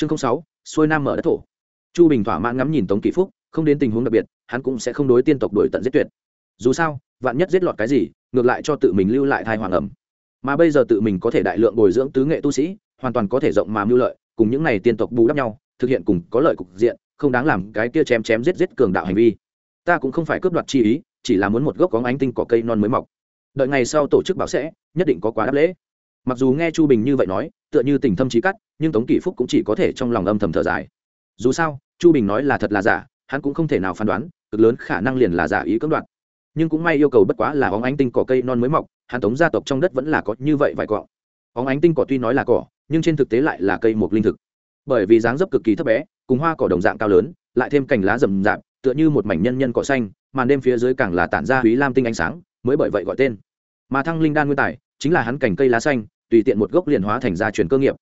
chương sáu, xuôi nam mở đất thổ. Chu bình thỏa mãn ngắm nhìn tống kỷ phúc, không đến tình huống đặc biệt, hắn cũng sẽ không đối tiên tộc đổi tận giết tuyệt. Dù sao, vạn nhất giết lọt cái gì, ngược lại cho tự mình lưu lại thai hoàng ẩm. Mà bây giờ tự mình có thể đại lượng bồi dưỡng tứ nghệ tu sĩ, hoàn toàn có thể rộng mà mưu lợi, cùng những này tiên tộc bù đắp nhau, thực hiện cùng có lợi cục diện, không đáng làm cái kia chém chém giết giết cường đạo hành vi. Ta cũng không phải cướp đoạt chi ý, chỉ là muốn một gốc có ánh tinh cỏ cây non mới mọc. Đợi ngày sau tổ chức bảo sẽ, nhất định có quá đáp lễ. Mặc dù nghe chu bình như vậy nói tựa như tình thâm trí cắt, nhưng tống kỷ phúc cũng chỉ có thể trong lòng âm thầm thở dài. Dù sao, chu bình nói là thật là giả, hắn cũng không thể nào phán đoán, cực lớn khả năng liền là giả ý cưỡng đoạt. Nhưng cũng may yêu cầu bất quá là óng ánh tinh cỏ cây non mới mọc, hắn tống gia tộc trong đất vẫn là có như vậy vài cọ. Óng ánh tinh cỏ tuy nói là cỏ, nhưng trên thực tế lại là cây mục linh thực. Bởi vì dáng dấp cực kỳ thấp bé, cùng hoa cỏ đồng dạng cao lớn, lại thêm cành lá rậm rạp, tựa như một mảnh nhân nhân cỏ xanh, màn đêm phía dưới càng là tản ra húy lam tinh ánh sáng, mới bởi vậy gọi tên. Mà thăng linh đan nguyên tài, chính là hắn cành cây lá xanh tùy tiện một gốc liền hóa thành gia truyền cơ nghiệp.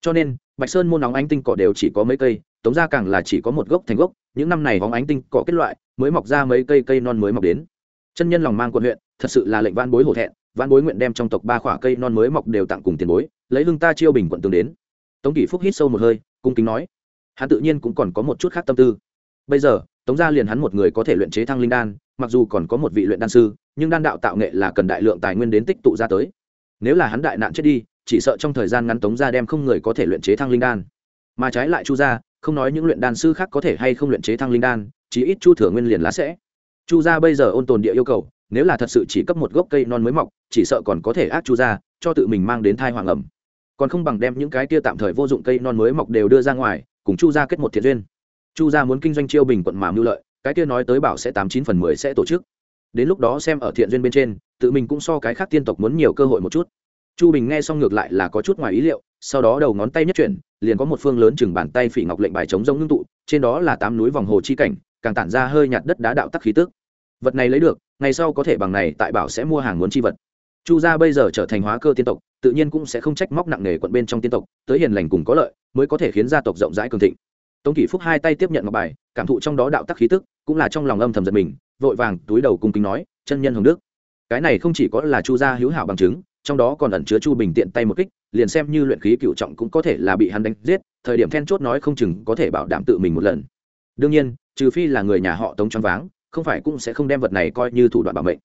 Cho nên, bạch sơn môn nóng ánh tinh cỏ đều chỉ có mấy cây, tống gia càng là chỉ có một gốc thành gốc, những năm này hóng ánh tinh cỏ kết loại, mới mọc ra mấy cây cây non mới mọc đến. Chân nhân lòng mang quận huyện, thật sự là lệnh van bối hổ thẹn van bối nguyện đem trong tộc ba khỏa cây non mới mọc đều tặng cùng tiền bối, lấy lưng ta chiêu bình quận tương đến. Tống kỷ phúc hít sâu một hơi, cung kính nói. Hắn tự nhiên cũng còn có một chút khác tâm tư. Bây giờ, tống gia liền hắn một người có thể luyện chế thăng linh đan, mặc dù còn có một vị luyện đan sư, nhưng đan đạo tạo nghệ là cần đại lượng tài nguyên đến tích tụ ra tới nếu là hắn đại nạn chết đi, chỉ sợ trong thời gian ngắn tống gia đem không người có thể luyện chế thăng linh đan. Mà trái lại chu gia, không nói những luyện đan sư khác có thể hay không luyện chế thăng linh đan, chí ít chu thừa nguyên liền lá sẽ. Chu gia bây giờ ôn tồn địa yêu cầu, nếu là thật sự chỉ cấp một gốc cây non mới mọc, chỉ sợ còn có thể ác chu gia, cho tự mình mang đến thai hoàng ẩm. Còn không bằng đem những cái kia tạm thời vô dụng cây non mới mọc đều đưa ra ngoài, cùng chu gia kết một thiện duyên. Chu gia muốn kinh doanh chiêu bình quận mà mưu lợi, cái kia nói tới bảo sẽ tám chín phần mười sẽ tổ chức đến lúc đó xem ở thiện duyên bên trên, tự mình cũng so cái khác tiên tộc muốn nhiều cơ hội một chút. Chu bình nghe xong ngược lại là có chút ngoài ý liệu, sau đó đầu ngón tay nhất chuyển, liền có một phương lớn chừng bàn tay phỉ ngọc lệnh bài chống rông ngưng tụ, trên đó là tám núi vòng hồ chi cảnh, càng tản ra hơi nhạt đất đá đạo tắc khí tức. Vật này lấy được, ngày sau có thể bằng này tại bảo sẽ mua hàng muốn chi vật. Chu gia bây giờ trở thành hóa cơ tiên tộc, tự nhiên cũng sẽ không trách móc nặng nề quận bên trong tiên tộc, tới hiền lành cùng có lợi, mới có thể khiến gia tộc rộng rãi cường thịnh. Tống kỷ phúc hai tay tiếp nhận ngọc bài, cảm thụ trong đó đạo tắc khí tức, cũng là trong lòng âm thầm giật mình vội vàng túi đầu cung kính nói, chân nhân hồng đức, cái này không chỉ có là chu gia hữu hảo bằng chứng, trong đó còn ẩn chứa chu bình tiện tay một kích, liền xem như luyện khí cựu trọng cũng có thể là bị hắn đánh giết, thời điểm then chốt nói không chừng có thể bảo đảm tự mình một lần. Đương nhiên, trừ phi là người nhà họ tống choáng váng, không phải cũng sẽ không đem vật này coi như thủ đoạn bảo mệnh.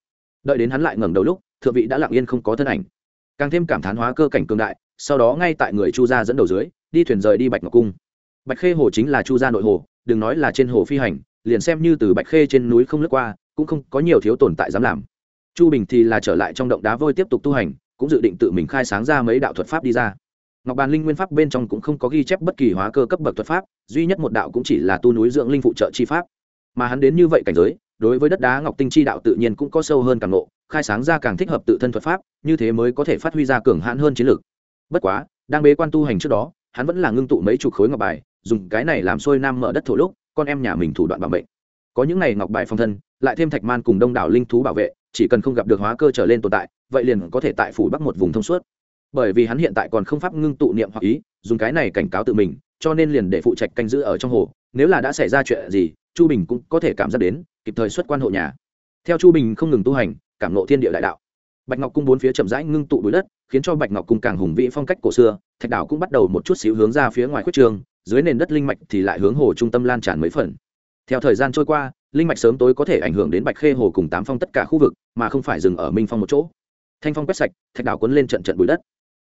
Đợi đến hắn lại ngẩng đầu lúc, thượng vị đã lặng yên không có thân ảnh. Càng thêm cảm thán hóa cơ cảnh cương đại, sau đó ngay tại người chu gia dẫn đầu dưới, đi thuyền rời đi bạch ngọc cung. Bạch khê hồ chính là chu gia nội hồ, đừng nói là trên hồ phi hành liền xem như từ bạch khê trên núi không lướt qua, cũng không có nhiều thiếu tồn tại dám làm. Chu bình thì là trở lại trong động đá vôi tiếp tục tu hành, cũng dự định tự mình khai sáng ra mấy đạo thuật pháp đi ra. Ngọc bàn linh nguyên pháp bên trong cũng không có ghi chép bất kỳ hóa cơ cấp bậc thuật pháp, duy nhất một đạo cũng chỉ là tu núi dưỡng linh phụ trợ chi pháp. Mà hắn đến như vậy cảnh giới, đối với đất đá ngọc tinh chi đạo tự nhiên cũng có sâu hơn càng ngộ, khai sáng ra càng thích hợp tự thân thuật pháp, như thế mới có thể phát huy ra cường hãn hơn chiến lược. Bất quá, đang bế quan tu hành trước đó, hắn vẫn là ngưng tụ mấy chục khối ngọc bài, dùng cái này làm sôi nam mở đất thổ lúc con em nhà mình thủ đoạn bảo mệnh có những này ngọc bài phong thân, lại thêm thạch man cùng đông đảo linh thú bảo vệ, chỉ cần không gặp được hóa cơ trở lên tồn tại, vậy liền có thể tại phủ bắc một vùng thông suốt. Bởi vì hắn hiện tại còn không pháp ngưng tụ niệm hoặc ý, dùng cái này cảnh cáo tự mình, cho nên liền để phụ trạch canh giữ ở trong hồ, nếu là đã xảy ra chuyện gì, chu bình cũng có thể cảm giác đến, kịp thời xuất quan hộ nhà. Theo chu bình không ngừng tu hành, cảm nộ thiên địa đại đạo. Bạch ngọc cung bốn phía chậm rãi ngưng tụ đuổi đất, khiến cho bạch ngọc cung càng hùng vĩ phong cách cổ xưa, thạch đảo cũng bắt đầu một chút xíu hướng ra phía ngoài khuất trường dưới nền đất linh mạch thì lại hướng hồ trung tâm lan tràn mấy phần. Theo thời gian trôi qua, linh mạch sớm tối có thể ảnh hưởng đến bạch khê hồ cùng tám phong tất cả khu vực, mà không phải dừng ở minh phong một chỗ. Thanh phong quét sạch, thạch đảo cuốn lên trận trận bụi đất.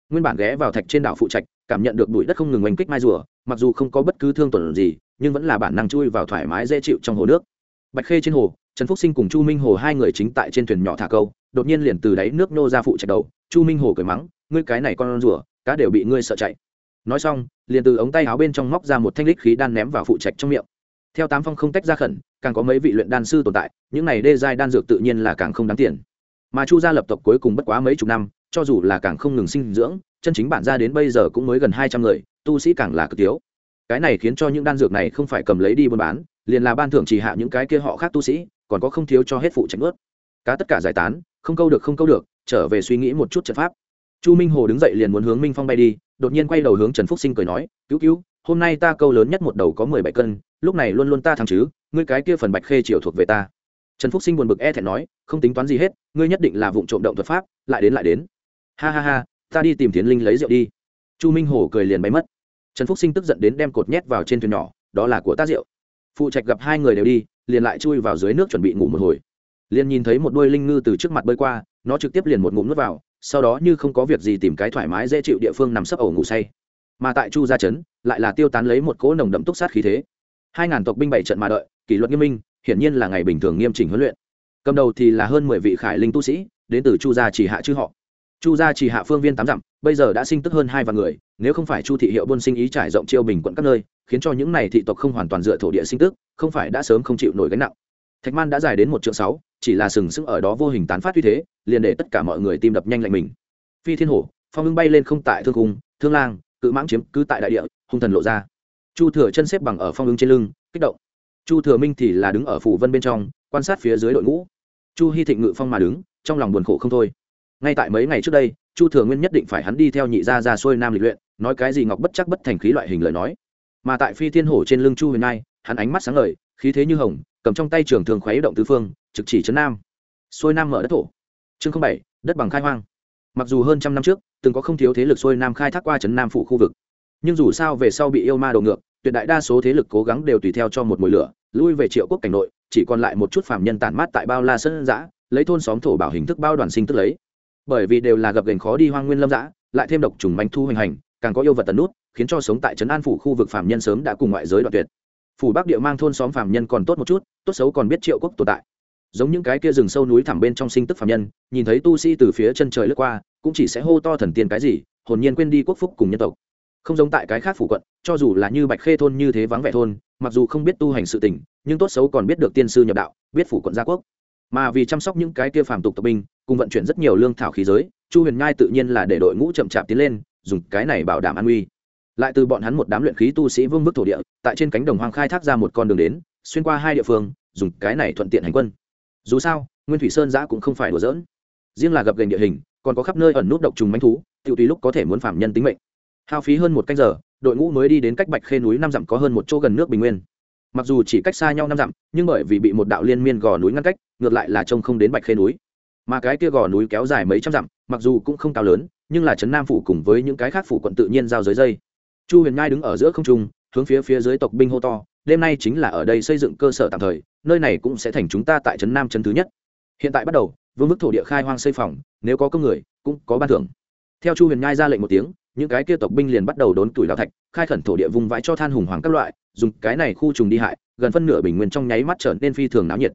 Nguyên bản ghé vào thạch trên đảo phụ trạch, cảm nhận được bụi đất không ngừng oanh kích mai rùa, mặc dù không có bất cứ thương tổn gì, nhưng vẫn là bản năng chui vào thoải mái dễ chịu trong hồ nước. Bạch khê trên hồ, trần phúc sinh cùng chu minh hồ hai người chính tại trên thuyền nhỏ thả câu, đột nhiên liền từ đáy nước nô ra phụ trạch đầu. Chu minh hồ cười mắng, ngươi cái này con rùa, cá đều bị ngươi sợ chạy nói xong, liền từ ống tay áo bên trong móc ra một thanh lích khí đan ném vào phụ trạch trong miệng. Theo tám phong không tách ra khẩn, càng có mấy vị luyện đan sư tồn tại, những này đê giai đan dược tự nhiên là càng không đáng tiền. Mà chu gia lập tộc cuối cùng bất quá mấy chục năm, cho dù là càng không ngừng sinh dưỡng, chân chính bản ra đến bây giờ cũng mới gần hai trăm người, tu sĩ càng là cực thiếu. Cái này khiến cho những đan dược này không phải cầm lấy đi buôn bán, liền là ban thưởng chỉ hạ những cái kia họ khác tu sĩ, còn có không thiếu cho hết phụ trách ướt cá tất cả giải tán, không câu được không câu được, trở về suy nghĩ một chút trận pháp. Chu minh hồ đứng dậy liền muốn hướng minh phong bay đi đột nhiên quay đầu hướng trần phúc sinh cười nói, cứu cứu, hôm nay ta câu lớn nhất một đầu có mười bảy cân, lúc này luôn luôn ta thắng chứ, ngươi cái kia phần bạch khê chiều thuộc về ta. Trần phúc sinh buồn bực e thẹn nói, không tính toán gì hết, ngươi nhất định là vụ trộm động thuật pháp, lại đến lại đến. Ha ha ha, ta đi tìm tiến linh lấy rượu đi. Chu minh hồ cười liền bay mất. Trần phúc sinh tức giận đến đem cột nhét vào trên thuyền nhỏ, đó là của ta rượu. Phụ trạch gặp hai người đều đi, liền lại chui vào dưới nước chuẩn bị ngủ một hồi. Liền nhìn thấy một đôi linh ngư từ trước mặt bơi qua, nó trực tiếp liền một ngụm nước vào sau đó như không có việc gì tìm cái thoải mái dễ chịu địa phương nằm sấp ổ ngủ say. Mà tại chu gia trấn, lại là tiêu tán lấy một cỗ nồng đậm túc sát khí thế. Hai ngàn tộc binh bảy trận mà đợi, kỷ luật nghiêm minh, hiển nhiên là ngày bình thường nghiêm chỉnh huấn luyện. Cầm đầu thì là hơn mười vị khải linh tu sĩ, đến từ chu gia chỉ hạ chư họ. Chu gia chỉ hạ phương viên tám dặm, bây giờ đã sinh tức hơn hai vạn người, nếu không phải chu thị hiệu buôn sinh ý trải rộng chiêu bình quận các nơi, khiến cho những này thị tộc không hoàn toàn dựa thổ địa sinh tức, không phải đã sớm không chịu nổi gánh nặng. Thạch man đã dài đến một triệu sáu chỉ là sừng sững ở đó vô hình tán phát uy thế, liền để tất cả mọi người tim đập nhanh lạnh mình. Phi thiên hổ, phong ưng bay lên không tại thương cung, thương lang, cự mãng chiếm cứ tại đại địa, hung thần lộ ra. Chu thừa chân xếp bằng ở phong ưng trên lưng, kích động. Chu thừa minh thì là đứng ở phủ vân bên trong, quan sát phía dưới đội ngũ. Chu hy thịnh ngự phong mà đứng, trong lòng buồn khổ không thôi. Ngay tại mấy ngày trước đây, chu thừa nguyên nhất định phải hắn đi theo nhị gia ra xuôi nam lịch luyện, nói cái gì ngọc bất chắc bất thành khí loại hình lời nói. Mà tại phi thiên hổ trên lưng chu huyền nai hắn ánh mắt sáng ngời khí thế như hồng, cầm trong tay trường thường khuấy động tứ phương, trực chỉ trấn nam. Xuôi nam mở đất thổ. Chương bảy, đất bằng khai hoang. Mặc dù hơn trăm năm trước, từng có không thiếu thế lực xuôi nam khai thác qua trấn nam phụ khu vực, nhưng dù sao về sau bị yêu ma đổ ngược, tuyệt đại đa số thế lực cố gắng đều tùy theo cho một mùi lửa, lui về triệu quốc cảnh nội, chỉ còn lại một chút phạm nhân tản mát tại bao la sơn giã lấy thôn xóm thổ bảo hình thức bao đoàn sinh tức lấy. Bởi vì đều là gặp gành khó đi hoang nguyên lâm giã lại thêm độc trùng manh thu hoành hành, càng có yêu vật tấn nút, khiến cho sống tại trấn an phủ khu vực phạm nhân sớm đã cùng ngoại giới đoạn tuyệt phủ bắc địa mang thôn xóm phạm nhân còn tốt một chút, tốt xấu còn biết triệu quốc tồn tại. Giống những cái kia rừng sâu núi thẳm bên trong sinh tức phạm nhân, nhìn thấy tu sĩ từ phía chân trời lướt qua, cũng chỉ sẽ hô to thần tiên cái gì, hồn nhiên quên đi quốc phúc cùng nhân tộc. Không giống tại cái khác phủ quận, cho dù là như bạch khê thôn như thế vắng vẻ thôn, mặc dù không biết tu hành sự tình, nhưng tốt xấu còn biết được tiên sư nhập đạo, biết phủ quận gia quốc. Mà vì chăm sóc những cái kia phàm tục tộc binh, cùng vận chuyển rất nhiều lương thảo khí giới, chu huyền nhai tự nhiên là để đội ngũ chậm chạp tiến lên, dùng cái này bảo đảm an uy lại từ bọn hắn một đám luyện khí tu sĩ vương bức thổ địa, tại trên cánh đồng hoang khai thác ra một con đường đến, xuyên qua hai địa phương, dùng cái này thuận tiện hành quân. Dù sao, nguyên thủy sơn giã cũng không phải đùa dỡn riêng là gặp gành địa hình, còn có khắp nơi ẩn nút độc trùng manh thú tự tùy lúc có thể muốn phạm nhân tính mệnh. Hao phí hơn một canh giờ, đội ngũ mới đi đến cách bạch khê núi năm dặm có hơn một chỗ gần nước bình nguyên. Mặc dù chỉ cách xa nhau năm dặm, nhưng bởi vì bị một đạo liên miên gò núi ngăn cách, ngược lại là trông không đến bạch khê núi. Mà cái kia gò núi kéo dài mấy trăm dặm, mặc dù cũng không cao lớn, nhưng là trấn nam phủ cùng với những cái khác phủ quận tự nhiên giao giới dây chu huyền ngai đứng ở giữa không trung, hướng phía phía dưới tộc binh hô to, đêm nay chính là ở đây xây dựng cơ sở tạm thời, nơi này cũng sẽ thành chúng ta tại trấn nam trấn thứ nhất. Hiện tại bắt đầu, vương mức thổ địa khai hoang xây phòng, nếu có công người, cũng có ban thưởng. Theo chu huyền Ngai ra lệnh một tiếng, những cái kia tộc binh liền bắt đầu đốn tuổi đào thạch, khai khẩn thổ địa vùng vãi cho than hùng hoàng các loại, dùng cái này khu trùng đi hại, gần phân nửa bình nguyên trong nháy mắt trở nên phi thường náo nhiệt.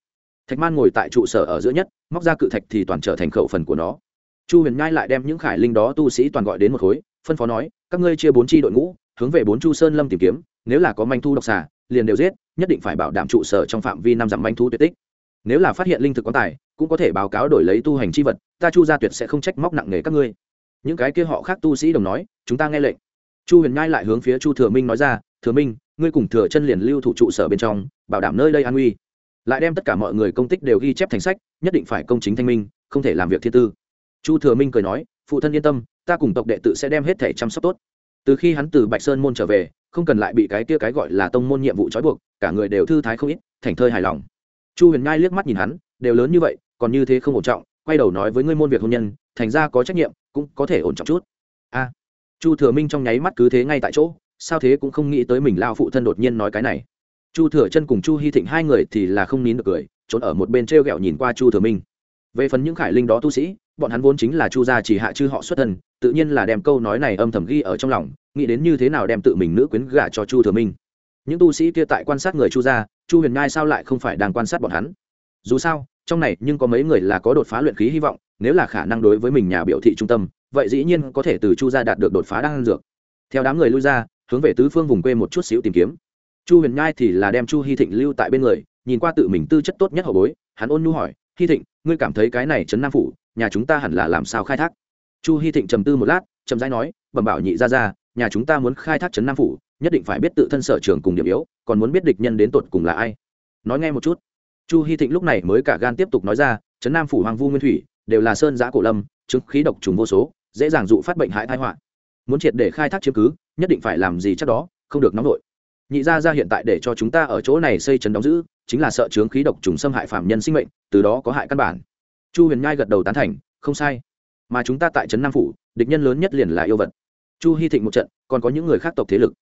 Thạch man ngồi tại trụ sở ở giữa nhất, móc ra cự thạch thì toàn trở thành khẩu phần của nó. Chu huyền nhai lại đem những khải linh đó tu sĩ toàn gọi đến một khối, phân phó nói, các ngươi chia bốn tri đội ngũ hướng về bốn chu sơn lâm tìm kiếm, nếu là có manh thu độc xà, liền đều giết, nhất định phải bảo đảm trụ sở trong phạm vi năm dặm manh thu tuyệt tích. Nếu là phát hiện linh thực quan tài, cũng có thể báo cáo đổi lấy tu hành c h i vật, ta chu gia tuyệt sẽ không trách móc nặng nề các ngươi. Những cái kia họ khác tu sĩ đồng nói, chúng ta nghe lệnh. Chu huyền nhai lại hướng phía chu thừa minh nói ra, thừa minh, ngươi cùng thừa chân liền lưu thủ trụ sở bên trong, bảo đảm nơi đây an uy lại đem tất cả mọi người công tích đều ghi chép thành sách, nhất định phải công chính thanh minh, không thể làm việc thiên tư. Chu thừa minh cười nói, phụ thân yên tâm, ta cùng tộc đệ tự sẽ đem hết thể chăm sóc tốt từ khi hắn từ bạch sơn môn trở về, không cần lại bị cái kia cái gọi là tông môn nhiệm vụ trói buộc, cả người đều thư thái không ít, thành thơi hài lòng. Chu huyền nhai liếc mắt nhìn hắn, đều lớn như vậy, còn như thế không ổn trọng, quay đầu nói với ngươi môn việc hôn nhân, thành ra có trách nhiệm, cũng có thể ổn trọng chút. A. Chu thừa minh trong nháy mắt cứ thế ngay tại chỗ, sao thế cũng không nghĩ tới mình lao phụ thân đột nhiên nói cái này. Chu thừa chân cùng chu hy thịnh hai người thì là không nín được cười, trốn ở một bên t r e o g ẹ o nhìn qua chu thừa minh về phần những khải linh đó tu sĩ, bọn hắn vốn chính là chu gia chỉ hạ chư họ xuất thân, tự nhiên là đem câu nói này âm thầm ghi ở trong lòng, nghĩ đến như thế nào đem tự mình nữ quyến gả cho chu thừa minh. Những tu sĩ kia tại quan sát người chu gia, chu huyền nhai sao lại không phải đang quan sát bọn hắn? Dù sao, trong này nhưng có mấy người là có đột phá luyện khí hy vọng, nếu là khả năng đối với mình nhà biểu thị trung tâm, vậy dĩ nhiên có thể từ chu gia đạt được đột phá đang dược. Theo đám người lui ra, hướng về tứ phương vùng quê một chút xíu tìm kiếm. Chu huyền nhai thì là đem chu hy thịnh lưu tại bên người, nhìn qua tự mình tư chất tốt nhất hậu bối, hắn ôn nhu hỏi, hy thịnh ngươi cảm thấy cái này trấn nam phủ, nhà chúng ta hẳn là làm sao khai thác? Chu hy thịnh trầm tư một lát, chậm rãi nói, bẩm bảo nhị ra ra nhà chúng ta muốn khai thác trấn nam phủ, nhất định phải biết tự thân sở trường cùng điểm yếu, còn muốn biết địch nhân đến tột cùng là ai. Nói nghe một chút. Chu hy thịnh lúc này mới cả gan tiếp tục nói ra, trấn nam phủ hoàng vu nguyên thủy, đều là sơn giã cổ lâm, chứng khí độc trùng vô số, dễ dàng dụ phát bệnh hại thái họa. Muốn triệt để khai thác chứng cứ, nhất định phải làm gì chắc đó, không được nóng nổi nhị gia ra hiện tại để cho chúng ta ở chỗ này xây trấn đóng giữ chính là sợ chướng khí độc trùng xâm hại phạm nhân sinh mệnh, từ đó có hại căn bản. Chu huyền nhai gật đầu tán thành, không sai. Mà chúng ta tại trấn nam phủ, địch nhân lớn nhất liền là yêu vật. Chu hy thịnh một trận, còn có những người khác tộc thế lực.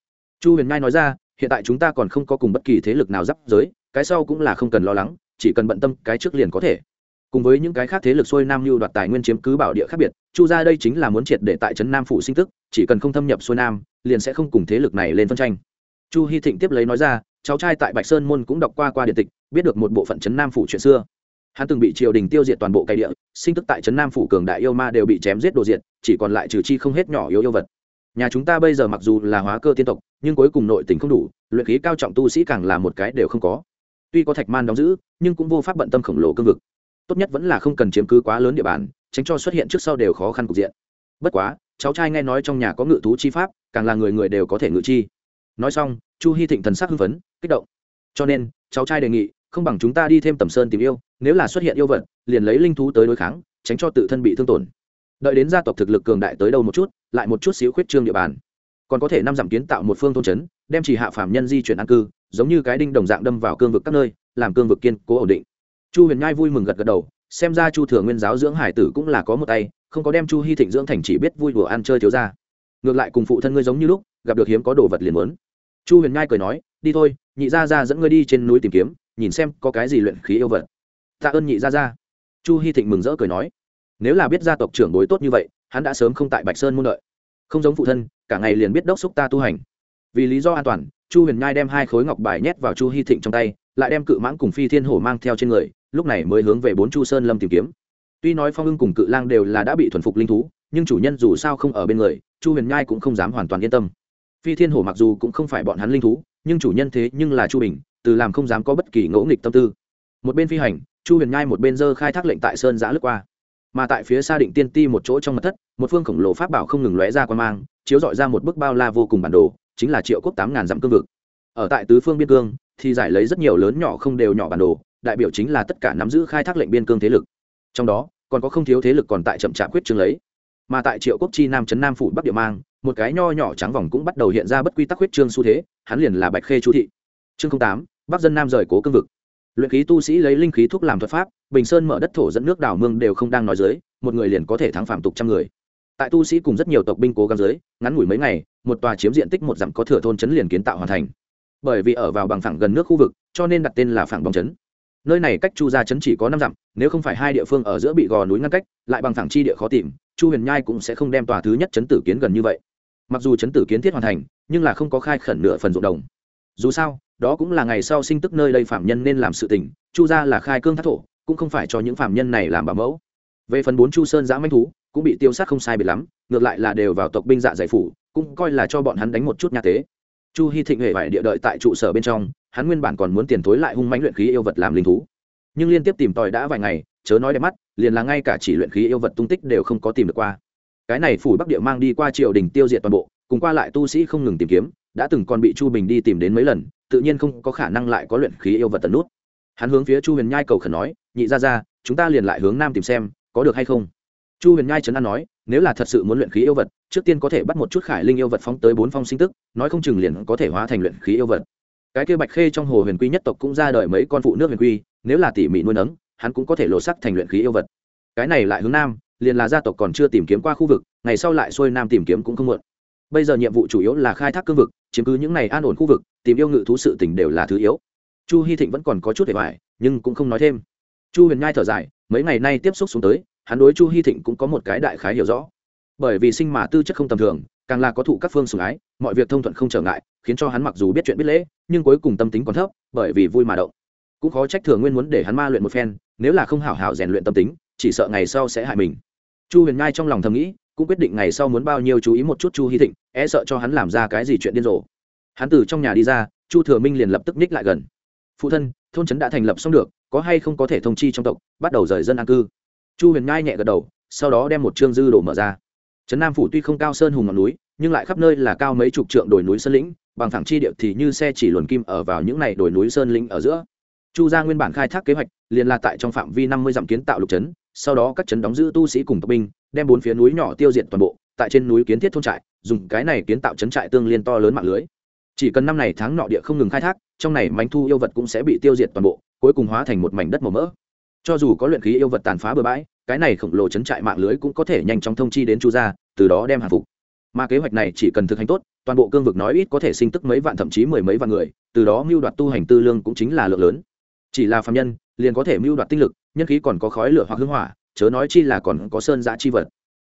Chu huyền nhai nói ra, hiện tại chúng ta còn không có cùng bất kỳ thế lực nào giáp giới, cái sau cũng là không cần lo lắng, chỉ cần bận tâm cái trước liền có thể. Cùng với những cái khác thế lực xuôi nam lưu đoạt tài nguyên chiếm cứ bảo địa khác biệt, chu ra đây chính là muốn triệt để tại trấn nam phủ sinh tức, chỉ cần không thâm nhập xuôi nam, liền sẽ không cùng thế lực này lên phân tranh. Chu hy thịnh tiếp lấy nói ra cháu trai tại bạch sơn môn cũng đọc qua qua điện tịch, biết được một bộ phận trấn nam phủ chuyện xưa. Hắn từng bị triều đình tiêu diệt toàn bộ cây địa, sinh tức tại trấn nam phủ cường đại yêu ma đều bị chém giết đồ diệt, chỉ còn lại trừ chi không hết nhỏ yếu yêu vật. Nhà chúng ta bây giờ mặc dù là hóa cơ tiên tộc, nhưng cuối cùng nội tình không đủ, luyện khí cao trọng tu sĩ càng là một cái đều không có. Tuy có thạch man đóng giữ, nhưng cũng vô pháp bận tâm khổng lồ cương vực. Tốt nhất vẫn là không cần chiếm cứ quá lớn địa bàn, tránh cho xuất hiện trước sau đều khó khăn cục diện. Bất quá, cháu trai nghe nói trong nhà có ngự thú chi pháp, càng là người người đều có thể ngự chi. Nói xong, chu hy thịnh thần sắc hưng phấn kích động. Cho nên, cháu trai đề nghị, không bằng chúng ta đi thêm tầm sơn tìm yêu, nếu là xuất hiện yêu vật, liền lấy linh thú tới đối kháng, tránh cho tự thân bị thương tổn. Đợi đến gia tộc thực lực cường đại tới đâu một chút, lại một chút xíu khuyết trương địa bàn. Còn có thể năm giảm kiến tạo một phương thôn trấn, đem chỉ hạ phạm nhân di chuyển an cư, giống như cái đinh đồng dạng đâm vào cương vực các nơi, làm cương vực kiên cố ổn định. Chu huyền nhai vui mừng gật gật đầu, xem ra chu thừa nguyên giáo dưỡng hải tử cũng là có một tay, không có đem chu hy thịnh dưỡng thành chỉ biết vui đùa ăn chơi thiếu ra ngược lại cùng phụ thân ngươi giống như lúc, gặp được hiếm có đồ vật liền muốn. Chu huyền nhai cười nói, đi thôi nhị gia ra dẫn ngươi đi trên núi tìm kiếm, nhìn xem có cái gì luyện khí yêu vật. Tạ ơn nhị gia ra chu hy thịnh mừng rỡ cười nói, nếu là biết gia tộc trưởng đối tốt như vậy, hắn đã sớm không tại bạch sơn muôn đợi. Không giống phụ thân, cả ngày liền biết đốc xúc ta tu hành. Vì lý do an toàn, chu huyền nhai đem hai khối ngọc bài nhét vào chu hy thịnh trong tay, lại đem cự mãng cùng phi thiên hổ mang theo trên người, lúc này mới hướng về bốn chu sơn lâm tìm kiếm. Tuy nói phong ưng cùng cự lang đều là đã bị thuần phục linh thú, nhưng chủ nhân dù sao không ở bên người, chu huyền nhai cũng không dám hoàn toàn yên tâm. Phi thiên hổ mặc dù cũng không phải bọn hắn linh thú nhưng chủ nhân thế nhưng là chu bình, từ làm không dám có bất kỳ ngỗ nghịch tâm tư. Một bên phi hành, chu huyền nhai một bên dơ khai thác lệnh tại sơn giã lướt qua. Mà tại phía xa định tiên ti một chỗ trong mặt thất, một phương khổng lồ pháp bảo không ngừng lóe ra quan mang, chiếu dọi ra một bức bao la vô cùng bản đồ, chính là triệu quốc tám ngàn dặm cương vực. Ở tại tứ phương biên cương, thì giải lấy rất nhiều lớn nhỏ không đều nhỏ bản đồ, đại biểu chính là tất cả nắm giữ khai thác lệnh biên cương thế lực. Trong đó, còn có không thiếu thế lực còn tại chậm chạp quyết chương lấy. Mà tại triệu quốc chi nam trấn nam phủ bắc địa mang một cái nho nhỏ trắng vòng cũng bắt đầu hiện ra bất quy tắc huyết trương xu thế, hắn liền là bạch khê chú thị. Chương tám, bắc dân nam rời cố cương vực. Luyện khí tu sĩ lấy linh khí thuốc làm thuật pháp, bình sơn mở đất thổ dẫn nước đảo mương đều không đang nói dưới, một người liền có thể thắng phạm tục trăm người. Tại tu sĩ cùng rất nhiều tộc binh cố gắng dưới, ngắn ngủi mấy ngày, một tòa chiếm diện tích một dặm có thừa thôn chấn liền kiến tạo hoàn thành. Bởi vì ở vào bằng phẳng gần nước khu vực, cho nên đặt tên là phẳng bóng chấn nơi này cách chu gia chấn chỉ có năm dặm, nếu không phải hai địa phương ở giữa bị gò núi ngăn cách, lại bằng phẳng chi địa khó tìm, chu huyền nhai cũng sẽ không đem tòa thứ nhất chấn tử kiến gần như vậy mặc dù chấn tử kiến thiết hoàn thành, nhưng là không có khai khẩn nửa phần ruộng đồng. Dù sao, đó cũng là ngày sau sinh tức nơi đây phạm nhân nên làm sự tình, chu gia là khai cương thác thổ, cũng không phải cho những phạm nhân này làm bảo mẫu. Về phần bốn chu sơn giã manh thú, cũng bị tiêu sát không sai biệt lắm, ngược lại là đều vào tộc binh dạ giải phủ, cũng coi là cho bọn hắn đánh một chút nha tế. Chu hy thịnh huệ phải địa đợi tại trụ sở bên trong, hắn nguyên bản còn muốn tiền thối lại hung mãnh luyện khí yêu vật làm linh thú. Nhưng liên tiếp tìm tòi đã vài ngày, chớ nói đẹp mắt, liền là ngay cả chỉ luyện khí yêu vật tung tích đều không có tìm được qua cái này phủ bắc địa mang đi qua triều đình tiêu diệt toàn bộ, cùng qua lại tu sĩ không ngừng tìm kiếm, đã từng còn bị chu bình đi tìm đến mấy lần, tự nhiên không có khả năng lại có luyện khí yêu vật tận nút. Hắn hướng phía chu huyền nhai cầu khẩn nói, nhị ra ra chúng ta liền lại hướng nam tìm xem, có được hay không? Chu huyền nhai trấn an nói, nếu là thật sự muốn luyện khí yêu vật, trước tiên có thể bắt một chút khải linh yêu vật phóng tới bốn phong sinh tức, nói không chừng liền có thể hóa thành luyện khí yêu vật. Cái kia bạch khê trong hồ huyền quy nhất tộc cũng ra đời mấy con phụ nước huyền quy, nếu là tỉ mỉ nuôi nấng, hắn cũng có thể lộ sắc thành luyện khí yêu vật. Cái này lại hướng nam liền là gia tộc còn chưa tìm kiếm qua khu vực, ngày sau lại xuôi nam tìm kiếm cũng không muộn. Bây giờ nhiệm vụ chủ yếu là khai thác cương vực, chiếm cứ những này an ổn khu vực, tìm yêu ngự thú sự tình đều là thứ yếu. Chu hy thịnh vẫn còn có chút để vải, nhưng cũng không nói thêm. Chu huyền nhai thở dài, mấy ngày nay tiếp xúc xuống tới, hắn đối chu hy thịnh cũng có một cái đại khái hiểu rõ. Bởi vì sinh mà tư chất không tầm thường, càng là có thụ các phương sủng ái, mọi việc thông thuận không trở ngại, khiến cho hắn mặc dù biết chuyện biết lễ, nhưng cuối cùng tâm tính còn thấp, bởi vì vui mà động. Cũng khó trách thường nguyên muốn để hắn ma luyện một phen, nếu là không hảo hảo rèn luyện tâm tính, chỉ sợ ngày sau sẽ hại mình chu huyền nhai trong lòng thầm nghĩ, cũng quyết định ngày sau muốn bao nhiêu chú ý một chút chu hy thịnh e sợ cho hắn làm ra cái gì chuyện điên rồ. Hắn từ trong nhà đi ra, chu thừa minh liền lập tức ních lại gần. Phụ thân, thôn trấn đã thành lập xong được, có hay không có thể thông chi trong tộc, bắt đầu rời dân an cư? Chu huyền nhai nhẹ gật đầu, sau đó đem một chương dư đồ mở ra. Trấn nam phủ tuy không cao sơn hùng ngọn núi, nhưng lại khắp nơi là cao mấy chục trượng đồi núi sơn lĩnh, bằng thẳng chi điệu thì như xe chỉ luồn kim ở vào những này đồi núi sơn lĩnh ở giữa. Chu gia nguyên bản khai thác kế hoạch, liền là tại trong phạm vi năm mươi dặm kiến tạo lục trấn sau đó các trấn đóng giữ tu sĩ cùng tộc binh, đem bốn phía núi nhỏ tiêu diệt toàn bộ, tại trên núi kiến thiết thôn trại, dùng cái này kiến tạo trấn trại tương liên to lớn mạng lưới. Chỉ cần năm này tháng nọ địa không ngừng khai thác, trong này mánh thu yêu vật cũng sẽ bị tiêu diệt toàn bộ, cuối cùng hóa thành một mảnh đất màu mỡ. Cho dù có luyện khí yêu vật tàn phá bừa bãi, cái này khổng lồ trấn trại mạng lưới cũng có thể nhanh chóng thông chi đến chu gia, từ đó đem hàng phục. Mà kế hoạch này chỉ cần thực hành tốt, toàn bộ cương vực nói ít có thể sinh tức mấy vạn thậm chí mười mấy vạn người, từ đó mưu đoạt tu hành tư lương cũng chính là lượng lớn. Chỉ là phạm nhân liền có thể mưu đoạt tinh lực, nhân khí còn có khói lửa hoặc hưng hỏa, chớ nói chi là còn có sơn giã chi vật.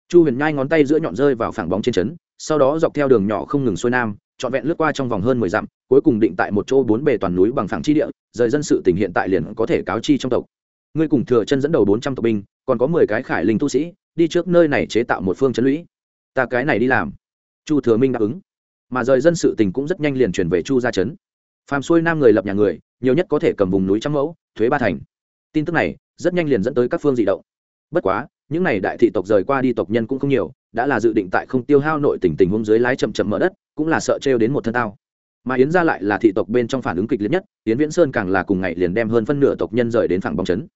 Chu huyền nhai ngón tay giữa nhọn rơi vào phẳng bóng trên trấn, sau đó dọc theo đường nhỏ không ngừng xuôi nam, trọn vẹn lướt qua trong vòng hơn mười dặm, cuối cùng định tại một chỗ bốn bề toàn núi bằng phẳng chi địa, rời dân sự tình hiện tại liền có thể cáo chi trong tộc. Ngươi cùng thừa chân dẫn đầu bốn trăm tộc binh, còn có mười cái khải linh tu sĩ, đi trước nơi này chế tạo một phương trấn lũy. Ta cái này đi làm. Chu thừa minh đáp ứng. Mà rời dân sự tình cũng rất nhanh liền chuyển về chu gia trấn phàm xuôi nam người lập nhà người, nhiều nhất có thể cầm vùng núi trăm mẫu, thuế ba thành. Tin tức này rất nhanh liền dẫn tới các phương dị động. Bất quá, những n à y đại thị tộc rời qua đi tộc nhân cũng không nhiều, đã là dự định tại không tiêu hao nội tỉnh tình huống dưới lái chậm chậm mở đất, cũng là sợ trêu đến một thân tao. Mà yến ra lại là thị tộc bên trong phản ứng kịch liệt nhất, yến viễn sơn càng là cùng ngày liền đem hơn phân nửa tộc nhân rời đến phẳng bóng chấn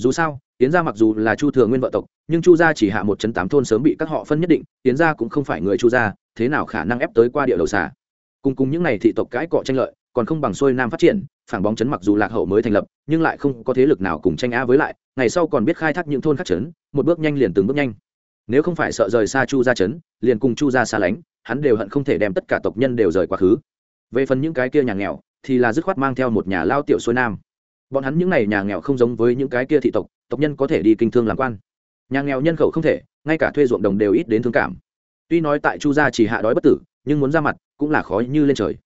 dù sao, yến gia mặc dù là chu thừa nguyên vợ tộc, nhưng chu gia chỉ hạ một chấn tám thôn sớm bị các họ phân nhất định, yến gia cũng không phải người chu gia, thế nào khả năng ép tới qua địa đầu xà. Cùng cùng những n à y thị tộc cãi cọ tranh lợi còn không bằng xuôi nam phát triển phản bóng chấn mặc dù lạc hậu mới thành lập, nhưng lại không có thế lực nào cùng tranh á với lại, ngày sau còn biết khai thác những thôn khác chấn, một bước nhanh liền từng bước nhanh. Nếu không phải sợ rời xa chu gia chấn, liền cùng chu gia xa lánh, hắn đều hận không thể đem tất cả tộc nhân đều rời quá khứ. Về phần những cái kia nhà nghèo, thì là dứt khoát mang theo một nhà lao tiểu xuôi nam. Bọn hắn những n à y nhà nghèo không giống với những cái kia thị tộc tộc nhân có thể đi kinh thương làm quan. Nhà nghèo nhân khẩu không thể, ngay cả thuê ruộng đồng đều ít đến thương cảm. Tuy nói tại chu gia chỉ hạ đói bất tử, nhưng muốn ra mặt cũng là khó như lên trời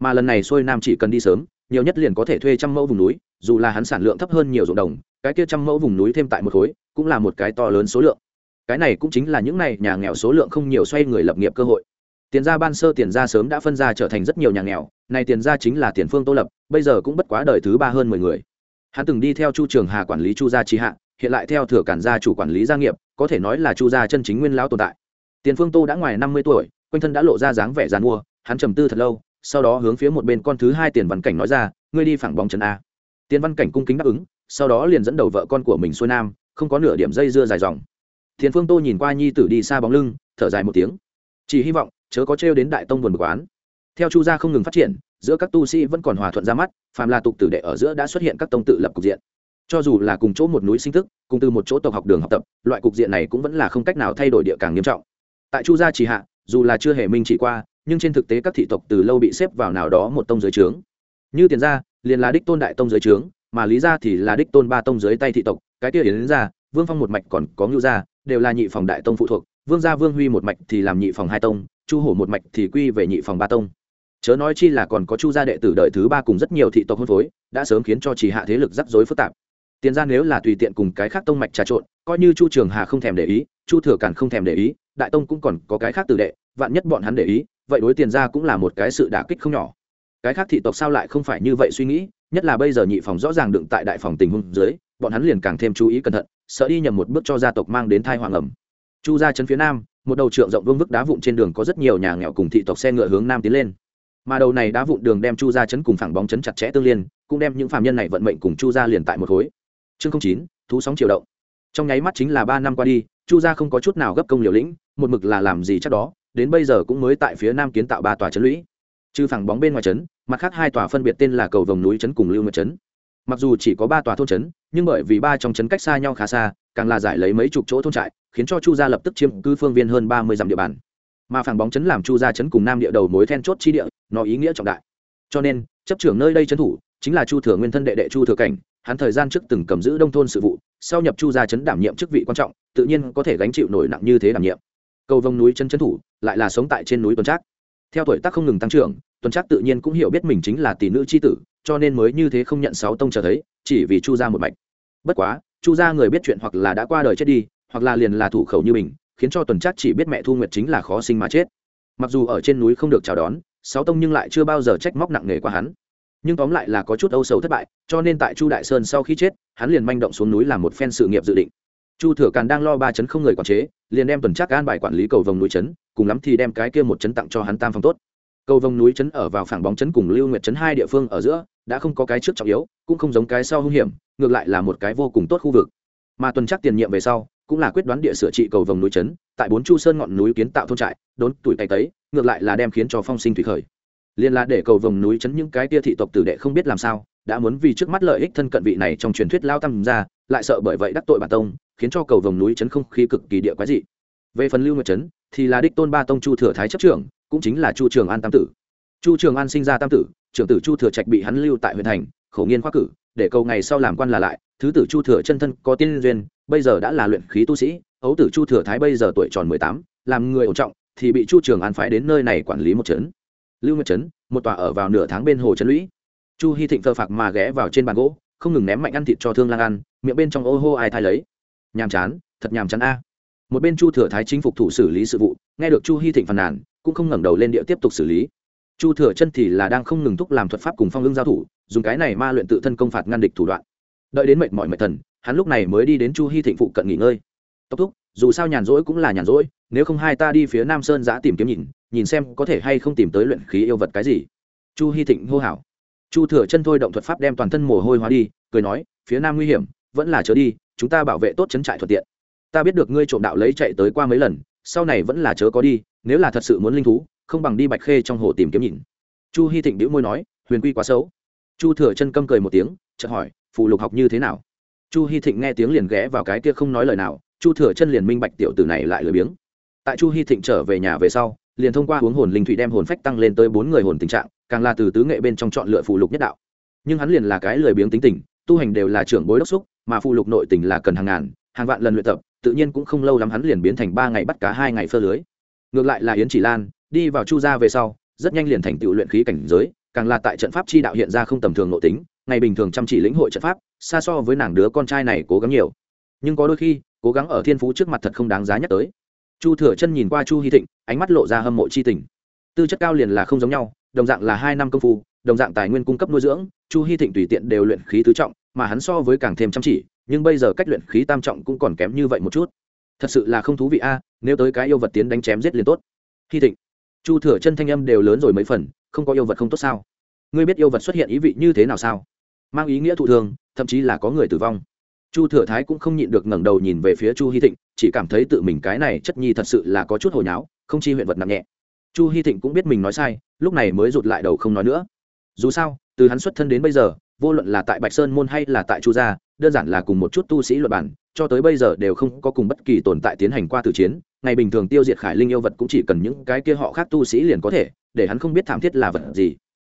mà lần này xuôi nam chỉ cần đi sớm, nhiều nhất liền có thể thuê trăm mẫu vùng núi, dù là hắn sản lượng thấp hơn nhiều ruộng đồng, cái kia trăm mẫu vùng núi thêm tại một khối, cũng là một cái to lớn số lượng. Cái này cũng chính là những này nhà nghèo số lượng không nhiều xoay người lập nghiệp cơ hội. Tiền gia ban sơ tiền gia sớm đã phân ra trở thành rất nhiều nhà nghèo, này tiền gia chính là tiền phương tô lập, bây giờ cũng bất quá đời thứ ba hơn mười người. Hắn từng đi theo chu trường hà quản lý chu gia trí hạ, hiện lại theo thừa cản gia chủ quản lý gia nghiệp, có thể nói là chu gia chân chính nguyên lão tồn tại. Tiền phương tô đã ngoài năm mươi tuổi, quanh thân đã lộ ra dáng vẻ g mua, hắn trầm tư thật lâu sau đó hướng phía một bên con thứ hai tiền văn cảnh nói ra, ngươi đi phẳng bóng chân a. Tiền văn cảnh cung kính đáp ứng, sau đó liền dẫn đầu vợ con của mình xuôi nam, không có nửa điểm dây dưa dài dòng. Thiền phương tô nhìn qua nhi tử đi xa bóng lưng, thở dài một tiếng. Chỉ hy vọng, chớ có trêu đến đại tông buồn bực oán. Theo chu gia không ngừng phát triển, giữa các tu sĩ vẫn còn hòa thuận ra mắt phàm là tục tử đệ ở giữa đã xuất hiện các tông tự lập cục diện. Cho dù là cùng chỗ một núi sinh thức cùng từ một chỗ tộc học đường học tập, loại cục diện này cũng vẫn là không cách nào thay đổi địa càng nghiêm trọng. Tại chu gia chỉ hạ, dù là chưa hề minh chỉ qua nhưng trên thực tế các thị tộc từ lâu bị xếp vào nào đó một tông giới trướng. Như tiền gia, liền là đích tôn đại tông giới trướng, mà lý gia thì là đích tôn ba tông dưới tay thị tộc, cái kia yến gia, vương phong một mạch còn có ngưu gia, đều là nhị phòng đại tông phụ thuộc, vương gia vương huy một mạch thì làm nhị phòng hai tông, chu hổ một mạch thì quy về nhị phòng ba tông. Chớ nói chi là còn có chu gia đệ tử đời thứ ba cùng rất nhiều thị tộc hôn phối, đã sớm khiến cho chỉ hạ thế lực rắc rối phức tạp. Tiền ra nếu là tùy tiện cùng cái khác tông mạch trà trộn, coi như chu trường hà không thèm để ý, chu thừa càn không thèm để ý, đại tông cũng còn có cái khác tử đệ, vạn nhất bọn hắn để ý vậy đối tiền ra cũng là một cái sự đả kích không nhỏ. Cái khác thị tộc sao lại không phải như vậy suy nghĩ, nhất là bây giờ nhị phòng rõ ràng đựng tại đại phòng tình huống dưới, bọn hắn liền càng thêm chú ý cẩn thận, sợ đi nhầm một bước cho gia tộc mang đến thai hoàng ẩm chu ra chân phía nam, một đầu trượng rộng vương vức đá vụn trên đường có rất nhiều nhà nghèo cùng thị tộc xe ngựa hướng nam tiến lên. Mà đầu này đá vụn đường đem chu ra chấn cùng phẳng bóng chấn chặt chẽ tương liên, cũng đem những phạm nhân này vận mệnh cùng chu ra liền tại một khối. Chương chín, thú sóng triều động. Trong nháy mắt chính là ba năm qua đi, chu gia không có chút nào gấp công liều lĩnh, một mực là làm gì chắc đó đến bây giờ cũng mới tại phía nam kiến tạo ba tòa trấn lũy. Trừ phẳng bóng bên ngoài trấn, mặt khác hai tòa phân biệt tên là cầu vồng núi trấn cùng lưu nguyệt trấn. Mặc dù chỉ có ba tòa thôn trấn, nhưng bởi vì ba trong trấn cách xa nhau khá xa, càng là giải lấy mấy chục chỗ thôn trại, khiến cho chu gia lập tức chiếm cư phương viên hơn ba mươi dặm địa bàn. Mà phẳng bóng trấn làm chu gia trấn cùng nam địa đầu mối then chốt chi địa, nó ý nghĩa trọng đại. Cho nên, chấp trưởng nơi đây trấn thủ, chính là chu thừa nguyên thân đệ đệ chu thừa cảnh, hắn thời gian trước từng cầm giữ đông thôn sự vụ, sau nhập chu gia trấn đảm nhiệm chức vị quan trọng, tự nhiên có thể gánh chịu nổi nặng như thế đảm nhiệm cầu vông núi chân trấn thủ, lại là sống tại trên núi tuần trác. Theo tuổi tác không ngừng tăng trưởng, tuần trác tự nhiên cũng hiểu biết mình chính là tỷ nữ c h i tử, cho nên mới như thế không nhận sáu tông trở thấy, chỉ vì chu gia một mạch. Bất quá, chu gia người biết chuyện hoặc là đã qua đời chết đi, hoặc là liền là thủ khẩu như mình, khiến cho tuần trác chỉ biết mẹ thu nguyệt chính là khó sinh mà chết. Mặc dù ở trên núi không được chào đón, sáu tông nhưng lại chưa bao giờ trách móc nặng nề qua hắn. Nhưng tóm lại là có chút âu sầu thất bại, cho nên tại chu đại sơn sau khi chết, hắn liền manh động xuống núi làm một phen sự nghiệp dự định. Chu thừa càn đang lo ba chấn không người quản chế liền đem tuần trác an bài quản lý cầu vồng núi chấn cùng lắm thì đem cái kia một trấn tặng cho hắn tam phong tốt. Cầu vồng núi chấn ở vào phảng bóng chấn cùng lưu nguyệt chấn hai địa phương ở giữa, đã không có cái trước trọng yếu, cũng không giống cái sau hung hiểm, ngược lại là một cái vô cùng tốt khu vực. Mà tuần trác tiền nhiệm về sau, cũng là quyết đoán địa sửa trị cầu vồng núi chấn tại bốn chu sơn ngọn núi kiến tạo thôn trại, đốn tuổi tay tấy, ngược lại là đem khiến cho phong sinh thủy khởi. Liên là để cầu vồng núi chấn những cái tia thị tộc tử đệ không biết làm sao, đã muốn vì trước mắt lợi ích thân cận vị này trong truyền thuyết lao tăng ra lại sợ bởi vậy đắc tội bản tông khiến cho cầu vồng núi chấn không khí cực kỳ địa quái dị. Về phần lưu nguyệt trấn, thì là đích tôn ba tông chu thừa thái chấp trưởng, cũng chính là chu trường an tam tử. Chu trường an sinh ra tam tử, trưởng tử chu thừa trạch bị hắn lưu tại huyện thành, khổ nghiên khoa cử, để cầu ngày sau làm quan là lại, thứ tử chu thừa chân thân có tiên duyên, bây giờ đã là luyện khí tu sĩ, ấu tử chu thừa thái bây giờ tuổi tròn mười tám, làm người ổn trọng, thì bị chu trường an phái đến nơi này quản lý một trấn. Lưu nguyệt trấn, một tòa ở vào nửa tháng bên hồ trấn lũy. Chu hy thịnh phơ phạc mà ghé vào trên bàn gỗ, không ngừng ném mạnh ăn thịt cho thương lang ăn, miệng bên trong ô hô ai thai lấy nhàm chán, thật nhàm chán a. Một bên chu thừa thái chính phục thủ xử lý sự vụ, nghe được chu hy thịnh phàn nàn, cũng không ngẩng đầu lên địa tiếp tục xử lý. Chu thừa chân thì là đang không ngừng thúc làm thuật pháp cùng phong lương giao thủ, dùng cái này ma luyện tự thân công phạt ngăn địch thủ đoạn. Đợi đến mệt mỏi mệt thần, hắn lúc này mới đi đến chu hy thịnh phụ cận nghỉ ngơi. Tốc thúc, dù sao nhàn rỗi cũng là nhàn rỗi, nếu không hai ta đi phía nam sơn giã tìm kiếm nhìn nhìn xem có thể hay không tìm tới luyện khí yêu vật cái gì. Chu hy thịnh hô hảo. chu thừa chân thôi động thuật pháp đem toàn thân mồ hôi hóa đi, cười nói, phía nam nguy hiểm vẫn là chớ đi, chúng ta bảo vệ tốt chấn trại thuận tiện. Ta biết được ngươi trộm đạo lấy chạy tới qua mấy lần, sau này vẫn là chớ có đi, nếu là thật sự muốn linh thú, không bằng đi bạch khê trong hồ tìm kiếm nhìn. Chu hy thịnh đĩu môi nói, huyền quy quá xấu. Chu thừa chân câm cười một tiếng, chợt hỏi phụ lục học như thế nào? Chu hy thịnh nghe tiếng liền ghé vào cái kia không nói lời nào, chu thừa chân liền minh bạch tiểu tử này lại lười biếng. Tại chu hy thịnh trở về nhà về sau, liền thông qua uống hồn linh thủy đem hồn phách tăng lên tới bốn người hồn tình trạng, càng là từ tứ nghệ bên trong chọn lựa phụ lục nhất đạo. Nhưng hắn liền là cái lười biếng tính tình, tu hành đều là trưởng bối đốc xúc mà phụ lục nội tình là cần hàng ngàn, hàng vạn lần luyện tập, tự nhiên cũng không lâu lắm hắn liền biến thành ba ngày bắt cá, hai ngày phơ lưới. Ngược lại là yến chỉ lan, đi vào chu gia về sau, rất nhanh liền thành tựu luyện khí cảnh giới, càng là tại trận pháp chi đạo hiện ra không tầm thường nội tính, ngày bình thường chăm chỉ lĩnh hội trận pháp, xa so với nàng đứa con trai này cố gắng nhiều. Nhưng có đôi khi, cố gắng ở thiên phú trước mặt thật không đáng giá nhắc tới. Chu thừa chân nhìn qua chu hy thịnh, ánh mắt lộ ra hâm mộ c h i tình. Tư chất cao liền là không giống nhau, đồng dạng là hai năm công phu, đồng dạng tài nguyên cung cấp nuôi dưỡng, chu hy thịnh tùy tiện đều luyện khí tứ trọng mà hắn so với càng thêm chăm chỉ, nhưng bây giờ cách luyện khí tam trọng cũng còn kém như vậy một chút. Thật sự là không thú vị a, nếu tới cái yêu vật tiến đánh chém giết liền tốt. Hy thịnh, chu thừa chân thanh âm đều lớn rồi mấy phần, không có yêu vật không tốt sao? Ngươi biết yêu vật xuất hiện ý vị như thế nào sao? Mang ý nghĩa thụ thường, thậm chí là có người tử vong. Chu thừa thái cũng không nhịn được ngẩng đầu nhìn về phía chu hy thịnh, chỉ cảm thấy tự mình cái này chất nhi thật sự là có chút hồi nháo, không chi huyện vật nặng nhẹ. Chu hy thịnh cũng biết mình nói sai, lúc này mới rụt lại đầu không nói nữa. Dù sao, từ hắn xuất thân đến bây giờ vô luận là tại bạch sơn môn hay là tại chu gia, đơn giản là cùng một chút tu sĩ luật bản cho tới bây giờ đều không có cùng bất kỳ tồn tại tiến hành qua tử chiến. Ngày bình thường tiêu diệt khải linh yêu vật cũng chỉ cần những cái kia họ khác tu sĩ liền có thể, để hắn không biết thảm thiết là vật gì.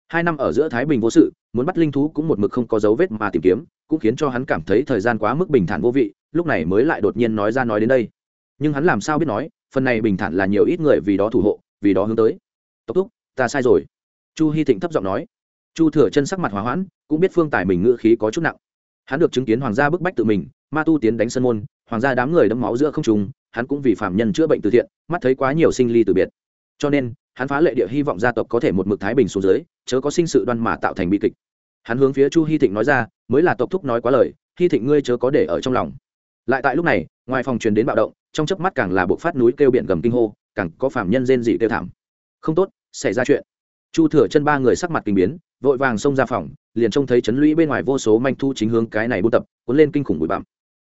Hai năm ở giữa thái bình vô sự, muốn bắt linh thú cũng một mực không có dấu vết mà tìm kiếm, cũng khiến cho hắn cảm thấy thời gian quá mức bình thản vô vị, lúc này mới lại đột nhiên nói ra nói đến đây. Nhưng hắn làm sao biết nói, phần này bình thản là nhiều ít người vì đó thủ hộ, vì đó hướng tới. Tốc thúc, ta sai rồi. Chu hy thịnh thấp giọng nói chu thừa chân sắc mặt hòa hoãn, cũng biết phương tài mình ngữ khí có chút nặng. Hắn được chứng kiến hoàng gia bức bách tự mình, ma tu tiến đánh sân môn, hoàng gia đám người đấm máu giữa không trùng hắn cũng vì phạm nhân chữa bệnh từ thiện, mắt thấy quá nhiều sinh ly từ biệt. Cho nên, hắn phá lệ địa hy vọng gia tộc có thể một mực thái bình xuống dưới, chớ có sinh sự đoan mà tạo thành bi kịch. Hắn hướng phía chu hy thịnh nói ra, mới là tộc thúc nói quá lời hy thịnh ngươi chớ có để ở trong lòng. Lại tại lúc này, ngoài phòng truyền đến bạo động, trong chớp mắt càng là buộc phát núi kêu biển gầm kinh hô, càng có phạm nhân rên dị kêu thảm. Không tốt, xảy ra chuyện. Chu thừa chân ba người sắc mặt kinh biến vội vàng xông ra phòng, liền trông thấy trấn lũy bên ngoài vô số manh thu chính hướng cái này buôn tập, cuốn lên kinh khủng bụi bặm.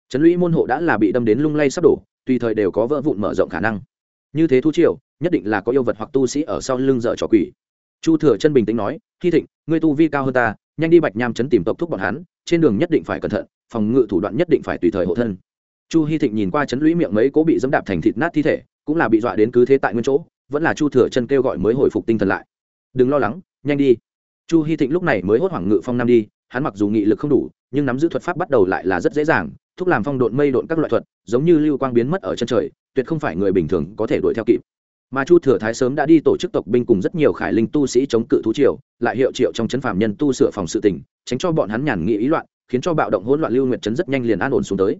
Trấn lũy môn hộ đã là bị đâm đến lung lay sắp đổ, tùy thời đều có vỡ vụn mở rộng khả năng. Như thế thu triều, nhất định là có yêu vật hoặc tu sĩ ở sau lưng dở trò quỷ. Chu thừa chân bình tĩnh nói khi thịnh, ngươi tu vi cao hơn ta, nhanh đi bạch nham chấn tìm tộc thúc bọn hắn, trên đường nhất định phải cẩn thận, phòng ngự thủ đoạn nhất định phải tùy thời hộ thân. Chu hy thịnh nhìn qua chấn lũy miệng mấy cố bị dẫm đạp thành thịt nát thi thể, cũng là bị dọa đến cứ thế tại nguyên chỗ, vẫn là chu thừa chân kêu gọi mới hồi phục tinh thần lại. Đừng lo lắng, nhanh đi chu hy thịnh lúc này mới hốt hoảng ngự phong nam đi hắn mặc dù nghị lực không đủ nhưng nắm giữ thuật pháp bắt đầu lại là rất dễ dàng thúc làm phong độn mây độn các loại thuật giống như lưu quang biến mất ở chân trời tuyệt không phải người bình thường có thể đuổi theo kịp. Mà chu thừa thái sớm đã đi tổ chức tộc binh cùng rất nhiều khải linh tu sĩ chống cự thú triều lại hiệu triệu trong chấn phạm nhân tu sửa phòng sự tình, tránh cho bọn hắn nhàn nghị ý loạn khiến cho bạo động hỗn loạn lưu nguyệt chấn rất nhanh liền an ổn xuống tới.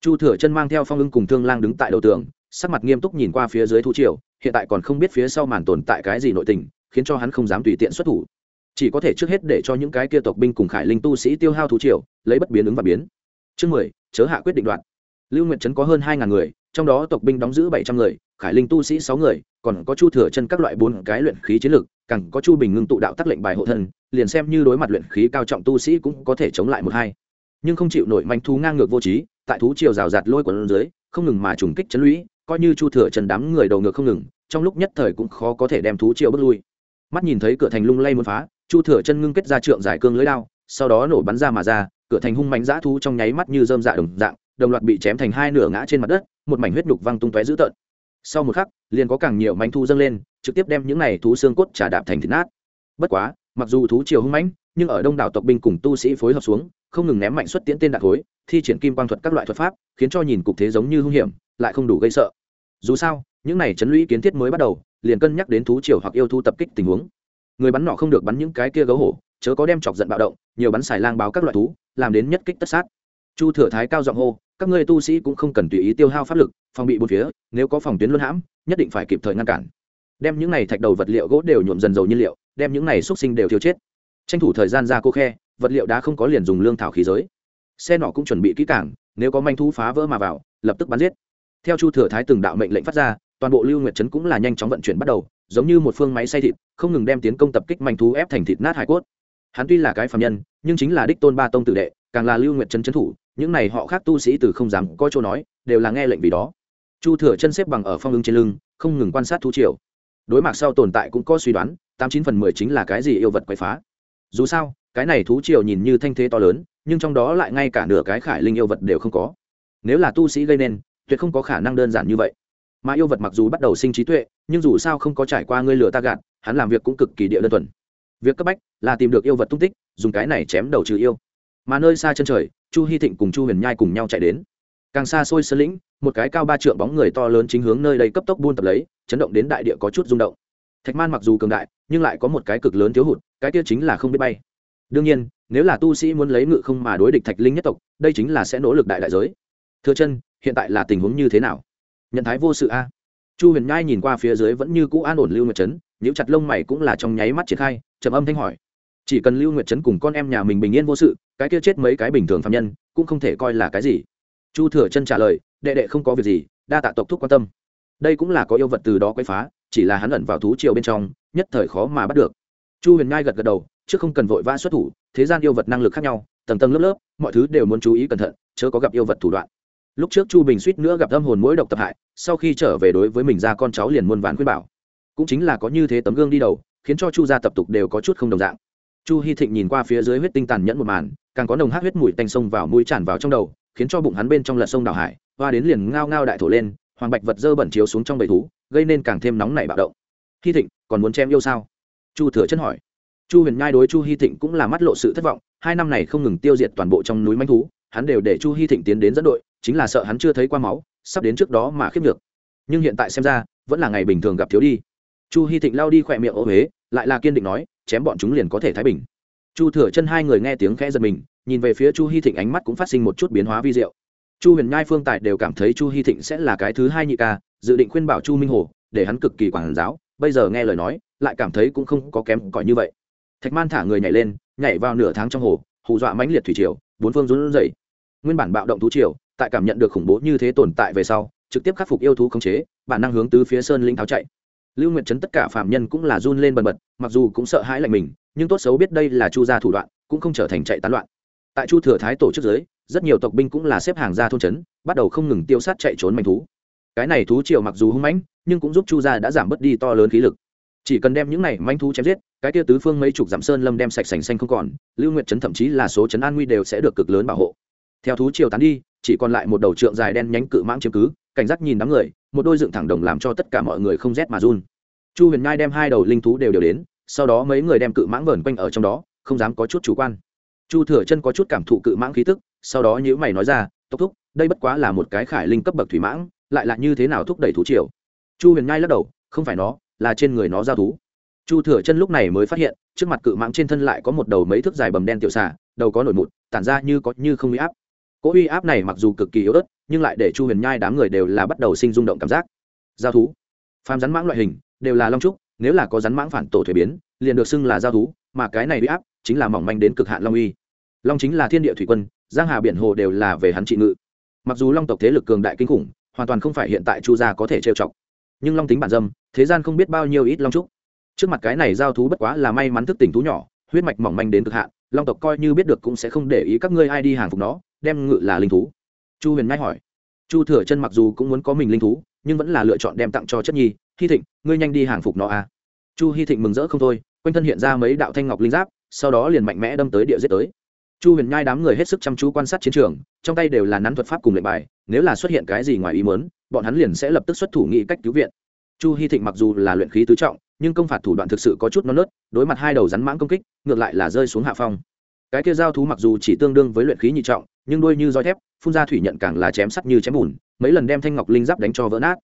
Chu thừa chân mang theo phong ưng cùng thương lang đứng tại đầu tường sắc mặt nghiêm túc nhìn qua phía dưới thú triều hiện tại còn không biết phía sau màn tồn tại cái gì nội tình khiến cho hắn không dám tùy tiện xuất thủ chỉ có thể trước hết để cho những cái kia tộc binh cùng khải linh tu sĩ tiêu hao thú triều, lấy bất biến ứng và biến. Chương mười, chớ hạ quyết định đoạn lưu nguyệt trấn có hơn hai ngàn người, trong đó tộc binh đóng giữ bảy trăm người, khải linh tu sĩ sáu người, còn có chu thừa chân các loại bốn cái luyện khí chiến lược càng có chu bình ngưng tụ đạo tác lệnh bài hộ thân, liền xem như đối mặt luyện khí cao trọng tu sĩ cũng có thể chống lại một hai. Nhưng không chịu nổi manh thú ngang ngược vô trí, tại thú triều rào rạt lôi của dưới, không ngừng mà trùng kích chấn lũy, coi như chu thừa chân đám người đầu ngược không ngừng, trong lúc nhất thời cũng khó có thể đem thú triều bước lui. Mắt nhìn thấy cửa thành lung lay muốn phá chu thừa chân ngưng kết ra trượng giải cương lưới đao, sau đó nổ bắn ra mà ra, cửa thành hung mạnh dã thú trong nháy mắt như dơm dạ đồng dạng, đồng loạt bị chém thành hai nửa ngã trên mặt đất, một mảnh huyết nhục văng tung tóe dữ tợn. Sau một khắc, liền có càng nhiều manh thu dâng lên, trực tiếp đem những này thú xương cốt trả đạp thành thịt nát. Bất quá, mặc dù thú chiều hung mãnh, nhưng ở đông đảo tộc binh cùng tu sĩ phối hợp xuống, không ngừng ném mạnh xuất tiễn tên đạn thối, thi triển kim quang thuật các loại thuật pháp, khiến cho nhìn cục thế giống như hung hiểm, lại không đủ gây sợ. Dù sao, những này chấn lũy kiến thiết mới bắt đầu, liền cân nhắc đến thú triều hoặc yêu thu tập kích tình huống người bắn nọ không được bắn những cái kia gấu hổ, chớ có đem chọc giận bạo động, nhiều bắn xài lang báo các loại thú, làm đến nhất kích tất sát. Chu thừa thái cao giọng hô, các ngươi tu sĩ cũng không cần tùy ý tiêu hao pháp lực, phòng bị bốn phía, nếu có phòng tuyến luân hãm, nhất định phải kịp thời ngăn cản. Đem những này thạch đầu vật liệu gỗ đều nhuộm dần dầu nhiên liệu, đem những này xúc sinh đều thiêu chết. Tranh thủ thời gian ra cô khe, vật liệu đá không có liền dùng lương thảo khí giới. Xe nọ cũng chuẩn bị kỹ cảng nếu có manh thú phá vỡ mà vào, lập tức bắn giết. Theo chu thừa thái từng đạo mệnh lệnh phát ra, toàn bộ lưu nguyệt trấn cũng là nhanh chóng vận chuyển bắt đầu giống như một phương máy xay thịt, không ngừng đem tiến công tập kích manh thú ép thành thịt nát hải cốt. Hắn tuy là cái phạm nhân, nhưng chính là đích tôn ba tông tử đệ, càng là lưu nguyệt trấn trấn thủ, những này họ khác tu sĩ từ không dám có chỗ nói, đều là nghe lệnh vì đó. Chu thừa chân xếp bằng ở phong ứng trên lưng, không ngừng quan sát thú triều. Đối mặt sau tồn tại cũng có suy đoán, tám chín phần mười chính là cái gì yêu vật quậy phá. Dù sao, cái này thú triều nhìn như thanh thế to lớn, nhưng trong đó lại ngay cả nửa cái khải linh yêu vật đều không có. Nếu là tu sĩ gây nên, tuyệt không có khả năng đơn giản như vậy mà yêu vật mặc dù bắt đầu sinh trí tuệ, nhưng dù sao không có trải qua ngươi lửa ta gạt, hắn làm việc cũng cực kỳ địa đơn thuần. Việc cấp bách là tìm được yêu vật tung tích, dùng cái này chém đầu trừ yêu. Mà nơi xa chân trời, chu hy thịnh cùng chu huyền nhai cùng nhau chạy đến. Càng xa xôi sơn lĩnh, một cái cao ba trượng bóng người to lớn chính hướng nơi đây cấp tốc buôn tập lấy, chấn động đến đại địa có chút rung động. Thạch man mặc dù cường đại, nhưng lại có một cái cực lớn thiếu hụt, cái kia chính là không biết bay. Đương nhiên, nếu là tu sĩ muốn lấy ngự không mà đối địch thạch linh nhất tộc, đây chính là sẽ nỗ lực đại đại giới. Thưa chân, hiện tại là tình huống như thế nào? Nhận thái vô sự a. Chu huyền nhai nhìn qua phía dưới vẫn như cũ an ổn lưu nguyệt trấn những chặt lông mày cũng là trong nháy mắt triển khai, trầm âm thanh hỏi. Chỉ cần lưu nguyệt trấn cùng con em nhà mình bình yên vô sự, cái kia chết mấy cái bình thường phạm nhân, cũng không thể coi là cái gì. Chu thừa chân trả lời, đệ đệ không có việc gì, đa tạ tộc thúc quan tâm. Đây cũng là có yêu vật từ đó quấy phá, chỉ là hắn ẩn vào thú triều bên trong, nhất thời khó mà bắt được. Chu huyền nhai gật gật đầu chứ không cần vội vã xuất thủ, thế gian yêu vật năng lực khác nhau, tầng tầng lớp lớp, mọi thứ đều muốn chú ý cẩn thận, chớ có gặp yêu vật thủ đoạn lúc trước chu bình suýt nữa gặp âm hồn mỗi độc tập hại, sau khi trở về đối với mình ra con cháu liền muôn ván khuyên bảo. Cũng chính là có như thế tấm gương đi đầu, khiến cho chu gia tập tục đều có chút không đồng dạng. Chu hy thịnh nhìn qua phía dưới huyết tinh tàn nhẫn một màn, càng có nồng hát huyết mùi tanh sông vào mũi tràn vào trong đầu, khiến cho bụng hắn bên trong lợn sông đào hải, hoa đến liền ngao ngao đại thổ lên, hoàng bạch vật dơ bẩn chiếu xuống trong bầy thú, gây nên càng thêm nóng nảy bạo động. Hy thịnh, còn muốn chém yêu sao? Chu thừa chân hỏi. Chu huyền nhai đối chu hy thịnh cũng là mắt lộ sự thất vọng, hai năm này không ngừng tiêu diệt toàn bộ trong núi manh thú hắn đều để chu hy thịnh tiến đến dẫn đội, chính là sợ hắn chưa thấy qua máu, sắp đến trước đó mà khiếp được nhưng hiện tại xem ra, vẫn là ngày bình thường gặp thiếu đi. Chu hy thịnh lao đi khỏe miệng ô huế lại là kiên định nói, chém bọn chúng liền có thể thái bình. Chu thừa chân hai người nghe tiếng khẽ giật mình, nhìn về phía chu hy thịnh ánh mắt cũng phát sinh một chút biến hóa vi diệu. Chu huyền nhai phương tài đều cảm thấy chu hy thịnh sẽ là cái thứ hai nhị ca, dự định khuyên bảo chu minh hồ, để hắn cực kỳ quản giáo, bây giờ nghe lời nói, lại cảm thấy cũng không có kém cỏi như vậy. Thạch man thả người nhảy lên, nhảy vào nửa tháng trong hồ, hù dọa mãnh liệt thủy triều, bốn phương rốn rẩy nguyên bản bạo động thú triều, tại cảm nhận được khủng bố như thế tồn tại về sau, trực tiếp khắc phục yêu thú khống chế, bản năng hướng tứ phía sơn linh tháo chạy. Lưu nguyệt trấn tất cả phạm nhân cũng là run lên bần bật, mặc dù cũng sợ hãi lạnh mình, nhưng tốt xấu biết đây là chu gia thủ đoạn, cũng không trở thành chạy tán loạn. Tại chu thừa thái tổ chức giới, rất nhiều tộc binh cũng là xếp hàng ra thôn trấn, bắt đầu không ngừng tiêu sát chạy trốn manh thú. Cái này thú triều mặc dù hung mãnh, nhưng cũng giúp chu gia đã giảm bớt đi to lớn khí lực. Chỉ cần đem những này manh thú chém giết, cái tia tứ phương mấy chục dặm sơn lâm đem sạch sành xanh không còn, lưu nguyệt trấn thậm chí là số trấn an nguy đều sẽ được cực lớn bảo hộ theo thú triều tán đi, chỉ còn lại một đầu trượng dài đen nhánh cự mãng chiếm cứ, cảnh giác nhìn đám người, một đôi dựng thẳng đồng làm cho tất cả mọi người không rét mà run. Chu huyền nhai đem hai đầu linh thú đều đều đến, sau đó mấy người đem cự mãng vờn quanh ở trong đó, không dám có chút chủ quan. Chu thừa chân có chút cảm thụ cự mãng khí tức, sau đó nhữ mày nói ra, tốc thúc, đây bất quá là một cái khải linh cấp bậc thủy mãng, lại là như thế nào thúc đẩy thú triều? Chu huyền nhai lắc đầu, không phải nó, là trên người nó giao thú. Chu thừa chân lúc này mới phát hiện, trước mặt cự mãng trên thân lại có một đầu mấy thước dài bầm đen tiểu xà, đầu có nổi mụn, tản ra như có như không bị áp cỗ uy áp này mặc dù cực kỳ yếu ớt, nhưng lại để chu huyền nhai đám người đều là bắt đầu sinh rung động cảm giác. Giao thú. Phàm rắn mãng loại hình, đều là long trúc, nếu là có rắn mãng phản tổ thuế biến, liền được xưng là giao thú, mà cái này uy áp chính là mỏng manh đến cực hạn long uy. Long chính là thiên địa thủy quân, giang hà biển hồ đều là về hắn trị ngự. Mặc dù long tộc thế lực cường đại kinh khủng, hoàn toàn không phải hiện tại chu gia có thể trêu chọc. Nhưng long tính bản dâm, thế gian không biết bao nhiêu ít long trúc. Trước mặt cái này giao thú bất quá là may mắn thức tỉnh thú nhỏ, huyết mạch mỏng manh đến cực hạn, long tộc coi như biết được cũng sẽ không để ý các ngươi ai đi hàng phục nó đem ngự là linh thú. Chu huyền nhai hỏi. Chu thừa chân mặc dù cũng muốn có mình linh thú, nhưng vẫn là lựa chọn đem tặng cho chất nhi. Hy thịnh, ngươi nhanh đi hàng phục nó à. chu hy thịnh mừng rỡ không thôi, quanh thân hiện ra mấy đạo thanh ngọc linh giáp, sau đó liền mạnh mẽ đâm tới địa giết tới. Chu huyền nhai đám người hết sức chăm chú quan sát chiến trường, trong tay đều là nắn thuật pháp cùng lệnh bài, nếu là xuất hiện cái gì ngoài ý muốn, bọn hắn liền sẽ lập tức xuất thủ nghị cách cứu viện. Chu hy thịnh mặc dù là luyện khí tứ trọng, nhưng công phạt thủ đoạn thực sự có chút non nớt, đối mặt hai đầu rắn mãng công kích, ngược lại là rơi xuống hạ phong. Cái kia giao thú mặc dù chỉ tương đương với luyện khí nhị trọng nhưng đuôi như roi thép, phun ra thủy nhận càng là chém sắt như chém bùn, mấy lần đem thanh ngọc linh giáp đánh cho vỡ nát.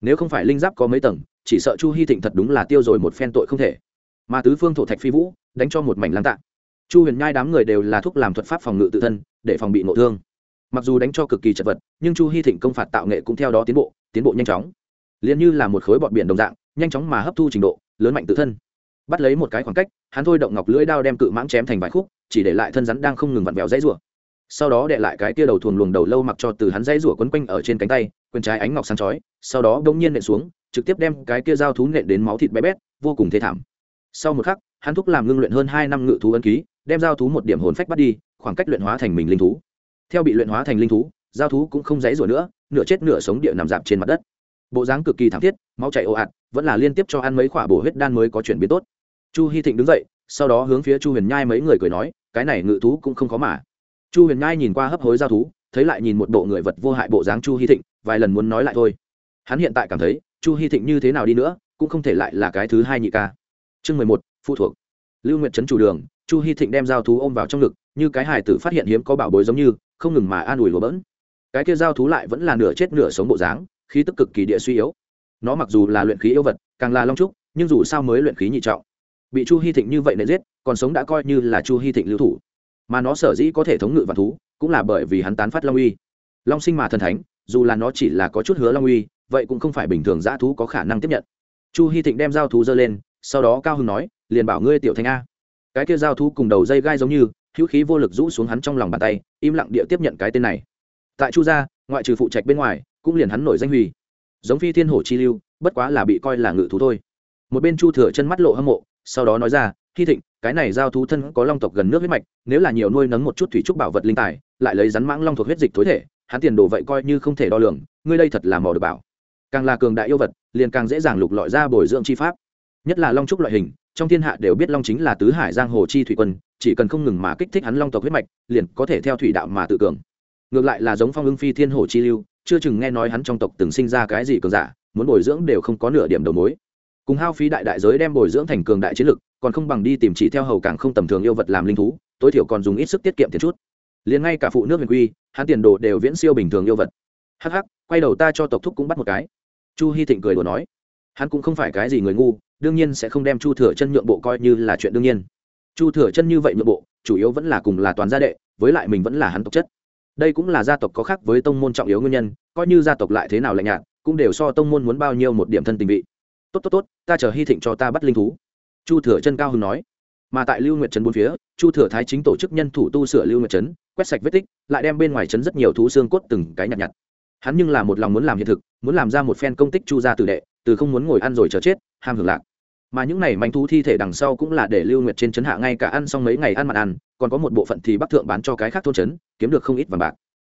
Nếu không phải linh giáp có mấy tầng, chỉ sợ chu hy thịnh thật đúng là tiêu rồi một phen tội không thể. Mà tứ phương thổ thạch phi vũ, đánh cho một mảnh lăn tạ chu huyền nhai đám người đều là thuốc làm thuật pháp phòng ngự tự thân, để phòng bị ngộ thương. Mặc dù đánh cho cực kỳ chật vật, nhưng chu hy thịnh công phạt tạo nghệ cũng theo đó tiến bộ tiến bộ nhanh chóng. Liền như là một khối bọt biển đồng dạng, nhanh chóng mà hấp thu trình độ, lớn mạnh tự thân. Bắt lấy một cái khoảng cách, hắn thôi động ngọc lưỡi đao đem cự mãng chém thành vài khúc, chỉ để lại thân rắn đang không ngừng vặn vẹo dãy rủa sau đó đệ lại cái tia đầu thuồng luồng đầu lâu mặc cho từ hắn dây rủa quấn quanh ở trên cánh tay, quyền trái ánh ngọc sáng chói, sau đó đông nhiên nện xuống, trực tiếp đem cái kia dao thú nện đến máu thịt bé bét, vô cùng thê thảm. Sau một khắc, hắn thúc làm ngưng luyện hơn hai năm ngự thú ấn ký, đem dao thú một điểm hồn phách bắt đi, khoảng cách luyện hóa thành mình linh thú. Theo bị luyện hóa thành linh thú, dao thú cũng không dãy rủa nữa, nửa chết nửa sống địa nằm dạp trên mặt đất. Bộ dáng cực kỳ thảm thiết, máu chảy ồ ạt, vẫn là liên tiếp cho ăn mấy quả bổ huyết đan mới có chuyển biến tốt. Chu hy thịnh đứng dậy, sau đó hướng phía chu huyền nhai mấy người cười nói, cái này ngự thú cũng không khó mà chu huyền nhai nhìn qua hấp hối giao thú, thấy lại nhìn một bộ người vật vô hại bộ dáng chu hy thịnh, vài lần muốn nói lại thôi. Hắn hiện tại cảm thấy, chu hy thịnh như thế nào đi nữa, cũng không thể lại là cái thứ hai nhị ca. Chương mười một, phụ thuộc. Lưu nguyện trấn chủ đường, chu hy thịnh đem giao thú ôm vào trong ngực, như cái hài tử phát hiện hiếm có bảo bối giống như, không ngừng mà an ủi lùa bỡn. Cái kia giao thú lại vẫn là nửa chết nửa sống bộ dáng, khí tức cực kỳ địa suy yếu. Nó mặc dù là luyện khí yêu vật, càng là long trúc, nhưng dù sao mới luyện khí nhị trọng. Bị chu hy thịnh như vậy nên giết, còn sống đã coi như là chu hy thịnh lưu thủ mà nó sở dĩ có thể thống ngự vạn thú cũng là bởi vì hắn tán phát long uy. Long sinh mà thần thánh, dù là nó chỉ là có chút hứa long uy, vậy cũng không phải bình thường dã thú có khả năng tiếp nhận. Chu hy thịnh đem giao thú dơ lên, sau đó cao hưng nói, liền bảo ngươi tiểu thanh a. Cái kia giao thú cùng đầu dây gai giống như, hữu khí vô lực rũ xuống hắn trong lòng bàn tay, im lặng địa tiếp nhận cái tên này. Tại chu gia, ngoại trừ phụ trạch bên ngoài, cũng liền hắn nổi danh huy. Giống phi thiên hổ chi lưu, bất quá là bị coi là ngự thú thôi. Một bên chu thừa chân mắt lộ hâm mộ, sau đó nói ra hy thịnh cái này giao thú thân có long tộc gần nước huyết mạch, nếu là nhiều nuôi nấng một chút thủy trúc bảo vật linh tài, lại lấy rắn mãng long thuộc huyết dịch tối thể, hắn tiền đồ vậy coi như không thể đo lường, ngươi đây thật là mò được bảo. Càng là cường đại yêu vật, liền càng dễ dàng lục lọi ra bồi dưỡng chi pháp. Nhất là long trúc loại hình, trong thiên hạ đều biết long chính là tứ hải giang hồ chi thủy quân, chỉ cần không ngừng mà kích thích hắn long tộc huyết mạch, liền có thể theo thủy đạo mà tự cường. Ngược lại là giống phong ưng phi thiên hồ chi lưu, chưa chừng nghe nói hắn trong tộc từng sinh ra cái gì cường giả, muốn bồi dưỡng đều không có nửa điểm đầu mối cùng hao phí đại đại giới đem bồi dưỡng thành cường đại chiến lực, còn không bằng đi tìm chỉ theo hầu càng không tầm thường yêu vật làm linh thú, tối thiểu còn dùng ít sức tiết kiệm tiền chút. Liền ngay cả phụ nước huyền quy, hắn tiền đồ đều viễn siêu bình thường yêu vật. Hắc hắc, quay đầu ta cho tộc thúc cũng bắt một cái. Chu hy thịnh cười đùa nói. Hắn cũng không phải cái gì người ngu, đương nhiên sẽ không đem chu thừa chân nhượng bộ coi như là chuyện đương nhiên. Chu thừa chân như vậy nhượng bộ, chủ yếu vẫn là cùng là toàn gia đệ, với lại mình vẫn là hắn tộc chất. Đây cũng là gia tộc có khác với tông môn trọng yếu nguyên nhân, coi như gia tộc lại thế nào lạnh nhạt, cũng đều so tông môn muốn bao nhiêu một điểm thân tình vị tốt tốt tốt, ta chờ hy thịnh cho ta bắt linh thú. Chu thừa chân cao hưng nói. Mà tại lưu nguyệt trấn bốn phía, chu thừa thái chính tổ chức nhân thủ tu sửa lưu nguyệt trấn, quét sạch vết tích, lại đem bên ngoài trấn rất nhiều thú xương cốt từng cái nhặt nhặt. Hắn nhưng là một lòng muốn làm hiện thực, muốn làm ra một phen công tích chu gia tử đệ, từ không muốn ngồi ăn rồi chờ chết, ham hưởng lạc. Mà những này manh thú thi thể đằng sau cũng là để lưu nguyệt trên trấn hạ ngay cả ăn xong mấy ngày ăn mặn ăn, còn có một bộ phận thì bắc thượng bán cho cái khác thôn trấn, kiếm được không ít vàng bạc.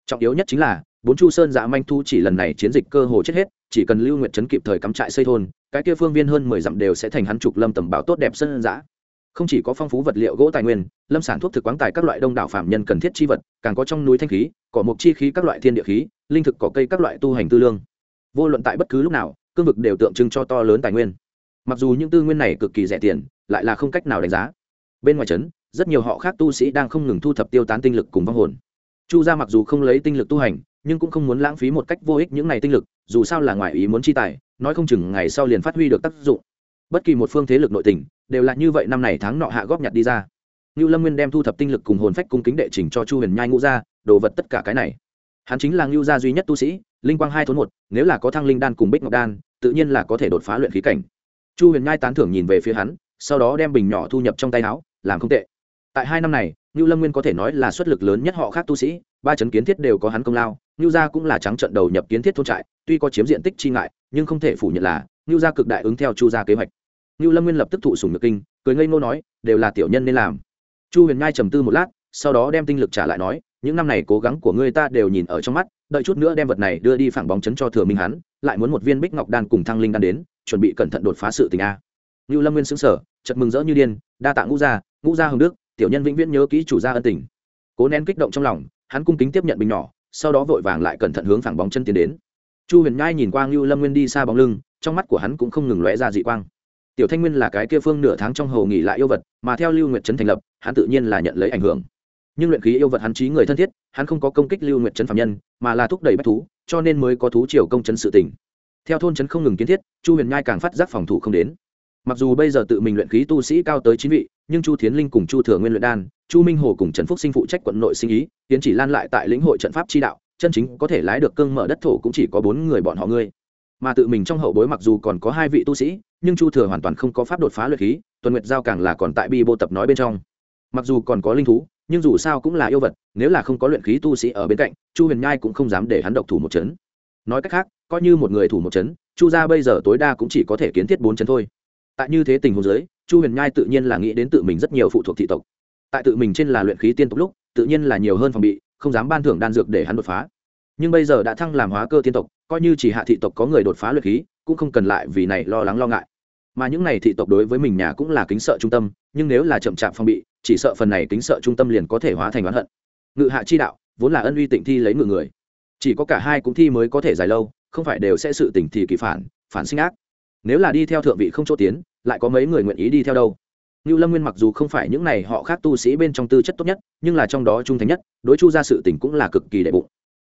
Trọng yếu nhất chính là, bốn chu sơn dạ manh thu chỉ lần này chiến dịch cơ hồ chết hết, chỉ cần lưu nguyệt trấn kịp thời cắm trại xây thôn cái kia phương viên hơn mười dặm đều sẽ thành hắn trục lâm tầm bảo tốt đẹp sân giã. Không chỉ có phong phú vật liệu gỗ tài nguyên, lâm sản thuốc thực quáng tài các loại đông đảo phạm nhân cần thiết chi vật, càng có trong núi thanh khí, cỏ mộc chi khí các loại thiên địa khí, linh thực, cỏ cây các loại tu hành tư lương. Vô luận tại bất cứ lúc nào, cương vực đều tượng trưng cho to lớn tài nguyên. Mặc dù những tư nguyên này cực kỳ rẻ tiền, lại là không cách nào đánh giá. Bên ngoài trấn, rất nhiều họ khác tu sĩ đang không ngừng thu thập tiêu tán tinh lực cùng vong hồn. Chu gia mặc dù không lấy tinh lực tu hành, nhưng cũng không muốn lãng phí một cách vô ích những này tinh lực, dù sao là ngoài ý muốn chi tài nói không chừng ngày sau liền phát huy được tác dụng. Bất kỳ một phương thế lực nội tình, đều là như vậy năm này tháng nọ hạ góp nhặt đi ra. Nưu lâm nguyên đem thu thập tinh lực cùng hồn phách cung kính đệ trình cho chu huyền nhai ngũ gia đồ vật tất cả cái này. Hắn chính là Nưu gia duy nhất tu sĩ, linh quang hai thốn một, nếu là có thăng linh đan cùng bích ngọc đan, tự nhiên là có thể đột phá luyện khí cảnh. Chu huyền nhai tán thưởng nhìn về phía hắn, sau đó đem bình nhỏ thu nhập trong tay áo, làm không tệ. Tại hai năm này Nưu lâm nguyên có thể nói là xuất lực lớn nhất họ khác tu sĩ, ba chấn kiến thiết đều có hắn công lao Nưu gia cũng là trắng trận đầu nhập kiến thiết thôn trại, tuy có chiếm diện tích chi ngại nhưng không thể phủ nhận là ngưu gia cực đại ứng theo chu gia kế hoạch. Ngưu lâm nguyên lập tức thụ sùng nhược kinh, cười ngây ngô nói, đều là tiểu nhân nên làm. Chu huyền nhai trầm tư một lát, sau đó đem tinh lực trả lại nói, những năm này cố gắng của ngươi ta đều nhìn ở trong mắt, đợi chút nữa đem vật này đưa đi phản bóng chấn cho thừa minh hắn, lại muốn một viên bích ngọc đan cùng thăng linh đan đến, chuẩn bị cẩn thận đột phá sự tình a. Ngưu lâm nguyên xứng sở chật mừng rỡ như điên, đa tạ ngũ gia ngũ gia hồng đức, tiểu nhân vĩnh viễn nhớ kỹ chủ gia ân tình. Cố nén kích động trong lòng, hắn cung kính tiếp nhận bình nhỏ, sau đó vội vàng lại cẩn thận hướng phẳng bóng chân tiến đến chu huyền nhai nhìn qua ngưu lâm nguyên đi xa bóng lưng, trong mắt của hắn cũng không ngừng lóe ra dị quang. Tiểu thanh nguyên là cái kia phương nửa tháng trong hầu nghỉ lại yêu vật, mà theo lưu nguyệt trấn thành lập, hắn tự nhiên là nhận lấy ảnh hưởng. Nhưng luyện khí yêu vật hắn trí người thân thiết, hắn không có công kích lưu nguyệt trấn phạm nhân, mà là thúc đẩy bách thú, cho nên mới có thú triều công trấn sự tỉnh theo thôn trấn không ngừng kiến thiết, chu huyền nhai càng phát giác phòng thủ không đến. Mặc dù bây giờ tự mình luyện khí tu sĩ cao tới chín vị, nhưng chu thiến linh cùng chu thừa nguyên luyện đan, chu minh hồ cùng trần phúc sinh phụ trách quận nội sinh ý, tiến chỉ lan lại tại lĩnh hội trận pháp chi đạo chân chính có thể lái được cương mở đất thổ cũng chỉ có bốn người bọn họ ngươi. Mà tự mình trong hậu bối mặc dù còn có hai vị tu sĩ, nhưng chu thừa hoàn toàn không có pháp đột phá luyện khí, tuần nguyệt giao càng là còn tại bi bộ tập nói bên trong. Mặc dù còn có linh thú, nhưng dù sao cũng là yêu vật, nếu là không có luyện khí tu sĩ ở bên cạnh, chu huyền nhai cũng không dám để hắn độc thủ một chấn. Nói cách khác, coi như một người thủ một chấn, chu gia bây giờ tối đa cũng chỉ có thể kiến thiết bốn chấn thôi. Tại như thế tình huống giới chu huyền nhai tự nhiên là nghĩ đến tự mình rất nhiều phụ thuộc thị tộc. Tại tự mình trên là luyện khí tiên tộc lúc, tự nhiên là nhiều hơn phòng bị không dám ban thưởng đan dược để hắn đột phá. Nhưng bây giờ đã thăng làm hóa cơ tiên tộc, coi như chỉ hạ thị tộc có người đột phá luyện khí, cũng không cần lại vì này lo lắng lo ngại. Mà những này thị tộc đối với mình nhà cũng là kính sợ trung tâm, nhưng nếu là chậm chạp phong bị, chỉ sợ phần này kính sợ trung tâm liền có thể hóa thành oán hận. Ngự hạ chi đạo, vốn là ân uy tịnh thi lấy ngự người. Chỉ có cả hai cũng thi mới có thể dài lâu, không phải đều sẽ sự tỉnh thì kỳ phản phản sinh ác. Nếu là đi theo thượng vị không chỗ tiến, lại có mấy người nguyện ý đi theo đâu? Nưu lâm nguyên mặc dù không phải những này họ khác tu sĩ bên trong tư chất tốt nhất, nhưng là trong đó trung thành nhất, đối chu gia sự tình cũng là cực kỳ đệ bụng.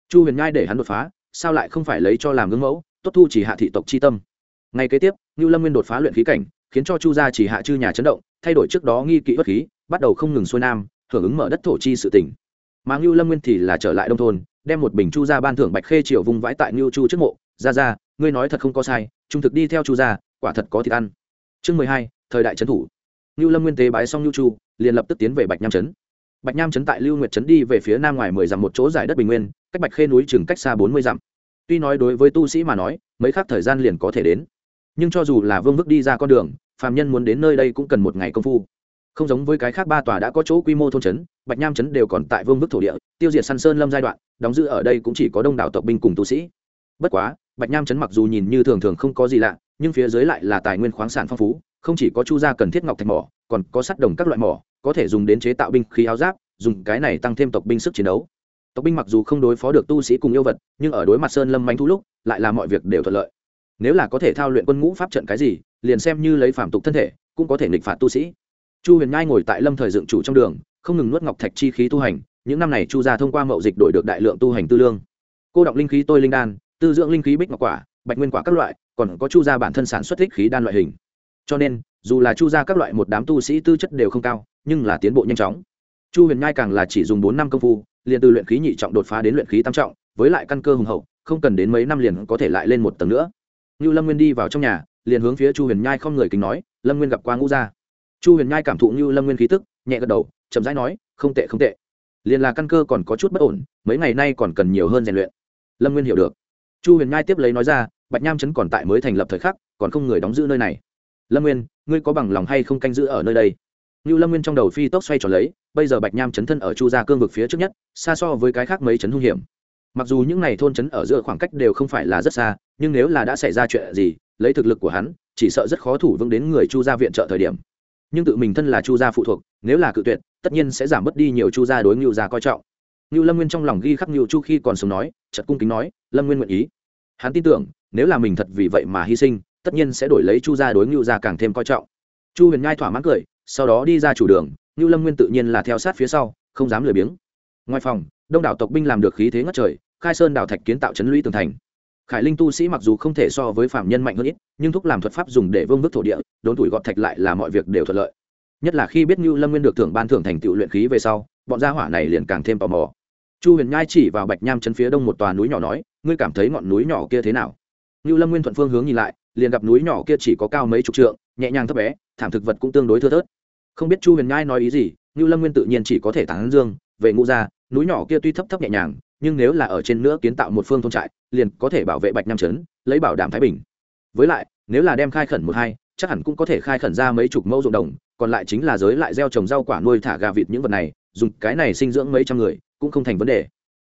Chu huyền nhai để hắn đột phá, sao lại không phải lấy cho làm gương mẫu, tốt thu chỉ hạ thị tộc chi tâm. Ngay kế tiếp Nưu lâm nguyên đột phá luyện khí cảnh, khiến cho chu gia chỉ hạ chư nhà chấn động, thay đổi trước đó nghi kỵ bất khí, bắt đầu không ngừng xuôi nam, hưởng ứng mở đất thổ chi sự tình. mà ngưu lâm nguyên thì là trở lại đông thôn, đem một bình chu gia ban thưởng bạch khê triều vùng vãi tại ngưu chu trước mộ. Ra ra ngươi nói thật không có sai, trung thực đi theo chu gia, quả thật có thịt ăn. Chương mười hai, thời đại trấn thủ. Nưu lâm nguyên tế bái xong Nưu chu, liền lập tức tiến về bạch nham trấn. Bạch nham trấn tại lưu nguyệt trấn đi về phía nam ngoài mười dặm một chỗ giải đất bình nguyên, cách bạch khê núi chừng cách xa bốn mươi dặm. Tuy nói đối với tu sĩ mà nói, mấy khắc thời gian liền có thể đến. Nhưng cho dù là vương vức đi ra con đường, phàm nhân muốn đến nơi đây cũng cần một ngày công phu. Không giống với cái khác ba tòa đã có chỗ quy mô thôn trấn, bạch nham trấn đều còn tại vương vức thổ địa, tiêu diệt săn sơn lâm giai đoạn, đóng giữ ở đây cũng chỉ có đông đảo tộc binh cùng tu sĩ. Bất quá, bạch nham trấn mặc dù nhìn như thường thường không có gì lạ, nhưng phía dưới lại là tài nguyên khoáng sản phong phú không chỉ có chu gia cần thiết ngọc thạch mỏ, còn có sắt đồng các loại mỏ, có thể dùng đến chế tạo binh khí áo giáp, dùng cái này tăng thêm tộc binh sức chiến đấu. Tộc binh mặc dù không đối phó được tu sĩ cùng yêu vật, nhưng ở đối mặt sơn lâm manh thu lúc, lại là mọi việc đều thuận lợi. Nếu là có thể thao luyện quân ngũ pháp trận cái gì, liền xem như lấy phạm tục thân thể, cũng có thể nghịch phạt tu sĩ. Chu huyền nhai ngồi tại lâm thời dựng chủ trong đường, không ngừng nuốt ngọc thạch chi khí tu hành, những năm này chu gia thông qua mậu dịch đổi được đại lượng tu hành tư lương. Cô đọng linh khí tôi linh đan, tư dưỡng linh khí bích ngọc quả, bạch nguyên quả các loại, còn có chu gia bản thân sản xuất thích khí đan loại hình cho nên, dù là chu gia các loại một đám tu sĩ tư chất đều không cao, nhưng là tiến bộ nhanh chóng. Chu huyền nhai càng là chỉ dùng bốn năm công phu, liền từ luyện khí nhị trọng đột phá đến luyện khí tam trọng, với lại căn cơ hùng hậu, không cần đến mấy năm liền có thể lại lên một tầng nữa. Như lâm nguyên đi vào trong nhà, liền hướng phía chu huyền nhai không người kính nói, lâm nguyên gặp qua ngũ gia. Chu huyền nhai cảm thụ như lâm nguyên khí tức, nhẹ gật đầu, chậm rãi nói, không tệ không tệ. Liền là căn cơ còn có chút bất ổn, mấy ngày nay còn cần nhiều hơn rèn luyện. Lâm nguyên hiểu được. Chu huyền nhai tiếp lấy nói ra, bạch nham trấn còn tại mới thành lập thời khắc, còn không người đóng giữ nơi này lâm nguyên, ngươi có bằng lòng hay không canh giữ ở nơi đây? Như lâm nguyên trong đầu phi tốc xoay tròn lấy, bây giờ bạch nham chấn thân ở chu gia cương vực phía trước nhất, xa so với cái khác mấy chấn hung hiểm. Mặc dù những n à y thôn chấn ở giữa khoảng cách đều không phải là rất xa, nhưng nếu là đã xảy ra chuyện gì, lấy thực lực của hắn, chỉ sợ rất khó thủ vững đến người chu gia viện trợ thời điểm. Nhưng tự mình thân là chu gia phụ thuộc, nếu là cự tuyệt, tất nhiên sẽ giảm bớt đi nhiều chu gia đối ngưu gia coi trọng. Ngưu lâm nguyên trong lòng ghi khắc ngưu chu khi còn sống nói chật cung kính nói, lâm nguyên nguyện ý. Hắn tin tưởng, nếu là mình thật vì vậy mà hy sinh tất nhiên sẽ đổi lấy chu gia đối ngưu gia càng thêm coi trọng. Chu huyền nhai thỏa mãn cười, sau đó đi ra chủ đường, ngưu lâm nguyên tự nhiên là theo sát phía sau, không dám lười biếng. Ngoài phòng, đông đảo tộc binh làm được khí thế ngất trời, khai sơn đảo thạch kiến tạo chấn lũy tường thành. Khải linh tu sĩ mặc dù không thể so với phạm nhân mạnh hơn ít, nhưng thúc làm thuật pháp dùng để vương vức thổ địa, đốn tuổi gọt thạch lại là mọi việc đều thuận lợi. Nhất là khi biết ngưu lâm nguyên được thưởng ban thưởng thành tựu luyện khí về sau, bọn gia hỏa này liền càng thêm tò mò. Chu huyền nhai chỉ vào bạch nham chân phía đông một tòa núi nhỏ nói, ngươi cảm thấy ngọn núi nhỏ kia thế nào? Ngưu lâm nguyên thuận phương hướng nhìn lại liền gặp núi nhỏ kia chỉ có cao mấy chục trượng, nhẹ nhàng thấp bé, thảm thực vật cũng tương đối thưa thớt. Không biết chu huyền nhai nói ý gì Như lâm nguyên tự nhiên chỉ có thể tán dương, về ngũ gia, núi nhỏ kia tuy thấp thấp nhẹ nhàng, nhưng nếu là ở trên nữa kiến tạo một phương thôn trại, liền có thể bảo vệ bạch nam trấn, lấy bảo đảm thái bình. Với lại, nếu là đem khai khẩn một hai, chắc hẳn cũng có thể khai khẩn ra mấy chục mẫu ruộng đồng, còn lại chính là giới lại gieo trồng rau quả nuôi thả gà vịt những vật này, dùng cái này sinh dưỡng mấy trăm người, cũng không thành vấn đề.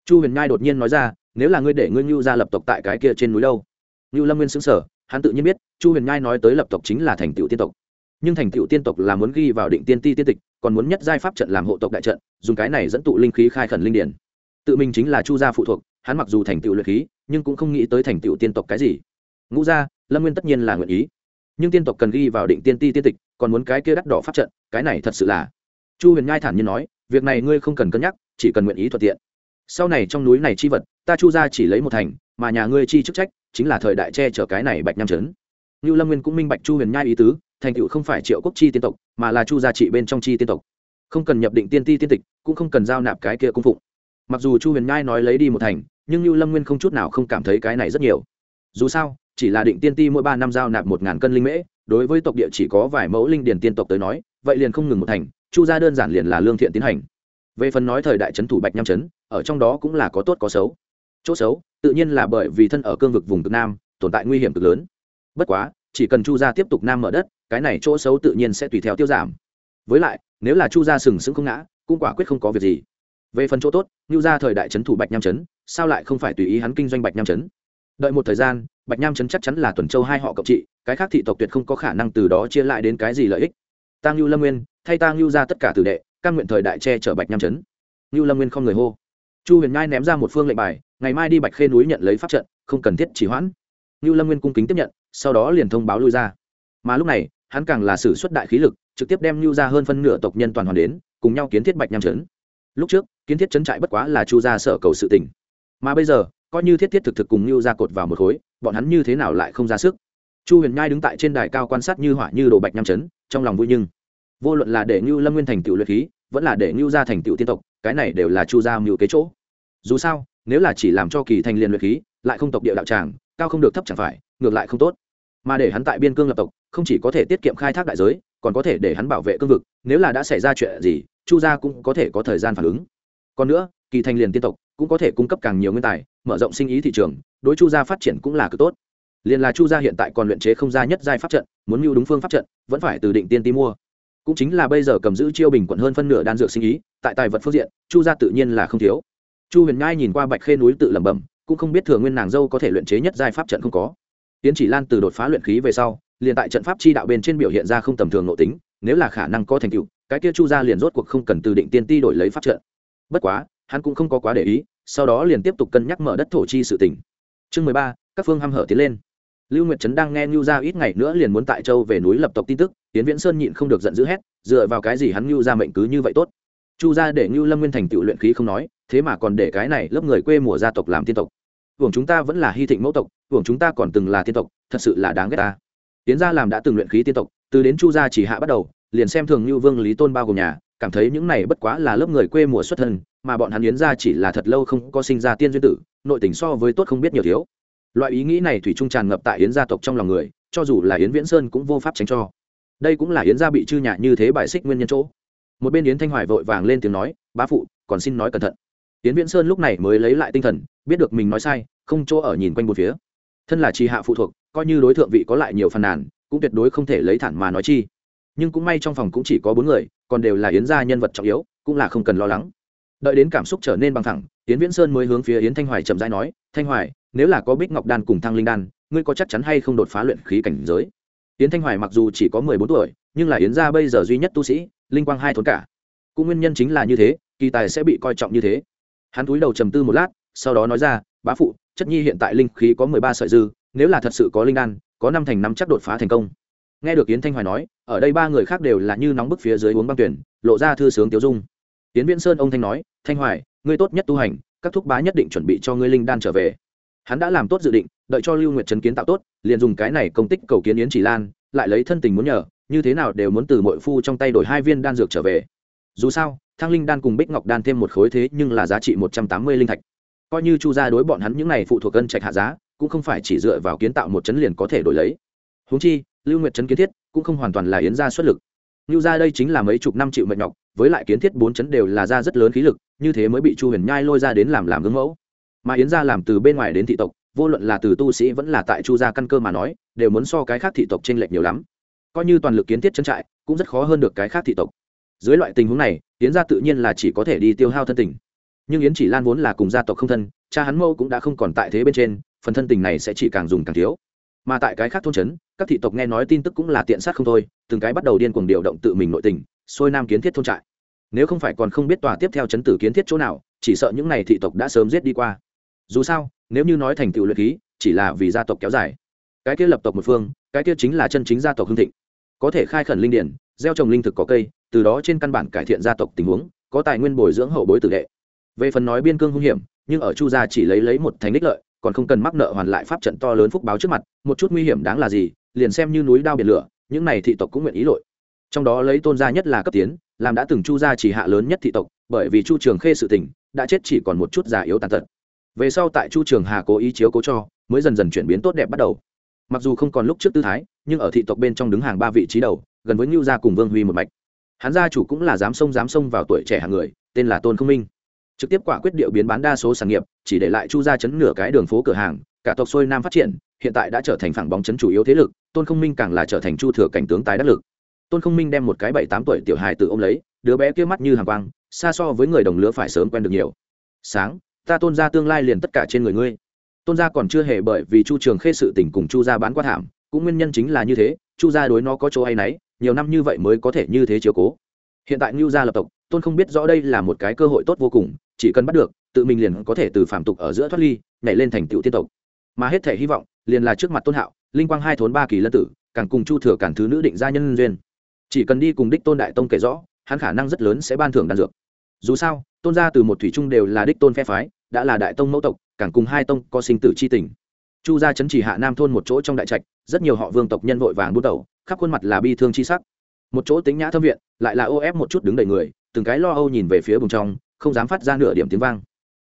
Chu huyền nhai đột nhiên nói ra, nếu là ngươi để ngươi ngưu Gia lập tộc tại cái kia trên núi đâu? Ngưu lâm nguyên xứng sở hắn tự nhiên biết, chu huyền nhai nói tới lập tộc chính là thành tựu tiên tộc. Nhưng thành tựu tiên tộc là muốn ghi vào định tiên ti tiên tịch, còn muốn nhất giai pháp trận làm hộ tộc đại trận, dùng cái này dẫn tụ linh khí khai khẩn linh điển. Tự mình chính là chu gia phụ thuộc, hắn mặc dù thành tựu luyện khí, nhưng cũng không nghĩ tới thành tựu tiên tộc cái gì. Ngũ gia, lâm nguyên tất nhiên là nguyện ý. Nhưng tiên tộc cần ghi vào định tiên ti tiên tịch, còn muốn cái kia đắt đỏ pháp trận, cái này thật sự là. Chu huyền nhai thản nhiên nói, việc này ngươi không cần cân nhắc, chỉ cần nguyện ý thuận tiện. Sau này trong núi này chi vật, ta chu ra chỉ lấy một thành, mà nhà ngươi chi chức trách chính là thời đại che chở cái này bạch nham trấn. Như lâm nguyên cũng minh bạch chu huyền nhai ý tứ, thành tựu không phải triệu quốc chi tiên tộc, mà là chu gia trị bên trong chi tiên tộc. Không cần nhập định tiên ti tiên tịch, cũng không cần giao nạp cái kia cung phụng. Mặc dù chu huyền nhai nói lấy đi một thành, nhưng như lâm nguyên không chút nào không cảm thấy cái này rất nhiều. Dù sao, chỉ là định tiên ti mỗi ba năm giao nạp một ngàn cân linh mễ, đối với tộc địa chỉ có vài mẫu linh điền tiên tộc tới nói, vậy liền không ngừng một thành, chu gia đơn giản liền là lương thiện tiến hành. Về phần nói thời đại trấn thủ bạch nham trấn, ở trong đó cũng là có tốt có xấu chỗ xấu, tự nhiên là bởi vì thân ở cương vực vùng cực nam, tồn tại nguy hiểm cực lớn. Bất quá, chỉ cần chu gia tiếp tục nam mở đất, cái này chỗ xấu tự nhiên sẽ tùy theo tiêu giảm. Với lại, nếu là chu gia sừng sững không ngã, cũng quả quyết không có việc gì. Về phần chỗ tốt như ra thời đại trấn thủ bạch nham trấn, sao lại không phải tùy ý hắn kinh doanh bạch nham trấn? Đợi một thời gian, bạch nham trấn chắc chắn là tuần châu hai họ cộng trị, cái khác thị tộc tuyệt không có khả năng từ đó chia lại đến cái gì lợi ích. Tăng lưu lâm nguyên, thay tăng lưu ra tất cả tử đệ căn nguyện thời đại che chở bạch nham trấn. Lưu lâm nguyên không người hô chu huyền nhai ném ra một phương lệnh bài, ngày mai đi bạch khê núi nhận lấy pháp trận, không cần thiết chỉ hoãn. Lưu lâm nguyên cung kính tiếp nhận, sau đó liền thông báo lui ra. Mà lúc này, hắn càng là sử xuất đại khí lực, trực tiếp đem lưu ra hơn phân nửa tộc nhân toàn hoàn đến, cùng nhau kiến thiết bạch nham trấn. Lúc trước, kiến thiết trấn trại bất quá là chu gia sở cầu sự tình. Mà bây giờ, coi như thiết thiết thực thực cùng lưu ra cột vào một khối, bọn hắn như thế nào lại không ra sức? Chu huyền nhai đứng tại trên đài cao quan sát như hỏa như đồ bạch nham trấn, trong lòng vui nhưng, vô luận là để ngưu lâm nguyên thành tựu luyện khí, vẫn là để ngưu gia thành tựu tiên tộc, cái này đều là chu gia mưu kế chỗ dù sao, nếu là chỉ làm cho kỳ thành liền luyện khí, lại không tộc địa đạo tràng, cao không được thấp chẳng phải, ngược lại không tốt. Mà để hắn tại biên cương lập tộc, không chỉ có thể tiết kiệm khai thác đại giới, còn có thể để hắn bảo vệ cương vực, nếu là đã xảy ra chuyện gì, chu gia cũng có thể có thời gian phản ứng. Còn nữa, kỳ thành liền tiên tộc, cũng có thể cung cấp càng nhiều nguyên tài, mở rộng sinh ý thị trường, đối chu gia phát triển cũng là cực tốt. Liền là chu gia hiện tại còn luyện chế không gia nhất giai pháp trận, muốn mưu đúng phương pháp trận, vẫn phải từ định tiên ti mua. Cũng chính là bây giờ cầm giữ chiêu bình quận hơn phân nửa đan dược sinh ý, tại tài vật phương diện, chu gia tự nhiên là không thiếu chu huyền nhai nhìn qua bạch khê núi tự lẩm bẩm, cũng không biết thừa nguyên nàng dâu có thể luyện chế nhất giai pháp trận không có. Tiến chỉ lan từ đột phá luyện khí về sau, liền tại trận pháp chi đạo bên trên biểu hiện ra không tầm thường nội tính, nếu là khả năng có thành tựu, cái kia chu gia liền rốt cuộc không cần từ định tiên ti đổi lấy pháp trận. Bất quá, hắn cũng không có quá để ý, sau đó liền tiếp tục cân nhắc mở đất thổ chi sự tỉnh chương mười ba, các phương hăm hở tiến lên. Lưu nguyệt trấn đang nghe ngưu ra ít ngày nữa liền muốn tại châu về núi lập tộc tin tức tiến viễn sơn nhịn không được giận dữ hét, dựa vào cái gì hắn ngưu ra mệnh cứ như vậy tốt? Chu ra để ngưu lâm nguyên thành tựu luyện khí không nói thế mà còn để cái này lớp người quê mùa gia tộc làm tiên tộc. Hưởng chúng ta vẫn là hy thịnh mẫu tộc, hưởng chúng ta còn từng là tiên tộc, thật sự là đáng ghét ta. Tiến gia làm đã từng luyện khí tiên tộc, từ đến chu gia chỉ hạ bắt đầu, liền xem thường như vương, lý tôn bao gồm nhà, cảm thấy những này bất quá là lớp người quê mùa xuất thân, mà bọn hắn yến gia chỉ là thật lâu không có sinh ra tiên duyên tử, nội tình so với tốt không biết nhiều thiếu. Loại ý nghĩ này thủy trung tràn ngập tại yến gia tộc trong lòng người, cho dù là yến viễn sơn cũng vô pháp tránh cho. Đây cũng là yến gia bị chư nhạ như thế bài xích nguyên nhân chỗ. Một bên yến thanh hoài vội vàng lên tiếng nói, bá phụ, còn xin nói cẩn thận yến viễn sơn lúc này mới lấy lại tinh thần, biết được mình nói sai, không chỗ ở nhìn quanh một phía. Thân là chi hạ phụ thuộc, coi như đối tượng vị có lại nhiều phàn nàn, cũng tuyệt đối không thể lấy thẳng mà nói chi. Nhưng cũng may trong phòng cũng chỉ có bốn người, còn đều là yến gia nhân vật trọng yếu, cũng là không cần lo lắng. Đợi đến cảm xúc trở nên bằng thẳng, yến viễn sơn mới hướng phía yến thanh hoài chậm rãi nói, thanh hoài, nếu là có bích ngọc đan cùng thăng linh đan, ngươi có chắc chắn hay không đột phá luyện khí cảnh giới? Yến thanh hoài mặc dù chỉ có mười bốn tuổi, nhưng là yến gia bây giờ duy nhất tu sĩ, linh quang hai thốn cả. Cũng nguyên nhân chính là như thế, kỳ tài sẽ bị coi trọng như thế hắn túi đầu trầm tư một lát, sau đó nói ra, bá phụ, chất nhi hiện tại linh khí có mười ba sợi dư, nếu là thật sự có linh đan, có năm thành năm chắc đột phá thành công. Nghe được yến thanh hoài nói, ở đây ba người khác đều là như nóng bức phía dưới uống băng tuyển, lộ ra thư sướng tiêu dung. Yến viễn sơn ông thanh nói, thanh hoài, ngươi tốt nhất tu hành, các thúc bá nhất định chuẩn bị cho ngươi linh đan trở về. Hắn đã làm tốt dự định, đợi cho lưu nguyệt trấn kiến tạo tốt, liền dùng cái này công tích cầu kiến yến chỉ lan, lại lấy thân tình muốn nhờ, như thế nào đều muốn từ mọi phu trong tay đổi hai viên đan dược trở về. Dù sao thang linh đan cùng bích ngọc đan thêm một khối thế nhưng là giá trị một trăm tám mươi linh thạch. Coi như chu gia đối bọn hắn những này phụ thuộc cân trạch hạ giá, cũng không phải chỉ dựa vào kiến tạo một chấn liền có thể đổi lấy. Húng chi, lưu nguyệt trấn kiến thiết cũng không hoàn toàn là yến gia xuất lực. Lưu gia đây chính là mấy chục năm triệu mệt nhọc, với lại kiến thiết bốn chấn đều là ra rất lớn khí lực, như thế mới bị chu huyền nhai lôi ra đến làm làm gương mẫu. Mà yến gia làm từ bên ngoài đến thị tộc, vô luận là từ tu sĩ vẫn là tại chu gia căn cơ mà nói, đều muốn so cái khác thị tộc trên lệch nhiều lắm. Coi như toàn lực kiến thiết chân trại, cũng rất khó hơn được cái khác thị tộc. Dưới loại tình huống này yến gia tự nhiên là chỉ có thể đi tiêu hao thân tình. Nhưng yến chỉ lan vốn là cùng gia tộc không thân, cha hắn mâu cũng đã không còn tại thế bên trên, phần thân tình này sẽ chỉ càng dùng càng thiếu. Mà tại cái khác thôn trấn, các thị tộc nghe nói tin tức cũng là tiện sát không thôi, từng cái bắt đầu điên cuồng điều động tự mình nội tình xôi nam kiến thiết thôn trại. Nếu không phải còn không biết tòa tiếp theo chấn tử kiến thiết chỗ nào, chỉ sợ những n à y thị tộc đã sớm giết đi qua. Dù sao, nếu như nói thành tựu luyện khí, chỉ là vì gia tộc kéo dài. Cái kia lập tộc một phương, cái kia chính là chân chính gia tộc hương thịnh. Có thể khai khẩn linh điển, gieo trồng linh thực có cây từ đó trên căn bản cải thiện gia tộc tình huống, có tài nguyên bồi dưỡng hậu bối tử đệ. Về phần nói biên cương hung hiểm, nhưng ở chu gia chỉ lấy lấy một thành đích lợi, còn không cần mắc nợ hoàn lại pháp trận to lớn phúc báo trước mặt, một chút nguy hiểm đáng là gì, liền xem như núi đao biển lửa, những này thị tộc cũng nguyện ý lội. Trong đó lấy tôn gia nhất là cấp tiến, làm đã từng chu gia chỉ hạ lớn nhất thị tộc, bởi vì chu trường khê sự tình, đã chết chỉ còn một chút già yếu tàn tật. Về sau tại chu trường hà cố ý chiếu cố cho, mới dần dần chuyển biến tốt đẹp bắt đầu. Mặc dù không còn lúc trước tư thái, nhưng ở thị tộc bên trong đứng hàng ba vị trí đầu, gần với ngưu gia cùng vương huy một mạch hắn gia chủ cũng là dám sông dám sông vào tuổi trẻ hàng người, tên là tôn không minh. Trực tiếp quả quyết điệu biến bán đa số sản nghiệp, chỉ để lại chu gia chấn nửa cái đường phố cửa hàng, cả tộc xuôi nam phát triển, hiện tại đã trở thành phẳng bóng chấn chủ yếu thế lực, tôn không minh càng là trở thành chu thừa cảnh tướng tái đắc lực. Tôn không minh đem một cái bảy tám tuổi tiểu hài từ ô m lấy, đứa bé kia mắt như hàng quang, xa so với người đồng lứa phải sớm quen được nhiều. Sáng, ta tôn ra tương lai liền tất cả trên người ngươi. Tôn gia còn chưa hề bởi vì chu trường khê sự tình cùng chu gia bán qua thảm, cũng nguyên nhân chính là như thế, chu gia đối nó có chỗ hay nấy nhiều năm như vậy mới có thể như thế chiếu cố. Hiện tại ngưu gia lập tộc, tôn không biết rõ đây là một cái cơ hội tốt vô cùng, chỉ cần bắt được, tự mình liền có thể từ phạm tục ở giữa thoát ly, nhảy lên thành tựu tiên tộc. Mà hết thể hy vọng, liền là trước mặt tôn hạo, linh quang hai thốn ba kỳ lân tử, càng cùng chu thừa càng thứ nữ định gia nhân duyên. Chỉ cần đi cùng đích tôn đại tông kể rõ, hắn khả năng rất lớn sẽ ban thưởng đan dược. Dù sao, tôn gia từ một thủy trung đều là đích tôn phe phái, đã là đại tông mẫu tộc, càng cùng hai tông có sinh tử c h i tình. Chu gia chấn chỉ hạ nam thôn một chỗ trong đại trạch, rất nhiều họ vương tộc nhân vội vàng bút đầu khắp khuôn mặt là bi thương chi sắc. Một chỗ tính nhã thâm viện, lại là ô ép một chút đứng đầy người, từng cái lo âu nhìn về phía vùng trong, không dám phát ra nửa điểm tiếng vang.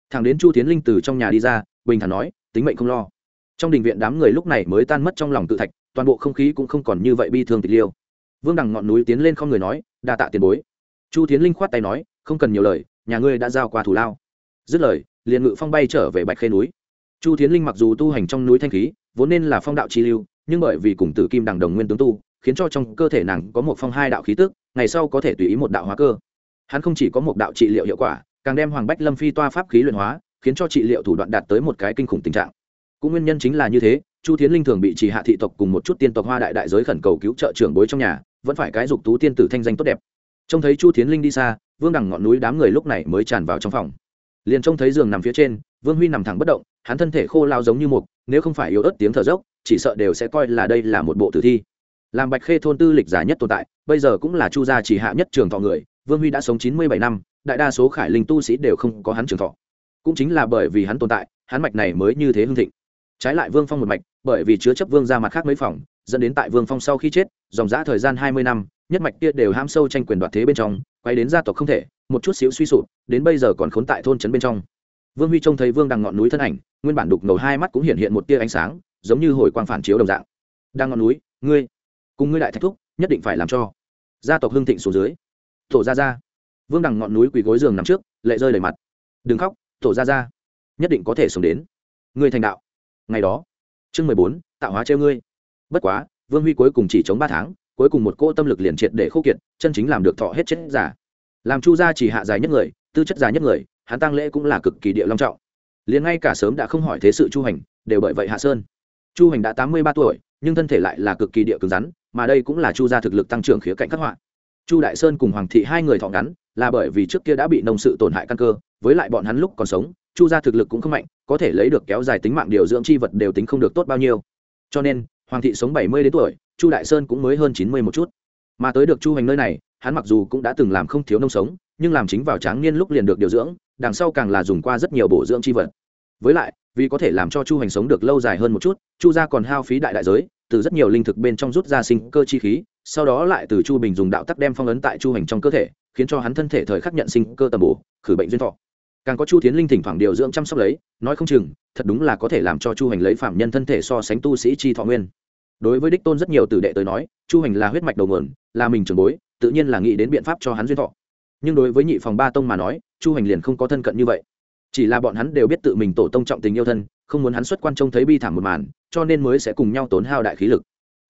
Thằng đến chu tiến linh từ trong nhà đi ra, bình thản nói, tính mệnh không lo. Trong đình viện đám người lúc này mới tan mất trong lòng tự thạch, toàn bộ không khí cũng không còn như vậy bi thương tịch liêu. Vương đằng ngọn núi tiến lên không người nói, đa tạ tiền bối. Chu tiến linh khoát tay nói, không cần nhiều lời, nhà ngươi đã giao qua thủ lao. Dứt lời, liền ngự phong bay trở về bạch khê núi. Chu tiến linh mặc dù tu hành trong núi thanh khí, vốn nên là phong đạo chi lưu, nhưng bởi vì cùng tử kim đằng đồng nguyên tướng tu khiến cho trong cơ thể nàng có một phong hai đạo khí tức, ngày sau có thể tùy ý một đạo hóa cơ. Hắn không chỉ có một đạo trị liệu hiệu quả, càng đem hoàng bách lâm phi toa pháp khí luyện hóa, khiến cho trị liệu thủ đoạn đạt tới một cái kinh khủng tình trạng. Cũng nguyên nhân chính là như thế, chu tiến linh thường bị chỉ hạ thị tộc cùng một chút tiên tộc hoa đại đại giới khẩn cầu cứu trợ trưởng bối trong nhà, vẫn phải cái dục tú tiên tử thanh danh tốt đẹp. Trông thấy chu tiến linh đi xa, vương đằng ngọn núi đám người lúc này mới tràn vào trong phòng. Liền trông thấy giường nằm phía trên, vương huy nằm thẳng bất động, hắn thân thể khô lao giống như một nếu không phải yếu ớt tiếng thở dốc, chỉ sợ đều sẽ coi là đây là một bộ tử thi làm bạch khê thôn tư lịch giả nhất tồn tại, bây giờ cũng là chu gia chỉ hạ nhất trường thọ người, vương huy đã sống chín mươi bảy năm, đại đa số khải linh tu sĩ đều không có hắn trường thọ. Cũng chính là bởi vì hắn tồn tại, hắn mạch này mới như thế hưng thịnh. Trái lại vương phong một mạch, bởi vì chứa chấp vương ra mặt khác mấy phòng, dẫn đến tại vương phong sau khi chết, dòng giã thời gian hai mươi năm, nhất mạch kia đều ham sâu tranh quyền đoạt thế bên trong, quay đến gia tộc không thể, một chút xíu suy sụp, đến bây giờ còn khốn tại thôn trấn bên trong. Vương huy trông thấy vương đằng ngọn núi thân ảnh, nguyên bản đục ngầu hai mắt cũng hiện hiện một tia ánh sáng, giống như hồi quang phản chiếu đồng dạng. Đang ngọn núi, ngươi cùng ngươi đại thạch thúc, nhất định phải làm cho. Gia tộc hưng thịnh xuống dưới. Tổ gia gia. Vương đằng ngọn núi quỳ gối giường nằm trước, lệ rơi đầy mặt. Đừng khóc tổ gia gia. Nhất định có thể sống đến. Ngươi thành đạo. Ngày đó, chương mười bốn, tạo hóa treo ngươi. Bất quá, vương huy cuối cùng chỉ chống ba tháng, cuối cùng một cô tâm lực liền triệt để khô kiệt, chân chính làm được thọ hết chết giả. Làm chu gia chỉ hạ dài nhất người, tư chất dài nhất người, hắn tăng lễ cũng là cực kỳ địa long trọng. Liền ngay cả sớm đã không hỏi thế sự chu hành, đều bởi vậy hạ sơn. Chu hành đã tám mươi ba tuổi, nhưng thân thể lại là cực kỳ địa cứng rắn mà đây cũng là chu gia thực lực tăng trưởng khía cạnh khắc họa. Chu đại sơn cùng hoàng thị hai người thọ ngắn, là bởi vì trước kia đã bị nông sự tổn hại căn cơ, với lại bọn hắn lúc còn sống, chu gia thực lực cũng không mạnh, có thể lấy được kéo dài tính mạng điều dưỡng chi vật đều tính không được tốt bao nhiêu. Cho nên, hoàng thị sống bảy mươi đến tuổi, chu đại sơn cũng mới hơn chín mươi một chút. Mà tới được chu hành nơi này, hắn mặc dù cũng đã từng làm không thiếu nông sống, nhưng làm chính vào tráng niên lúc liền được điều dưỡng, đằng sau càng là dùng qua rất nhiều bổ dưỡng chi vật. Với lại, vì có thể làm cho chu hành sống được lâu dài hơn một chút, chu gia còn hao phí đại đại giới từ rất nhiều linh thực bên trong rút ra sinh cơ chi khí, sau đó lại từ chu bình dùng đạo tắc đem phong ấn tại chu hành trong cơ thể, khiến cho hắn thân thể thời khắc nhận sinh cơ tầm bổ, khử bệnh duyên thọ. Càng có chu tiến linh thỉnh thoảng điều dưỡng chăm sóc lấy, nói không chừng, thật đúng là có thể làm cho chu hành lấy phạm nhân thân thể so sánh tu sĩ chi thọ nguyên. Đối với đích tôn rất nhiều tử đệ tới nói, chu hành là huyết mạch đầu nguồn, là mình trường bối, tự nhiên là nghĩ đến biện pháp cho hắn duyên thọ. Nhưng đối với nhị phòng ba tông mà nói, chu hành liền không có thân cận như vậy. Chỉ là bọn hắn đều biết tự mình tổ tông trọng tình yêu thân không muốn hắn xuất quan trông thấy bi thảm một màn, cho nên mới sẽ cùng nhau tốn hao đại khí lực.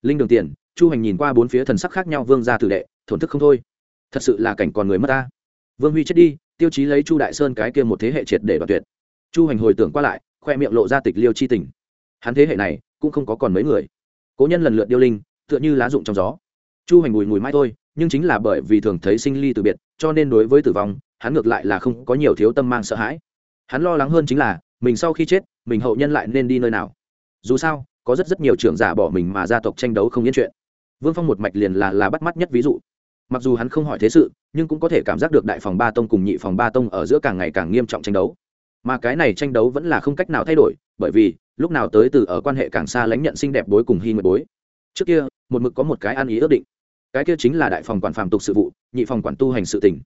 Linh đường tiền, chu hành nhìn qua bốn phía thần sắc khác nhau vương ra tử đệ, thổn thức không thôi. Thật sự là cảnh còn người mất ta. Vương huy chết đi, tiêu chí lấy chu đại sơn cái kia một thế hệ triệt để đoạt tuyệt. Chu hành hồi tưởng qua lại, khoe miệng lộ ra tịch liêu chi tình. Hắn thế hệ này, cũng không có còn mấy người. Cố nhân lần lượt điêu linh, tựa như lá rụng trong gió. Chu hành mùi mùi mai thôi, nhưng chính là bởi vì thường thấy sinh ly từ biệt, cho nên đối với tử vong, hắn ngược lại là không có nhiều thiếu tâm mang sợ hãi. Hắn lo lắng hơn chính là mình sau khi chết, mình hậu nhân lại nên đi nơi nào? Dù sao, có rất rất nhiều trưởng giả bỏ mình mà gia tộc tranh đấu không yên chuyện. Vương phong một mạch liền là là bắt mắt nhất ví dụ. Mặc dù hắn không hỏi thế sự, nhưng cũng có thể cảm giác được đại phòng ba tông cùng nhị phòng ba tông ở giữa càng ngày càng nghiêm trọng tranh đấu. Mà cái này tranh đấu vẫn là không cách nào thay đổi, bởi vì, lúc nào tới từ ở quan hệ càng xa lãnh nhận xinh đẹp bối cùng hy mật bối. Trước kia, một mực có một cái ăn ý ước định. Cái kia chính là đại phòng quản phàm tục sự vụ, nhị phòng quản tu hành sự tỉnh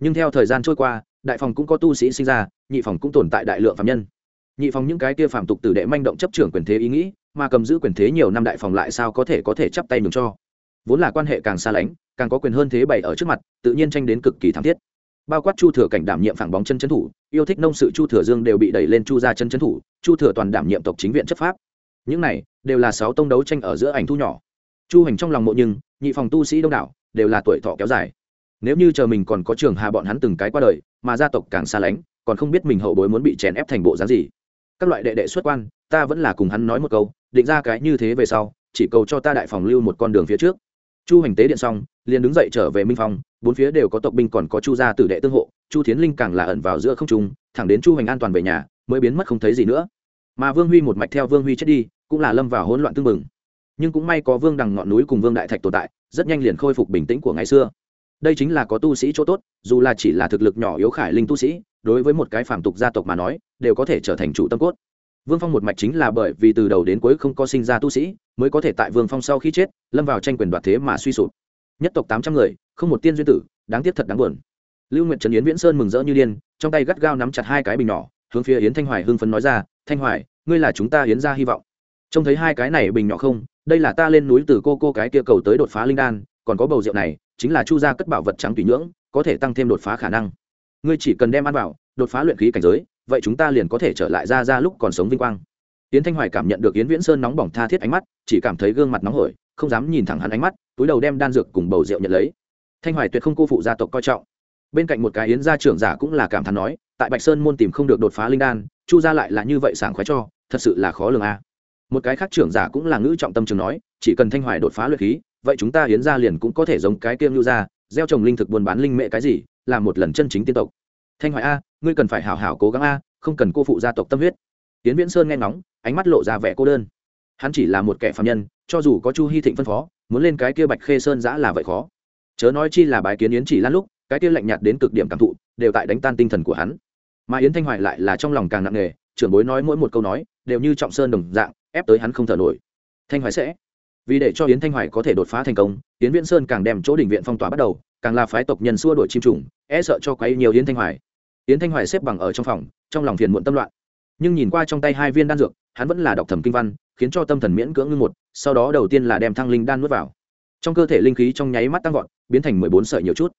nhưng theo thời gian trôi qua, đại phòng cũng có tu sĩ sinh ra, nhị phòng cũng tồn tại đại lượng phạm nhân nhị phòng những cái kia phạm tục tử đệ manh động chấp trưởng quyền thế ý nghĩ, mà cầm giữ quyền thế nhiều năm đại phòng lại sao có thể có thể chắp tay mừng cho? Vốn là quan hệ càng xa lánh, càng có quyền hơn thế bày ở trước mặt, tự nhiên tranh đến cực kỳ thảm thiết. Bao quát chu thừa cảnh đảm nhiệm phản bóng chân chân thủ, yêu thích nông sự chu thừa dương đều bị đẩy lên chu ra chân chân thủ, chu thừa toàn đảm nhiệm tộc chính viện chấp pháp. Những này, đều là sáu tông đấu tranh ở giữa ảnh thu nhỏ. Chu hành trong lòng mộ nhưng, nhị phòng tu sĩ đông đảo, đều là tuổi thọ kéo dài. Nếu như chờ mình còn có trường hà bọn hắn từng cái qua đời, mà gia tộc càng xa lánh, còn không biết mình hậu bối muốn bị chèn ép thành bộ dáng gì các loại đệ đệ xuất quan, ta vẫn là cùng hắn nói một câu, định ra cái như thế về sau, chỉ cầu cho ta đại phòng lưu một con đường phía trước. Chu hành tế điện xong, liền đứng dậy trở về minh phong, bốn phía đều có tộc binh còn có chu gia tử đệ tương hộ, chu thiến linh càng là ẩn vào giữa không trung, thẳng đến chu hành an toàn về nhà, mới biến mất không thấy gì nữa. Mà vương huy một mạch theo vương huy chết đi, cũng là lâm vào hỗn loạn tương mừng nhưng cũng may có vương đằng ngọn núi cùng vương đại thạch tồn tại, rất nhanh liền khôi phục bình tĩnh của ngày xưa đây chính là có tu sĩ chỗ tốt, dù là chỉ là thực lực nhỏ yếu khải linh tu sĩ, đối với một cái phản tục gia tộc mà nói, đều có thể trở thành chủ tâm cốt. Vương phong một mạch chính là bởi vì từ đầu đến cuối không có sinh ra tu sĩ, mới có thể tại vương phong sau khi chết, lâm vào tranh quyền đoạt thế mà suy sụp. Nhất tộc tám trăm người, không một tiên duyên tử, đáng tiếc thật đáng buồn. Lưu nguyện trần yến viễn sơn mừng rỡ như điên, trong tay gắt gao nắm chặt hai cái bình nhỏ, hướng phía yến thanh hoài hưng phấn nói ra, thanh hoài, ngươi là chúng ta yến ra hy vọng. Trông thấy hai cái này bình nhỏ không, đây là ta lên núi từ cô cô cái kia cầu tới đột phá linh đan còn có bầu rượu này, chính là chu gia cất bảo vật trắng tùy nhưỡng, có thể tăng thêm đột phá khả năng. Ngươi chỉ cần đem ăn vào, đột phá luyện khí cảnh giới, vậy chúng ta liền có thể trở lại ra ra lúc còn sống vinh quang. Yến thanh hoài cảm nhận được yến viễn sơn nóng bỏng tha thiết ánh mắt, chỉ cảm thấy gương mặt nóng hổi, không dám nhìn thẳng hắn ánh mắt, túi đầu đem đan dược cùng bầu rượu nhận lấy. Thanh hoài tuyệt không cô phụ gia tộc coi trọng. Bên cạnh một cái yến gia trưởng giả cũng là cảm thán nói, tại bạch sơn môn tìm không được đột phá linh đan, chu gia lại là như vậy sảng khoái cho, thật sự là khó lường a. Một cái khác trưởng giả cũng là ngữ trọng tâm trường nói, chỉ cần thanh hoài đột phá luyện khí vậy chúng ta hiến ra liền cũng có thể giống cái kiêm lưu ra gieo trồng linh thực buôn bán linh mệ cái gì là một lần chân chính tiên tộc. Thanh hoài a, ngươi cần phải hảo hảo cố gắng a, không cần cô phụ gia tộc tâm huyết. Tiến viễn sơn nghe ngóng, ánh mắt lộ ra vẻ cô đơn. Hắn chỉ là một kẻ phạm nhân, cho dù có chu hy thịnh phân phó, muốn lên cái kia bạch khê sơn giã là vậy khó. Chớ nói chi là bài kiến yến chỉ lan lúc, cái kia lạnh nhạt đến cực điểm cảm thụ, đều tại đánh tan tinh thần của hắn. Mà yến thanh hoài lại là trong lòng càng nặng nề, trưởng bối nói mỗi một câu nói, đều như trọng sơn đồng dạng, ép tới hắn không thở nổi. Thanh hoài sẽ vì để cho yến thanh hoài có thể đột phá thành công, yến viễn sơn càng đem chỗ đỉnh viện phong tỏa bắt đầu, càng là phái tộc nhân xua đuổi chim trùng e sợ cho quấy nhiều yến thanh hoài. Yến thanh hoài xếp bằng ở trong phòng, trong lòng phiền muộn tâm loạn. Nhưng nhìn qua trong tay hai viên đan dược, hắn vẫn là đọc thầm kinh văn, khiến cho tâm thần miễn cưỡng ngưng một, sau đó đầu tiên là đem thăng linh đan nuốt vào. Trong cơ thể linh khí trong nháy mắt tăng vọt, biến thành mười bốn sợi nhiều chút.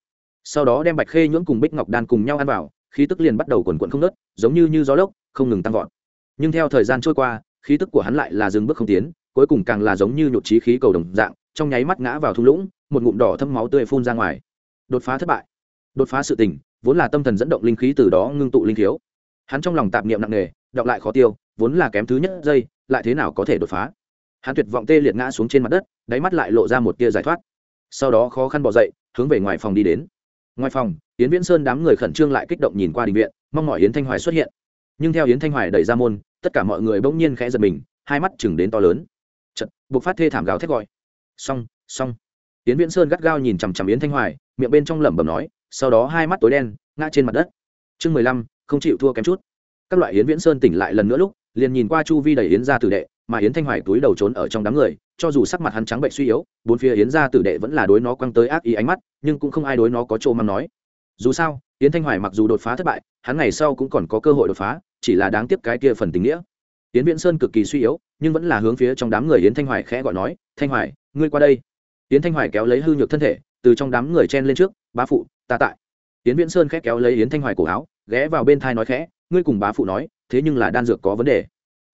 Sau đó đem bạch khê nhưỡng cùng bích ngọc đan cùng nhau ăn vào, khí tức liền bắt đầu quần quận không nớt giống như như gió lốc, không ngừng tăng vọt. Nhưng theo thời gian trôi qua, khí tức của hắn lại là dừng bước không tiến cuối cùng càng là giống như nhột trí khí cầu đồng dạng, trong nháy mắt ngã vào thung lũng, một ngụm đỏ thâm máu tươi phun ra ngoài. Đột phá thất bại. Đột phá sự tình, vốn là tâm thần dẫn động linh khí từ đó ngưng tụ linh thiếu hắn trong lòng tạp niệm nặng nề, đọc lại khó tiêu, vốn là kém thứ nhất giây, lại thế nào có thể đột phá? Hắn tuyệt vọng tê liệt ngã xuống trên mặt đất, đáy mắt lại lộ ra một tia giải thoát. Sau đó khó khăn bỏ dậy, hướng về ngoài phòng đi đến. Ngoài phòng, yến viễn sơn đám người khẩn trương lại kích động nhìn qua đình viện, mong mỏi yến thanh hoài xuất hiện. Nhưng theo yến thanh hoài đẩy ra môn, tất cả mọi người bỗng nhiên khẽ giật mình, hai mắt chừng đến to lớn chật buộc phát thê thảm gào thét gọi. Xong xong. Yến viễn sơn gắt gao nhìn chằm chằm yến thanh hoài, miệng bên trong lẩm bẩm nói, sau đó hai mắt tối đen, ngã trên mặt đất. Chương mười lăm, không chịu thua kém chút. Các loại yến viễn sơn tỉnh lại lần nữa lúc, liền nhìn qua chu vi đầy yến ra tử đệ, mà yến thanh hoài túi đầu trốn ở trong đám người, cho dù sắc mặt hắn trắng bệnh suy yếu, bốn phía yến ra tử đệ vẫn là đối nó quăng tới ác ý ánh mắt, nhưng cũng không ai đối nó có chỗ mắm nói. Dù sao, yến thanh hoài mặc dù đột phá thất bại, hắn ngày sau cũng còn có cơ hội đột phá, chỉ là đáng tiếc cái kia phần tình nghĩa yến viễn sơn cực kỳ suy yếu, nhưng vẫn là hướng phía trong đám người yến thanh hoài khẽ gọi nói, thanh hoài, ngươi qua đây. Yến thanh hoài kéo lấy hư nhược thân thể, từ trong đám người chen lên trước, bá phụ, ta tại. Yến viễn sơn khẽ kéo lấy yến thanh hoài cổ áo, ghé vào bên thai nói khẽ, ngươi cùng bá phụ nói, thế nhưng là đan dược có vấn đề.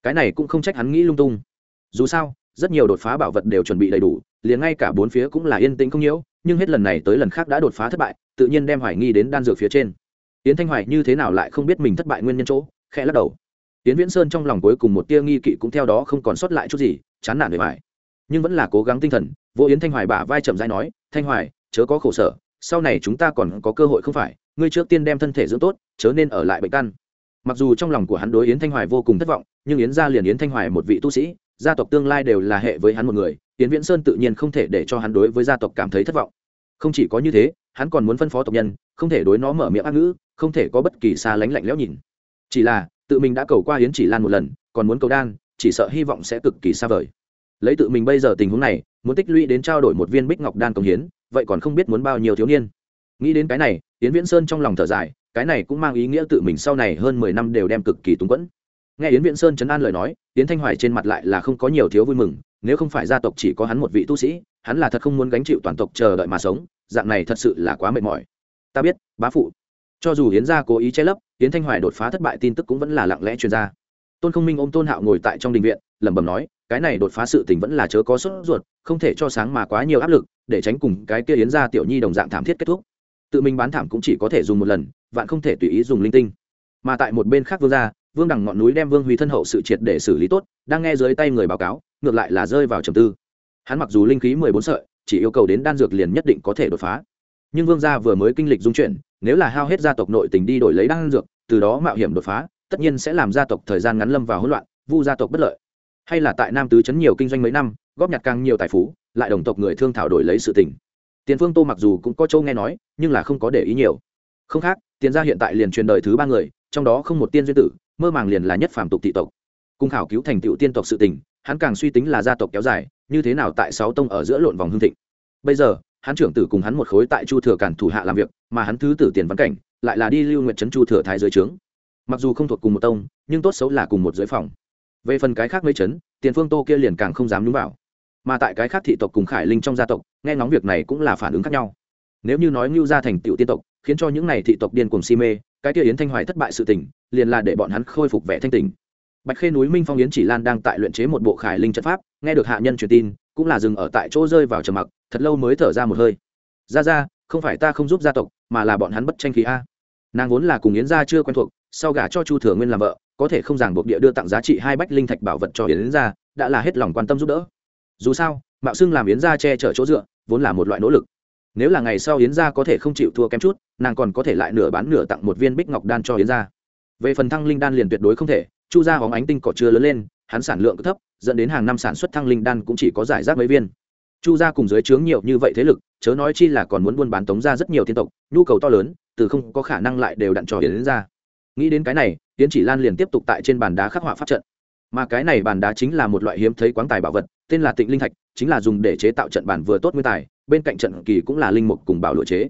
Cái này cũng không trách hắn nghĩ lung tung. Dù sao, rất nhiều đột phá bảo vật đều chuẩn bị đầy đủ, liền ngay cả bốn phía cũng là yên tĩnh không nhiễu, nhưng hết lần này tới lần khác đã đột phá thất bại, tự nhiên đem hoài nghi đến đan dược phía trên. Yến thanh hoài như thế nào lại không biết mình thất bại nguyên nhân chỗ, khẽ lắc đầu yến viễn sơn trong lòng cuối cùng một tia nghi kỵ cũng theo đó không còn sót lại chút gì, chán nản về hoài nhưng vẫn là cố gắng tinh thần, vô yến thanh hoài bả vai chậm rãi nói, thanh hoài, chớ có khổ sở, sau này chúng ta còn có cơ hội không phải, ngươi trước tiên đem thân thể dưỡng tốt, chớ nên ở lại bệnh căn. Mặc dù trong lòng của hắn đối yến thanh hoài vô cùng thất vọng, nhưng yến gia liền yến thanh hoài một vị tu sĩ, gia tộc tương lai đều là hệ với hắn một người, yến viễn sơn tự nhiên không thể để cho hắn đối với gia tộc cảm thấy thất vọng. Không chỉ có như thế, hắn còn muốn phân phó tộc nhân, không thể đối nó mở miệng ác ngữ, không thể có bất kỳ xa lánh lạnh lẽo nhìn. Chỉ là tự mình đã cầu qua yến chỉ lan một lần, còn muốn cầu đan, chỉ sợ hy vọng sẽ cực kỳ xa vời. Lấy tự mình bây giờ tình huống này, muốn tích lũy đến trao đổi một viên bích ngọc đan công hiến, vậy còn không biết muốn bao nhiêu thiếu niên. Nghĩ đến cái này, yến viễn sơn trong lòng thở dài, cái này cũng mang ý nghĩa tự mình sau này hơn mười năm đều đem cực kỳ túng quẫn. Nghe yến viễn sơn chấn an lời nói, yến thanh hoài trên mặt lại là không có nhiều thiếu vui mừng, nếu không phải gia tộc chỉ có hắn một vị tu sĩ, hắn là thật không muốn gánh chịu toàn tộc chờ đợi mà sống, dạng này thật sự là quá mệt mỏi. Ta biết, bá phụ. Cho dù yến gia cố ý che lấp yến thanh hoài đột phá thất bại tin tức cũng vẫn là lặng lẽ truyền ra. Tôn không minh ôm tôn hạo ngồi tại trong đình viện, lẩm bẩm nói, cái này đột phá sự tình vẫn là chớ có sốt ruột, không thể cho sáng mà quá nhiều áp lực, để tránh cùng cái kia yến gia tiểu nhi đồng dạng thảm thiết kết thúc. Tự mình bán thảm cũng chỉ có thể dùng một lần, vạn không thể tùy ý dùng linh tinh. Mà tại một bên khác vương gia, vương đằng ngọn núi đem vương huy thân hậu sự triệt để xử lý tốt, đang nghe dưới tay người báo cáo, ngược lại là rơi vào trầm tư. Hắn mặc dù linh khí mười bốn sợi, chỉ yêu cầu đến đan dược liền nhất định có thể đột phá nhưng vương gia vừa mới kinh lịch dung chuyển, nếu là hao hết gia tộc nội tình đi đổi lấy đan dược, từ đó mạo hiểm đột phá, tất nhiên sẽ làm gia tộc thời gian ngắn lâm vào hỗn loạn, vu gia tộc bất lợi. Hay là tại nam tứ chấn nhiều kinh doanh mấy năm, góp nhặt càng nhiều tài phú, lại đồng tộc người thương thảo đổi lấy sự tình. Tiền phương tô mặc dù cũng có châu nghe nói, nhưng là không có để ý nhiều. Không khác, tiền gia hiện tại liền truyền đời thứ ba người, trong đó không một tiên duyên tử, mơ màng liền là nhất phàm tục thị tộc. Cung khảo cứu thành tựu tiên tộc sự tình, hắn càng suy tính là gia tộc kéo dài, như thế nào tại sáu tông ở giữa lộn vòng hương thịnh. Bây giờ hắn trưởng tử cùng hắn một khối tại chu thừa cản thủ hạ làm việc, mà hắn thứ tử tiền văn cảnh lại là đi lưu nguyện trấn chu thừa thái dưới trướng. Mặc dù không thuộc cùng một tông, nhưng tốt xấu là cùng một dưới phòng. Về phần cái khác mấy trấn, tiền phương tô kia liền càng không dám nhúng vào. Mà tại cái khác thị tộc cùng khải linh trong gia tộc, nghe ngóng việc này cũng là phản ứng khác nhau. Nếu như nói ngưu gia thành tựu tiên tộc, khiến cho những này thị tộc điên cùng si mê, cái kia yến thanh hoài thất bại sự tình, liền là để bọn hắn khôi phục vẻ thanh tình. Bạch khê núi minh phong yến chỉ lan đang tại luyện chế một bộ khải linh trận pháp, nghe được hạ nhân truyền tin cũng là dừng ở tại chỗ rơi vào trầm mặc, thật lâu mới thở ra một hơi. Ra ra, không phải ta không giúp gia tộc, mà là bọn hắn bất tranh khí a. Nàng vốn là cùng yến gia chưa quen thuộc, sau gả cho chu thừa nguyên làm vợ, có thể không ràng buộc địa đưa tặng giá trị hai bách linh thạch bảo vật cho yến gia, đã là hết lòng quan tâm giúp đỡ. Dù sao, mạo xưng làm yến gia che chở chỗ dựa, vốn là một loại nỗ lực. Nếu là ngày sau yến gia có thể không chịu thua kém chút, nàng còn có thể lại nửa bán nửa tặng một viên bích ngọc đan cho yến gia. Về phần thăng linh đan liền tuyệt đối không thể, chu gia hóng ánh tinh cỏ chưa lớn lên hắn sản lượng thấp, dẫn đến hàng năm sản xuất thăng linh đan cũng chỉ có giải rác mấy viên. Chu gia cùng dưới trướng nhiều như vậy thế lực, chớ nói chi là còn muốn buôn bán tống ra rất nhiều tiên tộc, nhu cầu to lớn, từ không có khả năng lại đều đặn trò yến ra. Nghĩ đến cái này, tiến chỉ lan liền tiếp tục tại trên bàn đá khắc họa pháp trận. Mà cái này bàn đá chính là một loại hiếm thấy quáng tài bảo vật, tên là tịnh linh thạch, chính là dùng để chế tạo trận bản vừa tốt nguyên tài, bên cạnh trận kỳ cũng là linh mục cùng bảo lộ chế.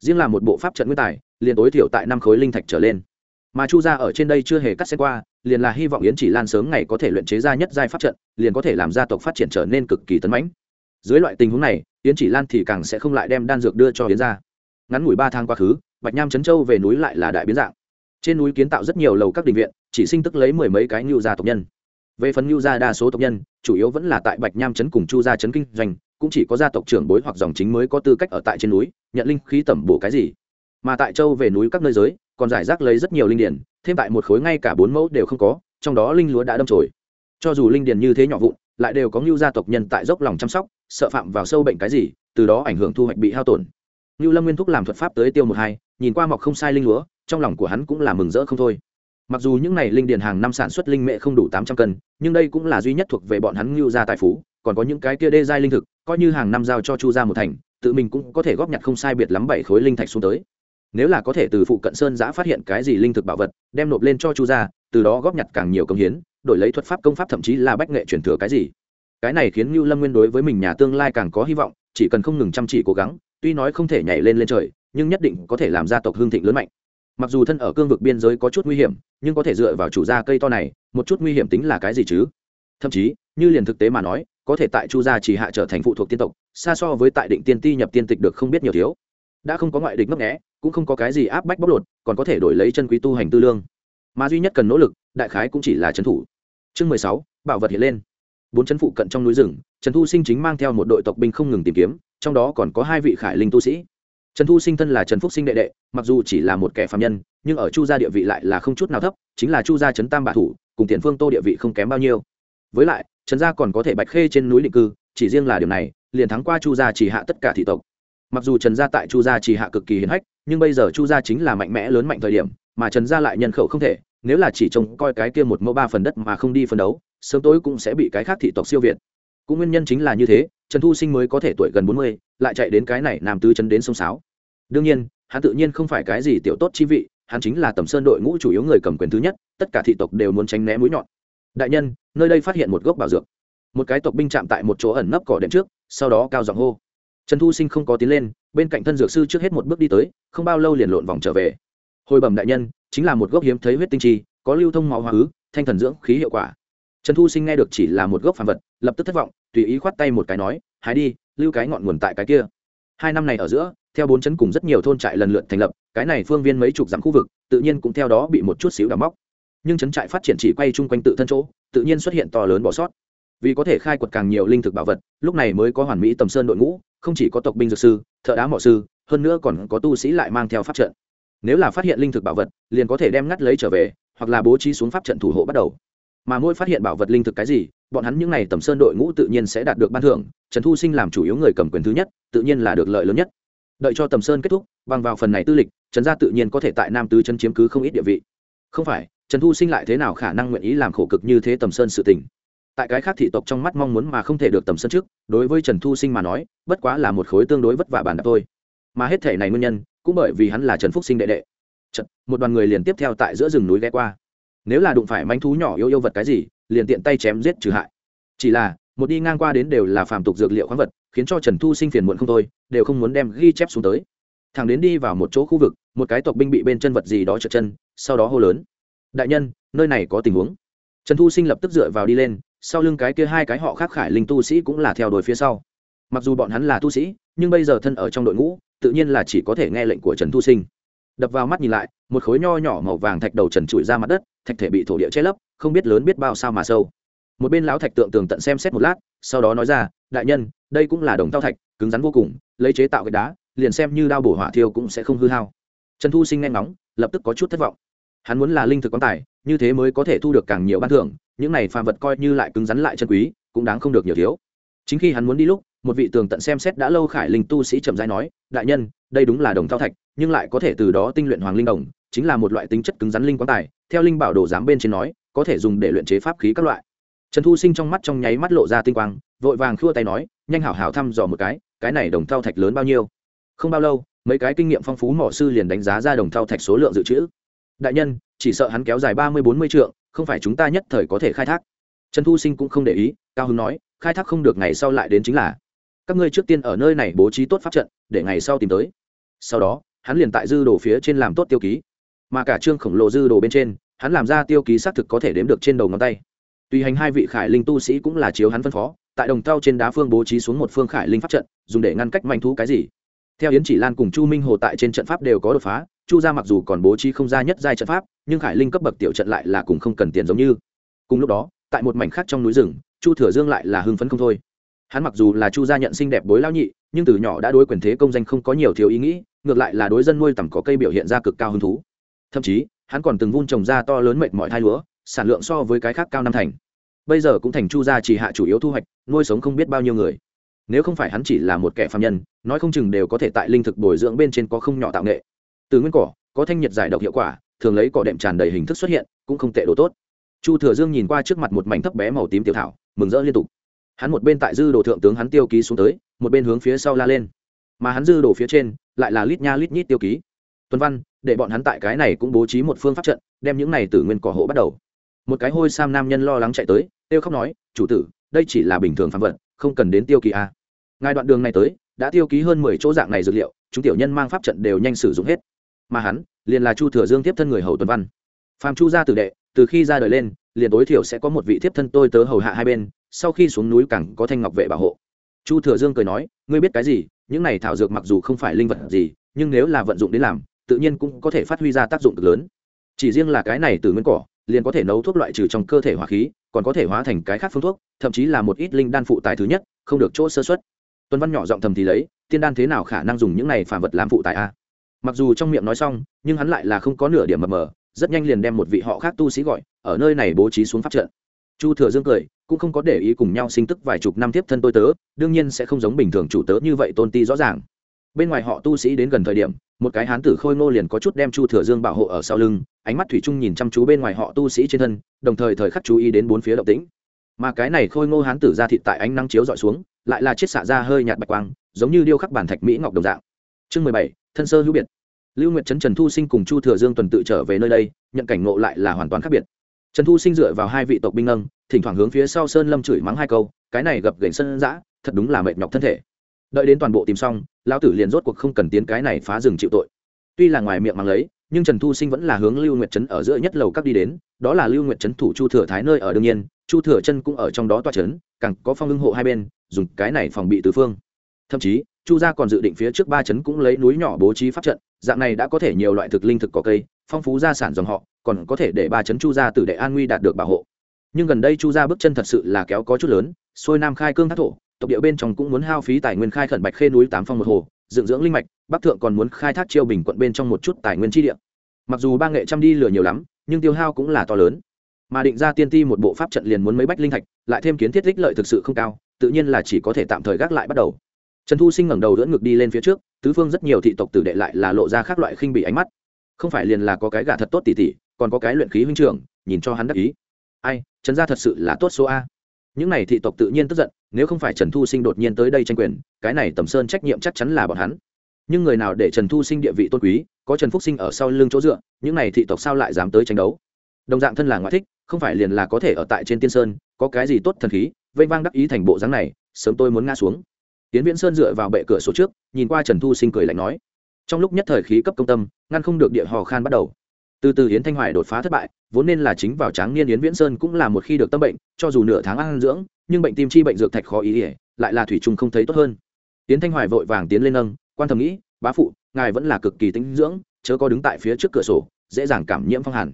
Riêng là một bộ pháp trận nguyên tài, liền tối thiểu tại năm khối linh thạch trở lên. Mà chu gia ở trên đây chưa hề cắt xét qua liền là hy vọng yến chỉ lan sớm ngày có thể luyện chế ra nhất giai pháp trận, liền có thể làm gia tộc phát triển trở nên cực kỳ tấn mãnh. Dưới loại tình huống này, yến chỉ lan thì càng sẽ không lại đem đan dược đưa cho yến gia. Ngắn ngủi ba tháng quá khứ, bạch nham trấn châu về núi lại là đại biến dạng. Trên núi kiến tạo rất nhiều lầu các đình viện, chỉ sinh tức lấy mười mấy cái ngưu gia tộc nhân. Về phần ngưu gia đa số tộc nhân, chủ yếu vẫn là tại bạch nham trấn cùng chu gia trấn kinh doanh, cũng chỉ có gia tộc trưởng bối hoặc dòng chính mới có tư cách ở tại trên núi, nhận linh khí tẩm bổ cái gì. Mà tại châu về núi các nơi giới còn giải rác lấy rất nhiều linh điển, thêm tại một khối ngay cả bốn mẫu đều không có, trong đó linh lúa đã đâm trồi cho dù linh điển như thế nhỏ vụn, lại đều có ngưu gia tộc nhân tại dốc lòng chăm sóc, sợ phạm vào sâu bệnh cái gì, từ đó ảnh hưởng thu hoạch bị hao tổn. Ngưu lâm nguyên thúc làm thuật pháp tới tiêu một hai, nhìn qua mọc không sai linh lúa, trong lòng của hắn cũng là mừng rỡ không thôi. Mặc dù những n à y linh điền hàng năm sản xuất linh mệ không đủ tám trăm cân, nhưng đây cũng là duy nhất thuộc về bọn hắn ngưu gia tài phú, còn có những cái kia đê giai linh thực, coi như hàng năm giao cho chu gia một thành, tự mình cũng có thể góp nhặt không sai biệt lắm bảy khối linh thạch xuống tới nếu là có thể từ phụ cận sơn giã phát hiện cái gì linh thực bảo vật, đem nộp lên cho chu gia, từ đó góp nhặt càng nhiều công hiến, đổi lấy thuật pháp công pháp thậm chí là bách nghệ truyền thừa cái gì. Cái này khiến ngưu lâm nguyên đối với mình nhà tương lai càng có hy vọng, chỉ cần không ngừng chăm chỉ cố gắng, tuy nói không thể nhảy lên lên trời, nhưng nhất định có thể làm gia tộc hương thịnh lớn mạnh. Mặc dù thân ở cương vực biên giới có chút nguy hiểm, nhưng có thể dựa vào chủ gia cây to này, một chút nguy hiểm tính là cái gì chứ? Thậm chí, như liền thực tế mà nói, có thể tại chu gia chỉ hạ trở thành phụ thuộc tiên tộc, xa so với tại định tiên ti nhập tiên tịch được không biết nhiều thiếu. Đã không có ngoại địch ngấp nghẽ cũng không có cái gì áp bách bóc lột, còn có thể đổi lấy chân quý tu hành tư lương. Mà duy nhất cần nỗ lực, đại khái cũng chỉ là trấn thủ. Chương mười sáu, bảo vật hiện lên. Bốn chân phụ cận trong núi rừng, trần thu sinh chính mang theo một đội tộc binh không ngừng tìm kiếm, trong đó còn có hai vị khải linh tu sĩ. Trần thu sinh thân là trần phúc sinh đệ đệ, mặc dù chỉ là một kẻ phạm nhân, nhưng ở chu gia địa vị lại là không chút nào thấp, chính là chu gia trấn tam bạ thủ, cùng tiền phương tô địa vị không kém bao nhiêu. Với lại, trần gia còn có thể bạch khê trên núi định cư, chỉ riêng là điều này, liền thắng qua chu gia chỉ hạ tất cả thị tộc mặc dù trần gia tại chu gia chỉ hạ cực kỳ hiến hách, nhưng bây giờ chu gia chính là mạnh mẽ lớn mạnh thời điểm, mà trần gia lại nhân khẩu không thể, nếu là chỉ trông coi cái kia một mẫu ba phần đất mà không đi phân đấu, sớm tối cũng sẽ bị cái khác thị tộc siêu việt. Cũng nguyên nhân chính là như thế, trần thu sinh mới có thể tuổi gần bốn mươi, lại chạy đến cái này nam tứ chấn đến sông sáo. Đương nhiên, hắn tự nhiên không phải cái gì tiểu tốt chi vị, hắn chính là tầm sơn đội ngũ chủ yếu người cầm quyền thứ nhất, tất cả thị tộc đều muốn tránh né mũi nhọn. Đại nhân, nơi đây phát hiện một gốc bảo dược. Một cái tộc binh chạm tại một chỗ ẩn nấp cỏ đệm trước, sau đó cao giọng hô trần thu sinh không có tiến lên, bên cạnh thân dược sư trước hết một bước đi tới, không bao lâu liền lộn vòng trở về. Hồi bẩm đại nhân, chính là một gốc hiếm thấy huyết tinh trì có lưu thông máu hóa ứ, thanh thần dưỡng khí hiệu quả. Trần thu sinh nghe được chỉ là một gốc phản vật, lập tức thất vọng, tùy ý khoát tay một cái nói, hái đi, lưu cái ngọn nguồn tại cái kia. Hai năm này ở giữa, theo bốn chấn cùng rất nhiều thôn trại lần lượt thành lập, cái này phương viên mấy chục dặm khu vực, tự nhiên cũng theo đó bị một chút xíu đắm móc. Nhưng chấn trại phát triển chỉ quay chung quanh tự thân chỗ, tự nhiên xuất hiện to lớn bỏ sót vì có thể khai quật càng nhiều linh thực bảo vật, lúc này mới có hoàn mỹ tầm sơn đội ngũ, không chỉ có tộc binh dược sư, thợ đá mỏ sư, hơn nữa còn có tu sĩ lại mang theo pháp trận. Nếu là phát hiện linh thực bảo vật, liền có thể đem ngắt lấy trở về, hoặc là bố trí xuống pháp trận thủ hộ bắt đầu. Mà mỗi phát hiện bảo vật linh thực cái gì, bọn hắn những n à y tầm sơn đội ngũ tự nhiên sẽ đạt được ban thưởng, trần thu sinh làm chủ yếu người cầm quyền thứ nhất, tự nhiên là được lợi lớn nhất. Đợi cho tầm sơn kết thúc, bằng vào phần này tư lịch, trần gia tự nhiên có thể tại nam tứ chân chiếm cứ không ít địa vị. Không phải, trần thu sinh lại thế nào khả năng nguyện ý làm khổ cực như thế tầm sơn sự tình? Tại cái khác thị tộc trong mắt mong muốn mà không thể được tầm sân trước đối với trần thu sinh mà nói bất quá là một khối tương đối vất vả bàn đạp thôi. Mà hết thể này nguyên nhân cũng bởi vì hắn là trần phúc sinh đệ đệ. Chật, một đoàn người liền tiếp theo tại giữa rừng núi ghé qua. Nếu là đụng phải manh thú nhỏ yêu yêu vật cái gì liền tiện tay chém giết trừ hại. Chỉ là một đi ngang qua đến đều là phàm tục dược liệu khoáng vật khiến cho trần thu sinh phiền muộn không thôi đều không muốn đem ghi chép xuống tới. Thằng đến đi vào một chỗ khu vực một cái tộc binh bị bên chân vật gì đó trượt chân sau đó hô lớn. Đại nhân nơi này có tình huống. Trần thu sinh lập tức dựa vào đi lên sau lưng cái kia hai cái họ khác khải linh tu sĩ cũng là theo đuổi phía sau. Mặc dù bọn hắn là tu sĩ, nhưng bây giờ thân ở trong đội ngũ, tự nhiên là chỉ có thể nghe lệnh của trần thu sinh. Đập vào mắt nhìn lại, một khối nho nhỏ màu vàng thạch đầu trần trụi ra mặt đất, thạch thể bị thổ địa che lấp, không biết lớn biết bao sao mà sâu. Một bên lão thạch tượng tường tận xem xét một lát, sau đó nói ra, đại nhân, đây cũng là đồng tao thạch, cứng rắn vô cùng, lấy chế tạo cái đá, liền xem như đao bổ hỏa thiêu cũng sẽ không hư hao. Trần thu sinh nghe ngóng, lập tức có chút thất vọng. Hắn muốn là linh thực quan tài, như thế mới có thể thu được càng nhiều ban thưởng những này phàm vật coi như lại cứng rắn lại chân quý, cũng đáng không được nhiều thiếu. Chính khi hắn muốn đi lúc, một vị tường tận xem xét đã lâu khải linh tu sĩ chậm rãi nói, đại nhân, đây đúng là đồng thao thạch, nhưng lại có thể từ đó tinh luyện hoàng linh đồng, chính là một loại tính chất cứng rắn linh quán tài, theo linh bảo đồ giám bên trên nói, có thể dùng để luyện chế pháp khí các loại. Trần thu sinh trong mắt trong nháy mắt lộ ra tinh quang, vội vàng khua tay nói, nhanh hảo hảo thăm dò một cái cái này đồng thao thạch lớn bao nhiêu? Không bao lâu, mấy cái kinh nghiệm phong phú mỏ sư liền đánh giá ra đồng thao thạch số lượng dự trữ. Đại nhân, chỉ sợ hắn kéo dài ba mươi bốn mươi trượng không phải chúng ta nhất thời có thể khai thác. Trần thu sinh cũng không để ý, cao hưng nói, khai thác không được ngày sau lại đến chính là, các ngươi trước tiên ở nơi này bố trí tốt pháp trận, để ngày sau tìm tới. Sau đó, hắn liền tại dư đồ phía trên làm tốt tiêu ký. Mà cả trương khổng lồ dư đồ bên trên, hắn làm ra tiêu ký xác thực có thể đếm được trên đầu ngón tay. Tùy hành hai vị khải linh tu sĩ cũng là chiếu hắn phân phó, tại đồng thau trên đá phương bố trí xuống một phương khải linh pháp trận, dùng để ngăn cách manh thú cái gì. Theo yến chỉ lan cùng chu minh hồ tại trên trận pháp đều có đột phá chu gia mặc dù còn bố trí không ra nhất giai trận pháp, nhưng khải linh cấp bậc tiểu trận lại là cùng không cần tiền giống như. Cùng lúc đó, tại một mảnh khác trong núi rừng, chu thừa dương lại là hưng phấn không thôi. Hắn mặc dù là chu gia nhận xinh đẹp bối lao nhị, nhưng từ nhỏ đã đối quyền thế công danh không có nhiều thiếu ý nghĩ, ngược lại là đối dân nuôi tầm có cây biểu hiện ra cực cao hứng thú. Thậm chí, hắn còn từng vun trồng ra to lớn mệt mọi thai lúa, sản lượng so với cái khác cao năm thành. Bây giờ cũng thành chu gia chỉ hạ chủ yếu thu hoạch, nuôi sống không biết bao nhiêu người. Nếu không phải hắn chỉ là một kẻ phạm nhân, nói không chừng đều có thể tại linh thực bồi dưỡng bên trên có không nhỏ tạo nghệ từ nguyên cỏ, có thanh nhiệt giải độc hiệu quả, thường lấy cỏ đệm tràn đầy hình thức xuất hiện, cũng không tệ đồ tốt. Chu thừa dương nhìn qua trước mặt một mảnh thấp bé màu tím tiểu thảo, mừng rỡ liên tục. Hắn một bên tại dư đồ thượng tướng hắn tiêu ký xuống tới, một bên hướng phía sau la lên. Mà hắn dư đồ phía trên, lại là lít nha lít nhít tiêu ký. Tuần văn, để bọn hắn tại cái này cũng bố trí một phương pháp trận, đem những này từ nguyên cỏ hộ bắt đầu. Một cái hôi sam nam nhân lo lắng chạy tới tiêu khóc nói, chủ tử, đây chỉ là bình thường phạm vật, không cần đến tiêu ký a ngài đoạn đường này tới, đã tiêu ký hơn mười chỗ dạng này dược liệu, chúng tiểu nhân mang pháp trận đều nhanh sử dụng hết mà hắn liền là chu thừa dương tiếp thân người hầu tuần văn phàm chu gia tử đệ từ khi ra đời lên liền tối thiểu sẽ có một vị tiếp thân tôi tớ hầu hạ hai bên sau khi xuống núi cẳng có thanh ngọc vệ bảo hộ chu thừa dương cười nói ngươi biết cái gì những này thảo dược mặc dù không phải linh vật gì nhưng nếu là vận dụng đến làm tự nhiên cũng có thể phát huy ra tác dụng cực lớn chỉ riêng là cái này từ nguyên cỏ liền có thể nấu thuốc loại trừ trong cơ thể hỏa khí còn có thể hóa thành cái khác phương thuốc thậm chí là một ít linh đan phụ tài thứ nhất không được chỗ sơ xuất tuân văn nhỏ giọng thầm thì lấy tiên đan thế nào khả năng dùng những này phản vật làm phụ tài a mặc dù trong miệng nói xong, nhưng hắn lại là không có nửa điểm mờ mờ, rất nhanh liền đem một vị họ khác tu sĩ gọi, ở nơi này bố trí xuống pháp trận. Chu thừa dương cười, cũng không có để ý cùng nhau sinh tức vài chục năm tiếp thân tôi tớ, đương nhiên sẽ không giống bình thường chủ tớ như vậy tôn ti rõ ràng. Bên ngoài họ tu sĩ đến gần thời điểm, một cái hán tử khôi ngô liền có chút đem chu thừa dương bảo hộ ở sau lưng, ánh mắt thủy trung nhìn chăm chú bên ngoài họ tu sĩ trên thân, đồng thời thời khắc chú ý đến bốn phía động tĩnh. Mà cái này khôi ngô hán tử ra thịt tại ánh nắng chiếu dọi xuống, lại là chiết xạ ra hơi nhạt bạch quang, giống như điêu khắc bản thạch mỹ ngọc đồng dạng. Chương mười bảy thân sơ hữu biệt. Lưu nguyệt trấn trần thu sinh cùng chu thừa dương tuần tự trở về nơi đây, nhận cảnh ngộ lại là hoàn toàn khác biệt. Trần thu sinh dựa vào hai vị tộc binh nâng, thỉnh thoảng hướng phía sau sơn lâm chửi mắng hai câu, cái này gập gành sân giã thật đúng là mệt nhọc thân thể. Đợi đến toàn bộ tìm xong, lão tử liền rốt cuộc không cần tiến cái này phá rừng chịu tội. Tuy là ngoài miệng mắng lấy, nhưng trần thu sinh vẫn là hướng lưu nguyệt trấn ở giữa nhất lầu các đi đến, đó là lưu nguyệt trấn thủ chu thừa thái nơi ở đương nhiên, chu thừa chân cũng ở trong đó toa trấn, càng có phong ưng hộ hai bên, dùng cái này phòng bị tứ phương. Thậm chí chu gia còn dự định phía trước ba chấn cũng lấy núi nhỏ bố trí pháp trận, dạng này đã có thể nhiều loại thực linh thực cỏ cây, phong phú gia sản dòng họ, còn có thể để ba chấn chu gia từ đệ an nguy đạt được bảo hộ. Nhưng gần đây chu gia bước chân thật sự là kéo có chút lớn, xuôi nam khai cương thác thổ, tộc địa bên trong cũng muốn hao phí tài nguyên khai khẩn bạch khê núi tám phong một hồ, dựng dưỡng linh mạch, bắc thượng còn muốn khai thác chiêu bình quận bên trong một chút tài nguyên chi địa. Mặc dù ba nghệ trăm đi lừa nhiều lắm, nhưng tiêu hao cũng là to lớn. Mà định ra tiên ti một bộ pháp trận liền muốn mấy bách linh thạch, lại thêm kiến thiết ích lợi thực sự không cao, tự nhiên là chỉ có thể tạm thời gác lại bắt đầu trần thu sinh ngẩng đầu đỡ ngực đi lên phía trước, tứ phương rất nhiều thị tộc tử đệ lại là lộ ra khác loại khinh bị ánh mắt. Không phải liền là có cái gà thật tốt tỉ tỉ, còn có cái luyện khí huynh trưởng, nhìn cho hắn đắc ý. Ai, trần gia thật sự là tốt số a. Những này thị tộc tự nhiên tức giận, nếu không phải trần thu sinh đột nhiên tới đây tranh quyền, cái này tầm sơn trách nhiệm chắc chắn là bọn hắn. Nhưng người nào để trần thu sinh địa vị tôn quý, có trần phúc sinh ở sau lưng chỗ dựa, những này thị tộc sao lại dám tới tranh đấu? Đồng dạng thân là ngoại thích, không phải liền là có thể ở tại trên tiên sơn, có cái gì tốt thần khí vây vang đắc ý thành bộ dáng này, sớm tôi muốn ngã xuống tiến viễn sơn dựa vào bệ cửa sổ trước, nhìn qua trần thu sinh cười lạnh nói, trong lúc nhất thời khí cấp công tâm, ngăn không được địa hò khan bắt đầu. Từ từ yến thanh hoài đột phá thất bại, vốn nên là chính vào tráng niên yến viễn sơn cũng là một khi được tâm bệnh, cho dù nửa tháng ăn dưỡng, nhưng bệnh tim chi bệnh dược thạch khó ý ỉa lại là thủy trùng không thấy tốt hơn. Yến thanh hoài vội vàng tiến lên nâng, quan thầm nghĩ, bá phụ, ngài vẫn là cực kỳ tinh dưỡng, chớ có đứng tại phía trước cửa sổ, dễ dàng cảm nhiễm phong hàn.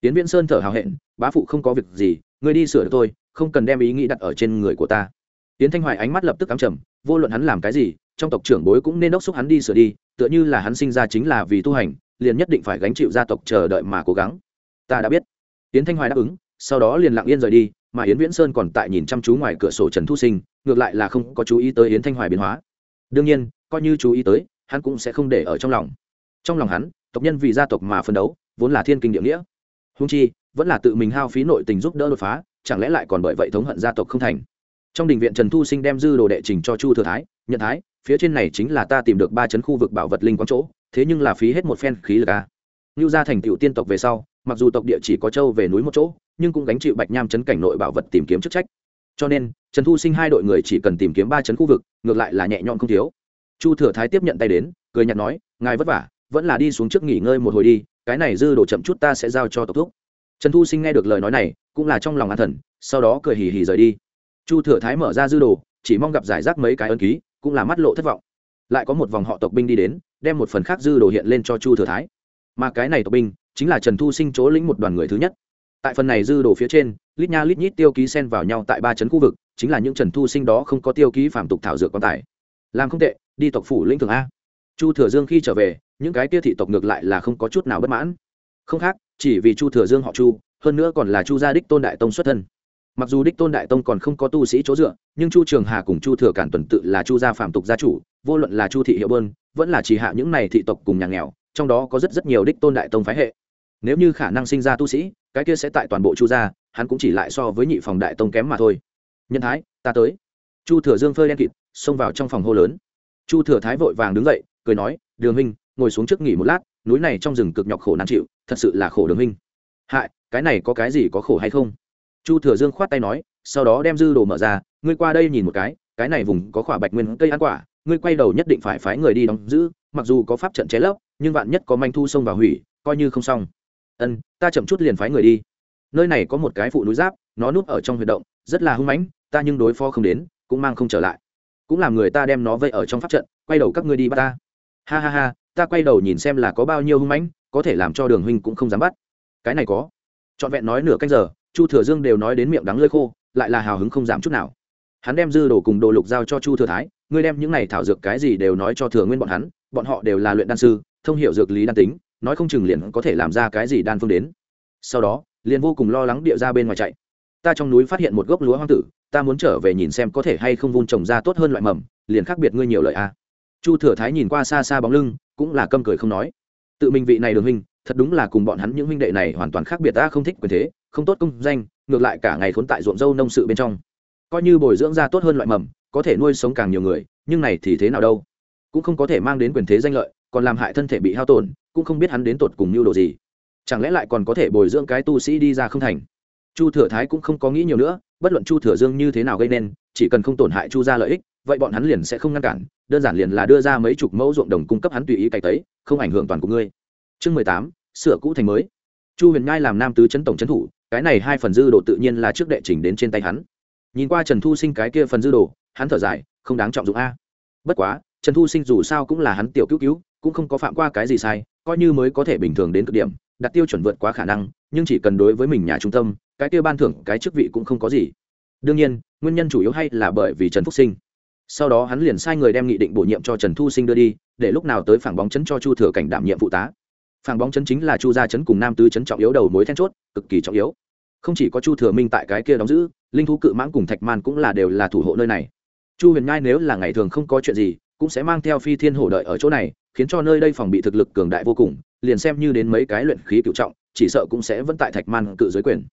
Yến viễn sơn thở hào hẹn, bá phụ không có việc gì, ngươi đi sửa được tôi không cần đem ý nghĩ đặt ở trên người của ta tiến thanh hoài ánh mắt lập tức cắm trầm, vô luận hắn làm cái gì, trong tộc trưởng bối cũng nên đốc xúc hắn đi sửa đi, tựa như là hắn sinh ra chính là vì tu hành, liền nhất định phải gánh chịu gia tộc chờ đợi mà cố gắng. Ta đã biết. Tiến thanh hoài đáp ứng, sau đó liền lặng yên rời đi, mà yến viễn sơn còn tại nhìn chăm chú ngoài cửa sổ trần thu sinh, ngược lại là không có chú ý tới yến thanh hoài biến hóa. Đương nhiên, coi như chú ý tới, hắn cũng sẽ không để ở trong lòng. Trong lòng hắn, tộc nhân vì gia tộc mà phân đấu, vốn là thiên kinh địa nghĩa. Húng chi, vẫn là tự mình hao phí nội tình giúp đỡ đột phá, chẳng lẽ lại còn bởi vậy thống hận gia tộc không thành? Trong đình viện trần thu sinh đem dư đồ đệ trình cho chu thừa thái nhận thái, phía trên này chính là ta tìm được ba chấn khu vực bảo vật linh quang chỗ, thế nhưng là phí hết một phen khí lực a. Ngưu gia thành tựu tiên tộc về sau, mặc dù tộc địa chỉ có châu về núi một chỗ, nhưng cũng gánh chịu bạch nham chấn cảnh nội bảo vật tìm kiếm chức trách. Cho nên, trần thu sinh hai đội người chỉ cần tìm kiếm ba chấn khu vực, ngược lại là nhẹ nhõm không thiếu. Chu thừa thái tiếp nhận tay đến, cười nhặt nói, ngài vất vả, vẫn là đi xuống trước nghỉ ngơi một hồi đi, cái này dư đồ chậm chút ta sẽ giao cho tộc thúc. Trần thu sinh nghe được lời nói này, cũng là trong lòng an thần, sau đó cười hì hì rời đi chu thừa thái mở ra dư đồ, chỉ mong gặp giải rác mấy cái ân ký, cũng là mắt lộ thất vọng. Lại có một vòng họ tộc binh đi đến, đem một phần khác dư đồ hiện lên cho chu thừa thái. Mà cái này tộc binh, chính là trần thu sinh chỗ lĩnh một đoàn người thứ nhất. Tại phần này dư đồ phía trên, lít nha lít nhít tiêu ký sen vào nhau tại ba chấn khu vực, chính là những trần thu sinh đó không có tiêu ký phạm tục thảo dược quan tài. Làm không tệ, đi tộc phủ lĩnh thường a. Chu thừa dương khi trở về, những cái kia thị tộc ngược lại là không có chút nào bất mãn. Không khác, chỉ vì chu thừa dương họ chu, hơn nữa còn là chu gia đích tôn đại tông xuất thân mặc dù đích tôn đại tông còn không có tu sĩ chỗ dựa, nhưng chu trường hà cùng chu thừa cản tuần tự là chu gia phạm tục gia chủ, vô luận là chu thị hiệu bơn, vẫn là chỉ hạ những này thị tộc cùng nhà nghèo, trong đó có rất rất nhiều đích tôn đại tông phái hệ. Nếu như khả năng sinh ra tu sĩ, cái kia sẽ tại toàn bộ chu gia, hắn cũng chỉ lại so với nhị phòng đại tông kém mà thôi. Nhân thái, ta tới. Chu thừa dương phơi đen kịt, xông vào trong phòng hô lớn. Chu thừa thái vội vàng đứng dậy, cười nói, đường huynh, ngồi xuống trước nghỉ một lát, núi này trong rừng cực nhọc khổ nan chịu, thật sự là khổ đường huynh. Hại, cái này có cái gì có khổ hay không? Chu thừa dương khoát tay nói, sau đó đem dư đồ mở ra, ngươi qua đây nhìn một cái cái này vùng có khỏa bạch nguyên cây ăn quả, ngươi quay đầu nhất định phải phái người đi đóng giữ, mặc dù có pháp trận chế lấp, nhưng vạn nhất có manh thu sông vào hủy, coi như không xong. Ân, ta chậm chút liền phái người đi. Nơi này có một cái phụ núi giáp, nó núp ở trong huyệt động, rất là hung mãnh, ta nhưng đối phó không đến, cũng mang không trở lại. Cũng làm người ta đem nó vây ở trong pháp trận, quay đầu các ngươi đi bắt ta. Ha ha ha, ta quay đầu nhìn xem là có bao nhiêu hung mãnh, có thể làm cho đường huynh cũng không dám bắt. Cái này có. Trọn vẹn nói nửa canh giờ chu thừa dương đều nói đến miệng đắng lơi khô, lại là hào hứng không giảm chút nào. Hắn đem dư đồ cùng đồ lục giao cho chu thừa thái, ngươi đem những này thảo dược cái gì đều nói cho thừa nguyên bọn hắn, bọn họ đều là luyện đan sư, thông hiểu dược lý đan tính, nói không chừng liền có thể làm ra cái gì đan phương đến. Sau đó, liền vô cùng lo lắng địa ra bên ngoài chạy. Ta trong núi phát hiện một gốc lúa hoang tử, ta muốn trở về nhìn xem có thể hay không vun trồng ra tốt hơn loại mầm, liền khác biệt ngươi nhiều lời a. Chu thừa thái nhìn qua xa xa bóng lưng, cũng là câm cười không nói. Tự mình vị này đường hình thật đúng là cùng bọn hắn những huynh đệ này hoàn toàn khác biệt, ta không thích quyền thế, không tốt công danh, ngược lại cả ngày khốn tại ruộng dâu nông sự bên trong. Coi như bồi dưỡng ra tốt hơn loại mầm, có thể nuôi sống càng nhiều người, nhưng này thì thế nào đâu? Cũng không có thể mang đến quyền thế danh lợi, còn làm hại thân thể bị hao tổn, cũng không biết hắn đến tột cùng mưu đồ gì. Chẳng lẽ lại còn có thể bồi dưỡng cái tu sĩ đi ra không thành? Chu thừa thái cũng không có nghĩ nhiều nữa, bất luận chu thừa dương như thế nào gây nên, chỉ cần không tổn hại chu ra lợi ích, vậy bọn hắn liền sẽ không ngăn cản, đơn giản liền là đưa ra mấy chục mẫu ruộng đồng cung cấp hắn tùy ý cày tấy, không ảnh hưởng toàn của ngươi chương mười tám, sửa cũ thành mới. Chu huyền nhai làm nam tứ chấn tổng chấn thủ, cái này hai phần dư đồ tự nhiên là trước đệ trình đến trên tay hắn. Nhìn qua trần thu sinh cái kia phần dư đồ, hắn thở dài, không đáng trọng dụng a. Bất quá, trần thu sinh dù sao cũng là hắn tiểu cứu cứu, cũng không có phạm qua cái gì sai, coi như mới có thể bình thường đến cực điểm, đặt tiêu chuẩn vượt quá khả năng, nhưng chỉ cần đối với mình nhà trung tâm, cái kia ban thưởng, cái chức vị cũng không có gì. Đương nhiên, nguyên nhân chủ yếu hay là bởi vì trần phúc sinh. Sau đó hắn liền sai người đem nghị định bổ nhiệm cho trần thu sinh đưa đi, để lúc nào tới phản bóng chấn cho chu thừa cảnh đảm nhiệm phụ tá phản bóng chấn chính là chu gia chấn cùng nam tứ chấn trọng yếu đầu mối then chốt, cực kỳ trọng yếu. Không chỉ có chu thừa minh tại cái kia đóng giữ, linh thú cự mãng cùng thạch man cũng là đều là thủ hộ nơi này. Chu huyền nhai nếu là ngày thường không có chuyện gì, cũng sẽ mang theo phi thiên hổ đợi ở chỗ này, khiến cho nơi đây phòng bị thực lực cường đại vô cùng, liền xem như đến mấy cái luyện khí cựu trọng, chỉ sợ cũng sẽ vẫn tại thạch man cự giới quyền.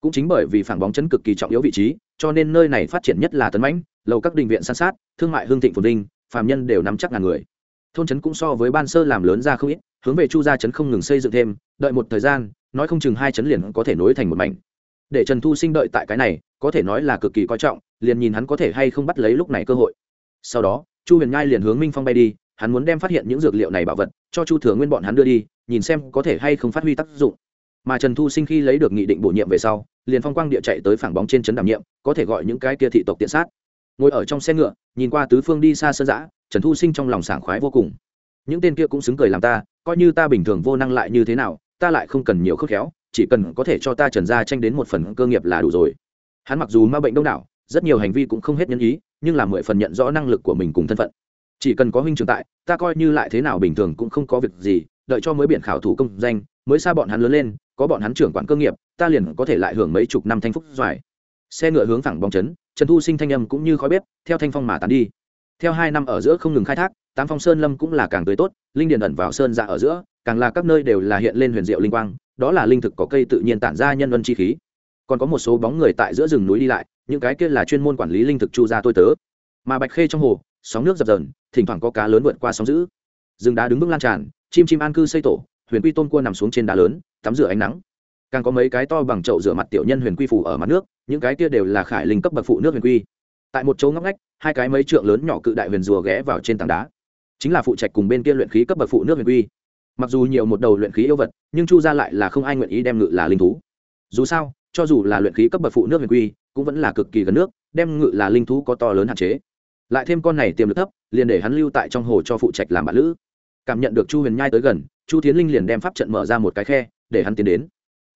Cũng chính bởi vì phản bóng chấn cực kỳ trọng yếu vị trí, cho nên nơi này phát triển nhất là tấn mãnh, lầu các đình viện san sát, thương mại hương thịnh phồn vinh, phàm nhân đều nắm chắc ngàn người. Thôn trấn cũng so với ban sơ làm lớn ra không ít hướng về chu gia trấn không ngừng xây dựng thêm, đợi một thời gian, nói không chừng hai trấn liền có thể nối thành một mảnh. Để trần thu sinh đợi tại cái này, có thể nói là cực kỳ coi trọng, liền nhìn hắn có thể hay không bắt lấy lúc này cơ hội. Sau đó, chu huyền nhai liền hướng minh phong bay đi, hắn muốn đem phát hiện những dược liệu này bảo vật, cho chu thừa nguyên bọn hắn đưa đi, nhìn xem có thể hay không phát huy tác dụng. Mà trần thu sinh khi lấy được nghị định bổ nhiệm về sau, liền phong quang địa chạy tới phảng bóng trên trấn đảm nhiệm, có thể gọi những cái kia thị tộc tiện sát. Ngồi ở trong xe ngựa, nhìn qua tứ phương đi xa sơn giã trần thu sinh trong lòng sảng khoái vô cùng. Những tên kia cũng xứng cười làm ta coi như ta bình thường vô năng lại như thế nào, ta lại không cần nhiều khớp khéo, chỉ cần có thể cho ta trần gia tranh đến một phần cơ nghiệp là đủ rồi. Hắn mặc dù ma bệnh đông đảo, rất nhiều hành vi cũng không hết nhân ý, nhưng là mười phần nhận rõ năng lực của mình cùng thân phận. Chỉ cần có huynh trường tại, ta coi như lại thế nào bình thường cũng không có việc gì, đợi cho mới biện khảo thủ công danh, mới xa bọn hắn lớn lên, có bọn hắn trưởng quản cơ nghiệp, ta liền có thể lại hưởng mấy chục năm thanh phúc doài. Xe ngựa hướng thẳng bóng chấn, trần thu sinh thanh âm cũng như khói bếp, theo thanh phong mà tán đi. Theo hai năm ở giữa không ngừng khai thác tám phong sơn lâm cũng là càng tươi tốt, linh điền ẩn vào sơn ra ở giữa, càng là các nơi đều là hiện lên huyền diệu linh quang, đó là linh thực có cây tự nhiên tản ra nhân vân chi khí. Còn có một số bóng người tại giữa rừng núi đi lại, những cái kia là chuyên môn quản lý linh thực chu ra tôi tớ. Mà bạch khê trong hồ, sóng nước dập dờn, thỉnh thoảng có cá lớn vượt qua sóng giữ rừng đá đứng bước lan tràn, chim chim an cư xây tổ, huyền quy tôn cua nằm xuống trên đá lớn, tắm rửa ánh nắng. Càng có mấy cái to bằng chậu rửa mặt tiểu nhân huyền quy phủ ở mặt nước, những cái kia đều là khải linh cấp bậc phụ nước huyền quy. Tại một chỗ ngóc ngách, hai cái mấy trượng lớn nhỏ cự đại huyền rùa ghé vào trên tảng đá chính là phụ trạch cùng bên kia luyện khí cấp bậc phụ nước huyền quy. Mặc dù nhiều một đầu luyện khí yêu vật, nhưng chu ra lại là không ai nguyện ý đem ngự là linh thú. Dù sao, cho dù là luyện khí cấp bậc phụ nước huyền quy, cũng vẫn là cực kỳ gần nước, đem ngự là linh thú có to lớn hạn chế. Lại thêm con này tiềm lực thấp, liền để hắn lưu tại trong hồ cho phụ trạch làm bạn lữ. Cảm nhận được chu huyền nhai tới gần, chu tiến linh liền đem pháp trận mở ra một cái khe, để hắn tiến đến.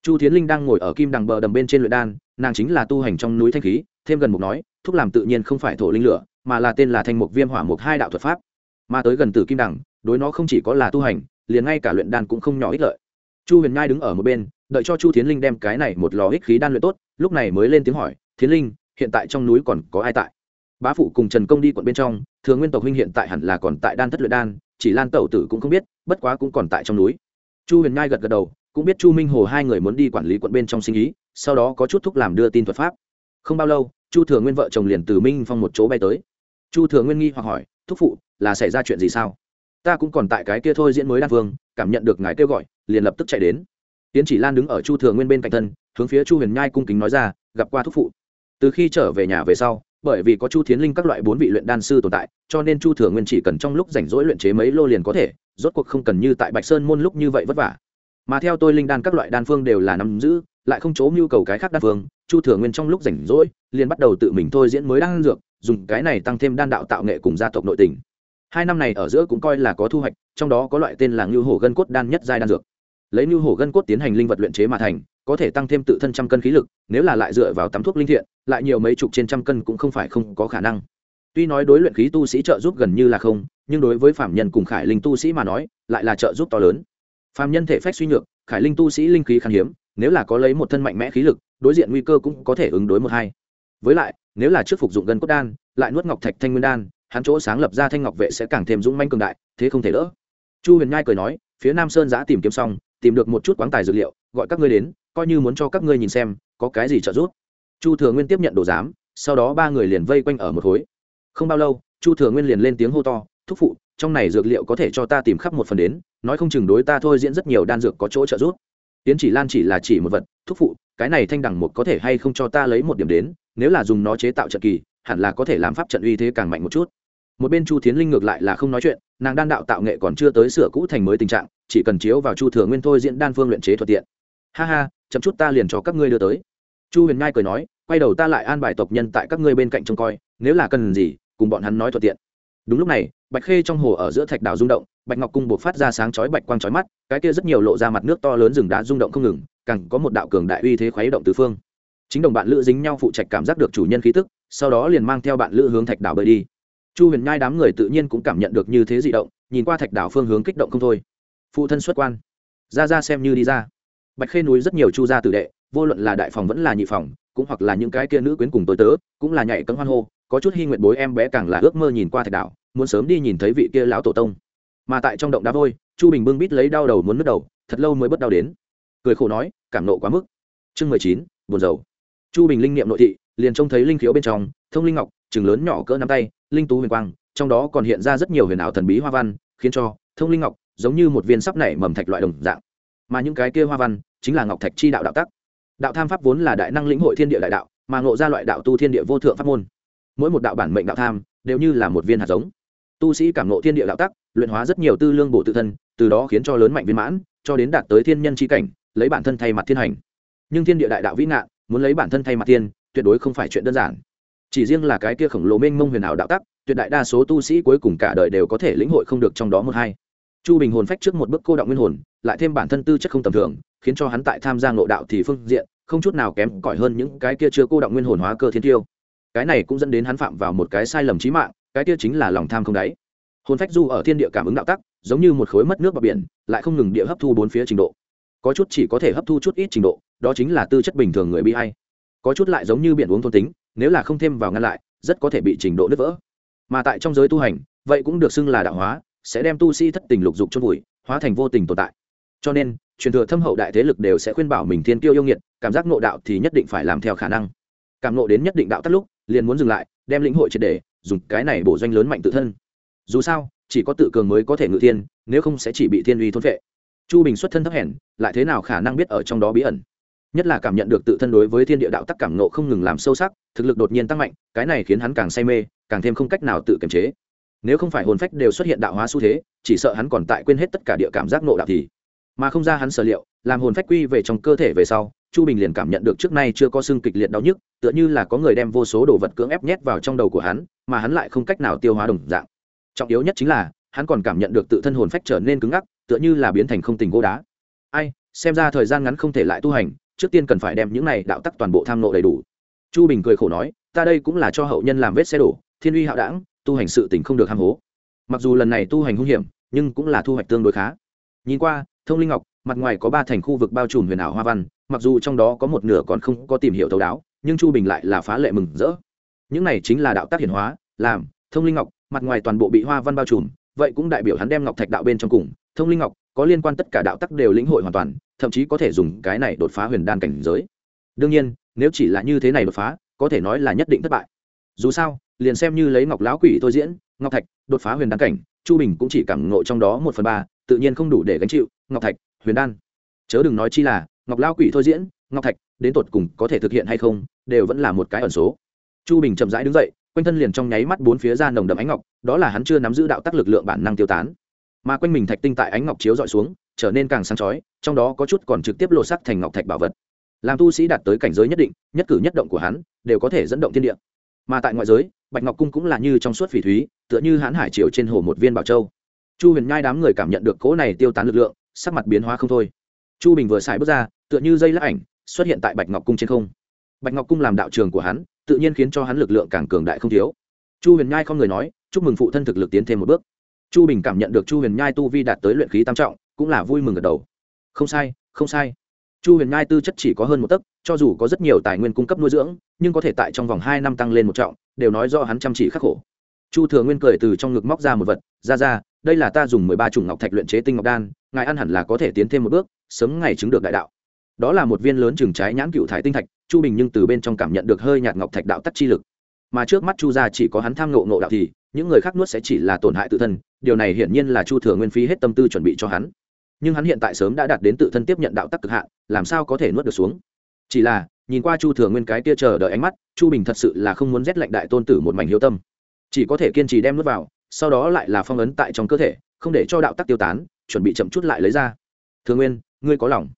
Chu tiến linh đang ngồi ở kim đằng bờ đầm bên trên luyện đan, nàng chính là tu hành trong núi thanh khí, thêm gần mục nói thuốc làm tự nhiên không phải thổ linh lửa, mà là tên là thanh mục viêm hỏa mục hai đạo thuật pháp mà tới gần tử kim đằng, đối nó không chỉ có là tu hành, liền ngay cả luyện đan cũng không nhỏ ích lợi. Chu huyền nhai đứng ở một bên, đợi cho chu tiến linh đem cái này một lò ích khí đan luyện tốt, lúc này mới lên tiếng hỏi tiến linh, hiện tại trong núi còn có ai tại? Bá phụ cùng trần công đi quận bên trong thường nguyên tộc huynh hiện tại hẳn là còn tại đan thất luyện đan, chỉ lan tẩu tử cũng không biết, bất quá cũng còn tại trong núi. Chu huyền nhai gật gật đầu, cũng biết chu minh hồ hai người muốn đi quản lý quận bên trong sinh ý, sau đó có chút thúc làm đưa tin thuật pháp. Không bao lâu, chu thừa nguyên vợ chồng liền từ minh phong một chỗ bay tới. Chu thừa nguyên nghi hoặc hỏi, thúc phụ là xảy ra chuyện gì sao? Ta cũng còn tại cái kia thôi diễn mới đan phương cảm nhận được ngài kêu gọi, liền lập tức chạy đến. Tiến chỉ lan đứng ở chu thừa nguyên bên cạnh thân, hướng phía chu huyền nhai cung kính nói ra, gặp qua thúc phụ. Từ khi trở về nhà về sau, bởi vì có chu thiến linh các loại bốn vị luyện đan sư tồn tại, cho nên chu thừa nguyên chỉ cần trong lúc rảnh rỗi luyện chế mấy lô liền có thể, rốt cuộc không cần như tại bạch sơn môn lúc như vậy vất vả. Mà theo tôi linh đan các loại đan phương đều là nắm giữ, lại không chỗ nhu cầu cái khác đan phương, chu thừa nguyên trong lúc rảnh rỗi, liền bắt đầu tự mình thôi diễn mới đan dược, dùng cái này tăng thêm đan đạo tạo nghệ cùng gia tộc nội tình hai năm này ở giữa cũng coi là có thu hoạch, trong đó có loại tên là ngưu hổ gân cốt đan nhất giai đan dược. Lấy ngưu hổ gân cốt tiến hành linh vật luyện chế mà thành, có thể tăng thêm tự thân trăm cân khí lực, nếu là lại dựa vào tắm thuốc linh thiện, lại nhiều mấy chục trên trăm cân cũng không phải không có khả năng. Tuy nói đối luyện khí tu sĩ trợ giúp gần như là không, nhưng đối với phạm nhân cùng khải linh tu sĩ mà nói, lại là trợ giúp to lớn. Phạm nhân thể phách suy nhược, khải linh tu sĩ linh khí khan hiếm, nếu là có lấy một thân mạnh mẽ khí lực, đối diện nguy cơ cũng có thể ứng đối một hai. Với lại, nếu là trước phục dụng gân cốt đan, lại nuốt ngọc thạch thanh nguyên đan hắn chỗ sáng lập ra thanh ngọc vệ sẽ càng thêm dũng manh cường đại, thế không thể đỡ. Chu huyền nhai cười nói, phía nam sơn giã tìm kiếm xong, tìm được một chút quán tài dược liệu, gọi các ngươi đến, coi như muốn cho các ngươi nhìn xem, có cái gì trợ giúp. Chu thừa nguyên tiếp nhận đồ giám, sau đó ba người liền vây quanh ở một khối. Không bao lâu, chu thừa nguyên liền lên tiếng hô to, thúc phụ, trong này dược liệu có thể cho ta tìm khắp một phần đến, nói không chừng đối ta thôi diễn rất nhiều đan dược có chỗ trợ giúp. Tiến chỉ lan chỉ là chỉ một vật, thúc phụ, cái này thanh đẳng một có thể hay không cho ta lấy một điểm đến, nếu là dùng nó chế tạo trận kỳ, hẳn là có thể làm pháp trận uy thế càng mạnh một chút một bên chu tiến linh ngược lại là không nói chuyện, nàng đan đạo tạo nghệ còn chưa tới sửa cũ thành mới tình trạng, chỉ cần chiếu vào chu thừa nguyên thôi diễn đan phương luyện chế thuận tiện. Ha ha, chậm chút ta liền cho các ngươi đưa tới. Chu huyền ngai cười nói, quay đầu ta lại an bài tộc nhân tại các ngươi bên cạnh trông coi, nếu là cần gì, cùng bọn hắn nói thuận tiện. Đúng lúc này, bạch khê trong hồ ở giữa thạch đảo rung động, bạch ngọc cung buộc phát ra sáng chói bạch quang chói mắt, cái kia rất nhiều lộ ra mặt nước to lớn rừng đá rung động không ngừng, càng có một đạo cường đại uy thế khuấy động tứ phương. Chính đồng bạn lữ dính nhau phụ trạch cảm giác được chủ nhân khí tức, sau đó liền mang theo bạn lữ hướng thạch đảo bơi đi chu huyền nhai đám người tự nhiên cũng cảm nhận được như thế dị động, nhìn qua thạch đảo phương hướng kích động không thôi. Phụ thân xuất quan. Ra ra xem như đi ra. Bạch khê núi rất nhiều chu gia tử đệ, vô luận là đại phòng vẫn là nhị phòng, cũng hoặc là những cái kia nữ quyến cùng tôi tớ, cũng là nhảy cấm hoan hô, có chút hy nguyện bối em bé càng là ước mơ nhìn qua thạch đảo, muốn sớm đi nhìn thấy vị kia lão tổ tông. Mà tại trong động đá vôi, chu bình bưng bít lấy đau đầu muốn nứt đầu, thật lâu mới bất đau đến. Cười khổ nói, cảm nộ quá mức. Chương mười chín, buồn rầu. Chu bình linh niệm nội thị, liền trông thấy linh khiếu bên trong, thông linh ngọc chừng lớn nhỏ cỡ nắm tay, linh tú huyền quang, trong đó còn hiện ra rất nhiều huyền ảo thần bí hoa văn, khiến cho thông linh ngọc giống như một viên sắp nảy mầm thạch loại đồng dạng. Mà những cái kia hoa văn chính là ngọc thạch chi đạo đạo tắc. Đạo tham pháp vốn là đại năng lĩnh hội thiên địa đại đạo, mà ngộ ra loại đạo tu thiên địa vô thượng pháp môn. Mỗi một đạo bản mệnh đạo tham đều như là một viên hạt giống. Tu sĩ cảm ngộ thiên địa đạo tắc, luyện hóa rất nhiều tư lương bổ tự thân, từ đó khiến cho lớn mạnh viên mãn, cho đến đạt tới thiên nhân chi cảnh, lấy bản thân thay mặt thiên hành. Nhưng thiên địa đại đạo vĩ ngạn muốn lấy bản thân thay mặt thiên, tuyệt đối không phải chuyện đơn giản chỉ riêng là cái kia khổng lồ mênh mông huyền ảo đạo tắc, tuyệt đại đa số tu sĩ cuối cùng cả đời đều có thể lĩnh hội không được trong đó một hai. Chu bình hồn phách trước một bước cô động nguyên hồn, lại thêm bản thân tư chất không tầm thường, khiến cho hắn tại tham gia ngộ đạo thì phương diện, không chút nào kém cỏi hơn những cái kia chưa cô động nguyên hồn hóa cơ thiên tiêu. Cái này cũng dẫn đến hắn phạm vào một cái sai lầm trí mạng, cái kia chính là lòng tham không đáy. Hồn phách du ở thiên địa cảm ứng đạo tắc, giống như một khối mất nước vào biển, lại không ngừng địa hấp thu bốn phía trình độ. Có chút chỉ có thể hấp thu chút ít trình độ, đó chính là tư chất bình thường người bị hay có chút lại giống như biển uống thôn tính nếu là không thêm vào ngăn lại, rất có thể bị trình độ nứt vỡ. Mà tại trong giới tu hành, vậy cũng được xưng là đạo hóa, sẽ đem tu sĩ thất tình lục dục chôn vùi, hóa thành vô tình tồn tại. Cho nên, truyền thừa thâm hậu đại thế lực đều sẽ khuyên bảo mình thiên tiêu yêu nghiệt, cảm giác nộ đạo thì nhất định phải làm theo khả năng. Cảm nộ đến nhất định đạo tắt lúc, liền muốn dừng lại, đem lĩnh hội triệt để, dùng cái này bổ doanh lớn mạnh tự thân. Dù sao, chỉ có tự cường mới có thể ngự thiên, nếu không sẽ chỉ bị thiên uy thôn vệ chu bình xuất thân thấp hèn, lại thế nào khả năng biết ở trong đó bí ẩn? Nhất là cảm nhận được tự thân đối với thiên địa đạo tắc cảm nộ không ngừng làm sâu sắc, thực lực đột nhiên tăng mạnh, cái này khiến hắn càng say mê, càng thêm không cách nào tự kiềm chế. Nếu không phải hồn phách đều xuất hiện đạo hóa xu thế, chỉ sợ hắn còn tại quên hết tất cả địa cảm giác nộ đạo thì. Mà không ra hắn sở liệu, làm hồn phách quy về trong cơ thể về sau, chu bình liền cảm nhận được trước nay chưa có xương kịch liệt đau nhức, tựa như là có người đem vô số đồ vật cưỡng ép nhét vào trong đầu của hắn, mà hắn lại không cách nào tiêu hóa đồng dạng. Trọng yếu nhất chính là, hắn còn cảm nhận được tự thân hồn phách trở nên cứng ngắc, tựa như là biến thành không tình gỗ đá. Ai, xem ra thời gian ngắn không thể lại tu hành trước tiên cần phải đem những này đạo tắc toàn bộ tham nộ đầy đủ. Chu bình cười khổ nói, ta đây cũng là cho hậu nhân làm vết xe đổ, thiên uy hạo đảng, tu hành sự tình không được ham hố. Mặc dù lần này tu hành hung hiểm, nhưng cũng là thu hoạch tương đối khá. Nhìn qua, thông linh ngọc, mặt ngoài có ba thành khu vực bao trùm huyền ảo hoa văn, mặc dù trong đó có một nửa còn không có tìm hiểu thấu đáo, nhưng chu bình lại là phá lệ mừng rỡ. Những này chính là đạo tác hiển hóa, làm, thông linh ngọc, mặt ngoài toàn bộ bị hoa văn bao trùm, vậy cũng đại biểu hắn đem ngọc thạch đạo bên trong cùng. Thông linh ngọc, có liên quan tất cả đạo tắc đều lĩnh hội hoàn toàn thậm chí có thể dùng cái này đột phá huyền đan cảnh giới. Đương nhiên, nếu chỉ là như thế này đột phá, có thể nói là nhất định thất bại. Dù sao, liền xem như lấy ngọc lão quỷ Thôi diễn, ngọc thạch, đột phá huyền đan cảnh, chu bình cũng chỉ cảm ngộ trong đó một phần ba, tự nhiên không đủ để gánh chịu, ngọc thạch, huyền đan. Chớ đừng nói chi là, ngọc lão quỷ thôi diễn, ngọc thạch, đến tột cùng có thể thực hiện hay không, đều vẫn là một cái ẩn số. Chu bình chậm rãi đứng dậy, quanh thân liền trong nháy mắt bốn phía ra nồng đậm ánh ngọc, đó là hắn chưa nắm giữ đạo tắc lực lượng bản năng tiêu tán. Mà quanh mình thạch tinh tại ánh ngọc chiếu dọi xuống trở nên càng sáng chói, trong đó có chút còn trực tiếp lột sắc thành ngọc thạch bảo vật. Làm tu sĩ đạt tới cảnh giới nhất định, nhất cử nhất động của hắn, đều có thể dẫn động thiên địa. Mà tại ngoại giới, bạch ngọc cung cũng là như trong suốt phỉ thúy, tựa như hãn hải triều trên hồ một viên bảo châu. Chu huyền nhai đám người cảm nhận được cỗ này tiêu tán lực lượng, sắc mặt biến hóa không thôi. Chu bình vừa xài bước ra, tựa như dây lắc ảnh, xuất hiện tại bạch ngọc cung trên không. Bạch ngọc cung làm đạo trường của hắn, tự nhiên khiến cho hắn lực lượng càng cường đại không thiếu. Chu huyền nhai không người nói, chúc mừng phụ thân thực lực tiến thêm một bước. Chu bình cảm nhận được chu huyền nhai tu vi đạt tới luyện khí tam trọng cũng là vui mừng gật đầu. Không sai không sai. Chu huyền nhai tư chất chỉ có hơn một tấc, cho dù có rất nhiều tài nguyên cung cấp nuôi dưỡng, nhưng có thể tại trong vòng hai năm tăng lên một trọng, đều nói do hắn chăm chỉ khắc khổ. Chu thừa nguyên cười từ trong ngực móc ra một vật, ra ra, đây là ta dùng mười ba chủng ngọc thạch luyện chế tinh ngọc đan, ngài ăn hẳn là có thể tiến thêm một bước, sớm ngày chứng được đại đạo. Đó là một viên lớn chừng trái nhãn cựu thải tinh thạch, chu bình nhưng từ bên trong cảm nhận được hơi nhạt ngọc thạch đạo tắc chi lực. Mà trước mắt chu gia chỉ có hắn tham ngộ ngộ đạo thì, những người khác nuốt sẽ chỉ là tổn hại tự thân, điều này hiển nhiên là chu thừa nguyên phí hết tâm tư chuẩn bị cho hắn nhưng hắn hiện tại sớm đã đạt đến tự thân tiếp nhận đạo tắc cực hạn, làm sao có thể nuốt được xuống? Chỉ là, nhìn qua chu thừa nguyên cái kia chờ đợi ánh mắt, chu bình thật sự là không muốn rét lạnh đại tôn tử một mảnh hiếu tâm. Chỉ có thể kiên trì đem nuốt vào, sau đó lại là phong ấn tại trong cơ thể, không để cho đạo tắc tiêu tán, chuẩn bị chậm chút lại lấy ra. Thừa nguyên, ngươi có lòng.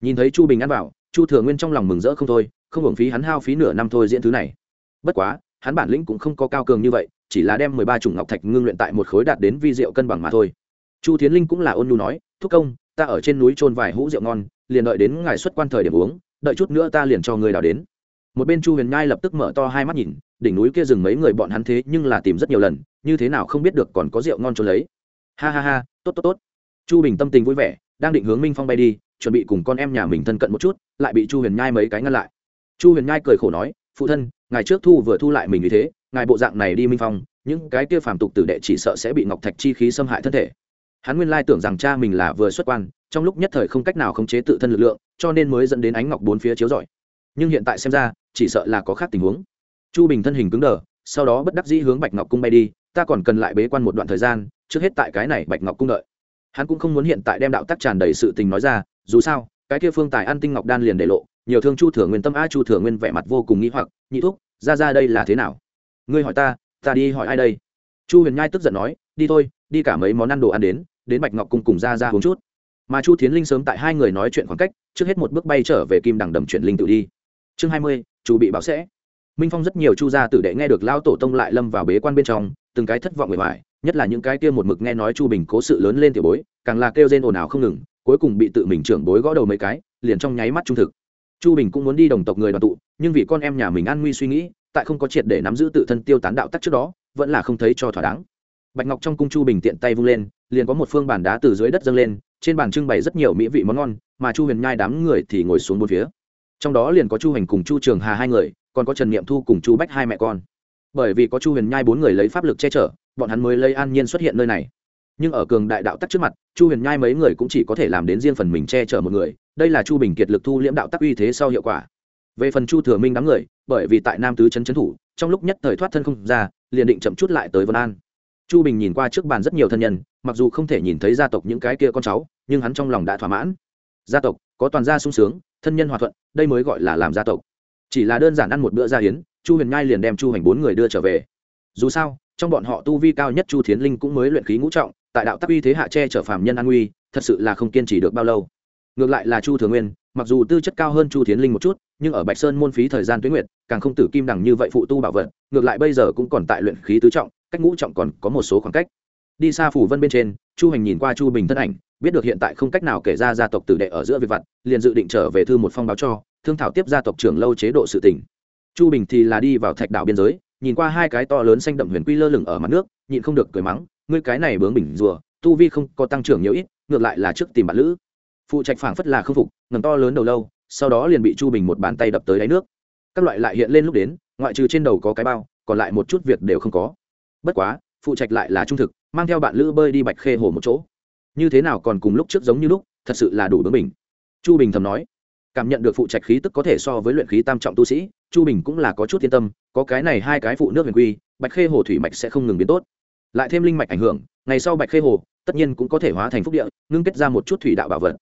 Nhìn thấy chu bình ăn vào, chu thừa nguyên trong lòng mừng rỡ không thôi, không hưởng phí hắn hao phí nửa năm thôi diễn thứ này. Bất quá, hắn bản lĩnh cũng không có cao cường như vậy, chỉ là đem mười ba chủng ngọc thạch ngưng luyện tại một khối đạt đến vi rượu cân bằng mà thôi. Chu tiến linh cũng là ôn nhu nói thúc công, ta ở trên núi trôn vài hũ rượu ngon, liền đợi đến ngài xuất quan thời điểm uống, đợi chút nữa ta liền cho người đào đến. Một bên chu huyền nhai lập tức mở to hai mắt nhìn, đỉnh núi kia dừng mấy người bọn hắn thế nhưng là tìm rất nhiều lần, như thế nào không biết được còn có rượu ngon trốn lấy. Ha ha ha, tốt tốt tốt. Chu bình tâm tình vui vẻ, đang định hướng minh phong bay đi, chuẩn bị cùng con em nhà mình thân cận một chút, lại bị chu huyền nhai mấy cái ngăn lại. Chu huyền nhai cười khổ nói, phụ thân, ngài trước thu vừa thu lại mình như thế, ngài bộ dạng này đi minh phong, những cái kia phàm tục tử đệ chỉ sợ sẽ bị ngọc thạch chi khí xâm hại thân thể hắn nguyên lai tưởng rằng cha mình là vừa xuất quan, trong lúc nhất thời không cách nào khống chế tự thân lực lượng, cho nên mới dẫn đến ánh ngọc bốn phía chiếu rọi. Nhưng hiện tại xem ra, chỉ sợ là có khác tình huống. Chu bình thân hình cứng đờ, sau đó bất đắc dĩ hướng bạch ngọc cung bay đi, ta còn cần lại bế quan một đoạn thời gian, trước hết tại cái này bạch ngọc cung đợi. Hắn cũng không muốn hiện tại đem đạo tắc tràn đầy sự tình nói ra, dù sao, cái kia phương tài ăn tinh ngọc đan liền để lộ, nhiều thương chu thừa nguyên tâm a chu thừa nguyên vẻ mặt vô cùng nghĩ hoặc, nhị thúc, ra ra đây là thế nào? Ngươi hỏi ta ta đi hỏi ai đây? Chu huyền nhai tức giận nói, đi thôi, đi cả mấy món ăn đồ ăn đến đến bạch ngọc cung cùng ra ra uống chút. Mà chu thiến linh sớm tại hai người nói chuyện khoảng cách, trước hết một bước bay trở về kim đằng đầm chuyển linh tự đi. Chương hai mươi, chu bị bảo sẽ. Minh phong rất nhiều chu gia tử đệ nghe được lao tổ tông lại lâm vào bế quan bên trong, từng cái thất vọng người ngoài nhất là những cái kia một mực nghe nói chu bình cố sự lớn lên tiểu bối, càng là kêu rên ồn ào không ngừng, cuối cùng bị tự mình trưởng bối gõ đầu mấy cái, liền trong nháy mắt trung thực. Chu bình cũng muốn đi đồng tộc người đoàn tụ, nhưng vì con em nhà mình an nguy suy nghĩ, tại không có triệt để nắm giữ tự thân tiêu tán đạo tắc trước đó, vẫn là không thấy cho thỏa đáng bạch ngọc trong cung chu bình tiện tay vung lên, liền có một phương bàn đá từ dưới đất dâng lên, trên bàn trưng bày rất nhiều mỹ vị món ngon, mà chu huyền nhai đám người thì ngồi xuống bốn phía. Trong đó liền có chu hành cùng chu trường hà hai người, còn có trần niệm thu cùng chu bách hai mẹ con. Bởi vì có chu huyền nhai bốn người lấy pháp lực che chở, bọn hắn mới lấy an nhiên xuất hiện nơi này. Nhưng ở cường đại đạo tắc trước mặt, chu huyền nhai mấy người cũng chỉ có thể làm đến riêng phần mình che chở một người, đây là chu bình kiệt lực thu liễm đạo tắc uy thế sau hiệu quả. Về phần chu thừa minh đám người, bởi vì tại nam tứ trấn trấn thủ, trong lúc nhất thời thoát thân không ra, liền định chậm chút lại tới vân an chu bình nhìn qua trước bàn rất nhiều thân nhân, mặc dù không thể nhìn thấy gia tộc những cái kia con cháu, nhưng hắn trong lòng đã thỏa mãn. Gia tộc, có toàn gia sung sướng, thân nhân hòa thuận, đây mới gọi là làm gia tộc. Chỉ là đơn giản ăn một bữa gia hiến chu huyền nhai liền đem chu hành bốn người đưa trở về. Dù sao, trong bọn họ tu vi cao nhất chu thiến linh cũng mới luyện khí ngũ trọng, tại đạo tắc uy thế hạ che trở phàm nhân an nguy, thật sự là không kiên trì được bao lâu. Ngược lại là chu Thường nguyên, mặc dù tư chất cao hơn chu thiến linh một chút, nhưng ở bạch sơn môn phí thời gian tuyến nguyệt, càng không tử kim đẳng như vậy phụ tu bảo vật, ngược lại bây giờ cũng còn tại luyện khí tứ trọng cách ngũ trọng còn có một số khoảng cách. Đi xa phủ vân bên trên, chu hành nhìn qua chu bình thân ảnh, biết được hiện tại không cách nào kể ra gia tộc tử đệ ở giữa việc vặt, liền dự định trở về thư một phong báo cho, thương thảo tiếp gia tộc trưởng lâu chế độ sự tỉnh chu bình thì là đi vào thạch đạo biên giới, nhìn qua hai cái to lớn xanh đậm huyền quy lơ lửng ở mặt nước, nhịn không được cười mắng, ngươi cái này bướng bình rùa, tu vi không có tăng trưởng nhiều ít, ngược lại là trước tìm bạn lữ. Phụ trạch phảng phất là khư phục ngầm to lớn đầu lâu, sau đó liền bị chu bình một bàn tay đập tới đáy nước. Các loại lại hiện lên lúc đến, ngoại trừ trên đầu có cái bao, còn lại một chút việc đều không có bất quá, phụ trạch lại là trung thực, mang theo bạn lữ bơi đi bạch khê hồ một chỗ. Như thế nào còn cùng lúc trước giống như lúc, thật sự là đủ bướng bình chu bình thầm nói, cảm nhận được phụ trạch khí tức có thể so với luyện khí tam trọng tu sĩ, chu bình cũng là có chút yên tâm, có cái này hai cái phụ nước huyền quy, bạch khê hồ thủy mạch sẽ không ngừng biến tốt. Lại thêm linh mạch ảnh hưởng, ngày sau bạch khê hồ tất nhiên cũng có thể hóa thành phúc địa, ngưng kết ra một chút thủy đạo bảo vật.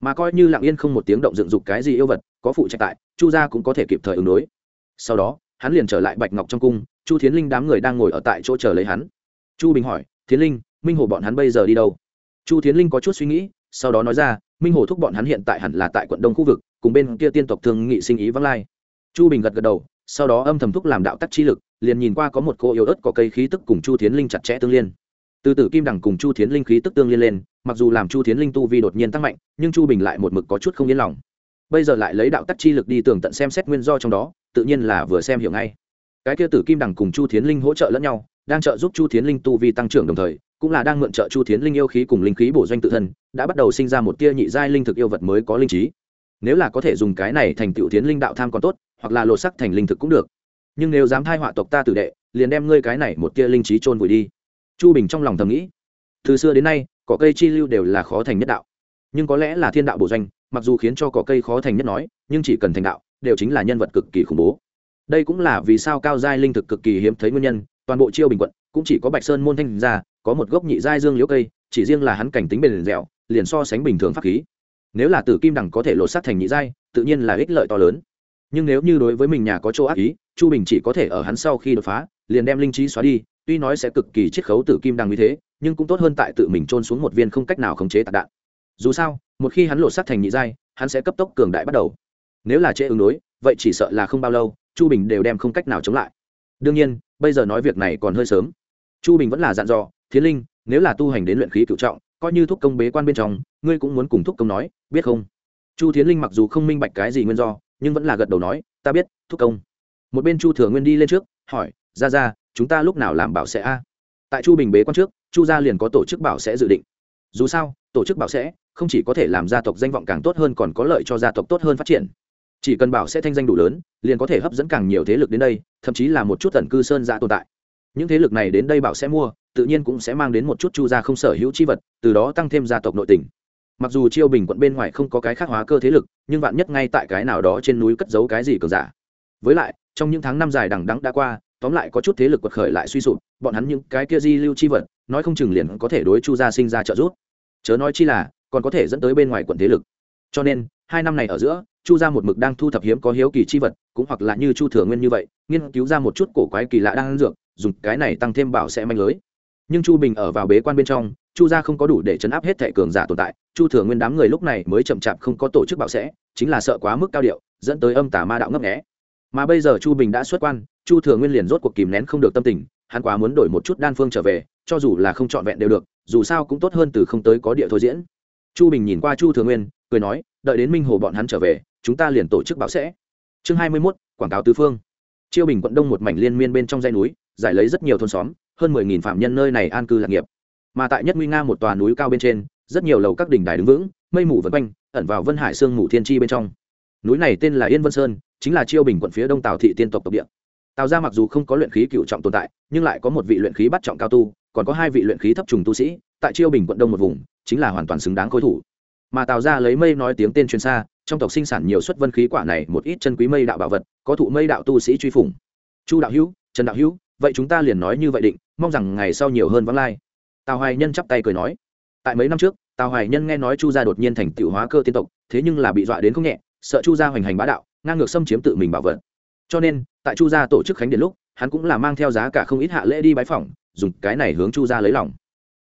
Mà coi như lặng yên không một tiếng động dựng dục cái gì yêu vật, có phụ trạch tại, chu gia cũng có thể kịp thời ứng đối. Sau đó hắn liền trở lại bạch ngọc trong cung, chu thiến linh đám người đang ngồi ở tại chỗ chờ lấy hắn. Chu bình hỏi, thiến linh, minh hồ bọn hắn bây giờ đi đâu? Chu thiến linh có chút suy nghĩ, sau đó nói ra, minh hồ thúc bọn hắn hiện tại hẳn là tại quận đông khu vực, cùng bên kia tiên tộc thương nghị sinh ý vắng lai. Chu bình gật gật đầu, sau đó âm thầm thúc làm đạo tắc chi lực, liền nhìn qua có một cô yếu ớt có cây khí tức cùng chu thiến linh chặt chẽ tương liên. Từ tử kim đẳng cùng chu thiến linh khí tức tương liên lên, mặc dù làm chu thiến linh tu vi đột nhiên tăng mạnh, nhưng chu bình lại một mực có chút không yên lòng. Bây giờ lại lấy đạo tắc chi lực đi tường tận xem xét nguyên do trong đó tự nhiên là vừa xem hiểu ngay. Cái kia tử kim đằng cùng chu thiến linh hỗ trợ lẫn nhau, đang trợ giúp chu thiến linh tu vi tăng trưởng đồng thời, cũng là đang mượn trợ chu thiến linh yêu khí cùng linh khí bổ doanh tự thân, đã bắt đầu sinh ra một tia nhị giai linh thực yêu vật mới có linh trí. Nếu là có thể dùng cái này thành tựu thiến linh đạo tham còn tốt, hoặc là lột sắc thành linh thực cũng được. Nhưng nếu dám thai họa tộc ta tử đệ, liền đem ngươi cái này một tia linh trí chôn vùi đi. Chu bình trong lòng thầm nghĩ, từ xưa đến nay, cỏ cây chi lưu đều là khó thành nhất đạo. Nhưng có lẽ là thiên đạo bổ doanh, mặc dù khiến cho cỏ cây khó thành nhất nói, nhưng chỉ cần thành đạo đều chính là nhân vật cực kỳ khủng bố. Đây cũng là vì sao cao giai linh thực cực kỳ hiếm thấy nguyên nhân, toàn bộ chiêu bình quận cũng chỉ có bạch sơn môn thanh ra có một gốc nhị giai dương liễu cây, chỉ riêng là hắn cảnh tính bền dẻo, liền so sánh bình thường pháp khí. Nếu là tử kim đẳng có thể lột xác thành nhị giai, tự nhiên là ích lợi to lớn. Nhưng nếu như đối với mình nhà có chỗ ác ý, chu bình chỉ có thể ở hắn sau khi đột phá, liền đem linh trí xóa đi, tuy nói sẽ cực kỳ chiết khấu tử kim đằng như thế, nhưng cũng tốt hơn tại tự mình trôn xuống một viên không cách nào khống chế tạc đạn. Dù sao, một khi hắn lột xác thành nhị giai, hắn sẽ cấp tốc cường đại bắt đầu nếu là trễ ứng đối, vậy chỉ sợ là không bao lâu, chu bình đều đem không cách nào chống lại. Đương nhiên, bây giờ nói việc này còn hơi sớm. Chu bình vẫn là dặn dò, thiến linh, nếu là tu hành đến luyện khí cựu trọng, coi như thúc công bế quan bên trong, ngươi cũng muốn cùng thúc công nói, biết không? Chu thiến linh mặc dù không minh bạch cái gì nguyên do, nhưng vẫn là gật đầu nói, ta biết, thúc công. Một bên chu thừa nguyên đi lên trước, hỏi ra ra chúng ta lúc nào làm bảo sẽ a? Tại chu bình bế quan trước, chu gia liền có tổ chức bảo sẽ dự định. Dù sao, tổ chức bảo sẽ không chỉ có thể làm gia tộc danh vọng càng tốt hơn còn có lợi cho gia tộc tốt hơn phát triển chỉ cần bảo sẽ thanh danh đủ lớn, liền có thể hấp dẫn càng nhiều thế lực đến đây, thậm chí là một chút tần cư sơn giã tồn tại. Những thế lực này đến đây bảo sẽ mua, tự nhiên cũng sẽ mang đến một chút chu gia không sở hữu chi vật, từ đó tăng thêm gia tộc nội tình. Mặc dù chiêu bình quận bên ngoài không có cái khác hóa cơ thế lực, nhưng vạn nhất ngay tại cái nào đó trên núi cất giấu cái gì cường giả. Với lại, trong những tháng năm dài đằng đắng đã qua, tóm lại có chút thế lực quật khởi lại suy sụp, bọn hắn những cái kia di lưu chi vật, nói không chừng liền có thể đối chu gia sinh ra trợ giúp. Chớ nói chi là, còn có thể dẫn tới bên ngoài quận thế lực. Cho nên hai năm này ở giữa, chu gia một mực đang thu thập hiếm có hiếu kỳ chi vật, cũng hoặc là như chu thừa nguyên như vậy, nghiên cứu ra một chút cổ quái kỳ lạ đang ăn dược, dùng cái này tăng thêm bảo sẽ manh lưới. Nhưng chu bình ở vào bế quan bên trong, chu gia không có đủ để chấn áp hết thẻ cường giả tồn tại, chu thừa nguyên đám người lúc này mới chậm chạp không có tổ chức bảo sẽ, chính là sợ quá mức cao điệu, dẫn tới âm tà ma đạo ngấp nghẽ mà bây giờ chu bình đã xuất quan, chu thừa nguyên liền rốt cuộc kìm nén không được tâm tình, hắn quá muốn đổi một chút đan phương trở về, cho dù là không trọn vẹn đều được, dù sao cũng tốt hơn từ không tới có địa thôi diễn. Chu bình nhìn qua chu thừa nguyên, cười nói đợi đến minh hồ bọn hắn trở về, chúng ta liền tổ chức báo sẽ. Chương hai mươi mốt, quảng cáo tứ phương. Chiêu bình quận đông một mảnh liên miên bên trong dãy núi, giải lấy rất nhiều thôn xóm, hơn mười nghìn phạm nhân nơi này an cư lạc nghiệp. Mà tại nhất nguy nga một tòa núi cao bên trên, rất nhiều lầu các đỉnh đài đứng vững, mây mù vân quanh, ẩn vào vân hải sương mù thiên tri bên trong. Núi này tên là yên vân sơn, chính là chiêu bình quận phía đông tào thị tiên tộc tộc địa. Tào ra mặc dù không có luyện khí cựu trọng tồn tại, nhưng lại có một vị luyện khí bắt trọng cao tu, còn có hai vị luyện khí thấp trùng tu sĩ, tại chiêu bình quận đông một vùng, chính là hoàn toàn xứng đáng khôi thủ mà tào ra lấy mây nói tiếng tên truyền xa, trong tộc sinh sản nhiều suất vân khí quả này, một ít chân quý mây đạo bảo vật, có thụ mây đạo tu sĩ truy phủng. Chu đạo hữu, trần đạo hữu, vậy chúng ta liền nói như vậy định, mong rằng ngày sau nhiều hơn vắng lai. Tào hoài nhân chắp tay cười nói. Tại mấy năm trước, tào hoài nhân nghe nói chu gia đột nhiên thành tựu hóa cơ tiên tộc, thế nhưng là bị dọa đến không nhẹ, sợ chu gia hoành hành bá đạo, ngang ngược xâm chiếm tự mình bảo vật. Cho nên, tại chu gia tổ chức khánh điện lúc, hắn cũng là mang theo giá cả không ít hạ lễ đi bái phỏng, dùng cái này hướng chu gia lấy lòng.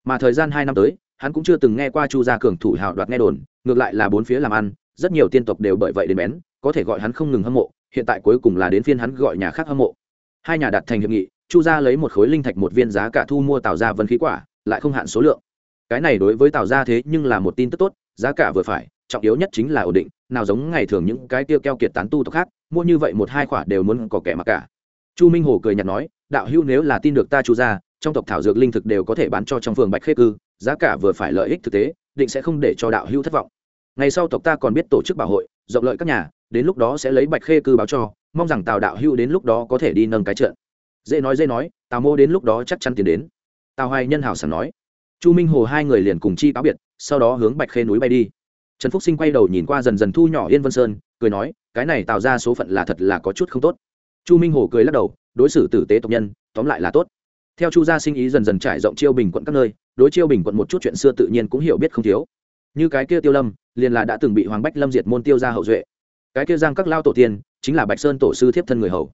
Mà thời gian hai năm tới hắn cũng chưa từng nghe qua chu gia cường thủ hào đoạt nghe đồn, ngược lại là bốn phía làm ăn, rất nhiều tiên tộc đều bởi vậy đến bén, có thể gọi hắn không ngừng hâm mộ, hiện tại cuối cùng là đến phiên hắn gọi nhà khác hâm mộ. Hai nhà đặt thành hiệp nghị, chu gia lấy một khối linh thạch một viên giá cả thu mua tạo ra vân khí quả, lại không hạn số lượng. Cái này đối với tạo gia thế nhưng là một tin tức tốt, giá cả vừa phải, trọng yếu nhất chính là ổn định, nào giống ngày thường những cái tiêu keo kiệt tán tu tộc khác, mua như vậy một hai quả đều muốn có kẻ mặc cả. Chu minh hồ cười nhạt nói, đạo hữu nếu là tin được ta chu gia, trong tộc thảo dược linh thực đều có thể bán cho trong phường bạch khê cư giá cả vừa phải lợi ích thực tế, định sẽ không để cho đạo hữu thất vọng. Ngày sau tộc ta còn biết tổ chức bảo hội, rộng lợi các nhà, đến lúc đó sẽ lấy bạch khê cư báo cho, mong rằng tào đạo hữu đến lúc đó có thể đi nâng cái trận. Dễ nói dễ nói, tào mô đến lúc đó chắc chắn tiến đến. Tào hoài nhân hảo sảng nói. Chu minh hồ hai người liền cùng chi cáo biệt, sau đó hướng bạch khê núi bay đi. Trần phúc sinh quay đầu nhìn qua dần dần thu nhỏ yên vân sơn, cười nói, cái này tạo ra số phận là thật là có chút không tốt. Chu minh hồ cười lắc đầu, đối xử tử tế tộc nhân, tóm lại là tốt. Theo chu gia sinh ý dần dần trải rộng chiêu bình quận các nơi đối chiêu bình quận một chút chuyện xưa tự nhiên cũng hiểu biết không thiếu. Như cái kia tiêu lâm, liền là đã từng bị hoàng bách lâm diệt môn tiêu ra hậu duệ. Cái kia giang các lao tổ tiên, chính là bạch sơn tổ sư thiếp thân người hầu.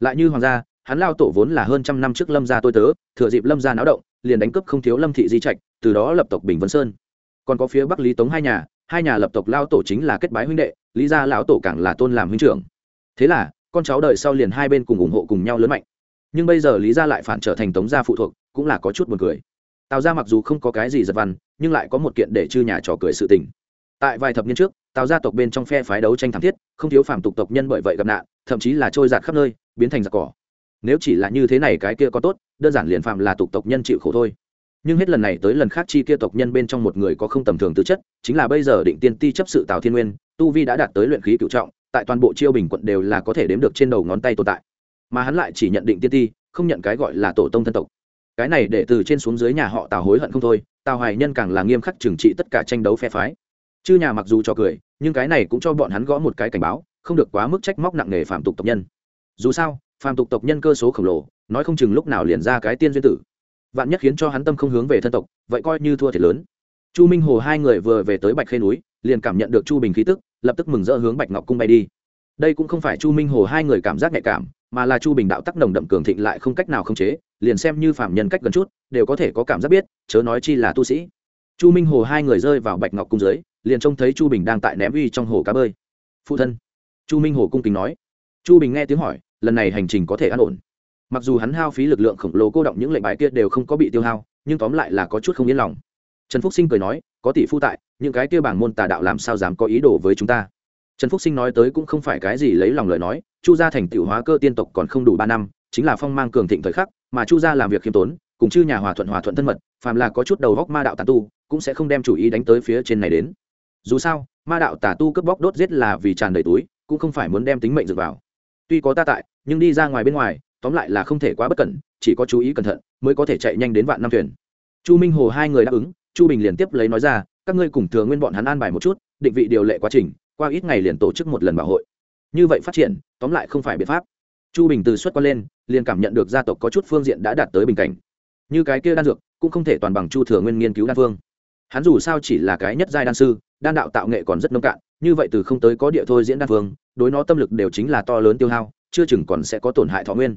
Lại như hoàng gia, hắn lao tổ vốn là hơn trăm năm trước lâm gia tôi tớ, thừa dịp lâm gia náo động, liền đánh cướp không thiếu lâm thị di trạch, từ đó lập tộc bình vân sơn. Còn có phía bắc lý tống hai nhà hai nhà lập tộc lao tổ chính là kết bái huynh đệ, lý gia lão tổ càng là tôn làm huynh trưởng. Thế là, con cháu đời sau liền hai bên cùng ủng hộ cùng nhau lớn mạnh. Nhưng bây giờ lý gia lại phản trở thành tống gia phụ thuộc, cũng là có chút buồn cười tào gia mặc dù không có cái gì giật văn, nhưng lại có một kiện để chư nhà trò cười sự tình. Tại vài thập niên trước, tào gia tộc bên trong phe phái đấu tranh thảm thiết, không thiếu phản tục tộc nhân bởi vậy gặp nạn, thậm chí là trôi giạt khắp nơi, biến thành giặc cỏ. Nếu chỉ là như thế này cái kia có tốt, đơn giản liền phạm là tục tộc nhân chịu khổ thôi. Nhưng hết lần này tới lần khác chi kia tộc nhân bên trong một người có không tầm thường tư chất, chính là bây giờ định tiên ti chấp sự tào thiên nguyên, tu vi đã đạt tới luyện khí cựu trọng, tại toàn bộ chiêu bình quận đều là có thể đếm được trên đầu ngón tay tồn tại. Mà hắn lại chỉ nhận định tiên ti, không nhận cái gọi là tổ tông thân tộc cái này để từ trên xuống dưới nhà họ tào hối hận không thôi, tào hoài nhân càng là nghiêm khắc trừng trị tất cả tranh đấu phe phái. Chư nhà mặc dù cho cười, nhưng cái này cũng cho bọn hắn gõ một cái cảnh báo, không được quá mức trách móc nặng nề phạm tục tộc nhân. Dù sao phạm tục tộc nhân cơ số khổng lồ, nói không chừng lúc nào liền ra cái tiên duyên tử. Vạn nhất khiến cho hắn tâm không hướng về thân tộc, vậy coi như thua thiệt lớn. Chu minh hồ hai người vừa về tới bạch khê núi, liền cảm nhận được chu bình khí tức, lập tức mừng rỡ hướng bạch ngọc cung bay đi. Đây cũng không phải chu minh hồ hai người cảm giác nhạy cảm, mà là chu bình đạo tắc nồng đậm cường thịnh lại không cách nào khống chế liền xem như phạm nhân cách gần chút, đều có thể có cảm giác biết, chớ nói chi là tu sĩ. Chu minh hồ hai người rơi vào bạch ngọc cung dưới, liền trông thấy chu bình đang tại ném uy trong hồ cá bơi. Phụ thân. Chu minh hồ cung kính nói. Chu bình nghe tiếng hỏi, lần này hành trình có thể an ổn. Mặc dù hắn hao phí lực lượng khổng lồ cô động những lệnh bài kia đều không có bị tiêu hao, nhưng tóm lại là có chút không yên lòng. Trần phúc sinh cười nói, có tỷ phu tại, những cái kia bảng môn tà đạo làm sao dám có ý đồ với chúng ta? Trần phúc sinh nói tới cũng không phải cái gì lấy lòng lời nói, chu gia thành tựu hóa cơ tiên tộc còn không đủ ba năm chính là phong mang cường thịnh thời khắc, mà chu gia làm việc khiêm tốn, cùng chư nhà hòa thuận hòa thuận thân mật, phàm là có chút đầu góc ma đạo tà tu, cũng sẽ không đem chủ ý đánh tới phía trên này đến. Dù sao, ma đạo tà tu cướp bóc đốt giết là vì tràn đầy túi, cũng không phải muốn đem tính mệnh dựa vào. Tuy có ta tại, nhưng đi ra ngoài bên ngoài, tóm lại là không thể quá bất cẩn, chỉ có chú ý cẩn thận, mới có thể chạy nhanh đến vạn năm thuyền. Chu minh hồ hai người đáp ứng, chu bình liền tiếp lấy nói ra, các ngươi cùng thừa nguyên bọn hắn an bài một chút, định vị điều lệ quá trình, qua ít ngày liền tổ chức một lần bảo hội. Như vậy phát triển, tóm lại không phải biện pháp chu bình từ xuất quan lên, liền cảm nhận được gia tộc có chút phương diện đã đạt tới bình cảnh. Như cái kia đan dược, cũng không thể toàn bằng chu thừa nguyên nghiên cứu đan phương. Hắn dù sao chỉ là cái nhất giai đan sư, đan đạo tạo nghệ còn rất nông cạn, như vậy từ không tới có địa thôi diễn đan phương, đối nó tâm lực đều chính là to lớn tiêu hao, chưa chừng còn sẽ có tổn hại thọ nguyên.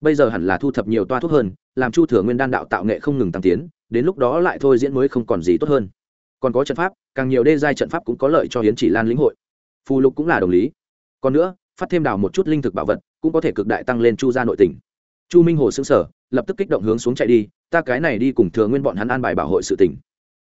Bây giờ hẳn là thu thập nhiều toa thuốc hơn, làm chu thừa nguyên đan đạo tạo nghệ không ngừng tăng tiến, đến lúc đó lại thôi diễn mới không còn gì tốt hơn. Còn có trận pháp, càng nhiều đê giai trận pháp cũng có lợi cho hiến chỉ lan lĩnh hội. Phù lục cũng là đồng lý. Còn nữa phát thêm đào một chút linh thực bảo vật cũng có thể cực đại tăng lên chu gia nội tỉnh chu minh hồ xứng sở lập tức kích động hướng xuống chạy đi ta cái này đi cùng thừa nguyên bọn hắn an bài bảo hội sự tỉnh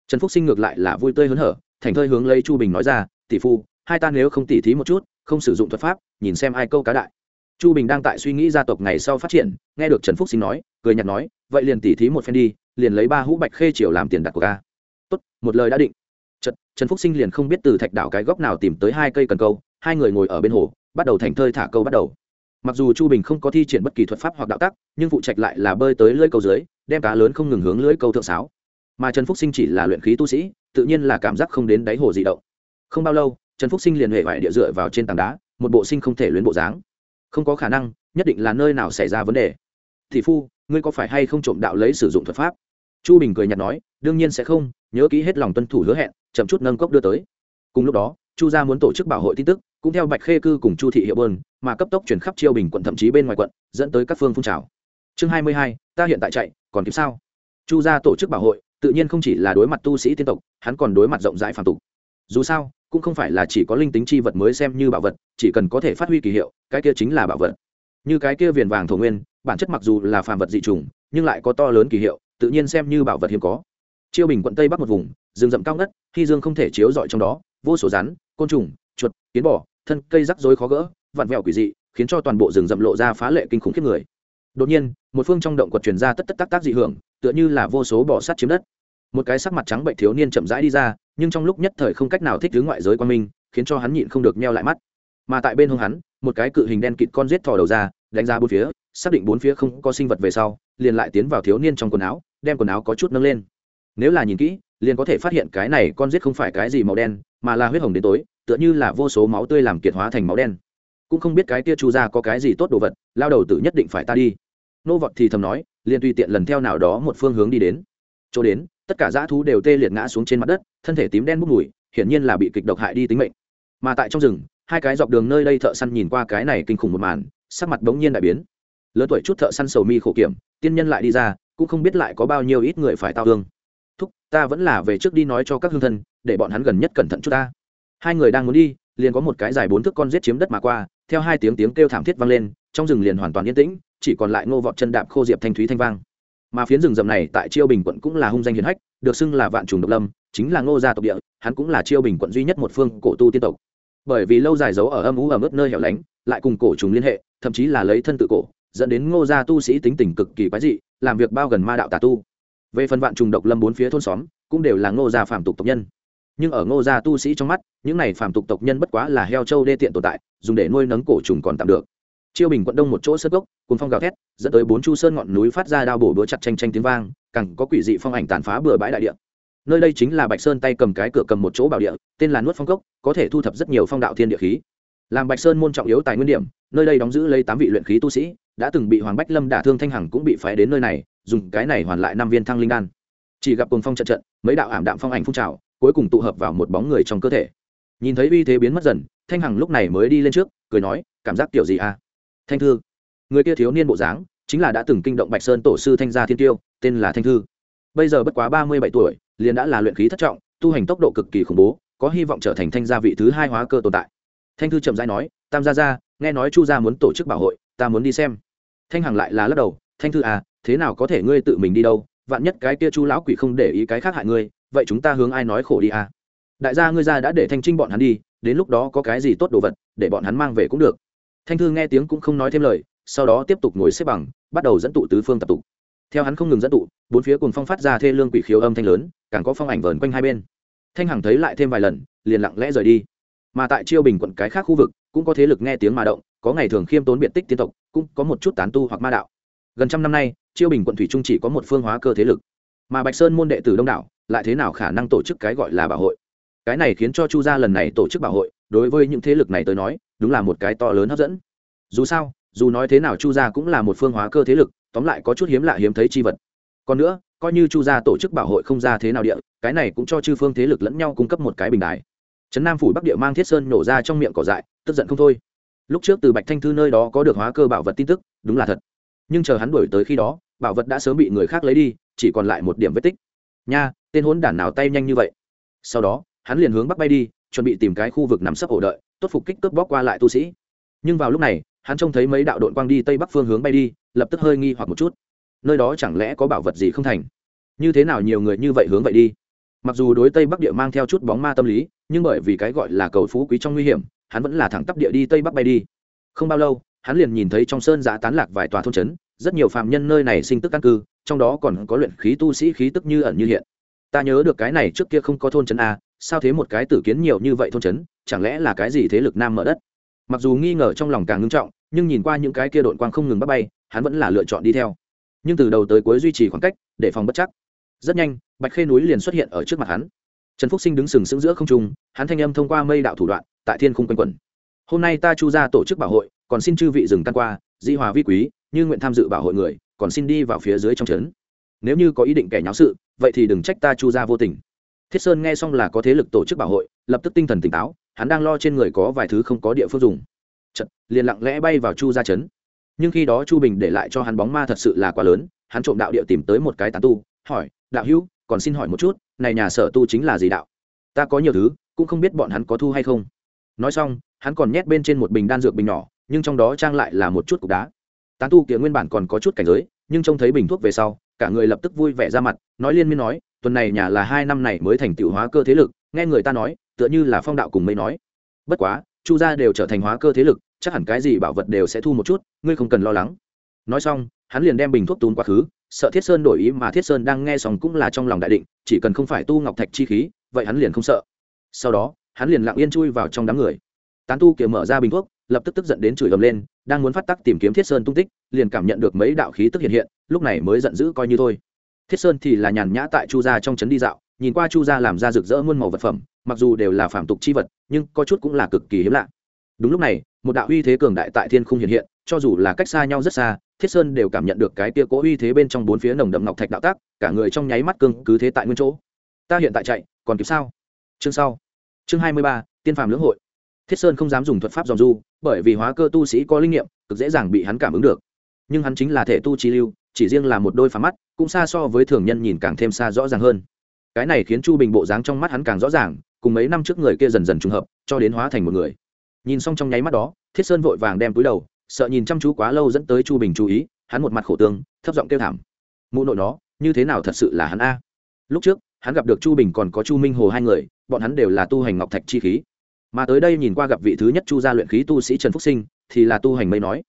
trần phúc sinh ngược lại là vui tươi hớn hở thành thơi hướng lấy chu bình nói ra tỷ phu hai ta nếu không tỉ thí một chút không sử dụng thuật pháp nhìn xem ai câu cá đại. Chu bình đang tại suy nghĩ gia tộc ngày sau phát triển nghe được trần phúc sinh nói cười nhạt nói vậy liền tỉ thí một phen đi liền lấy ba hũ bạch khê triều làm tiền đặt của ca tốt một lời đã định. Trật, trần phúc sinh liền không biết từ thạch đảo cái góc nào tìm tới hai cây cần câu hai người ngồi ở bên hồ bắt đầu thành thơi thả câu bắt đầu. Mặc dù chu bình không có thi triển bất kỳ thuật pháp hoặc đạo tắc, nhưng phụ trạch lại là bơi tới lưỡi câu dưới, đem cá lớn không ngừng hướng lưỡi câu thượng sáo. Mà trần phúc sinh chỉ là luyện khí tu sĩ, tự nhiên là cảm giác không đến đáy hồ gì động. Không bao lâu, trần phúc sinh liền hệ vải địa dựa vào trên tảng đá, một bộ sinh không thể luyến bộ dáng. Không có khả năng, nhất định là nơi nào xảy ra vấn đề. Thì phu, ngươi có phải hay không trộm đạo lấy sử dụng thuật pháp? Chu bình cười nhạt nói, đương nhiên sẽ không, nhớ kỹ hết lòng tuân thủ hứa hẹn, chậm chút nâng cốc đưa tới. Cùng lúc đó chu gia muốn tổ chức bảo hội tin tức, cũng theo bạch khê cư cùng chu thị hiệu bơn, mà cấp tốc chuyển khắp chiêu bình quận thậm chí bên ngoài quận, dẫn tới các phương phun trào. Chương hai mươi hai, ta hiện tại chạy, còn kịp sao? Chu gia tổ chức bảo hội, tự nhiên không chỉ là đối mặt tu sĩ tiên tộc, hắn còn đối mặt rộng rãi phản tục. Dù sao, cũng không phải là chỉ có linh tính chi vật mới xem như bảo vật, chỉ cần có thể phát huy kỳ hiệu, cái kia chính là bảo vật. Như cái kia viền vàng thổ nguyên, bản chất mặc dù là phàm vật dị trùng, nhưng lại có to lớn kỳ hiệu, tự nhiên xem như bảo vật hiếm có. Chiêu bình quận tây bắc một vùng, rừng rậm cao ngất, khi dương không thể chiếu rọi trong đó, vô số rắn côn trùng, chuột, kiến bò, thân cây rắc rối khó gỡ, vặn vẹo quỷ dị, khiến cho toàn bộ rừng rậm lộ ra phá lệ kinh khủng khiếp người. Đột nhiên, một phương trong động quật truyền ra tất tất tác tác dị hưởng, tựa như là vô số bò sát chiếm đất. Một cái sắc mặt trắng bệnh thiếu niên chậm rãi đi ra, nhưng trong lúc nhất thời không cách nào thích ứng ngoại giới quan minh, khiến cho hắn nhịn không được meo lại mắt. Mà tại bên hông hắn, một cái cự hình đen kịt con rết thò đầu ra, đánh ra bốn phía, xác định bốn phía không có sinh vật về sau, liền lại tiến vào thiếu niên trong quần áo, đem quần áo có chút nâng lên nếu là nhìn kỹ, liền có thể phát hiện cái này con rết không phải cái gì màu đen, mà là huyết hồng đến tối, tựa như là vô số máu tươi làm kiệt hóa thành máu đen. Cũng không biết cái kia chu ra có cái gì tốt đồ vật, lao đầu tử nhất định phải ta đi. Nô vọt thì thầm nói, liền tùy tiện lần theo nào đó một phương hướng đi đến. Chỗ đến, tất cả dã thú đều tê liệt ngã xuống trên mặt đất, thân thể tím đen bốc mùi, hiển nhiên là bị kịch độc hại đi tính mệnh. Mà tại trong rừng, hai cái dọc đường nơi đây thợ săn nhìn qua cái này kinh khủng một màn, sắc mặt bỗng nhiên đại biến. Lớn tuổi chút thợ săn sầu mi khổ kiểm, tiên nhân lại đi ra, cũng không biết lại có bao nhiêu ít người phải tao thương thúc, ta vẫn là về trước đi nói cho các hương thân, để bọn hắn gần nhất cẩn thận chút ta. Hai người đang muốn đi, liền có một cái dài bốn thước con rết chiếm đất mà qua, theo hai tiếng tiếng kêu thảm thiết vang lên, trong rừng liền hoàn toàn yên tĩnh, chỉ còn lại ngô vọt chân đạp khô diệp thanh thúy thanh vang. Mà phiến rừng rậm này tại chiêu bình quận cũng là hung danh hiền hách, được xưng là vạn trùng độc lâm, chính là ngô gia tộc địa, hắn cũng là chiêu bình quận duy nhất một phương cổ tu tiên tộc. Bởi vì lâu dài giấu ở âm ú ở mức nơi hẻo lánh, lại cùng cổ trùng liên hệ, thậm chí là lấy thân tự cổ, dẫn đến ngô gia tu sĩ tính tình cực kỳ quái dị, làm việc bao gần ma đạo tà tu về phần vạn trùng độc lâm bốn phía thôn xóm, cũng đều là ngô gia phạm tục tộc nhân. Nhưng ở ngô gia tu sĩ trong mắt, những này phạm tục tộc nhân bất quá là heo châu đê tiện tồn tại, dùng để nuôi nấng cổ trùng còn tạm được. Chiêu bình quận đông một chỗ sơn gốc cùng phong gào thét, dẫn tới bốn chu sơn ngọn núi phát ra đao bổ đũa chặt tranh tranh tiếng vang, càng có quỷ dị phong ảnh tàn phá bừa bãi đại địa. Nơi đây chính là bạch sơn tay cầm cái cửa cầm một chỗ bảo địa, tên là nuốt phong cốc, có thể thu thập rất nhiều phong đạo thiên địa khí. Làm bạch sơn môn trọng yếu tài nguyên điểm, nơi đây đóng giữ lấy tám vị luyện khí tu sĩ, đã từng bị hoàng bách lâm đả thương thanh hằng cũng bị phái đến nơi này dùng cái này hoàn lại năm viên thăng linh đan. Chỉ gặp cồn phong trận trận, mấy đạo ảm đạm phong ảnh phun trào, cuối cùng tụ hợp vào một bóng người trong cơ thể. Nhìn thấy uy thế biến mất dần, thanh hằng lúc này mới đi lên trước, cười nói, cảm giác tiểu gì à? Thanh thư. Người kia thiếu niên bộ dáng, chính là đã từng kinh động bạch sơn tổ sư thanh gia thiên tiêu, tên là thanh thư. Bây giờ bất quá ba mươi bảy tuổi, liền đã là luyện khí thất trọng, tu hành tốc độ cực kỳ khủng bố, có hy vọng trở thành thanh gia vị thứ hai hóa cơ tồn tại. Thanh thư chậm rãi nói, tam gia gia, nghe nói chu gia muốn tổ chức bảo hội, ta muốn đi xem. Thanh hằng lại là lắc đầu, thanh thư à thế nào có thể ngươi tự mình đi đâu, vạn nhất cái kia chu lão quỷ không để ý cái khác hại ngươi, vậy chúng ta hướng ai nói khổ đi à? Đại gia ngươi ra đã để thanh trinh bọn hắn đi, đến lúc đó có cái gì tốt đồ vật, để bọn hắn mang về cũng được. Thanh thư nghe tiếng cũng không nói thêm lời, sau đó tiếp tục ngồi xếp bằng, bắt đầu dẫn tụ tứ phương tập tụ. Theo hắn không ngừng dẫn tụ, bốn phía cùng phong phát ra thê lương quỷ khiếu âm thanh lớn, càng có phong ảnh vờn quanh hai bên. Thanh hằng thấy lại thêm vài lần, liền lặng lẽ rời đi. Mà tại chiêu bình quận cái khác khu vực, cũng có thế lực nghe tiếng mà động, có ngày thường khiêm tốn biện tích tiên tộc, cũng có một chút tán tu hoặc ma đạo. Gần trăm năm nay chiêu bình quận thủy trung chỉ có một phương hóa cơ thế lực. Mà bạch sơn môn đệ tử đông đảo, lại thế nào khả năng tổ chức cái gọi là bảo hội? Cái này khiến cho chu gia lần này tổ chức bảo hội, đối với những thế lực này tới nói, đúng là một cái to lớn hấp dẫn. Dù sao, dù nói thế nào chu gia cũng là một phương hóa cơ thế lực, tóm lại có chút hiếm lạ hiếm thấy chi vật. Còn nữa, coi như chu gia tổ chức bảo hội không ra thế nào địa, cái này cũng cho chư phương thế lực lẫn nhau cung cấp một cái bình đài. Trấn nam phủ bắc địa mang thiết sơn nổ ra trong miệng cỏ dại, tức giận không thôi. Lúc trước từ bạch thanh thư nơi đó có được hóa cơ bảo vật tin tức, đúng là thật. Nhưng chờ hắn đuổi tới khi đó bảo vật đã sớm bị người khác lấy đi, chỉ còn lại một điểm vết tích. Nha, tên hốn đản nào tay nhanh như vậy? Sau đó, hắn liền hướng bắc bay đi, chuẩn bị tìm cái khu vực nằm sấp ổ đợi, tốt phục kích cướp bóc qua lại tu sĩ. Nhưng vào lúc này, hắn trông thấy mấy đạo đội quang đi tây bắc phương hướng bay đi, lập tức hơi nghi hoặc một chút. Nơi đó chẳng lẽ có bảo vật gì không thành? Như thế nào nhiều người như vậy hướng vậy đi? Mặc dù đối tây bắc địa mang theo chút bóng ma tâm lý, nhưng bởi vì cái gọi là cầu phú quý trong nguy hiểm, hắn vẫn là thẳng tắp địa đi tây bắc bay đi. Không bao lâu, hắn liền nhìn thấy trong sơn giã tán lạc vài tòa thôn trấn rất nhiều phàm nhân nơi này sinh tức căn cư, trong đó còn có luyện khí tu sĩ khí tức như ẩn như hiện. Ta nhớ được cái này trước kia không có thôn trấn a, sao thế một cái tử kiến nhiều như vậy thôn trấn, chẳng lẽ là cái gì thế lực nam mở đất? Mặc dù nghi ngờ trong lòng càng ngưng trọng, nhưng nhìn qua những cái kia đội quang không ngừng bắt bay, hắn vẫn là lựa chọn đi theo. Nhưng từ đầu tới cuối duy trì khoảng cách, để phòng bất chắc. Rất nhanh, bạch khê núi liền xuất hiện ở trước mặt hắn. Trần phúc sinh đứng sừng sững giữa không trung, hắn thanh âm thông qua mây đạo thủ đoạn, tại thiên khung quanh quẩn. Hôm nay ta chu ra tổ chức bảo hội, còn xin chư vị dừng tan qua di hòa vi quý như nguyện tham dự bảo hội người còn xin đi vào phía dưới trong trấn. Nếu như có ý định kẻ nháo sự vậy thì đừng trách ta chu ra vô tình. Thiết sơn nghe xong là có thế lực tổ chức bảo hội lập tức tinh thần tỉnh táo hắn đang lo trên người có vài thứ không có địa phương dùng. Chật, liền lặng lẽ bay vào chu ra trấn. Nhưng khi đó chu bình để lại cho hắn bóng ma thật sự là quá lớn hắn trộm đạo địa tìm tới một cái tán tu hỏi đạo hữu còn xin hỏi một chút này nhà sở tu chính là gì đạo? Ta có nhiều thứ cũng không biết bọn hắn có thu hay không. Nói xong hắn còn nhét bên trên một bình đan dược bình nhỏ nhưng trong đó trang lại là một chút cục đá. Tán tu kia nguyên bản còn có chút cảnh giới, nhưng trông thấy bình thuốc về sau, cả người lập tức vui vẻ ra mặt, nói liên miên nói, tuần này nhà là hai năm này mới thành tựu hóa cơ thế lực, nghe người ta nói, tựa như là phong đạo cùng mây nói. Bất quá, chu gia đều trở thành hóa cơ thế lực, chắc hẳn cái gì bảo vật đều sẽ thu một chút, ngươi không cần lo lắng. Nói xong, hắn liền đem bình thuốc tún quá khứ, sợ thiết sơn đổi ý mà thiết sơn đang nghe xong cũng là trong lòng đại định, chỉ cần không phải tu ngọc thạch chi khí, vậy hắn liền không sợ. Sau đó, hắn liền lặng yên chui vào trong đám người. Tán tu kiểu mở ra bình thuốc lập tức tức giận đến chửi ầm lên, đang muốn phát tắc tìm kiếm thiết sơn tung tích, liền cảm nhận được mấy đạo khí tức hiện hiện, lúc này mới giận dữ coi như thôi. Thiết sơn thì là nhàn nhã tại chu gia trong trấn đi dạo, nhìn qua chu gia làm ra rực rỡ muôn màu vật phẩm, mặc dù đều là phạm tục chi vật, nhưng có chút cũng là cực kỳ hiếm lạ. Đúng lúc này, một đạo uy thế cường đại tại thiên không hiện hiện, cho dù là cách xa nhau rất xa, thiết sơn đều cảm nhận được cái tia cố uy thế bên trong bốn phía nồng đậm ngọc thạch đạo tác, cả người trong nháy mắt cương, cứ thế tại nguyên chỗ. Ta hiện tại chạy, còn kịp sao? Chương sau. Chương hai mươi ba, tiên phàm lưỡng hội thiết sơn không dám dùng thuật pháp dòm du, bởi vì hóa cơ tu sĩ có linh nghiệm, cực dễ dàng bị hắn cảm ứng được. Nhưng hắn chính là thể tu chi lưu, chỉ riêng là một đôi phá mắt, cũng xa so với thường nhân nhìn càng thêm xa rõ ràng hơn. Cái này khiến chu bình bộ dáng trong mắt hắn càng rõ ràng, cùng mấy năm trước người kia dần dần trùng hợp, cho đến hóa thành một người. Nhìn xong trong nháy mắt đó, thiết sơn vội vàng đem túi đầu, sợ nhìn chăm chú quá lâu dẫn tới chu bình chú ý, hắn một mặt khổ tương, thấp giọng kêu thảm. Mụ nội nó, như thế nào thật sự là hắn a? Lúc trước, hắn gặp được chu bình còn có chu minh hồ hai người, bọn hắn đều là tu hành ngọc thạch chi khí mà tới đây nhìn qua gặp vị thứ nhất chu gia luyện khí tu sĩ trần phúc sinh, thì là tu hành mây nói.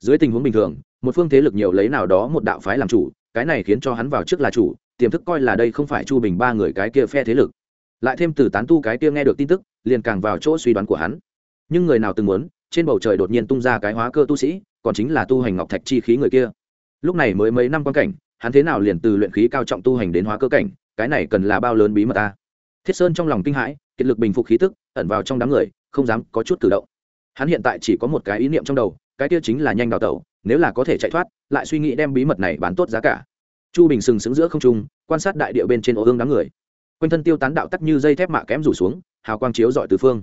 Dưới tình huống bình thường, một phương thế lực nhiều lấy nào đó một đạo phái làm chủ, cái này khiến cho hắn vào trước là chủ, tiềm thức coi là đây không phải chu bình ba người cái kia phe thế lực. Lại thêm từ tán tu cái kia nghe được tin tức, liền càng vào chỗ suy đoán của hắn. Nhưng người nào từng muốn, trên bầu trời đột nhiên tung ra cái hóa cơ tu sĩ, còn chính là tu hành ngọc thạch chi khí người kia. Lúc này mới mấy năm quan cảnh, hắn thế nào liền từ luyện khí cao trọng tu hành đến hóa cơ cảnh, cái này cần là bao lớn bí mật ta. Thiết sơn trong lòng kinh hãi kiệt lực bình phục khí tức, ẩn vào trong đám người, không dám có chút cử động. Hắn hiện tại chỉ có một cái ý niệm trong đầu, cái kia chính là nhanh đào tẩu, nếu là có thể chạy thoát, lại suy nghĩ đem bí mật này bán tốt giá cả. Chu bình sừng sững giữa không trung, quan sát đại địa bên trên ô hương đám người. Quanh thân tiêu tán đạo tắc như dây thép mạ kém rủ xuống, hào quang chiếu dọi từ phương.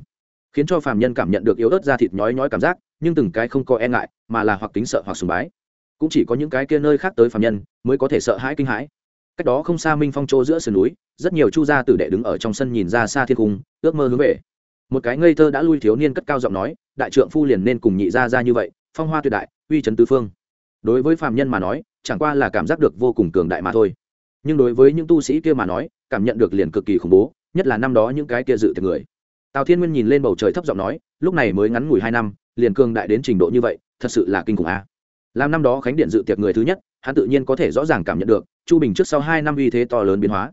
Khiến cho phàm nhân cảm nhận được yếu ớt da thịt nhói nhói cảm giác, nhưng từng cái không có e ngại, mà là hoặc kính sợ hoặc sùng bái. Cũng chỉ có những cái kia nơi khác tới phàm nhân, mới có thể sợ hãi kinh hãi cách đó không xa minh phong chỗ giữa sườn núi, rất nhiều chu gia tử đệ đứng ở trong sân nhìn ra xa thiên cung, ước mơ hướng về. Một cái ngây thơ đã lui thiếu niên cất cao giọng nói, đại trượng phu liền nên cùng nhị gia ra như vậy, phong hoa tuyệt đại, uy trấn tứ phương. Đối với phàm nhân mà nói, chẳng qua là cảm giác được vô cùng cường đại mà thôi. Nhưng đối với những tu sĩ kia mà nói, cảm nhận được liền cực kỳ khủng bố, nhất là năm đó những cái kia dự tiệc người. Tào thiên nguyên nhìn lên bầu trời thấp giọng nói, lúc này mới ngắn ngủi hai năm, liền cường đại đến trình độ như vậy, thật sự là kinh khủng a. Làm năm đó khánh điện dự tiệc người thứ nhất hắn tự nhiên có thể rõ ràng cảm nhận được chu bình trước sau hai năm uy thế to lớn biến hóa.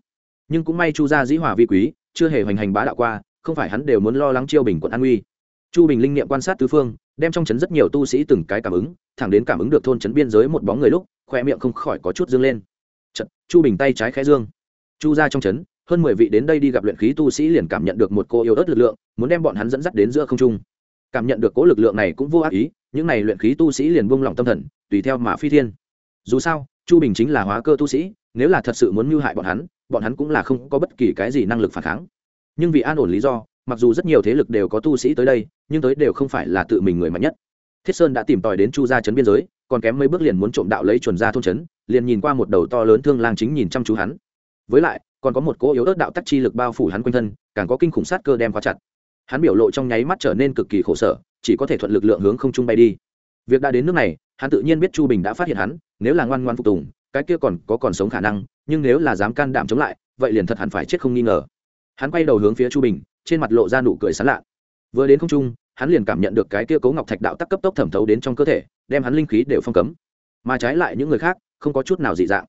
Nhưng cũng may chu gia dĩ hòa vi quý chưa hề hoành hành bá đạo qua không phải hắn đều muốn lo lắng chiêu bình quận an uy chu bình linh niệm quan sát tứ phương đem trong chấn rất nhiều tu sĩ từng cái cảm ứng thẳng đến cảm ứng được thôn chấn biên giới một bóng người lúc khoe miệng không khỏi có chút dương lên. Chật, chu bình tay trái khẽ dương. Chu ra trong chấn hơn mười vị đến đây đi gặp luyện khí tu sĩ liền cảm nhận được một cô yêu ớt lực lượng muốn đem bọn hắn dẫn dắt đến giữa không trung. Cảm nhận được cố lực lượng này cũng vô ác ý những này luyện khí tu sĩ liền buông lỏng tâm thần tùy theo mà phi thiên dù sao, chu bình chính là hóa cơ tu sĩ, nếu là thật sự muốn mưu hại bọn hắn bọn hắn cũng là không có bất kỳ cái gì năng lực phản kháng. Nhưng vì an ổn lý do, mặc dù rất nhiều thế lực đều có tu sĩ tới đây, nhưng tới đều không phải là tự mình người mạnh nhất. Thiết sơn đã tìm tòi đến chu gia trấn biên giới, còn kém mấy bước liền muốn trộm đạo lấy chuẩn ra thôn trấn, liền nhìn qua một đầu to lớn thương lang chính nhìn chăm chú hắn. Với lại, còn có một cỗ yếu ớt đạo tắc chi lực bao phủ hắn quanh thân, càng có kinh khủng sát cơ đem khóa chặt. Hắn biểu lộ trong nháy mắt trở nên cực kỳ khổ sở, chỉ có thể thuận lực lượng hướng không trung bay đi. Việc đã đến nước này hắn tự nhiên biết chu bình đã phát hiện hắn, nếu là ngoan ngoan phục tùng, cái kia còn có còn sống khả năng, nhưng nếu là dám can đảm chống lại, vậy liền thật hẳn phải chết không nghi ngờ. Hắn quay đầu hướng phía chu bình, trên mặt lộ ra nụ cười sán lạ. Vừa đến không trung, hắn liền cảm nhận được cái kia cấu ngọc thạch đạo tắc cấp tốc thẩm thấu đến trong cơ thể, đem hắn linh khí đều phong cấm. Mà trái lại những người khác, không có chút nào dị dạng.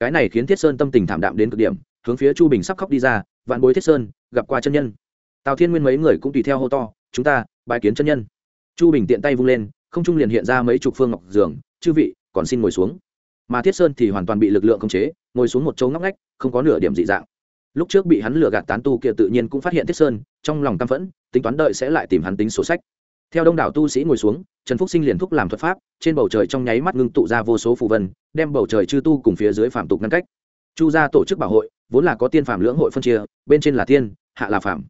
Cái này khiến thiết sơn tâm tình thảm đạm đến cực điểm, hướng phía chu bình sắp khóc đi ra, vạn bối thiết sơn, gặp qua chân nhân. Tào thiên nguyên mấy người cũng tùy theo hô to, chúng ta bài kiến chân nhân. Chu bình tiện tay vung lên không trung liền hiện ra mấy chục phương ngọc giường, chư vị, còn xin ngồi xuống. Mà thiết sơn thì hoàn toàn bị lực lượng khống chế, ngồi xuống một chỗ ngóc ngách, không có nửa điểm dị dạng. Lúc trước bị hắn lừa gạt tán tu kia tự nhiên cũng phát hiện thiết sơn, trong lòng căm phẫn, tính toán đợi sẽ lại tìm hắn tính sổ sách. Theo đông đảo tu sĩ ngồi xuống, trần phúc sinh liền thúc làm thuật pháp, trên bầu trời trong nháy mắt ngưng tụ ra vô số phù vân, đem bầu trời chư tu cùng phía dưới phạm tục ngăn cách. Chu gia tổ chức bảo hội, vốn là có tiên phạm lưỡng hội phân chia, bên trên là tiên, hạ là phạm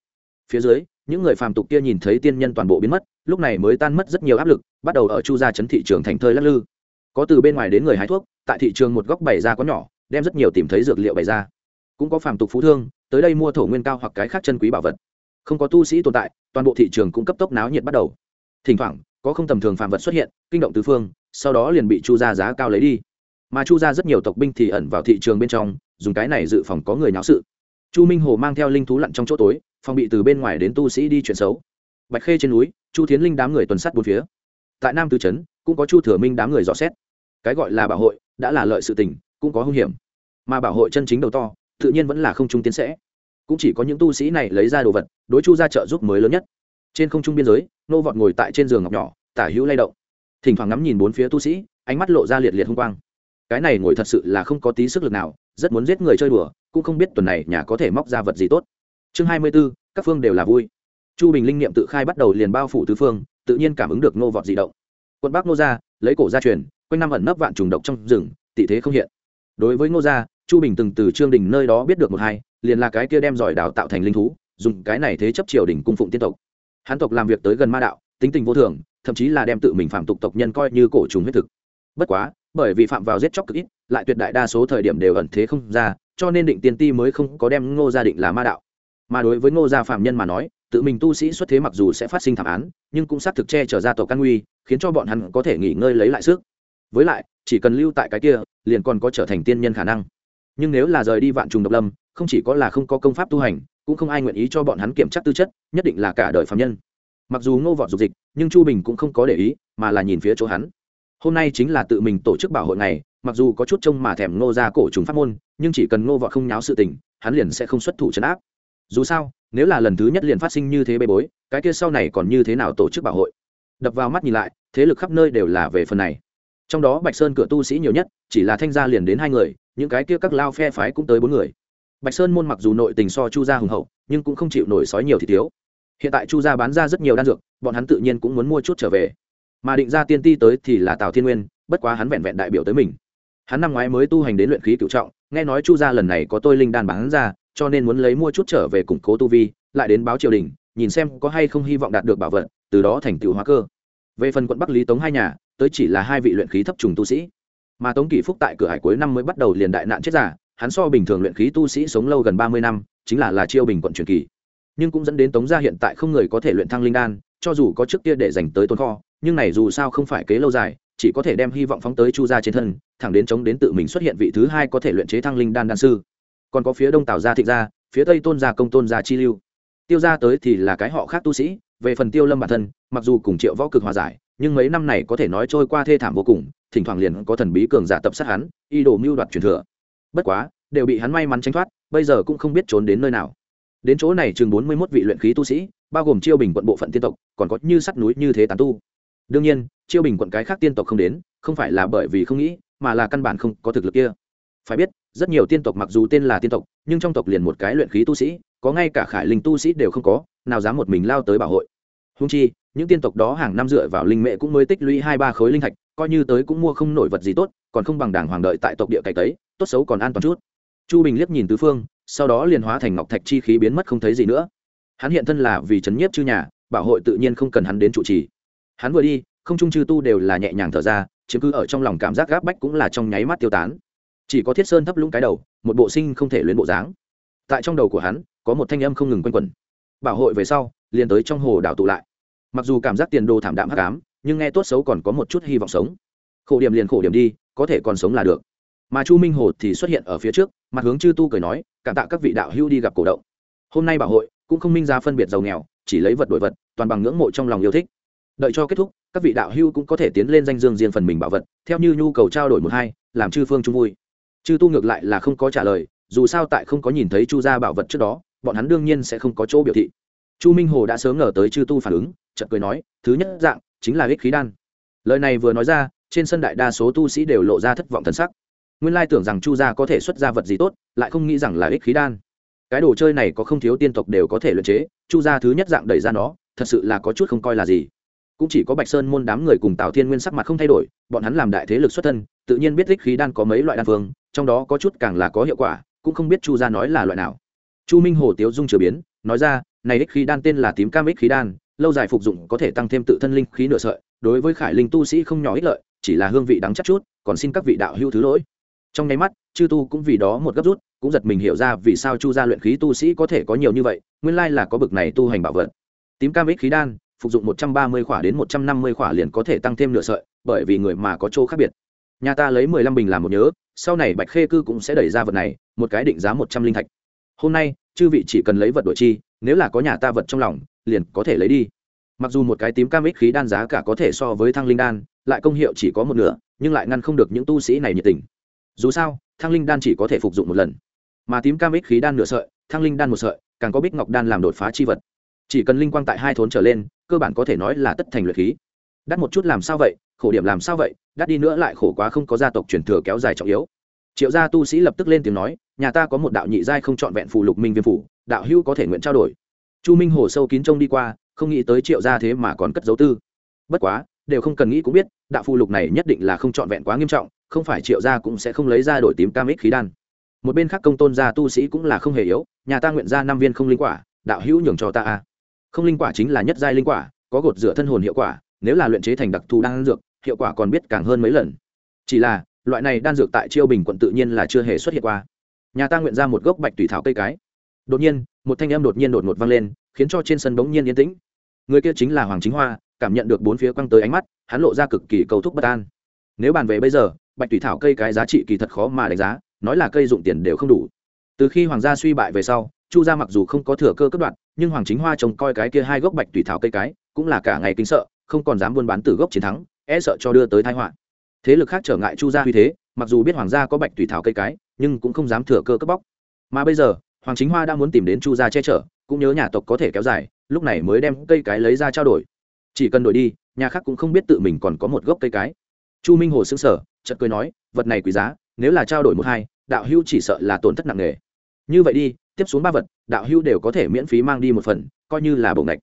phía dưới những người phàm tục kia nhìn thấy tiên nhân toàn bộ biến mất, lúc này mới tan mất rất nhiều áp lực, bắt đầu ở chu gia chấn thị trường thành thơi lắc lư. Có từ bên ngoài đến người hái thuốc, tại thị trường một góc bày ra có nhỏ, đem rất nhiều tìm thấy dược liệu bày ra. Cũng có phàm tục phú thương, tới đây mua thổ nguyên cao hoặc cái khác chân quý bảo vật. Không có tu sĩ tồn tại, toàn bộ thị trường cũng cấp tốc náo nhiệt bắt đầu. Thỉnh thoảng, có không tầm thường phàm vật xuất hiện, kinh động tứ phương, sau đó liền bị chu gia giá cao lấy đi. Mà chu gia rất nhiều tộc binh thì ẩn vào thị trường bên trong, dùng cái này dự phòng có người náo sự. Chu minh hồ mang theo linh thú lặn trong chỗ tối phòng bị từ bên ngoài đến tu sĩ đi chuyện xấu. Bạch khê trên núi, chu tiến linh đám người tuần sát bốn phía. Tại nam tư trấn, cũng có chu thừa minh đám người dò xét. Cái gọi là bảo hội, đã là lợi sự tình, cũng có hung hiểm. Mà bảo hội chân chính đầu to, tự nhiên vẫn là không trung tiến sẽ. Cũng chỉ có những tu sĩ này lấy ra đồ vật, đối chu ra trợ giúp mới lớn nhất. Trên không trung biên giới, nô vọt ngồi tại trên giường ngọc nhỏ, tả hữu lay động. Thỉnh thoảng ngắm nhìn bốn phía tu sĩ, ánh mắt lộ ra liệt liệt hung quang. Cái này ngồi thật sự là không có tí sức lực nào, rất muốn giết người chơi đùa, cũng không biết tuần này nhà có thể móc ra vật gì tốt chương hai mươi b ố các phương đều là vui. Chu bình linh niệm tự khai bắt đầu liền bao phủ tứ phương, tự nhiên cảm ứng được nô vọt dị động. Quận bắc nô gia, lấy cổ gia truyền, quanh năm ẩn nấp vạn trùng độc trong rừng, tị thế không hiện. Đối với nô gia, chu bình từng từ trương đình nơi đó biết được một hai, liền là cái kia đem giỏi đào tạo thành linh thú, dùng cái này thế chấp triều đình cung phụng tiên tộc. Hán tộc làm việc tới gần ma đạo, tính tình vô thường, thậm chí là đem tự mình phạm tục tộc nhân coi như cổ trùng huyết thực. Bất quá, bởi vì phạm vào giết chóc cực ít, lại tuyệt đại đa số thời điểm đều ẩn thế không ra, cho nên định tiên ti mới không có đem ngô gia định là ma đạo mà đối với ngô gia phạm nhân mà nói, tự mình tu sĩ xuất thế mặc dù sẽ phát sinh thảm án, nhưng cũng xác thực che chở ra tổ căn nguy, khiến cho bọn hắn có thể nghỉ ngơi lấy lại sức. Với lại, chỉ cần lưu tại cái kia, liền còn có trở thành tiên nhân khả năng. Nhưng nếu là rời đi vạn trùng độc lâm, không chỉ có là không có công pháp tu hành, cũng không ai nguyện ý cho bọn hắn kiểm tra tư chất, nhất định là cả đời phạm nhân. Mặc dù ngô vọt dục dịch, nhưng chu bình cũng không có để ý, mà là nhìn phía chỗ hắn. Hôm nay chính là tự mình tổ chức bảo hội này mặc dù có chút trông mà thèm ngô ra cổ trùng pháp môn, nhưng chỉ cần ngô vọt không nháo sự tình, hắn liền sẽ không xuất thủ chấn áp dù sao, nếu là lần thứ nhất liền phát sinh như thế bê bối, cái kia sau này còn như thế nào tổ chức bảo hội? Đập vào mắt nhìn lại, thế lực khắp nơi đều là về phần này. Trong đó bạch sơn cửa tu sĩ nhiều nhất, chỉ là thanh gia liền đến hai người, những cái kia các lao phe phái cũng tới bốn người. Bạch sơn môn mặc dù nội tình so chu gia hùng hậu, nhưng cũng không chịu nổi sói nhiều thì thiếu. Hiện tại chu gia bán ra rất nhiều đan dược, bọn hắn tự nhiên cũng muốn mua chút trở về. Mà định ra tiên ti tới thì là tào thiên nguyên, bất quá hắn vẹn vẹn đại biểu tới mình. Hắn năm ngoái mới tu hành đến luyện khí cựu trọng, nghe nói chu gia lần này có tôi linh đan bán ra cho nên muốn lấy mua chút trở về củng cố tu vi, lại đến báo triều đình, nhìn xem có hay không hy vọng đạt được bảo vật, từ đó thành tựu hóa cơ. Về phần quận bắc lý tống hai nhà, tới chỉ là hai vị luyện khí thấp trùng tu sĩ. Mà tống kỷ phúc tại cửa hải cuối năm mới bắt đầu liền đại nạn chết giả hắn so bình thường luyện khí tu sĩ sống lâu gần ba mươi năm, chính là là chiêu bình quận truyền kỳ. Nhưng cũng dẫn đến tống gia hiện tại không người có thể luyện thăng linh đan, cho dù có trước kia để dành tới tồn kho, nhưng này dù sao không phải kế lâu dài, chỉ có thể đem hy vọng phóng tới chu gia trên thân, thẳng đến chống đến tự mình xuất hiện vị thứ hai có thể luyện chế thăng linh đan đan sư còn có phía đông tào gia thịnh gia, phía tây tôn gia công tôn gia chi lưu. Tiêu gia tới thì là cái họ khác tu sĩ, về phần tiêu lâm bản thân, mặc dù cùng triệu võ cực hòa giải, nhưng mấy năm này có thể nói trôi qua thê thảm vô cùng, thỉnh thoảng liền có thần bí cường giả tập sát hắn y đồ mưu đoạt truyền thừa. Bất quá, đều bị hắn may mắn tránh thoát, bây giờ cũng không biết trốn đến nơi nào. Đến chỗ này chừng bốn mươi mốt vị luyện khí tu sĩ, bao gồm chiêu bình quận bộ phận tiên tộc, còn có như sắt núi như thế tán tu. Đương nhiên, chiêu bình quận cái khác tiên tộc không đến, không phải là bởi vì không nghĩ, mà là căn bản không có thực lực kia phải biết, rất nhiều tiên tộc mặc dù tên là tiên tộc, nhưng trong tộc liền một cái luyện khí tu sĩ, có ngay cả khải linh tu sĩ đều không có, nào dám một mình lao tới bảo hội. Húng chi, những tiên tộc đó hàng năm dựa vào linh mệ cũng mới tích lũy hai ba khối linh thạch, coi như tới cũng mua không nổi vật gì tốt, còn không bằng đảng hoàng đợi tại tộc địa cày tấy, tốt xấu còn an toàn chút. Chu bình liếc nhìn tứ phương, sau đó liền hóa thành ngọc thạch chi khí biến mất không thấy gì nữa. Hắn hiện thân là vì chấn nhiếp chư nhà, bảo hội tự nhiên không cần hắn đến trụ trì. Hắn vừa đi, không trung chư tu đều là nhẹ nhàng thở ra, chiếm cứ ở trong lòng cảm giác gáp bách cũng là trong nháy mắt tiêu tán chỉ có thiết sơn thấp lũng cái đầu, một bộ sinh không thể luyện bộ dáng. Tại trong đầu của hắn, có một thanh âm không ngừng quanh quẩn. Bảo hội về sau, liền tới trong hồ đảo tụ lại. Mặc dù cảm giác tiền đồ thảm đạm hắc ám, nhưng nghe tốt xấu còn có một chút hy vọng sống. Khổ điểm liền khổ điểm đi, có thể còn sống là được. Mà chu minh hồ thì xuất hiện ở phía trước, mặt hướng chư tu cười nói, cảm tạ các vị đạo hữu đi gặp cổ động. Hôm nay bảo hội cũng không minh ra phân biệt giàu nghèo, chỉ lấy vật đổi vật, toàn bằng ngưỡng mộ trong lòng yêu thích. Đợi cho kết thúc, các vị đạo hữu cũng có thể tiến lên danh dương riêng phần mình bảo vật, theo như nhu cầu trao đổi một hai, làm chư phương chung vui chư tu ngược lại là không có trả lời, dù sao tại không có nhìn thấy chu gia bảo vật trước đó, bọn hắn đương nhiên sẽ không có chỗ biểu thị. Chu minh hồ đã sớm ngờ tới chư tu phản ứng, chợt cười nói, thứ nhất dạng, chính là ích khí đan. Lời này vừa nói ra, trên sân đại đa số tu sĩ đều lộ ra thất vọng thần sắc. Nguyên lai tưởng rằng chu gia có thể xuất ra vật gì tốt, lại không nghĩ rằng là ích khí đan. Cái đồ chơi này có không thiếu tiên tộc đều có thể luyện chế, chu gia thứ nhất dạng đẩy ra nó, thật sự là có chút không coi là gì cũng chỉ có bạch sơn môn đám người cùng tào thiên nguyên sắc mặt không thay đổi, bọn hắn làm đại thế lực xuất thân, tự nhiên biết ích khí đan có mấy loại đan phương, trong đó có chút càng là có hiệu quả, cũng không biết chu gia nói là loại nào. Chu minh hồ tiếu dung chửa biến, nói ra, này ích khí đan tên là tím cam ích khí đan, lâu dài phục dụng có thể tăng thêm tự thân linh khí nửa sợi, đối với khải linh tu sĩ không nhỏ ích lợi, chỉ là hương vị đắng chắc chút, còn xin các vị đạo hữu thứ lỗi. Trong nháy mắt, chư tu cũng vì đó một gấp rút, cũng giật mình hiểu ra vì sao chu gia luyện khí tu sĩ có thể có nhiều như vậy, nguyên lai là có bực này tu hành bảo vật. Tím cam ích khí đan phục dụng một trăm ba mươi khỏa đến một trăm năm mươi khỏa liền có thể tăng thêm nửa sợi, bởi vì người mà có chỗ khác biệt. Nhà ta lấy mười lăm bình làm một nhớ, sau này bạch khê cư cũng sẽ đẩy ra vật này, một cái định giá một trăm linh thạch. Hôm nay, chư vị chỉ cần lấy vật đổi chi, nếu là có nhà ta vật trong lòng, liền có thể lấy đi. Mặc dù một cái tím cam ích khí đan giá cả có thể so với thăng linh đan, lại công hiệu chỉ có một nửa, nhưng lại ngăn không được những tu sĩ này nhiệt tình. Dù sao, thăng linh đan chỉ có thể phục dụng một lần. Mà tím cam ích khí đan nửa sợi, thăng linh đan một sợi, càng có bích ngọc đan làm đột phá chi vật. Chỉ cần linh quang tại hai thốn trở lên cơ bản có thể nói là tất thành luyện khí. Đắt một chút làm sao vậy, khổ điểm làm sao vậy, đắt đi nữa lại khổ quá không có gia tộc truyền thừa kéo dài trọng yếu. Triệu gia tu sĩ lập tức lên tiếng nói, nhà ta có một đạo nhị giai không trọn vẹn phù lục minh viêm phủ, đạo hữu có thể nguyện trao đổi. Chu minh hồ sâu kín trông đi qua, không nghĩ tới triệu gia thế mà còn cất dấu tư. Bất quá, đều không cần nghĩ cũng biết, đạo phù lục này nhất định là không trọn vẹn quá nghiêm trọng, không phải triệu gia cũng sẽ không lấy ra đổi tím cam ích khí đan. Một bên khác công tôn gia tu sĩ cũng là không hề yếu, nhà ta nguyện ra năm viên không linh quả, đạo hữu nhường cho ta a không linh quả chính là nhất giai linh quả, có gột rửa thân hồn hiệu quả, nếu là luyện chế thành đặc thù đan dược, hiệu quả còn biết càng hơn mấy lần. Chỉ là, loại này đan dược tại chiêu bình quận tự nhiên là chưa hề xuất hiện qua. Nhà ta nguyện ra một gốc bạch tùy thảo cây cái. Đột nhiên, một thanh em đột nhiên đột ngột vang lên, khiến cho trên sân bỗng nhiên yên tĩnh. Người kia chính là hoàng chính hoa, cảm nhận được bốn phía quăng tới ánh mắt, hắn lộ ra cực kỳ cầu thúc bất an. Nếu bàn về bây giờ, bạch tùy thảo cây cái giá trị kỳ thật khó mà đánh giá, nói là cây dụng tiền đều không đủ. Từ khi hoàng gia suy bại về sau, chu gia mặc dù không có thừa cơ cấp đoạn nhưng hoàng chính hoa trông coi cái kia hai gốc bạch tùy thảo cây cái, cũng là cả ngày kinh sợ, không còn dám buôn bán từ gốc chiến thắng e sợ cho đưa tới thái họa. Thế lực khác trở ngại chu gia huy thế, mặc dù biết hoàng gia có bạch tùy thảo cây cái, nhưng cũng không dám thừa cơ cướp bóc. Mà bây giờ, hoàng chính hoa đang muốn tìm đến chu gia che chở, cũng nhớ nhà tộc có thể kéo dài, lúc này mới đem cây cái lấy ra trao đổi. Chỉ cần đổi đi, nhà khác cũng không biết tự mình còn có một gốc cây cái. Chu minh hồ xứng sở chợt cười nói, vật này quý giá, nếu là trao đổi một hai, đạo hưu chỉ sợ là tổn thất nặng nề. Như vậy đi tiếp xuống ba vật, đạo hưu đều có thể miễn phí mang đi một phần, coi như là bổng ngạch.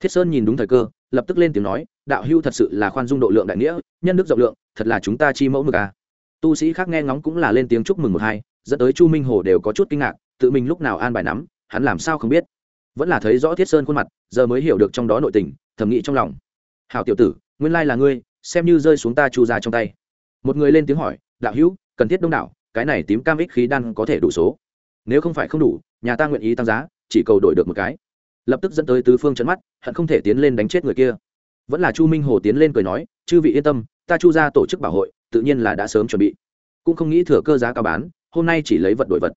Thiết sơn nhìn đúng thời cơ, lập tức lên tiếng nói, đạo hưu thật sự là khoan dung độ lượng đại nghĩa, nhân đức rộng lượng, thật là chúng ta chi mẫu mực à. tu sĩ khác nghe ngóng cũng là lên tiếng chúc mừng một hai, dẫn tới chu minh hồ đều có chút kinh ngạc, tự mình lúc nào an bài nắm, hắn làm sao không biết. Vẫn là thấy rõ thiết sơn khuôn mặt, giờ mới hiểu được trong đó nội tình, thầm nghĩ trong lòng. Hảo tiểu tử, nguyên lai là ngươi, xem như rơi xuống ta chu ra trong tay. Một người lên tiếng hỏi, đạo hữu, cần thiết đông đảo, cái này tím cam ích khí đan có thể đủ số? Nếu không phải không đủ nhà ta nguyện ý tăng giá, chỉ cầu đổi được một cái. Lập tức dẫn tới tứ phương chấn mắt, hận không thể tiến lên đánh chết người kia. Vẫn là chu minh hồ tiến lên cười nói, chư vị yên tâm, ta chu ra tổ chức bảo hội, tự nhiên là đã sớm chuẩn bị. Cũng không nghĩ thừa cơ giá cao bán, hôm nay chỉ lấy vật đổi vật.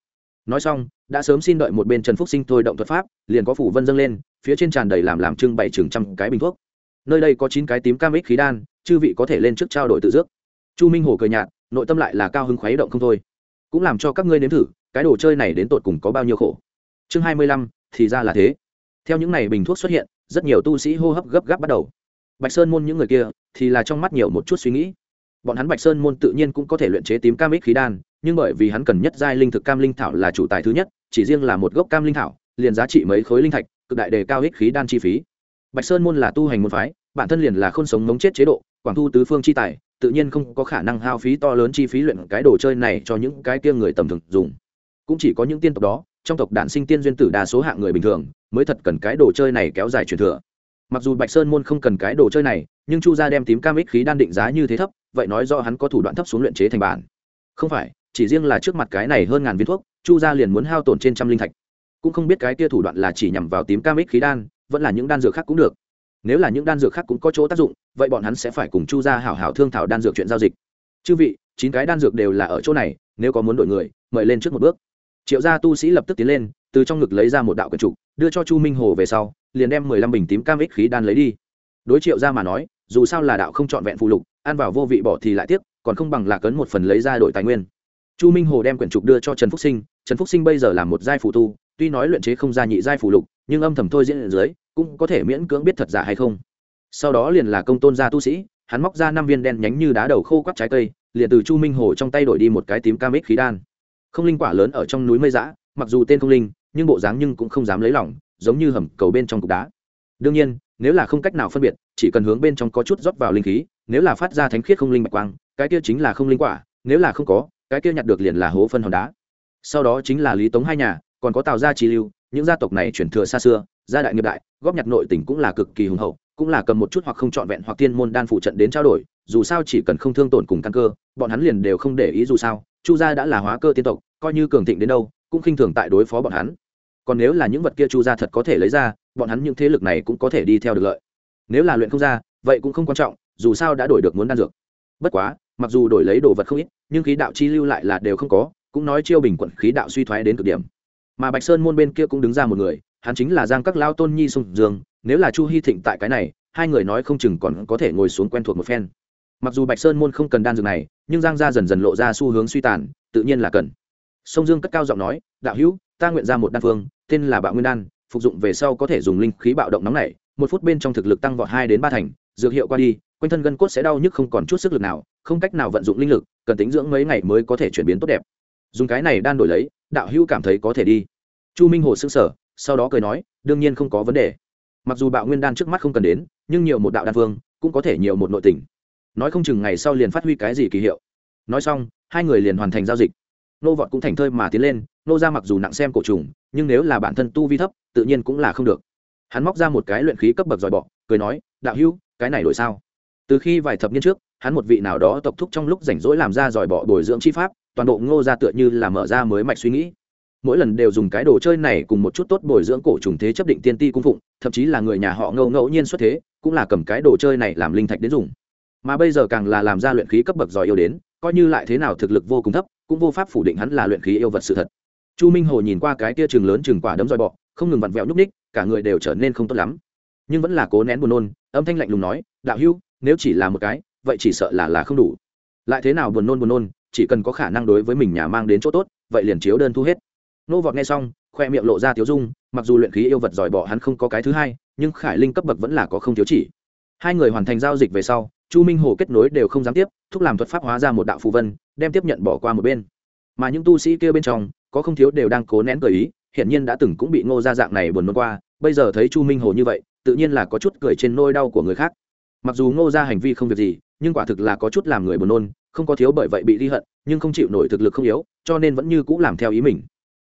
Nói xong, đã sớm xin đợi một bên trần phúc sinh thôi động thuật pháp, liền có phủ vân dâng lên, phía trên tràn đầy làm làm trưng bày chừng trăm cái bình thuốc. Nơi đây có chín cái tím cam ích khí đan, chư vị có thể lên trước trao đổi tự dước. Chu minh hồ cười nhạt, nội tâm lại là cao hứng khuấy động không thôi. Cũng làm cho các ngươi nếm thử cái đồ chơi này đến tột cùng có bao nhiêu khổ? Chương hai mươi lăm, thì ra là thế. Theo những này bình thuốc xuất hiện, rất nhiều tu sĩ hô hấp gấp gáp bắt đầu. Bạch sơn môn những người kia thì là trong mắt nhiều một chút suy nghĩ. Bọn hắn bạch sơn môn tự nhiên cũng có thể luyện chế tím cam ích khí đan, nhưng bởi vì hắn cần nhất giai linh thực cam linh thảo là chủ tài thứ nhất, chỉ riêng là một gốc cam linh thảo, liền giá trị mấy khối linh thạch, cực đại đề cao ích khí đan chi phí. Bạch sơn môn là tu hành môn phái, bản thân liền là không sống mống chết chế độ quảng thu tứ phương chi tài, tự nhiên không có khả năng hao phí to lớn chi phí luyện cái đồ chơi này cho những cái kia người tầm thường dùng cũng chỉ có những tiên tộc đó, trong tộc đản sinh tiên duyên tử đa số hạng người bình thường, mới thật cần cái đồ chơi này kéo dài truyền thừa. Mặc dù bạch sơn môn không cần cái đồ chơi này, nhưng chu gia đem tím cam ích khí đan định giá như thế thấp, vậy nói do hắn có thủ đoạn thấp xuống luyện chế thành bản. Không phải, chỉ riêng là trước mặt cái này hơn ngàn viên thuốc, chu gia liền muốn hao tổn trên trăm linh thạch. Cũng không biết cái kia thủ đoạn là chỉ nhằm vào tím cam ích khí đan, vẫn là những đan dược khác cũng được. Nếu là những đan dược khác cũng có chỗ tác dụng, vậy bọn hắn sẽ phải cùng chu gia hảo hảo thương thảo đan dược chuyện giao dịch. Chư vị, chín cái đan dược đều là ở chỗ này, nếu có muốn đổi người, mời lên trước một bước triệu gia tu sĩ lập tức tiến lên, từ trong ngực lấy ra một đạo quyển trục, đưa cho chu minh hồ về sau, liền đem mười lăm bình tím cam ích khí đan lấy đi. Đối triệu gia mà nói, dù sao là đạo không trọn vẹn phụ lục, ăn vào vô vị bỏ thì lại tiếc, còn không bằng là cấn một phần lấy ra đổi tài nguyên. Chu minh hồ đem quyển trục đưa cho trần phúc sinh, trần phúc sinh bây giờ là một giai phụ tu, tuy nói luyện chế không ra nhị giai phụ lục, nhưng âm thầm thôi diễn ở dưới, cũng có thể miễn cưỡng biết thật giả hay không. Sau đó liền là công tôn gia tu sĩ, hắn móc ra năm viên đen nhánh như đá đầu khô quắp trái cây, liền từ chu minh hồ trong tay đổi đi một cái tím cam ích khí đan không linh quả lớn ở trong núi mây giã mặc dù tên không linh, nhưng bộ dáng nhưng cũng không dám lấy lỏng giống như hầm cầu bên trong cục đá. Đương nhiên, nếu là không cách nào phân biệt, chỉ cần hướng bên trong có chút rót vào linh khí, nếu là phát ra thánh khiết không linh mạch quang, cái kia chính là không linh quả, nếu là không có, cái kia nhặt được liền là hố phân hòn đá. Sau đó chính là lý tống hai nhà, còn có tào gia trí lưu, những gia tộc này chuyển thừa xa xưa, gia đại nghiệp đại, góp nhặt nội tỉnh cũng là cực kỳ hùng hậu, cũng là cầm một chút hoặc không trọn vẹn hoặc tiên môn đan phụ trận đến trao đổi, dù sao chỉ cần không thương tổn cùng căn cơ, bọn hắn liền đều không để ý dù sao chu gia đã là hóa cơ tiên tộc, coi như cường thịnh đến đâu, cũng khinh thường tại đối phó bọn hắn. Còn nếu là những vật kia chu gia thật có thể lấy ra, bọn hắn những thế lực này cũng có thể đi theo được lợi. Nếu là luyện không ra, vậy cũng không quan trọng, dù sao đã đổi được muốn đan dược. Bất quá, mặc dù đổi lấy đồ vật không ít, nhưng khí đạo chi lưu lại là đều không có, cũng nói chiêu bình quận khí đạo suy thoái đến cực điểm. Mà bạch sơn môn bên kia cũng đứng ra một người, hắn chính là giang các lao tôn nhi Sùng dương, nếu là chu hy thịnh tại cái này, hai người nói không chừng còn có thể ngồi xuống quen thuộc một phen mặc dù bạch sơn môn không cần đan dược này, nhưng giang gia dần dần lộ ra xu hướng suy tàn, tự nhiên là cần. Sông dương cất cao giọng nói, đạo hữu, ta nguyện ra một đan phương, tên là bạo nguyên đan, phục dụng về sau có thể dùng linh khí bạo động nóng này một phút bên trong thực lực tăng vọt hai đến ba thành, dược hiệu qua đi, quanh thân gân cốt sẽ đau nhức không còn chút sức lực nào, không cách nào vận dụng linh lực, cần tính dưỡng mấy ngày mới có thể chuyển biến tốt đẹp. Dùng cái này đan đổi lấy, đạo hữu cảm thấy có thể đi. Chu minh hồ s ư n g sở sau đó cười nói, đương nhiên không có vấn đề. Mặc dù bạo nguyên đan trước mắt không cần đến, nhưng nhiều một đạo đan phương cũng có thể nhiều một nội tình nói không chừng ngày sau liền phát huy cái gì kỳ hiệu. Nói xong, hai người liền hoàn thành giao dịch. Nô vọt cũng thành thơi mà tiến lên, nô ra mặc dù nặng xem cổ trùng, nhưng nếu là bản thân tu vi thấp, tự nhiên cũng là không được. Hắn móc ra một cái luyện khí cấp bậc dòi bọ, cười nói, đạo hữu, cái này đổi sao? Từ khi vài thập niên trước, hắn một vị nào đó tộc thúc trong lúc rảnh rỗi làm ra dòi bọ bồi dưỡng chi pháp, toàn bộ ngô ra tựa như là mở ra mới mạch suy nghĩ. Mỗi lần đều dùng cái đồ chơi này cùng một chút tốt bồi dưỡng cổ trùng thế chấp định tiên ti cung phụng, thậm chí là người nhà họ ngâu ngẫu nhiên xuất thế, cũng là cầm cái đồ chơi này làm linh thạch đến dùng mà bây giờ càng là làm ra luyện khí cấp bậc giỏi yêu đến, coi như lại thế nào thực lực vô cùng thấp, cũng vô pháp phủ định hắn là luyện khí yêu vật sự thật. Chu minh hồ nhìn qua cái tia chừng lớn chừng quả đấm roi bọ, không ngừng vặn vẹo nhúc ních cả người đều trở nên không tốt lắm. Nhưng vẫn là cố nén buồn nôn, âm thanh lạnh lùng nói, đạo hưu nếu chỉ là một cái, vậy chỉ sợ là là không đủ. Lại thế nào buồn nôn buồn nôn, chỉ cần có khả năng đối với mình nhà mang đến chỗ tốt, vậy liền chiếu đơn thu hết. Nô vọt nghe xong, khoe miệng lộ ra tiếu dung, mặc dù luyện khí yêu vật giỏi bỏ hắn không có cái thứ hai, nhưng khải linh cấp bậc vẫn là có không thiếu chỉ. Hai người hoàn thành giao dịch về sau chu minh hồ kết nối đều không dám tiếp, thúc làm thuật pháp hóa ra một đạo phù vân, đem tiếp nhận bỏ qua một bên. Mà những tu sĩ kia bên trong, có không thiếu đều đang cố nén cười ý, hiển nhiên đã từng cũng bị ngô gia dạng này buồn nôn qua, bây giờ thấy chu minh hồ như vậy, tự nhiên là có chút cười trên nôi đau của người khác. Mặc dù ngô gia hành vi không việc gì, nhưng quả thực là có chút làm người buồn nôn, không có thiếu bởi vậy bị ghi hận, nhưng không chịu nổi thực lực không yếu, cho nên vẫn như c ũ làm theo ý mình.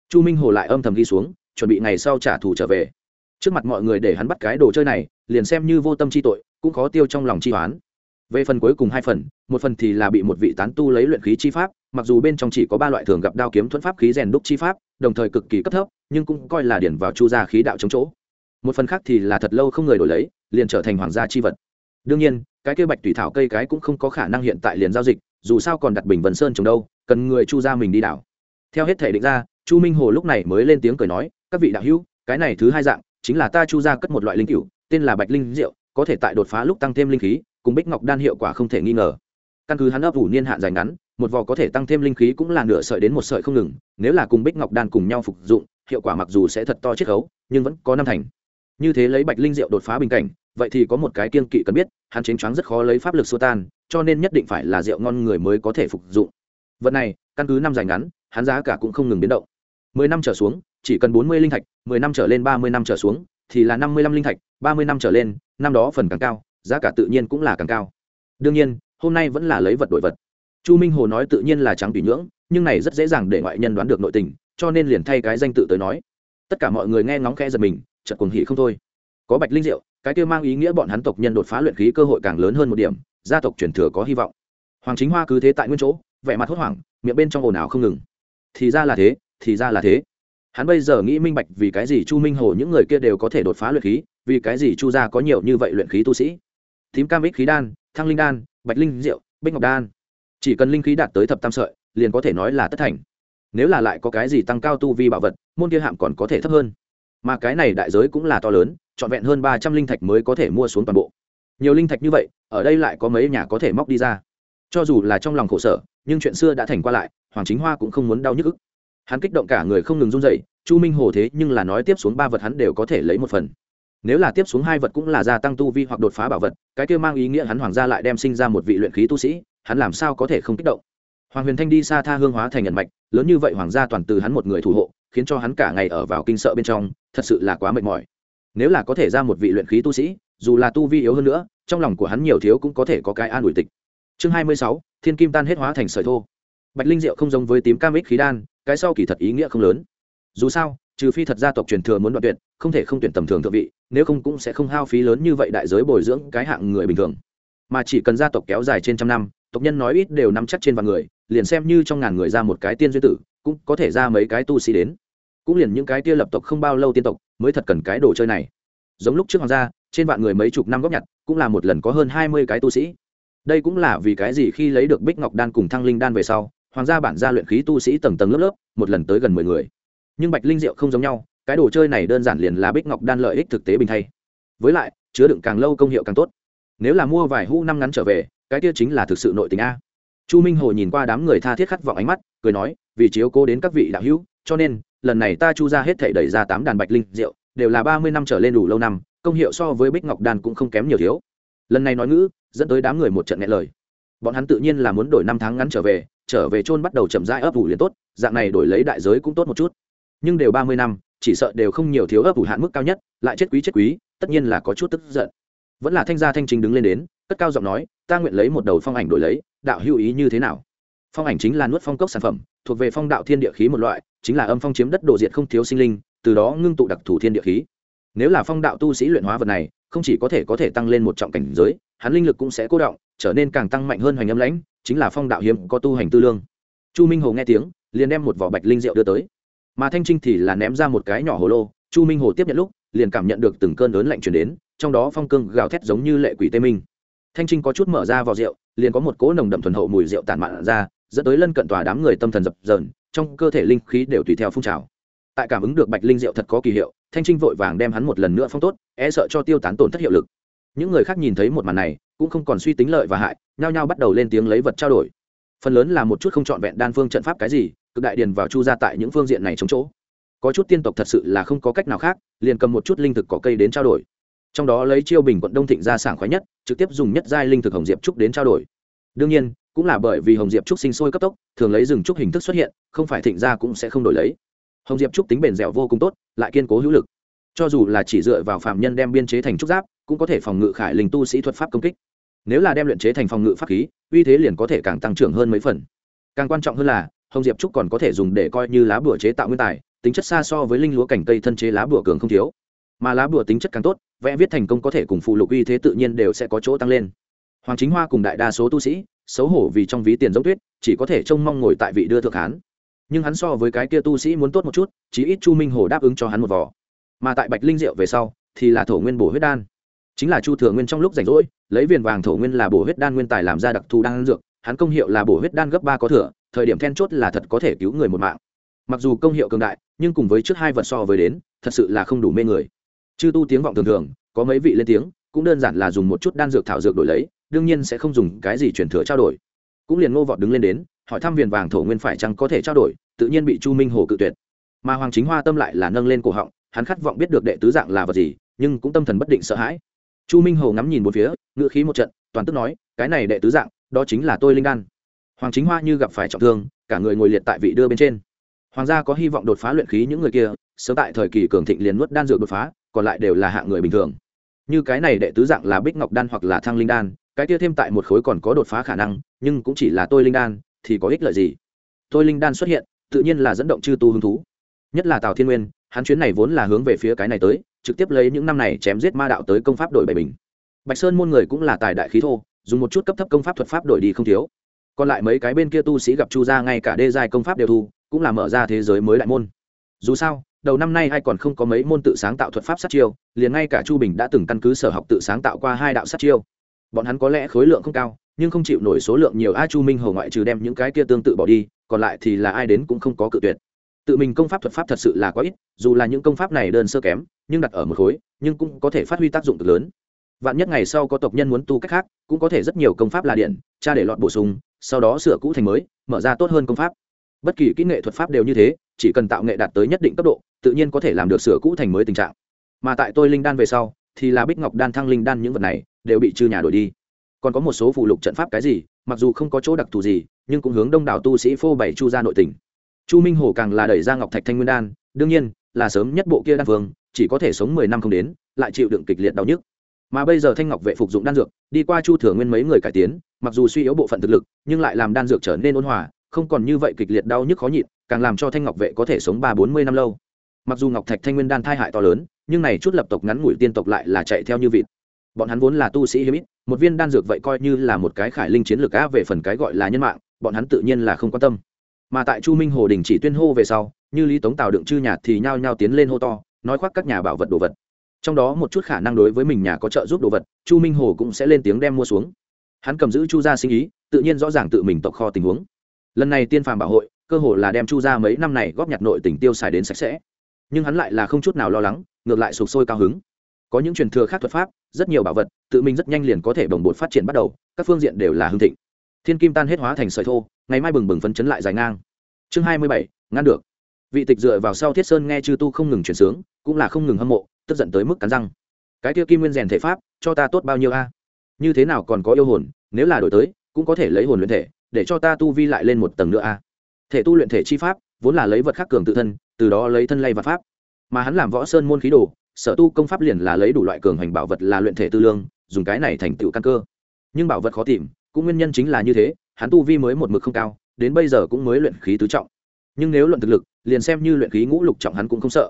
Chu minh hồ lại âm thầm ghi xuống, chuẩn bị ngày sau trả thù trở về. Trước mặt mọi người để hắn bắt cái đồ chơi này, liền xem như vô tâm chi tội, cũng khó tiêu trong lòng chi oán về phần cuối cùng hai phần, một phần thì là bị một vị tán tu lấy luyện khí chi pháp, mặc dù bên trong chỉ có ba loại thường gặp đao kiếm thuẫn pháp khí rèn đúc chi pháp, đồng thời cực kỳ cấp thấp, nhưng cũng coi là điển vào chu gia khí đạo chống chỗ. Một phần khác thì là thật lâu không người đổi lấy, liền trở thành hoàng gia chi vật. Đương nhiên, cái kia bạch tùy thảo cây cái cũng không có khả năng hiện tại liền giao dịch, dù sao còn đặt bình vân sơn trồng đâu, cần người chu gia mình đi đảo. Theo hết thể định ra, chu minh hồ lúc này mới lên tiếng cười nói, các vị đạo hữu, cái này thứ hai dạng, chính là ta chu gia cất một loại linh cựu tên là bạch linh diệu, có thể tại đột phá lúc tăng thêm linh khí cùng bích ngọc đan hiệu quả không thể nghi ngờ. Căn cứ hắn ấp ủ niên hạn dài ngắn, một vò có thể tăng thêm linh khí cũng là nửa sợi đến một sợi không ngừng, nếu là cùng bích ngọc đan cùng nhau phục dụng, hiệu quả mặc dù sẽ thật to chiết khấu, nhưng vẫn có năm thành. Như thế lấy bạch linh rượu đột phá bình cảnh, vậy thì có một cái kiên kỵ cần biết, hắn chính choáng rất khó lấy pháp lực xua tan, cho nên nhất định phải là rượu ngon người mới có thể phục dụng. Vật này, căn cứ năm dài ngắn, hắn giá cả cũng không ngừng biến động. Mười năm trở xuống, chỉ cần bốn mươi linh thạch, mười năm trở lên ba mươi năm trở xuống, thì là năm mươi lăm linh thạch, ba mươi năm trở lên, năm đó phần càng cao giá cả tự nhiên cũng là càng cao. Đương nhiên, hôm nay vẫn là lấy vật đổi vật. Chu minh hồ nói tự nhiên là trắng tùy nhưỡng, nhưng này rất dễ dàng để ngoại nhân đoán được nội tình, cho nên liền thay cái danh tự tới nói. Tất cả mọi người nghe ngóng khe giật mình, chợt cuồng hỉ không thôi. Có bạch linh diệu, cái kia mang ý nghĩa bọn hắn tộc nhân đột phá luyện khí cơ hội càng lớn hơn một điểm, gia tộc truyền thừa có hy vọng. Hoàng chính hoa cứ thế tại nguyên chỗ, vẻ mặt hốt hoảng, miệng bên trong ồn ào không ngừng. Thì ra là thế, thì ra là thế. Hắn bây giờ nghĩ minh bạch vì cái gì chu minh hồ những người kia đều có thể đột phá luyện khí, vì cái gì chu gia có nhiều như vậy luyện khí tu sĩ tím cam ích khí đan, thăng linh đan, bạch linh diệu, bích ngọc đan. Chỉ cần linh khí đạt tới thập tam sợi, liền có thể nói là tất thành. Nếu là lại có cái gì tăng cao tu vi bảo vật, môn kia hạm còn có thể thấp hơn. Mà cái này đại giới cũng là to lớn, trọn vẹn hơn ba trăm linh thạch mới có thể mua xuống toàn bộ. Nhiều linh thạch như vậy, ở đây lại có mấy nhà có thể móc đi ra. Cho dù là trong lòng khổ sở, nhưng chuyện xưa đã thành qua lại, hoàng chính hoa cũng không muốn đau nhức ức. Hắn kích động cả người không ngừng run dậy chu minh hồ thế nhưng là nói tiếp xuống ba vật hắn đều có thể lấy một phần nếu là tiếp xuống hai vật cũng là gia tăng tu vi hoặc đột phá bảo vật, cái kia mang ý nghĩa hắn hoàng gia lại đem sinh ra một vị luyện khí tu sĩ, hắn làm sao có thể không kích động? Hoàng huyền thanh đi xa tha hương hóa thành nhận mạch, lớn như vậy hoàng gia toàn từ hắn một người thủ hộ, khiến cho hắn cả ngày ở vào kinh sợ bên trong, thật sự là quá mệt mỏi. Nếu là có thể ra một vị luyện khí tu sĩ, dù là tu vi yếu hơn nữa, trong lòng của hắn nhiều thiếu cũng có thể có cái an ủi tịch. Chương hai mươi sáu, thiên kim tan hết hóa thành sợi thô. Bạch linh diệu không giống với tím cam ích khí đan, cái sau kỳ thật ý nghĩa không lớn. Dù sao, trừ phi thật gia tộc truyền thừa muốn đoạn tuyệt, không thể không tuyển tầm thường thượng vị nếu không cũng sẽ không hao phí lớn như vậy đại giới bồi dưỡng cái hạng người bình thường. Mà chỉ cần gia tộc kéo dài trên trăm năm, tộc nhân nói ít đều nắm chắc trên vạn người, liền xem như trong ngàn người ra một cái tiên duyên tử, cũng có thể ra mấy cái tu sĩ đến. Cũng liền những cái tia lập tộc không bao lâu tiên tộc mới thật cần cái đồ chơi này. Giống lúc trước hoàng gia, trên vạn người mấy chục năm góp nhặt, cũng là một lần có hơn hai mươi cái tu sĩ. Đây cũng là vì cái gì khi lấy được bích ngọc đan cùng thăng linh đan về sau, hoàng gia bản gia luyện khí tu sĩ tầng tầng lớp lớp, một lần tới gần mười người. Nhưng bạch linh diệu không giống nhau cái đồ chơi này đơn giản liền là bích ngọc đan lợi ích thực tế bình thay. Với lại, chứa đựng càng lâu công hiệu càng tốt. Nếu là mua vài hũ năm ngắn trở về, cái kia chính là thực sự nội tình a. Chu minh hồ nhìn qua đám người tha thiết khát vọng ánh mắt, cười nói, vì chiếu cố đến các vị đạo hữu, cho nên, lần này ta chu ra hết thể đẩy ra tám đàn bạch linh, rượu, đều là ba mươi năm trở lên đủ lâu năm, công hiệu so với bích ngọc đan cũng không kém nhiều thiếu. Lần này nói ngữ, dẫn tới đám người một trận nghe lời. Bọn hắn tự nhiên là muốn đổi năm tháng ngắn trở về trở về chôn bắt đầu chậm rãi ấp ủ liền tốt, dạng này đổi lấy đại giới cũng tốt một chút. Nhưng đều ba mươi năm chỉ sợ đều không nhiều thiếu ấp ủ hạn mức cao nhất, lại chết quý chết quý, tất nhiên là có chút tức giận. Vẫn là thanh gia thanh chính đứng lên đến, cất cao giọng nói, ta nguyện lấy một đầu phong ảnh đổi lấy, đạo hữu ý như thế nào? Phong ảnh chính là nuốt phong cốc sản phẩm, thuộc về phong đạo thiên địa khí một loại, chính là âm phong chiếm đất đồ diệt không thiếu sinh linh, từ đó ngưng tụ đặc thù thiên địa khí. Nếu là phong đạo tu sĩ luyện hóa vật này, không chỉ có thể có thể tăng lên một trọng cảnh giới, hắn linh lực cũng sẽ cố động, trở nên càng tăng mạnh hơn hoành âm lãnh, chính là phong đạo hiếm có tu hành tư lương. Chu minh hồ nghe tiếng, liền đem một vỏ bạch linh rượu đưa tới mà thanh trinh thì là ném ra một cái nhỏ hồ lô. Chu minh hồ tiếp nhận lúc, liền cảm nhận được từng cơn lớn lạnh chuyển đến, trong đó phong cương gào thét giống như lệ quỷ tê minh. Thanh trinh có chút mở ra vào rượu, liền có một cỗ nồng đậm thuần hậu mùi rượu tản mạn ra, dẫn tới lân cận tòa đám người tâm thần dập dờn, trong cơ thể linh khí đều tùy theo phun trào. Tại cảm ứng được bạch linh rượu thật có kỳ hiệu, thanh trinh vội vàng đem hắn một lần nữa phong tốt e sợ cho tiêu tán tổn thất hiệu lực. Những người khác nhìn thấy một màn này, cũng không còn suy tính lợi và hại, nhao nhao bắt đầu lên tiếng lấy vật trao đổi. Phần lớn là một chút không trọn vẹn đan phương trận pháp cái gì cực đại điền vào chu ra tại những phương diện này chống chỗ. Có chút tiên tộc thật sự là không có cách nào khác, liền cầm một chút linh thực có cây đến trao đổi. Trong đó lấy chiêu bình quận đông thịnh ra sảng khoái nhất, trực tiếp dùng nhất giai linh thực hồng diệp trúc đến trao đổi. Đương nhiên, cũng là bởi vì hồng diệp trúc sinh sôi cấp tốc, thường lấy rừng trúc hình thức xuất hiện, không phải thịnh ra cũng sẽ không đổi lấy. Hồng diệp trúc tính bền dẻo vô cùng tốt, lại kiên cố hữu lực. Cho dù là chỉ dựa vào phạm nhân đem biên chế thành trúc giáp, cũng có thể phòng ngự khải linh tu sĩ thuật pháp công kích. Nếu là đem luyện chế thành phòng ngự pháp khí, uy thế liền có thể càng tăng trưởng hơn mấy phần. Càng quan trọng hơn là hồng diệp trúc còn có thể dùng để coi như lá bùa chế tạo nguyên tài, tính chất xa so với linh lúa cảnh cây thân chế lá bùa cường không thiếu. Mà lá bùa tính chất càng tốt, vẽ viết thành công có thể cùng phụ lục uy thế tự nhiên đều sẽ có chỗ tăng lên. Hoàng chính hoa cùng đại đa số tu sĩ, xấu hổ vì trong ví tiền giống tuyết, chỉ có thể trông mong ngồi tại vị đưa thượng hán. Nhưng hắn so với cái kia tu sĩ muốn tốt một chút, chí ít chu minh hồ đáp ứng cho hắn một vỏ mà tại bạch linh diệu về sau, thì là thổ nguyên bổ huyết đan. Chính là chu thừa nguyên trong lúc rảnh rỗi, lấy viền vàng thổ nguyên là bổ huyết đan nguyên tài làm ra đặc thù đan dược hắn công hiệu là bổ huyết đan gấp ba có thừa, thời điểm then chốt là thật có thể cứu người một mạng. Mặc dù công hiệu cường đại, nhưng cùng với trước hai vật so với đến, thật sự là không đủ mê người. Chư tu tiếng vọng thường thường, có mấy vị lên tiếng, cũng đơn giản là dùng một chút đan dược thảo dược đổi lấy, đương nhiên sẽ không dùng cái gì truyền thừa trao đổi. Cũng liền ngô vọt đứng lên đến, hỏi thăm viền vàng thổ nguyên phải chăng có thể trao đổi, tự nhiên bị chu minh hồ cự tuyệt. Mà hoàng chính hoa tâm lại là nâng lên cổ họng, hắn khát vọng biết được đệ tứ dạng là vật gì, nhưng cũng tâm thần bất định sợ hãi. Chu minh hồ ngắm nhìn một phía ngự khí một trận, toàn tức nói, cái này đệ tứ dạng đó chính là tôi linh đan. Hoàng chính hoa như gặp phải trọng thương, cả người ngồi liệt tại vị đưa bên trên. Hoàng gia có hy vọng đột phá luyện khí những người kia, sớm tại thời kỳ cường thịnh liền nuốt đan dược đột phá, còn lại đều là hạng người bình thường. Như cái này đệ tứ dạng là bích ngọc đan hoặc là thăng linh đan, cái kia thêm tại một khối còn có đột phá khả năng, nhưng cũng chỉ là tôi linh đan, thì có ích lợi gì? Tôi linh đan xuất hiện, tự nhiên là dẫn động chư tu hứng thú. Nhất là tào thiên nguyên, hắn chuyến này vốn là hướng về phía cái này tới, trực tiếp lấy những năm này chém giết ma đạo tới công pháp đổi bảy bình. Bạch sơn môn người cũng là tài đại khí thô dùng một chút cấp thấp công pháp thuật pháp đổi đi không thiếu. Còn lại mấy cái bên kia tu sĩ gặp chu gia ngay cả đê giai công pháp đều thu, cũng là mở ra thế giới mới đại môn. Dù sao, đầu năm nay hay còn không có mấy môn tự sáng tạo thuật pháp sát chiêu, liền ngay cả chu bình đã từng căn cứ sở học tự sáng tạo qua hai đạo sát chiêu. Bọn hắn có lẽ khối lượng không cao, nhưng không chịu nổi số lượng nhiều a chu minh hầu ngoại trừ đem những cái kia tương tự bỏ đi, còn lại thì là ai đến cũng không có cự tuyệt. Tự mình công pháp thuật pháp thật sự là quá ít, dù là những công pháp này đơn sơ kém, nhưng đặt ở một khối, nhưng cũng có thể phát huy tác dụng cực lớn vạn nhất ngày sau có tộc nhân muốn tu cách khác, cũng có thể rất nhiều công pháp là điện, cha để lọt bổ sung, sau đó sửa cũ thành mới, mở ra tốt hơn công pháp. Bất kỳ kỹ nghệ thuật pháp đều như thế, chỉ cần tạo nghệ đạt tới nhất định cấp độ, tự nhiên có thể làm được sửa cũ thành mới tình trạng. Mà tại tôi linh đan về sau, thì là bích ngọc đan, thăng linh đan những vật này, đều bị trừ nhà đổi đi. Còn có một số phụ lục trận pháp cái gì, mặc dù không có chỗ đặc thù gì, nhưng cũng hướng đông đảo tu sĩ phô bày chu ra nội tình. Chu minh hồ càng là đẩy ra ngọc thạch thanh nguyên đan, đương nhiên, là sớm nhất bộ kia đan phương chỉ có thể sống mười năm không đến, lại chịu đựng kịch liệt đau nhức mà bây giờ thanh ngọc vệ phục dụng đan dược, đi qua chu thừa nguyên mấy người cải tiến, mặc dù suy yếu bộ phận thực lực, nhưng lại làm đan dược trở nên ôn hòa, không còn như vậy kịch liệt đau nhức khó nhịn, càng làm cho thanh ngọc vệ có thể sống ba bốn mươi năm lâu. Mặc dù ngọc thạch thanh nguyên đan thai hại to lớn, nhưng này chút lập tộc ngắn ngủi tiên tộc lại là chạy theo như vịt. Bọn hắn vốn là tu sĩ hiếm ít, một viên đan dược vậy coi như là một cái khải linh chiến lược á về phần cái gọi là nhân mạng, bọn hắn tự nhiên là không quan tâm. Mà tại chu minh hồ đình chỉ tuyên hô về sau, như lý tống tào đựng chư nhạt thì nhao nhao tiến lên hô to, nói khoác các nhà bảo vật đồ vật trong đó một chút khả năng đối với mình nhà có trợ giúp đồ vật, chu minh hồ cũng sẽ lên tiếng đem mua xuống. Hắn cầm giữ chu gia sinh ý, tự nhiên rõ ràng tự mình tộc kho tình huống. Lần này tiên phàm bảo hội, cơ hồ là đem chu gia mấy năm này góp nhặt nội tình tiêu xài đến sạch sẽ. Nhưng hắn lại là không chút nào lo lắng, ngược lại sụp sôi cao hứng. Có những truyền thừa khác thuật pháp, rất nhiều bảo vật, tự mình rất nhanh liền có thể bồng bột phát triển bắt đầu, các phương diện đều là hưng thịnh. Thiên kim tan hết hóa thành sợi thô, ngày mai bừng bừng phấn chấn lại dài ngang. Chương hai mươi bảy, ngăn được. Vị tịch dựa vào sau thiết sơn nghe chư tu không ngừng chuyển sướng, cũng là không ngừng hâm mộ tức giận tới mức cắn răng. Cái kia kim nguyên rèn thể pháp, cho ta tốt bao nhiêu a? Như thế nào còn có yêu hồn, nếu là đổi tới, cũng có thể lấy hồn luyện thể, để cho ta tu vi lại lên một tầng nữa a. Thể tu luyện thể chi pháp, vốn là lấy vật khắc cường tự thân, từ đó lấy thân lay và pháp. Mà hắn làm võ sơn môn khí đồ, sở tu công pháp liền là lấy đủ loại cường hành bảo vật là luyện thể tư lương, dùng cái này thành tựu căn cơ. Nhưng bảo vật khó tìm, cũng nguyên nhân chính là như thế, hắn tu vi mới một mực không cao, đến bây giờ cũng mới luyện khí tứ trọng. Nhưng nếu luận thực lực, liền xem như luyện khí ngũ lục trọng hắn cũng không sợ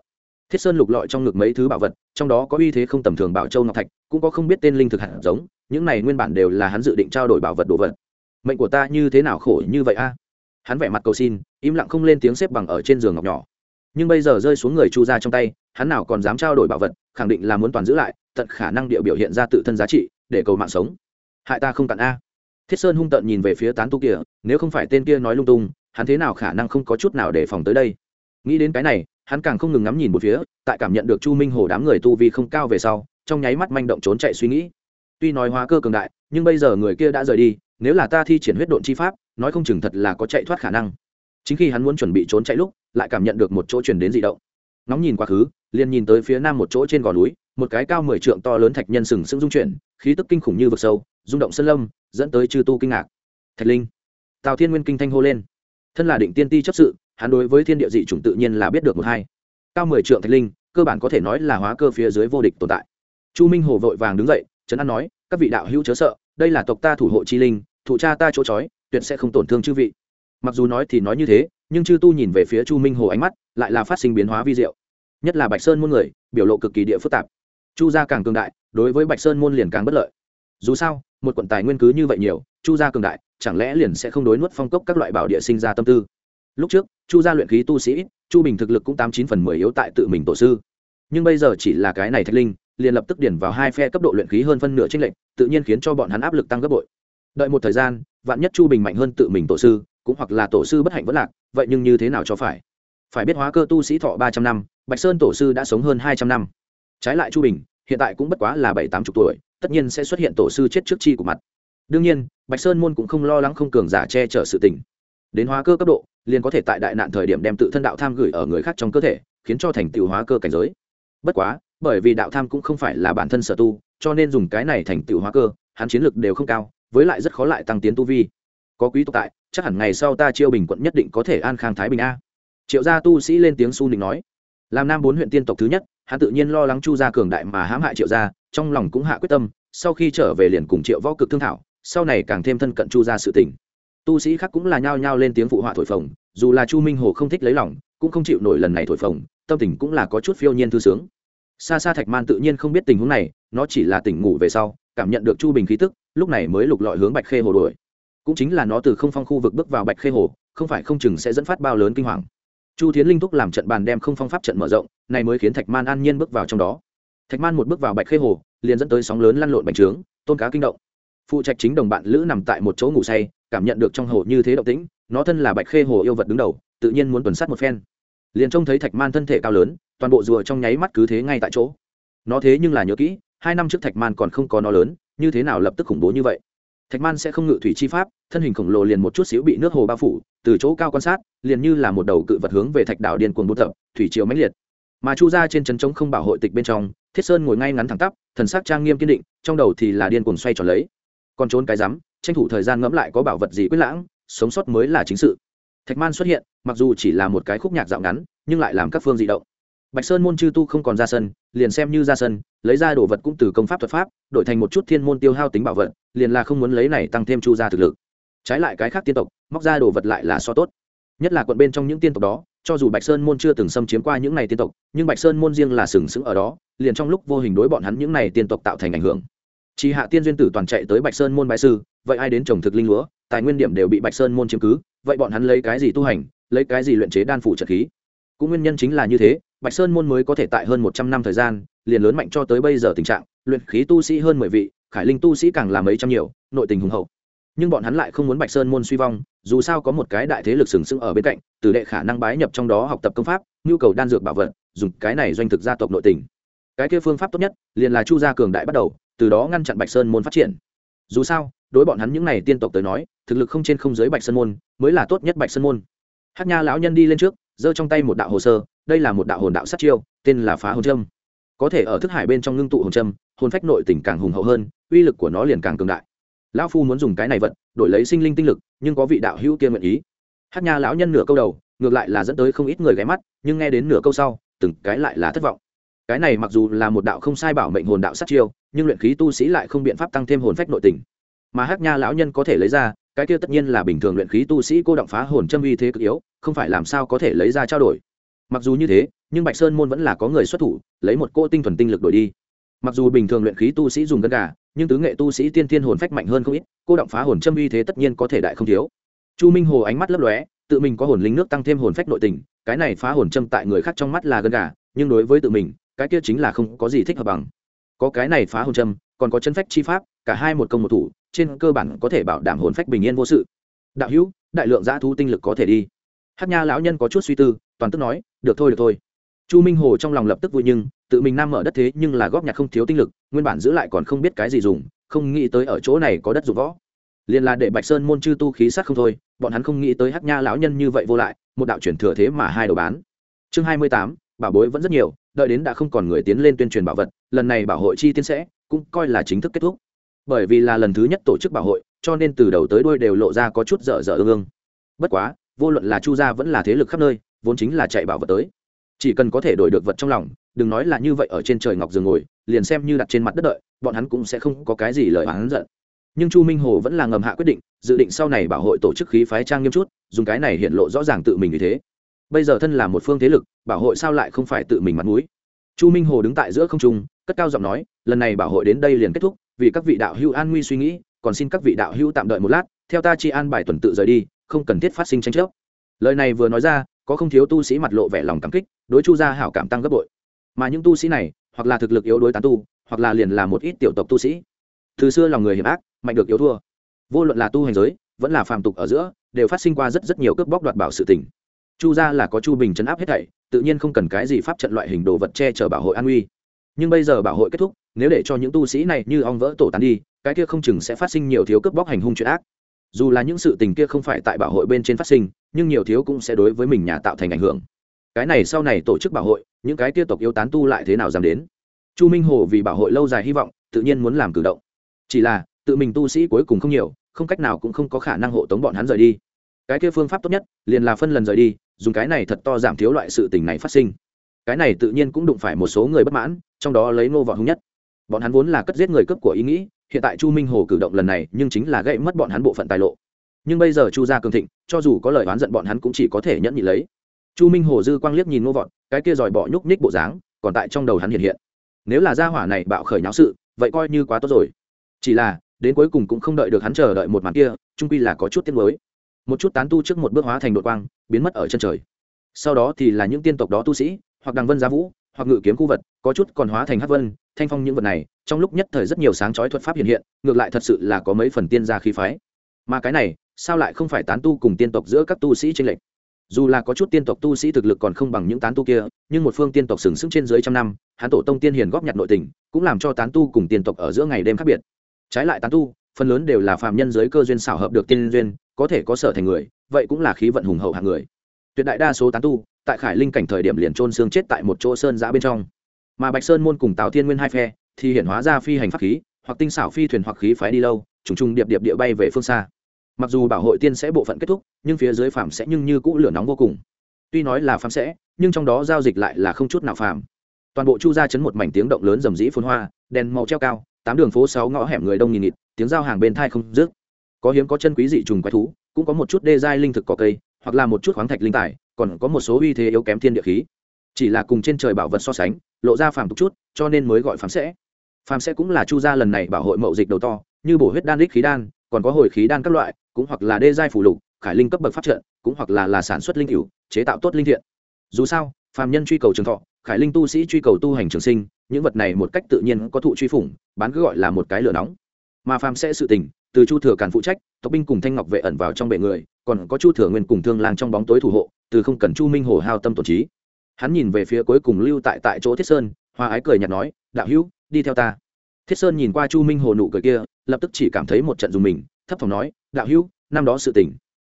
thiết sơn lục lọi trong ngực mấy thứ bảo vật, trong đó có uy thế không tầm thường bảo châu ngọc thạch, cũng có không biết tên linh thực hạt giống, những này nguyên bản đều là hắn dự định trao đổi bảo vật đồ vật. Mệnh của ta như thế nào khổ như vậy a? Hắn vẻ mặt cầu xin, im lặng không lên tiếng xếp bằng ở trên giường ngọc nhỏ. Nhưng bây giờ rơi xuống người chu ra trong tay, hắn nào còn dám trao đổi bảo vật, khẳng định là muốn toàn giữ lại, tận khả năng địa biểu hiện ra tự thân giá trị, để cầu mạng sống. Hại ta không tận a. Thiết sơn hung tận nhìn về phía tán tu kia, nếu không phải tên kia nói lung tung, hắn thế nào khả năng không có chút nào để phòng tới đây? Nghĩ đến cái này hắn càng không ngừng ngắm nhìn một phía, tại cảm nhận được chu minh hồ đám người tu vi không cao về sau, trong nháy mắt manh động trốn chạy suy nghĩ. Tuy nói hóa cơ cường đại, nhưng bây giờ người kia đã rời đi, nếu là ta thi triển huyết độn chi pháp, nói không chừng thật là có chạy thoát khả năng. Chính khi hắn muốn chuẩn bị trốn chạy lúc, lại cảm nhận được một chỗ chuyển đến dị động. Nóng nhìn quá khứ, liền nhìn tới phía nam một chỗ trên gò núi, một cái cao mười trượng to lớn thạch nhân sừng sững dung chuyển, khí tức kinh khủng như vực sâu, rung động sân lâm, dẫn tới chư tu kinh ngạc. Thạch linh, tào thiên nguyên kinh thanh hô lên. Thân là định tiên ti chấp sự hắn đối với thiên địa dị chủng tự nhiên là biết được một hai. Cao mười trượng thạch linh, cơ bản có thể nói là hóa cơ phía dưới vô địch tồn tại. Chu minh hồ vội vàng đứng dậy, trấn an nói, các vị đạo hữu chớ sợ, đây là tộc ta thủ hộ chi linh, thủ cha ta chỗ chói tuyệt sẽ không tổn thương chư vị. Mặc dù nói thì nói như thế, nhưng chư tu nhìn về phía chu minh hồ ánh mắt lại là phát sinh biến hóa vi diệu. Nhất là bạch sơn môn người, biểu lộ cực kỳ địa phức tạp. Chu gia càng cường đại, đối với bạch sơn môn liền càng bất lợi. Dù sao, một quận tài nguyên cứ như vậy nhiều, chu gia cường đại, chẳng lẽ liền sẽ không đối nuốt phong cốc các loại bảo địa sinh ra tâm tư? Lúc trước, chu gia luyện khí tu sĩ, chu bình thực lực cũng tám chín phần mười yếu tại tự mình tổ sư. Nhưng bây giờ chỉ là cái này thạch linh, liền lập tức điển vào hai phe cấp độ luyện khí hơn phân nửa tranh lệnh tự nhiên khiến cho bọn hắn áp lực tăng gấp bội. Đợi một thời gian, vạn nhất chu bình mạnh hơn tự mình tổ sư, cũng hoặc là tổ sư bất hạnh vẫn lạc, vậy nhưng như thế nào cho phải? Phải biết hóa cơ tu sĩ thọ ba trăm năm, bạch sơn tổ sư đã sống hơn hai trăm năm. Trái lại chu bình, hiện tại cũng bất quá là bảy tám chục tuổi, tất nhiên sẽ xuất hiện tổ sư chết trước chi của mặt. Đương nhiên, bạch sơn môn cũng không lo lắng không cường giả che chở sự tình. Đến hóa cơ cấp độ liền có thể tại đại nạn thời điểm đem tự thân đạo tham gửi ở người khác trong cơ thể, khiến cho thành tựu hóa cơ cảnh giới. Bất quá, bởi vì đạo tham cũng không phải là bản thân sở tu, cho nên dùng cái này thành tựu hóa cơ, hắn chiến lực đều không cao, với lại rất khó lại tăng tiến tu vi. Có quý tộc tại, chắc hẳn ngày sau ta chiêu bình quận nhất định có thể an khang thái bình a. Triệu gia tu sĩ lên tiếng su nịnh nói. Làm nam bốn huyện tiên tộc thứ nhất, hắn tự nhiên lo lắng chu gia cường đại mà hãm hại triệu gia, trong lòng cũng hạ quyết tâm, sau khi trở về liền cùng triệu võ cực thương thảo, sau này càng thêm thân cận chu gia sự tình tu sĩ khác cũng là nhao nhao lên tiếng phụ họa thổi phồng, dù là chu minh hồ không thích lấy lòng, cũng không chịu nổi lần này thổi phồng, tâm tình cũng là có chút phiêu nhiên thư sướng. Xa xa thạch man tự nhiên không biết tình huống này, nó chỉ là tỉnh ngủ về sau, cảm nhận được chu bình khí tức, lúc này mới lục lọi hướng bạch khê hồ đuổi. Cũng chính là nó từ không phong khu vực bước vào bạch khê hồ, không phải không chừng sẽ dẫn phát bao lớn kinh hoàng. Chu thiến linh thúc làm trận bàn đem không phong pháp trận mở rộng, này mới khiến thạch man an nhiên bước vào trong đó. Thạch man một bước vào bạch khê hồ, liền dẫn tới sóng lớn lăn lộn bành trướng, tôn cá kinh động. Phụ trạch chính đồng bạn lữ nằm tại một chỗ ngủ say cảm nhận được trong hồ như thế động tĩnh, nó thân là bạch khê hồ yêu vật đứng đầu, tự nhiên muốn tuần sát một phen. Liền trông thấy thạch man thân thể cao lớn, toàn bộ rùa trong nháy mắt cứ thế ngay tại chỗ. Nó thế nhưng là nhớ kỹ, hai năm trước thạch man còn không có nó lớn, như thế nào lập tức khủng bố như vậy? Thạch man sẽ không ngự thủy chi pháp, thân hình khổng lồ liền một chút xíu bị nước hồ bao phủ, từ chỗ cao quan sát, liền như là một đầu cự vật hướng về thạch đảo điên cuồng bút tập, thủy chiều mãnh liệt. Mà chu ra trên trấn trống không bảo hội tịch bên trong, thiết sơn ngồi ngay ngắn thẳng tắp, thần sắc trang nghiêm kiên định, trong đầu thì là điên cuồng xoay tròn lấy. Còn trốn cái rắm tranh thủ thời gian ngẫm lại có bảo vật gì quyết lãng, sống sót mới là chính sự. Thạch man xuất hiện, mặc dù chỉ là một cái khúc nhạc dạo ngắn, nhưng lại làm các phương dị động. Bạch sơn môn chư tu không còn ra sân, liền xem như ra sân, lấy ra đồ vật cũng từ công pháp thuật pháp, đổi thành một chút thiên môn tiêu hao tính bảo vật, liền là không muốn lấy này tăng thêm chu gia thực lực. Trái lại cái khác tiên tộc, móc ra đồ vật lại là so tốt. Nhất là quận bên trong những tiên tộc đó, cho dù bạch sơn môn chưa từng xâm chiếm qua những này tiên tộc, nhưng bạch sơn môn riêng là sừng sững ở đó, liền trong lúc vô hình đối bọn hắn những này tiên tộc tạo thành ảnh hưởng chỉ hạ tiên duyên tử toàn chạy tới bạch sơn môn bại sư, vậy ai đến trồng thực linh lúa, tài nguyên điểm đều bị bạch sơn môn chiếm cứ, vậy bọn hắn lấy cái gì tu hành, lấy cái gì luyện chế đan phủ trật khí? Cũng nguyên nhân chính là như thế, bạch sơn môn mới có thể tại hơn một trăm năm thời gian, liền lớn mạnh cho tới bây giờ tình trạng, luyện khí tu sĩ hơn mười vị, khải linh tu sĩ càng là mấy trăm nhiều, nội tình hùng hậu. Nhưng bọn hắn lại không muốn bạch sơn môn suy vong, dù sao có một cái đại thế lực sừng sững ở bên cạnh, từ đệ khả năng bái nhập trong đó học tập công pháp, nhu cầu đan dược bảo vật, dùng cái này doanh thực gia tộc nội tình. Cái kia phương pháp tốt nhất, liền là chu gia cường đại bắt đầu từ đó ngăn chặn bạch sơn môn phát triển. Dù sao, đối bọn hắn những n à y tiên tộc tới nói, thực lực không trên không dưới bạch sơn môn, mới là tốt nhất bạch sơn môn. Hát nha lão nhân đi lên trước, giơ trong tay một đạo hồ sơ, đây là một đạo hồn đạo sát chiêu, tên là phá hồn trâm có thể ở thức hải bên trong ngưng tụ hồn trâm hồn phách nội tình càng hùng hậu hơn, uy lực của nó liền càng cường đại. Lão phu muốn dùng cái này vật, đổi lấy sinh linh tinh lực, nhưng có vị đạo hữu kia nguyện ý. Hát nha lão nhân nửa câu đầu, ngược lại là dẫn tới không ít người ghé mắt, nhưng nghe đến nửa câu sau, từng cái lại là thất vọng cái này mặc dù là một đạo không sai bảo mệnh hồn đạo sát chiêu, nhưng luyện khí tu sĩ lại không biện pháp tăng thêm hồn phách nội tình. Mà hát nha lão nhân có thể lấy ra, cái kia tất nhiên là bình thường luyện khí tu sĩ cô động phá hồn châm uy thế cực yếu, không phải làm sao có thể lấy ra trao đổi. Mặc dù như thế, nhưng bạch sơn môn vẫn là có người xuất thủ, lấy một cô tinh thuần tinh lực đổi đi. Mặc dù bình thường luyện khí tu sĩ dùng gân gà, nhưng tứ nghệ tu sĩ tiên thiên hồn phách mạnh hơn không ít, cô động phá hồn châm uy thế tất nhiên có thể đại không thiếu. Chu minh hồ ánh mắt lấp lóe, tự mình có hồn linh nước tăng thêm hồn phách nội tình, cái này phá hồn châm tại người khác trong mắt là gân gà, nhưng đối với tự mình cái kia chính là không có gì thích hợp bằng. Có cái này phá hồn châm, còn có chân phách chi pháp, cả hai một công một thủ, trên cơ bản có thể bảo đảm hồn phách bình yên vô sự. Đạo hữu, đại lượng giã thu tinh lực có thể đi. Hát nha lão nhân có chút suy tư, toàn tức nói, được thôi được thôi. Chu minh hồ trong lòng lập tức vui nhưng, tự mình nam mở đất thế nhưng là góp nhặt không thiếu tinh lực, nguyên bản giữ lại còn không biết cái gì dùng, không nghĩ tới ở chỗ này có đất dụng võ. Liền là để bạch sơn môn chư tu khí sát không thôi, bọn hắn không nghĩ tới hát nha lão nhân như vậy vô lại, một đạo chuyển thừa thế mà hai đầu bán. Chương hai mươi tám, bảo bối vẫn rất nhiều đợi đến đã không còn người tiến lên tuyên truyền bảo vật, lần này bảo hội chi tiến sẽ cũng coi là chính thức kết thúc. Bởi vì là lần thứ nhất tổ chức bảo hội, cho nên từ đầu tới đuôi đều lộ ra có chút dở dở ương ương. Bất quá, vô luận là chu gia vẫn là thế lực khắp nơi, vốn chính là chạy bảo vật tới. Chỉ cần có thể đổi được vật trong lòng, đừng nói là như vậy ở trên trời ngọc giường ngồi, liền xem như đặt trên mặt đất đợi, bọn hắn cũng sẽ không có cái gì lời oán giận. Nhưng chu minh hồ vẫn là ngầm hạ quyết định, dự định sau này bảo hội tổ chức khí phái trang nghiêm chút, dùng cái này hiện lộ rõ ràng tự mình như thế bây giờ thân là một phương thế lực, bảo hội sao lại không phải tự mình mặt mũi? Chu minh hồ đứng tại giữa không trung, cất cao giọng nói, lần này bảo hội đến đây liền kết thúc, vì các vị đạo hữu an nguy suy nghĩ, còn xin các vị đạo hữu tạm đợi một lát, theo ta chi an bài tuần tự rời đi, không cần thiết phát sinh tranh chấp. Lời này vừa nói ra, có không thiếu tu sĩ mặt lộ vẻ lòng cảm kích, đối chu gia hảo cảm tăng gấp bội. Mà những tu sĩ này, hoặc là thực lực yếu đối tán tu, hoặc là liền là một ít tiểu tộc tu sĩ. Từ xưa lòng người hiểm ác, mạnh được yếu thua. Vô luận là tu hành giới, vẫn là phàm tục ở giữa, đều phát sinh qua rất rất nhiều cướp bóc đoạt bảo sự tình chu gia là có chu bình chấn áp hết thảy, tự nhiên không cần cái gì pháp trận loại hình đồ vật che chở bảo hội an uy nhưng bây giờ bảo hội kết thúc, nếu để cho những tu sĩ này như ong vỡ tổ tán đi, cái kia không chừng sẽ phát sinh nhiều thiếu cướp bóc hành hung chuyện ác. Dù là những sự tình kia không phải tại bảo hội bên trên phát sinh, nhưng nhiều thiếu cũng sẽ đối với mình nhà tạo thành ảnh hưởng. Cái này sau này tổ chức bảo hội, những cái kia tộc yêu tán tu lại thế nào dám đến? Chu minh hồ vì bảo hội lâu dài hy vọng, tự nhiên muốn làm cử động. Chỉ là, tự mình tu sĩ cuối cùng không nhiều, không cách nào cũng không có khả năng hộ tống bọn hắn rời đi. Cái kia phương pháp tốt nhất, liền là phân lần rời đi dùng cái này thật to giảm thiếu loại sự tình này phát sinh. Cái này tự nhiên cũng đụng phải một số người bất mãn, trong đó lấy ngô vọng hung nhất. Bọn hắn vốn là cất giết người cướp của ý nghĩ, hiện tại chu minh hồ cử động lần này, nhưng chính là gây mất bọn hắn bộ phận tài lộ. Nhưng bây giờ chu gia cường thịnh, cho dù có lời oán giận bọn hắn cũng chỉ có thể nhẫn nhị lấy. Chu minh hồ dư quang liếc nhìn ngô vọt cái kia giỏi bỏ nhúc nhích bộ dáng, còn tại trong đầu hắn hiện hiện. Nếu là gia hỏa này bạo khởi nháo sự, vậy coi như quá tốt rồi. Chỉ là, đến cuối cùng cũng không đợi được hắn chờ đợi một màn kia trung quy là có chút tiếc nuối. Một chút tán tu trước một bước hóa thành đội quang biến mất ở chân trời. Sau đó thì là những tiên tộc đó tu sĩ, hoặc đằng vân giá vũ, hoặc ngự kiếm khu vật, có chút còn hóa thành hát vân, thanh phong những vật này, trong lúc nhất thời rất nhiều sáng chói thuật pháp hiện hiện, ngược lại thật sự là có mấy phần tiên gia khí phái. Mà cái này, sao lại không phải tán tu cùng tiên tộc giữa các tu sĩ tranh lệch? Dù là có chút tiên tộc tu sĩ thực lực còn không bằng những tán tu kia, nhưng một phương tiên tộc sừng sững trên dưới trăm năm, hán tổ tông tiên hiền góp nhặt nội tình, cũng làm cho tán tu cùng tiên tộc ở giữa ngày đêm khác biệt. Trái lại tán tu, phần lớn đều là phạm nhân giới cơ duyên xảo hợp được tiên duyên, có thể có sở thành người vậy cũng là khí vận hùng hậu hạng người. Tuyệt đại đa số tán tu, tại khải linh cảnh thời điểm liền trôn xương chết tại một chỗ sơn giã bên trong. Mà bạch sơn môn cùng tào thiên nguyên hai phe thì hiện hóa ra phi hành pháp khí, hoặc tinh xảo phi thuyền hoặc khí phái đi lâu, trùng trùng điệp điệp địa bay về phương xa. Mặc dù bảo hội tiên sẽ bộ phận kết thúc, nhưng phía dưới phạm sẽ nhưng như cũ lửa nóng vô cùng. Tuy nói là phạm sẽ, nhưng trong đó giao dịch lại là không chút nào phạm toàn bộ chu ra chấn một mảnh tiếng động lớn rầm rĩ phun hoa, đèn màu treo cao, tám đường phố sáu ngõ hẻm người đông nghìn nghịt, tiếng giao hàng bên thai không dứt. Có hiếm có chân quý dị trùng quái thú cũng có một chút đê giai linh thực có cây, hoặc là một chút khoáng thạch linh tài, còn có một số uy thế yếu kém thiên địa khí. Chỉ là cùng trên trời bảo vật so sánh, lộ ra phàm tục chút, cho nên mới gọi phàm sẽ. Phàm sẽ cũng là chu gia lần này bảo hội mậu dịch đầu to, như bổ huyết đan đích khí đan, còn có hồi khí đan các loại, cũng hoặc là đê giai phủ lục, khải linh cấp bậc phát trợ cũng hoặc là là sản xuất linh cửu chế tạo tốt linh thiện. Dù sao, phàm nhân truy cầu trường thọ, khải linh tu sĩ truy cầu tu hành trường sinh, những vật này một cách tự nhiên có thụ truy phủng, bán cứ gọi là một cái lửa nóng mà phàm sẽ sự tình, từ chu thừa càn phụ trách, tộc binh cùng thanh ngọc vệ ẩn vào trong bệ người, còn có chu thừa nguyên cùng thương lang trong bóng tối thủ hộ, từ không cần chu minh hồ hao tâm tổn trí. Hắn nhìn về phía cuối cùng lưu tại tại chỗ thiết sơn hoa ái cười nhạt nói, đạo hữu, đi theo ta. Thiết sơn nhìn qua chu minh hồ nụ cười kia, lập tức chỉ cảm thấy một trận dùng mình, thấp phòng nói, đạo hữu, năm đó sự tình,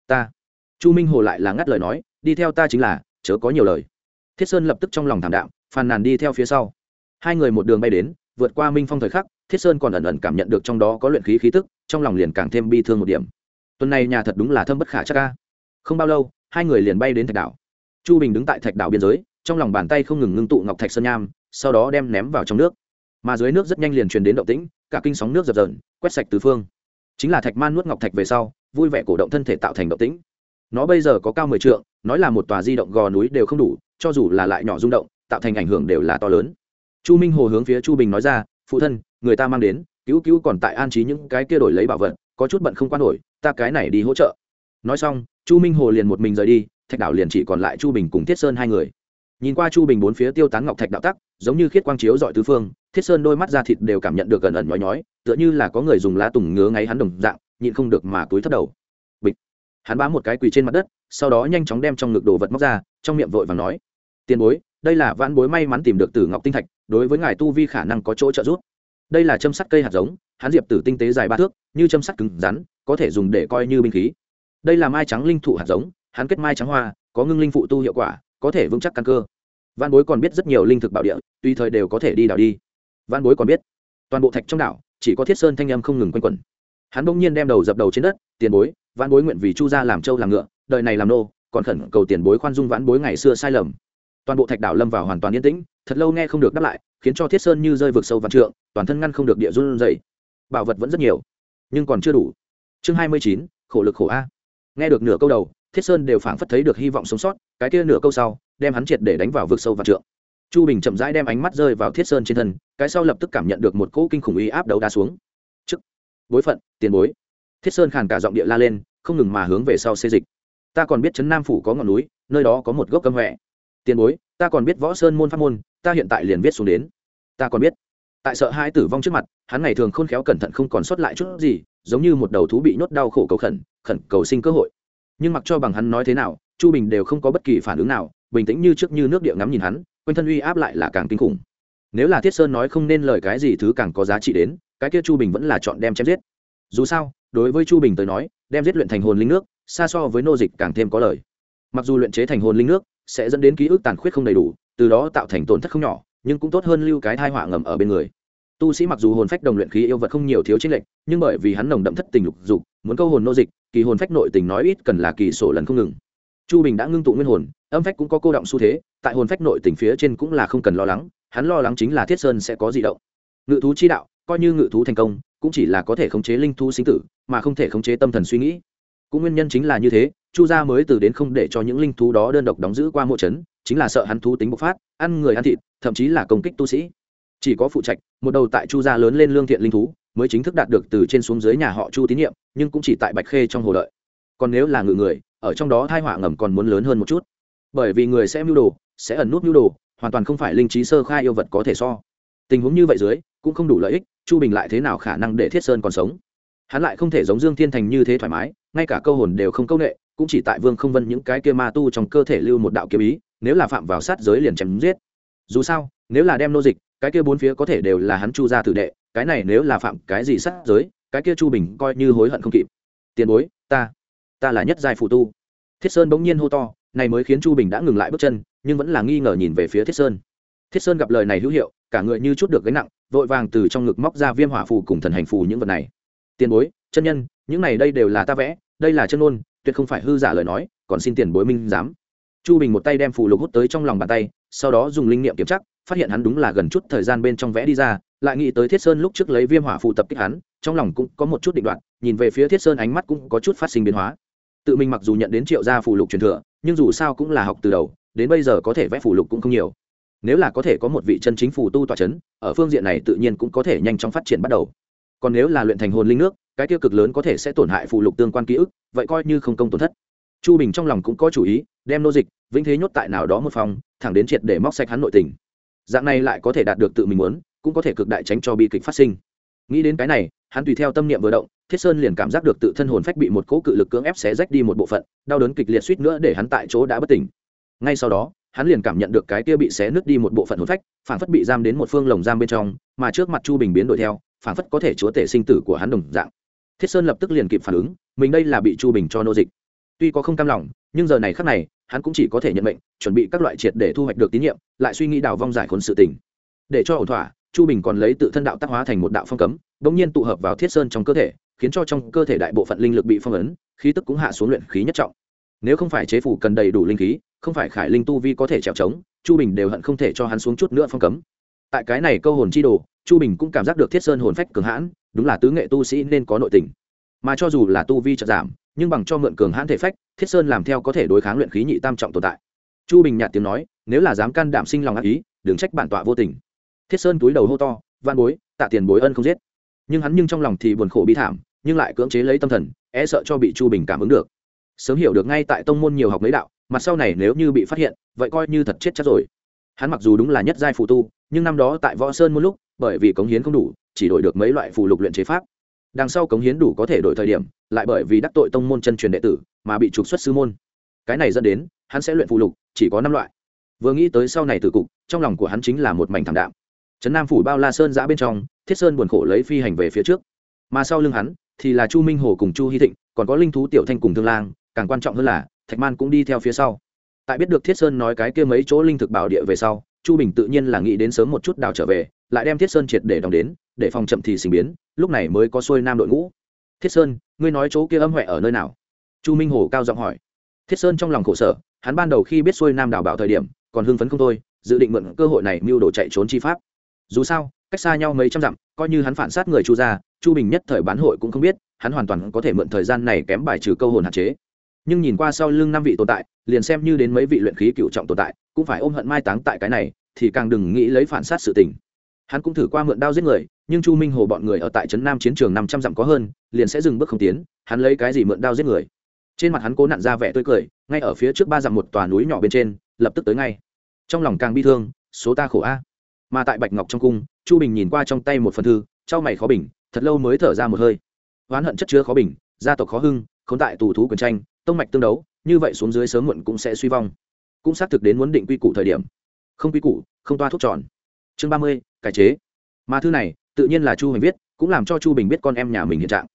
ta. Chu minh hồ lại là ngắt lời nói, đi theo ta chính là, chớ có nhiều lời. Thiết sơn lập tức trong lòng thảm đạm, phàn nàn đi theo phía sau. Hai người một đường bay đến, vượt qua minh phong thời khắc thiết sơn còn ẩn ẩn cảm nhận được trong đó có luyện khí khí tức, trong lòng liền càng thêm bi thương một điểm. Tuần này nhà thật đúng là thâm bất khả chắc ca không bao lâu, hai người liền bay đến thạch đảo. Chu bình đứng tại thạch đảo biên giới, trong lòng bàn tay không ngừng ngưng tụ ngọc thạch sơn nham, sau đó đem ném vào trong nước. Mà dưới nước rất nhanh liền truyền đến động tĩnh, cả kinh sóng nước dập dờn, quét sạch tứ phương. Chính là thạch man nuốt ngọc thạch về sau, vui vẻ cổ động thân thể tạo thành động tĩnh. Nó bây giờ có cao mười trượng, nói là một tòa di động gò núi đều không đủ, cho dù là lại nhỏ rung động, tạo thành ảnh hưởng đều là to lớn. Chu minh hồ hướng phía chu bình nói ra phụ thân, người ta mang đến, cứu cứu còn tại an trí những cái kia đổi lấy bảo vật, có chút bận không quan nổi, ta cái này đi hỗ trợ. Nói xong, chu minh hồ liền một mình rời đi, thạch đảo liền chỉ còn lại chu bình cùng thiết sơn hai người. Nhìn qua chu bình bốn phía tiêu tán ngọc thạch đạo tắc, giống như khiết quang chiếu dọi tứ phương, thiết sơn đôi mắt da thịt đều cảm nhận được gần ẩn nhói nhói, tựa như là có người dùng lá tùng ngứa ngáy hắn đồng dạng, nhịn không được mà túi thất đầu. Bịch. Hắn bám một cái quỳ trên mặt đất, sau đó nhanh chóng đem trong ngực đồ vật móc ra, trong miệng vội và nói, tiền bối, đây là vãn bối may mắn tìm được từ ngọc tinh thạch đối với ngài tu vi khả năng có chỗ trợ giúp. Đây là châm sắt cây hạt giống, hắn diệp tử tinh tế dài ba thước, như châm sắt cứng rắn, có thể dùng để coi như binh khí. Đây là mai trắng linh thụ hạt giống, hắn kết mai trắng hoa, có ngưng linh phụ tu hiệu quả, có thể vững chắc căn cơ. Văn bối còn biết rất nhiều linh thực bảo địa, tùy thời đều có thể đi đảo đi. Văn bối còn biết, toàn bộ thạch trong đảo, chỉ có thiết sơn thanh âm không ngừng quanh quẩn. Hắn bỗng nhiên đem đầu dập đầu trên đất, tiền bối văn bối nguyện vì chu gia làm trâu làm ngựa, đời này làm nô, còn khẩn cầu tiền bối khoan dung vãn bối ngày xưa sai lầm toàn bộ thạch đảo lâm vào hoàn toàn yên tĩnh, thật lâu nghe không được đáp lại, khiến cho thiết sơn như rơi vực sâu vạn trượng, toàn thân ngăn không được địa run dày bảo vật vẫn rất nhiều, nhưng còn chưa đủ. Chương hai mươi chín, khổ lực khổ a. Nghe được nửa câu đầu, thiết sơn đều phảng phất thấy được hy vọng sống sót, cái kia nửa câu sau, đem hắn triệt để đánh vào vực sâu vạn trượng. Chu bình chậm rãi đem ánh mắt rơi vào thiết sơn trên thân, cái sau lập tức cảm nhận được một cỗ kinh khủng uy áp đấu đá xuống. Chức bối phận, tiền bối. Thiết sơn khàn cả giọng địa la lên, không ngừng mà hướng về sau xê dịch. Ta còn biết trấn nam phủ có ngọn núi, nơi đó có một gốc cấm huệ tiền bối, ta còn biết võ sơn môn pháp môn, ta hiện tại liền viết xuống đến. Ta còn biết. Tại sợ hai tử vong trước mặt, hắn ngày thường khôn khéo cẩn thận không còn sót lại chút gì, giống như một đầu thú bị nhốt đau khổ cầu khẩn khẩn cầu sinh cơ hội. Nhưng mặc cho bằng hắn nói thế nào, chu bình đều không có bất kỳ phản ứng nào, bình tĩnh như trước như nước địa ngắm nhìn hắn, quanh thân uy áp lại là càng kinh khủng. Nếu là thiết sơn nói không nên lời cái gì thứ càng có giá trị đến, cái kia chu bình vẫn là chọn đem chém giết. Dù sao, đối với chu bình tới nói, đem giết luyện thành hồn linh nước, xa so với nô dịch càng thêm có lời. Mặc dù luyện chế thành hồn linh nước sẽ dẫn đến ký ức tàn khuyết không đầy đủ, từ đó tạo thành tổn thất không nhỏ, nhưng cũng tốt hơn lưu cái thai họa ngầm ở bên người. Tu sĩ mặc dù hồn phách đồng luyện khí yêu vật không nhiều thiếu chính lệnh nhưng bởi vì hắn nồng đậm thất tình lục dục, muốn câu hồn nô dịch, kỳ hồn phách nội tình nói ít cần là kỳ sổ lần không ngừng. Chu bình đã ngưng tụ nguyên hồn, âm phách cũng có cô động xu thế, tại hồn phách nội tình phía trên cũng là không cần lo lắng, hắn lo lắng chính là thiết sơn sẽ có di động. Ngự thú chi đạo, coi như ngự thú thành công, cũng chỉ là có thể khống chế linh thú sinh tử, mà không thể khống chế tâm thần suy nghĩ. Cũng nguyên nhân chính là như thế chu gia mới từ đến không để cho những linh thú đó đơn độc đóng giữ qua mộ trấn chính là sợ hắn thú tính bộc phát, ăn người ăn thịt, thậm chí là công kích tu sĩ. Chỉ có phụ trạch, một đầu tại chu gia lớn lên lương thiện linh thú, mới chính thức đạt được từ trên xuống dưới nhà họ chu tín nhiệm, nhưng cũng chỉ tại bạch khê trong hồ đợi. Còn nếu là ngự người, ở trong đó thai họa ngầm còn muốn lớn hơn một chút. Bởi vì người sẽ mưu đồ, sẽ ẩn nút mưu đồ, hoàn toàn không phải linh trí sơ khai yêu vật có thể so. Tình huống như vậy dưới, cũng không đủ lợi ích, chu bình lại thế nào khả năng để thiết sơn còn sống? Hắn lại không thể giống dương thiên thành như thế thoải mái, ngay cả câu hồn đều không câu ệ cũng chỉ tại vương không vân những cái kia ma tu trong cơ thể lưu một đạo kiếm ý, nếu là phạm vào sát giới liền chém giết. Dù sao, nếu là đem nô dịch, cái kia bốn phía có thể đều là hắn chu ra tử đệ, cái này nếu là phạm cái gì sát giới, cái kia chu bình coi như hối hận không kịp. Tiền bối, ta ta là nhất giai phụ tu. Thiết sơn bỗng nhiên hô to, này mới khiến chu bình đã ngừng lại bước chân, nhưng vẫn là nghi ngờ nhìn về phía thiết sơn. Thiết sơn gặp lời này hữu hiệu, cả người như chút được gánh nặng, vội vàng từ trong ngực móc ra viêm hỏa phù cùng thần hành phù những vật này. Tiền bối, chân nhân, những này đây đều là ta vẽ, đây là chân ôn tuyệt không phải hư giả lời nói, còn xin tiền bối minh giám. chu bình một tay đem phù lục hút tới trong lòng bàn tay, sau đó dùng linh nghiệm kiểm chắc, phát hiện hắn đúng là gần chút thời gian bên trong vẽ đi ra, lại nghĩ tới thiết sơn lúc trước lấy viêm hỏa phù tập kích hắn, trong lòng cũng có một chút định đoạn nhìn về phía thiết sơn ánh mắt cũng có chút phát sinh biến hóa. Tự mình mặc dù nhận đến triệu gia phù lục truyền thừa, nhưng dù sao cũng là học từ đầu, đến bây giờ có thể vẽ phù lục cũng không nhiều. Nếu là có thể có một vị chân chính phù tu tọa c h ấ n ở phương diện này tự nhiên cũng có thể nhanh chóng phát triển bắt đầu còn nếu là luyện thành hồn linh nước, cái tiêu cực lớn có thể sẽ tổn hại phụ lục tương quan ký ức, vậy coi như không công tổn thất. Chu bình trong lòng cũng có chủ ý, đem nô dịch, vĩnh thế nhốt tại nào đó một phòng, thẳng đến triệt để móc sạch hắn nội tình. Dạng này lại có thể đạt được tự mình muốn, cũng có thể cực đại tránh cho bi kịch phát sinh. Nghĩ đến cái này, hắn tùy theo tâm niệm vừa động, thiết sơn liền cảm giác được tự thân hồn phách bị một cỗ cự lực cưỡng ép xé rách đi một bộ phận, đau đớn kịch liệt suýt nữa để hắn tại chỗ đã bất tỉnh. Ngay sau đó, hắn liền cảm nhận được cái kia bị xé nứt đi một bộ phận hồn phách phản phất bị giam đến một phương lồng giam bên trong, mà trước mặt chu bình biến đổi theo phản phất có thể chúa tể sinh tử của hắn đồng dạng. Thiết sơn lập tức liền kịp phản ứng, mình đây là bị chu bình cho nô dịch. Tuy có không cam lòng, nhưng giờ này khắc này, hắn cũng chỉ có thể nhận mệnh, chuẩn bị các loại triệt để thu hoạch được tín nhiệm, lại suy nghĩ đào vong giải khốn sự tình. Để cho ổn thỏa, chu bình còn lấy tự thân đạo tác hóa thành một đạo phong cấm đ ỗ n g nhiên tụ hợp vào thiết sơn trong cơ thể, khiến cho trong cơ thể đại bộ phận linh lực bị phong ấn, khí tức cũng hạ xuống luyện khí nhất trọng. Nếu không phải chế phủ cần đầy đủ linh khí, không phải khải linh tu vi có thể trèo trống chu bình đều hận không thể cho hắn xuống chút nữa phong cấm. Tại cái này câu hồn chi đồ chu bình cũng cảm giác được thiết sơn hồn phách cường hãn, đúng là tứ nghệ tu sĩ nên có nội tình. Mà cho dù là tu vi trợ giảm, nhưng bằng cho mượn cường hãn thể phách, thiết sơn làm theo có thể đối kháng luyện khí nhị tam trọng tồn tại. Chu bình nhạt tiếng nói, nếu là dám can đảm sinh lòng ác ý, đừng trách bản tọa vô tình. Thiết sơn túi đầu hô to van bối, tạ tiền bối ân không giết. Nhưng hắn nhưng trong lòng thì buồn khổ bi thảm, nhưng lại cưỡng chế lấy tâm thần e sợ cho bị chu bình cảm ứng được. Sớm hiểu được ngay tại tông môn nhiều học mấy đạo mặt sau này nếu như bị phát hiện, vậy coi như thật chết chắc rồi. Hắn mặc dù đúng là nhất giai phù tu, nhưng năm đó tại võ sơn một lúc bởi vì cống hiến không đủ, chỉ đổi được mấy loại phù lục luyện chế pháp. Đằng sau cống hiến đủ có thể đổi thời điểm, lại bởi vì đắc tội tông môn chân truyền đệ tử, mà bị trục xuất sư môn. Cái này dẫn đến, hắn sẽ luyện phù lục, chỉ có năm loại. Vừa nghĩ tới sau này từ cục, trong lòng của hắn chính là một mảnh thảm đạm. Trấn nam phủ bao la sơn giã bên trong, thiết sơn buồn khổ lấy phi hành về phía trước. Mà sau lưng hắn, thì là chu minh hồ cùng chu hy thịnh, còn có linh thú tiểu thanh cùng thương lang, càng quan trọng hơn là, thạch man cũng đi theo phía sau. Tại biết được thiết sơn nói cái kia mấy chỗ linh thực bảo địa về sau chu bình tự nhiên là nghĩ đến sớm một chút đào trở về, lại đem thiết sơn triệt để đóng đến, để phòng chậm thì sinh biến, lúc này mới có xuôi nam đội ngũ. Thiết sơn, ngươi nói chỗ kia âm huệ ở nơi nào? Chu minh hồ cao giọng hỏi. Thiết sơn trong lòng khổ sở, hắn ban đầu khi biết xuôi nam đảo bảo thời điểm, còn hưng phấn không thôi, dự định mượn cơ hội này mưu đồ chạy trốn chi pháp. Dù sao, cách xa nhau mấy trăm dặm, coi như hắn phản sát người chu gia, chu bình nhất thời bán hội cũng không biết, hắn hoàn toàn có thể mượn thời gian này kém bài trừ câu hồn hạn chế. Nhưng nhìn qua sau lưng năm vị tồn tại, liền xem như đến mấy vị luyện khí cựu trọng tồn tại cũng phải ôm hận mai táng tại cái này, thì càng đừng nghĩ lấy phản sát sự tình. Hắn cũng thử qua mượn đao giết người, nhưng chu minh hồ bọn người ở tại trấn nam chiến trường năm trăm dặm có hơn, liền sẽ dừng bước không tiến, hắn lấy cái gì mượn đao giết người. Trên mặt hắn cố nặn ra vẻ tươi cười, ngay ở phía trước ba dặm một tòa núi nhỏ bên trên, lập tức tới ngay. Trong lòng càng bi thương, số ta khổ a. Mà tại bạch ngọc trong cung, chu bình nhìn qua trong tay một phần thư, trao mày khó bình, thật lâu mới thở ra một hơi. Oán hận chất chứa khó bình, gia tộc khó hưng k h ố n tại tù thú quyền tranh, tông mạch tương đấu, như vậy xuống dưới sớm muộn cũng sẽ suy vong cũng xác thực đến muốn định quy củ thời điểm. Không quy củ, không toa thuốc tròn. Chương ba mươi, cải chế. Mà thư này, tự nhiên là chu hành viết, cũng làm cho chu bình biết con em nhà mình hiện trạng.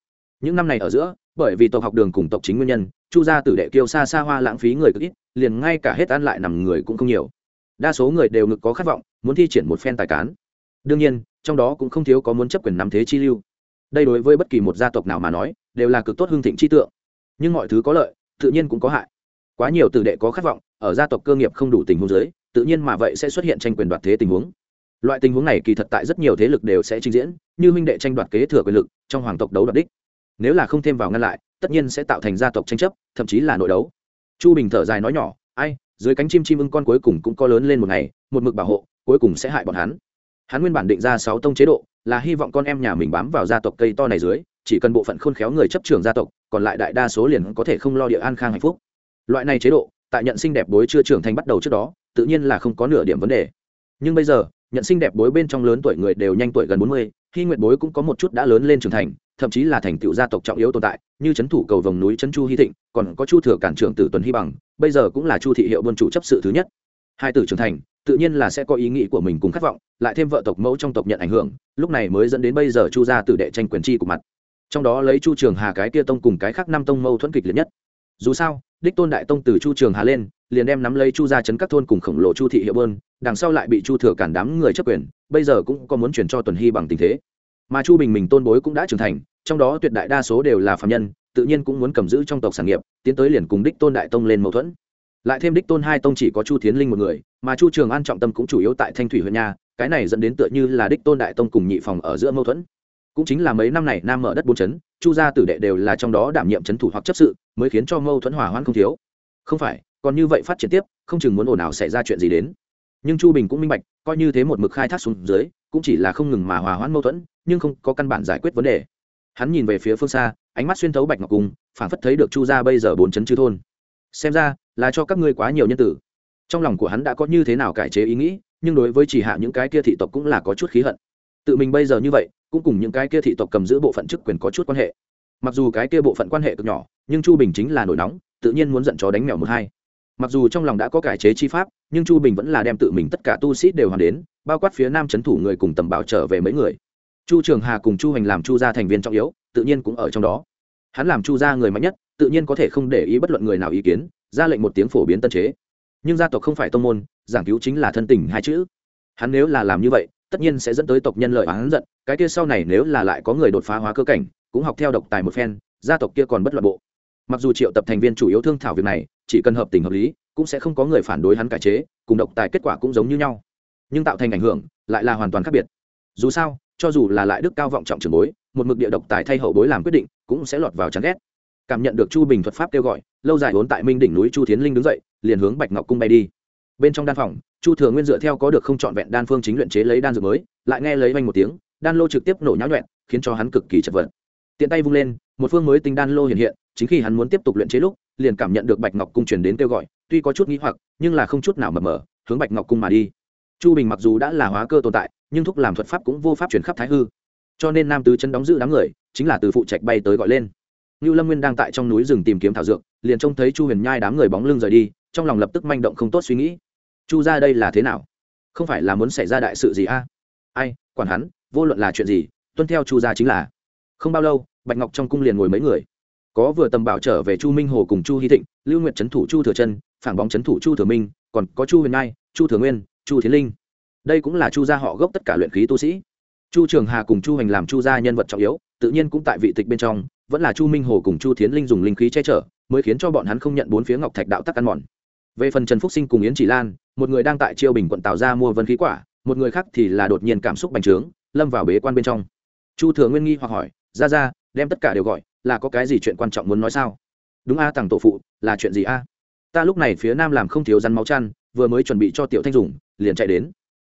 Những năm này ở giữa, bởi vì tộc học đường cùng tộc chính nguyên nhân, chu gia tử đệ kiêu xa xa hoa lãng phí người cực ít, liền ngay cả hết ăn lại nằm người cũng không nhiều. Đa số người đều ngực có khát vọng, muốn thi triển một phen tài cán. Đương nhiên, trong đó cũng không thiếu có muốn chấp quyền nắm thế chi lưu. Đây đối với bất kỳ một gia tộc nào mà nói, đều là cực tốt hương thịnh chi tượng. Nhưng mọi thứ có lợi, tự nhiên cũng có hại quá nhiều tử đệ có khát vọng, ở gia tộc cơ nghiệp không đủ tình huống giới tự nhiên mà vậy sẽ xuất hiện tranh quyền đoạt thế tình huống. Loại tình huống này kỳ thật tại rất nhiều thế lực đều sẽ trình diễn, như minh đệ tranh đoạt kế thừa quyền lực, trong hoàng tộc đấu đoạt đích. Nếu là không thêm vào ngăn lại, tất nhiên sẽ tạo thành gia tộc tranh chấp, thậm chí là nội đấu. Chu bình thở dài nói nhỏ, ai, dưới cánh chim chim ưng con cuối cùng cũng có lớn lên một ngày, một mực bảo hộ, cuối cùng sẽ hại bọn hắn. Hắn nguyên bản định ra sáu tông chế độ, là hy vọng con em nhà mình bám vào gia tộc cây to này dưới, chỉ cần bộ phận khôn khéo người chấp trường gia tộc, còn lại đại đa số liền có thể không lo địa an khang hạnh phúc loại này chế độ, tại nhận sinh đẹp bối chưa trưởng thành bắt đầu trước đó, tự nhiên là không có nửa điểm vấn đề. Nhưng bây giờ, nhận sinh đẹp bối bên trong lớn tuổi người đều nhanh tuổi gần bốn mươi, khi nguyện bối cũng có một chút đã lớn lên trưởng thành, thậm chí là thành tựu gia tộc trọng yếu tồn tại, như trấn thủ cầu vồng núi trấn chu hy thịnh, còn có chu thừa cản trưởng tử tuần hy bằng, bây giờ cũng là chu thị hiệu buôn chủ chấp sự thứ nhất. Hai tử trưởng thành, tự nhiên là sẽ có ý nghĩ của mình cùng khát vọng, lại thêm vợ tộc mẫu trong tộc nhận ảnh hưởng, lúc này mới dẫn đến bây giờ chu gia tử đệ tranh quyền chi của mặt. Trong đó lấy chu trường hà cái kia tông cùng cái khác năm tông mâu thuẫn kịch liệt nhất. Dù sao đích tôn đại tông từ chu trường hà lên, liền đem nắm lấy chu gia chấn các thôn cùng khổng lồ chu thị hiệu bơn, đằng sau lại bị chu thừa cản đám người chấp quyền, bây giờ cũng có muốn chuyển cho tuần hy bằng tình thế. Mà chu bình mình tôn bối cũng đã trưởng thành, trong đó tuyệt đại đa số đều là phạm nhân, tự nhiên cũng muốn cầm giữ trong tộc sản nghiệp, tiến tới liền cùng đích tôn đại tông lên mâu thuẫn. Lại thêm đích tôn hai tông chỉ có chu tiến linh một người, mà chu trường an trọng tâm cũng chủ yếu tại thanh thủy huyện nhà cái này dẫn đến tựa như là đích tôn đại tông cùng nhị phòng ở giữa mâu thuẫn cũng chính là mấy năm này nam mở đất bốn chấn, chu gia tử đệ đều là trong đó đảm nhiệm chấn thủ hoặc chấp sự, mới khiến cho mâu thuẫn hỏa hoãn không thiếu. Không phải, còn như vậy phát triển tiếp, không chừng muốn ồn ào xảy ra chuyện gì đến. Nhưng chu bình cũng minh bạch, coi như thế một mực khai thác xuống dưới, cũng chỉ là không ngừng mà hòa hoãn mâu thuẫn, nhưng không có căn bản giải quyết vấn đề. Hắn nhìn về phía phương xa, ánh mắt xuyên thấu bạch ngọc cung phản phất thấy được chu gia bây giờ bốn chấn chư thôn. Xem ra, là cho các ngươi quá nhiều nhân tử. Trong lòng của hắn đã có như thế nào cải chế ý nghĩ, nhưng đối với chỉ hạ những cái kia thị tộc cũng là có chút khí hận. Tự mình bây giờ như vậy cũng cùng những cái kia thị tộc cầm giữ bộ phận chức quyền có chút quan hệ. Mặc dù cái kia bộ phận quan hệ cực nhỏ, nhưng chu bình chính là nổi nóng, tự nhiên muốn giận chó đánh mèo một hai. Mặc dù trong lòng đã có cải chế chi pháp, nhưng chu bình vẫn là đem tự mình tất cả tu sĩ đều hoàn đến, bao quát phía nam c h ấ n thủ người cùng tầm bảo trở về mấy người. Chu trường hà cùng chu hành làm chu gia thành viên trọng yếu, tự nhiên cũng ở trong đó. Hắn làm chu gia người mạnh nhất, tự nhiên có thể không để ý bất luận người nào ý kiến, ra lệnh một tiếng phổ biến tân chế. Nhưng gia tộc không phải tông môn, giảng cứu chính là thân tình hai chữ. Hắn nếu là làm như vậy tất nhiên sẽ dẫn tới tộc nhân lợi oán giận, cái kia sau này nếu là lại có người đột phá hóa cơ cảnh, cũng học theo độc tài một phen, gia tộc kia còn bất loạn bộ. Mặc dù triệu tập thành viên chủ yếu thương thảo việc này, chỉ cần hợp tình hợp lý, cũng sẽ không có người phản đối hắn cải chế, cùng độc tài kết quả cũng giống như nhau. Nhưng tạo thành ảnh hưởng, lại là hoàn toàn khác biệt. Dù sao, cho dù là lại đức cao vọng trọng trường bối, một mực địa độc tài thay hậu bối làm quyết định, cũng sẽ lọt vào chán ghét. Cảm nhận được chu bình thuật pháp kêu gọi, lâu dài vốn tại minh đỉnh núi chu thiến linh đứng dậy, liền hướng bạch ngọc cung bay đi. Bên trong đan phòng chu thừa nguyên dựa theo có được không trọn vẹn đan phương chính luyện chế lấy đan dược mới, lại nghe lấy vanh một tiếng, đan lô trực tiếp nổ nháo nhuẹn, khiến cho hắn cực kỳ chật vật. Tiện tay vung lên, một phương mới tinh đan lô hiện hiện, chính khi hắn muốn tiếp tục luyện chế lúc, liền cảm nhận được bạch ngọc cung truyền đến kêu gọi, tuy có chút nghĩ hoặc, nhưng là không chút nào mờ mờ, hướng bạch ngọc cung mà đi. Chu bình mặc dù đã là hóa cơ tồn tại, nhưng thúc làm thuật pháp cũng vô pháp chuyển khắp thái hư. Cho nên nam tứ chân đóng giữ đám người, chính là từ phụ trạch bay tới gọi lên. Như lâm nguyên đang tại trong núi rừng tìm kiếm thảo dược, liền trông thấy chu huyền nhai đám người bóng lưng rời đi, trong lòng lập tức manh động không tốt suy nghĩ chu ra đây là thế nào? Không phải là muốn xảy ra đại sự gì a? Ai, quản hắn, vô luận là chuyện gì, tuân theo chu gia chính là. Không bao lâu, bạch ngọc trong cung liền ngồi mấy người. Có vừa tầm bảo trở về chu minh hồ cùng chu hy thịnh, lưu nguyệt trấn thủ chu thừa chân phản bóng Trấn thủ chu thừa minh, còn có chu huyền nai chu thừa nguyên, chu thiến linh. Đây cũng là chu gia họ gốc tất cả luyện khí tu sĩ. Chu trường hà cùng chu hành làm chu gia nhân vật trọng yếu, tự nhiên cũng tại vị tịch bên trong, vẫn là chu minh hồ cùng chu thiến linh dùng linh khí che chở, mới khiến cho bọn hắn không nhận bốn phía ngọc thạch đạo tắc ăn mòn. Về phần trần phúc sinh cùng yến chỉ lan một người đang tại chiêu bình quận tào ra mua vân khí quả một người khác thì là đột nhiên cảm xúc bành trướng lâm vào bế quan bên trong. Chu thừa nguyên nghi hoặc hỏi ra ra đem tất cả đều gọi là có cái gì chuyện quan trọng muốn nói sao? Đúng a à, tổ phụ là chuyện gì a? Ta lúc này phía nam làm không thiếu rắn máu chăn vừa mới chuẩn bị cho tiểu thanh dùng liền chạy đến.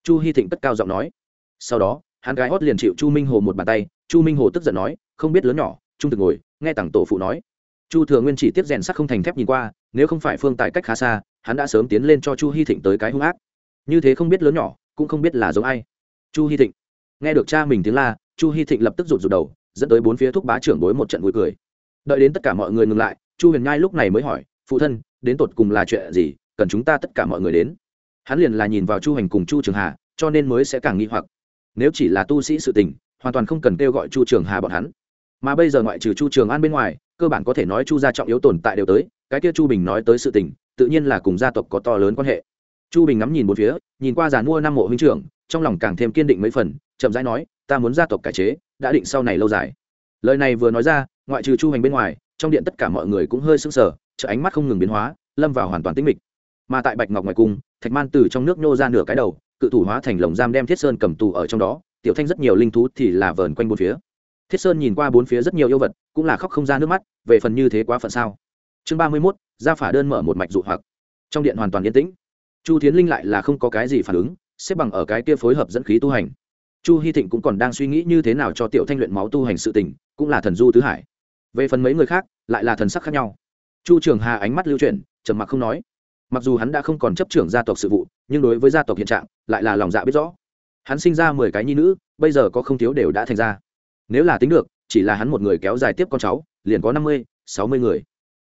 Chu hy thịnh cất cao giọng nói. Sau đó hắn gái hót liền chịu chu minh hồ một bàn tay chu minh hồ tức giận nói không biết lớn nhỏ trung thực ngồi nghe tặng tổ phụ nói. Chu thừa nguyên chỉ tiếp rèn sắc không thành thép nhìn qua nếu không phải phương tại cách khá xa hắn đã sớm tiến lên cho chu hy thịnh tới cái hung ác. Như thế không biết lớn nhỏ, cũng không biết là giống ai. Chu hy thịnh. Nghe được cha mình tiếng la, chu hy thịnh lập tức rụt rụt đầu, dẫn tới bốn phía thúc bá trưởng đối một trận vui cười. Đợi đến tất cả mọi người ngừng lại, chu huyền nhai lúc này mới hỏi, phụ thân, đến tột cùng là chuyện gì, cần chúng ta tất cả mọi người đến? Hắn liền là nhìn vào chu hành cùng chu trường hà, cho nên mới sẽ càng nghi hoặc. Nếu chỉ là tu sĩ sự tình, hoàn toàn không cần kêu gọi chu trường hà bọn hắn. Mà bây giờ ngoại trừ chu trường an bên ngoài, cơ bản có thể nói chu gia trọng yếu tồn tại đều tới, cái kia chu bình nói tới sự tình tự nhiên là cùng gia tộc có to lớn quan hệ. Chu bình ngắm nhìn một phía, nhìn qua giàn mua năm mộ huynh trưởng, trong lòng càng thêm kiên định mấy phần, chậm rãi nói, ta muốn gia tộc cải chế, đã định sau này lâu dài. Lời này vừa nói ra, ngoại trừ chu hành bên ngoài, trong điện tất cả mọi người cũng hơi sững sờ chợ ánh mắt không ngừng biến hóa, lâm vào hoàn toàn tĩnh mịch. Mà tại bạch ngọc ngoài cung, thạch man từ trong nước nhô ra nửa cái đầu, cự thủ hóa thành lồng giam đem thiết sơn cầm tù ở trong đó, tiểu thanh rất nhiều linh thú thì là vờn quanh bốn phía. Thiết sơn nhìn qua bốn phía rất nhiều yêu vật, cũng là khóc không ra nước mắt, về phần như thế quá phận sao? Chương ba mươi mốt gia phả đơn mở một mạch dụ hoặc. Trong điện hoàn toàn yên tĩnh. Chu tiến linh lại là không có cái gì phản ứng, xếp bằng ở cái kia phối hợp dẫn khí tu hành. Chu hy thịnh cũng còn đang suy nghĩ như thế nào cho tiểu thanh luyện máu tu hành sự tình, cũng là thần du tứ hải. Về phần mấy người khác, lại là thần sắc khác nhau. Chu trường hà ánh mắt lưu chuyển, trầm mặc không nói. Mặc dù hắn đã không còn chấp trưởng gia tộc sự vụ, nhưng đối với gia tộc hiện trạng, lại là lòng dạ biết rõ. Hắn sinh ra mười cái nhi nữ, bây giờ có không thiếu đều đã thành ra. Nếu là tính được, chỉ là hắn một người kéo dài tiếp con cháu, liền có năm mươi, sáu mươi người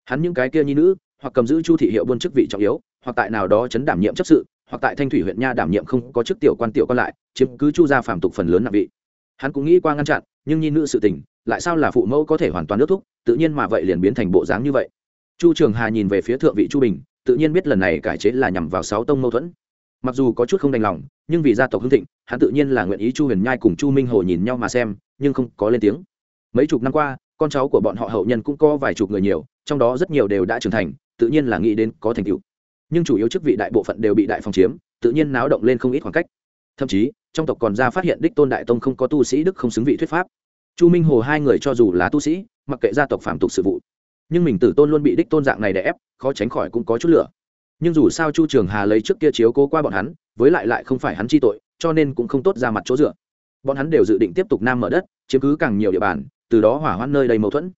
hắn những cái kia nhi nữ, hoặc cầm giữ chu thị hiệu buôn chức vị trọng yếu, hoặc tại nào đó chấn đảm nhiệm chấp sự, hoặc tại thanh thủy huyện nha đảm nhiệm không có chức tiểu quan tiểu quan lại, chiếm cứ chu gia phạm tục phần lớn nặng vị. Hắn cũng nghĩ qua ngăn chặn, nhưng nhi nữ sự tình, lại sao là phụ mẫu có thể hoàn toàn nước thúc, tự nhiên mà vậy liền biến thành bộ dáng như vậy. Chu trường hà nhìn về phía thượng vị chu bình, tự nhiên biết lần này cải chế là nhằm vào sáu tông mâu thuẫn. Mặc dù có chút không đành lòng, nhưng vì gia tộc hưng thịnh, hắn tự nhiên là nguyện ý chu huyền nhai cùng chu minh hồ nhìn nhau mà xem, nhưng không có lên tiếng. Mấy chục năm qua, con cháu của bọn họ hậu nhân cũng có vài chục người nhiều trong đó rất nhiều đều đã trưởng thành, tự nhiên là nghĩ đến có thành tựu. Nhưng chủ yếu chức vị đại bộ phận đều bị đại phòng chiếm, tự nhiên náo động lên không ít khoảng cách. Thậm chí, trong tộc còn ra phát hiện đích tôn đại tông không có tu sĩ đức không xứng vị thuyết pháp. Chu minh hồ hai người cho dù là tu sĩ, mặc kệ gia tộc phạm tục sự vụ, nhưng mình tử tôn luôn bị đích tôn dạng này đè ép, khó tránh khỏi cũng có chút lửa. Nhưng dù sao chu trường hà lấy trước kia chiếu cố qua bọn hắn, với lại lại không phải hắn chi tội, cho nên cũng không tốt ra mặt chỗ dựa. Bọn hắn đều dự định tiếp tục nam mở đất, chiếm cứ càng nhiều địa bàn, từ đó hỏa hoãn nơi đầy mâu thuẫn.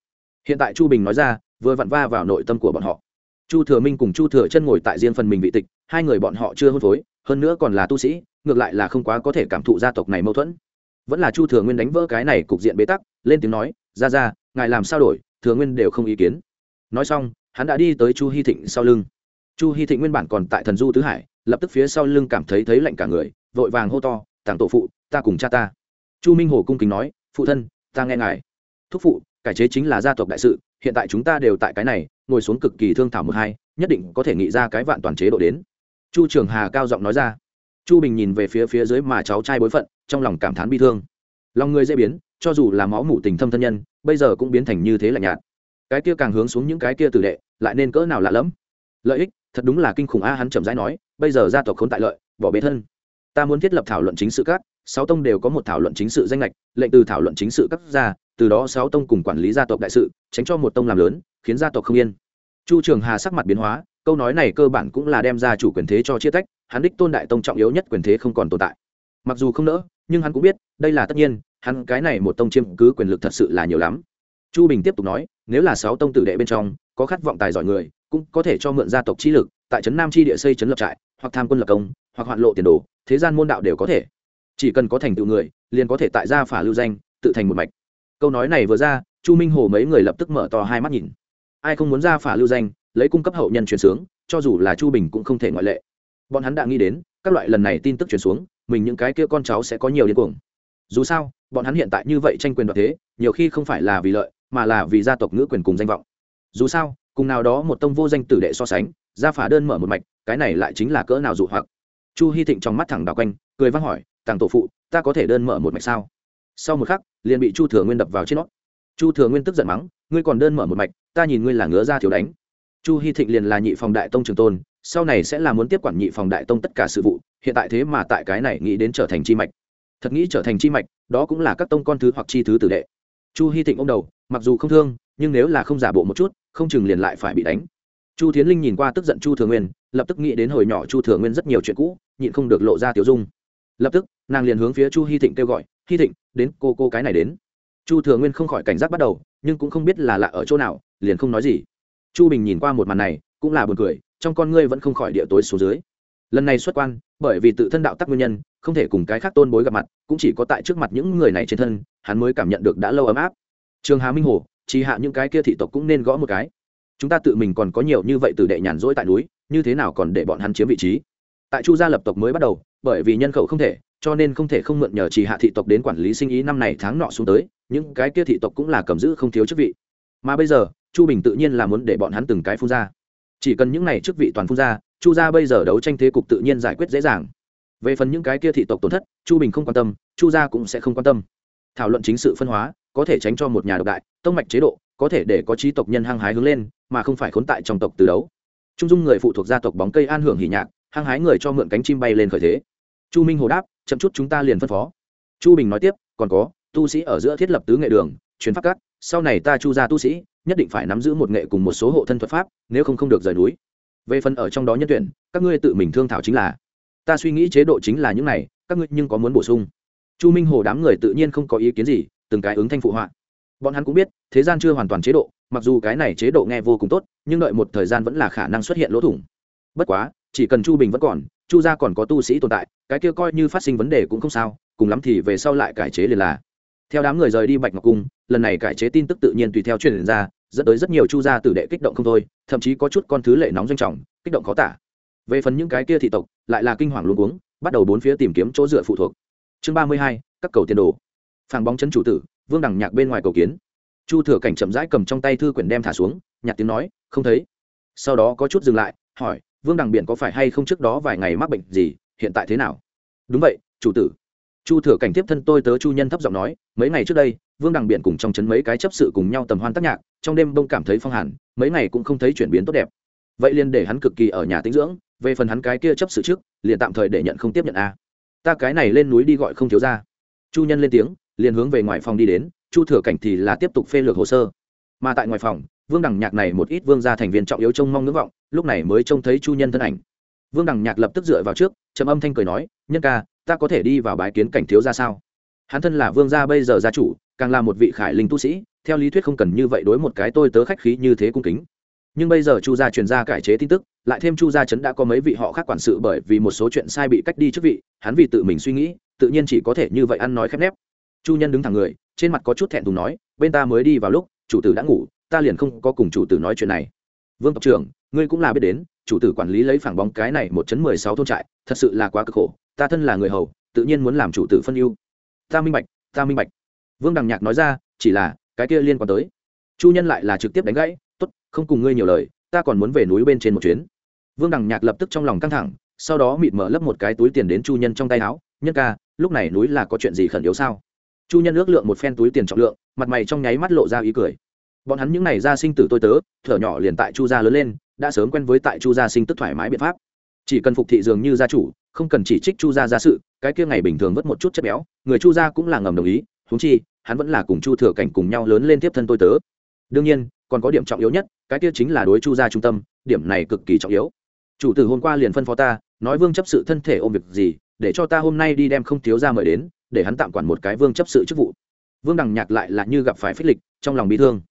Hiện tại chu bình nói ra vừa vặn va vào nội tâm của bọn họ. Chu thừa minh cùng chu thừa chân ngồi tại riêng phần mình vị tịch, hai người bọn họ chưa hôn phối, hơn nữa còn là tu sĩ, ngược lại là không quá có thể cảm thụ gia tộc này mâu thuẫn. Vẫn là chu thừa nguyên đánh vỡ cái này cục diện bế tắc, lên tiếng nói, ra ra, ngài làm sao đổi, thừa nguyên đều không ý kiến. Nói xong, hắn đã đi tới chu hy thịnh sau lưng. Chu hy thịnh nguyên bản còn tại thần du tứ hải, lập tức phía sau lưng cảm thấy thấy lạnh cả người, vội vàng hô to, tàng tổ phụ, ta cùng cha ta. Chu minh hồ cung kính nói, phụ thân, ta nghe ngài. Thúc phụ, cải chế chính là gia tộc đại sự hiện tại chúng ta đều tại cái này, ngồi xuống cực kỳ thương thảo một hai, nhất định có thể nghĩ ra cái vạn toàn chế độ đến. Chu trường hà cao giọng nói ra. Chu bình nhìn về phía phía dưới mà cháu trai bối phận, trong lòng cảm thán bi thương. Lòng người dễ biến, cho dù là máu mủ tình thâm thân nhân, bây giờ cũng biến thành như thế lạnh nhạt. Cái kia càng hướng xuống những cái kia tử đệ, lại nên cỡ nào lạ lẫm? Lợi ích, thật đúng là kinh khủng a, hắn chậm rãi nói, bây giờ gia tộc khốn tại lợi, bỏ bế thân. Ta muốn thiết lập thảo luận chính sự các, sáu tông đều có một thảo luận chính sự danh lệch, lệnh từ thảo luận chính sự các ra từ đó sáu tông cùng quản lý gia tộc đại sự, tránh cho một tông làm lớn, khiến gia tộc không yên. Chu trường hà sắc mặt biến hóa, câu nói này cơ bản cũng là đem ra chủ quyền thế cho chia tách, hắn đích tôn đại tông trọng yếu nhất quyền thế không còn tồn tại. Mặc dù không nỡ, nhưng hắn cũng biết, đây là tất nhiên, hắn cái này một tông chiêm cứ quyền lực thật sự là nhiều lắm. Chu bình tiếp tục nói, nếu là sáu tông tử đệ bên trong, có khát vọng tài giỏi người, cũng có thể cho mượn gia tộc chi lực, tại trấn nam chi địa xây trấn lập trại, hoặc tham quân lập công, hoặc hoạn lộ tiền đồ, thế gian môn đạo đều có thể. Chỉ cần có thành tựu người, liền có thể tại gia phả lưu danh, tự thành một mạch câu nói này vừa ra, chu minh hồ mấy người lập tức mở to hai mắt nhìn. Ai không muốn gia phả lưu danh, lấy cung cấp hậu nhân truyền sướng, cho dù là chu bình cũng không thể ngoại lệ. Bọn hắn đã nghĩ đến, các loại lần này tin tức truyền xuống, mình những cái kia con cháu sẽ có nhiều điên cuồng. Dù sao, bọn hắn hiện tại như vậy tranh quyền đoạt thế, nhiều khi không phải là vì lợi, mà là vì gia tộc ngữ quyền cùng danh vọng. Dù sao, cùng nào đó một tông vô danh tử đệ so sánh ra phả đơn mở một mạch, cái này lại chính là cỡ nào dụ hoặc. Chu hy thịnh trong mắt thẳng đào quanh, cười văng hỏi, tàng tổ phụ, ta có thể đơn mở một mạch sao? Sau một khắc, liền bị chu thừa nguyên đập vào trên nó. Chu thừa nguyên tức giận mắng, ngươi còn đơn mở một mạch, ta nhìn ngươi là ngứa ra thiếu đánh. Chu hy thịnh liền là nhị phòng đại tông trường tôn, sau này sẽ là muốn tiếp quản nhị phòng đại tông tất cả sự vụ, hiện tại thế mà tại cái này nghĩ đến trở thành chi mạch. Thật nghĩ trở thành chi mạch, đó cũng là các tông con thứ hoặc chi thứ tử đệ. Chu hy thịnh ông đầu, mặc dù không thương, nhưng nếu là không giả bộ một chút, không chừng liền lại phải bị đánh. Chu tiến linh nhìn qua tức giận chu thừa nguyên, lập tức nghĩ đến hồi nhỏ chu thừa nguyên rất nhiều chuyện cũ, nhịn không được lộ ra tiểu dung. Lập tức nàng liền hướng phía chu hy thịnh kêu gọi hy thịnh, đến, cô cô cái này đến. Chu thừa nguyên không khỏi cảnh giác bắt đầu, nhưng cũng không biết là lạ ở chỗ nào, liền không nói gì. Chu bình nhìn qua một màn này, cũng là buồn cười, trong con ngươi vẫn không khỏi địa tối xuống dưới. Lần này xuất quan, bởi vì tự thân đạo tắc nguyên nhân, không thể cùng cái khác tôn bối gặp mặt, cũng chỉ có tại trước mặt những người này trên thân, hắn mới cảm nhận được đã lâu ấm áp. Trường hà minh hồ, chỉ hạ những cái kia thị tộc cũng nên gõ một cái. Chúng ta tự mình còn có nhiều như vậy từ đệ nhàn rỗi tại núi, như thế nào còn để bọn hắn chiếm vị trí? Tại chu gia lập tộc mới bắt đầu, bởi vì nhân khẩu không thể cho nên không thể không mượn nhờ chỉ hạ thị tộc đến quản lý sinh ý năm này tháng nọ xuống tới, những cái kia thị tộc cũng là cầm giữ không thiếu chức vị. Mà bây giờ, chu bình tự nhiên là muốn để bọn hắn từng cái phun ra. Chỉ cần những này chức vị toàn phun ra, chu gia bây giờ đấu tranh thế cục tự nhiên giải quyết dễ dàng. Về phần những cái kia thị tộc tổn thất, chu bình không quan tâm, chu gia cũng sẽ không quan tâm. Thảo luận chính sự phân hóa, có thể tránh cho một nhà độc đại, tông mạch chế độ, có thể để có trí tộc nhân hăng hái hướng lên, mà không phải khốn tại trong tộc từ đấu. Trung dung người phụ thuộc gia tộc bóng cây an hưởng hỉ nhạc, hăng hái người cho mượn cánh chim bay lên khởi thế. Chu minh hồ đáp chậm chút chúng ta liền phân phó. Chu bình nói tiếp, còn có, tu sĩ ở giữa thiết lập tứ nghệ đường, truyền pháp cắt sau này ta chu ra tu sĩ, nhất định phải nắm giữ một nghệ cùng một số hộ thân thuật pháp, nếu không không được rời núi. Về phần ở trong đó nhân tuyển, các ngươi tự mình thương thảo chính là. Ta suy nghĩ chế độ chính là những này, các ngươi nhưng có muốn bổ sung? Chu minh hồ đám người tự nhiên không có ý kiến gì, từng cái ứng thanh phụ họa. Bọn hắn cũng biết, thế gian chưa hoàn toàn chế độ, mặc dù cái này chế độ nghe vô cùng tốt, nhưng đợi một thời gian vẫn là khả năng xuất hiện lỗ thủng. Bất quá, chỉ cần chu bình vẫn còn chu gia còn có tu sĩ tồn tại, cái kia coi như phát sinh vấn đề cũng không sao, cùng lắm thì về sau lại cải chế liền là. Theo đám người rời đi bạch ngọc cung, lần này cải chế tin tức tự nhiên tùy theo truyền ra, dẫn tới rất nhiều chu gia tử đệ kích động không thôi, thậm chí có chút con thứ lệ nóng doanh trọng, kích động khó tả. Về phần những cái kia thị tộc, lại là kinh hoàng luôn uống bắt đầu bốn phía tìm kiếm chỗ dựa phụ thuộc. Chương ba mươi hai, các cầu tiền đồ. Phàng bóng chân chủ tử, vương đằng nhạc bên ngoài cầu kiến. Chu thừa cảnh chậm rãi cầm trong tay thư quyển đem thả xuống, nhạc tiếng nói, không thấy. Sau đó có chút dừng lại, hỏi vương đằng biện có phải hay không trước đó vài ngày mắc bệnh gì, hiện tại thế nào? Đúng vậy, chủ tử. Chu thừa cảnh tiếp thân tôi tớ chu nhân thấp giọng nói, mấy ngày trước đây, vương đằng biện cùng trong chấn mấy cái chấp sự cùng nhau tầm hoan tác nhạc, trong đêm bông cảm thấy phong hàn, mấy ngày cũng không thấy chuyển biến tốt đẹp. Vậy liền để hắn cực kỳ ở nhà tĩnh dưỡng, về phần hắn cái kia chấp sự trước, liền tạm thời để nhận không tiếp nhận a. Ta cái này lên núi đi gọi không thiếu ra. Chu nhân lên tiếng, liền hướng về ngoài phòng đi đến, chu thừa cảnh thì là tiếp tục phê lược hồ sơ. Mà tại ngoài phòng vương đằng nhạc này một ít vương gia thành viên trọng yếu trông mong ngưỡng vọng, lúc này mới trông thấy chu nhân thân ảnh. Vương đằng nhạc lập tức dựa vào trước, trầm âm thanh cười nói, nhân ca, ta có thể đi vào bái kiến cảnh thiếu ra sao? Hắn thân là vương gia bây giờ gia chủ, càng là một vị khải linh tu sĩ, theo lý thuyết không cần như vậy đối một cái tôi tớ khách khí như thế cung kính. Nhưng bây giờ chu gia truyền ra cải chế tin tức, lại thêm chu gia trấn đã có mấy vị họ khác quản sự bởi vì một số chuyện sai bị cách đi trước vị, hắn vì tự mình suy nghĩ, tự nhiên chỉ có thể như vậy ăn nói khép nép. Chu nhân đứng thẳng người, trên mặt có chút thẹn thùng nói, bên ta mới đi vào lúc, chủ tử đã ngủ ta liền không có cùng chủ tử nói chuyện này. Vương tộc trưởng, ngươi cũng là biết đến, chủ tử quản lý lấy phản bóng cái này một chấn mười sáu thôn trại, thật sự là quá cực khổ, ta thân là người hầu, tự nhiên muốn làm chủ tử phân ưu. Ta minh bạch, ta minh bạch. Vương đằng nhạc nói ra, chỉ là, cái kia liên quan tới. Chu nhân lại là trực tiếp đánh gãy t ố t không cùng ngươi nhiều lời, ta còn muốn về núi bên trên một chuyến. Vương đằng nhạc lập tức trong lòng căng thẳng, sau đó mịt mở lấp một cái túi tiền đến chu nhân trong tay áo, nhân ca, lúc này núi là có chuyện gì khẩn yếu sao? Chu nhân ước lượng một phen túi tiền trọng lượng, mặt mày trong nháy mắt lộ ra ý cười bọn hắn những n à y ra sinh tử tôi tớ, thở nhỏ liền tại chu gia lớn lên, đã sớm quen với tại chu gia sinh tức thoải mái biện pháp. Chỉ cần phục thị dường như gia chủ, không cần chỉ trích chu gia gia sự, cái kia ngày bình thường vất một chút chất béo, người chu gia cũng là ngầm đồng ý húng chi, hắn vẫn là cùng chu thừa cảnh cùng nhau lớn lên tiếp thân tôi tớ. Đương nhiên, còn có điểm trọng yếu nhất, cái kia chính là đối chu gia trung tâm, điểm này cực kỳ trọng yếu. Chủ tử hôm qua liền phân phó ta, nói vương chấp sự thân thể ôm việc gì, để cho ta hôm nay đi đem không thiếu ra mời đến, để hắn tạm quản một cái vương chấp sự chức vụ. Vương đằng nhạc lại là như gặp phải phích lịch, trong lòng bị thương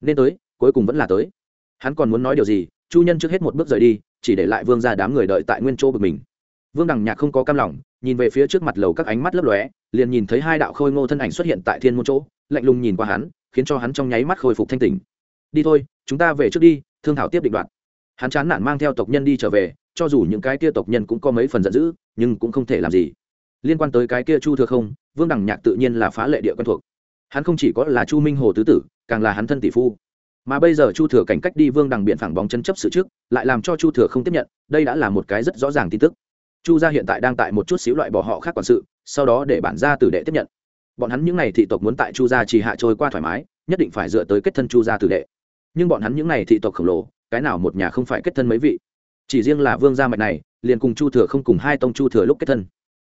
nên tới, cuối cùng vẫn là tới. Hắn còn muốn nói điều gì, chu nhân trước hết một bước rời đi, chỉ để lại vương ra đám người đợi tại nguyên chỗ bực mình. Vương đằng nhạc không có cam lòng, nhìn về phía trước mặt lầu các ánh mắt lấp lóe, liền nhìn thấy hai đạo khôi ngô thân ảnh xuất hiện tại thiên môn chỗ, lạnh lùng nhìn qua hắn, khiến cho hắn trong nháy mắt khôi phục thanh tỉnh. Đi thôi, chúng ta về trước đi, thương thảo tiếp định đoạn. Hắn chán nản mang theo tộc nhân đi trở về, cho dù những cái kia tộc nhân cũng có mấy phần giận dữ, nhưng cũng không thể làm gì. Liên quan tới cái kia chu thừa không, vương đằng nhạc tự nhiên là phá lệ địa quen thuộc. Hắn không chỉ có là chu minh hồ tứ tử càng là hắn thân tỷ phu. Mà bây giờ chu thừa cảnh cách đi vương đằng biện phẳng bóng chân chấp sự trước, lại làm cho chu thừa không tiếp nhận, đây đã là một cái rất rõ ràng tin tức. Chu gia hiện tại đang tại một chút xíu loại bỏ họ khác quản sự, sau đó để bản gia tử đệ tiếp nhận. Bọn hắn những n à y thị tộc muốn tại chu gia chỉ hạ trôi qua thoải mái, nhất định phải dựa tới kết thân chu gia tử đệ. Nhưng bọn hắn những n à y thị tộc khổng lồ, cái nào một nhà không phải kết thân mấy vị? Chỉ riêng là vương gia mạch này, liền cùng chu thừa không cùng hai tông chu thừa lúc kết thân.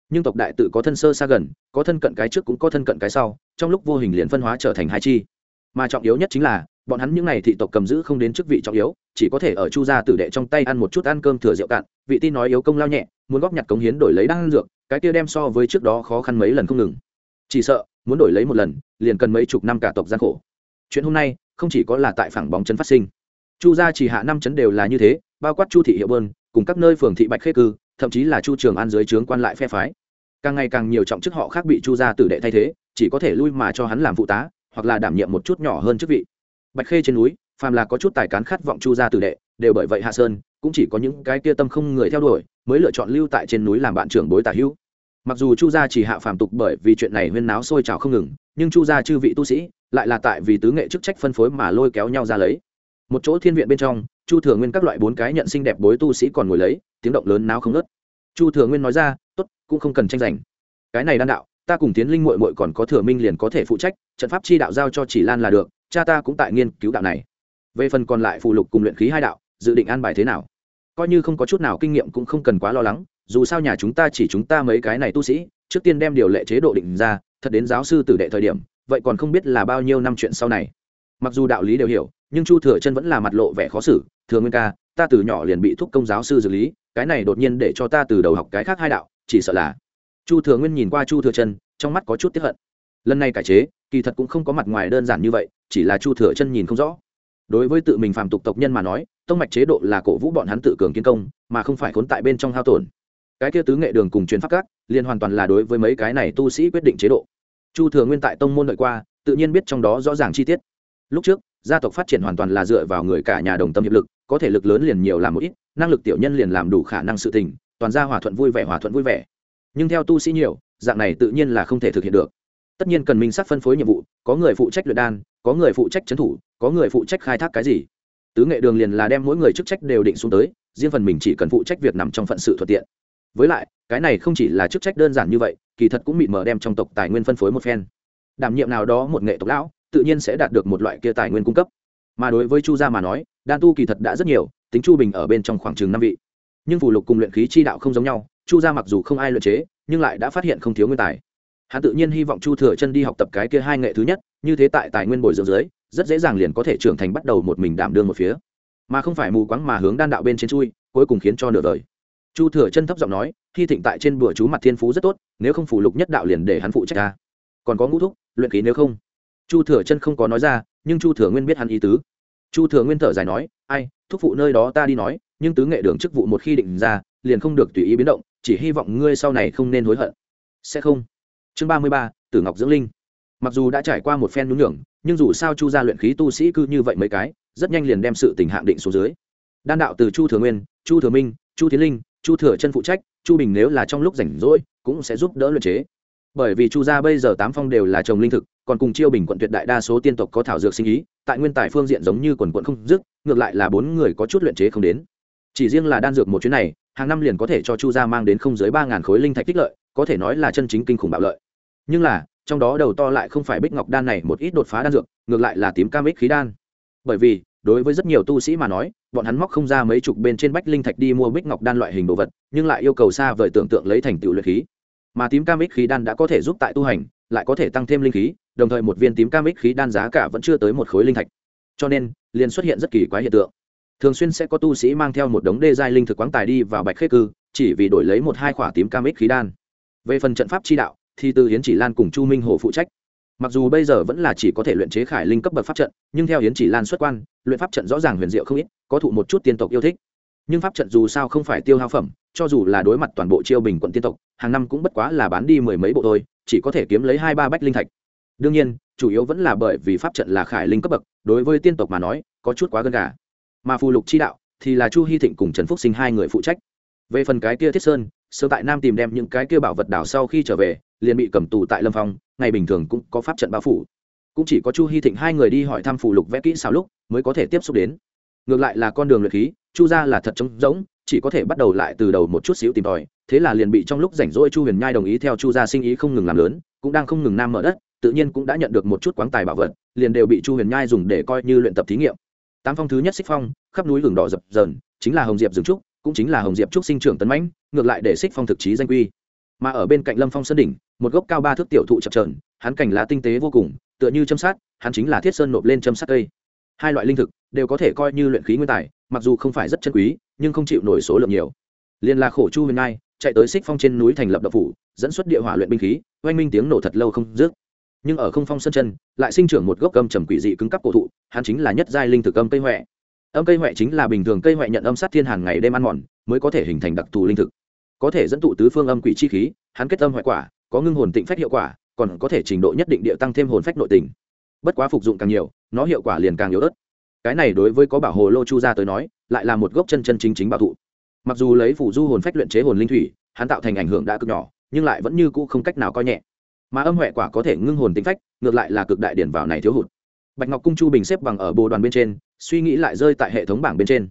Nhưng tộc đại tự có thân sơ xa gần, có thân cận cái trước cũng có thân cận cái sau, trong lúc vô hình liền phân hóa trở thành hai chi mà trọng yếu nhất chính là, bọn hắn những n à y thị tộc cầm giữ không đến chức vị trọng yếu, chỉ có thể ở chu gia tử đệ trong tay ăn một chút ăn cơm thừa rượu cạn, vị tin nói yếu công lao nhẹ, muốn góp nhặt cống hiến đổi lấy đan dược, cái kia đem so với trước đó khó khăn mấy lần không ngừng. Chỉ sợ, muốn đổi lấy một lần, liền cần mấy chục năm cả tộc gian khổ. Chuyện hôm nay, không chỉ có là tại phẳng bóng chấn phát sinh. Chu gia chỉ hạ năm chấn đều là như thế, bao quát chu thị hiệu bơn, cùng các nơi phường thị bạch khê cư, thậm chí là chu trường an dưới trướng quan lại phe phái. Càng ngày càng nhiều trọng chức họ khác bị chu gia tử đệ thay thế, chỉ có thể lui mà cho hắn làm phụ tá hoặc là đảm nhiệm một chút nhỏ hơn chức vị. Bạch khê trên núi, phàm là có chút tài cán khát vọng chu gia tử đệ, đều bởi vậy hạ sơn, cũng chỉ có những cái kia tâm không người theo đuổi, mới lựa chọn lưu tại trên núi làm bạn trưởng bối tả hữu. Mặc dù chu gia chỉ hạ phàm tục bởi vì chuyện này huyên náo sôi trào không ngừng, nhưng chu gia chư vị tu sĩ lại là tại vì tứ nghệ chức trách phân phối mà lôi kéo nhau ra lấy. Một chỗ thiên viện bên trong, chu thừa nguyên các loại bốn cái nhận sinh đẹp bối tu sĩ còn ngồi lấy, tiếng động lớn náo không nớt chu thừa nguyên nói ra, tốt, cũng không cần tranh giành. Cái này đan đạo ta cùng tiến linh Muội Muội còn có thừa minh liền có thể phụ trách, trận pháp chi đạo giao cho chỉ lan là được, cha ta cũng tại nghiên cứu đạo này. Về phần còn lại phụ lục cùng luyện khí hai đạo, dự định an bài thế nào? Coi như không có chút nào kinh nghiệm cũng không cần quá lo lắng, dù sao nhà chúng ta chỉ chúng ta mấy cái này tu sĩ, trước tiên đem điều lệ chế độ định ra, thật đến giáo sư tử đệ thời điểm, vậy còn không biết là bao nhiêu năm chuyện sau này. Mặc dù đạo lý đều hiểu, nhưng chu thừa chân vẫn là mặt lộ vẻ khó xử, thừa nguyên ca, ta từ nhỏ liền bị thúc công giáo sư dược lý, cái này đột nhiên để cho ta từ đầu học cái khác hai đạo, chỉ sợ là chu thừa nguyên nhìn qua chu thừa chân, trong mắt có chút tiếp hận. Lần này cải chế, kỳ thật cũng không có mặt ngoài đơn giản như vậy, chỉ là chu thừa chân nhìn không rõ. Đối với tự mình phàm tục tộc nhân mà nói, tông mạch chế độ là cổ vũ bọn hắn tự cường kiến công, mà không phải khốn tại bên trong hao tổn. Cái kia tứ nghệ đường cùng truyền pháp các, liền hoàn toàn là đối với mấy cái này tu sĩ quyết định chế độ. Chu thừa nguyên tại tông môn đợi qua, tự nhiên biết trong đó rõ ràng chi tiết. Lúc trước, gia tộc phát triển hoàn toàn là dựa vào người cả nhà đồng tâm hiệp lực, có thể lực lớn liền nhiều làm một ít, năng lực tiểu nhân liền làm đủ khả năng sự tình, toàn gia hòa thuận vui vẻ hòa thuận vui vẻ nhưng theo tu sĩ nhiều, dạng này tự nhiên là không thể thực hiện được. Tất nhiên cần minh sắc phân phối nhiệm vụ, có người phụ trách luyện đan, có người phụ trách trấn thủ, có người phụ trách khai thác cái gì. Tứ nghệ đường liền là đem mỗi người chức trách đều định xuống tới, riêng phần mình chỉ cần phụ trách việc nằm trong phận sự thuận tiện. Với lại, cái này không chỉ là chức trách đơn giản như vậy, kỳ thật cũng mịt mờ đem trong tộc tài nguyên phân phối một phen. Đảm nhiệm nào đó một nghệ tộc lão, tự nhiên sẽ đạt được một loại kia tài nguyên cung cấp. Mà đối với chu gia mà nói, đan tu kỳ thật đã rất nhiều, tính chu bình ở bên trong khoảng chừng năm vị. Nhưng phù lục cùng luyện khí chi đạo không giống nhau chu gia mặc dù không ai luyện chế, nhưng lại đã phát hiện không thiếu nguyên tài. Hắn tự nhiên hy vọng chu thừa chân đi học tập cái kia hai nghệ thứ nhất, như thế tại tài nguyên bồi dưỡng dưới, rất dễ dàng liền có thể trưởng thành bắt đầu một mình đảm đương một phía. Mà không phải mù quáng mà hướng đan đạo bên trên chui, cuối cùng khiến cho nửa đời. Chu thừa chân thấp giọng nói, khi thịnh tại trên bữa chú mặt thiên phú rất tốt, nếu không phủ lục nhất đạo liền để hắn phụ trách ta. Còn có ngũ thúc, luyện khí nếu không. Chu thừa chân không có nói ra, nhưng chu thừa nguyên biết hắn ý tứ. Chu thừa nguyên thở dài nói, ai, thúc phụ nơi đó ta đi nói, nhưng tứ nghệ đường chức vụ một khi định ra, liền không được tùy ý biến động chỉ hy vọng ngươi sau này không nên hối hận. Sẽ không. Chương ba mươi ba, tử ngọc dưỡng linh. Mặc dù đã trải qua một phen nhún nhường, nhưng dù sao chu gia luyện khí tu sĩ cư như vậy mấy cái, rất nhanh liền đem sự tình hạng định xuống dưới. Đan đạo từ chu thừa nguyên, chu thừa minh, chu tiến linh, chu thừa chân phụ trách, chu bình nếu là trong lúc rảnh rỗi, cũng sẽ giúp đỡ luyện chế. Bởi vì chu gia bây giờ tám phong đều là trồng linh thực, còn cùng chiêu bình quận tuyệt đại đa số tiên tộc có thảo dược sinh ý, tại nguyên tài phương diện giống như quần quận không dứt, ngược lại là bốn người có chút luyện chế không đến. Chỉ riêng là đan dược một chuyến này hàng năm liền có thể cho chu gia mang đến không dưới ba ngàn khối linh thạch tích lợi, có thể nói là chân chính kinh khủng bạo lợi. Nhưng là, trong đó đầu to lại không phải bích ngọc đan này một ít đột phá đan dược, ngược lại là tím cam ích khí đan. Bởi vì, đối với rất nhiều tu sĩ mà nói, bọn hắn móc không ra mấy chục bên trên bách linh thạch đi mua bích ngọc đan loại hình đồ vật, nhưng lại yêu cầu xa vời tưởng tượng lấy thành tựu luyện khí. Mà tím cam ích khí đan đã có thể giúp tại tu hành, lại có thể tăng thêm linh khí, đồng thời một viên tím cam ích khí đan giá cả vẫn chưa tới một khối linh thạch. Cho nên, liền xuất hiện rất kỳ quái hiện tượng thường xuyên sẽ có tu sĩ mang theo một đống đê giai linh thực quáng tài đi vào bạch khê cư, chỉ vì đổi lấy một hai khỏa tím cam ích khí đan. Về phần trận pháp chi đạo, thì từ hiến chỉ lan cùng chu minh hồ phụ trách. Mặc dù bây giờ vẫn là chỉ có thể luyện chế khải linh cấp bậc pháp trận, nhưng theo hiến chỉ lan xuất quan, luyện pháp trận rõ ràng huyền diệu không ít, có thụ một chút tiên tộc yêu thích. Nhưng pháp trận dù sao không phải tiêu hao phẩm, cho dù là đối mặt toàn bộ chiêu bình quận tiên tộc, hàng năm cũng bất quá là bán đi mười mấy bộ thôi, chỉ có thể kiếm lấy hai ba bách linh thạch. Đương nhiên, chủ yếu vẫn là bởi vì pháp trận là khải linh cấp bậc, đối với tiên tộc mà nói, có chút quá gần cả mà phù lục chi đạo thì là chu hy thịnh cùng trần phúc sinh hai người phụ trách về phần cái kia thiết sơn sơ tại nam tìm đem những cái kia bảo vật đảo sau khi trở về liền bị cầm tù tại lâm phong ngày bình thường cũng có pháp trận bao phủ cũng chỉ có chu hy thịnh hai người đi hỏi thăm phù lục vẽ kỹ sau lúc mới có thể tiếp xúc đến ngược lại là con đường luyện khí chu ra là thật trống rỗng chỉ có thể bắt đầu lại từ đầu một chút xíu tìm tòi thế là liền bị trong lúc rảnh rỗi chu huyền nhai đồng ý theo chu gia sinh ý không ngừng làm lớn cũng đang không ngừng nam mở đất tự nhiên cũng đã nhận được một chút quáng tài bảo vật liền đều bị chu huyền nhai dùng để coi như luyện tập thí nghiệm tám phong thứ nhất xích phong, khắp núi gừng đỏ dập dờn, chính là hồng diệp rừng trúc, cũng chính là hồng diệp trúc sinh trưởng tấn mãnh, ngược lại để xích phong thực chí danh quy. Mà ở bên cạnh lâm phong sơn đỉnh, một gốc cao ba thước tiểu thụ chập trờn hắn cảnh lá tinh tế vô cùng, tựa như châm sát, hắn chính là thiết sơn nộp lên châm sát cây. Hai loại linh thực đều có thể coi như luyện khí nguyên tài, mặc dù không phải rất chân quý, nhưng không chịu nổi số lượng nhiều. Liên là khổ chu huyền nai chạy tới xích phong trên núi thành lập đập phủ, dẫn xuất địa hỏa luyện binh khí, oanh minh tiếng nổ thật lâu không dứt nhưng ở không phong sân chân, lại sinh trưởng một gốc âm trầm quỷ dị cứng cắp cổ thụ, hắn chính là nhất giai linh thực âm cây huệ âm cây huệ chính là bình thường cây huệ nhận âm sát thiên hàn ngày đêm ăn mòn, mới có thể hình thành đặc thù linh thực. Có thể dẫn tụ tứ phương âm quỷ chi khí, hắn kết âm hoại quả, có ngưng hồn tịnh phách hiệu quả, còn có thể trình độ nhất định địa tăng thêm hồn phách nội tình. Bất quá phục dụng càng nhiều, nó hiệu quả liền càng yếu ớt. Cái này đối với có bảo hồ lô chu gia tới nói, lại là một gốc chân chân chính chính bảo thụ. Mặc dù lấy phủ du hồn phách luyện chế hồn linh thủy, hắn tạo thành ảnh hưởng đã cực nhỏ, nhưng lại vẫn như cũ không cách nào coi nhẹ mà âm huệ quả có thể ngưng hồn tính phách ngược lại là cực đại điển vào này thiếu hụt. Bạch ngọc cung chu bình xếp bằng ở bồ đoàn bên trên suy nghĩ lại rơi tại hệ thống bảng bên trên.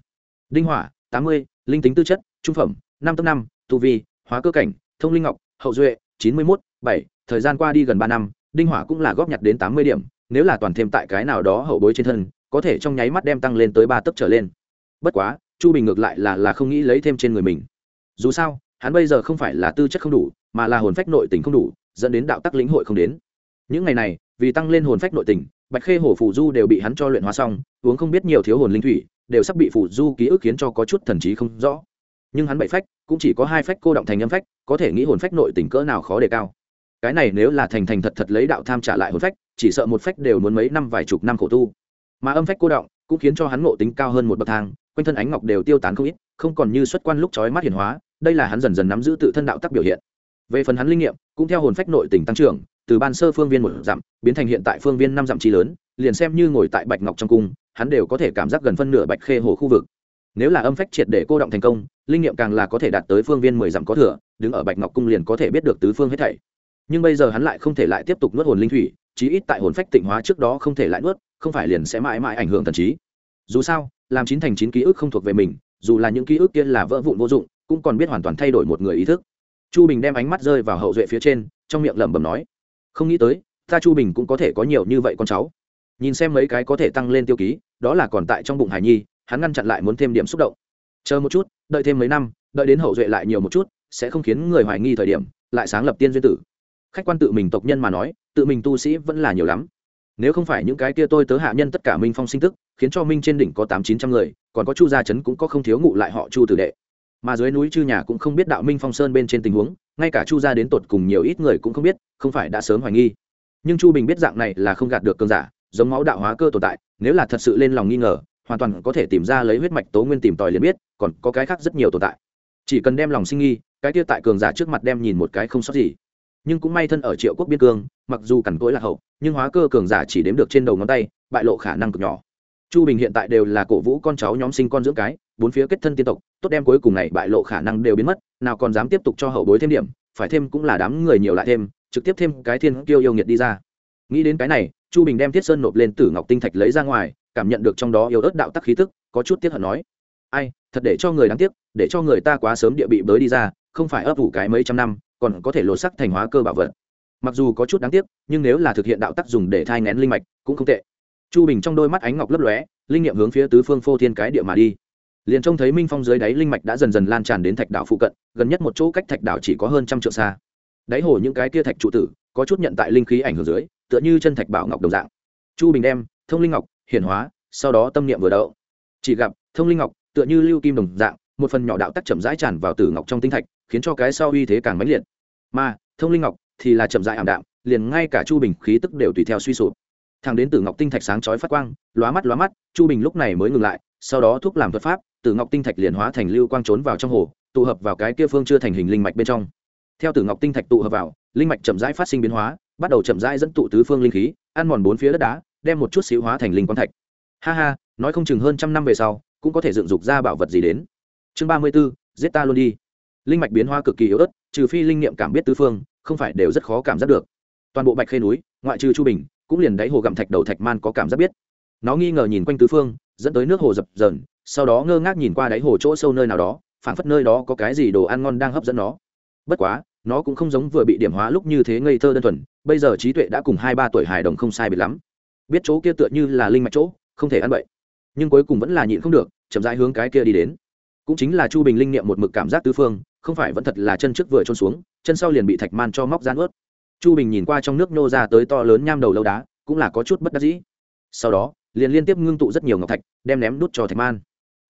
Đinh hỏa tám mươi linh tính tư chất trung phẩm năm tấm năm tu vi hóa cơ cảnh thông linh ngọc hậu duệ chín mươi mốt, bảy thời gian qua đi gần ba năm đinh hỏa cũng là góp nhặt đến tám mươi điểm nếu là toàn thêm tại cái nào đó hậu bối trên thân có thể trong nháy mắt đem tăng lên tới ba tấc trở lên. Bất quá chu bình ngược lại là là không nghĩ lấy thêm trên người mình. Dù sao hắn bây giờ không phải là tư chất không đủ mà là hồn phách nội tình không đủ dẫn đến đạo tắc lĩnh hội không đến. Những ngày này, vì tăng lên hồn phách nội tình, bạch khê hổ phù du đều bị hắn cho luyện hóa xong, uống không biết nhiều thiếu hồn linh thủy, đều sắp bị phù du ký ức khiến cho có chút thần trí không rõ. Nhưng hắn bảy phách, cũng chỉ có hai phách cô động thành âm phách, có thể nghĩ hồn phách nội tình cỡ nào khó đề cao. Cái này nếu là thành thành thật thật lấy đạo tham trả lại hồn phách, chỉ sợ một phách đều muốn mấy năm vài chục năm khổ tu. Mà âm phách cô động, cũng khiến cho hắn ngộ tính cao hơn một bậc thang, quanh thân ánh ngọc đều tiêu tán không ít, không còn như xuất quan lúc trói mắt hiển hóa, đây là hắn dần dần nắm giữ tự thân đạo tắc biểu hiện về phần hắn linh nghiệm, cũng theo hồn phách nội tình tăng trưởng, từ ban sơ phương viên một dặm, biến thành hiện tại phương viên năm dặm chi lớn, liền xem như ngồi tại bạch ngọc trong cung, hắn đều có thể cảm giác gần phân nửa bạch khê hồ khu vực. Nếu là âm phách triệt để cô động thành công, linh nghiệm càng là có thể đạt tới phương viên mười dặm có thừa, đứng ở bạch ngọc cung liền có thể biết được tứ phương hết thảy. Nhưng bây giờ hắn lại không thể lại tiếp tục nuốt hồn linh thủy, chí ít tại hồn phách tịnh hóa trước đó không thể lại nuốt, không phải liền sẽ mãi mãi ảnh hưởng thần trí. Dù sao, làm chín thành chín ký ức không thuộc về mình, dù là những ký ức kia là vỡ vụn vô dụng, cũng còn biết hoàn toàn thay đổi một người ý thức chu bình đem ánh mắt rơi vào hậu duệ phía trên, trong miệng lẩm bẩm nói, không nghĩ tới, ta chu bình cũng có thể có nhiều như vậy con cháu. Nhìn xem mấy cái có thể tăng lên tiêu ký, đó là còn tại trong bụng hải nhi, hắn ngăn chặn lại muốn thêm điểm xúc động. Chờ một chút, đợi thêm mấy năm, đợi đến hậu duệ lại nhiều một chút, sẽ không khiến người hoài nghi thời điểm, lại sáng lập tiên duyên tử. Khách quan tự mình tộc nhân mà nói, tự mình tu sĩ vẫn là nhiều lắm. Nếu không phải những cái kia tôi tớ hạ nhân tất cả minh phong sinh tức, khiến cho minh trên đỉnh có tám chín trăm người, còn có chu gia trấn cũng có không thiếu ngụ lại họ chu tử đệ mà dưới núi chư nhà cũng không biết đạo minh phong sơn bên trên tình huống, ngay cả chu gia đến tột cùng nhiều ít người cũng không biết, không phải đã sớm hoài nghi. Nhưng chu bình biết dạng này là không gạt được cơn giả, giống máu đạo hóa cơ tồn tại, nếu là thật sự lên lòng nghi ngờ, hoàn toàn có thể tìm ra lấy huyết mạch tố nguyên tìm tòi liền biết, còn có cái khác rất nhiều tồn tại. Chỉ cần đem lòng sinh nghi, cái kia tại cường giả trước mặt đem nhìn một cái không sót gì. Nhưng cũng may thân ở triệu quốc biên cương, mặc dù cằn cỗi là hậu, nhưng hóa cơ cường giả chỉ đếm được trên đầu ngón tay, bại lộ khả năng cực nhỏ. Chu bình hiện tại đều là cổ vũ con cháu nhóm sinh con dưỡng cái bốn phía kết thân tiên tộc, tốt đem cuối cùng này bại lộ khả năng đều biến mất, nào còn dám tiếp tục cho hậu bối thêm điểm, phải thêm cũng là đám người nhiều lại thêm, trực tiếp thêm cái thiên kiêu yêu nghiệt đi ra. Nghĩ đến cái này, chu bình đem thiết sơn nộp lên tử ngọc tinh thạch lấy ra ngoài, cảm nhận được trong đó yêu ớt đạo tắc khí tức, có chút tiếc hận nói. Ai, thật để cho người đáng tiếc, để cho người ta quá sớm địa bị bới đi ra, không phải ấp ủ cái mấy trăm năm, còn có thể lột sắc thành hóa cơ bảo vật. Mặc dù có chút đáng tiếc, nhưng nếu là thực hiện đạo tắc dùng để thai ngén linh mạch, cũng không tệ. Chu bình trong đôi mắt ánh ngọc lấp lóe, linh nghiệm hướng phía tứ phương phô thiên cái địa mà đi liền trông thấy minh phong dưới đáy linh mạch đã dần dần lan tràn đến thạch đảo phụ cận, gần nhất một chỗ cách thạch đảo chỉ có hơn trăm triệu xa. Đáy hồ những cái kia thạch trụ tử, có chút nhận tại linh khí ảnh hưởng dưới, tựa như chân thạch bảo ngọc đồng dạng. Chu bình đem, thông linh ngọc, hiển hóa, sau đó tâm niệm vừa đậu chỉ gặp, thông linh ngọc, tựa như lưu kim đồng dạng, một phần nhỏ đạo tắc chậm rãi tràn vào tử ngọc trong tinh thạch, khiến cho cái sau uy thế càng mãnh liệt. Mà, thông linh ngọc thì là chậm rãi ảm đạm, liền ngay cả chu bình khí tức đều tùy theo suy sụp. Thằng đến tử ngọc tinh thạch sáng chói phát quang, lóa mắt lóa mắt, chu bình lúc này mới ngừng lại, sau đó thuốc làm thuật pháp tử ngọc tinh thạch liền hóa thành lưu quang trốn vào trong hồ, tụ hợp vào cái kia phương chưa thành hình linh mạch bên trong. Theo tử ngọc tinh thạch tụ hợp vào, linh mạch chậm rãi phát sinh biến hóa, bắt đầu chậm rãi dẫn tụ tứ phương linh khí, ăn mòn bốn phía đất đá, đem một chút xíu hóa thành linh quang thạch. Ha ha, nói không chừng hơn trăm năm về sau, cũng có thể dựng dục ra bảo vật gì đến. Chương ba mươi b ố giết ta luôn đi. Linh mạch biến hóa cực kỳ yếu ớt, trừ phi linh niệm cảm biết tứ phương, không phải đều rất khó cảm giác được. Toàn bộ bạch khê núi, ngoại trừ chu bình, cũng liền đáy hồ gặm thạch đầu thạch man có cảm giác biết. Nó nghi ngờ nhìn quanh tứ phương, dẫn tới nước hồ dập dờn sau đó ngơ ngác nhìn qua đáy hồ chỗ sâu nơi nào đó, phảng phất nơi đó có cái gì đồ ăn ngon đang hấp dẫn nó. Bất quá, nó cũng không giống vừa bị điểm hóa lúc như thế ngây thơ đơn thuần, bây giờ trí tuệ đã cùng hai ba tuổi hài đồng không sai biệt lắm. Biết chỗ kia tựa như là linh mạch chỗ, không thể ăn bậy. Nhưng cuối cùng vẫn là nhịn không được, chậm rãi hướng cái kia đi đến. Cũng chính là chu bình linh niệm một mực cảm giác tứ phương, không phải vẫn thật là chân trước vừa trôn xuống, chân sau liền bị thạch man cho móc rán ướt chu bình nhìn qua trong nước nô ra tới to lớn nham đầu lâu đá, cũng là có chút bất đắc dĩ. Sau đó, liền liên tiếp ngưng tụ rất nhiều ngọc thạch, đem ném đút cho thạch man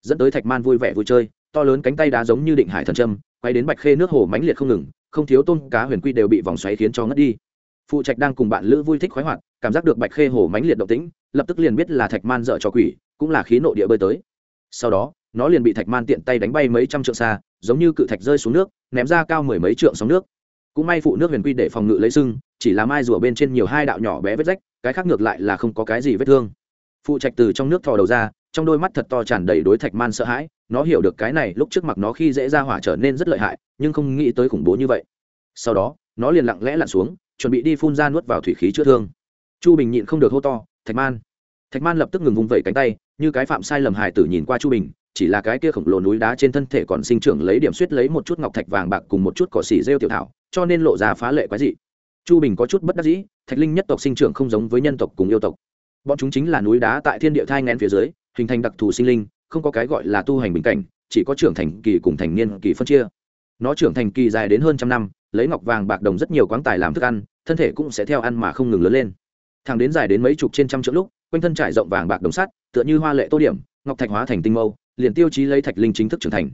dẫn tới thạch man vui vẻ vui chơi, to lớn cánh tay đá giống như định hải thần trâm quay đến bạch khê nước hồ mãnh liệt không ngừng, không thiếu tôm cá huyền quy đều bị vòng xoáy khiến cho ngất đi. Phụ trạch đang cùng bạn lữ vui thích khoái hoạt, cảm giác được bạch khê hồ mãnh liệt động tĩnh, lập tức liền biết là thạch man dợ cho quỷ, cũng là khí nộ địa bơi tới. Sau đó, nó liền bị thạch man tiện tay đánh bay mấy trăm trượng xa, giống như cự thạch rơi xuống nước, ném ra cao mười mấy trượng sóng nước. Cũng may phụ nước huyền quy để phòng ngự lấy sưng, chỉ là mai rùa bên trên nhiều hai đạo nhỏ bé vết rách, cái khác ngược lại là không có cái gì vết thương. Phụ trạch từ trong nước thò đầu ra trong đôi mắt thật to tràn đầy đối thạch man sợ hãi, nó hiểu được cái này lúc trước mặt nó khi dễ ra hỏa trở nên rất lợi hại, nhưng không nghĩ tới khủng bố như vậy. Sau đó, nó liền lặng lẽ lặn xuống, chuẩn bị đi phun ra nuốt vào thủy khí chữa thương. Chu bình nhịn không được hô to, thạch man! Thạch man lập tức ngừng vung vẩy cánh tay, như cái phạm sai lầm hài tử nhìn qua chu bình, chỉ là cái kia khổng lồ núi đá trên thân thể còn sinh trưởng lấy điểm suýt lấy một chút ngọc thạch vàng bạc cùng một chút cỏ xỉ rêu tiểu thảo, cho nên lộ ra phá lệ quái dị. Chu bình có chút bất đắc dĩ, thạch linh nhất tộc sinh trưởng không giống với nhân tộc cùng yêu tộc. Bọn chúng chính là núi đá tại thiên địa thai ngén phía dưới hình thành đặc thù sinh linh, không có cái gọi là tu hành bình cảnh, chỉ có trưởng thành kỳ cùng thành niên kỳ phân chia. Nó trưởng thành kỳ dài đến hơn trăm năm, lấy ngọc vàng bạc đồng rất nhiều quáng tài làm thức ăn, thân thể cũng sẽ theo ăn mà không ngừng lớn lên. Thằng đến dài đến mấy chục trên trăm triệu lúc, quanh thân trải rộng vàng bạc đồng sắt, tựa như hoa lệ tô điểm, ngọc thạch hóa thành tinh mâu, liền tiêu chí lấy thạch linh chính thức trưởng thành.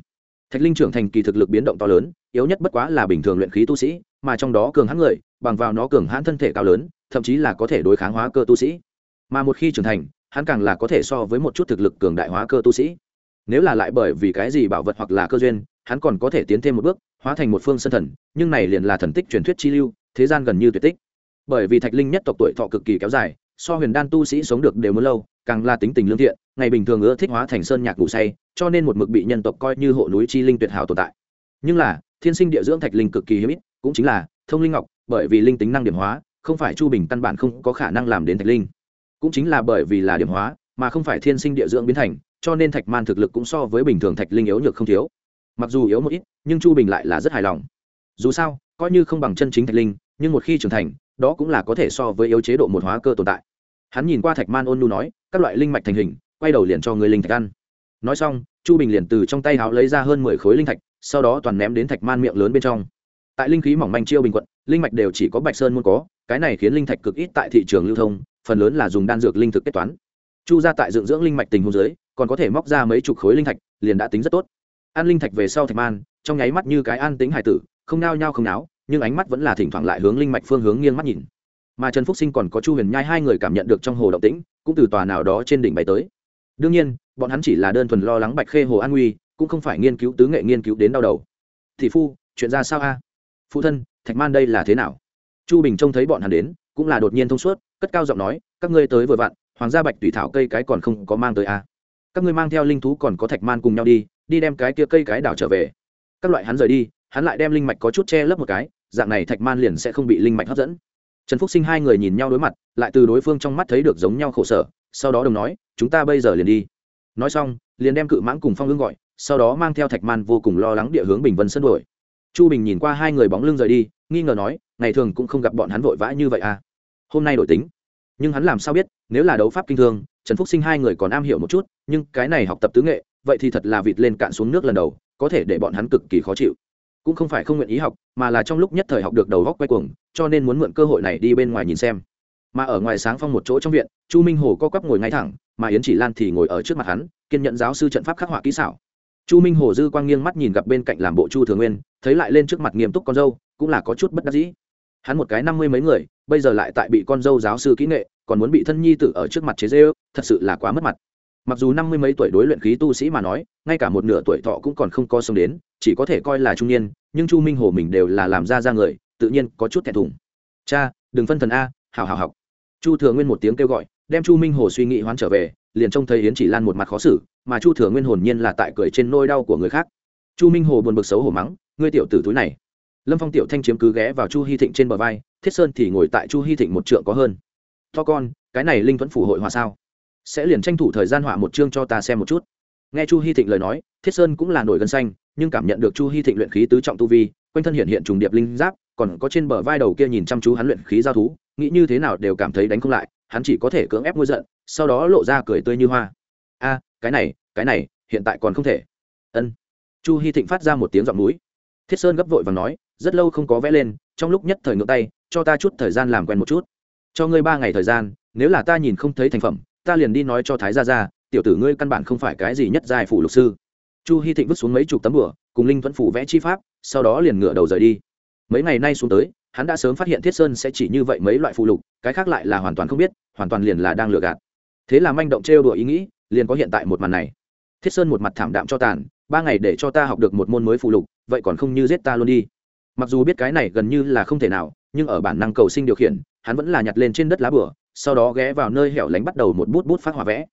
Thạch linh trưởng thành kỳ thực lực biến động to lớn, yếu nhất bất quá là bình thường luyện khí tu sĩ, mà trong đó cường hãn người, bằng vào nó cường hãn thân thể cao lớn, thậm chí là có thể đối kháng hóa cơ tu sĩ. Mà một khi trưởng thành hắn càng là có thể so với một chút thực lực cường đại hóa cơ tu sĩ. Nếu là lại bởi vì cái gì bảo vật hoặc là cơ duyên, hắn còn có thể tiến thêm một bước, hóa thành một phương sân thần, nhưng này liền là thần tích truyền thuyết chi lưu, thế gian gần như tuyệt tích. Bởi vì thạch linh nhất tộc tuổi thọ cực kỳ kéo dài, so huyền đan tu sĩ sống được đều muốn lâu, càng là tính tình lương thiện, ngày bình thường ưa thích hóa thành sơn nhạc ngủ say, cho nên một mực bị nhân tộc coi như hộ núi chi linh tuyệt hảo tồn tại. Nhưng là, thiên sinh địa dưỡng thạch linh cực kỳ hiếm ít, cũng chính là thông linh ngọc, bởi vì linh tính năng điểm hóa, không phải chu bình căn bản không có khả năng làm đến thạch linh cũng chính là bởi vì là điểm hóa, mà không phải thiên sinh địa dưỡng biến thành, cho nên thạch man thực lực cũng so với bình thường thạch linh yếu nhược không thiếu. Mặc dù yếu một ít, nhưng chu bình lại là rất hài lòng. Dù sao, coi như không bằng chân chính thạch linh, nhưng một khi trưởng thành, đó cũng là có thể so với yếu chế độ một hóa cơ tồn tại. Hắn nhìn qua thạch man ôn nu nói, các loại linh mạch thành hình, quay đầu liền cho người linh thạch ăn. Nói xong, chu bình liền từ trong tay háo lấy ra hơn mười khối linh thạch, sau đó toàn ném đến thạch man miệng lớn bên trong. Tại linh khí mỏng manh chiêu bình quận, linh mạch đều chỉ có bạch sơn muốn có cái này khiến linh thạch cực ít tại thị trường lưu thông, phần lớn là dùng đan dược linh thực kết toán. Chu ra tại dưỡng dưỡng linh mạch tình hôn giới còn có thể móc ra mấy chục khối linh thạch, liền đã tính rất tốt. An linh thạch về sau thạch man, trong nháy mắt như cái an tính hải tử, không nao nhao không náo, nhưng ánh mắt vẫn là thỉnh thoảng lại hướng linh mạch phương hướng nghiêng mắt nhìn. Mà trần phúc sinh còn có chu huyền nhai hai người cảm nhận được trong hồ động tĩnh, cũng từ tòa nào đó trên đỉnh bay tới. Đương nhiên, bọn hắn chỉ là đơn thuần lo lắng bạch khê hồ an nguy, cũng không phải nghiên cứu tứ nghệ nghiên cứu đến đau đầu. Thì phu, chuyện ra sao a? Phụ thân, thạch man đây là thế nào? Chu bình trông thấy bọn hắn đến, cũng là đột nhiên thông suốt, cất cao giọng nói, các ngươi tới vừa vặn, hoàng gia bạch tùy thảo cây cái còn không có mang tới a các ngươi mang theo linh thú còn có thạch man cùng nhau đi đi đem cái kia cây cái đảo trở về. Các loại hắn rời đi, hắn lại đem linh mạch có chút che lấp một cái, dạng này thạch man liền sẽ không bị linh mạch hấp dẫn. Trần phúc sinh hai người nhìn nhau đối mặt, lại từ đối phương trong mắt thấy được giống nhau khổ sở, sau đó đồng nói, chúng ta bây giờ liền đi. Nói xong, liền đem cự mãng cùng phong hương gọi, sau đó mang theo thạch man vô cùng lo lắng địa hướng bình vân sân đuổi chu bình nhìn qua hai người bóng lưng rời đi, nghi ngờ nói, ngày thường cũng không gặp bọn hắn vội vã như vậy à. Hôm nay đổi tính. Nhưng hắn làm sao biết, nếu là đấu pháp kinh thương trần phúc sinh hai người còn am hiểu một chút, nhưng cái này học tập tứ nghệ, vậy thì thật là vịt lên cạn xuống nước lần đầu, có thể để bọn hắn cực kỳ khó chịu. Cũng không phải không nguyện ý học, mà là trong lúc nhất thời học được đầu góc quay cuồng, cho nên muốn mượn cơ hội này đi bên ngoài nhìn xem. Mà ở ngoài sáng phong một chỗ trong viện, chu minh hồ co quắp ngồi ngay thẳng, mà yến chỉ lan thì ngồi ở trước mặt hắn, kiên nhận giáo sư trận pháp khắc họa kỹ xảo chu minh hồ dư quang nghiêng mắt nhìn gặp bên cạnh làm bộ chu thường nguyên, thấy lại lên trước mặt nghiêm túc con dâu, cũng là có chút bất đắc dĩ. Hắn một cái năm mươi mấy người, bây giờ lại tại bị con dâu giáo sư kỹ nghệ, còn muốn bị thân nhi tử ở trước mặt chế dê ư thật sự là quá mất mặt. Mặc dù năm mươi mấy tuổi đối luyện khí tu sĩ mà nói, ngay cả một nửa tuổi thọ cũng còn không có sống đến, chỉ có thể coi là trung niên, nhưng chu minh hồ mình đều là làm ra ra người, tự nhiên có chút thẹn thùng. Cha, đừng phân thần a hào hào học. Chu thừa nguyên một tiếng kêu gọi, đem chu minh hồ suy nghĩ hoán trở về, liền trông thấy yến chỉ lan một mặt khó xử mà chu thừa nguyên hồn nhiên là tại cười trên nôi đau của người khác. Chu minh hồ buồn bực xấu hổ mắng, ngươi tiểu tử túi này. Lâm phong tiểu thanh chiếm cứ ghé vào chu hy thịnh trên bờ vai, thiết sơn thì ngồi tại chu hy thịnh một trượng có hơn. To con, cái này linh thuẫn phủ hội hòa sao? Sẽ liền tranh thủ thời gian họa một chương cho ta xem một chút. Nghe chu hy thịnh lời nói, thiết sơn cũng là nổi gân xanh, nhưng cảm nhận được chu hy thịnh luyện khí tứ trọng tu vi, quanh thân hiện hiện trùng điệp linh giáp, còn có trên bờ vai đầu kia nhìn chăm chú hắn luyện khí giao thú, nghĩ như thế nào đều cảm thấy đánh không lại, hắn chỉ có thể cưỡng ép ngôi giận, sau đó lộ ra cười tươi như hoa. A cái này cái này, hiện tại còn không thể. Ân. Chu hy thịnh phát ra một tiếng giọng núi. Thiết sơn gấp vội và nói, rất lâu không có vẽ lên, trong lúc nhất thời ngược tay, cho ta chút thời gian làm quen một chút. Cho ngươi ba ngày thời gian, nếu là ta nhìn không thấy thành phẩm, ta liền đi nói cho thái gia ra tiểu tử ngươi căn bản không phải cái gì nhất giai phủ lục sư. Chu hy thịnh vứt xuống mấy chục tấm bửa cùng linh thuẫn phủ vẽ chi pháp, sau đó liền ngửa đầu rời đi. Mấy ngày nay xuống tới, hắn đã sớm phát hiện thiết sơn sẽ chỉ như vậy mấy loại phụ lục, cái khác lại là hoàn toàn không biết, hoàn toàn liền là đang lừa gạt. Thế là manh động trêu đùa ý nghĩ liền có hiện tại một màn này. Thiết sơn một mặt thảm đạm cho tàn, ba ngày để cho ta học được một môn mới phụ lục, vậy còn không như giết ta luôn đi. Mặc dù biết cái này gần như là không thể nào, nhưng ở bản năng cầu sinh điều khiển, hắn vẫn là nhặt lên trên đất lá bửa, sau đó ghé vào nơi hẻo lánh bắt đầu một bút bút phát hỏa vẽ.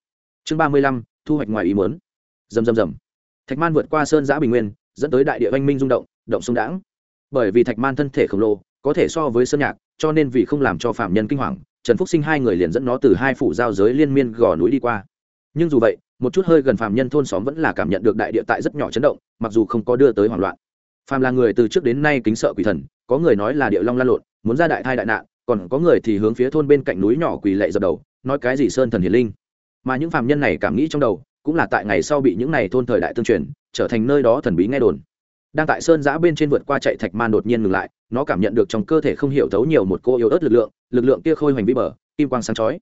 Chương ba mươi lăm, thu hoạch ngoài ý muốn. Rầm rầm rầm. Thạch man vượt qua sơn giã bình nguyên, dẫn tới đại địa oanh minh rung động động sung đãng. Bởi vì thạch man thân thể khổng lồ, có thể so với sơn nhạc, cho nên vì không làm cho phạm nhân kinh hoàng, trần phúc sinh hai người liền dẫn nó từ hai phủ giao giới liên miên gò núi đi qua nhưng dù vậy, một chút hơi gần phạm nhân thôn xóm vẫn là cảm nhận được đại địa tại rất nhỏ chấn động, mặc dù không có đưa tới hoảng loạn. Phàm là người từ trước đến nay kính sợ quỷ thần, có người nói là địa long lan lộn, muốn ra đại thai đại nạn, còn có người thì hướng phía thôn bên cạnh núi nhỏ quỳ lệ dập đầu, nói cái gì sơn thần hiền linh. Mà những phàm nhân này cảm nghĩ trong đầu, cũng là tại ngày sau bị những này thôn thời đại tương truyền, trở thành nơi đó thần bí nghe đồn. Đang tại sơn giã bên trên vượt qua chạy thạch man đột nhiên ngừng lại, nó cảm nhận được trong cơ thể không hiểu thấu nhiều một cô yếu ớt lực lượng lực lượng kia khôi hoành vi bờ, kim quang sáng chói.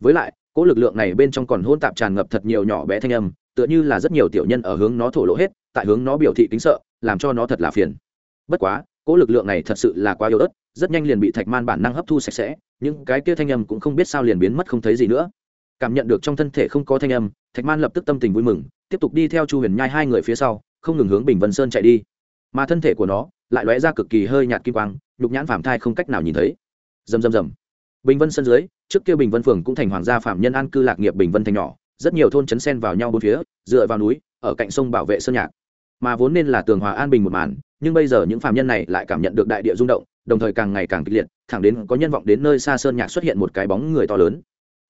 Với lại cỗ lực lượng này bên trong còn hôn tạp tràn ngập thật nhiều nhỏ bé thanh âm, tựa như là rất nhiều tiểu nhân ở hướng nó thổ lộ hết, tại hướng nó biểu thị kính sợ, làm cho nó thật là phiền. Bất quá cỗ lực lượng này thật sự là quá yếu ớt, rất nhanh liền bị thạch man bản năng hấp thu sạch sẽ, những cái kia thanh âm cũng không biết sao liền biến mất không thấy gì nữa. Cảm nhận được trong thân thể không có thanh âm, thạch man lập tức tâm tình vui mừng, tiếp tục đi theo chu huyền nhai hai người phía sau, không ngừng hướng bình vân sơn chạy đi. Mà thân thể của nó lại lóe ra cực kỳ hơi nhạt kim quang, nhục nhãn phạm thai không cách nào nhìn thấy. Rầm rầm rầm. Bình vân sơn dưới trước kia bình vân phường cũng thành hoàng gia phạm nhân an cư lạc nghiệp bình vân thành nhỏ, rất nhiều thôn chấn sen vào nhau bốn phía, dựa vào núi, ở cạnh sông bảo vệ sơn nhạc. Mà vốn nên là tường hòa an bình một màn, nhưng bây giờ những phạm nhân này lại cảm nhận được đại địa rung động, đồng thời càng ngày càng kịch liệt, thẳng đến có nhân vọng đến nơi xa sơn nhạc xuất hiện một cái bóng người to lớn.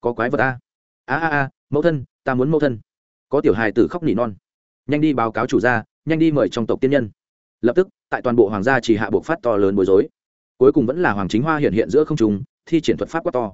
Có quái vật a. A a a, mẫu thân, ta muốn mẫu thân. Có tiểu hài tử khóc nỉ non. Nhanh đi báo cáo chủ gia, nhanh đi mời trong tộc tiên nhân. Lập tức, tại toàn bộ hoàng gia chỉ hạ buộc phát to lớn bối rối. Cuối cùng vẫn là hoàng chính hoa hiện hiện giữa không trung, thi triển thuật pháp quá to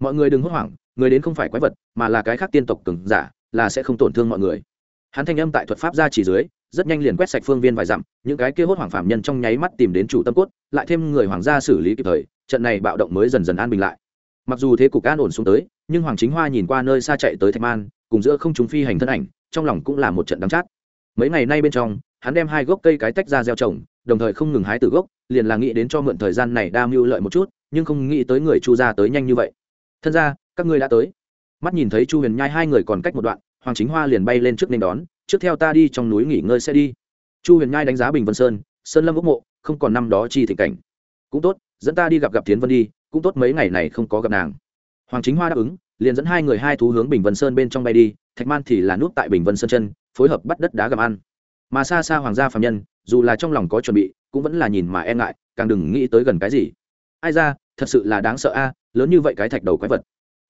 mọi người đừng hốt hoảng, người đến không phải quái vật, mà là cái khác tiên tộc cứng giả, là sẽ không tổn thương mọi người. Hắn thanh âm tại thuật pháp ra chỉ dưới, rất nhanh liền quét sạch phương viên vài dặm, những cái kia hốt hoàng phạm nhân trong nháy mắt tìm đến chủ tâm cốt, lại thêm người hoàng gia xử lý kịp thời, trận này bạo động mới dần dần an bình lại. Mặc dù thế cục an ổn xuống tới, nhưng hoàng chính hoa nhìn qua nơi xa chạy tới thạch man, cùng giữa không chúng phi hành thân ảnh, trong lòng cũng là một trận đắng chát. Mấy ngày nay bên trong, hắn đem hai gốc cây cái tách ra gieo trồng, đồng thời không ngừng hái từ gốc, liền là nghĩ đến cho mượn thời gian này đa mưu lợi một chút, nhưng không nghĩ tới người chu gia tới nhanh như vậy thân ra các ngươi đã tới. Mắt nhìn thấy chu huyền nhai hai người còn cách một đoạn, hoàng chính hoa liền bay lên trước nên đón, trước theo ta đi trong núi nghỉ ngơi sẽ đi. Chu huyền nhai đánh giá bình vân sơn sơn lâm ốc mộ, không còn năm đó chi thịnh cảnh. Cũng tốt, dẫn ta đi gặp gặp tiến vân đi, cũng tốt mấy ngày này không có gặp nàng. Hoàng chính hoa đáp ứng, liền dẫn hai người hai thú hướng bình vân sơn bên trong bay đi, thạch man thì là nút tại bình vân sơn chân, phối hợp bắt đất đá gặm ăn. Mà xa xa hoàng gia phạm nhân, dù là trong lòng có chuẩn bị, cũng vẫn là nhìn mà e ngại, càng đừng nghĩ tới gần cái gì. Ai ra, thật sự là đáng sợ a lớn như vậy cái thạch đầu quái vật.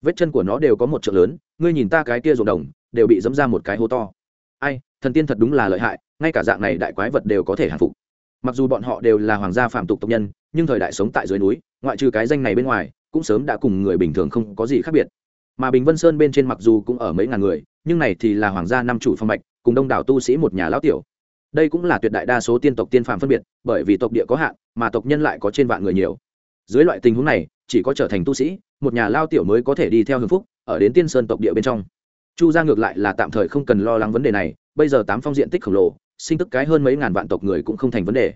Vết chân của nó đều có một trượng lớn, ngươi nhìn ta cái kia ruộng đồng, đều bị dẫm ra một cái hố to. Ai, thần tiên thật đúng là lợi hại, ngay cả dạng này đại quái vật đều có thể hạ phục. Mặc dù bọn họ đều là hoàng gia phạm tục tộc nhân, nhưng thời đại sống tại dưới núi, ngoại trừ cái danh này bên ngoài, cũng sớm đã cùng người bình thường không có gì khác biệt. Mà bình vân sơn bên trên mặc dù cũng ở mấy ngàn người, nhưng này thì là hoàng gia năm chủ phong mạch cùng đông đảo tu sĩ một nhà lão tiểu. Đây cũng là tuyệt đại đa số tiên tộc tiên phạm phân biệt, bởi vì tộc địa có hạn, mà tộc nhân lại có trên vạn người nhiều. Dưới loại tình huống này chỉ có trở thành tu sĩ, một nhà lao tiểu mới có thể đi theo hưng phúc, ở đến tiên sơn tộc địa bên trong. Chu Gia ngược lại là tạm thời không cần lo lắng vấn đề này, bây giờ tám phong diện tích khổng lồ, sinh tức cái hơn mấy ngàn vạn tộc người cũng không thành vấn đề.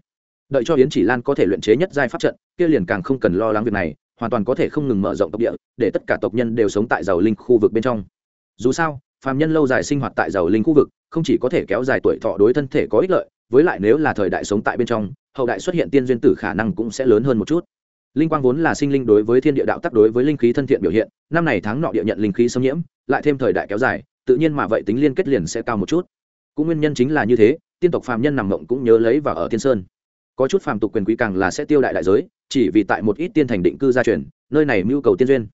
Đợi cho yến chỉ lan có thể luyện chế nhất giai pháp trận, kia liền càng không cần lo lắng việc này, hoàn toàn có thể không ngừng mở rộng tộc địa, để tất cả tộc nhân đều sống tại giàu linh khu vực bên trong. Dù sao, phàm nhân lâu dài sinh hoạt tại giàu linh khu vực, không chỉ có thể kéo dài tuổi thọ đối thân thể có ích lợi, với lại nếu là thời đại sống tại bên trong, hậu đại xuất hiện tiên duyên tử khả năng cũng sẽ lớn hơn một chút linh quang vốn là sinh linh đối với thiên địa đạo tắc đối với linh khí thân thiện biểu hiện, năm này tháng nọ địa nhận linh khí xâm nhiễm, lại thêm thời đại kéo dài, tự nhiên mà vậy tính liên kết liền sẽ cao một chút. Cũng nguyên nhân chính là như thế, tiên tộc phàm nhân nằm mộng cũng nhớ lấy và ở thiên sơn. Có chút phàm tục quyền quý càng là sẽ tiêu đại đại giới, chỉ vì tại một ít tiên thành định cư gia truyền, nơi này mưu cầu tiên duyên.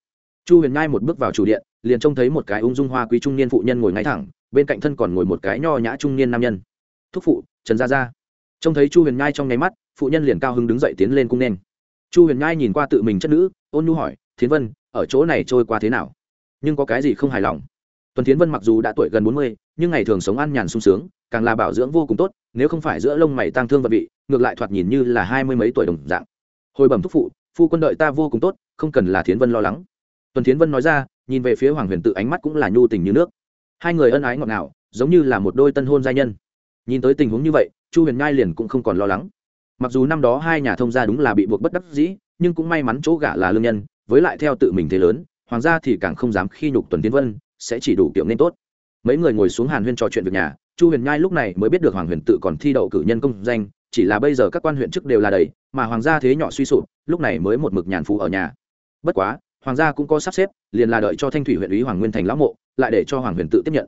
Chu huyền nhai một bước vào chủ điện, liền trông thấy một cái ung dung hoa quý trung niên phụ nhân ngồi ngay thẳng, bên cạnh thân còn ngồi một cái nho nhã trung niên nam nhân. Thúc phụ, trần gia gia. Trông thấy chu huyền nhai trong nháy mắt, phụ nhân liền cao hứng đứng dậy tiến lên cung nên chu huyền nhai nhìn qua tự mình chất nữ, ôn nhu hỏi, thiến vân, ở chỗ này trôi qua thế nào? Nhưng có cái gì không hài lòng? Tuần thiến vân mặc dù đã tuổi gần bốn mươi, nhưng ngày thường sống ăn nhàn sung sướng, càng là bảo dưỡng vô cùng tốt, nếu không phải giữa lông mày tăng thương vật vị, ngược lại thoạt nhìn như là hai mươi mấy tuổi đồng dạng. Hồi bẩm thúc phụ, phu quân đợi ta vô cùng tốt, không cần là thiến vân lo lắng. Tuần thiến vân nói ra, nhìn về phía hoàng huyền tự ánh mắt cũng là nhu tình như nước. Hai người ân ái ngọt ngào, giống như là một đôi tân hôn gia nhân. Nhìn tới tình huống như vậy, chu huyền nhai liền cũng không còn lo lắng mặc dù năm đó hai nhà thông gia đúng là bị buộc bất đắc dĩ, nhưng cũng may mắn chỗ gả là lương nhân, với lại theo tự mình thế lớn, hoàng gia thì càng không dám khi nhục tuần tiến vân, sẽ chỉ đủ kiểu nên tốt. Mấy người ngồi xuống hàn huyên trò chuyện việc nhà, chu huyền nhai lúc này mới biết được hoàng huyền tự còn thi đậu cử nhân công danh, chỉ là bây giờ các quan huyện chức đều là đầy, mà hoàng gia thế nhỏ suy sụp, lúc này mới một mực nhàn phú ở nhà. Bất quá, hoàng gia cũng có sắp xếp, liền là đợi cho thanh thủy huyện ủy hoàng nguyên thành lão mộ, lại để cho hoàng huyền tự tiếp nhận.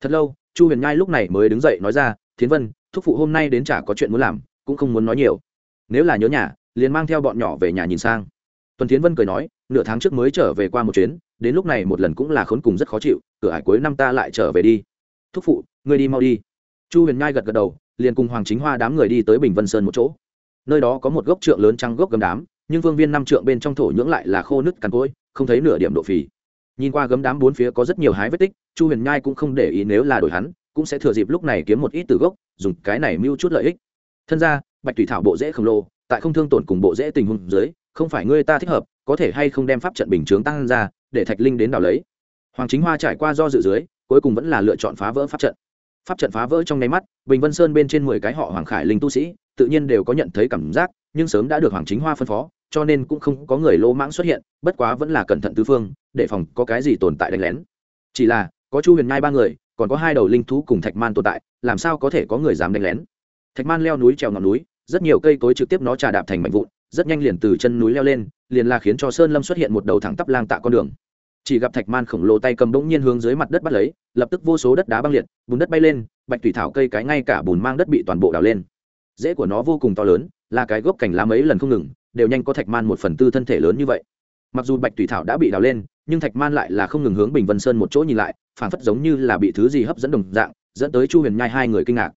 Thật lâu, chu huyền nhai lúc này mới đứng dậy nói ra thiến vân, thúc phụ hôm nay đến chả có chuyện muốn làm cũng không muốn nói nhiều. Nếu là nhớ nhà, liền mang theo bọn nhỏ về nhà nhìn sang. Tuần tiến vân cười nói, nửa tháng trước mới trở về qua một chuyến, đến lúc này một lần cũng là khốn cùng rất khó chịu, cửa hải cuối năm ta lại trở về đi. Thúc phụ, ngươi đi mau đi. Chu huyền nhai gật gật đầu, liền cùng hoàng chính hoa đám người đi tới bình vân sơn một chỗ. Nơi đó có một gốc trượng lớn trăng gốc gấm đám, nhưng vương viên năm trượng bên trong thổ nhưỡng lại là khô nứt cằn cỗi, không thấy nửa điểm độ phì. Nhìn qua gấm đám bốn phía có rất nhiều hái vết tích, chu huyền nhai cũng không để ý nếu là đổi hắn, cũng sẽ thừa dịp lúc này kiếm một ít từ gốc, dùng cái này mưu chút lợi ích thân ra, bạch thủy thảo bộ dễ khổng lồ, tại không thương tổn cùng bộ dễ tình huống dưới, không phải ngươi ta thích hợp, có thể hay không đem pháp trận bình chướng tăng ra, để thạch linh đến đào lấy. Hoàng chính hoa trải qua do dự dưới, cuối cùng vẫn là lựa chọn phá vỡ pháp trận. Pháp trận phá vỡ trong nháy mắt, bình vân sơn bên trên mười cái họ hoàng khải linh tu sĩ, tự nhiên đều có nhận thấy cảm giác, nhưng sớm đã được hoàng chính hoa phân phó, cho nên cũng không có người lỗ mãng xuất hiện, bất quá vẫn là cẩn thận tứ phương, để phòng có cái gì tồn tại đánh lén. Chỉ là, có chu huyền nhai ba người, còn có hai đầu linh thú cùng thạch man tồn tại, làm sao có thể có người dám đánh lén? Thạch man leo núi trèo ngọn núi, rất nhiều cây cối trực tiếp nó trà đạp thành mạnh vụn, rất nhanh liền từ chân núi leo lên, liền là khiến cho sơn lâm xuất hiện một đầu thẳng tắp lang tạ con đường. Chỉ gặp thạch man khổng lồ tay cầm bỗng nhiên hướng dưới mặt đất bắt lấy, lập tức vô số đất đá băng liệt, bùn đất bay lên, bạch thủy thảo cây cái ngay cả bùn mang đất bị toàn bộ đào lên. Rễ của nó vô cùng to lớn, là cái gốc cành lá mấy lần không ngừng, đều nhanh có thạch man một phần tư thân thể lớn như vậy. Mặc dù bạch thủy thảo đã bị đào lên, nhưng thạch man lại là không ngừng hướng bình vân sơn một chỗ nhìn lại, phảng phất giống như là bị thứ gì hấp dẫn đồng dạng, dẫn tới chu huyền nhai hai người kinh ngạc.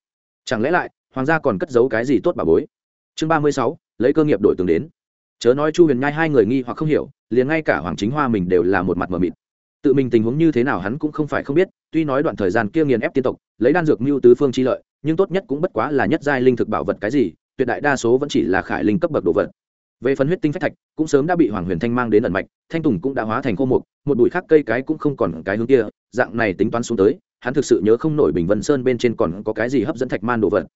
Chẳng lẽ lại hoàng gia còn cất giấu cái gì tốt bà bối? Chương ba mươi sáu, lấy cơ nghiệp đổi tường đến. Chớ nói chu huyền nhai hai người nghi hoặc không hiểu, liền ngay cả hoàng chính hoa mình đều là một mặt mờ mịt. Tự mình tình huống như thế nào hắn cũng không phải không biết, tuy nói đoạn thời gian kia nghiền ép tiên tộc, lấy đan dược mưu tứ phương chi lợi, nhưng tốt nhất cũng bất quá là nhất giai linh thực bảo vật cái gì, tuyệt đại đa số vẫn chỉ là khải linh cấp bậc đồ vật. Về phần huyết tinh phách thạch, cũng sớm đã bị hoàng huyền thanh mang đến ẩn mạch, thanh tùng cũng đã hóa thành khô mục, một bụi khác cây cái cũng không còn cái hướng kia, dạng này tính toán xuống tới, hắn thực sự nhớ không nổi bình vân sơn bên trên còn có cái gì hấp dẫn thạch man đồ vật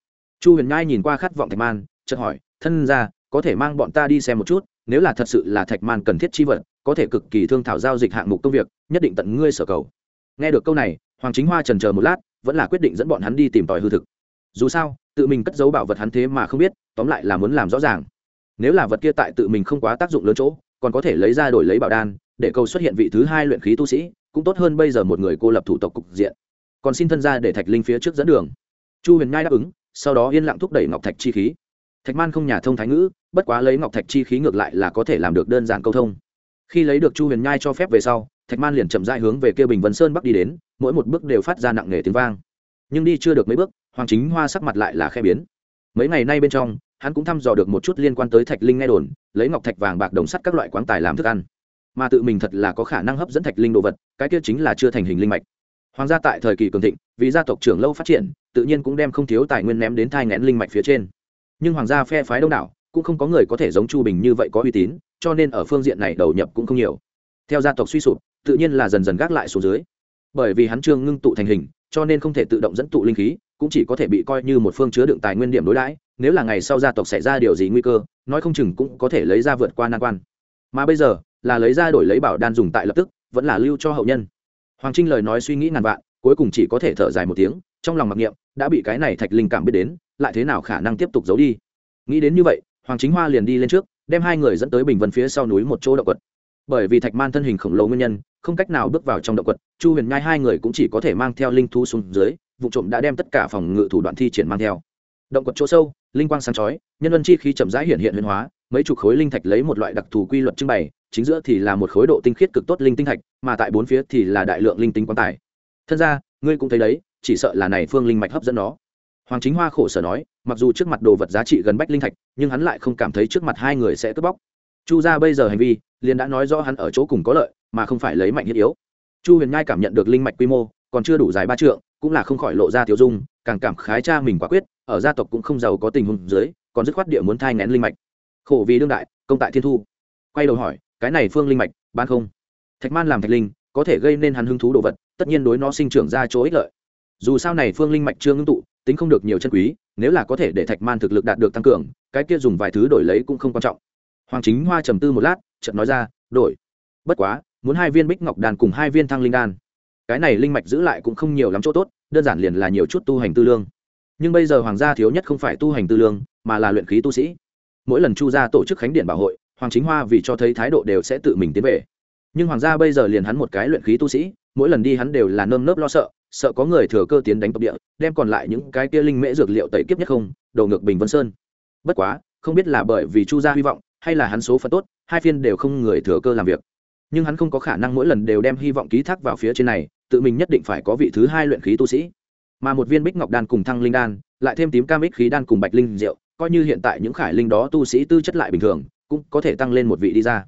chu huyền nhai nhìn qua khát vọng thạch man, chợt hỏi, thân ra có thể mang bọn ta đi xem một chút? Nếu là thật sự là thạch man cần thiết chi vật, có thể cực kỳ thương thảo giao dịch hạng mục công việc, nhất định tận ngươi sở cầu. Nghe được câu này, hoàng chính hoa trần chờ một lát, vẫn là quyết định dẫn bọn hắn đi tìm tòi hư thực. Dù sao, tự mình cất giấu bảo vật hắn thế mà không biết, tóm lại là muốn làm rõ ràng. Nếu là vật kia tại tự mình không quá tác dụng lớn chỗ, còn có thể lấy ra đổi lấy bảo đan, để cầu xuất hiện vị thứ hai luyện khí tu sĩ, cũng tốt hơn bây giờ một người cô lập thủ tộc cục diện. Còn xin thân ra để thạch linh phía trước dẫn đường. Chu huyền nhai đáp ứng sau đó yên lặng thúc đẩy ngọc thạch chi khí. Thạch man không nhà thông thái ngữ, bất quá lấy ngọc thạch chi khí ngược lại là có thể làm được đơn giản câu thông. Khi lấy được chu huyền nhai cho phép về sau, thạch man liền chậm dại hướng về kia bình vân sơn bắc đi đến, mỗi một bước đều phát ra nặng nề tiếng vang. Nhưng đi chưa được mấy bước, hoàng chính hoa sắc mặt lại là khe biến. Mấy ngày nay bên trong, hắn cũng thăm dò được một chút liên quan tới thạch linh nghe đồn, lấy ngọc thạch vàng bạc đồng sắt các loại quáng tài làm thức ăn. Mà tự mình thật là có khả năng hấp dẫn thạch linh đồ vật, cái kia chính là chưa thành hình linh mạch hoàng gia tại thời kỳ cường thịnh, vì gia tộc trưởng lâu phát triển, tự nhiên cũng đem không thiếu tài nguyên ném đến thai ngén linh mạch phía trên. Nhưng hoàng gia phe phái đông đảo, cũng không có người có thể giống chu bình như vậy có uy tín, cho nên ở phương diện này đầu nhập cũng không nhiều. Theo gia tộc suy sụp, tự nhiên là dần dần gác lại xuống dưới. Bởi vì hắn trương ngưng tụ thành hình, cho nên không thể tự động dẫn tụ linh khí, cũng chỉ có thể bị coi như một phương chứa đựng tài nguyên điểm đối đãi, nếu là ngày sau gia tộc xảy ra điều gì nguy cơ, nói không chừng cũng có thể lấy ra vượt qua nan quan. Mà bây giờ, là lấy ra đổi lấy bảo đan dùng tại lập tức, vẫn là lưu cho hậu nhân hoàng trinh lời nói suy nghĩ ngàn vạn, cuối cùng chỉ có thể thở dài một tiếng, trong lòng mặc niệm, đã bị cái này thạch linh cảm biết đến, lại thế nào khả năng tiếp tục giấu đi. Nghĩ đến như vậy, hoàng chính hoa liền đi lên trước, đem hai người dẫn tới bình vân phía sau núi một chỗ động quật. Bởi vì thạch man thân hình khổng lồ nguyên nhân, không cách nào bước vào trong động quật, chu huyền nhai hai người cũng chỉ có thể mang theo linh thú xuống dưới, vụ trộm đã đem tất cả phòng ngự thủ đoạn thi triển mang theo. Động quật chỗ sâu, linh quang sáng chói, nhân ân chi khí chậm rãi hiện hiện huyền hóa, mấy chục khối linh thạch lấy một loại đặc thù quy luật trưng bày chính giữa thì là một khối độ tinh khiết cực tốt linh tinh thạch, mà tại bốn phía thì là đại lượng linh tinh quan tài. Thân ra ngươi cũng thấy đấy, chỉ sợ là này phương linh mạch hấp dẫn nó. Hoàng chính hoa khổ sở nói, mặc dù trước mặt đồ vật giá trị gần bách linh thạch, nhưng hắn lại không cảm thấy trước mặt hai người sẽ cướp bóc. Chu ra bây giờ hành vi, liền đã nói rõ hắn ở chỗ cùng có lợi, mà không phải lấy mạnh thiết yếu. Chu huyền nhai cảm nhận được linh mạch quy mô, còn chưa đủ dài ba trượng, cũng là không khỏi lộ ra tiêu dung, càng cảm khái cha mình quả quyết, ở gia tộc cũng không giàu có tình huống dưới, còn dứt khoát địa muốn thai ngén linh mạch. Khổ vì đương đại, công tại thiên thu. Quay đầu hỏi cái này phương linh mạch ban không? Thạch man làm thạch linh, có thể gây nên hắn hứng thú đồ vật, tất nhiên đối nó sinh trưởng ra chỗ ích lợi. Dù sao này phương linh mạch chưa ngưng tụ, tính không được nhiều chân quý, nếu là có thể để thạch man thực lực đạt được tăng cường, cái kia dùng vài thứ đổi lấy cũng không quan trọng. Hoàng chính hoa trầm tư một lát, chợt nói ra, đổi. Bất quá, muốn hai viên bích ngọc đàn cùng hai viên thăng linh đan. Cái này linh mạch giữ lại cũng không nhiều lắm chỗ tốt, đơn giản liền là nhiều chút tu hành tư lương. Nhưng bây giờ hoàng gia thiếu nhất không phải tu hành tư lương, mà là luyện khí tu sĩ. Mỗi lần chu gia tổ chức khánh điện bảo hội hoàng chính hoa vì cho thấy thái độ đều sẽ tự mình tiến về. Nhưng hoàng gia bây giờ liền hắn một cái luyện khí tu sĩ, mỗi lần đi hắn đều là nơm nớp lo sợ sợ có người thừa cơ tiến đánh tộc địa, đem còn lại những cái kia linh mễ dược liệu tẩy kiếp nhất không đầu ngược bình vân sơn. Bất quá, không biết là bởi vì chu gia hy vọng, hay là hắn số phận tốt, hai phiên đều không người thừa cơ làm việc. Nhưng hắn không có khả năng mỗi lần đều đem hy vọng ký thác vào phía trên này, tự mình nhất định phải có vị thứ hai luyện khí tu sĩ. Mà một viên bích ngọc đan cùng thăng linh đan, lại thêm tím cam ích khí đan cùng bạch linh rượu coi như hiện tại những khải linh đó tu sĩ tư chất lại bình thường cũng có thể tăng lên một vị đi ra.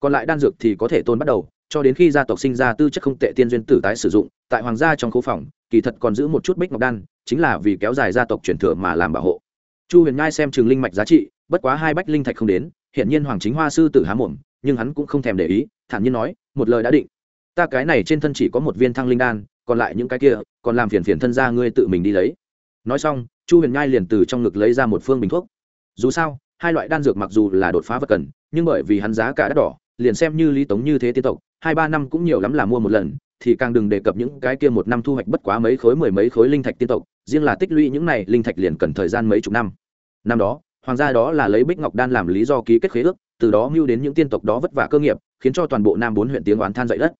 Còn lại đan dược thì có thể tôn bắt đầu, cho đến khi gia tộc sinh ra tư chất không tệ tiên duyên tử tái sử dụng, tại hoàng gia trong khu phòng, kỳ thật còn giữ một chút bích ngọc đan, chính là vì kéo dài gia tộc truyền thừa mà làm bảo hộ. Chu huyền nhai xem trường linh mạch giá trị, bất quá hai bách linh thạch không đến hiện nhiên hoàng chính hoa sư tử há mồm, nhưng hắn cũng không thèm để ý, thản nhiên nói, một lời đã định. Ta cái này trên thân chỉ có một viên thăng linh đan, còn lại những cái kia, còn làm phiền phiền thân ra ngươi tự mình đi lấy. Nói xong, chu huyền nhai liền từ trong ngực lấy ra một phương bình thuốc. Dù sao hai loại đan dược mặc dù là đột phá vật cần, nhưng bởi vì hắn giá cả đắt đỏ, liền xem như lý tống như thế tiên tộc, hai ba năm cũng nhiều lắm là mua một lần, thì càng đừng đề cập những cái kia một năm thu hoạch bất quá mấy khối, mười mấy khối linh thạch tiên tộc, riêng là tích lũy những này linh thạch liền cần thời gian mấy chục năm. Năm đó, hoàng gia đó là lấy bích ngọc đan làm lý do ký kết khế ước, từ đó mưu đến những tiên tộc đó vất vả cơ nghiệp, khiến cho toàn bộ nam bốn huyện tiếng oán than dậy đất.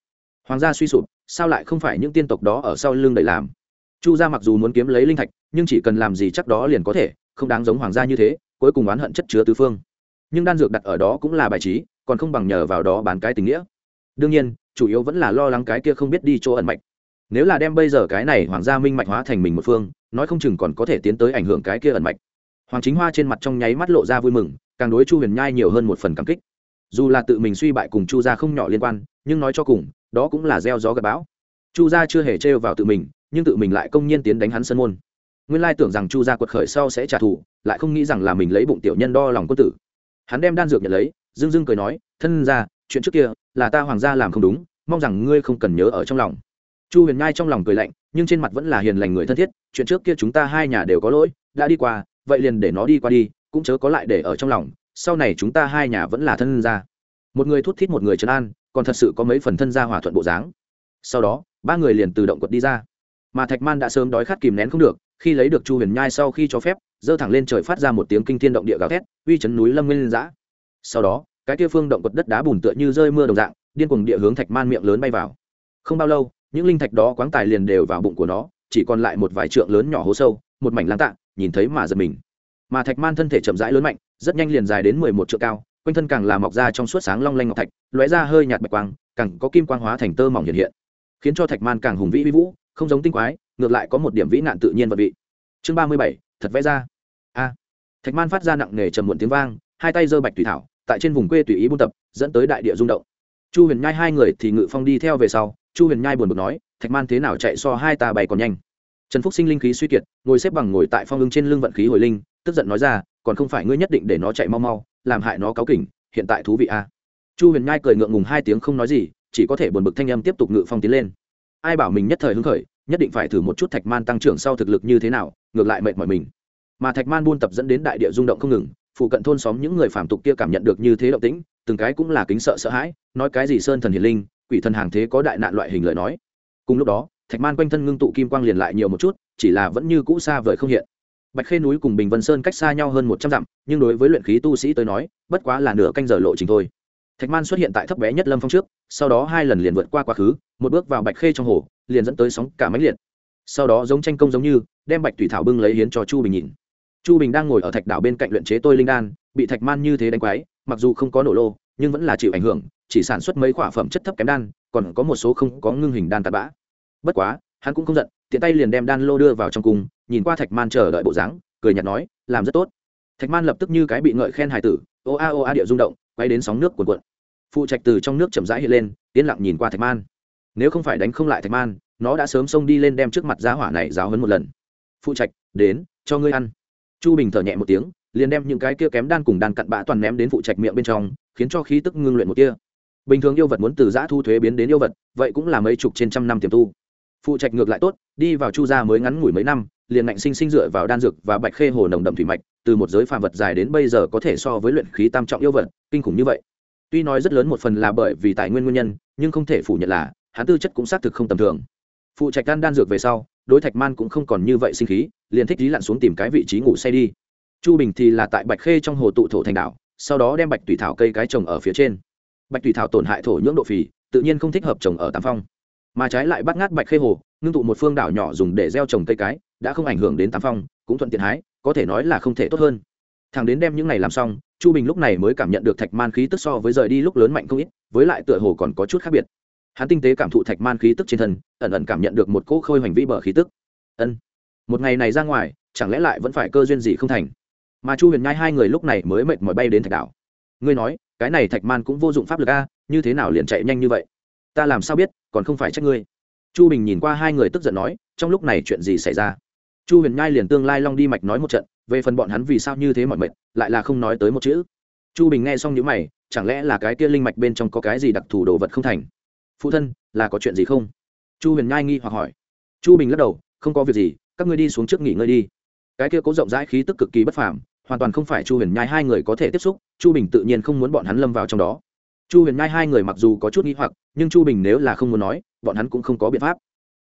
Hoàng gia suy sụp, sao lại không phải những tiên tộc đó ở sau lưng đẩy làm? Chu gia mặc dù muốn kiếm lấy linh thạch, nhưng chỉ cần làm gì chắc đó liền có thể, không đáng giống hoàng gia như thế cuối cùng oán hận chất chứa tứ phương. Nhưng đan dược đặt ở đó cũng là bài trí, còn không bằng nhờ vào đó bán cái tình nghĩa. Đương nhiên, chủ yếu vẫn là lo lắng cái kia không biết đi chỗ ẩn mạch. Nếu là đem bây giờ cái này hoàng gia minh mạch hóa thành mình một phương, nói không chừng còn có thể tiến tới ảnh hưởng cái kia ẩn mạch. Hoàng chính hoa trên mặt trong nháy mắt lộ ra vui mừng, càng đối chu huyền nhai nhiều hơn một phần cảm kích. Dù là tự mình suy bại cùng chu gia không nhỏ liên quan, nhưng nói cho cùng, đó cũng là gieo gió gặp bão. Chu gia chưa hề trêu vào tự mình, nhưng tự mình lại công nhiên tiến đánh hắn sân môn nguyên lai tưởng rằng chu gia quật khởi sau sẽ trả thù, lại không nghĩ rằng là mình lấy bụng tiểu nhân đo lòng quân tử. Hắn đem đan dược nhận lấy dưng dưng cười nói, thân ra chuyện trước kia là ta hoàng gia làm không đúng, mong rằng ngươi không cần nhớ ở trong lòng. Chu huyền nhai trong lòng cười lạnh, nhưng trên mặt vẫn là hiền lành người thân thiết, chuyện trước kia chúng ta hai nhà đều có lỗi, đã đi qua, vậy liền để nó đi qua đi, cũng chớ có lại để ở trong lòng, sau này chúng ta hai nhà vẫn là thân gia. Một người thút thít một người trấn an, còn thật sự có mấy phần thân gia hòa thuận bộ dáng. Sau đó, ba người liền tự động quật đi ra. Mà thạch man đã sớm đói khát kìm nén không được khi lấy được chu huyền nhai sau khi cho phép dơ thẳng lên trời phát ra một tiếng kinh thiên động địa gào thét, uy chấn núi lâm nguyên giã. Sau đó, cái kia phương động quật đất đá bùn tựa như rơi mưa đồng dạng, điên cuồng địa hướng thạch man miệng lớn bay vào. Không bao lâu, những linh thạch đó quáng tài liền đều vào bụng của nó, chỉ còn lại một vài trượng lớn nhỏ hố sâu, một mảnh lang tạ nhìn thấy mà giật mình. Mà thạch man thân thể chậm rãi lớn mạnh, rất nhanh liền dài đến mười một trượng cao, quanh thân càng là mọc ra trong suốt sáng long lanh ngọc thạch, lóe ra hơi nhạt bạch quang, càng có kim quang hóa thành tơ mỏng hiện hiện, khiến cho thạch man càng hùng vĩ vĩ vũ, không giống tinh quái ngược lại có một điểm vĩ nạn tự nhiên vật vị. Chương ba mươi bảy, thật vẽ ra. A. Thạch man phát ra nặng nề trầm muộn tiếng vang, hai tay giơ bạch thủy thảo, tại trên vùng quê tùy ý buôn tập, dẫn tới đại địa rung động. Chu huyền nhai hai người thì ngự phong đi theo về sau, chu huyền nhai buồn bực nói, thạch man thế nào chạy so hai ta bày còn nhanh. Trần phúc sinh linh khí suy kiệt, ngồi xếp bằng ngồi tại phong ưng trên lưng vận khí hồi linh, tức giận nói ra, còn không phải ngươi nhất định để nó chạy mau mau, làm hại nó cáu kỉnh, hiện tại thú vị a. Chu huyền nhai cười ngượng ngùng hai tiếng không nói gì, chỉ có thể buồn bực thanh âm tiếp tục ngự phong tiến lên. Ai bảo mình nhất thời hứng khởi nhất định phải thử một chút thạch man tăng trưởng sau thực lực như thế nào, ngược lại mệt mỏi mình. Mà thạch man buôn tập dẫn đến đại địa rung động không ngừng, phụ cận thôn xóm những người phàm tục kia cảm nhận được như thế động tĩnh, từng cái cũng là kính sợ sợ hãi, nói cái gì sơn thần hiền linh, quỷ thần hàng thế có đại nạn loại hình lời nói. Cùng lúc đó, thạch man quanh thân ngưng tụ kim quang liền lại nhiều một chút, chỉ là vẫn như cũ xa vời không hiện. Bạch khê núi cùng bình vân sơn cách xa nhau hơn một trăm dặm, nhưng đối với luyện khí tu sĩ tới nói, bất quá là nửa canh giờ lộ trình thôi thạch man xuất hiện tại thấp bé nhất lâm phong trước, sau đó hai lần liền vượt qua quá khứ, một bước vào bạch khê trong hồ, liền dẫn tới sóng cả máy liệt. Sau đó giống tranh công giống như, đem bạch thủy thảo bưng lấy hiến cho chu bình nhìn. Chu bình đang ngồi ở thạch đảo bên cạnh luyện chế tôi linh đan, bị thạch man như thế đánh quái, mặc dù không có nổ lô, nhưng vẫn là chịu ảnh hưởng, chỉ sản xuất mấy quả phẩm chất thấp kém đan, còn có một số không có ngưng hình đan tạt bã. Bất quá, hắn cũng không giận, tiện tay liền đem đan lô đưa vào trong cung, nhìn qua thạch man chờ đợi bộ dáng, cười nhạt nói, làm rất tốt. Thạch man lập tức như cái bị ngợi khen hài tử, ô a ô a, địa rung động quay đến sóng nước cuồn cuộn. Phụ trạch từ trong nước chậm rãi hiện lên, yên lặng nhìn qua thạch man. Nếu không phải đánh không lại thạch man, nó đã sớm xông đi lên đem trước mặt giá hỏa này giáo hơn một lần. Phụ trạch, đến, cho ngươi ăn. Chu bình thở nhẹ một tiếng, liền đem những cái kia kém đan cùng đan cặn bã toàn ném đến phụ trạch miệng bên trong, khiến cho khí tức ngưng luyện một kia bình thường yêu vật muốn từ giã thu thuế biến đến yêu vật, vậy cũng là mấy chục trên trăm năm tiềm tu. Phụ trạch ngược lại tốt, đi vào chu gia mới ngắn ngủi mấy năm liền ngạnh sinh sinh dựa vào đan dược và bạch khê hồ nồng đậm thủy mạch, từ một giới phàm vật dài đến bây giờ có thể so với luyện khí tam trọng yêu vật, kinh khủng như vậy. Tuy nói rất lớn một phần là bởi vì tài nguyên nguyên nhân, nhưng không thể phủ nhận là, hắn tư chất cũng xác thực không tầm thường. Phụ trạch đan đan dược về sau, đối thạch man cũng không còn như vậy sinh khí, liền thích lý lặn xuống tìm cái vị trí ngủ say đi. Chu bình thì là tại bạch khê trong hồ tụ thổ thành đảo, sau đó đem bạch tùy thảo cây cái trồng ở phía trên. Bạch tùy thảo tổn hại thổ nhưỡng độ phì, tự nhiên không thích hợp trồng ở tam phong. Mà trái lại bắt ngát bạch khê hồ, ngưng tụ một phương đảo nhỏ dùng để gieo trồng cây cái đã không ảnh hưởng đến tam phong, cũng thuận tiện hái, có thể nói là không thể tốt hơn. Thằng đến đem những này làm xong, chu bình lúc này mới cảm nhận được thạch man khí tức so với rời đi lúc lớn mạnh không ít, với lại tựa hồ còn có chút khác biệt. Hắn tinh tế cảm thụ thạch man khí tức trên thân, ẩn ẩn cảm nhận được một cỗ khôi hoành vĩ bờ khí tức. Ân, một ngày này ra ngoài, chẳng lẽ lại vẫn phải cơ duyên gì không thành? Mà chu huyền nhai hai người lúc này mới mệt mỏi bay đến thạch đảo. Ngươi nói, cái này thạch man cũng vô dụng pháp lực a, như thế nào liền chạy nhanh như vậy? Ta làm sao biết, còn không phải trách ngươi. Chu bình nhìn qua hai người tức giận nói, trong lúc này chuyện gì xảy ra? Chu huyền nhai liền tương lai long đi mạch nói một trận, về phần bọn hắn vì sao như thế mọi mệt, lại là không nói tới một chữ. Chu bình nghe xong những mày, chẳng lẽ là cái kia linh mạch bên trong có cái gì đặc thù đồ vật không thành? Phụ thân, là có chuyện gì không? Chu huyền nhai nghi hoặc hỏi. Chu bình lắc đầu, không có việc gì, các ngươi đi xuống trước nghỉ ngơi đi. Cái kia cố rộng rãi khí tức cực kỳ bất phàm, hoàn toàn không phải chu huyền nhai hai người có thể tiếp xúc, chu bình tự nhiên không muốn bọn hắn lâm vào trong đó. Chu huyền nhai hai người mặc dù có chút nghi hoặc, nhưng chu bình nếu là không muốn nói, bọn hắn cũng không có biện pháp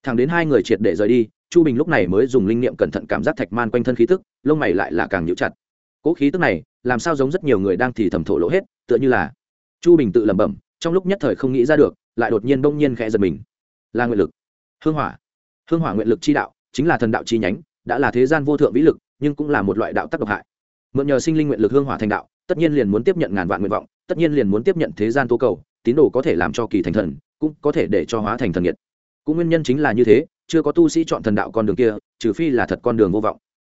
thẳng đến hai người triệt để rời đi, chu bình lúc này mới dùng linh niệm cẩn thận cảm giác thạch man quanh thân khí tức, lông mày lại là càng nhũ chặt. Cỗ khí tức này, làm sao giống rất nhiều người đang thì thầm thổ lỗ hết, tựa như là chu bình tự lẩm bẩm, trong lúc nhất thời không nghĩ ra được, lại đột nhiên bỗng nhiên khẽ giật mình. Là nguyện lực. Hương hỏa. Hương hỏa nguyện lực chi đạo, chính là thần đạo chi nhánh, đã là thế gian vô thượng vĩ lực, nhưng cũng là một loại đạo tác độc hại. Mượn nhờ sinh linh nguyện lực hương hỏa thành đạo, tất nhiên liền muốn tiếp nhận ngàn vạn nguyện vọng, tất nhiên liền muốn tiếp nhận thế gian tố cầu, tín đồ có thể làm cho kỳ thành thần, cũng có thể để cho hóa thành thần nhiệt cũng nguyên nhân chính là như thế, chưa có tu sĩ chọn thần đạo con đường kia, trừ phi là thật con đường vô vọng.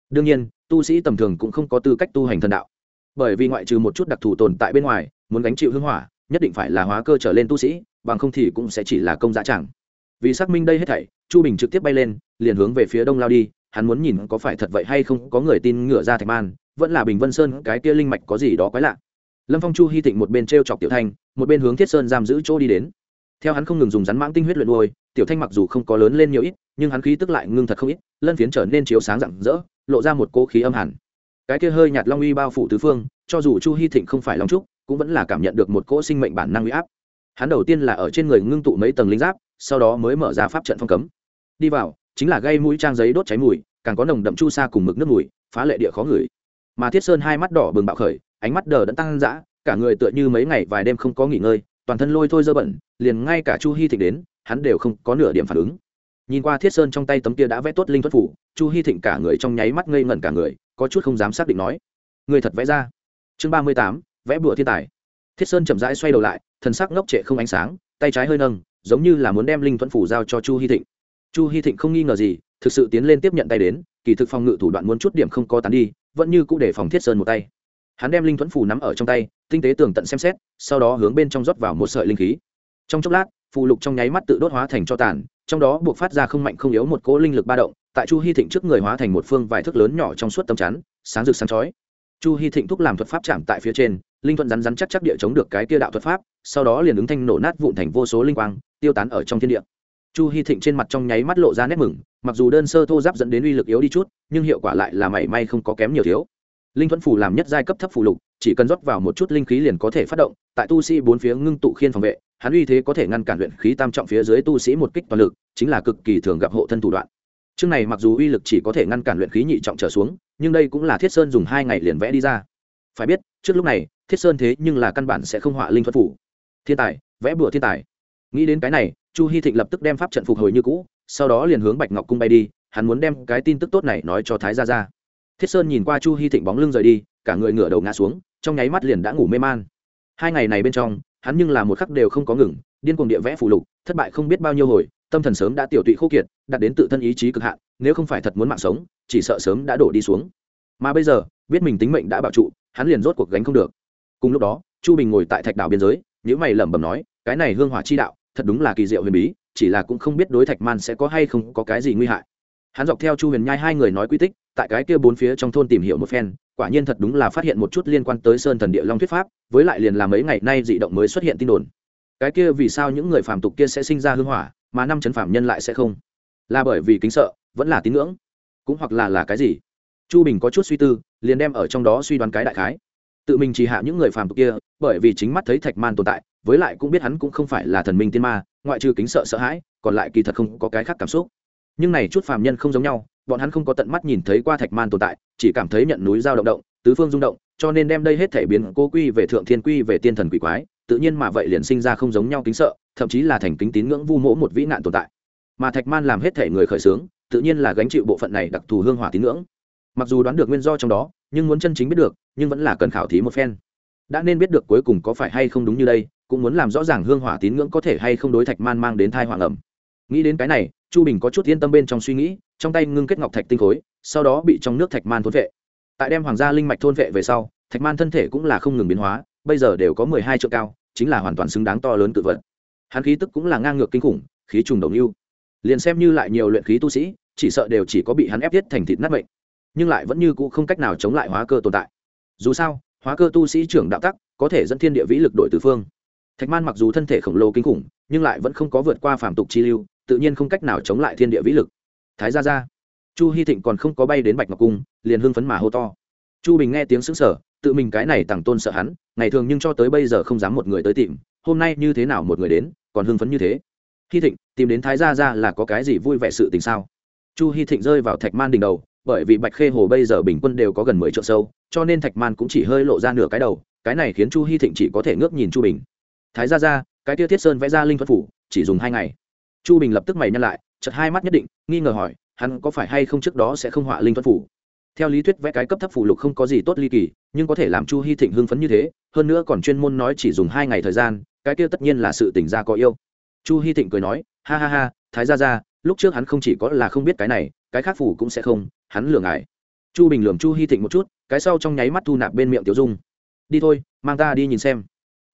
Đương nhiên, tu sĩ tầm thường cũng không có tư cách tu hành thần đạo. Bởi vì ngoại trừ một chút đặc thù tồn tại bên ngoài, muốn gánh chịu hưng hỏa, nhất định phải là hóa cơ trở lên tu sĩ, bằng không thì cũng sẽ chỉ là công giá chẳng. Vì xác minh đây hết thảy, chu bình trực tiếp bay lên, liền hướng về phía đông lao đi, hắn muốn nhìn có phải thật vậy hay không, có người tin ngựa ra thạch man, vẫn là bình vân sơn, cái kia linh mạch có gì đó quái lạ. Lâm phong chu hy thịnh một bên t r e o chọc tiểu thanh, một bên hướng thiết sơn giam giữ chỗ đi đến theo hắn không ngừng dùng rắn mãng tinh huyết luyện nuôi tiểu thanh mặc dù không có lớn lên nhiều ít, nhưng hắn khí tức lại ngưng thật không ít, lân phiến trở nên chiếu sáng rạng rỡ, lộ ra một cỗ khí âm hẳn. Cái kia hơi nhạt long uy bao phủ tứ phương, cho dù chu hy thịnh không phải long trúc, cũng vẫn là cảm nhận được một cỗ sinh mệnh bản năng uy áp. Hắn đầu tiên là ở trên người ngưng tụ mấy tầng linh giáp, sau đó mới mở ra pháp trận phong cấm. Đi vào, chính là gây mũi trang giấy đốt cháy mùi, càng có nồng đậm chu sa cùng mực nước mùi, phá lệ địa khó ngửi. Mà thiết sơn hai mắt đỏ bừng bạo khởi, ánh mắt đờ đẫn tăng dã, cả người tựa như mấy ngày vài đêm không có nghỉ ngơi toàn thân lôi thôi dơ bẩn, liền ngay cả chu hy thịnh đến, hắn đều không có nửa điểm phản ứng. Nhìn qua thiết sơn trong tay tấm kia đã vẽ tốt linh thuật phủ, chu hy thịnh cả người trong nháy mắt ngây ngẩn cả người, có chút không dám xác định nói, người thật vẽ ra. Chương ba mươi tám, vẽ bụa thiên tài. Thiết sơn chậm rãi xoay đầu lại, thần sắc ngốc trệ không ánh sáng, tay trái hơi nâng, giống như là muốn đem linh thuẫn phủ giao cho chu hy thịnh. Chu hy thịnh không nghi ngờ gì, thực sự tiến lên tiếp nhận tay đến, kỳ thực phòng ngự thủ đoạn muốn chút điểm không có tán đi, vẫn như cũng để phòng thiết sơn một tay. Hắn đem linh thuẫn phủ nắm ở trong tay tinh tế tường tận xem xét, sau đó hướng bên trong rót vào một sợi linh khí. Trong chốc lát, phù lục trong nháy mắt tự đốt hóa thành cho tàn, trong đó buộc phát ra không mạnh không yếu một cỗ linh lực ba động, tại chu hy thịnh trước người hóa thành một phương vài thước lớn nhỏ trong suốt tấm chắn, sáng rực sáng chói. Chu hy thịnh thúc làm thuật pháp chạm tại phía trên, linh thuận rắn rắn chắc chắc địa chống được cái kia đạo thuật pháp, sau đó liền ứng thanh nổ nát vụn thành vô số linh quang, tiêu tán ở trong thiên địa. Chu hy thịnh trên mặt trong nháy mắt lộ ra nét mừng, mặc dù đơn sơ thô giáp dẫn đến uy lực yếu đi chút, nhưng hiệu quả lại là mảy may không có kém nhiều thiếu. Linh Thuận phù làm nhất giai cấp thấp phù lục chỉ cần rót vào một chút linh khí liền có thể phát động, tại tu sĩ bốn phía ngưng tụ khiên phòng vệ, hắn uy thế có thể ngăn cản luyện khí tam trọng phía dưới tu sĩ một kích toàn lực, chính là cực kỳ thường gặp hộ thân thủ đoạn. Chương này mặc dù uy lực chỉ có thể ngăn cản luyện khí nhị trọng trở xuống, nhưng đây cũng là thiết sơn dùng hai ngày liền vẽ đi ra. Phải biết, trước lúc này, thiết sơn thế nhưng là căn bản sẽ không họa linh thuật phủ. Thiên tài, vẽ bừa thiên tài. Nghĩ đến cái này, chu hy thịnh lập tức đem pháp trận phục hồi như cũ, sau đó liền hướng bạch ngọc cung bay đi, hắn muốn đem cái tin tức tốt này nói cho thái gia ra thiết sơn nhìn qua chu hy thịnh bóng lưng rời đi, cả người ngửa đầu ngã xuống trong nháy mắt liền đã ngủ mê man. Hai ngày này bên trong, hắn nhưng là một khắc đều không có ngừng, điên cuồng địa vẽ phụ lục, thất bại không biết bao nhiêu hồi, tâm thần sớm đã tiểu tụy khô kiệt đặt đến tự thân ý chí cực hạn, nếu không phải thật muốn mạng sống, chỉ sợ sớm đã đổ đi xuống. Mà bây giờ, biết mình tính mệnh đã bảo trụ, hắn liền rốt cuộc gánh không được. Cùng lúc đó, chu bình ngồi tại thạch đảo biên giới những mày lẩm bẩm nói, cái này hương hỏa chi đạo, thật đúng là kỳ diệu huyền bí, chỉ là cũng không biết đối thạch man sẽ có hay không có cái gì nguy hại hắn dọc theo chu huyền nhai hai người nói quy tích, tại cái kia bốn phía trong thôn tìm hiểu một phen, quả nhiên thật đúng là phát hiện một chút liên quan tới sơn thần địa long thuyết pháp, với lại liền là mấy ngày nay dị động mới xuất hiện tin đồn. Cái kia vì sao những người phàm tục kia sẽ sinh ra hương hỏa, mà năm chấn phạm nhân lại sẽ không? Là bởi vì kính sợ, vẫn là tín ngưỡng, cũng hoặc là là cái gì? Chu bình có chút suy tư, liền đem ở trong đó suy đoán cái đại khái. Tự mình chỉ hạ những người phàm tục kia, bởi vì chính mắt thấy thạch man tồn tại, với lại cũng biết hắn cũng không phải là thần minh tiên ma, ngoại trừ kính sợ sợ hãi, còn lại kỳ thật không có cái khác cảm xúc nhưng này chút phàm nhân không giống nhau, bọn hắn không có tận mắt nhìn thấy qua thạch man tồn tại, chỉ cảm thấy nhận núi giao động động, tứ phương rung động, cho nên đem đây hết thể biến cố quy về thượng thiên quy về tiên thần quỷ quái, tự nhiên mà vậy liền sinh ra không giống nhau kính sợ, thậm chí là thành kính tín ngưỡng vu mỗ một vĩ nạn tồn tại. Mà thạch man làm hết thể người khởi xướng tự nhiên là gánh chịu bộ phận này đặc thù hương hỏa tín ngưỡng. Mặc dù đoán được nguyên do trong đó, nhưng muốn chân chính biết được, nhưng vẫn là cần khảo thí một phen. Đã nên biết được cuối cùng có phải hay không đúng như đây, cũng muốn làm rõ ràng hương hỏa tín ngưỡng có thể hay không đối thạch man mang đến thai hoàng ẩm nghĩ đến cái này, chu bình có chút yên tâm bên trong suy nghĩ, trong tay ngưng kết ngọc thạch tinh khối, sau đó bị trong nước thạch man thôn vệ. Tại đem hoàng gia linh mạch thôn vệ về sau, thạch man thân thể cũng là không ngừng biến hóa, bây giờ đều có mười hai triệu cao, chính là hoàn toàn xứng đáng to lớn tự vật. Hắn khí tức cũng là ngang ngược kinh khủng, khí trùng đồng lưu. Liền xem như lại nhiều luyện khí tu sĩ, chỉ sợ đều chỉ có bị hắn ép thiết thành thịt nát bệnh nhưng lại vẫn như cũ không cách nào chống lại hóa cơ tồn tại. Dù sao, hóa cơ tu sĩ trưởng đạo tắc, có thể dẫn thiên địa vĩ lực đổi từ phương thạch man mặc dù thân thể khổng lồ kinh khủng, nhưng lại vẫn không có vượt qua phàm tục chi lưu, tự nhiên không cách nào chống lại thiên địa vĩ lực. Thái gia gia. Chu hy thịnh còn không có bay đến bạch ngọc cung, liền hưng phấn mà hô to. Chu bình nghe tiếng xứng sở tự mình cái này tặng tôn sợ hắn, ngày thường nhưng cho tới bây giờ không dám một người tới tìm, hôm nay như thế nào một người đến, còn hưng phấn như thế. Hy thịnh, tìm đến thái gia gia là có cái gì vui vẻ sự tình sao? Chu hy thịnh rơi vào thạch man đỉnh đầu, bởi vì bạch khê hồ bây giờ bình quân đều có gần mười triệu sâu, cho nên thạch man cũng chỉ hơi lộ ra nửa cái đầu, cái này khiến chu hy thịnh chỉ có thể ngước nhìn chu bình thái gia gia, cái kia thiết sơn vẽ ra linh thuật phủ, chỉ dùng hai ngày. Chu bình lập tức mày nhăn lại chật hai mắt nhất định, nghi ngờ hỏi, hắn có phải hay không trước đó sẽ không họa linh thuật phủ? Theo lý thuyết vẽ cái cấp thấp phủ lục không có gì tốt ly kỳ, nhưng có thể làm chu hy thịnh hưng phấn như thế, hơn nữa còn chuyên môn nói chỉ dùng hai ngày thời gian, cái kia tất nhiên là sự tỉnh ra có yêu. Chu hy thịnh cười nói, ha ha ha, thái gia gia, lúc trước hắn không chỉ có là không biết cái này, cái khác phủ cũng sẽ không, hắn lừa ngài. Chu bình lường chu hy thịnh một chút, cái sau trong nháy mắt thu nạp bên miệng tiểu dung. Đi thôi, mang ta đi nhìn xem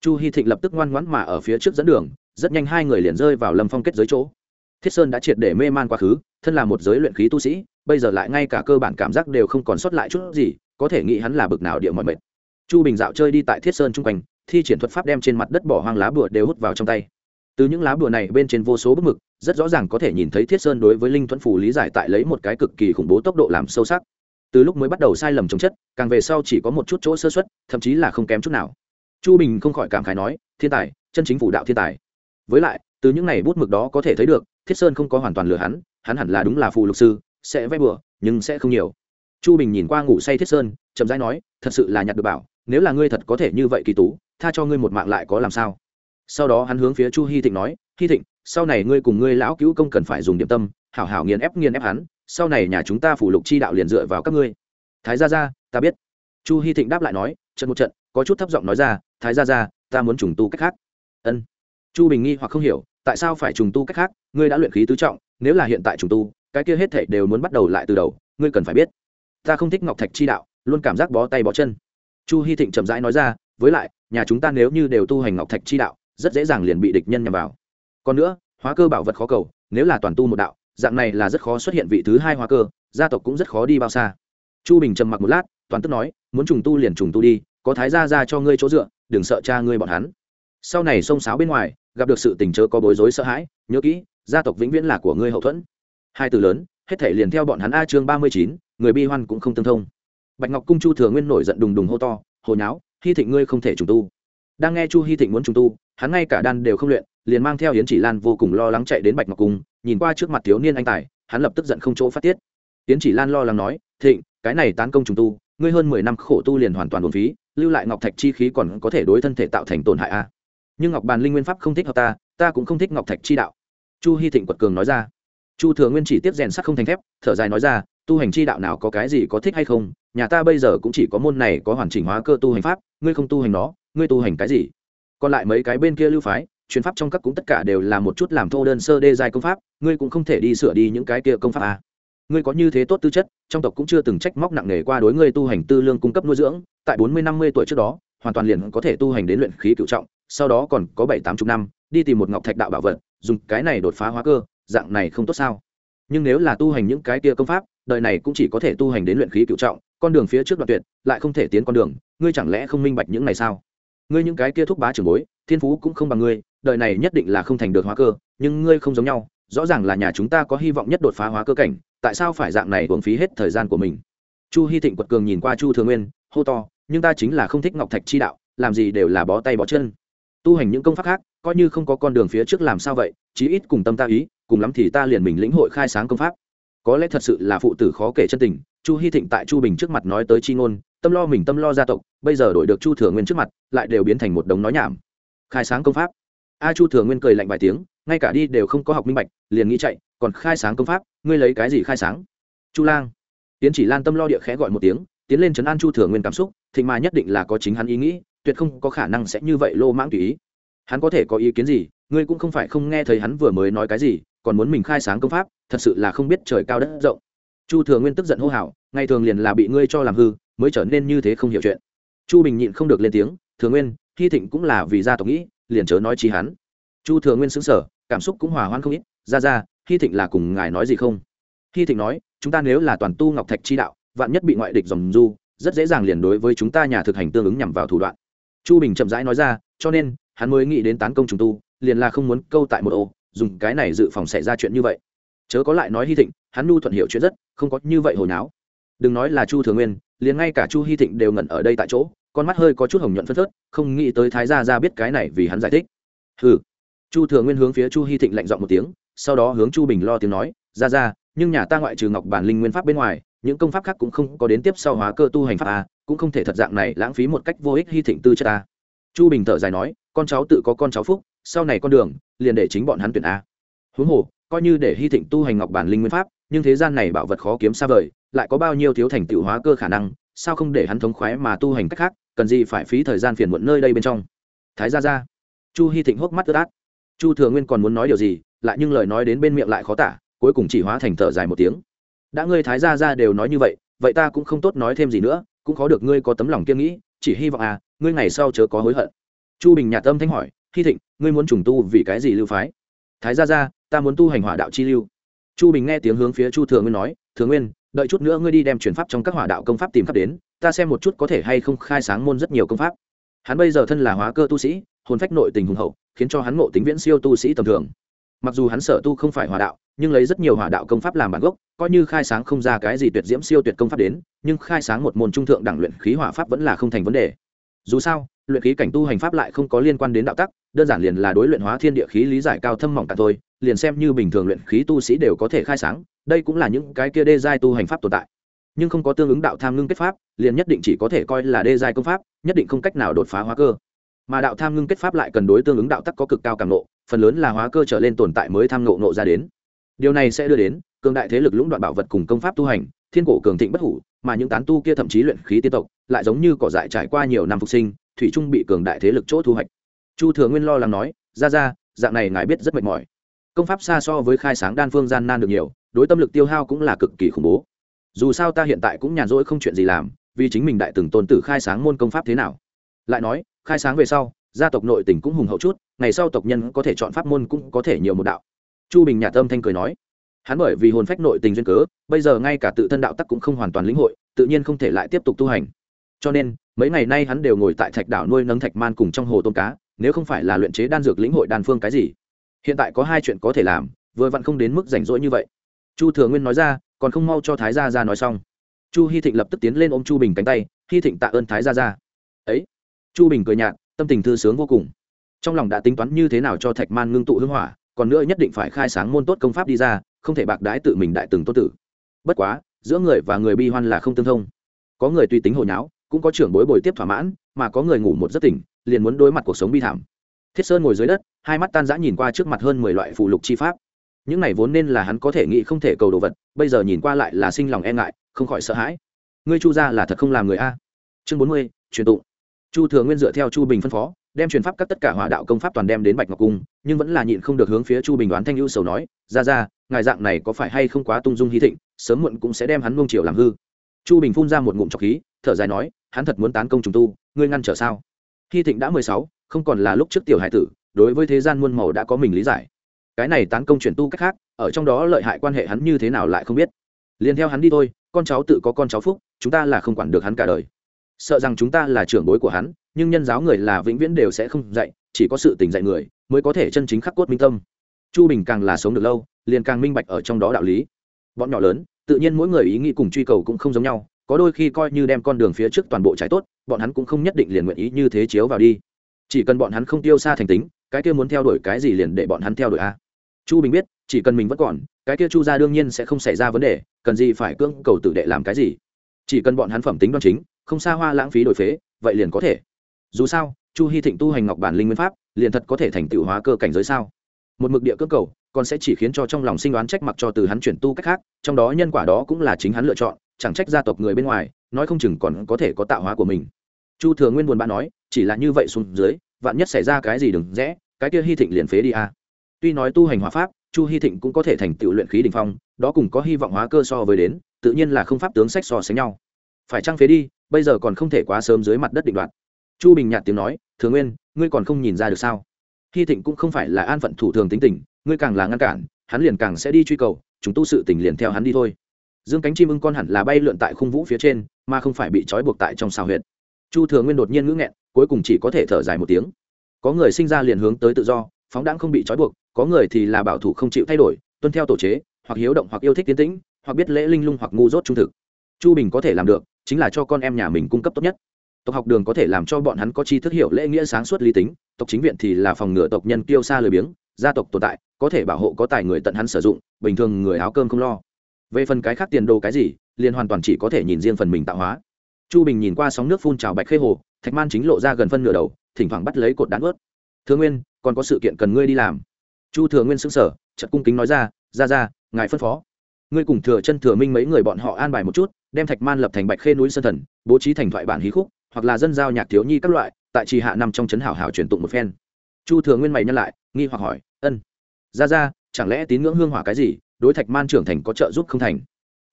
chu hy thịnh lập tức ngoan ngoãn mà ở phía trước dẫn đường, rất nhanh hai người liền rơi vào lâm phong kết giới chỗ. Thiết sơn đã triệt để mê man quá khứ, thân là một giới luyện khí tu sĩ, bây giờ lại ngay cả cơ bản cảm giác đều không còn sót lại chút gì, có thể nghĩ hắn là bực nào địa mọi mệt. Chu bình dạo chơi đi tại thiết sơn chung quanh, thi triển thuật pháp đem trên mặt đất bỏ hoang lá bùa đều hút vào trong tay. Từ những lá bùa này bên trên vô số bức mực, rất rõ ràng có thể nhìn thấy thiết sơn đối với linh thuẫn Phù lý giải tại lấy một cái cực kỳ khủng bố tốc độ làm sâu sắc. Từ lúc mới bắt đầu sai lầm chống chất, càng về sau chỉ có một chút chỗ sơ xuất thậm chí là không kém chút nào chu bình không khỏi cảm khái nói, thiên tài, chân chính phủ đạo thiên tài. Với lại, từ những này bút mực đó có thể thấy được, thiết sơn không có hoàn toàn lừa hắn hắn hẳn là đúng là phù lục sư, sẽ vẽ bừa, nhưng sẽ không nhiều. Chu bình nhìn qua ngủ say thiết sơn, chậm rãi nói, thật sự là nhặt được bảo, nếu là ngươi thật có thể như vậy kỳ tú, tha cho ngươi một mạng lại có làm sao? Sau đó hắn hướng phía chu hy thịnh nói hy thịnh, sau này ngươi cùng ngươi lão cứu công cần phải dùng điểm tâm, hảo hảo nghiền ép nghiền ép hắn, sau này nhà chúng ta phủ lục chi đạo liền dựa vào các ngươi. Thái gia gia, ta biết. Chu hy thịnh đáp lại nói trận một trận, có chút thấp giọng nói ra thái gia gia, ta muốn trùng tu cách khác. Ân. Chu bình nghi hoặc không hiểu, tại sao phải trùng tu cách khác? Ngươi đã luyện khí tứ trọng, nếu là hiện tại trùng tu, cái kia hết thể đều muốn bắt đầu lại từ đầu, ngươi cần phải biết. Ta không thích ngọc thạch chi đạo, luôn cảm giác bó tay bó chân. Chu hy thịnh chậm rãi nói ra, với lại, nhà chúng ta nếu như đều tu hành ngọc thạch chi đạo, rất dễ dàng liền bị địch nhân nhằm vào. Còn nữa, hóa cơ bảo vật khó cầu, nếu là toàn tu một đạo, dạng này là rất khó xuất hiện vị thứ hai hóa cơ, gia tộc cũng rất khó đi bao xa. Chu bình trầm mặc một lát, toàn tức nói, muốn trùng tu liền trùng tu đi, có thái gia ra cho ngươi chỗ dựa đừng sợ cha ngươi bọn hắn. Sau này xông sáo bên ngoài, gặp được sự tình chớ có bối rối sợ hãi, nhớ kỹ, gia tộc vĩnh viễn là của ngươi hậu thuẫn. Hai từ lớn, hết thể liền theo bọn hắn a chương ba mươi chín, người bi hoan cũng không tương thông. Bạch ngọc cung chu thừa nguyên nổi giận đùng đùng hô to hồi nháo, hy thịnh ngươi không thể trùng tu. Đang nghe chu hy thịnh muốn trùng tu, hắn ngay cả đan đều không luyện, liền mang theo yến chỉ lan vô cùng lo lắng chạy đến bạch ngọc cung, nhìn qua trước mặt thiếu niên anh tài, hắn lập tức giận không chỗ phát tiết. Yến chỉ lan lo lắng nói, thịnh cái này tán công trùng tu, ngươi hơn mười năm khổ tu liền hoàn toàn buồn phí, lưu lại ngọc thạch chi khí còn có thể đối thân thể tạo thành tổn hại a nhưng ngọc bàn linh nguyên pháp không thích hợp ta ta cũng không thích ngọc thạch chi đạo. Chu hy thịnh quật cường nói ra. Chu thừa nguyên chỉ tiếp rèn sắt không thành thép, thở dài nói ra, tu hành chi đạo nào có cái gì có thích hay không, nhà ta bây giờ cũng chỉ có môn này có hoàn chỉnh hóa cơ tu hành pháp, ngươi không tu hành nó, ngươi tu hành cái gì? Còn lại mấy cái bên kia lưu phái chuyên pháp trong các cũng tất cả đều là một chút làm thô đơn sơ đê dài công pháp, ngươi cũng không thể đi sửa đi những cái kia công pháp à ngươi có như thế tốt tư chất, trong tộc cũng chưa từng trách móc nặng nề qua đối ngươi tu hành tư lương cung cấp nuôi dưỡng, tại bốn mươi năm mươi tuổi trước đó, hoàn toàn liền có thể tu hành đến luyện khí cựu trọng, sau đó còn có bảy tám chục năm, đi tìm một ngọc thạch đạo bảo vật, dùng cái này đột phá hóa cơ, dạng này không tốt sao? Nhưng nếu là tu hành những cái kia công pháp, đời này cũng chỉ có thể tu hành đến luyện khí cựu trọng, con đường phía trước đoạn tuyệt, lại không thể tiến con đường, ngươi chẳng lẽ không minh bạch những này sao? Ngươi những cái kia thúc bá trưởng bối, thiên phú cũng không bằng ngươi, đời này nhất định là không thành được hóa cơ, nhưng ngươi không giống nhau, rõ ràng là nhà chúng ta có hy vọng nhất đột phá hóa cơ cảnh tại sao phải dạng này uổng phí hết thời gian của mình? Chu hy thịnh quật cường nhìn qua chu thường nguyên, hô to, nhưng ta chính là không thích ngọc thạch chi đạo, làm gì đều là bó tay bó chân. Tu hành những công pháp khác, coi như không có con đường phía trước làm sao vậy, chí ít cùng tâm ta ý, cùng lắm thì ta liền mình lĩnh hội khai sáng công pháp. Có lẽ thật sự là phụ tử khó kể chân tình, chu hy thịnh tại chu bình trước mặt nói tới chi ngôn, tâm lo mình tâm lo gia tộc, bây giờ đổi được chu thừa nguyên trước mặt, lại đều biến thành một đống nói nhảm. Khai sáng công pháp. A chu thừa nguyên cười lạnh vài tiếng, ngay cả đi đều không có học minh bạch, liền nghĩ chạy còn khai sáng công pháp, ngươi lấy cái gì khai sáng? Chu lang. Tiến chỉ lan tâm lo địa khẽ gọi một tiếng, tiến lên trấn an chu thừa nguyên cảm xúc, thịnh mà nhất định là có chính hắn ý nghĩ, tuyệt không có khả năng sẽ như vậy lô mãng tùy ý. Hắn có thể có ý kiến gì, ngươi cũng không phải không nghe thấy hắn vừa mới nói cái gì, còn muốn mình khai sáng công pháp, thật sự là không biết trời cao đất rộng. Chu thừa nguyên tức giận hô hào, ngày thường liền là bị ngươi cho làm hư, mới trở nên như thế không hiểu chuyện. Chu bình nhịn không được lên tiếng, thừa nguyên, hy thịnh cũng là vì gia tộc nghĩ, liền chớ nói chi hắn. Chu thừa nguyên xứng sở cảm xúc cũng hòa hoan không ít, ra ra hy thịnh là cùng ngài nói gì không? Hy thịnh nói, chúng ta nếu là toàn tu ngọc thạch chi đạo, vạn nhất bị ngoại địch dòng du, rất dễ dàng liền đối với chúng ta nhà thực hành tương ứng nhằm vào thủ đoạn. Chu bình chậm rãi nói ra, cho nên, hắn mới nghĩ đến tán công trùng tu, liền là không muốn câu tại một ô, dùng cái này dự phòng xảy ra chuyện như vậy. Chớ có lại nói hy thịnh, hắn nu thuận hiệu chuyện rất, không có như vậy hồi náo. Đừng nói là chu thường nguyên, liền ngay cả chu hy thịnh đều ngẩn ở đây tại chỗ, con mắt hơi có chút hồng nhuận phân phớt, không nghĩ tới thái gia ra biết cái này vì hắn giải thích. Ừ chu thường nguyên hướng phía chu hy thịnh lạnh dọn một tiếng sau đó hướng chu bình lo tiếng nói, ra ra, nhưng nhà ta ngoại trừ ngọc bản linh nguyên pháp bên ngoài, những công pháp khác cũng không có đến tiếp sau hóa cơ tu hành pháp a, cũng không thể thật dạng này lãng phí một cách vô ích hy thịnh tư chất ta. Chu bình thở dài nói, con cháu tự có con cháu phúc, sau này con đường, liền để chính bọn hắn tuyển a. Huống hồ, coi như để hy thịnh tu hành ngọc bản linh nguyên pháp, nhưng thế gian này bảo vật khó kiếm xa vời, lại có bao nhiêu thiếu thành tựu hóa cơ khả năng, sao không để hắn thống khoái mà tu hành cách khác, cần gì phải phí thời gian phiền muộn nơi đây bên trong. Thái ra ra chu hy thịnh hốc mắt ướt át. Chu thừa nguyên còn muốn nói điều gì lại nhưng lời nói đến bên miệng lại khó tả, cuối cùng chỉ hóa thành thở dài một tiếng. Đã ngươi thái gia ra đều nói như vậy vậy ta cũng không tốt nói thêm gì nữa, cũng khó được ngươi có tấm lòng kiên nghĩ, chỉ hy vọng à ngươi ngày sau chớ có hối hận. Chu bình nhạt tâm thanh hỏi hy thịnh, ngươi muốn trùng tu vì cái gì lưu phái? Thái gia ra ta muốn tu hành hỏa đạo chi lưu. Chu bình nghe tiếng hướng phía chu thừa nguyên nói, thừa nguyên, đợi chút nữa ngươi đi đem chuyển pháp trong các hỏa đạo công pháp tìm khắp đến, ta xem một chút có thể hay không khai sáng môn rất nhiều công pháp. Hắn bây giờ thân là hóa cơ tu sĩ, hồn phách nội tình hùng hậu, khiến cho hắn ngộ tính viễn siêu tu sĩ tầm thường mặc dù hắn sở tu không phải hòa đạo, nhưng lấy rất nhiều hòa đạo công pháp làm bản gốc, coi như khai sáng không ra cái gì tuyệt diễm siêu tuyệt công pháp đến, nhưng khai sáng một môn trung thượng đẳng luyện khí hỏa pháp vẫn là không thành vấn đề. Dù sao, luyện khí cảnh tu hành pháp lại không có liên quan đến đạo tắc, đơn giản liền là đối luyện hóa thiên địa khí lý giải cao thâm mỏng cả thôi, liền xem như bình thường luyện khí tu sĩ đều có thể khai sáng, đây cũng là những cái kia đê giai tu hành pháp tồn tại. Nhưng không có tương ứng đạo tham ngưng kết pháp, liền nhất định chỉ có thể coi là đê giai công pháp, nhất định không cách nào đột phá hóa cơ. Mà đạo tham ngưng kết pháp lại cần đối tương ứng đạo tắc có cực cao càng nộ phần lớn là hóa cơ trở lên tồn tại mới tham ngộ nộ ra đến. Điều này sẽ đưa đến, cường đại thế lực lũng đoạn bảo vật cùng công pháp tu hành, thiên cổ cường thịnh bất hủ, mà những tán tu kia thậm chí luyện khí tiên tộc, lại giống như cỏ dại trải qua nhiều năm phục sinh, thủy trung bị cường đại thế lực chỗ thu hoạch. Chu thừa nguyên lo lắng nói, ra ra, dạng này ngài biết rất mệt mỏi. Công pháp xa so với khai sáng đan phương gian nan được nhiều, đối tâm lực tiêu hao cũng là cực kỳ khủng bố. Dù sao ta hiện tại cũng nhàn rỗi không chuyện gì làm, vì chính mình đại từng tôn tử khai sáng môn công pháp thế nào. Lại nói, khai sáng về sau gia tộc nội tỉnh cũng hùng hậu chút, ngày sau tộc nhân có thể chọn pháp môn cũng có thể nhiều một đạo. Chu bình nhà tâm thanh cười nói, hắn bởi vì hồn phách nội tình duyên cớ, bây giờ ngay cả tự thân đạo tắc cũng không hoàn toàn lĩnh hội, tự nhiên không thể lại tiếp tục tu hành. Cho nên, mấy ngày nay hắn đều ngồi tại thạch đảo nuôi nấng thạch man cùng trong hồ tôm cá, nếu không phải là luyện chế đan dược lĩnh hội đan phương cái gì. Hiện tại có hai chuyện có thể làm, vừa vặn không đến mức rảnh rỗi như vậy. Chu thừa nguyên nói ra, còn không mau cho thái gia ra nói xong. Chu hy thịnh lập tức tiến lên ôm chu bình cánh tay hy thịnh tạ ơn thái gia ra ấy. Chu bình cười nhạt tâm tình thư sướng vô cùng. Trong lòng đã tính toán như thế nào cho thạch man ngưng tụ hưng hỏa, còn nữa nhất định phải khai sáng môn tốt công pháp đi ra, không thể bạc đái tự mình đại từng tốt tử. Bất quá, giữa người và người bi hoan là không tương thông. Có người tùy tính hồi nháo, cũng có trưởng bối bồi tiếp thỏa mãn, mà có người ngủ một giấc tỉnh, liền muốn đối mặt cuộc sống bi thảm. Thiết sơn ngồi dưới đất, hai mắt tan rã nhìn qua trước mặt hơn mười loại phụ lục chi pháp. Những này vốn nên là hắn có thể nghĩ không thể cầu đồ vật, bây giờ nhìn qua lại là sinh lòng e ngại, không khỏi sợ hãi. Ngươi chu ra là thật không làm người a? Chương bốn mươi, truyền tụng chu thừa nguyên dựa theo chu bình phân phó, đem truyền pháp các tất cả hỏa đạo công pháp toàn đem đến bạch ngọc cung, nhưng vẫn là nhịn không được hướng phía chu bình đoán thanh ưu sầu nói, ra ra, ngài dạng này có phải hay không quá tung dung hy thịnh, sớm muộn cũng sẽ đem hắn mông triều làm hư. Chu bình phun ra một ngụm trọc khí, thở dài nói, hắn thật muốn tán công trùng tu, ngươi ngăn trở sao? Hy thịnh đã mười sáu, không còn là lúc trước tiểu hải tử, đối với thế gian muôn màu đã có mình lý giải. Cái này tán công chuyển tu cách khác, ở trong đó lợi hại quan hệ hắn như thế nào lại không biết. Liền theo hắn đi thôi, con cháu tự có con cháu phúc, chúng ta là không quản được hắn cả đời sợ rằng chúng ta là trưởng bối của hắn, nhưng nhân giáo người là vĩnh viễn đều sẽ không dạy, chỉ có sự tình dạy người mới có thể chân chính khắc cốt minh tâm. Chu bình càng là sống được lâu, liền càng minh bạch ở trong đó đạo lý. Bọn nhỏ lớn, tự nhiên mỗi người ý nghĩ cùng truy cầu cũng không giống nhau, có đôi khi coi như đem con đường phía trước toàn bộ trái tốt, bọn hắn cũng không nhất định liền nguyện ý như thế chiếu vào đi. Chỉ cần bọn hắn không tiêu xa thành tính, cái kia muốn theo đuổi cái gì liền để bọn hắn theo đuổi a. Chu bình biết, chỉ cần mình vẫn còn, cái kia chu ra đương nhiên sẽ không xảy ra vấn đề, cần gì phải cưỡng cầu tự đệ làm cái gì. Chỉ cần bọn hắn phẩm tính đoan chính không xa hoa lãng phí đổi phế, vậy liền có thể. Dù sao, chu hy thịnh tu hành ngọc bản linh nguyên pháp, liền thật có thể thành tựu hóa cơ cảnh giới sao? Một mực địa cơ cầu, còn sẽ chỉ khiến cho trong lòng sinh đoán trách mặc cho từ hắn chuyển tu cách khác, trong đó nhân quả đó cũng là chính hắn lựa chọn, chẳng trách gia tộc người bên ngoài, nói không chừng còn có thể có tạo hóa của mình. Chu thừa nguyên buồn bã nói, chỉ là như vậy xuống dưới, vạn nhất xảy ra cái gì đừng rẽ, cái kia hy thịnh liền phế đi a à. tuy nói tu hành hóa pháp, chu hy thịnh cũng có thể thành tựu luyện khí đình phong, đó cùng có hy vọng hóa cơ so với đến, tự nhiên là không pháp tướng sách so sánh nhau. Phải trăng phế đi bây giờ còn không thể quá sớm dưới mặt đất định đoạt. Chu bình nhạt tiếng nói thường nguyên, ngươi còn không nhìn ra được sao? Hy thịnh cũng không phải là an phận thủ thường tính tình, ngươi càng là ngăn cản, hắn liền càng sẽ đi truy cầu, chúng tu sự tình liền theo hắn đi thôi. Dương cánh chim ưng con hẳn là bay lượn tại khung vũ phía trên, mà không phải bị trói buộc tại trong xào huyệt. Chu thừa nguyên đột nhiên ngữ nghẹn, cuối cùng chỉ có thể thở dài một tiếng. Có người sinh ra liền hướng tới tự do, phóng đãng không bị trói buộc, có người thì là bảo thủ không chịu thay đổi, tuân theo tổ chế, hoặc hiếu động hoặc yêu thích tiến tĩnh, hoặc biết lễ linh lung hoặc ngu dốt trung thực. Chu bình có thể làm được chính là cho con em nhà mình cung cấp tốt nhất. Tộc học đường có thể làm cho bọn hắn có chi thức hiểu lễ nghĩa sáng suốt lý tính, tộc chính viện thì là phòng ngừa tộc nhân kiêu xa lười biếng, gia tộc tồn tại, có thể bảo hộ có tài người tận hắn sử dụng, bình thường người áo cơm không lo. Về phần cái khác tiền đồ cái gì, liền hoàn toàn chỉ có thể nhìn riêng phần mình tạo hóa. Chu bình nhìn qua sóng nước phun trào bạch khê hồ, thạch man chính lộ ra gần phân nửa đầu, thỉnh thoảng bắt lấy cột đán ướt thưa nguyên, còn có sự kiện cần ngươi đi làm. Chu thừa nguyên xứng sở chật cung kính nói ra ra ra, ngài phân phó ngươi cùng thừa chân thừa minh mấy người bọn họ an bài một chút, đem thạch man lập thành bạch khê núi sơn thần, bố trí thành thoại bản hí khúc, hoặc là dân giao nhạc thiếu nhi các loại, tại trì hạ nằm trong trấn hảo hảo truyền tụng một phen. Chu thừa nguyên mày nhân lại, nghi hoặc hỏi, ân, ra ra, chẳng lẽ tín ngưỡng hương hỏa cái gì, đối thạch man trưởng thành có trợ giúp không thành?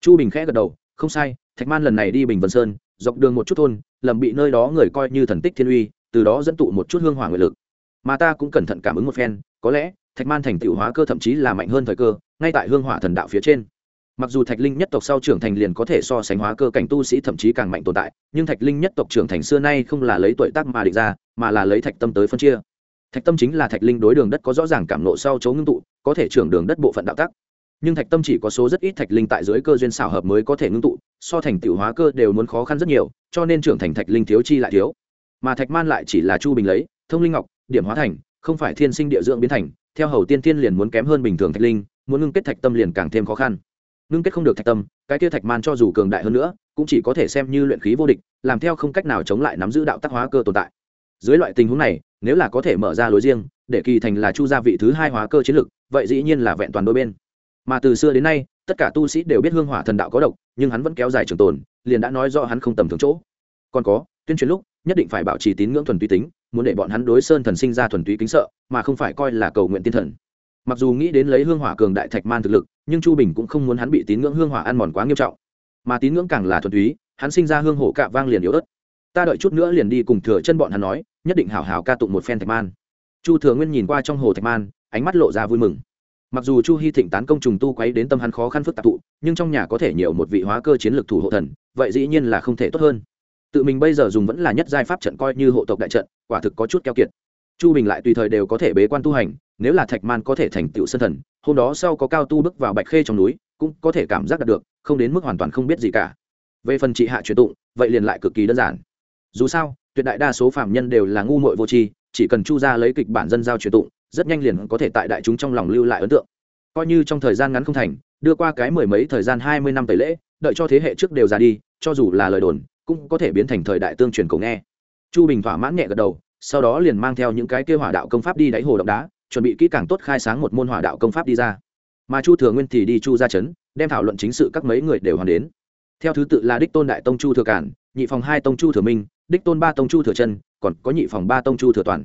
Chu bình khẽ gật đầu, không sai, thạch man lần này đi bình vân sơn, dọc đường một chút thôn, lầm bị nơi đó người coi như thần tích thiên uy, từ đó dẫn tụ một chút hương hỏa nguyện lực. Mà ta cũng cẩn thận cảm ứng một phen, có lẽ thạch man thành tựu hóa cơ thậm chí là mạnh hơn thời cơ, ngay tại hương hỏa thần đạo phía trên mặc dù thạch linh nhất tộc sau trưởng thành liền có thể so sánh hóa cơ cảnh tu sĩ thậm chí càng mạnh tồn tại, nhưng thạch linh nhất tộc trưởng thành xưa nay không là lấy tuổi tác mà định ra, mà là lấy thạch tâm tới phân chia. Thạch tâm chính là thạch linh đối đường đất có rõ ràng cảm nộ sau chấu ngưng tụ, có thể trưởng đường đất bộ phận đạo tắc. Nhưng thạch tâm chỉ có số rất ít thạch linh tại dưới cơ duyên xảo hợp mới có thể ngưng tụ, so thành tiểu hóa cơ đều muốn khó khăn rất nhiều, cho nên trưởng thành thạch linh thiếu chi lại thiếu. Mà thạch man lại chỉ là chu bình lấy, thông linh ngọc, điểm hóa thành, không phải thiên sinh địa dưỡng biến thành, theo hầu tiên tiên liền muốn kém hơn bình thường thạch linh, muốn ngưng kết thạch tâm liền càng thêm khó khăn ngưng kết không được thạch tâm, cái kia thạch man cho dù cường đại hơn nữa, cũng chỉ có thể xem như luyện khí vô địch, làm theo không cách nào chống lại nắm giữ đạo tác hóa cơ tồn tại. Dưới loại tình huống này, nếu là có thể mở ra lối riêng, để kỳ thành là chu gia vị thứ hai hóa cơ chiến lực, vậy dĩ nhiên là vẹn toàn đôi bên. Mà từ xưa đến nay, tất cả tu sĩ đều biết hương hỏa thần đạo có độc, nhưng hắn vẫn kéo dài trường tồn, liền đã nói do hắn không tầm thường chỗ. Còn có, tuyên truyền lúc, nhất định phải bảo trì tín ngưỡng thuần túy tính, muốn để bọn hắn đối sơn thần sinh ra thuần túy kính sợ, mà không phải coi là cầu nguyện tiên thần mặc dù nghĩ đến lấy hương hỏa cường đại thạch man thực lực, nhưng chu bình cũng không muốn hắn bị tín ngưỡng hương hỏa ăn mòn quá nghiêm trọng. Mà tín ngưỡng càng là thuần túy, hắn sinh ra hương hổ cạ vang liền yếu ớt. Ta đợi chút nữa liền đi cùng thừa chân bọn hắn nói, nhất định hảo hảo ca tụng một phen thạch man. Chu thừa nguyên nhìn qua trong hồ thạch man, ánh mắt lộ ra vui mừng. Mặc dù chu hy thịnh tán công trùng tu quấy đến tâm hắn khó khăn phức tạp tụ, nhưng trong nhà có thể nhiều một vị hóa cơ chiến lược thủ hộ thần, vậy dĩ nhiên là không thể tốt hơn. Tự mình bây giờ dùng vẫn là nhất giai pháp trận coi như hộ tộc đại trận, quả thực có chút keo kiệt. Chu bình lại tùy thời đều có thể bế quan tu hành nếu là thạch man có thể thành tựu sân thần, hôm đó sau có cao tu bước vào bạch khê trong núi, cũng có thể cảm giác đạt được, không đến mức hoàn toàn không biết gì cả. Về phần trị hạ truyền tụng, vậy liền lại cực kỳ đơn giản. Dù sao, tuyệt đại đa số phạm nhân đều là ngu muội vô tri, chỉ cần chu ra lấy kịch bản dân giao truyền tụng, rất nhanh liền có thể tại đại chúng trong lòng lưu lại ấn tượng. Coi như trong thời gian ngắn không thành, đưa qua cái mười mấy thời gian hai mươi năm tẩy lễ, đợi cho thế hệ trước đều ra đi, cho dù là lời đồn, cũng có thể biến thành thời đại tương truyền cầu nghe. Chu bình thỏa mãn nhẹ gật đầu, sau đó liền mang theo những cái kêu hỏa đạo công pháp đi đáy hồ động đá chuẩn bị kỹ càng tốt khai sáng một môn hỏa đạo công pháp đi ra. Mà chu thừa nguyên thì đi chu ra chấn đem thảo luận chính sự các mấy người đều hoàn đến. Theo thứ tự là đích tôn đại tông chu thừa cản, nhị phòng hai tông chu thừa minh, đích tôn ba tông chu thừa chân, còn có nhị phòng ba tông chu thừa toàn.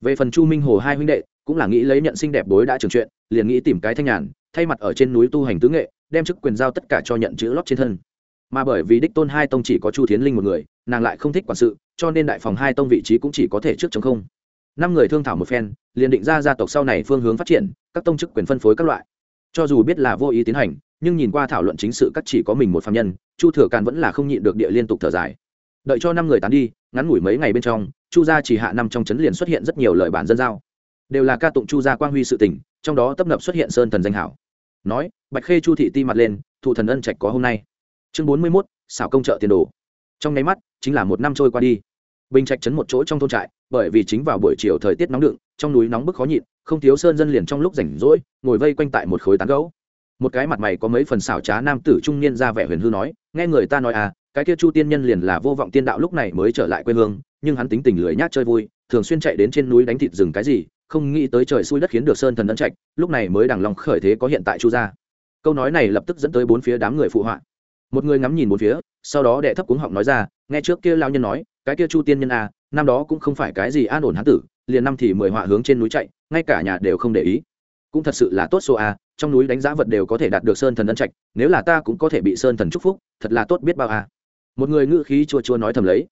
Về phần chu minh hồ hai huynh đệ, cũng là nghĩ lấy nhận sinh đẹp bối đã trường chuyện, liền nghĩ tìm cái thanh nhàn, thay mặt ở trên núi tu hành tứ nghệ, đem chức quyền giao tất cả cho nhận chữ lót trên thân. Mà bởi vì đích tôn hai tông chỉ có chu thiến linh một người, nàng lại không thích quản sự, cho nên đại phòng hai tông vị trí cũng chỉ có thể trước chống không năm người thương thảo một phen, liền định ra gia tộc sau này phương hướng phát triển, các tông chức quyền phân phối các loại. Cho dù biết là vô ý tiến hành, nhưng nhìn qua thảo luận chính sự các chỉ có mình một phạm nhân, chu thừa càn vẫn là không nhịn được địa liên tục thở dài. Đợi cho năm người tán đi, ngắn ngủi mấy ngày bên trong, chu gia chỉ hạ năm trong chấn liền xuất hiện rất nhiều lời bản dân giao. Đều là ca tụng chu gia quang huy sự tình, trong đó tấp nập xuất hiện sơn thần danh hảo. Nói, bạch khê chu thị ti mặt lên, thụ thần ân trạch có hôm nay. Chương bốn mươi mốt, xảo công trợ tiền đồ. Trong nháy mắt, chính là một năm trôi qua đi. Bình trạch chấn một chỗ trong thôn trại bởi vì chính vào buổi chiều thời tiết nóng đựng, trong núi nóng bức khó nhịn, không thiếu sơn dân liền trong lúc rảnh rỗi, ngồi vây quanh tại một khối tán gấu một cái mặt mày có mấy phần xảo trá nam tử trung niên ra vẻ huyền hư nói, nghe người ta nói à cái kia chu tiên nhân liền là vô vọng tiên đạo lúc này mới trở lại quê hương, nhưng hắn tính tình lười nhát chơi vui, thường xuyên chạy đến trên núi đánh thịt rừng cái gì, không nghĩ tới trời xui đất khiến được sơn thần ấn trạch, lúc này mới đằng lòng khởi thế có hiện tại chu gia. Câu nói này lập tức dẫn tới bốn phía đám người phụ họa. Một người ngắm nhìn bốn phía, sau đó đệ thấp cuống họng nói ra, nghe trước kia lao nhân nói, cái kia chu tiên nhân à năm đó cũng không phải cái gì an ổn hán tử, liền năm thì mười họa hướng trên núi chạy, ngay cả nhà đều không để ý. Cũng thật sự là tốt số a, trong núi đánh giá vật đều có thể đạt được sơn thần ân trạch, nếu là ta cũng có thể bị sơn thần chúc phúc, thật là tốt biết bao a. Một người ngữ khí chua chua nói thầm lấy.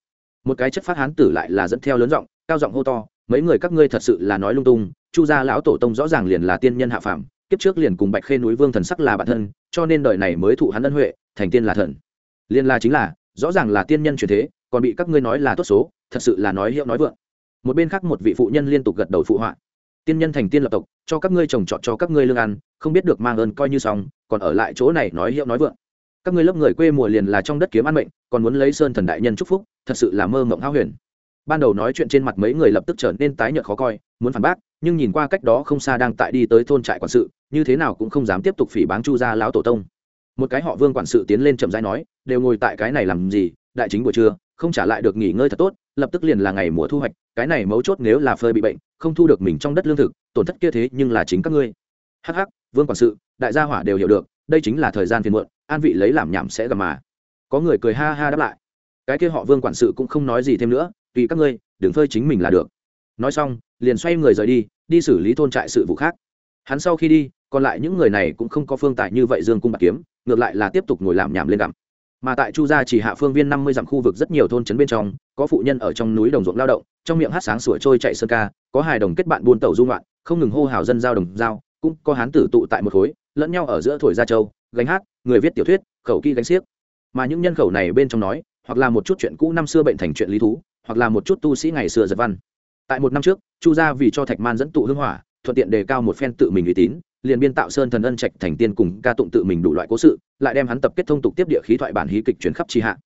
Một cái chất phát hán tử lại là dẫn theo lớn giọng, cao giọng hô to, mấy người các ngươi thật sự là nói lung tung, chu gia lão tổ tông rõ ràng liền là tiên nhân hạ phàm, kiếp trước liền cùng bạch khê núi vương thần sắc là bản thân, cho nên đời này mới thụ hắn ân huệ, thành tiên là thần. Liên la chính là, rõ ràng là tiên nhân truyền thế, còn bị các ngươi nói là tốt số thật sự là nói hiệu nói vượng. Một bên khác một vị phụ nhân liên tục gật đầu phụ họa. Tiên nhân thành tiên lập tộc, cho các ngươi trồng trọt cho các ngươi lương ăn, không biết được mang ơn coi như xong, còn ở lại chỗ này nói hiệu nói vượng. Các ngươi lớp người quê mùa liền là trong đất kiếm ăn mệnh, còn muốn lấy sơn thần đại nhân chúc phúc, thật sự là mơ mộng hao huyền. Ban đầu nói chuyện trên mặt mấy người lập tức trở nên tái nhợt khó coi, muốn phản bác, nhưng nhìn qua cách đó không xa đang tại đi tới thôn trại quản sự, như thế nào cũng không dám tiếp tục phỉ báng chu gia lão tổ tông. Một cái họ vương quản sự tiến lên chậm rãi nói, đều ngồi tại cái này làm gì? Đại chính buổi trưa, không trả lại được nghỉ ngơi thật tốt lập tức liền là ngày mùa thu hoạch, cái này mấu chốt nếu là phơi bị bệnh, không thu được mình trong đất lương thực, tổn thất kia thế nhưng là chính các ngươi. Hắc hắc, vương quản sự, đại gia hỏa đều hiểu được, đây chính là thời gian phiền muộn, an vị lấy làm nhảm sẽ gặp mà. Có người cười ha ha đáp lại. Cái kia họ vương quản sự cũng không nói gì thêm nữa, tùy các ngươi, đừng phơi chính mình là được. Nói xong, liền xoay người rời đi đi xử lý thôn trại sự vụ khác. Hắn sau khi đi, còn lại những người này cũng không có phương tài như vậy dương cung bạc kiếm, ngược lại là tiếp tục ngồi làm nhảm lên gặm mà tại chu gia chỉ hạ phương viên năm mươi dặm khu vực rất nhiều thôn trấn bên trong, có phụ nhân ở trong núi đồng ruộng lao động, trong miệng hát sáng sủa trôi chạy sơn ca, có hài đồng kết bạn buôn tàu dung loạn không ngừng hô hào dân giao đồng giao, cũng có hán tử tụ tại một khối, lẫn nhau ở giữa thổi gia châu gánh hát, người viết tiểu thuyết, khẩu kỹ gánh xiếc. Mà những nhân khẩu này bên trong nói, hoặc là một chút chuyện cũ năm xưa bệnh thành chuyện lý thú, hoặc là một chút tu sĩ ngày xưa giật văn. Tại một năm trước, chu gia vì cho thạch man dẫn tụ hưng hỏa, thuận tiện đề cao một phen tự mình uy tín liền biên tạo sơn thần ân trạch thành tiên cùng ca tụng tự mình đủ loại cố sự, lại đem hắn tập kết thông tục tiếp địa khí thoại bản hí kịch chuyển khắp tri hạ.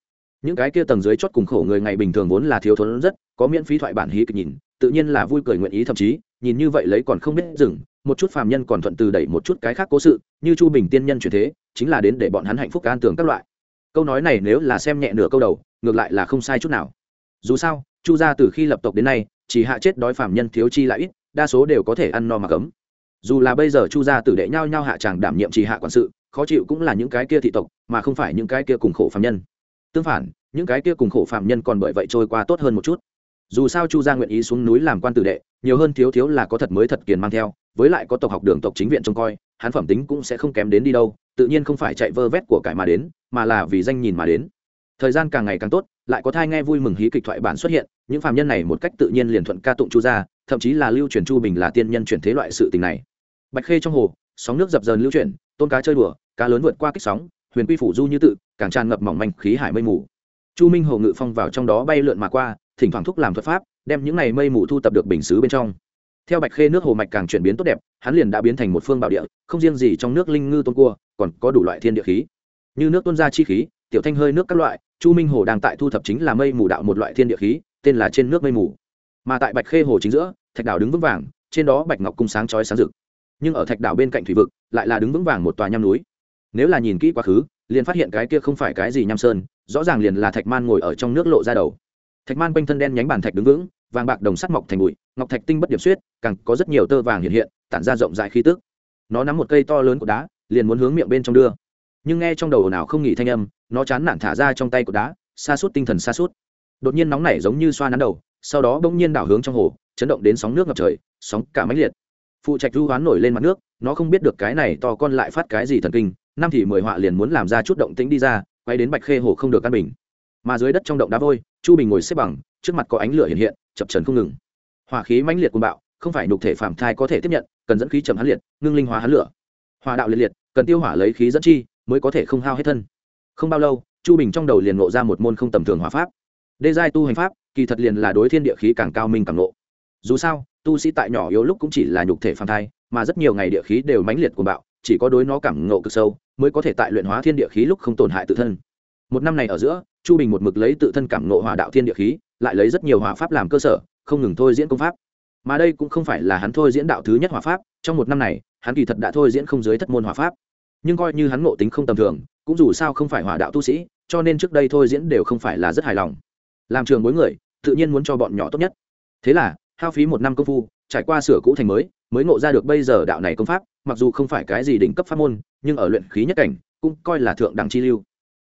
Những cái kia tầng dưới chót cùng khổ người ngày bình thường vốn là thiếu thốn rất, có miễn phí thoại bản hí kịch nhìn, tự nhiên là vui cười nguyện ý thậm chí, nhìn như vậy lấy còn không biết dừng, một chút phàm nhân còn thuận từ đẩy một chút cái khác cố sự, như chu bình tiên nhân chuyển thế, chính là đến để bọn hắn hạnh phúc an tường các loại. Câu nói này nếu là xem nhẹ nửa câu đầu, ngược lại là không sai chút nào. Dù sao, chu gia từ khi lập tộc đến nay, chỉ hạ chết đói phàm nhân thiếu chi lại ít, đa số đều có thể ăn no mà cấm dù là bây giờ chu gia tử đệ nhau nhau hạ tràng đảm nhiệm trì hạ quản sự, khó chịu cũng là những cái kia thị tộc, mà không phải những cái kia cùng khổ phạm nhân. Tương phản, những cái kia cùng khổ phạm nhân còn bởi vậy trôi qua tốt hơn một chút. Dù sao chu gia nguyện ý xuống núi làm quan tử đệ, nhiều hơn thiếu thiếu là có thật mới thật kiền mang theo, với lại có tộc học đường tộc chính viện trông coi, hắn phẩm tính cũng sẽ không kém đến đi đâu, tự nhiên không phải chạy vơ vét của cải mà đến, mà là vì danh nhìn mà đến. Thời gian càng ngày càng tốt, lại có thai nghe vui mừng hí kịch thoại bản xuất hiện, những phạm nhân này một cách tự nhiên liền thuận ca tụng chu gia, thậm chí là lưu truyền chu bình là tiên nhân chuyển thế loại sự tình này bạch khê trong hồ, sóng nước dập dờn lưu chuyển, tôn cá chơi đùa, cá lớn vượt qua kích sóng, huyền quy phủ du như tự, càng tràn ngập mỏng manh khí hải mây mù. Chu minh hồ ngự phong vào trong đó bay lượn mà qua, thỉnh thoảng thúc làm thuật pháp, đem những này mây mù thu tập được bình xứ bên trong. Theo bạch khê nước hồ mạch càng chuyển biến tốt đẹp, hắn liền đã biến thành một phương bảo địa, không riêng gì trong nước linh ngư tôn cua, còn có đủ loại thiên địa khí. Như nước tuôn ra chi khí, tiểu thanh hơi nước các loại, chu minh hồ đang tại thu thập chính là mây mù đạo một loại thiên địa khí, tên là trên nước mây mù. Mà tại bạch khê hồ chính giữa, thạch đảo đứng vững vàng, trên đó bạch ngọc cung sáng chói sáng rực nhưng ở thạch đảo bên cạnh thủy vực, lại là đứng vững vàng một tòa nham núi. Nếu là nhìn kỹ quá khứ, liền phát hiện cái kia không phải cái gì nham sơn, rõ ràng liền là thạch man ngồi ở trong nước lộ ra đầu. Thạch man quanh thân đen nhánh bàn thạch đứng vững, vàng bạc đồng sắt mọc thành bụi, ngọc thạch tinh bất điểm suyết càng có rất nhiều tơ vàng hiện hiện, tản ra rộng rãi khí tức. Nó nắm một cây to lớn của đá, liền muốn hướng miệng bên trong đưa. Nhưng nghe trong đầu nào không nghỉ thanh âm, nó chán nản thả ra trong tay của đá xa suốt tinh thần xa suốt đột nhiên nóng nảy giống như xoa nắn đầu, sau đó bỗng nhiên đảo hướng trong hồ, chấn động đến sóng nước ngập trời, sóng cả máy liệt phụ trạch du hoán nổi lên mặt nước, nó không biết được cái này to con lại phát cái gì thần kinh, năm thì mười họa liền muốn làm ra chút động tĩnh đi ra, quay đến bạch khê hồ không được căn bình. Mà dưới đất trong động đá vôi, chu bình ngồi xếp bằng, trước mặt có ánh lửa hiện hiện, chập trần không ngừng. Hỏa khí mãnh liệt cuồng bạo, không phải nhục thể phạm thai có thể tiếp nhận, cần dẫn khí chậm hắn liệt, ngưng linh hóa hắn lửa. Hỏa đạo liệt liệt, cần tiêu hỏa lấy khí dẫn chi, mới có thể không hao hết thân. Không bao lâu, chu bình trong đầu liền ngộ ra một môn không tầm thường hỏa pháp. Đê giai tu hành pháp, kỳ thật liền là đối thiên địa khí càng cao minh càng ngộ. Dù sao tu sĩ tại nhỏ yếu lúc cũng chỉ là nhục thể phàm thai, mà rất nhiều ngày địa khí đều mãnh liệt của bạo, chỉ có đối nó cảm ngộ cực sâu, mới có thể tại luyện hóa thiên địa khí lúc không tổn hại tự thân. Một năm này ở giữa, chu bình một mực lấy tự thân cảm ngộ hòa đạo thiên địa khí, lại lấy rất nhiều hòa pháp làm cơ sở, không ngừng thôi diễn công pháp. Mà đây cũng không phải là hắn thôi diễn đạo thứ nhất hòa pháp, trong một năm này, hắn kỳ thật đã thôi diễn không dưới thất môn hòa pháp. Nhưng coi như hắn ngộ tính không tầm thường, cũng dù sao không phải hòa đạo tu sĩ, cho nên trước đây thôi diễn đều không phải là rất hài lòng. Làm trường bối người, tự nhiên muốn cho bọn nhỏ tốt nhất. Thế là hao phí một năm công phu, trải qua sửa cũ thành mới mới ngộ ra được bây giờ đạo này công pháp, mặc dù không phải cái gì đỉnh cấp pháp môn, nhưng ở luyện khí nhất cảnh, cũng coi là thượng đẳng chi lưu.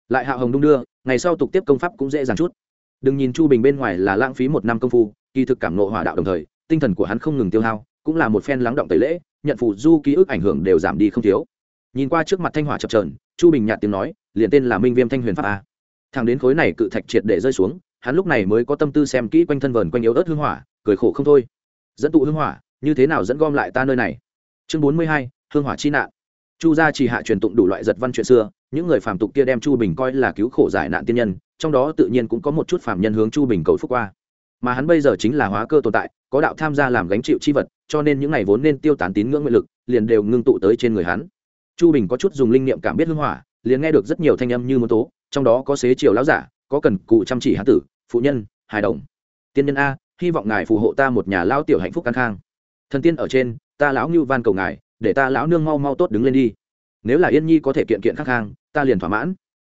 Lại hạ hồng đung đưa, ngày sau tục tiếp công pháp cũng dễ dàng chút. Đừng nhìn chu bình bên ngoài là lãng phí một năm công phu, kỳ thực cảm nộ hỏa đạo đồng thời, tinh thần của hắn không ngừng tiêu hao, cũng là một phen lắng động tẩy lễ, nhận phụ du ký ức ảnh hưởng đều giảm đi không thiếu. Nhìn qua trước mặt thanh hỏa chập trờn chu bình nhạt tiếng nói, liền tên là minh viêm thanh huyền pháp a. Thằng đến khối này cự thạch triệt để rơi xuống, hắn lúc này mới có tâm tư xem kỹ quanh thân vờn quanh yếu ớt hương hỏa cười khổ không thôi. Dẫn tụ hương hỏa, như thế nào dẫn gom lại ta nơi này? Chương bốn mươi hai, hương hỏa chi nạn. Chu gia chỉ hạ truyền tụng đủ loại giật văn chuyện xưa, những người phàm tục kia đem chu bình coi là cứu khổ giải nạn tiên nhân, trong đó tự nhiên cũng có một chút phàm nhân hướng chu bình cầu phúc qua. Mà hắn bây giờ chính là hóa cơ tồn tại, có đạo tham gia làm gánh chịu chi vật, cho nên những ngày vốn nên tiêu tán tín ngưỡng nguyện lực, liền đều ngưng tụ tới trên người hắn. Chu bình có chút dùng linh niệm cảm biết hương hỏa, liền nghe được rất nhiều thanh âm như môn tố, trong đó có xế chiều lão giả, có cần cụ chăm chỉ hán tử, phụ nhân, hài đồng. Tiên nhân a hy vọng ngài phù hộ ta một nhà lao tiểu hạnh phúc căn khang. Thần tiên ở trên, ta lão ngưu van cầu ngài, để ta lão nương mau mau tốt đứng lên đi. Nếu là yên nhi có thể kiện kiện khắc khang, ta liền thỏa mãn.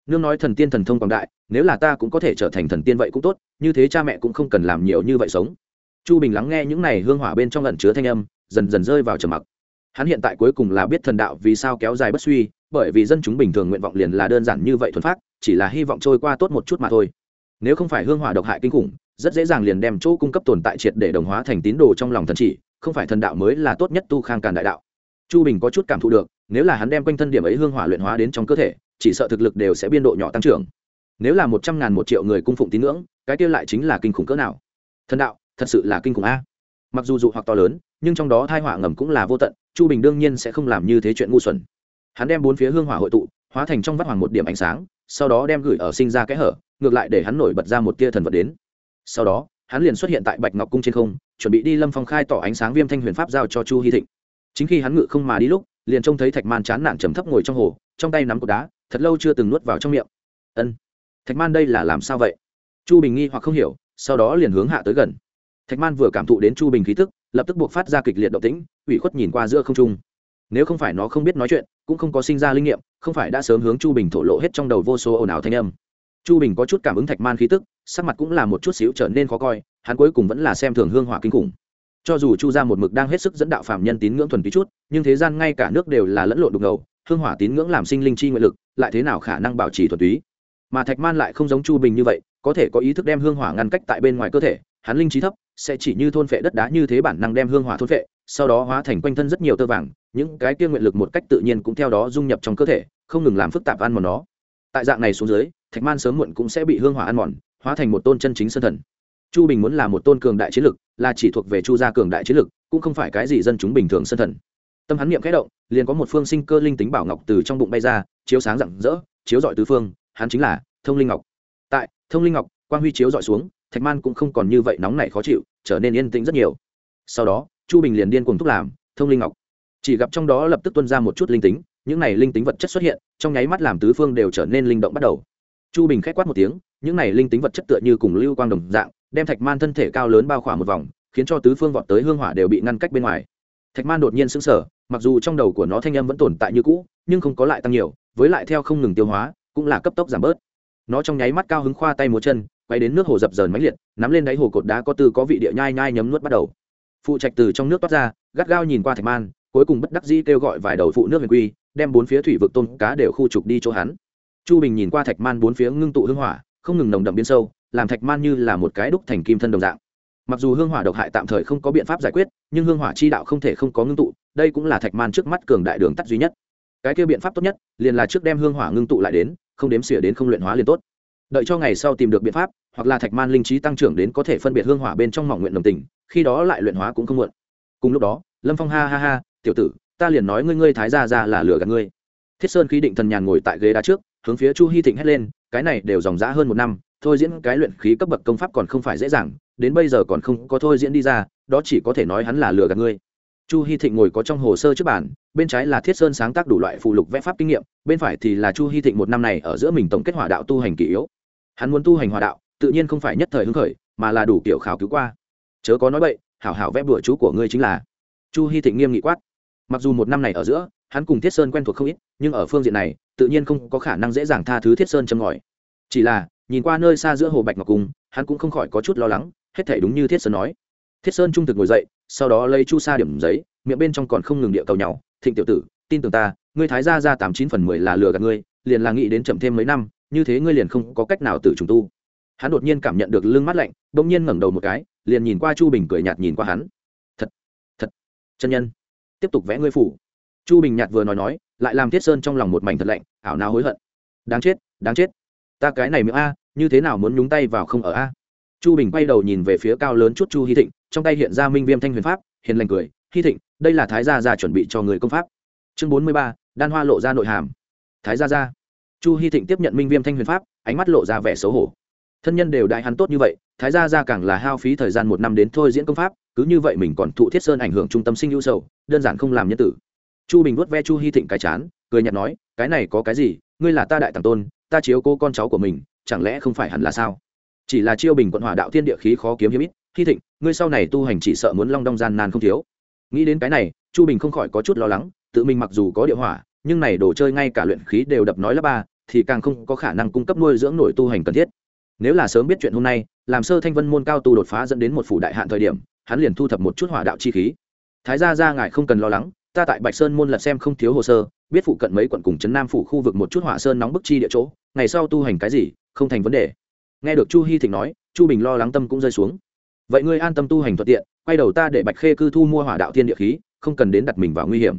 Nương nói thần tiên thần thông quảng đại, nếu là ta cũng có thể trở thành thần tiên vậy cũng tốt, như thế cha mẹ cũng không cần làm nhiều như vậy sống. Chu bình lắng nghe những này hương hỏa bên trong lẩn chứa thanh âm, dần dần rơi vào trầm mặc. Hắn hiện tại cuối cùng là biết thần đạo vì sao kéo dài bất suy, bởi vì dân chúng bình thường nguyện vọng liền là đơn giản như vậy thuần phát chỉ là hy vọng trôi qua tốt một chút mà thôi. Nếu không phải hương hỏa độc hại kinh khủng rất dễ dàng liền đem chỗ cung cấp tồn tại triệt để đồng hóa thành tín đồ trong lòng thần chỉ, không phải thần đạo mới là tốt nhất tu khang càn đại đạo. Chu bình có chút cảm thụ được, nếu là hắn đem quanh thân điểm ấy hương hỏa luyện hóa đến trong cơ thể, chỉ sợ thực lực đều sẽ biên độ nhỏ tăng trưởng. Nếu là một trăm ngàn một triệu người cung phụng tín ngưỡng, cái kia lại chính là kinh khủng cỡ nào? Thần đạo, thật sự là kinh khủng a. Mặc dù dụ hoặc to lớn, nhưng trong đó thai hỏa ngầm cũng là vô tận, chu bình đương nhiên sẽ không làm như thế chuyện ngu xuẩn. Hắn đem bốn phía hương hỏa hội tụ, hóa thành trong vắt hoàng một điểm ánh sáng, sau đó đem gửi ở sinh ra kẽ hở, ngược lại để hắn nổi bật ra một tia thần vật đến sau đó, hắn liền xuất hiện tại bạch ngọc cung trên không, chuẩn bị đi lâm phong khai tỏ ánh sáng viêm thanh huyền pháp giao cho chu hy thịnh. Chính khi hắn ngự không mà đi lúc, liền trông thấy thạch man chán nản trầm thấp ngồi trong hồ, trong tay nắm cột đá, thật lâu chưa từng nuốt vào trong miệng. Ân, thạch man đây là làm sao vậy? Chu bình nghi hoặc không hiểu, sau đó liền hướng hạ tới gần. Thạch man vừa cảm thụ đến chu bình khí tức, lập tức buộc phát ra kịch liệt động tĩnh, ủy khuất nhìn qua giữa không trung. Nếu không phải nó không biết nói chuyện, cũng không có sinh ra linh nghiệm, không phải đã sớm hướng chu bình thổ lộ hết trong đầu vô số ồn ào thanh âm. Chu bình có chút cảm ứng thạch man khí tức sắc mặt cũng là một chút xíu trở nên khó coi, hắn cuối cùng vẫn là xem thường hương hỏa kinh khủng. Cho dù chu ra một mực đang hết sức dẫn đạo phạm nhân tín ngưỡng thuần túy chút, nhưng thế gian ngay cả nước đều là lẫn lộn đục ngầu, hương hỏa tín ngưỡng làm sinh linh chi nguyện lực, lại thế nào khả năng bảo trì thuần túy? Mà thạch man lại không giống chu bình như vậy, có thể có ý thức đem hương hỏa ngăn cách tại bên ngoài cơ thể, hắn linh trí thấp, sẽ chỉ như thôn phệ đất đá như thế bản năng đem hương hỏa thôn phệ, sau đó hóa thành quanh thân rất nhiều tơ vàng, những cái kia nguyện lực một cách tự nhiên cũng theo đó dung nhập trong cơ thể, không ngừng làm phức tạp ăn mòn nó. Tại dạng này xuống dưới, thạch man sớm muộn cũng sẽ bị hương hỏa ăn mòn hóa thành một tôn chân chính sơn thần. Chu bình muốn là một tôn cường đại chiến lực, là chỉ thuộc về chu gia cường đại chiến lực, cũng không phải cái gì dân chúng bình thường sơn thần. Tâm hắn niệm khẽ động, liền có một phương sinh cơ linh tính bảo ngọc từ trong bụng bay ra, chiếu sáng rạng rỡ, chiếu dọi tứ phương, hắn chính là thông linh ngọc. Tại thông linh ngọc, quang huy chiếu dọi xuống, thạch man cũng không còn như vậy nóng nảy khó chịu, trở nên yên tĩnh rất nhiều. Sau đó, chu bình liền điên cùng thúc làm thông linh ngọc. Chỉ gặp trong đó lập tức tuân ra một chút linh tính, những này linh tính vật chất xuất hiện, trong nháy mắt làm tứ phương đều trở nên linh động bắt đầu. Chu bình k h á c quát một tiếng những này linh tính vật chất tựa như cùng lưu quang đồng dạng, đem thạch man thân thể cao lớn bao khỏa một vòng, khiến cho tứ phương vọt tới hương hỏa đều bị ngăn cách bên ngoài. Thạch man đột nhiên sững sờ, mặc dù trong đầu của nó thanh âm vẫn tồn tại như cũ, nhưng không có lại tăng nhiều, với lại theo không ngừng tiêu hóa, cũng là cấp tốc giảm bớt. Nó trong nháy mắt cao hứng khoa tay múa chân, quay đến nước hồ dập dờn máy liệt, nắm lên đáy hồ cột đá có tư có vị địa nhai nhai nhấm nuốt bắt đầu. Phụ trạch từ trong nước toát ra, gắt gao nhìn qua thạch man, cuối cùng bất đắc dĩ kêu gọi vài đầu phụ nước huyền quy, đem bốn phía thủy vực tôm cá đều khu trục đi chỗ hắn. Chu bình nhìn qua thạch man bốn phía ngưng tụ hưng hỏa không ngừng nồng đậm biến sâu, làm thạch man như là một cái đúc thành kim thân đồng dạng. Mặc dù hương hỏa độc hại tạm thời không có biện pháp giải quyết, nhưng hương hỏa chi đạo không thể không có ngưng tụ, đây cũng là thạch man trước mắt cường đại đường tắt duy nhất. Cái kia biện pháp tốt nhất, liền là trước đem hương hỏa ngưng tụ lại đến, không đếm xỉa đến không luyện hóa liền tốt. Đợi cho ngày sau tìm được biện pháp, hoặc là thạch man linh trí tăng trưởng đến có thể phân biệt hương hỏa bên trong mỏng nguyện đồng tình, khi đó lại luyện hóa cũng không muộn. Cùng lúc đó, lâm phong ha ha ha, tiểu tử, ta liền nói ngươi ngươi thái ra ra là lừa gạt ngươi. Thiết sơn khí định thần nhàn ngồi tại ghế đá trước, hướng phía chu hy thịnh hét lên cái này đều dòng dã hơn một năm, thôi diễn cái luyện khí cấp bậc công pháp còn không phải dễ dàng, đến bây giờ còn không có thôi diễn đi ra, đó chỉ có thể nói hắn là lừa gạt ngươi. Chu hy thịnh ngồi có trong hồ sơ trước bản bên trái là thiết sơn sáng tác đủ loại phụ lục vẽ pháp kinh nghiệm, bên phải thì là chu hy thịnh một năm này ở giữa mình tổng kết hỏa đạo tu hành kỷ yếu. Hắn muốn tu hành hỏa đạo, tự nhiên không phải nhất thời hứng khởi, mà là đủ kiểu khảo cứu qua. Chớ có nói vậy hảo hảo vẽ bữa chú của ngươi chính là. Chu hy thịnh nghiêm nghị quát. Mặc dù một năm này ở giữa hắn cùng thiết sơn quen thuộc không ít, nhưng ở phương diện này, tự nhiên không có khả năng dễ dàng tha thứ thiết sơn châm ngòi. Chỉ là, nhìn qua nơi xa giữa hồ bạch ngọc cung, hắn cũng không khỏi có chút lo lắng, hết thể đúng như thiết sơn nói. Thiết sơn trung thực ngồi dậy, sau đó lấy chu sa điểm giấy, miệng bên trong còn không ngừng địa cầu nhau, thịnh tiểu tử, tin tưởng ta, ngươi thái gia ra tám chín phần mười là lừa gạt ngươi, liền là nghĩ đến chậm thêm mấy năm, như thế ngươi liền không có cách nào tự trùng tu. Hắn đột nhiên cảm nhận được lưng mắt lạnh, bỗng nhiên ngẩng đầu một cái, liền nhìn qua chu bình cười nhạt nhìn qua hắn. Thật thật, chân nhân, tiếp tục vẽ ngươi phủ chu bình nhạt vừa nói nói, lại làm thiết sơn trong lòng một mảnh thật lạnh, ảo nào hối hận. Đáng chết đáng chết. Ta cái này miệng a, như thế nào muốn nhúng tay vào không ở a? Chu bình quay đầu nhìn về phía cao lớn chút chu hy thịnh, trong tay hiện ra minh viêm thanh huyền pháp, hiền lành cười hy thịnh, đây là thái gia gia chuẩn bị cho người công pháp. Chương bốn mươi ba, đan hoa lộ ra nội hàm. Thái gia gia. Chu hy thịnh tiếp nhận minh viêm thanh huyền pháp, ánh mắt lộ ra vẻ xấu hổ. Thân nhân đều đại hắn tốt như vậy, thái gia gia càng là hao phí thời gian một năm đến thôi diễn công pháp, cứ như vậy mình còn thụ thiết sơn ảnh hưởng trung tâm sinh hữu sầu, đơn giản không làm nhân tử chu bình vuốt ve chu hy thịnh cái chán, cười nhạt nói, cái này có cái gì? Ngươi là ta đại tàng tôn, ta chiếu cô con cháu của mình, chẳng lẽ không phải hẳn là sao? Chỉ là chiêu bình quận hỏa đạo thiên địa khí khó kiếm hiếm ít hy thịnh, ngươi sau này tu hành chỉ sợ muốn long đong gian nan không thiếu. Nghĩ đến cái này, chu bình không khỏi có chút lo lắng, tự mình mặc dù có địa hỏa, nhưng này đồ chơi ngay cả luyện khí đều đập nói là ba, thì càng không có khả năng cung cấp nuôi dưỡng nổi tu hành cần thiết. Nếu là sớm biết chuyện hôm nay, làm sơ thanh vân môn cao tu đột phá dẫn đến một phủ đại hạn thời điểm, hắn liền thu thập một chút hỏa đạo chi khí. Thái gia ra ngài không cần lo lắng ta tại bạch sơn môn lật xem không thiếu hồ sơ, biết phụ cận mấy quận cùng trấn nam phủ khu vực một chút hỏa sơn nóng bức chi địa chỗ, ngày sau tu hành cái gì, không thành vấn đề. Nghe được chu hy thịnh nói, chu bình lo lắng tâm cũng rơi xuống. Vậy ngươi an tâm tu hành thuận tiện, quay đầu ta để bạch khê cư thu mua hỏa đạo thiên địa khí, không cần đến đặt mình vào nguy hiểm.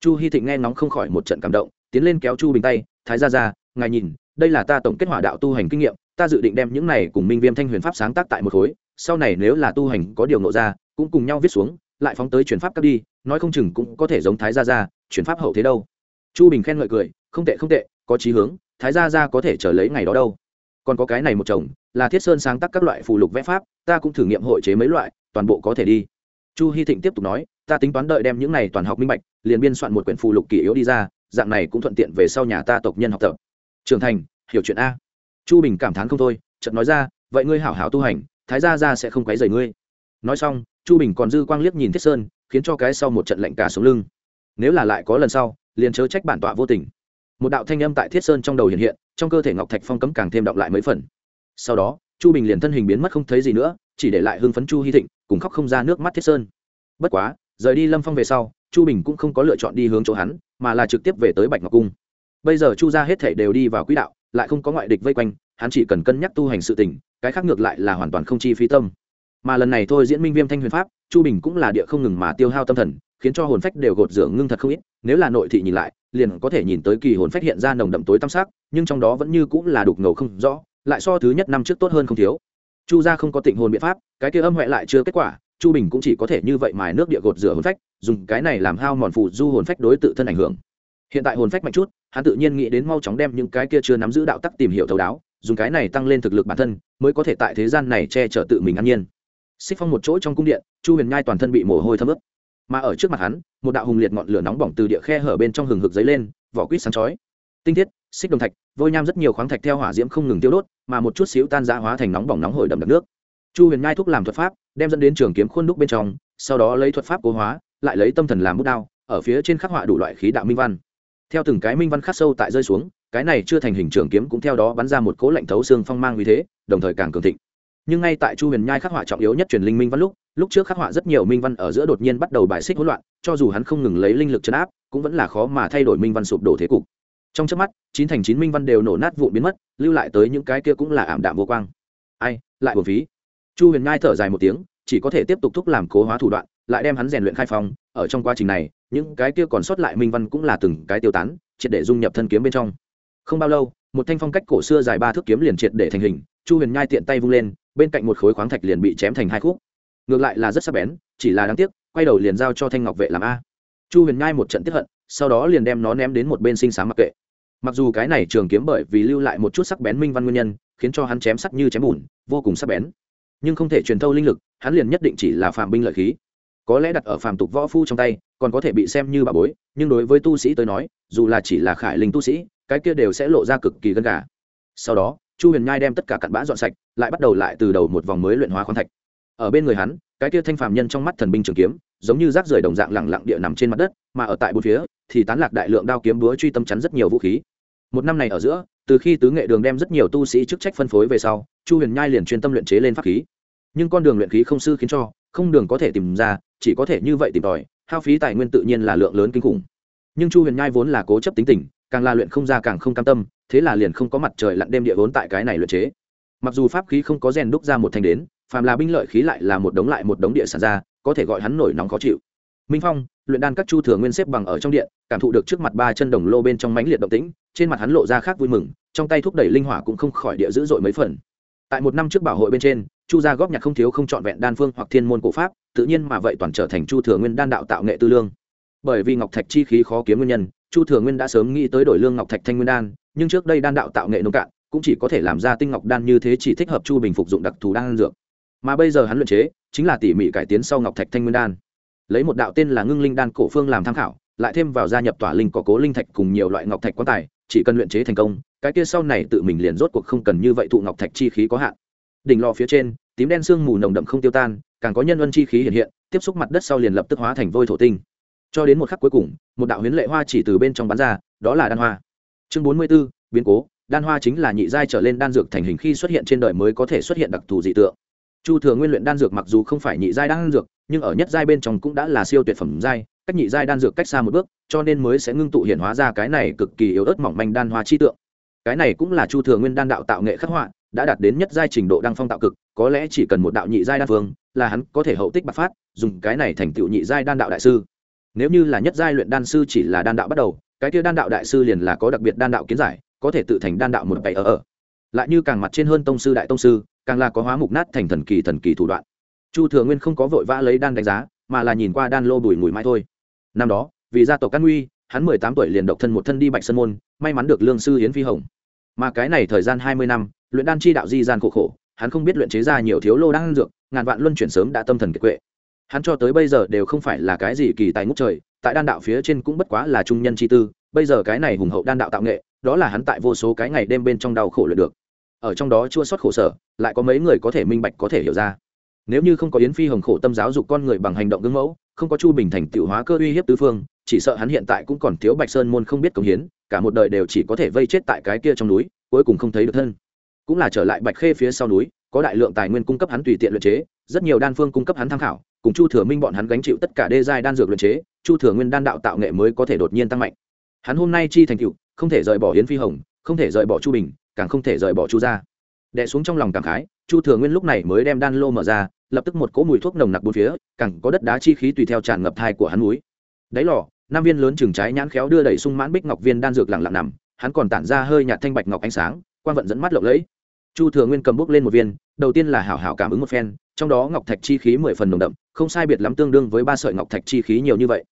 Chu hy thịnh nghe ngóng không khỏi một trận cảm động, tiến lên kéo chu bình tay, thái ra ra ngài nhìn, đây là ta tổng kết hỏa đạo tu hành kinh nghiệm, ta dự định đem những này cùng minh viêm thanh huyền pháp sáng tác tại một khối, sau này nếu là tu hành có điều nộ ra, cũng cùng nhau viết xuống, lại phóng tới chuyển pháp cấp đi nói không chừng cũng có thể giống thái gia gia, chuyển pháp hậu thế đâu. Chu bình khen ngợi cười, không tệ không tệ, có chí hướng, thái gia gia có thể chờ lấy ngày đó đâu. Còn có cái này một chồng, là thiết sơn sáng tác các loại phù lục vẽ pháp, ta cũng thử nghiệm hội chế mấy loại, toàn bộ có thể đi. Chu hy thịnh tiếp tục nói, ta tính toán đợi đem những này toàn học minh bạch, liền biên soạn một quyển phù lục kỷ yếu đi ra, dạng này cũng thuận tiện về sau nhà ta tộc nhân học tập. Trưởng thành, hiểu chuyện a. Chu bình cảm thán không thôi, chợt nói ra, vậy ngươi hảo hảo tu hành, thái gia gia sẽ không quấy rầy ngươi. Nói xong, chu bình còn dư quang liếc nhìn thiết sơn khiến cho cái sau một trận lạnh cả sống lưng. Nếu là lại có lần sau, liền chớ trách bản tọa vô tình. Một đạo thanh âm tại thiết sơn trong đầu hiện hiện, trong cơ thể ngọc thạch phong cấm càng thêm động lại mấy phần. Sau đó, chu bình liền thân hình biến mất không thấy gì nữa, chỉ để lại hưng phấn chu hy thịnh, cùng khóc không ra nước mắt thiết sơn. Bất quá, rời đi lâm phong về sau, chu bình cũng không có lựa chọn đi hướng chỗ hắn, mà là trực tiếp về tới bạch ngọc cung. Bây giờ chu ra hết thể đều đi vào quỹ đạo, lại không có ngoại địch vây quanh, hắn chỉ cần cân nhắc tu hành sự tình, cái khác ngược lại là hoàn toàn không chi phí tâm mà lần này thôi diễn minh viêm thanh huyền pháp, chu bình cũng là địa không ngừng mà tiêu hao tâm thần, khiến cho hồn phách đều gột rửa ngưng thật không ít, nếu là nội thị nhìn lại, liền có thể nhìn tới kỳ hồn phách hiện ra nồng đậm tối tam sắc, nhưng trong đó vẫn như cũng là đục ngầu không rõ, lại so thứ nhất năm trước tốt hơn không thiếu. Chu gia không có tịnh hồn biện pháp, cái kia âm huệ lại chưa kết quả, chu bình cũng chỉ có thể như vậy mài nước địa gột rửa hồn phách, dùng cái này làm hao mòn phụ du hồn phách đối tự thân ảnh hưởng. Hiện tại hồn phách mạnh chút, hắn tự nhiên nghĩ đến mau chóng đem những cái kia chưa nắm giữ đạo tắc tìm hiểu thấu đáo, dùng cái này tăng lên thực lực bản thân, mới có thể tại thế gian này che chở tự mình an nhiên xích phong một chỗ trong cung điện, chu huyền nhai toàn thân bị mồ hôi thấm ướt. Mà ở trước mặt hắn, một đạo hùng liệt ngọn lửa nóng bỏng từ địa khe hở bên trong hừng hực dấy lên, vỏ quýt sáng chói. Tinh thiết, xích đồng thạch, vôi nham rất nhiều khoáng thạch theo hỏa diễm không ngừng tiêu đốt, mà một chút xíu tan ra hóa thành nóng bỏng nóng hổi đậm đặc nước. Chu huyền nhai thúc làm thuật pháp, đem dẫn đến trường kiếm khuôn đúc bên trong, sau đó lấy thuật pháp cố hóa, lại lấy tâm thần làm bút đao, ở phía trên khắc họa đủ loại khí đạo minh văn. Theo từng cái minh văn khắc sâu tại rơi xuống, cái này chưa thành hình trường kiếm cũng theo đó bắn ra một cố lạnh thấu xương phong mang uy thế, đồng thời càng cường thịnh nhưng ngay tại chu huyền nhai khắc họa trọng yếu nhất truyền linh minh văn lúc lúc trước khắc họa rất nhiều minh văn ở giữa đột nhiên bắt đầu bài xích hỗn loạn, cho dù hắn không ngừng lấy linh lực chấn áp, cũng vẫn là khó mà thay đổi minh văn sụp đổ thế cục. Trong trước mắt, chín thành chín minh văn đều nổ nát vụ biến mất, lưu lại tới những cái kia cũng là ảm đạm vô quang. Ai, lại một phí. Chu huyền nhai thở dài một tiếng, chỉ có thể tiếp tục thúc làm cố hóa thủ đoạn, lại đem hắn rèn luyện khai phong. Ở trong quá trình này, những cái kia còn sót lại minh văn cũng là từng cái tiêu tán, triệt để dung nhập thân kiếm bên trong. Không bao lâu, một thanh phong cách cổ xưa dài ba thước kiếm liền triệt để thành hình, chu huyền nhai tiện tay vung lên bên cạnh một khối khoáng thạch liền bị chém thành hai khúc. Ngược lại là rất sắc bén, chỉ là đáng tiếc, quay đầu liền giao cho thanh ngọc vệ làm a. Chu huyền nhai một trận tiếp hận, sau đó liền đem nó ném đến một bên sinh sáng mặc kệ. Mặc dù cái này trường kiếm bởi vì lưu lại một chút sắc bén minh văn nguyên nhân, khiến cho hắn chém sắc như chém bùn, vô cùng sắc bén. Nhưng không thể truyền thâu linh lực, hắn liền nhất định chỉ là phàm binh lợi khí. Có lẽ đặt ở phàm tục võ phu trong tay, còn có thể bị xem như bà bối, nhưng đối với tu sĩ tới nói, dù là chỉ là khải linh tu sĩ, cái kia đều sẽ lộ ra cực kỳ gân gà. Sau đó chu huyền nhai đem tất cả cặn bã dọn sạch, lại bắt đầu lại từ đầu một vòng mới luyện hóa khoáng thạch. Ở bên người hắn, cái kia thanh phàm nhân trong mắt thần binh trường kiếm, giống như rác rưởi đồng dạng lẳng lặng địa nằm trên mặt đất, mà ở tại bốn phía, thì tán lạc đại lượng đao kiếm búa truy tâm chắn rất nhiều vũ khí. Một năm này ở giữa, từ khi tứ nghệ đường đem rất nhiều tu sĩ chức trách phân phối về sau, chu huyền nhai liền chuyên tâm luyện chế lên pháp khí. Nhưng con đường luyện khí không sư khiến cho, không đường có thể tìm ra, chỉ có thể như vậy tìm tòi, hao phí tài nguyên tự nhiên là lượng lớn kinh khủng. Nhưng chu huyền nhai vốn là cố chấp tính tình, càng là luyện không ra càng không cam tâm thế là liền không có mặt trời lặn đêm địa vốn tại cái này luyện chế. Mặc dù pháp khí không có rèn đúc ra một thanh đến, phàm là binh lợi khí lại là một đống lại một đống địa sản ra, có thể gọi hắn nổi nóng khó chịu. Minh phong, luyện đan các chu thừa nguyên xếp bằng ở trong điện, cảm thụ được trước mặt ba chân đồng lô bên trong mánh liệt động tĩnh, trên mặt hắn lộ ra khác vui mừng, trong tay thúc đẩy linh hỏa cũng không khỏi địa dữ dội mấy phần. Tại một năm trước bảo hội bên trên, chu gia góp nhặt không thiếu không trọn vẹn đan phương hoặc thiên môn cổ pháp, tự nhiên mà vậy toàn trở thành chu thừa nguyên đan đạo tạo nghệ tư lương. Bởi vì ngọc thạch chi khí khó kiếm nguyên nhân, chu thừa nguyên đã sớm nghĩ tới đổi lương ngọc thạch thanh nguyên đan nhưng trước đây đan đạo tạo nghệ nông cạn, cũng chỉ có thể làm ra tinh ngọc đan như thế chỉ thích hợp chu bình phục dụng đặc thù đan dược. Mà bây giờ hắn luyện chế, chính là tỉ mỉ cải tiến sau ngọc thạch thanh nguyên đan. Lấy một đạo tên là ngưng linh đan cổ phương làm tham khảo, lại thêm vào gia nhập tỏa linh có cố linh thạch cùng nhiều loại ngọc thạch quan tài, chỉ cần luyện chế thành công, cái kia sau này tự mình liền rốt cuộc không cần như vậy thụ ngọc thạch chi khí có hạn. Đỉnh lò phía trên, tím đen sương mù nồng đậm không tiêu tan, càng có nhân ân chi khí hiện hiện, tiếp xúc mặt đất sau liền lập tức hóa thành vôi thổ tinh. Cho đến một khắc cuối cùng, một đạo huyến lệ hoa chỉ từ bên trong bắn ra, đó là đan hoa chương bốn mươi b ố biến cố, đan hoa chính là nhị giai trở lên đan dược thành hình khi xuất hiện trên đời mới có thể xuất hiện đặc thù dị tượng. Chu thừa nguyên luyện đan dược mặc dù không phải nhị giai đan dược, nhưng ở nhất giai bên trong cũng đã là siêu tuyệt phẩm giai, cách nhị giai đan dược cách xa một bước, cho nên mới sẽ ngưng tụ hiện hóa ra cái này cực kỳ yếu ớt mỏng manh đan hoa chi tượng. Cái này cũng là chu thừa nguyên đan đạo tạo nghệ khắc họa, đã đạt đến nhất giai trình độ đăng phong tạo cực, có lẽ chỉ cần một đạo nhị giai đan phương là hắn có thể hậu tích bạc phát, dùng cái này thành tựu nhị giai đan đạo đại sư. Nếu như là nhất giai luyện đan sư chỉ là đan đạo bắt đầu cái kia đan đạo đại sư liền là có đặc biệt đan đạo kiến giải, có thể tự thành đan đạo một bày ở ở. Lại như càng mặt trên hơn tông sư đại tông sư, càng là có hóa mục nát thành thần kỳ thần kỳ thủ đoạn. Chu thừa nguyên không có vội vã lấy đan đánh giá, mà là nhìn qua đan lô bùi mùi mai thôi. Năm đó, vì gia tộc căn nguy, hắn mười tám tuổi liền độc thân một thân đi bạch sơn môn, may mắn được lương sư hiến phi hồng. Mà cái này thời gian hai mươi năm, luyện đan chi đạo di gian khổ khổ, hắn không biết luyện chế ra nhiều thiếu lô đan dược, ngàn vạn luân chuyển sớm đã tâm thần kiệt quệ. Hắn cho tới bây giờ đều không phải là cái gì kỳ tài ngút trời tại đan đạo phía trên cũng bất quá là trung nhân chi tư, bây giờ cái này hùng hậu đan đạo tạo nghệ, đó là hắn tại vô số cái ngày đêm bên trong đau khổ luyện được. Ở trong đó chua sót khổ sở, lại có mấy người có thể minh bạch, có thể hiểu ra. Nếu như không có yến phi hồng khổ tâm giáo dục con người bằng hành động gương mẫu, không có chu bình thành tựu hóa cơ uy hiếp tứ phương, chỉ sợ hắn hiện tại cũng còn thiếu bạch sơn môn không biết cống hiến, cả một đời đều chỉ có thể vây chết tại cái kia trong núi, cuối cùng không thấy được thân. Cũng là trở lại bạch khê phía sau núi, có đại lượng tài nguyên cung cấp hắn tùy tiện luyện chế, rất nhiều đan phương cung cấp hắn tham khảo, cùng chu thừa minh bọn hắn gánh chịu tất cả đê giai đan dược luyện chế chu thừa nguyên đan đạo tạo nghệ mới có thể đột nhiên tăng mạnh. Hắn hôm nay chi thành cựu không thể rời bỏ hiến phi hồng, không thể rời bỏ chu bình, càng không thể rời bỏ chu gia. Đẻ xuống trong lòng cảm khái, chu thừa nguyên lúc này mới đem đan lô mở ra, lập tức một cỗ mùi thuốc nồng nặc bốn phía, càng có đất đá chi khí tùy theo tràn ngập thai của hắn núi. Đáy lò, năm viên lớn chừng trái nhãn khéo đưa đẩy sung mãn bích ngọc viên đan dược lặng lặng nằm, hắn còn tản ra hơi nhạt thanh bạch ngọc ánh sáng quan vận dẫn mắt lộng lẫy. Chu thừa nguyên cầm bút lên một viên, đầu tiên là hảo hảo cảm ứng một phen, trong đó ngọc thạch chi khí mười phần nồng đậm, không sai biệt lắm tương đương với ba sợi ngọc thạch chi khí nhiều như vậy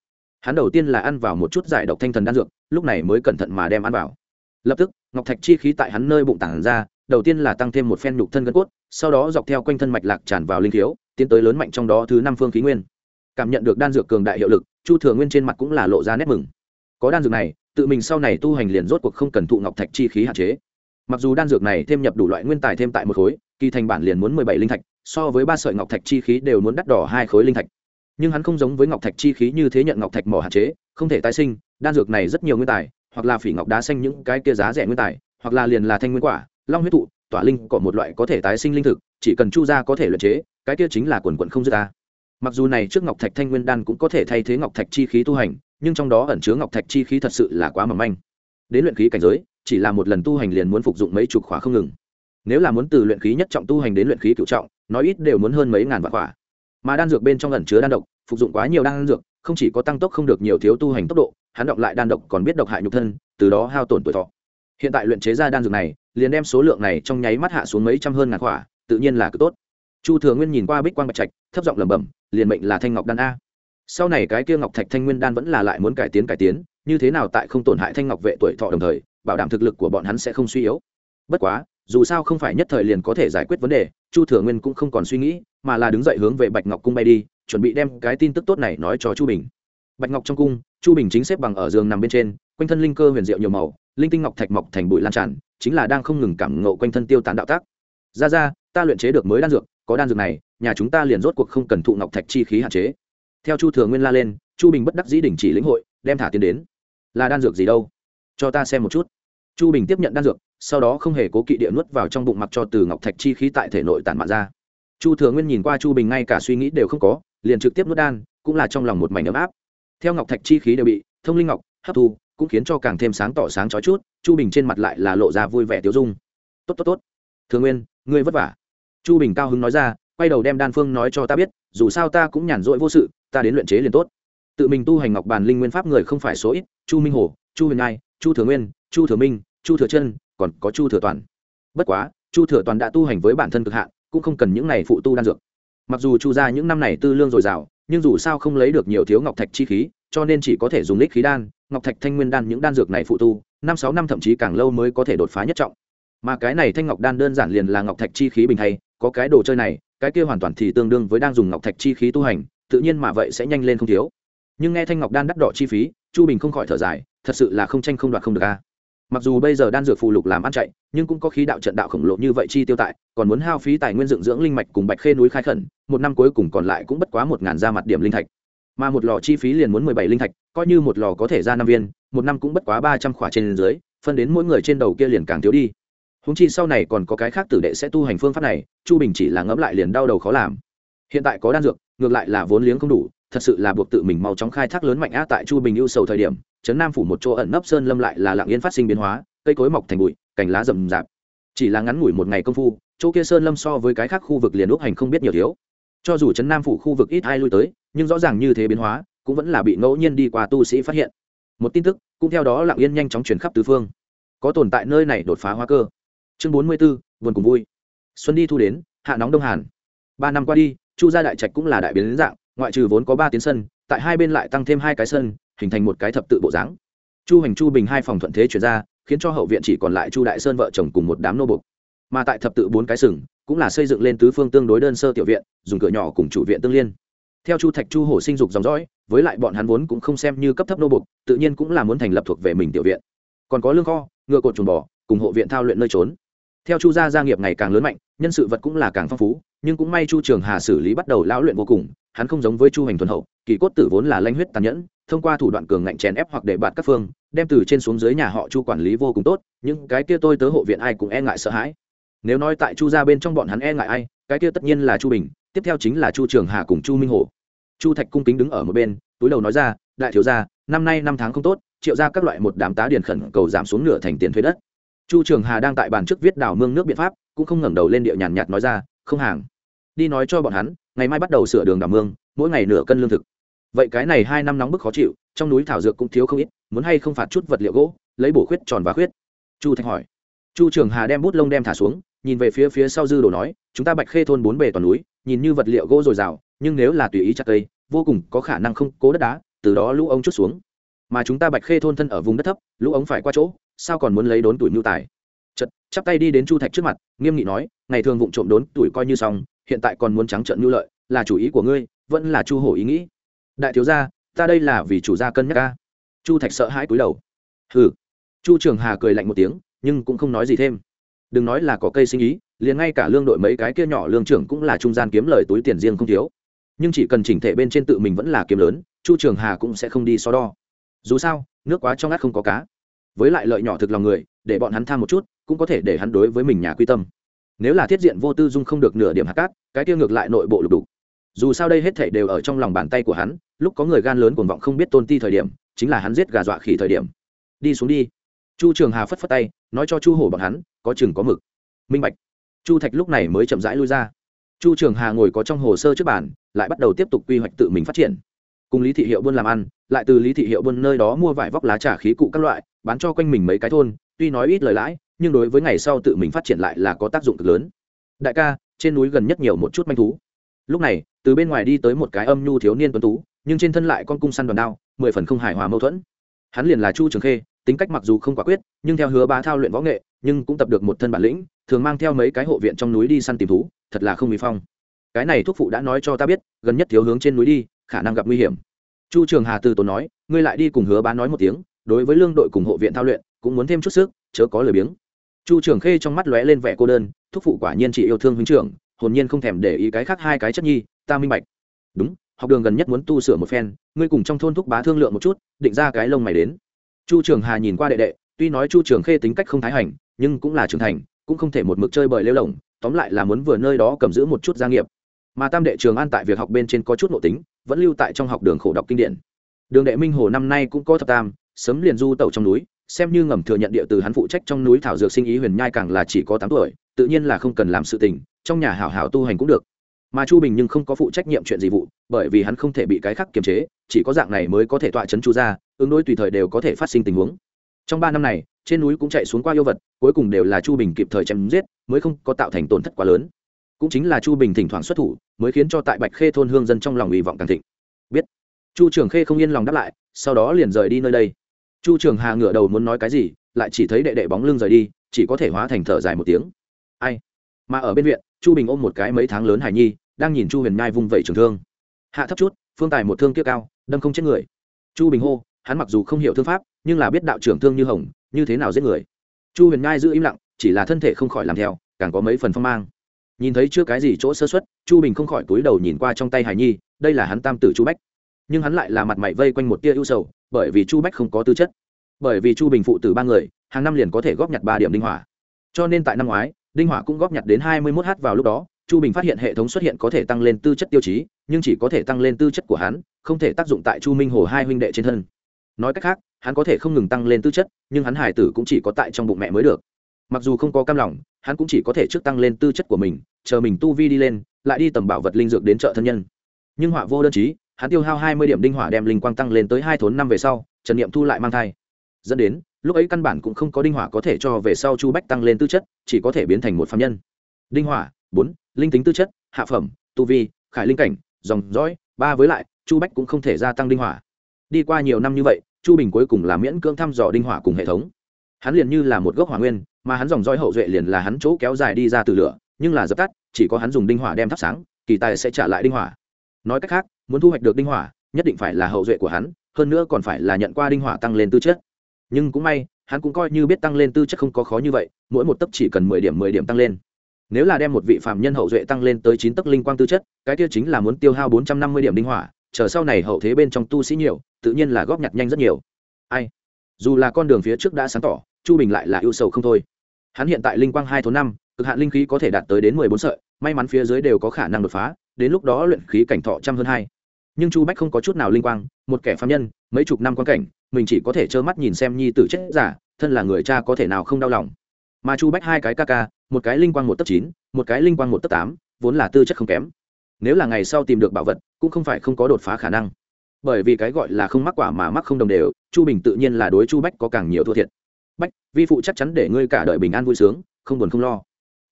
hắn đầu tiên là ăn vào một chút giải độc thanh thần đan dược, lúc này mới cẩn thận mà đem ăn vào. Lập tức, ngọc thạch chi khí tại hắn nơi bụng tảng ra, đầu tiên là tăng thêm một phen nhục thân gân cốt, sau đó dọc theo quanh thân mạch lạc tràn vào linh thiếu tiến tới lớn mạnh trong đó thứ năm phương khí nguyên. Cảm nhận được đan dược cường đại hiệu lực, chu thừa nguyên trên mặt cũng là lộ ra nét mừng. Có đan dược này, tự mình sau này tu hành liền rốt cuộc không cần thụ ngọc thạch chi khí hạn chế. Mặc dù đan dược này thêm nhập đủ loại nguyên tài thêm tại một khối, kỳ thành bản liền muốn mười bảy linh thạch, so với ba sợi ngọc thạch chi khí đều muốn đắt đỏ hai khối linh thạch nhưng hắn không giống với ngọc thạch chi khí như thế nhận ngọc thạch mỏ hạn chế, không thể tái sinh, đan dược này rất nhiều nguyên tài, hoặc là phỉ ngọc đá xanh những cái kia giá rẻ nguyên tài, hoặc là liền là thanh nguyên quả, long huyết thụ tỏa linh có một loại có thể tái sinh linh thực, chỉ cần chu ra có thể luyện chế, cái kia chính là quần quận không dư ta. Mặc dù này trước ngọc thạch thanh nguyên đan cũng có thể thay thế ngọc thạch chi khí tu hành, nhưng trong đó ẩn chứa ngọc thạch chi khí thật sự là quá mỏng manh. Đến luyện khí cảnh giới, chỉ là một lần tu hành liền muốn phục dụng mấy chục khóa không ngừng. Nếu là muốn từ luyện khí nhất trọng tu hành đến luyện khí cựu trọng, nói ít đều muốn hơn mấy ngàn vạn khóa mà đan dược bên trong ẩn chứa đan độc, phục dụng quá nhiều đan dược, không chỉ có tăng tốc không được nhiều thiếu tu hành tốc độ, hắn động lại đan độc còn biết độc hại nhục thân, từ đó hao tổn tuổi thọ. Hiện tại luyện chế ra đan dược này, liền đem số lượng này trong nháy mắt hạ xuống mấy trăm hơn ngàn quả tự nhiên là cực tốt. Chu thừa nguyên nhìn qua bích quang bạch trạch, thấp giọng lẩm bẩm, liền mệnh là thanh ngọc đan a. Sau này cái kia ngọc thạch thanh nguyên đan vẫn là lại muốn cải tiến cải tiến, như thế nào tại không tổn hại thanh ngọc vệ tuổi thọ đồng thời, bảo đảm thực lực của bọn hắn sẽ không suy yếu. Bất quá dù sao không phải nhất thời liền có thể giải quyết vấn đề, chu thừa nguyên cũng không còn suy nghĩ, mà là đứng dậy hướng về bạch ngọc cung bay đi, chuẩn bị đem cái tin tức tốt này nói cho chu bình. Bạch ngọc trong cung, chu bình chính xếp bằng ở giường nằm bên trên, quanh thân linh cơ huyền diệu nhiều màu, linh tinh ngọc thạch mọc thành bụi lan tràn, chính là đang không ngừng cảm ngộ quanh thân tiêu tán đạo tác. Ra ra, ta luyện chế được mới đan dược, có đan dược này, nhà chúng ta liền rốt cuộc không cần thụ ngọc thạch chi khí hạn chế. Theo chu thừa nguyên la lên, chu bình bất đắc dĩ đình chỉ lĩnh hội, đem thả tiền đến. Là đan dược gì đâu? Cho ta xem một chút. Chu bình tiếp nhận đan dược sau đó không hề cố kỵ địa nuốt vào trong bụng mặc cho từ ngọc thạch chi khí tại thể nội tản mạn ra. Chu thừa nguyên nhìn qua chu bình ngay cả suy nghĩ đều không có, liền trực tiếp nuốt đan, cũng là trong lòng một mảnh ấm áp. Theo ngọc thạch chi khí đều bị thông linh ngọc hấp thu, cũng khiến cho càng thêm sáng tỏ sáng chói chút, chu bình trên mặt lại là lộ ra vui vẻ tiêu dung. Tốt tốt tốt. Thừa nguyên, ngươi vất vả. Chu bình cao hứng nói ra, quay đầu đem đan phương nói cho ta biết, dù sao ta cũng nhàn rỗi vô sự, ta đến luyện chế liền tốt. Tự mình tu hành ngọc bàn linh nguyên pháp người không phải số ít, chu minh hồ, chu huyền ngai, chu thừa nguyên, chu thừa minh chu thừa chân, còn có chu thừa toàn. Bất quá, chu thừa toàn đã tu hành với bản thân cực hạn, cũng không cần những này phụ tu đan dược. Mặc dù chu ra những năm này tư lương dồi dào, nhưng dù sao không lấy được nhiều thiếu ngọc thạch chi khí, cho nên chỉ có thể dùng lích khí đan, ngọc thạch thanh nguyên đan những đan dược này phụ tu, năm sáu năm thậm chí càng lâu mới có thể đột phá nhất trọng. Mà cái này thanh ngọc đan đơn giản liền là ngọc thạch chi khí bình hay, có cái đồ chơi này, cái kia hoàn toàn thì tương đương với đang dùng ngọc thạch chi khí tu hành, tự nhiên mà vậy sẽ nhanh lên không thiếu. Nhưng nghe thanh ngọc đan đắt đỏ chi phí, chu bình không khỏi thở dài, thật sự là không tranh không đoạt không được a mặc dù bây giờ đan dược phụ lục làm ăn chạy, nhưng cũng có khí đạo trận đạo khổng lồ như vậy chi tiêu tại, còn muốn hao phí tài nguyên dựng dưỡng linh mạch cùng bạch khê núi khai khẩn, một năm cuối cùng còn lại cũng bất quá một ngàn ra mặt điểm linh thạch. Mà một lò chi phí liền muốn mười bảy linh thạch, coi như một lò có thể ra năm viên, một năm cũng bất quá ba trăm khỏa trên dưới, phân đến mỗi người trên đầu kia liền càng thiếu đi. Húng chi sau này còn có cái khác tử đệ sẽ tu hành phương pháp này, chu bình chỉ là ngẫm lại liền đau đầu khó làm. Hiện tại có đan dược, ngược lại là vốn liếng không đủ, thật sự là buộc tự mình mau chóng khai thác lớn mạnh á tại chu bình ưu sầu thời điểm trấn nam phủ một chỗ ẩn nấp sơn lâm lại là lạng yên phát sinh biến hóa, cây cối mọc thành bụi, cành lá rậm rạp. Chỉ là ngắn ngủi một ngày công phu, chỗ kia sơn lâm so với cái khác khu vực liền úc hành không biết nhiều thiếu. Cho dù trấn nam phủ khu vực ít ai lui tới, nhưng rõ ràng như thế biến hóa, cũng vẫn là bị ngẫu nhiên đi qua tu sĩ phát hiện. Một tin tức, cũng theo đó lạng yên nhanh chóng truyền khắp tứ phương. Có tồn tại nơi này đột phá hóa cơ. Chương bốn mươi b ố buồn cùng vui. Xuân đi thu đến, hạ nóng đông hàn. Ba năm qua đi, chu gia đại trạch cũng là đại biến dạng, ngoại trừ vốn có ba tiến sân, tại hai bên lại tăng thêm hai cái sân hình thành một cái thập tự bộ dáng. Chu hành chu bình hai phòng thuận thế chuyển ra, khiến cho hậu viện chỉ còn lại chu đại sơn vợ chồng cùng một đám nô bục mà tại thập tự bốn cái sừng, cũng là xây dựng lên tứ phương tương đối đơn sơ tiểu viện, dùng cửa nhỏ cùng chủ viện tương liên. Theo chu thạch chu hổ sinh dục dòng dõi, với lại bọn hắn vốn cũng không xem như cấp thấp nô bục tự nhiên cũng là muốn thành lập thuộc về mình tiểu viện. Còn có lương kho, ngựa cột chuồng bò, cùng hộ viện thao luyện nơi trốn. Theo chu gia gia nghiệp ngày càng lớn mạnh, nhân sự vật cũng là càng phong phú, nhưng cũng may chu trường hà xử lý bắt đầu lão luyện vô cùng, hắn không giống với chu hành thuần hậu, kỳ cốt tử vốn là lanh huyết tàn nhẫn thông qua thủ đoạn cường ngạnh chèn ép hoặc để bạt các phương, đem từ trên xuống dưới nhà họ chu quản lý vô cùng tốt nhưng cái kia tôi tớ hộ viện ai cũng e ngại sợ hãi. Nếu nói tại chu gia bên trong bọn hắn e ngại ai, cái kia tất nhiên là chu bình, tiếp theo chính là chu trường hà cùng chu minh hổ chu thạch cung kính đứng ở một bên, túi đầu nói ra, đại thiếu gia, năm nay năm tháng không tốt, triệu ra các loại một đám tá điền khẩn cầu giảm xuống nửa thành tiền thuế đất. Chu trường hà đang tại bàn trước viết đảo mương nước biện pháp, cũng không ngẩng đầu lên địa nhàn nhạt nói ra, không hàng. Đi nói cho bọn hắn, ngày mai bắt đầu sửa đường đảo mương, mỗi ngày nửa cân lương thực vậy cái này hai năm nóng bức khó chịu, trong núi thảo dược cũng thiếu không ít, muốn hay không phạt chút vật liệu gỗ, lấy bổ khuyết tròn và khuyết? Chu thạch hỏi. Chu trường hà đem bút lông đem thả xuống, nhìn về phía phía sau dư đồ nói, chúng ta bạch khê thôn bốn bề toàn núi, nhìn như vật liệu gỗ dồi dào, nhưng nếu là tùy ý chặt cây, vô cùng có khả năng không cố đất đá, từ đó lũ ống chút xuống. Mà chúng ta bạch khê thôn thân ở vùng đất thấp, lũ ống phải qua chỗ, sao còn muốn lấy đốn tuổi nhu tài? Chật chắp tay đi đến chu thạch trước mặt, nghiêm nghị nói, ngày thường vụng trộm đốn tuổi coi như xong, hiện tại còn muốn trắng trợn nhu lợi, là chủ ý của ngươi, vẫn là chu hổ ý nghĩ đại thiếu gia, ta đây là vì chủ gia cân nhắc ca chu thạch sợ hãi cúi đầu. Hừ. Chu trường hà cười lạnh một tiếng, nhưng cũng không nói gì thêm. Đừng nói là có cây sinh ý, liền ngay cả lương đội mấy cái kia nhỏ lương trưởng cũng là trung gian kiếm lời túi tiền riêng không thiếu. Nhưng chỉ cần chỉnh thể bên trên tự mình vẫn là kiếm lớn, chu trường hà cũng sẽ không đi so đo. Dù sao, nước quá trong ngắt không có cá. Với lại lợi nhỏ thực lòng người, để bọn hắn tham một chút, cũng có thể để hắn đối với mình nhà quy tâm. Nếu là thiết diện vô tư dung không được nửa điểm hạt cát, cái kia ngược lại nội bộ lục đục. Dù sao đây hết thể đều ở trong lòng bàn tay của hắn lúc có người gan lớn cuồng vọng không biết tôn ti thời điểm chính là hắn giết gà dọa khỉ thời điểm. Đi xuống đi. Chu trường hà phất phất tay nói cho chu hổ bọn hắn có chừng có mực. Minh bạch. Chu thạch lúc này mới chậm rãi lui ra. Chu trường hà ngồi có trong hồ sơ trước bàn, lại bắt đầu tiếp tục quy hoạch tự mình phát triển. Cùng lý thị hiệu buôn làm ăn lại từ lý thị hiệu buôn nơi đó mua vải vóc lá trà khí cụ các loại bán cho quanh mình mấy cái thôn tuy nói ít lời lãi nhưng đối với ngày sau tự mình phát triển lại là có tác dụng cực lớn. Đại ca trên núi gần nhất nhiều một chút manh thú. Lúc này từ bên ngoài đi tới một cái âm nhu thiếu niên tuấn tú nhưng trên thân lại con cung săn đòn đao, mười phần không hài hòa mâu thuẫn. Hắn liền là chu trường khê, tính cách mặc dù không quả quyết, nhưng theo hứa bá thao luyện võ nghệ, nhưng cũng tập được một thân bản lĩnh, thường mang theo mấy cái hộ viện trong núi đi săn tìm thú, thật là không bị phong. Cái này thuốc phụ đã nói cho ta biết, gần nhất thiếu hướng trên núi đi, khả năng gặp nguy hiểm. Chu trường hà từ tốn nói, ngươi lại đi cùng hứa bá nói một tiếng, đối với lương đội cùng hộ viện thao luyện, cũng muốn thêm chút sức, chớ có lời biếng. Chu trường khê trong mắt lóe lên vẻ cô đơn, thúc phụ quả nhiên chỉ yêu thương huynh trưởng, hồn nhiên không thèm để ý cái khác hai cái chất nhi, ta minh bạch. Đúng học đường gần nhất muốn tu sửa một phen, ngươi cùng trong thôn thúc bá thương lượng một chút, định ra cái lông mày đến. Chu trường hà nhìn qua đệ đệ, tuy nói chu trường khê tính cách không thái hành, nhưng cũng là trưởng thành, cũng không thể một mực chơi bời lêu lỏng, tóm lại là muốn vừa nơi đó cầm giữ một chút gia nghiệp. Mà tam đệ trường an tại việc học bên trên có chút nội tính, vẫn lưu tại trong học đường khổ đọc kinh điển. Đường đệ minh hồ năm nay cũng có thập tam, sớm liền du tẩu trong núi, xem như ngầm thừa nhận địa từ hắn phụ trách trong núi thảo dược sinh ý huyền nhai càng là chỉ có tám tuổi, tự nhiên là không cần làm sự tình, trong nhà hảo hảo tu hành cũng được mà chu bình nhưng không có phụ trách nhiệm chuyện gì vụ, bởi vì hắn không thể bị cái khác kiềm chế, chỉ có dạng này mới có thể tọa chấn chu ra ứng đối tùy thời đều có thể phát sinh tình huống. Trong ba năm này, trên núi cũng chạy xuống qua yêu vật, cuối cùng đều là chu bình kịp thời chém giết, mới không có tạo thành tổn thất quá lớn. Cũng chính là chu bình thỉnh thoảng xuất thủ, mới khiến cho tại bạch khê thôn hương dân trong lòng hy vọng càng thịnh. Biết. Chu trường khê không yên lòng đáp lại, sau đó liền rời đi nơi đây. Chu trường hà ngửa đầu muốn nói cái gì, lại chỉ thấy đệ đệ bóng lưng rời đi, chỉ có thể hóa thành thở dài một tiếng. Ai? Mà ở bên viện, chu bình ôm một cái mấy tháng lớn hải nhi đang nhìn chu huyền nhai vung vẩy trường thương. Hạ thấp chút, phương tài một thương kia cao, đâm không chết người. Chu bình hô, hắn mặc dù không hiểu thương pháp, nhưng là biết đạo trưởng thương như hồng, như thế nào giết người. Chu huyền nhai giữ im lặng, chỉ là thân thể không khỏi làm theo, càng có mấy phần phong mang. Nhìn thấy chưa cái gì chỗ sơ xuất chu bình không khỏi túi đầu nhìn qua trong tay hải nhi, đây là hắn tam tử chu bách. Nhưng hắn lại là mặt mày vây quanh một tia ưu sầu, bởi vì chu bách không có tư chất. Bởi vì chu bình phụ từ ba người, hàng năm liền có thể góp nhặt ba điểm đinh hỏa. Cho nên tại năm ngoái, đinh hỏa cũng góp nhặt đến hai mươi mốt h vào lúc đó chu bình phát hiện hệ thống xuất hiện có thể tăng lên tư chất tiêu chí, nhưng chỉ có thể tăng lên tư chất của hắn, không thể tác dụng tại chu minh hồ hai huynh đệ trên thân. Nói cách khác, hắn có thể không ngừng tăng lên tư chất, nhưng hắn hải tử cũng chỉ có tại trong bụng mẹ mới được. Mặc dù không có cam lòng, hắn cũng chỉ có thể trước tăng lên tư chất của mình, chờ mình tu vi đi lên, lại đi tầm bảo vật linh dược đến chợ thân nhân. Nhưng họa vô đơn chí, hắn tiêu hao hai mươi điểm đinh hỏa đem linh quang tăng lên tới hai thốn năm về sau, trần niệm thu lại mang thai. Dẫn đến, lúc ấy căn bản cũng không có đinh hỏa có thể cho về sau chu bách tăng lên tư chất, chỉ có thể biến thành một phạm nhân. Đinh hỏa bốn, linh tính tư chất, hạ phẩm, tu vi, khải linh cảnh, dòng dõi, ba với lại, chu bách cũng không thể gia tăng đinh hỏa. Đi qua nhiều năm như vậy, chu bình cuối cùng là miễn cưỡng thăm dò đinh hỏa cùng hệ thống. Hắn liền như là một gốc hỏa nguyên, mà hắn dòng dõi hậu duệ liền là hắn chỗ kéo dài đi ra từ lửa, nhưng là dập tắt, chỉ có hắn dùng đinh hỏa đem thắp sáng, kỳ tài sẽ trả lại đinh hỏa. Nói cách khác, muốn thu hoạch được đinh hỏa, nhất định phải là hậu duệ của hắn, hơn nữa còn phải là nhận qua đinh hỏa tăng lên tư chất. Nhưng cũng may, hắn cũng coi như biết tăng lên tư chất không có khó như vậy, mỗi một tấc chỉ cần mười điểm mười điểm tăng lên nếu là đem một vị phạm nhân hậu duệ tăng lên tới chín tấc linh quang tư chất, cái kia chính là muốn tiêu hao bốn trăm năm mươi điểm linh hỏa, chờ sau này hậu thế bên trong tu sĩ nhiều, tự nhiên là góp nhặt nhanh rất nhiều. Ai? Dù là con đường phía trước đã sáng tỏ, chu bình lại là ưu sầu không thôi. Hắn hiện tại linh quang hai thốn năm, cực hạn linh khí có thể đạt tới đến mười bốn sợi, may mắn phía dưới đều có khả năng đột phá, đến lúc đó luyện khí cảnh thọ trăm hơn hai. Nhưng chu bách không có chút nào linh quang, một kẻ phạm nhân, mấy chục năm quan cảnh, mình chỉ có thể trơ mắt nhìn xem nhi tử chết giả, thân là người cha có thể nào không đau lòng. Mà chu bách hai cái ca ca một cái linh quang một tấc chín, một cái linh quang một tấc tám, vốn là tư chất không kém. Nếu là ngày sau tìm được bảo vật, cũng không phải không có đột phá khả năng. Bởi vì cái gọi là không mắc quả mà mắc không đồng đều, chu bình tự nhiên là đối chu bách có càng nhiều thua thiệt. Bách, vi phụ chắc chắn để ngươi cả đời bình an vui sướng, không buồn không lo.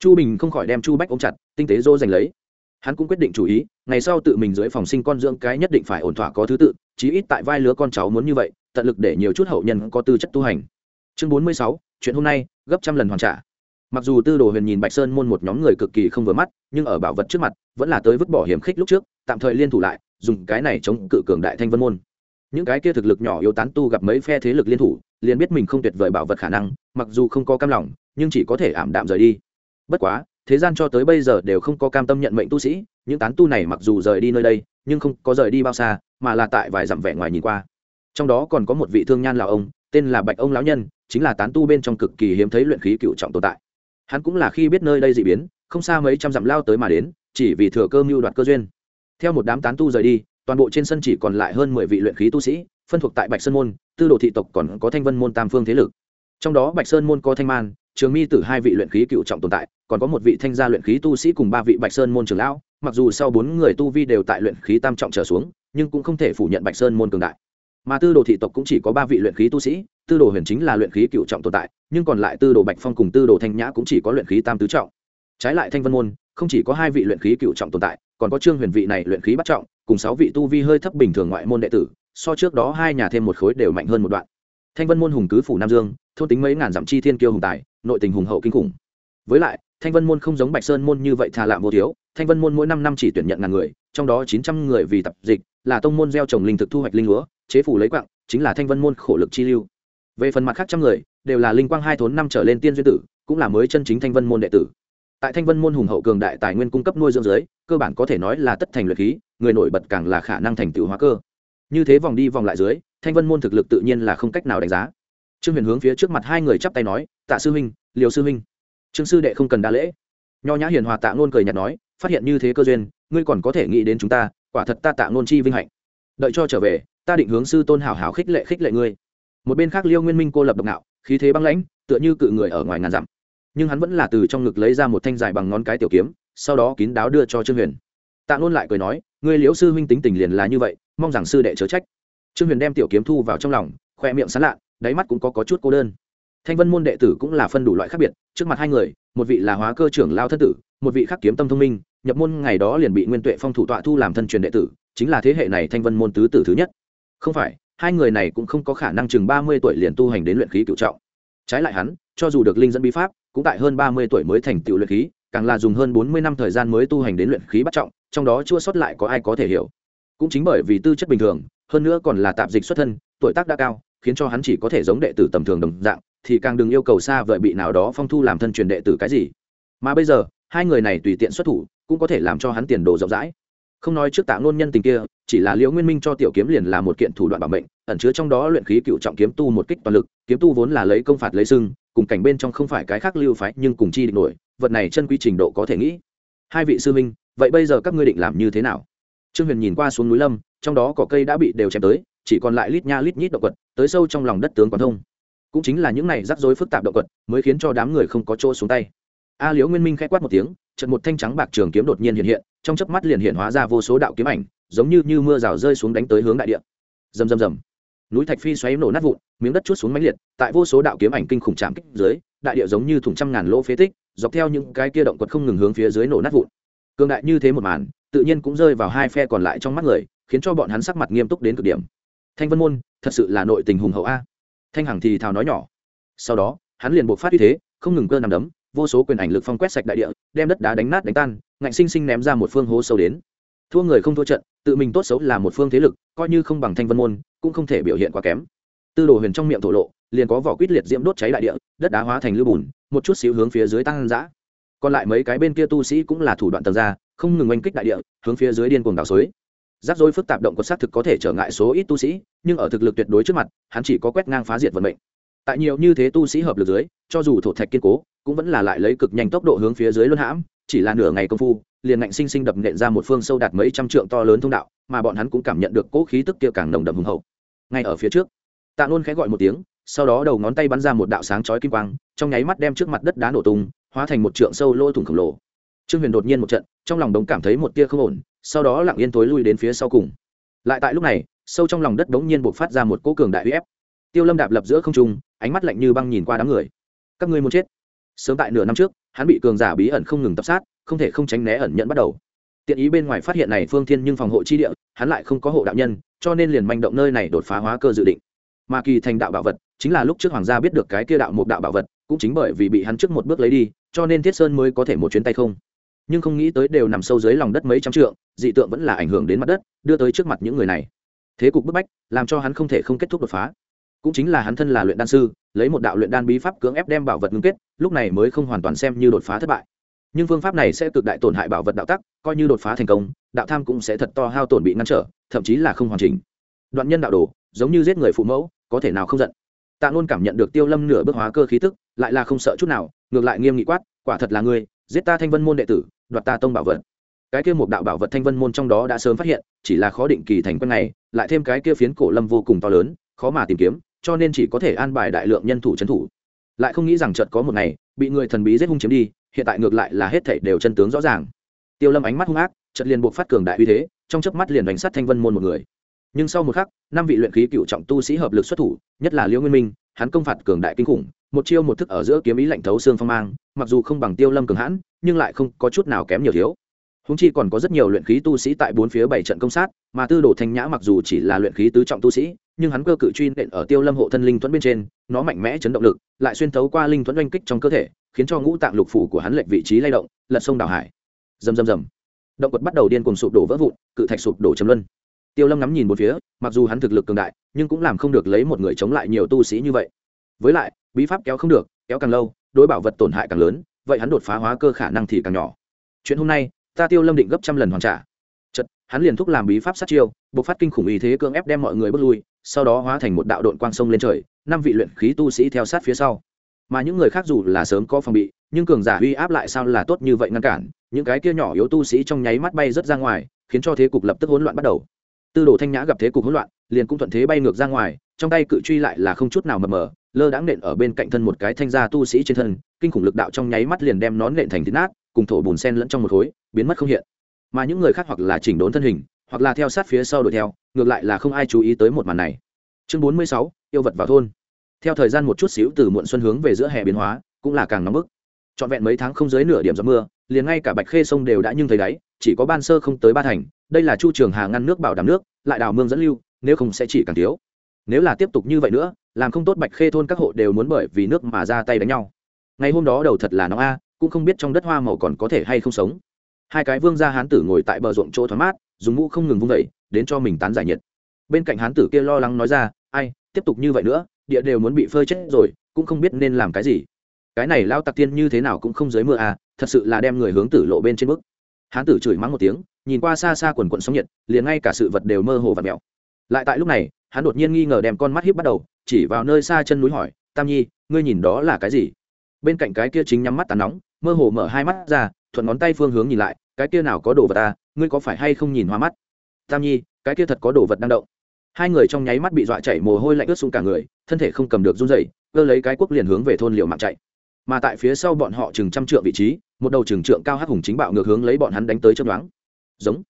Chu bình không khỏi đem chu bách ôm chặt, tinh tế dô giành lấy. Hắn cũng quyết định chủ ý, ngày sau tự mình dưới phòng sinh con dưỡng cái nhất định phải ổn thỏa có thứ tự, chí ít tại vai lứa con cháu muốn như vậy, tận lực để nhiều chút hậu nhân có tư chất tu hành. Chương bốn mươi sáu, chuyện hôm nay, gấp trăm lần hoàn trả mặc dù tư đồ huyền nhìn bạch sơn môn một nhóm người cực kỳ không vừa mắt, nhưng ở bảo vật trước mặt, vẫn là tới vứt bỏ hiểm khích lúc trước, tạm thời liên thủ lại, dùng cái này chống cự cường đại thanh vân môn. Những cái kia thực lực nhỏ yếu tán tu gặp mấy phe thế lực liên thủ, liền biết mình không tuyệt vời bảo vật khả năng, mặc dù không có cam lòng, nhưng chỉ có thể ảm đạm rời đi. Bất quá, thế gian cho tới bây giờ đều không có cam tâm nhận mệnh tu sĩ, những tán tu này mặc dù rời đi nơi đây, nhưng không có rời đi bao xa, mà là tại vài dặm vẻ ngoài nhìn qua. Trong đó còn có một vị thương nhan lão ông, tên là bạch ông lão nhân, chính là tán tu bên trong cực kỳ hiếm thấy luyện khí cựu trọng tồn tại hắn cũng là khi biết nơi đây dị biến, không xa mấy trăm dặm lao tới mà đến, chỉ vì thừa cơ mưu đoạt cơ duyên. Theo một đám tán tu rời đi, toàn bộ trên sân chỉ còn lại hơn mười vị luyện khí tu sĩ, phân thuộc tại bạch sơn môn, tư đồ thị tộc còn có thanh vân môn tam phương thế lực. Trong đó bạch sơn môn có thanh man, trường mi tử hai vị luyện khí cựu trọng tồn tại, còn có một vị thanh gia luyện khí tu sĩ cùng ba vị bạch sơn môn trường lão, mặc dù sau bốn người tu vi đều tại luyện khí tam trọng trở xuống, nhưng cũng không thể phủ nhận bạch sơn môn cường đại. Mà tư đồ thị tộc cũng chỉ có ba vị luyện khí tu sĩ tư đồ huyền chính là luyện khí cựu trọng tồn tại, nhưng còn lại tư đồ bạch phong cùng tư đồ thanh nhã cũng chỉ có luyện khí tam tứ trọng. Trái lại thanh vân môn, không chỉ có hai vị luyện khí cựu trọng tồn tại, còn có trương huyền vị này luyện khí bắt trọng, cùng sáu vị tu vi hơi thấp bình thường ngoại môn đệ tử, so trước đó hai nhà thêm một khối đều mạnh hơn một đoạn. Thanh vân môn hùng cứ phủ nam dương, thôn tính mấy ngàn dặm chi thiên kiêu hùng tài, nội tình hùng hậu kinh khủng. Với lại, thanh vân môn không giống bạch sơn môn như vậy thà lạm vô thiếu, thanh vân môn mỗi năm năm chỉ tuyển nhận ngàn người, trong đó chín trăm người vì tập dịch, là tông môn gieo trồng linh thực thu hoạch linh lúa, chế phủ lấy quặng, chính là thanh vân môn khổ lực chi lưu về phần mặt khác trăm người, đều là linh quang hai thốn năm trở lên tiên duyên tử, cũng là mới chân chính thanh vân môn đệ tử. Tại thanh vân môn hùng hậu cường đại tài nguyên cung cấp nuôi dưỡng giới cơ bản có thể nói là tất thành luyện khí, người nổi bật càng là khả năng thành tựu hóa cơ. Như thế vòng đi vòng lại dưới, thanh vân môn thực lực tự nhiên là không cách nào đánh giá. Trương huyền hướng phía trước mặt hai người chắp tay nói, tạ sư huynh liều sư huynh. Trương sư đệ không cần đa lễ. Nho nhã hiền hòa tạ ngôn cười nhạt nói, phát hiện như thế cơ duyên, ngươi còn có thể nghĩ đến chúng ta, quả thật ta tạ ngôn chi vinh hạnh. Đợi cho trở về, ta định hướng sư tôn hảo hảo khích lệ khích lệ ngươi một bên khác liêu nguyên minh cô lập độc ngạo khí thế băng lãnh tựa như cự người ở ngoài ngàn dặm. Nhưng hắn vẫn là từ trong ngực lấy ra một thanh dài bằng ngón cái tiểu kiếm sau đó kín đáo đưa cho trương huyền. Tạ ngôn lại cười nói ngươi liễu sư huynh tính tình liền là như vậy mong rằng sư đệ chớ trách. Trương huyền đem tiểu kiếm thu vào trong lòng khoe miệng sán lạ đáy mắt cũng có, có chút cô đơn. Thanh vân môn đệ tử cũng là phân đủ loại khác biệt trước mặt hai người một vị là hóa cơ trưởng lao thân tử một vị khắc kiếm tâm thông minh nhập môn ngày đó liền bị nguyên tuệ phong thủ tọa thu làm thân truyền đệ tử chính là thế hệ này thanh vân môn tứ tử thứ nhất. Không phải hai người này cũng không có khả năng chừng ba mươi tuổi liền tu hành đến luyện khí cựu trọng. Trái lại hắn, cho dù được linh dẫn bí pháp, cũng tại hơn ba mươi tuổi mới thành tựu luyện khí, càng là dùng hơn bốn mươi năm thời gian mới tu hành đến luyện khí bắt trọng, trong đó chưa sót lại có ai có thể hiểu. Cũng chính bởi vì tư chất bình thường, hơn nữa còn là tạp dịch xuất thân, tuổi tác đã cao, khiến cho hắn chỉ có thể giống đệ tử tầm thường đồng dạng, thì càng đừng yêu cầu xa vợi bị nào đó phong thu làm thân truyền đệ tử cái gì. Mà bây giờ, hai người này tùy tiện xuất thủ, cũng có thể làm cho hắn tiền đồ rộng rãi. Không nói trước tạ ngôn nhân tình kia chỉ là liễu nguyên minh cho tiểu kiếm liền là một kiện thủ đoạn bảo mệnh, ẩn chứa trong đó luyện khí cựu trọng kiếm tu một kích toàn lực, kiếm tu vốn là lấy công phạt lấy sưng cùng cảnh bên trong không phải cái khác lưu phái nhưng cùng chi định nổi, vật này chân quy trình độ có thể nghĩ. Hai vị sư minh, vậy bây giờ các ngươi định làm như thế nào? Trương huyền nhìn qua xuống núi lâm, trong đó cỏ cây đã bị đều chém tới, chỉ còn lại lít nha lít nhít động quật, tới sâu trong lòng đất tướng quán thông. Cũng chính là những này rắc rối phức tạp động quật, mới khiến cho đám người không có chỗ xuống tay. A liễu nguyên minh k h ẽ quát một tiếng trận một thanh trắng bạc trường kiếm đột nhiên hiện hiện, trong chớp mắt liền hiện hóa ra vô số đạo kiếm ảnh giống như như mưa rào rơi xuống đánh tới hướng đại địa. Rầm rầm rầm. Núi thạch phi xoáy nổ nát vụn, miếng đất chút xuống mãnh liệt, tại vô số đạo kiếm ảnh kinh khủng chạm kích dưới, đại địa giống như thùng trăm ngàn lỗ phế tích, dọc theo những cái kia động quật không ngừng hướng phía dưới nổ nát vụn. Cường đại như thế một màn, tự nhiên cũng rơi vào hai phe còn lại trong mắt người, khiến cho bọn hắn sắc mặt nghiêm túc đến cực điểm. Thanh vân môn, thật sự là nội tình hùng hậu a. Thanh hằng thì thào nói nhỏ. Sau đó, hắn liền buộc phát uy thế, không ngừng cơ nằm đấm, vô số quyền ảnh lực phong quét sạch đại địa, đem đất đá đánh nát đánh tan, ngạnh sinh sinh ném ra một phương hố sâu đến. Thua người không thua trận tự mình tốt xấu là một phương thế lực, coi như không bằng thanh vân môn, cũng không thể biểu hiện quá kém. Tư đồ huyền trong miệng thổ lộ, liền có vỏ quýt liệt diễm đốt cháy đại địa, đất đá hóa thành lưu bùn, một chút xíu hướng phía dưới tăng dã. Còn lại mấy cái bên kia tu sĩ cũng là thủ đoạn tầng ra, không ngừng oanh kích đại địa, hướng phía dưới điên cuồng đào xối. Rắc rối phức tạp động có xác thực có thể trở ngại số ít tu sĩ, nhưng ở thực lực tuyệt đối trước mặt, hắn chỉ có quét ngang phá diệt vận mệnh. Tại nhiều như thế tu sĩ hợp lực dưới, cho dù thổ thạch kiên cố, cũng vẫn là lại lấy cực nhanh tốc độ hướng phía dưới luân hãm chỉ là nửa ngày công phu, liền ngạnh sinh sinh đập nện ra một phương sâu đạt mấy trăm trượng to lớn thông đạo, mà bọn hắn cũng cảm nhận được cỗ khí tức kia càng nồng đậm hùng hậu. Ngay ở phía trước, tạ nôn khẽ gọi một tiếng, sau đó đầu ngón tay bắn ra một đạo sáng chói kim quang, trong nháy mắt đem trước mặt đất đá nổ tung, hóa thành một trượng sâu lỗ thủng khổng lồ. Trương huyền đột nhiên một trận, trong lòng đống cảm thấy một tia không ổn, sau đó lặng yên tối lui đến phía sau cùng. Lại tại lúc này, sâu trong lòng đất đống nhiên buộc phát ra một cỗ cường đại uy ép. Tiêu lâm đạp lập giữa không trung, ánh mắt lạnh như băng nhìn qua đám người. Các ngươi muốn chết? Sớm tại nửa năm trước hắn bị cường giả bí ẩn không ngừng tập sát, không thể không tránh né ẩn nhận bắt đầu. Tiện ý bên ngoài phát hiện này phương thiên nhưng phòng hộ chi địa, hắn lại không có hộ đạo nhân, cho nên liền manh động nơi này đột phá hóa cơ dự định. Mà kỳ thành đạo bảo vật, chính là lúc trước hoàng gia biết được cái kia đạo một đạo bảo vật, cũng chính bởi vì bị hắn trước một bước lấy đi, cho nên thiết sơn mới có thể một chuyến tay không. Nhưng không nghĩ tới đều nằm sâu dưới lòng đất mấy trăm trượng, dị tượng vẫn là ảnh hưởng đến mặt đất, đưa tới trước mặt những người này. Thế cục bức bách, làm cho hắn không thể không kết thúc đột phá cũng chính là hắn thân là luyện đan sư, lấy một đạo luyện đan bí pháp cưỡng ép đem bảo vật ngưng kết, lúc này mới không hoàn toàn xem như đột phá thất bại. Nhưng phương pháp này sẽ cực đại tổn hại bảo vật đạo tắc, coi như đột phá thành công, đạo tham cũng sẽ thật to hao tổn bị ngăn trở, thậm chí là không hoàn chỉnh. Đoạn nhân đạo đồ, giống như giết người phụ mẫu, có thể nào không giận? Tạ luôn cảm nhận được tiêu lâm nửa bước hóa cơ khí tức, lại là không sợ chút nào, ngược lại nghiêm nghị quát, quả thật là ngươi, giết ta thanh vân môn đệ tử, đoạt ta tông bảo vật. Cái kia một đạo bảo vật thanh vân môn trong đó đã sớm phát hiện, chỉ là khó định kỳ thành quân này, lại thêm cái kia phiến cổ lâm vô cùng to lớn, khó mà tìm kiếm cho nên chỉ có thể an bài đại lượng nhân thủ trấn thủ. Lại không nghĩ rằng chợt có một ngày, bị người thần bí giết hung chiếm đi, hiện tại ngược lại là hết thảy đều chân tướng rõ ràng. Tiêu lâm ánh mắt hung ác, chợt liền buộc phát cường đại uy thế, trong chớp mắt liền đánh sát thanh vân môn một người. Nhưng sau một khắc, năm vị luyện khí cựu trọng tu sĩ hợp lực xuất thủ, nhất là liễu nguyên minh, hắn công phạt cường đại kinh khủng, một chiêu một thức ở giữa kiếm ý lạnh thấu xương phong mang, mặc dù không bằng tiêu lâm cường hãn, nhưng lại không có chút nào kém nhiều thiếu húng chi còn có rất nhiều luyện khí tu sĩ tại bốn phía bảy trận công sát, mà tư đồ thanh nhã mặc dù chỉ là luyện khí tứ trọng tu sĩ, nhưng hắn cơ cự truy nện ở tiêu lâm hộ thân linh thuẫn bên trên, nó mạnh mẽ chấn động lực, lại xuyên thấu qua linh thuẫn oanh kích trong cơ thể, khiến cho ngũ tạng lục phủ của hắn lệch vị trí lay động, lật sông đào hải. Rầm rầm rầm. Động quật bắt đầu điên cùng sụp đổ vỡ vụn, cự thạch sụp đổ chấm luân. Tiêu lâm ngắm nhìn một phía, mặc dù hắn thực lực cường đại, nhưng cũng làm không được lấy một người chống lại nhiều tu sĩ như vậy. Với lại, bí pháp kéo không được, kéo càng lâu, đối bảo vật tổn hại càng lớn, vậy hắn đột phá hóa cơ khả năng thì càng nhỏ. Chuyện hôm nay ta tiêu lâm định gấp trăm lần hoàn trả. Chật hắn liền thúc làm bí pháp sát chiêu buộc phát kinh khủng ý thế cưỡng ép đem mọi người bước lui, sau đó hóa thành một đạo đội quang sông lên trời, năm vị luyện khí tu sĩ theo sát phía sau. Mà những người khác dù là sớm có phòng bị, nhưng cường giả uy áp lại sao là tốt như vậy ngăn cản, những cái kia nhỏ yếu tu sĩ trong nháy mắt bay rất ra ngoài, khiến cho thế cục lập tức hỗn loạn bắt đầu. Tư đồ thanh nhã gặp thế cục hỗn loạn, liền cũng thuận thế bay ngược ra ngoài, trong tay cự truy lại là không chút nào mờ mờ, lơ đãng nện ở bên cạnh thân một cái thanh gia tu sĩ trên thân, kinh khủng lực đạo trong nháy mắt liền đem nón nện thành thịt nát cùng thổ bùn sen lẫn trong một khối, biến mất không hiện. Mà những người khác hoặc là chỉnh đốn thân hình, hoặc là theo sát phía sau đuổi theo, ngược lại là không ai chú ý tới một màn này. Chương bốn mươi sáu, yêu vật vào thôn. Theo thời gian một chút xíu từ muộn xuân hướng về giữa hè biến hóa, cũng là càng nóng bức. Trọn vẹn mấy tháng không dưới nửa điểm giọt mưa, liền ngay cả bạch khê sông đều đã nhưng thấy đáy, chỉ có ban sơ không tới ba thành, đây là chu trường hà ngăn nước bảo đảm nước, lại đào mương dẫn lưu, nếu không sẽ chỉ càng thiếu. Nếu là tiếp tục như vậy nữa, làm không tốt bạch khê thôn các hộ đều muốn bởi vì nước mà ra tay đánh nhau. Ngày hôm đó đầu thật là nóng a cũng không biết trong đất hoa màu còn có thể hay không sống. Hai cái vương gia hán tử ngồi tại bờ ruộng chỗ thoáng mát, dùng mũ không ngừng vung vẩy đến cho mình tán giải nhiệt. Bên cạnh hán tử kia lo lắng nói ra, ai, tiếp tục như vậy nữa, địa đều muốn bị phơi chết rồi, cũng không biết nên làm cái gì. Cái này lao tặc tiên như thế nào cũng không dưới mưa à thật sự là đem người hướng tử lộ bên trên bức hán tử chửi mắng một tiếng, nhìn qua xa xa quần quận sóng nhiệt, liền ngay cả sự vật đều mơ hồ và mèo. Lại tại lúc này, hắn đột nhiên nghi ngờ đem con mắt hiếp bắt đầu, chỉ vào nơi xa chân núi hỏi, tam nhi, ngươi nhìn đó là cái gì? Bên cạnh cái kia chính nhắm mắt tàn nóng, mơ hồ mở hai mắt ra, thuận ngón tay phương hướng nhìn lại, cái kia nào có đồ vật ta ngươi có phải hay không nhìn hoa mắt? Tam nhi, cái kia thật có đồ vật đang động. Hai người trong nháy mắt bị dọa chảy mồ hôi lạnh ướt xuống cả người, thân thể không cầm được run dậy cơ lấy cái quốc liền hướng về thôn liều mạng chạy. Mà tại phía sau bọn họ chừng trăm trượng vị trí, một đầu chừng trượng cao hắc hùng chính bạo ngược hướng lấy bọn hắn đánh tới chân đoán giống.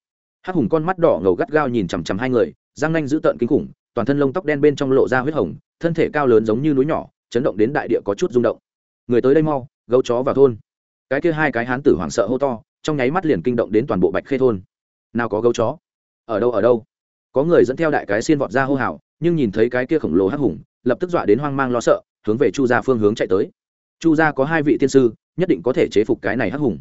Hắc hùng con mắt đỏ ngầu gắt gao nhìn chằm chằm hai người, răng nanh dữ tợn kinh khủng, toàn thân lông tóc đen bên trong lộ ra huyết hồng, thân thể cao lớn giống như núi nhỏ, chấn động đến đại địa có chút rung động người tới đây mau, gấu chó vào thôn. Cái kia hai cái hán tử hoảng sợ hô to, trong nháy mắt liền kinh động đến toàn bộ bạch khê thôn. Nào có gấu chó? Ở đâu ở đâu? Có người dẫn theo đại cái xiên vọt ra hô hào, nhưng nhìn thấy cái kia khổng lồ hắc hùng, lập tức dọa đến hoang mang lo sợ, hướng về chu gia phương hướng chạy tới. Chu gia có hai vị tiên sư, nhất định có thể chế phục cái này hắc hùng.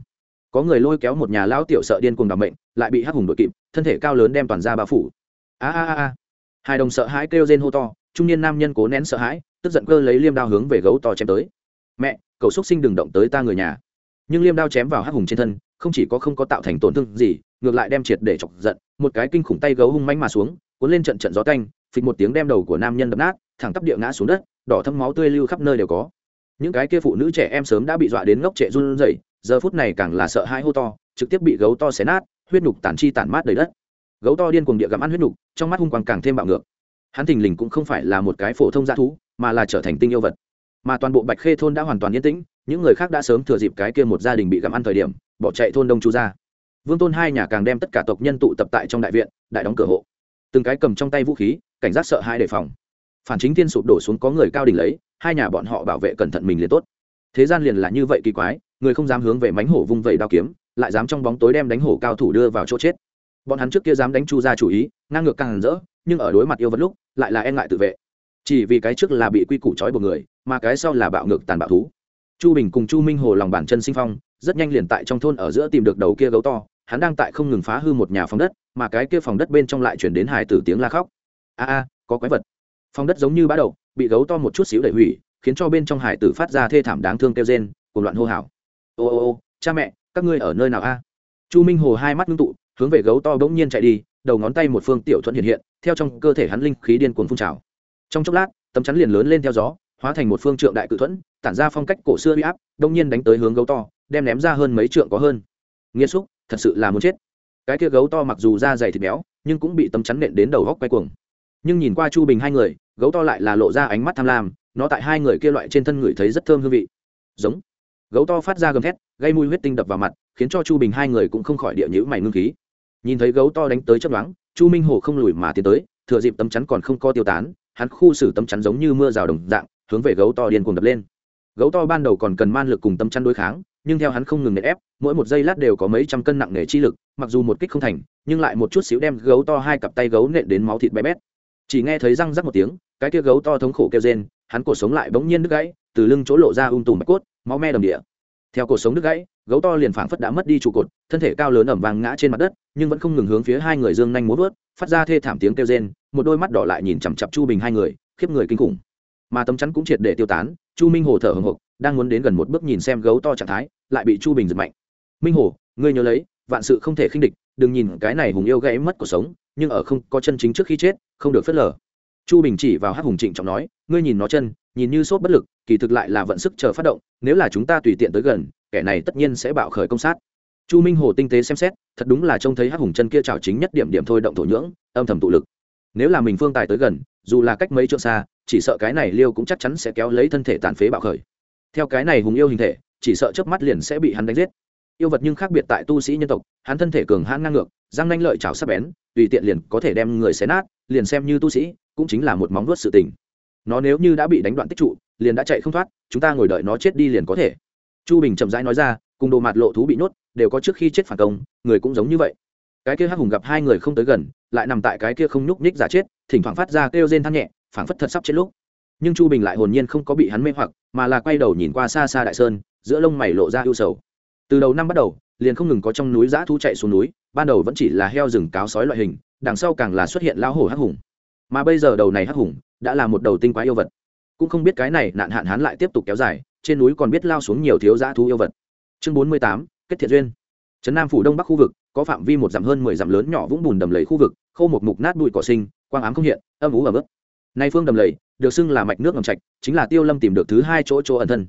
Có người lôi kéo một nhà lão tiểu sợ điên cùng đảm mệnh, lại bị hắc hùng đội kịp, thân thể cao lớn đem toàn ra bao phủ. A a a. Hai đồng sợ hãi kêu rên hô to, trung niên nam nhân cố nén sợ hãi, tức giận cơ lấy liêm đao hướng về gấu to chém tới mẹ cậu xúc sinh đừng động tới ta người nhà. Nhưng liêm đao chém vào hắc hùng trên thân, không chỉ có không có tạo thành tổn thương gì, ngược lại đem triệt để chọc giận, một cái kinh khủng tay gấu hung manh mà xuống, cuốn lên trận trận gió canh phịch một tiếng đem đầu của nam nhân đập nát, thẳng tắp địa ngã xuống đất, đỏ thâm máu tươi lưu khắp nơi đều có. Những cái kia phụ nữ trẻ em sớm đã bị dọa đến ngốc trệ run rẩy, giờ phút này càng là sợ hãi hô to, trực tiếp bị gấu to xé nát, huyết nhục tản chi tản mát đầy đất. Gấu to điên cuồng địa gặm ăn huyết nhục, trong mắt hung quang càng thêm bạo ngược. Hắn thình lình cũng không phải là một cái phổ thông dã thú, mà là trở thành tinh yêu vật mà toàn bộ bạch khê thôn đã hoàn toàn yên tĩnh, những người khác đã sớm thừa dịp cái kia một gia đình bị gặm ăn thời điểm, bỏ chạy thôn đông chu ra. Vương tôn hai nhà càng đem tất cả tộc nhân tụ tập tại trong đại viện, đại đóng cửa hộ. Từng cái cầm trong tay vũ khí, cảnh giác sợ hai đề phòng. Phản chính thiên sụp đổ xuống có người cao đỉnh lấy, hai nhà bọn họ bảo vệ cẩn thận mình liền tốt. Thế gian liền là như vậy kỳ quái, người không dám hướng về mánh hổ vung vẩy đao kiếm, lại dám trong bóng tối đem đánh hổ cao thủ đưa vào chỗ chết. Bọn hắn trước kia dám đánh chu ra chủ ý, ngang ngược càng hẳn rỡ, nhưng ở đối mặt yêu vật lúc, lại là e ngại tự vệ. Chỉ vì cái trước là bị quy củ trói buộc người mà cái sau là bạo ngược tàn bạo thú. Chu bình cùng chu minh hồ lòng bản chân sinh phong, rất nhanh liền tại trong thôn ở giữa tìm được đầu kia gấu to, hắn đang tại không ngừng phá hư một nhà phòng đất, mà cái kia phòng đất bên trong lại chuyển đến hải tử tiếng la khóc. A a, có quái vật. Phòng đất giống như bã đậu, bị gấu to một chút xíu đẩy hủy, khiến cho bên trong hải tử phát ra thê thảm đáng thương kêu rên cùng loạn hô hào. Ô ô ô, cha mẹ, các ngươi ở nơi nào a? Chu minh hồ hai mắt ngưng tụ, hướng về gấu to bỗng nhiên chạy đi, đầu ngón tay một phương tiểu thuận hiện hiện, theo trong cơ thể hắn linh khí điên cuồng phun trào. Trong chốc lát, tấm chắn liền lớn lên theo gió hóa thành một phương trượng đại cự thuẫn, tản ra phong cách cổ xưa uy áp, đông nhiên đánh tới hướng gấu to, đem ném ra hơn mấy trượng có hơn. Nghiêm xúc, thật sự là muốn chết. Cái kia gấu to mặc dù da dày thịt béo, nhưng cũng bị tấm chắn nện đến đầu góc quay cuồng. Nhưng nhìn qua chu bình hai người, gấu to lại là lộ ra ánh mắt tham lam, nó tại hai người kia loại trên thân người thấy rất thơm hương vị. Giống. Gấu to phát ra gầm thét, gây mùi huyết tinh đập vào mặt, khiến cho chu bình hai người cũng không khỏi địa nhữ mày ngưng khí. Nhìn thấy gấu to đánh tới chấp đoán chu minh hồ không lùi mà tiến tới, thừa dịp tấm chắn còn không co tiêu tán, hắn khu xử tấm chắn giống như mưa rào đồng dạng hướng về gấu to điên cuồng đập lên. Gấu to ban đầu còn cần man lực cùng tâm chăn đối kháng, nhưng theo hắn không ngừng nện ép, mỗi một giây lát đều có mấy trăm cân nặng nề chi lực, mặc dù một kích không thành, nhưng lại một chút xíu đem gấu to hai cặp tay gấu nện đến máu thịt bé bét. Chỉ nghe thấy răng rắc một tiếng, cái kia gấu to thống khổ kêu rên, hắn cổ sống lại bỗng nhiên đứt gãy, từ lưng chỗ lộ ra um tùm bạch cốt, máu me đầm địa. Theo cổ sống đứt gãy, gấu to liền phảng phất đã mất đi trụ cột, thân thể cao lớn ẩm vàng ngã trên mặt đất, nhưng vẫn không ngừng hướng phía hai người dương nhanh muốn vớt, phát ra thê thảm tiếng kêu rên, một đôi mắt đỏ lại nhìn chằm chặp chu bình hai người, khiếp người kinh khủng mà tấm chắn cũng triệt để tiêu tán, chu minh hồ thở hồng hộc, đang muốn đến gần một bước nhìn xem gấu to trạng thái, lại bị chu bình giật mạnh. Minh hồ, ngươi nhớ lấy, vạn sự không thể khinh địch, đừng nhìn cái này hùng yêu gãy mất cuộc sống, nhưng ở không có chân chính trước khi chết, không được phớt lờ. Chu bình chỉ vào hắc hùng trịnh trọng nói, ngươi nhìn nó chân, nhìn như sốt bất lực, kỳ thực lại là vận sức chờ phát động, nếu là chúng ta tùy tiện tới gần, kẻ này tất nhiên sẽ bạo khởi công sát. Chu minh hồ tinh tế xem xét, thật đúng là trông thấy hắc hùng chân kia trào chính nhất điểm điểm thôi động thổ nhưỡng, âm thầm tụ lực. Nếu là mình phương tài tới gần, dù là cách mấy trượng xa chỉ sợ cái này liêu cũng chắc chắn sẽ kéo lấy thân thể tàn phế bạo khởi. Theo cái này hùng yêu hình thể, chỉ sợ chớp mắt liền sẽ bị hắn đánh giết. Yêu vật nhưng khác biệt tại tu sĩ nhân tộc, hắn thân thể cường hãn ngang ngược, răng nanh lợi chảo sắc bén, tùy tiện liền có thể đem người xé nát, liền xem như tu sĩ, cũng chính là một móng vuốt sự tình. Nó nếu như đã bị đánh đoạn tích trụ, liền đã chạy không thoát, chúng ta ngồi đợi nó chết đi liền có thể. Chu bình chậm rãi nói ra, cùng đồ mặt lộ thú bị nhốt, đều có trước khi chết phản công, người cũng giống như vậy. Cái kia hắc hùng gặp hai người không tới gần, lại nằm tại cái kia không nhúc nhích giả chết, thỉnh thoảng phát ra kêu rên than nhẹ phảng phất thật sắp chết lúc. Nhưng chu bình lại hồn nhiên không có bị hắn mê hoặc, mà là quay đầu nhìn qua xa xa đại sơn, giữa lông mày lộ ra ưu sầu. Từ đầu năm bắt đầu, liền không ngừng có trong núi giã thú chạy xuống núi, ban đầu vẫn chỉ là heo rừng cáo sói loại hình, đằng sau càng là xuất hiện lão hổ hắc hùng. Mà bây giờ đầu này hắc hùng, đã là một đầu tinh quái yêu vật. Cũng không biết cái này nạn hạn hán lại tiếp tục kéo dài, trên núi còn biết lao xuống nhiều thiếu giã thú yêu vật. Chương bốn mươi tám, kết thiện duyên. Trấn nam phủ đông bắc khu vực, có phạm vi một dặm hơn mười dặm lớn nhỏ vũng bùn đầm lầy khu vực, khô một mục nát bụi cỏ sinh, quang ám không hiện, âm ú ẩm ướt nay phương đầm lầy được xưng là mạch nước ngầm trạch, chính là tiêu lâm tìm được thứ hai chỗ chỗ ẩn thân.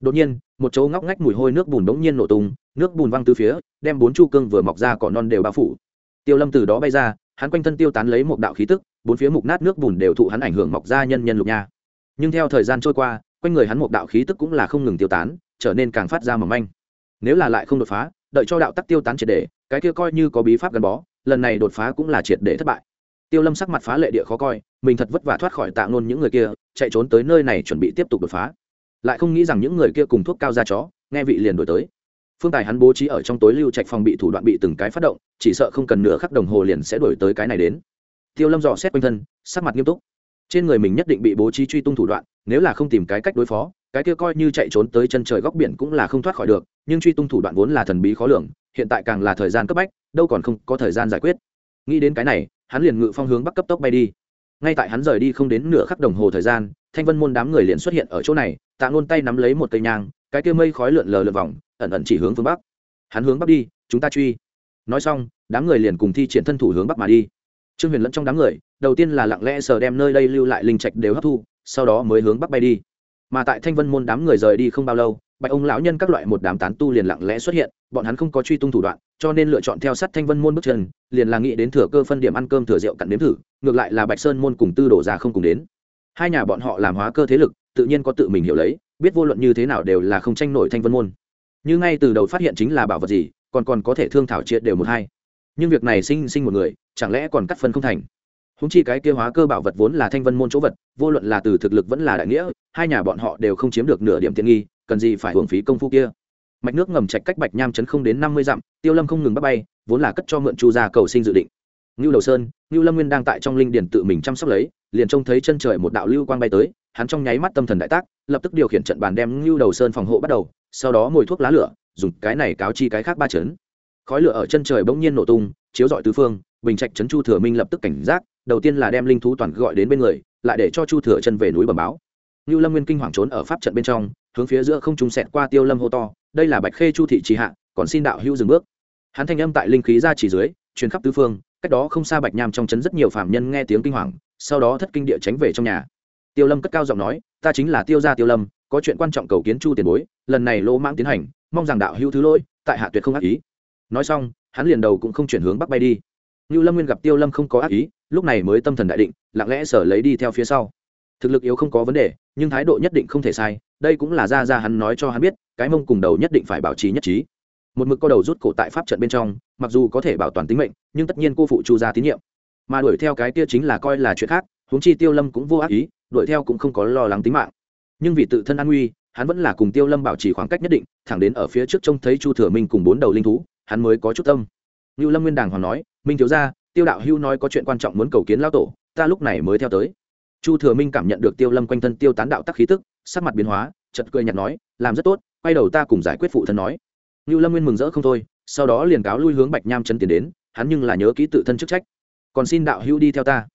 Đột nhiên, một chỗ ngóc ngách mùi hôi nước bùn bỗng nhiên nổ tung, nước bùn văng từ phía, đem bốn chu cương vừa mọc ra cỏ non đều bao phủ. Tiêu lâm từ đó bay ra, hắn quanh thân tiêu tán lấy một đạo khí tức, bốn phía mục nát nước bùn đều thụ hắn ảnh hưởng mọc ra nhân nhân lục nha. Nhưng theo thời gian trôi qua, quanh người hắn một đạo khí tức cũng là không ngừng tiêu tán, trở nên càng phát ra mỏng manh. Nếu là lại không đột phá, đợi cho đạo tắc tiêu tán triệt để, cái kia coi như có bí pháp gắn bó, lần này đột phá cũng là triệt để thất bại tiêu lâm sắc mặt phá lệ địa khó coi, mình thật vất vả thoát khỏi tạ ngôn những người kia, chạy trốn tới nơi này chuẩn bị tiếp tục đột phá. Lại không nghĩ rằng những người kia cùng thuốc cao ra chó, nghe vị liền đổi tới. Phương tài hắn bố trí ở trong tối lưu trạch phòng bị thủ đoạn bị từng cái phát động, chỉ sợ không cần nửa khắc đồng hồ liền sẽ đổi tới cái này đến. Tiêu lâm dò xét quanh thân, sắc mặt nghiêm túc. Trên người mình nhất định bị bố trí truy tung thủ đoạn, nếu là không tìm cái cách đối phó, cái kia coi như chạy trốn tới chân trời góc biển cũng là không thoát khỏi được, nhưng truy tung thủ đoạn vốn là thần bí khó lường, hiện tại càng là thời gian cấp bách, đâu còn không có thời gian giải quyết. Nghĩ đến cái này hắn liền ngự phong hướng bắc cấp tốc bay đi. Ngay tại hắn rời đi không đến nửa khắc đồng hồ thời gian, thanh vân môn đám người liền xuất hiện ở chỗ này, tạ ngôn tay nắm lấy một cây nhang, cái kia mây khói lượn lờ lượn vòng, ẩn ẩn chỉ hướng phương bắc. Hắn hướng bắc đi, chúng ta truy. Nói xong, đám người liền cùng thi triển thân thủ hướng bắc mà đi. Trương huyền lẫn trong đám người, đầu tiên là lặng lẽ sờ đem nơi đây lưu lại linh trạch đều hấp thu, sau đó mới hướng bắc bay đi. Mà tại thanh vân môn đám người rời đi không bao lâu bạch ông lão nhân các loại một đám tán tu liền lặng lẽ xuất hiện, bọn hắn không có truy tung thủ đoạn, cho nên lựa chọn theo sát thanh vân môn bước chân, liền là nghĩ đến thừa cơ phân điểm ăn cơm thừa rượu cặn nếm thử, ngược lại là bạch sơn môn cùng tư đổ ra không cùng đến. Hai nhà bọn họ làm hóa cơ thế lực, tự nhiên có tự mình hiểu lấy, biết vô luận như thế nào đều là không tranh nổi thanh vân môn. Như ngay từ đầu phát hiện chính là bảo vật gì, còn còn có thể thương thảo triệt đều một hai. Nhưng việc này sinh sinh một người, chẳng lẽ còn cắt phân không thành? Húng chi cái kia hóa cơ bảo vật vốn là thanh vân môn chỗ vật, vô luận là từ thực lực vẫn là đại nghĩa, hai nhà bọn họ đều không chiếm được nửa điểm tiện nghi cần gì phải hưởng phí công phu kia? Mạch nước ngầm chạch cách bạch nham chấn không đến năm mươi dặm, tiêu lâm không ngừng bắt bay, vốn là cất cho mượn chu gia cầu sinh dự định. Ngưu đầu sơn, ngưu lâm nguyên đang tại trong linh điển tự mình chăm sóc lấy, liền trông thấy chân trời một đạo lưu quang bay tới, hắn trong nháy mắt tâm thần đại tác, lập tức điều khiển trận bàn đem ngưu đầu sơn phòng hộ bắt đầu, sau đó ngồi thuốc lá lửa, dùng cái này cáo chi cái khác ba chấn. Khói lửa ở chân trời bỗng nhiên nổ tung, chiếu rọi tứ phương, bình trạch trấn chu thừa minh lập tức cảnh giác, đầu tiên là đem linh thú toàn gọi đến bên người, lại để cho chu thừa chân về núi bẩm báo. Ngưu lâm nguyên kinh hoàng trốn ở pháp trận bên trong hướng phía giữa không trung sẹt qua tiêu lâm hô to, đây là bạch khê chu thị trì hạ, còn xin đạo hữu dừng bước. Hắn thanh âm tại linh khí ra chỉ dưới, truyền khắp tứ phương, cách đó không xa bạch nham trong trấn rất nhiều phạm nhân nghe tiếng kinh hoàng, sau đó thất kinh địa tránh về trong nhà. Tiêu lâm cất cao giọng nói, ta chính là tiêu gia tiêu lâm, có chuyện quan trọng cầu kiến chu tiền bối, lần này lỗ mãng tiến hành, mong rằng đạo hữu thứ lỗi, tại hạ tuyệt không ác ý. Nói xong, hắn liền đầu cũng không chuyển hướng bắc bay đi. Như lâm nguyên gặp tiêu lâm không có ác ý, lúc này mới tâm thần đại định, lặng lẽ sở lấy đi theo phía sau. Thực lực yếu không có vấn đề, nhưng thái độ nhất định không thể sai đây cũng là ra ra hắn nói cho hắn biết, cái mông cùng đầu nhất định phải bảo trì nhất trí. Một mực co đầu rút cổ tại pháp trận bên trong, mặc dù có thể bảo toàn tính mệnh, nhưng tất nhiên cô phụ chu gia tín nhiệm. Mà đuổi theo cái kia chính là coi là chuyện khác, huống chi tiêu lâm cũng vô ác ý, đuổi theo cũng không có lo lắng tính mạng. Nhưng vì tự thân an nguy, hắn vẫn là cùng tiêu lâm bảo trì khoảng cách nhất định, thẳng đến ở phía trước trông thấy chu thừa minh cùng bốn đầu linh thú, hắn mới có chút tâm. Như lâm nguyên đàng hoàng nói, minh thiếu ra tiêu đạo hưu nói có chuyện quan trọng muốn cầu kiến lao tổ, ta lúc này mới theo tới. Chu thừa minh cảm nhận được tiêu lâm quanh thân tiêu tán đạo tắc khí tức sắc mặt biến hóa chật cười nhạt nói, làm rất tốt, quay đầu ta cùng giải quyết phụ thân nói. Như lâm nguyên mừng rỡ không thôi, sau đó liền cáo lui hướng bạch nham chân tiến đến, hắn nhưng là nhớ ký tự thân chức trách. Còn xin đạo hưu đi theo ta.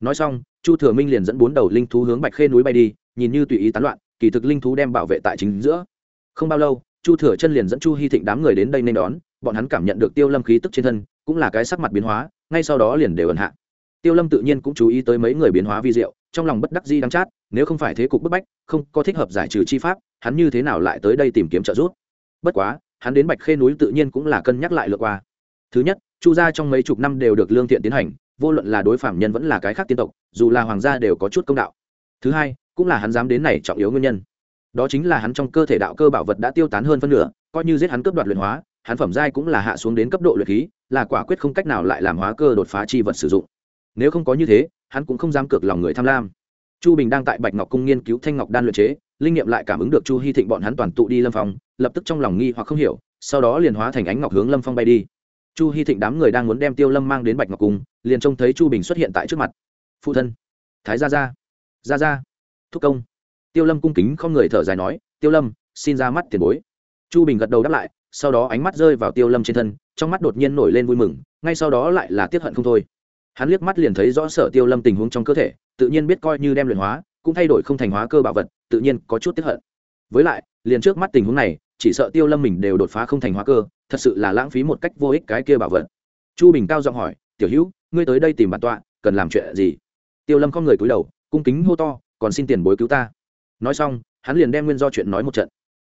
Nói xong, chu thừa minh liền dẫn bốn đầu linh thú hướng bạch khê núi bay đi, nhìn như tùy ý tán loạn, kỳ thực linh thú đem bảo vệ tại chính giữa. Không bao lâu, chu thừa chân liền dẫn chu hy thịnh đám người đến đây nên đón, bọn hắn cảm nhận được tiêu lâm khí tức trên thân, cũng là cái sắc mặt biến hóa, ngay sau đó liền đều ẩn hạ. Tiêu lâm tự nhiên cũng chú ý tới mấy người biến hóa vi diệu, trong lòng bất đắc di đắng chát nếu không phải thế cục bức bách, không có thích hợp giải trừ chi pháp, hắn như thế nào lại tới đây tìm kiếm trợ giúp? Bất quá, hắn đến bạch khê núi tự nhiên cũng là cân nhắc lại lượt qua. Thứ nhất, chu gia trong mấy chục năm đều được lương thiện tiến hành, vô luận là đối phạm nhân vẫn là cái khác tiên tộc, dù là hoàng gia đều có chút công đạo. Thứ hai, cũng là hắn dám đến này trọng yếu nguyên nhân. Đó chính là hắn trong cơ thể đạo cơ bảo vật đã tiêu tán hơn phân nửa, coi như giết hắn cướp đoạt luyện hóa, hắn phẩm giai cũng là hạ xuống đến cấp độ luyện khí, là quả quyết không cách nào lại làm hóa cơ đột phá chi vật sử dụng. Nếu không có như thế, hắn cũng không dám cược lòng người tham lam chu bình đang tại bạch ngọc cung nghiên cứu thanh ngọc đan luyện chế, linh nghiệm lại cảm ứng được chu hy thịnh bọn hắn toàn tụ đi lâm phong, lập tức trong lòng nghi hoặc không hiểu, sau đó liền hóa thành ánh ngọc hướng lâm phong bay đi. Chu hy thịnh đám người đang muốn đem tiêu lâm mang đến bạch ngọc cung, liền trông thấy chu bình xuất hiện tại trước mặt. Phụ thân, thái gia gia gia gia, thúc công. Tiêu lâm cung kính không người thở dài nói, tiêu lâm, xin ra mắt tiền bối. Chu bình gật đầu đáp lại, sau đó ánh mắt rơi vào tiêu lâm trên thân, trong mắt đột nhiên nổi lên vui mừng, ngay sau đó lại là tiếp hận không thôi hắn liếc mắt liền thấy rõ sở tiêu lâm tình huống trong cơ thể, tự nhiên biết coi như đem luyện hóa, cũng thay đổi không thành hóa cơ bảo vật, tự nhiên có chút tiếp hận. Với lại, liền trước mắt tình huống này, chỉ sợ tiêu lâm mình đều đột phá không thành hóa cơ, thật sự là lãng phí một cách vô ích cái kia bảo vật. Chu bình cao giọng hỏi, tiểu hữu, ngươi tới đây tìm bản tọa, cần làm chuyện gì? Tiêu lâm không người cúi đầu, cung kính hô to, còn xin tiền bối cứu ta. Nói xong, hắn liền đem nguyên do chuyện nói một trận.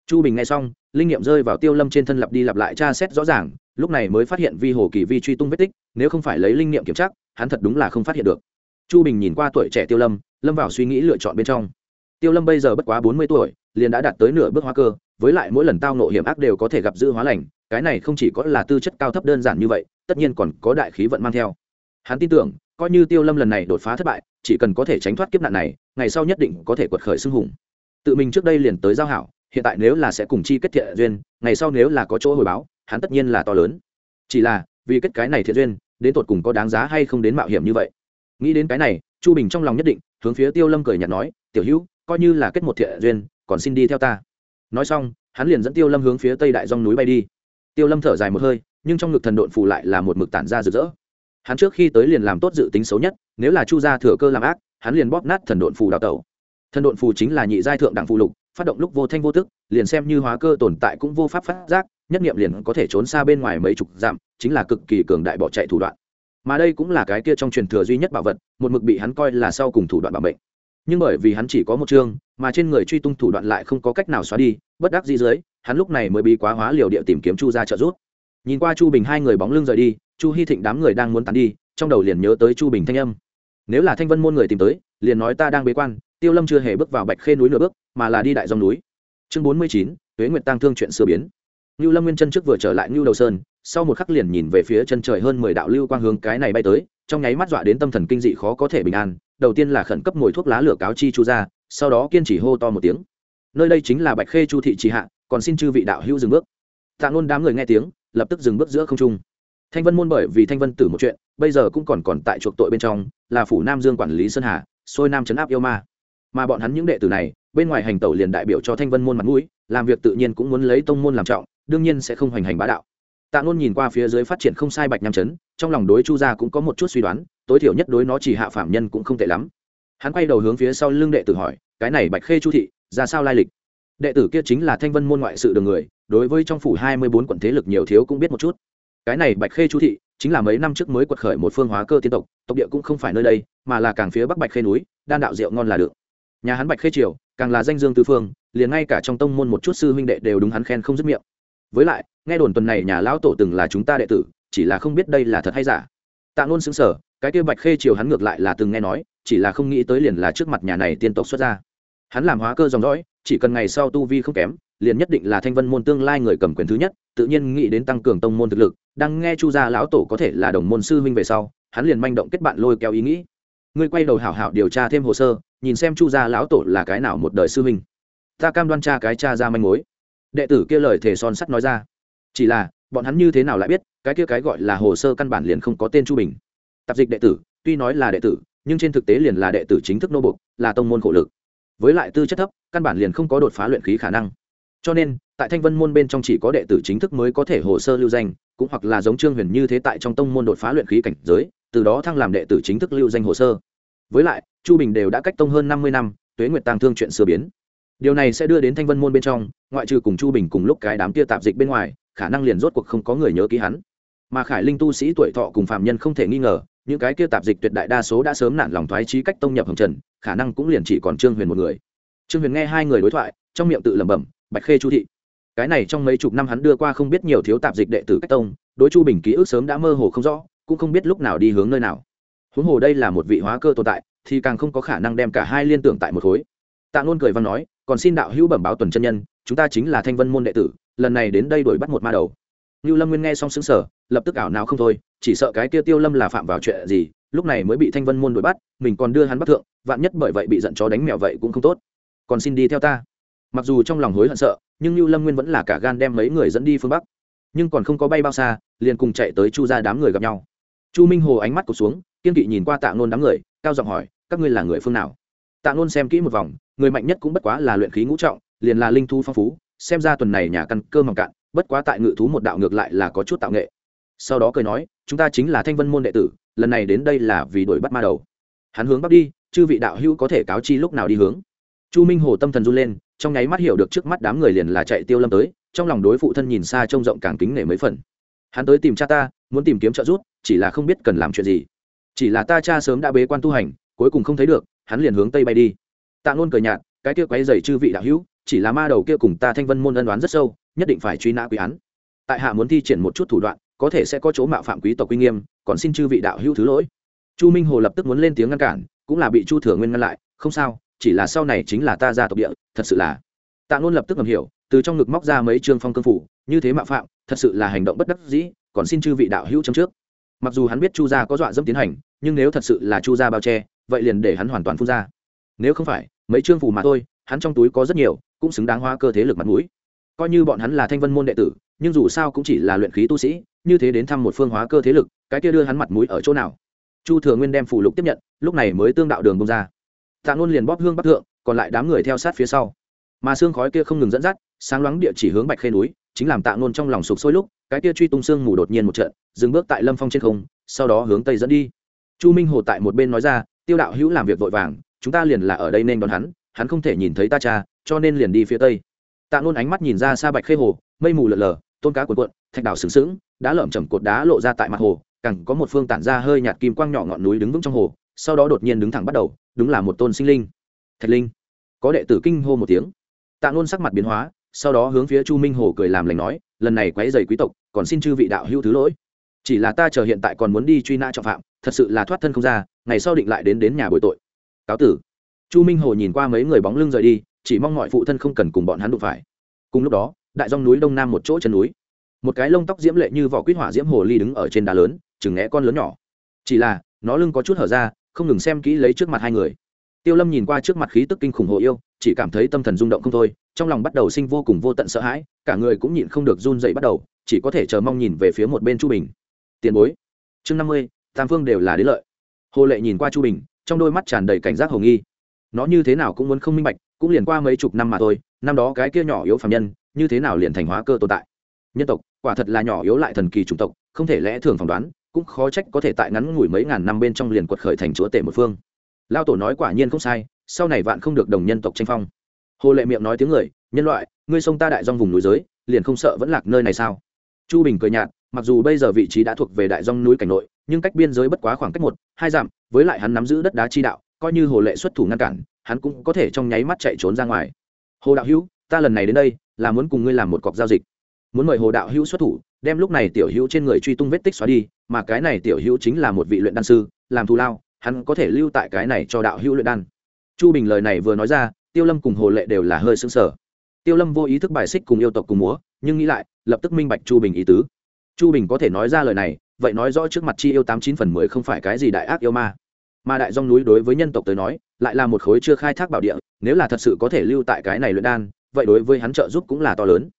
Chu bình nghe xong, linh nghiệm rơi vào tiêu lâm trên thân lặp đi lặp lại tra xét rõ ràng, lúc này mới phát hiện vi hồ kỳ vi truy tung vết tích, nếu không phải lấy linh nghiệm kiểm tra hắn thật đúng là không phát hiện được. Chu bình nhìn qua tuổi trẻ tiêu lâm lâm vào suy nghĩ lựa chọn bên trong. Tiêu lâm bây giờ bất quá bốn mươi tuổi, liền đã đạt tới nửa bước hóa cơ, với lại mỗi lần tao nộ hiểm ác đều có thể gặp dư hóa lành, cái này không chỉ có là tư chất cao thấp đơn giản như vậy, tất nhiên còn có đại khí vận mang theo. Hắn tin tưởng, coi như tiêu lâm lần này đột phá thất bại, chỉ cần có thể tránh thoát kiếp nạn này, ngày sau nhất định có thể quật khởi xưng hùng. Tự mình trước đây liền tới giao hảo, hiện tại nếu là sẽ cùng chi kết thiện duyên, ngày sau nếu là có chỗ hồi báo, hắn tất nhiên là to lớn. Chỉ là, vì kết cái này thiện duyên đến tột cùng có đáng giá hay không đến mạo hiểm như vậy. Nghĩ đến cái này, chu bình trong lòng nhất định, hướng phía tiêu lâm cười nhạt nói, tiểu hữu, coi như là kết một thiện duyên, còn xin đi theo ta. Nói xong, hắn liền dẫn tiêu lâm hướng phía tây đại dòng núi bay đi. Tiêu lâm thở dài một hơi, nhưng trong ngực thần độn phù lại là một mực tản ra rực rỡ. Hắn trước khi tới liền làm tốt dự tính xấu nhất, nếu là chu gia thừa cơ làm ác, hắn liền bóp nát thần độn phù đào tẩu. Thần độn phù chính là nhị giai thượng đẳng phù lục, phát động lúc vô thanh vô tức, liền xem như hóa cơ tồn tại cũng vô pháp phát giác nhất nghiệm liền có thể trốn xa bên ngoài mấy chục dặm, chính là cực kỳ cường đại bỏ chạy thủ đoạn. Mà đây cũng là cái kia trong truyền thừa duy nhất bảo vật, một mực bị hắn coi là sau cùng thủ đoạn bảo mệnh. Nhưng bởi vì hắn chỉ có một chương, mà trên người truy tung thủ đoạn lại không có cách nào xóa đi, bất đắc dĩ dưới, hắn lúc này mới bị quá hóa liều địa tìm kiếm chu ra trợ giúp. Nhìn qua chu bình hai người bóng lưng rời đi, chu hy thịnh đám người đang muốn tán đi, trong đầu liền nhớ tới chu bình thanh âm. Nếu là thanh vân môn người tìm tới, liền nói ta đang bế quan, tiêu lâm chưa hề bước vào bạch khê núi nửa bước, mà là đi đại dòng núi. Chương bốn mươi chín, tuế nguyệt tăng thương chuyện sửa biến. Nưu lâm nguyên chân trước vừa trở lại Nưu đầu sơn, sau một khắc liền nhìn về phía chân trời hơn mười đạo lưu quang hướng cái này bay tới, trong nháy mắt dọa đến tâm thần kinh dị khó có thể bình an. Đầu tiên là khẩn cấp ngồi thuốc lá lửa cáo chi chu ra sau đó kiên trì hô to một tiếng. Nơi đây chính là bạch khê chu thị trì hạ, còn xin chư vị đạo hữu dừng bước. Tạ ngôn đám người nghe tiếng, lập tức dừng bước giữa không trung. Thanh vân môn bởi vì thanh vân tử một chuyện, bây giờ cũng còn còn tại chuộc tội bên trong, là phủ nam dương quản lý sơn hà, xôi nam chấn áp yêu ma. Mà bọn hắn những đệ tử này, bên ngoài hành tẩu liền đại biểu cho thanh vân môn mặt mũi, làm việc tự nhiên cũng muốn lấy tông môn làm trọng đương nhiên sẽ không hoành hành bá đạo. Tạ ngôn nhìn qua phía dưới phát triển không sai bạch nham chấn, trong lòng đối chu gia cũng có một chút suy đoán, tối thiểu nhất đối nó chỉ hạ phạm nhân cũng không tệ lắm. Hắn quay đầu hướng phía sau lưng đệ tử hỏi, cái này bạch khê chu thị, ra sao lai lịch? Đệ tử kia chính là thanh vân môn ngoại sự đường người, đối với trong phủ hai mươi bốn quận thế lực nhiều thiếu cũng biết một chút. Cái này bạch khê chu thị, chính là mấy năm trước mới quật khởi một phương hóa cơ tiên tộc tộc địa cũng không phải nơi đây, mà là càng phía bắc bạch khê núi, đan đạo rượu ngon là được. Nhà hắn bạch khê triều, càng là danh dương tư phương, liền ngay cả trong tông môn một chút sư huynh đệ đều đúng hắn khen không dứt miệng với lại, nghe đồn tuần này nhà lão tổ từng là chúng ta đệ tử, chỉ là không biết đây là thật hay giả. Tạ ngôn xứng sở cái kia bạch khê triều hắn ngược lại là từng nghe nói, chỉ là không nghĩ tới liền là trước mặt nhà này tiên tộc xuất ra. Hắn làm hóa cơ dòng dõi, chỉ cần ngày sau tu vi không kém, liền nhất định là thanh vân môn tương lai người cầm quyền thứ nhất, tự nhiên nghĩ đến tăng cường tông môn thực lực, đang nghe chu gia lão tổ có thể là đồng môn sư huynh về sau, hắn liền manh động kết bạn lôi kéo ý nghĩ. Ngươi quay đầu hảo hảo điều tra thêm hồ sơ, nhìn xem chu gia lão tổ là cái nào một đời sư huynh. Ta cam đoan tra cái cha ra manh mối đệ tử kia lời thề son sắt nói ra. Chỉ là, bọn hắn như thế nào lại biết, cái kia cái gọi là hồ sơ căn bản liền không có tên chu bình. Tạp dịch đệ tử, tuy nói là đệ tử, nhưng trên thực tế liền là đệ tử chính thức nô bục là tông môn khổ lực. Với lại tư chất thấp, căn bản liền không có đột phá luyện khí khả năng. Cho nên, tại thanh vân môn bên trong chỉ có đệ tử chính thức mới có thể hồ sơ lưu danh, cũng hoặc là giống trương huyền như thế tại trong tông môn đột phá luyện khí cảnh giới, từ đó thăng làm đệ tử chính thức lưu danh hồ sơ. Với lại, chu bình đều đã cách tông hơn năm mươi năm, tuế nguyệt tàng thương chuyện xưa biến điều này sẽ đưa đến thanh vân môn bên trong, ngoại trừ cùng chu bình cùng lúc cái đám kia tạp dịch bên ngoài, khả năng liền rốt cuộc không có người nhớ ký hắn. Mà khải linh tu sĩ tuổi thọ cùng phạm nhân không thể nghi ngờ, những cái kia tạp dịch tuyệt đại đa số đã sớm nản lòng thoái trí cách tông nhập hồng trần, khả năng cũng liền chỉ còn trương huyền một người. Trương huyền nghe hai người đối thoại, trong miệng tự lẩm bẩm, bạch khê chu thị, cái này trong mấy chục năm hắn đưa qua không biết nhiều thiếu tạp dịch đệ tử cách tông, đối chu bình ký ức sớm đã mơ hồ không rõ, cũng không biết lúc nào đi hướng nơi nào. Huống hồ đây là một vị hóa cơ tồn tại, thì càng không có khả năng đem cả hai liên tưởng tại một khối. Tạ ngôn cười văn nói còn xin đạo hữu bẩm báo tuần chân nhân chúng ta chính là thanh vân môn đệ tử lần này đến đây đuổi bắt một ma đầu Lưu Lâm Nguyên nghe xong sững sờ, lập tức ảo não không thôi, chỉ sợ cái kia Tiêu Lâm là phạm vào chuyện gì, lúc này mới bị Thanh Vân môn đuổi bắt, mình còn đưa hắn bắt thượng, vạn nhất bởi vậy bị giận chó đánh mèo vậy cũng không tốt. Còn xin đi theo ta. Mặc dù trong lòng hối hận sợ, nhưng Lưu Lâm Nguyên vẫn là cả gan đem mấy người dẫn đi phương bắc. Nhưng còn không có bay bao xa, liền cùng chạy tới Chu gia đám người gặp nhau. Chu Minh Hồ ánh mắt cụp xuống, kiên kỵ nhìn qua Tạ Nôn đám người, cao giọng hỏi, các ngươi là người phương nào? Tạ Nôn xem kỹ một vòng, người mạnh nhất cũng bất quá là luyện khí ngũ trọng, liền là linh thu phong phú, xem ra tuần này nhà căn cơ mỏng cạn, bất quá tại ngự thú một đạo ngược lại là có chút tạo nghệ. Sau đó cười nói chúng ta chính là thanh vân môn đệ tử lần này đến đây là vì đuổi bắt ma đầu. Hắn hướng bắc đi chư vị đạo hữu có thể cáo chi lúc nào đi hướng. Chu minh hồ tâm thần run lên trong nháy mắt hiểu được trước mắt đám người liền là chạy tiêu lâm tới trong lòng đối phụ thân nhìn xa trông rộng càng kính nể mấy phần. Hắn tới tìm cha ta muốn tìm kiếm trợ giúp chỉ là không biết cần làm chuyện gì. Chỉ là ta cha sớm đã bế quan tu hành cuối cùng không thấy được hắn liền hướng tây bay đi tạ ngôn cười nhạt, cái kia quấy dày chư vị đạo hữu, chỉ là ma đầu kia cùng ta thanh vân môn ân đoán rất sâu, nhất định phải truy nã quý án. Tại hạ muốn thi triển một chút thủ đoạn, có thể sẽ có chỗ mạo phạm quý tộc uy nghiêm, còn xin chư vị đạo hữu thứ lỗi. Chu minh hồ lập tức muốn lên tiếng ngăn cản, cũng là bị chu thừa nguyên ngăn lại, không sao, chỉ là sau này chính là ta ra tộc địa, thật sự là. Tạ ngôn lập tức ngầm hiểu, từ trong ngực móc ra mấy trương phong cương phủ, như thế mạo phạm, thật sự là hành động bất đắc dĩ, còn xin chư vị đạo hữu chấm trước. Mặc dù hắn biết chu gia có dọa dẫm tiến hành, nhưng nếu thật sự là chu gia bao che, vậy liền để hắn hoàn toàn phun ra nếu không phải, mấy trương phủ mà thôi, hắn trong túi có rất nhiều, cũng xứng đáng hoa cơ thế lực mặt mũi. Coi như bọn hắn là thanh vân môn đệ tử, nhưng dù sao cũng chỉ là luyện khí tu sĩ, như thế đến thăm một phương hóa cơ thế lực, cái kia đưa hắn mặt mũi ở chỗ nào? Chu thừa nguyên đem phủ lục tiếp nhận, lúc này mới tương đạo đường bông ra. Tạ ngôn liền bóp hương bắc thượng, còn lại đám người theo sát phía sau. Mà xương khói kia không ngừng dẫn dắt, sáng loáng địa chỉ hướng bạch khê núi, chính làm tạ ngôn trong lòng sụp sôi lúc, cái kia truy tung xương mù đột nhiên một trận, dừng bước tại lâm phong trên không, sau đó hướng tây dẫn đi. Chu minh hồ tại một bên nói ra, tiêu đạo hữu làm việc vội vàng chúng ta liền là ở đây nên đón hắn hắn không thể nhìn thấy ta cha, cho nên liền đi phía tây. Tạ nôn ánh mắt nhìn ra xa bạch khê hồ, mây mù lợn lờ tôn cá cuộn cuộn, thạch đảo sừng sững, đá lởm chầm cột đá lộ ra tại mặt hồ cẳng có một phương tản ra hơi nhạt kim quang nhỏ ngọn núi đứng vững trong hồ, sau đó đột nhiên đứng thẳng bắt đầu, đúng là một tôn sinh linh. Thạch linh. Có đệ tử kinh hô một tiếng. Tạ nôn sắc mặt biến hóa, sau đó hướng phía chu minh hồ cười làm lành nói, lần này quấy dày quý tộc, còn xin chư vị đạo hữu thứ lỗi. Chỉ là ta chờ hiện tại còn muốn đi truy nã trọng phạm, thật sự là thoát thân không ra, ngày sau định lại đến đến nhà bồi tội cáo tử. Chu minh hồ nhìn qua mấy người bóng lưng rời đi, chỉ mong mọi phụ thân không cần cùng bọn hắn đụng phải. Cùng lúc đó, đại dòng núi đông nam một chỗ chân núi. Một cái lông tóc diễm lệ như vỏ quýt hỏa diễm hồ ly đứng ở trên đá lớn, chừng né con lớn nhỏ. Chỉ là, nó lưng có chút hở ra, không ngừng xem kỹ lấy trước mặt hai người. Tiêu lâm nhìn qua trước mặt khí tức kinh khủng hồ yêu, chỉ cảm thấy tâm thần rung động không thôi, trong lòng bắt đầu sinh vô cùng vô tận sợ hãi, cả người cũng nhịn không được run dậy bắt đầu, chỉ có thể chờ mong nhìn về phía một bên chu bình. Tiền bối, chương năm mươi, tam phương đều là đế lợi. Hồ lệ nhìn qua chu bình trong đôi mắt tràn đầy cảnh giác hồng nghi. Nó như thế nào cũng muốn không minh bạch, cũng liền qua mấy chục năm mà thôi, năm đó cái kia nhỏ yếu phạm nhân, như thế nào liền thành hóa cơ tồn tại. Nhân tộc, quả thật là nhỏ yếu lại thần kỳ chủng tộc, không thể lẽ thường phỏng đoán, cũng khó trách có thể tại ngắn ngủi mấy ngàn năm bên trong liền quật khởi thành chúa tể một phương. Lao tổ nói quả nhiên không sai, sau này vạn không được đồng nhân tộc tranh phong. Hồ lệ miệng nói tiếng người, nhân loại, ngươi sông ta đại dong vùng núi giới, liền không sợ vẫn lạc nơi này sao? Chu bình cười nhạt, mặc dù bây giờ vị trí đã thuộc về đại dong núi cảnh nội, nhưng cách biên giới bất quá khoảng cách một hai dặm với lại hắn nắm giữ đất đá chi đạo, coi như hồ lệ xuất thủ ngăn cản, hắn cũng có thể trong nháy mắt chạy trốn ra ngoài. Hồ đạo hữu, ta lần này đến đây, là muốn cùng ngươi làm một cọc giao dịch. Muốn mời hồ đạo hữu xuất thủ, đem lúc này tiểu hữu trên người truy tung vết tích xóa đi, mà cái này tiểu hữu chính là một vị luyện đan sư, làm thù lao, hắn có thể lưu tại cái này cho đạo hữu luyện đan. Chu bình lời này vừa nói ra, tiêu lâm cùng hồ lệ đều là hơi xứng sở tiêu lâm vô ý thức bài xích cùng yêu tộc cùng múa, nhưng nghĩ lại, lập tức minh bạch chu bình ý tứ. Chu bình có thể nói ra lời này vậy nói rõ trước mặt chi yêu tám chín phần mười không phải cái gì đại ác yêu ma. Mà đại dòng núi đối với nhân tộc tới nói, lại là một khối chưa khai thác bảo địa, nếu là thật sự có thể lưu tại cái này luyện đan, vậy đối với hắn trợ giúp cũng là to lớn.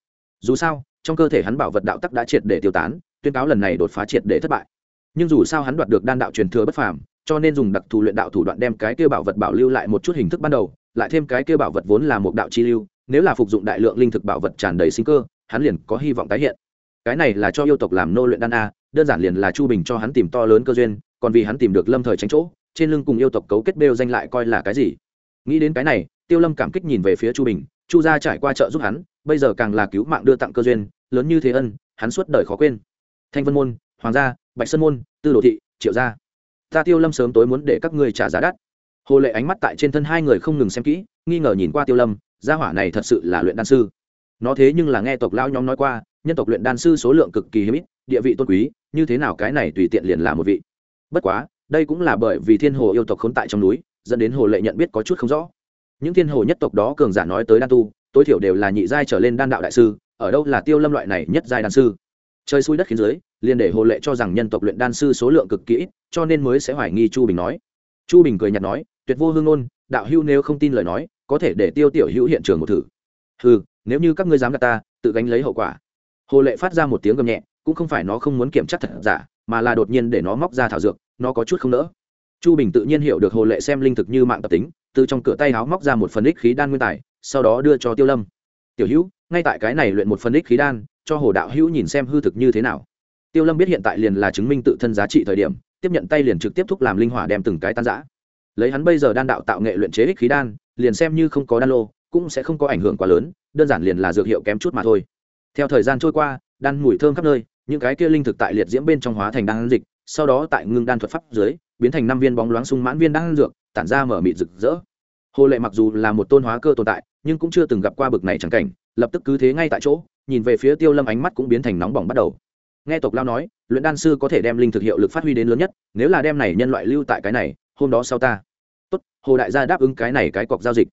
Dù sao, trong cơ thể hắn bảo vật đạo tắc đã triệt để tiêu tán, tuyên cáo lần này đột phá triệt để thất bại. Nhưng dù sao hắn đoạt được đan đạo truyền thừa bất phàm, cho nên dùng đặc thù luyện đạo thủ đoạn đem cái kia bảo vật bảo lưu lại một chút hình thức ban đầu, lại thêm cái kia bảo vật vốn là một đạo chi lưu, nếu là phục dụng đại lượng linh thực bảo vật tràn đầy sinh cơ, hắn liền có hy vọng tái hiện cái này là cho yêu tộc làm nô luyện đan a, đơn giản liền là chu bình cho hắn tìm to lớn cơ duyên, còn vì hắn tìm được lâm thời tránh chỗ, trên lưng cùng yêu tộc cấu kết bêu danh lại coi là cái gì. Nghĩ đến cái này, tiêu lâm cảm kích nhìn về phía chu bình, chu gia trải qua chợ giúp hắn, bây giờ càng là cứu mạng đưa tặng cơ duyên, lớn như thế ân, hắn suốt đời khó quên. Thanh vân môn, hoàng gia, bạch sơn môn, tư đồ thị, triệu gia. Ta tiêu lâm sớm tối muốn để các ngươi trả giá đắt. Hồ lệ ánh mắt tại trên thân hai người không ngừng xem kỹ, nghi ngờ nhìn qua tiêu lâm, gia hỏa này thật sự là luyện đan sư. Nó thế nhưng là nghe tộc lão nhóm nói qua nhân tộc luyện đan sư số lượng cực kỳ hiếm ít, địa vị tôn quý, như thế nào cái này tùy tiện liền là một vị. Bất quá, đây cũng là bởi vì thiên hồ yêu tộc khốn tại trong núi, dẫn đến hồ lệ nhận biết có chút không rõ. Những thiên hồ nhất tộc đó cường giả nói tới đan tu, tối thiểu đều là nhị giai trở lên đan đạo đại sư, ở đâu là tiêu lâm loại này nhất giai đan sư? Chơi xui đất khiến dưới, liền để hồ lệ cho rằng nhân tộc luyện đan sư số lượng cực kỹ cho nên mới sẽ hoài nghi chu bình nói. Chu bình cười nhạt nói, tuyệt vô hương ngôn, đạo hưu nếu không tin lời nói, có thể để tiêu tiểu hữu hiện trường một thử. Ừ nếu như các ngươi dám gạt ta, tự gánh lấy hậu quả hồ lệ phát ra một tiếng gầm nhẹ, cũng không phải nó không muốn kiểm tra thật giả, mà là đột nhiên để nó móc ra thảo dược, nó có chút không nỡ. Chu bình tự nhiên hiểu được hồ lệ xem linh thực như mạng tập tính, từ trong cửa tay áo móc ra một phần ích khí đan nguyên tài, sau đó đưa cho tiêu lâm. Tiểu hữu, ngay tại cái này luyện một phần ích khí đan, cho hồ đạo hữu nhìn xem hư thực như thế nào. Tiêu lâm biết hiện tại liền là chứng minh tự thân giá trị thời điểm, tiếp nhận tay liền trực tiếp thúc làm linh hỏa đem từng cái tan giã lấy hắn bây giờ đan đạo tạo nghệ luyện chế ích khí đan, liền xem như không có đan lô, cũng sẽ không có ảnh hưởng quá lớn, đơn giản liền là dược hiệu kém chút mà thôi theo thời gian trôi qua, đan mùi thơm khắp nơi, những cái kia linh thực tại liệt diễm bên trong hóa thành đan dịch, sau đó tại ngưng đan thuật pháp dưới, biến thành năm viên bóng loáng sung mãn viên đan dược, tản ra mở mịt rực rỡ. Hồ lệ mặc dù là một tôn hóa cơ tồn tại, nhưng cũng chưa từng gặp qua bực này chẳng cảnh, lập tức cứ thế ngay tại chỗ, nhìn về phía tiêu lâm ánh mắt cũng biến thành nóng bỏng bắt đầu. Nghe tộc lao nói, luyện đan sư có thể đem linh thực hiệu lực phát huy đến lớn nhất, nếu là đem này nhân loại lưu tại cái này, hôm đó sau ta. Tốt, hồ đại gia đáp ứng cái này cái cọc giao dịch.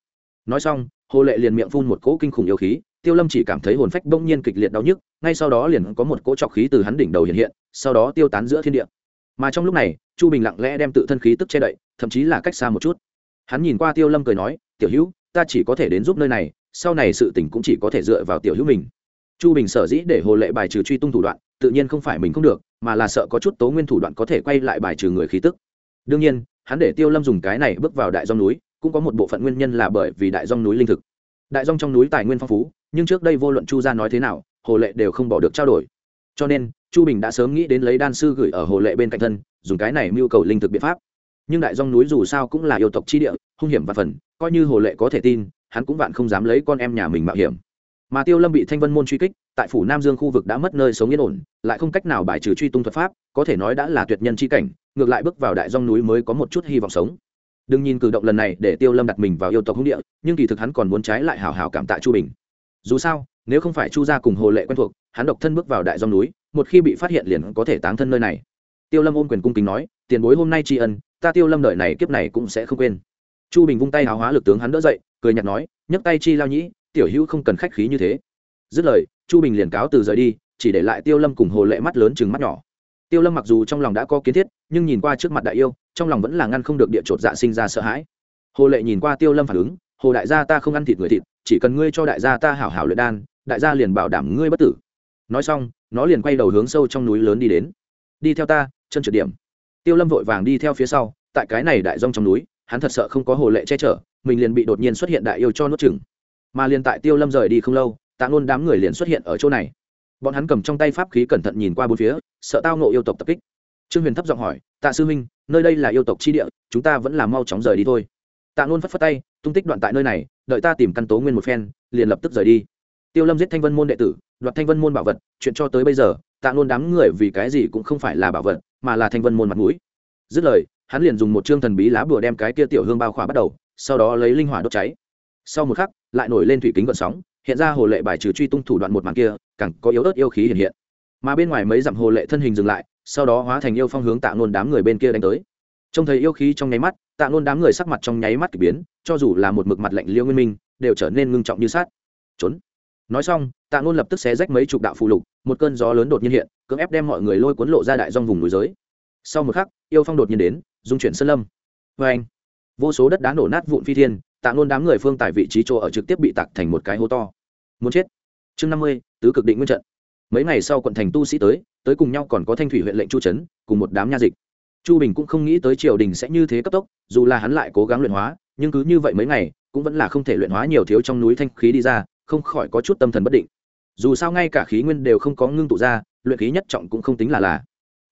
Nói xong, hồ lệ liền miệng phun một cỗ kinh khủng yêu khí tiêu lâm chỉ cảm thấy hồn phách bỗng nhiên kịch liệt đau nhức, ngay sau đó liền có một cỗ trọc khí từ hắn đỉnh đầu hiện hiện, sau đó tiêu tán giữa thiên địa. Mà trong lúc này, chu bình lặng lẽ đem tự thân khí tức che đậy, thậm chí là cách xa một chút. Hắn nhìn qua tiêu lâm cười nói, tiểu hữu, ta chỉ có thể đến giúp nơi này, sau này sự tình cũng chỉ có thể dựa vào tiểu hữu mình. Chu bình sở dĩ để hồ lệ bài trừ truy tung thủ đoạn, tự nhiên không phải mình không được, mà là sợ có chút tố nguyên thủ đoạn có thể quay lại bài trừ người khí tức. Đương nhiên, hắn để tiêu lâm dùng cái này bước vào đại dòng núi, cũng có một bộ phận nguyên nhân là bởi vì đại dòng núi linh thực. Đại dòng trong núi tài nguyên phong phú nhưng trước đây vô luận chu gia nói thế nào, hồ lệ đều không bỏ được trao đổi. Cho nên, chu bình đã sớm nghĩ đến lấy đan sư gửi ở hồ lệ bên cạnh thân, dùng cái này mưu cầu linh thực biện pháp. Nhưng đại dòng núi dù sao cũng là yêu tộc chi địa, hung hiểm và phần, coi như hồ lệ có thể tin, hắn cũng vạn không dám lấy con em nhà mình mạo hiểm. Mà tiêu lâm bị thanh vân môn truy kích, tại phủ nam dương khu vực đã mất nơi sống yên ổn, lại không cách nào bài trừ truy tung thuật pháp, có thể nói đã là tuyệt nhân chi cảnh, ngược lại bước vào đại dòng núi mới có một chút hy vọng sống. Đừng nhìn cử động lần này để tiêu lâm đặt mình vào yêu tộc hung địa, nhưng kỳ thực hắn còn muốn trái lại hào hào cảm tạ chu bình dù sao, nếu không phải chu gia cùng hồ lệ quen thuộc, hắn độc thân bước vào đại dòng núi, một khi bị phát hiện liền có thể táng thân nơi này. Tiêu lâm ôm quyền cung kính nói, tiền bối hôm nay tri ân, ta tiêu lâm đợi này kiếp này cũng sẽ không quên. Chu bình vung tay hào hóa lực tướng hắn đỡ dậy, cười nhạt nói, nhấc tay chi lao nhĩ, tiểu hữu không cần khách khí như thế. Dứt lời, chu bình liền cáo từ rời đi, chỉ để lại tiêu lâm cùng hồ lệ mắt lớn chừng mắt nhỏ. Tiêu lâm mặc dù trong lòng đã có kiến thiết, nhưng nhìn qua trước mặt đại yêu, trong lòng vẫn là ngăn không được địa chột dạ sinh ra sợ hãi. Hồ lệ nhìn qua tiêu lâm phản ứng hồ đại gia ta không ăn thịt người thịt, chỉ cần ngươi cho đại gia ta hảo hảo luyện đan, đại gia liền bảo đảm ngươi bất tử. Nói xong, nó liền quay đầu hướng sâu trong núi lớn đi đến. Đi theo ta, chân trượt điểm. Tiêu lâm vội vàng đi theo phía sau, tại cái này đại rong trong núi, hắn thật sợ không có hồ lệ che chở, mình liền bị đột nhiên xuất hiện đại yêu cho nuốt chừng mà liền tại tiêu lâm rời đi không lâu, tạ ngôn đám người liền xuất hiện ở chỗ này. Bọn hắn cầm trong tay pháp khí cẩn thận nhìn qua bốn phía, sợ tao nộ yêu tộc tập kích. Trương huyền thấp giọng hỏi, tạ sư huynh, nơi đây là yêu tộc chi địa, chúng ta vẫn là mau chóng rời đi thôi tạ ngôn phất phất tay, tung tích đoạn tại nơi này, đợi ta tìm căn tố nguyên một phen, liền lập tức rời đi. Tiêu lâm giết thanh vân môn đệ tử, đoạt thanh vân môn bảo vật, chuyện cho tới bây giờ, tạ ngôn đám người vì cái gì cũng không phải là bảo vật, mà là thanh vân môn mặt mũi. Dứt lời, hắn liền dùng một chương thần bí lá bùa đem cái kia tiểu hương bao khỏa bắt đầu, sau đó lấy linh hỏa đốt cháy. Sau một khắc, lại nổi lên thủy kính gợn sóng, hiện ra hồ lệ bài trừ truy tung thủ đoạn một màn kia, càng có yếu ớt yêu khí hiện hiện. Mà bên ngoài mấy dặm hồ lệ thân hình dừng lại, sau đó hóa thành yêu phong hướng tạ ngôn đám người bên kia đánh tới. Trông thấy yêu khí trong nháy mắt tạ nôn đám người sắc mặt trong nháy mắt k ỳ biến, cho dù là một mực mặt lạnh liêu nguyên minh, đều trở nên ngưng trọng như sát trốn. Nói xong, tạ nôn lập tức xé rách mấy chục đạo phù lục, một cơn gió lớn đột nhiên hiện, cưỡng ép đem mọi người lôi cuốn lộ ra đại dòng vùng núi giới. Sau một khắc, yêu phong đột nhiên đến, dung chuyển sơn lâm. Vê anh vô số đất đá nổ nát vụn phi thiên, tạ nôn đám người phương tại vị trí chỗ ở trực tiếp bị tặc thành một cái hố to. Muốn chết. Chương năm mươi, tứ cực định nguyên trận. Mấy ngày sau quận thành tu sĩ tới tới cùng nhau còn có thanh thủy huyện lệnh chu trấn, cùng một đám nha dịch chu bình cũng không nghĩ tới triều đình sẽ như thế cấp tốc, dù là hắn lại cố gắng luyện hóa, nhưng cứ như vậy mấy ngày, cũng vẫn là không thể luyện hóa nhiều thiếu trong núi thanh khí đi ra, không khỏi có chút tâm thần bất định. Dù sao ngay cả khí nguyên đều không có ngưng tụ ra, luyện khí nhất trọng cũng không tính là là.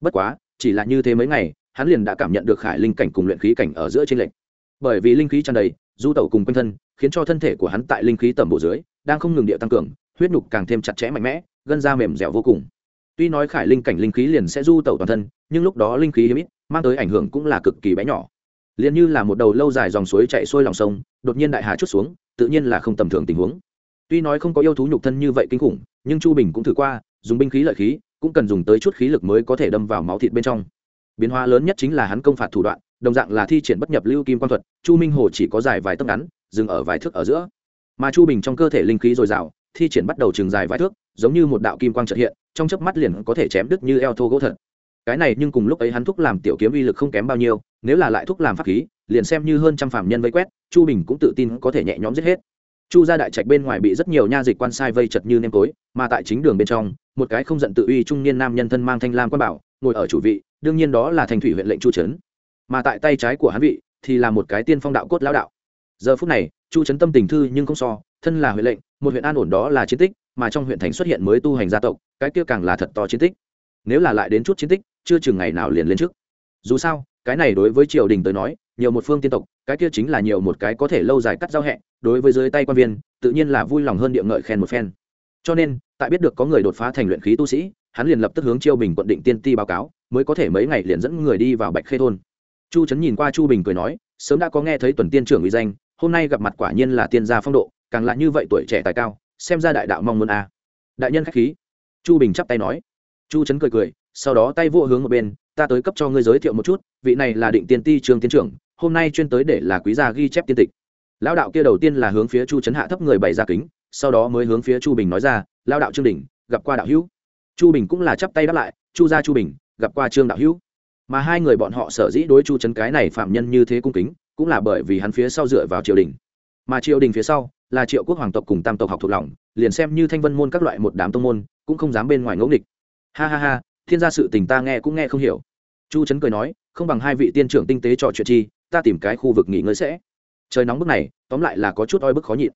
Bất quá, chỉ là như thế mấy ngày, hắn liền đã cảm nhận được khải linh cảnh cùng luyện khí cảnh ở giữa trên lệnh bởi vì linh khí tràn đầy, du tẩu cùng quanh thân, khiến cho thân thể của hắn tại linh khí tầm bộ dưới, đang không ngừng địa tăng cường, huyết nhục càng thêm chặt chẽ mạnh mẽ, gân da mềm dẻo vô cùng. Tuy nói khải linh cảnh linh khí liền sẽ du tẩu toàn thân, nhưng lúc đó linh khí hiếm ít mang tới ảnh hưởng cũng là cực kỳ bé nhỏ. Liền như là một đầu lâu dài dòng suối chạy xuôi lòng sông, đột nhiên đại hà chút xuống, tự nhiên là không tầm thường tình huống. Tuy nói không có yêu thú nhục thân như vậy kinh khủng, nhưng chu bình cũng thử qua, dùng binh khí lợi khí, cũng cần dùng tới chút khí lực mới có thể đâm vào máu thịt bên trong. Biến hóa lớn nhất chính là hắn công phạt thủ đoạn, đồng dạng là thi triển bất nhập lưu kim quang thuật, chu minh hồ chỉ có dài vài tấc ngắn, dừng ở vài thước ở giữa. Mà chu bình trong cơ thể linh khí dồi dào, thi triển bắt đầu trường dài vài thước, giống như một đạo kim quang trợ hiện, trong chớp mắt liền có thể chém đứt như eo thô gỗ thật cái này nhưng cùng lúc ấy hắn thúc làm tiểu kiếm uy lực không kém bao nhiêu, nếu là lại thúc làm pháp khí, liền xem như hơn trăm phạm nhân vây quét, chu bình cũng tự tin có thể nhẹ nhõm giết hết. Chu ra đại trạch bên ngoài bị rất nhiều nha dịch quan sai vây chật như nêm tối, mà tại chính đường bên trong, một cái không giận tự uy trung niên nam nhân thân mang thanh lam quan bảo, ngồi ở chủ vị, đương nhiên đó là thành thủy huyện lệnh chu trấn mà tại tay trái của hắn vị, thì là một cái tiên phong đạo cốt lão đạo. Giờ phút này, chu trấn tâm tình thư nhưng không so, thân là huyện lệnh, một huyện an ổn đó là chiến tích, mà trong huyện thành xuất hiện mới tu hành gia tộc, cái kia càng là thật to chiến tích. Nếu là lại đến chút chiến tích chưa chừng ngày nào liền lên trước. Dù sao, cái này đối với triều đình tới nói, nhiều một phương tiên tộc, cái kia chính là nhiều một cái có thể lâu dài cắt giao hẹ, đối với dưới tay quan viên, tự nhiên là vui lòng hơn địa ngợi khen một phen. Cho nên, tại biết được có người đột phá thành luyện khí tu sĩ, hắn liền lập tức hướng chiêu bình quận định tiên ti báo cáo, mới có thể mấy ngày liền dẫn người đi vào bạch khê thôn. Chu trấn nhìn qua chu bình cười nói, sớm đã có nghe thấy tuần tiên trưởng uy danh, hôm nay gặp mặt quả nhiên là tiên gia phong độ, càng là như vậy tuổi trẻ tài cao, xem ra đại đạo mong muốn a. À. đại nhân khách khí. Chu bình chắp tay nói. Chu trấn cười cười sau đó tay vô hướng một bên, ta tới cấp cho ngươi giới thiệu một chút, vị này là định tiên ti trường tiến trưởng, hôm nay chuyên tới để là quý gia ghi chép tiên tịch. Lão đạo kia đầu tiên là hướng phía chu trấn hạ thấp người bày ra kính, sau đó mới hướng phía chu bình nói ra lao đạo trương đình, gặp qua đạo hữu. Chu bình cũng là chắp tay đáp lại, chu gia chu bình, gặp qua trương đạo hữu. Mà hai người bọn họ sở dĩ đối chu trấn cái này phạm nhân như thế cung kính, cũng là bởi vì hắn phía sau dựa vào triều đình. Mà triều đình phía sau là triệu quốc hoàng tộc cùng tam tộc học thuộc lòng, liền xem như thanh vân môn các loại một đám tông môn, cũng không dám bên ngoài ngẫu nghịch. Ha ha ha thiên gia sự tình ta nghe cũng nghe không hiểu. Chu trấn cười nói, không bằng hai vị tiên trưởng tinh tế trò chuyện chi, ta tìm cái khu vực nghỉ ngơi sẽ. Trời nóng bức này, tóm lại là có chút oi bức khó nhịn.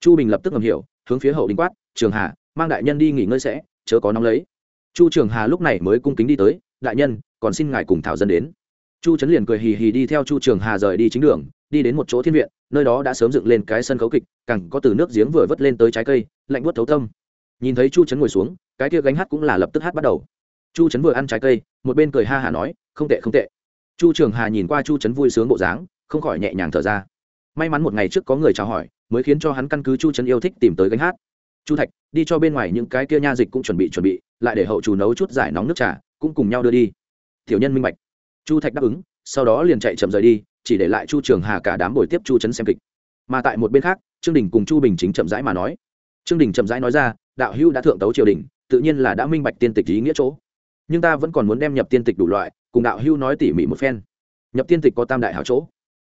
Chu bình lập tức ngầm hiểu, hướng phía hậu đình quát, trường hà, mang đại nhân đi nghỉ ngơi sẽ, chớ có nóng lấy. Chu trường hà lúc này mới cung kính đi tới, đại nhân, còn xin ngài cùng thảo dân đến. Chu trấn liền cười hì hì đi theo chu trường hà rời đi chính đường, đi đến một chỗ thiên viện, nơi đó đã sớm dựng lên cái sân khấu kịch cẳng có từ nước giếng vừa vớt lên tới trái cây, lạnh buốt thấu tâm. Nhìn thấy chu trấn ngồi xuống, cái kia gánh hát cũng là lập tức hát bắt đầu chu trấn vừa ăn trái cây, một bên cười ha hà nói, không tệ không tệ. Chu trường hà nhìn qua chu trấn vui sướng bộ dáng, không khỏi nhẹ nhàng thở ra. May mắn một ngày trước có người chào hỏi, mới khiến cho hắn căn cứ chu trấn yêu thích tìm tới gánh hát. Chu thạch, đi cho bên ngoài những cái kia nha dịch cũng chuẩn bị chuẩn bị, lại để hậu chủ nấu chút giải nóng nước trà, cũng cùng nhau đưa đi. Tiểu nhân minh bạch. Chu thạch đáp ứng, sau đó liền chạy chậm rời đi, chỉ để lại chu trường hà cả đám buổi tiếp chu trấn xem kịch. Mà tại một bên khác, trương đình cùng chu bình chính chậm rãi mà nói. Trương đình chậm rãi nói ra, đạo hữu đã thượng tấu triều đình, tự nhiên là đã minh bạch tiên tịch ý nghĩa chỗ nhưng ta vẫn còn muốn đem nhập tiên tịch đủ loại, cùng đạo hưu nói tỉ mỉ một phen. Nhập tiên tịch có tam đại hảo chỗ.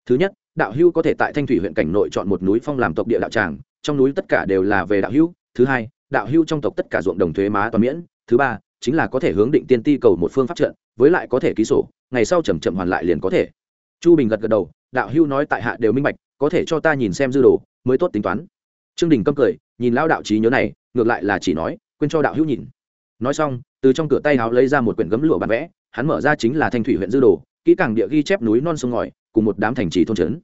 Thứ nhất, đạo hưu có thể tại thanh thủy huyện cảnh nội chọn một núi phong làm tộc địa đạo tràng, trong núi tất cả đều là về đạo hưu. thứ hai, đạo hưu trong tộc tất cả ruộng đồng thuế má toàn miễn. Thứ ba, chính là có thể hướng định tiên ti cầu một phương pháp trận, với lại có thể ký sổ, ngày sau chầm chậm hoàn lại liền có thể. Chu bình gật gật đầu, đạo hưu nói tại hạ đều minh bạch, có thể cho ta nhìn xem dư đồ, mới tốt tính toán. Trương đình câm cười, nhìn lao đạo trí nhớ này, ngược lại là chỉ nói, quên cho đạo hữu nhìn. Nói xong từ trong cửa tay áo lấy ra một quyển gấm lụa bản vẽ, hắn mở ra chính là thanh thủy huyện dư đồ, kỹ càng địa ghi chép núi non sông ngòi, cùng một đám thành trì thôn trấn.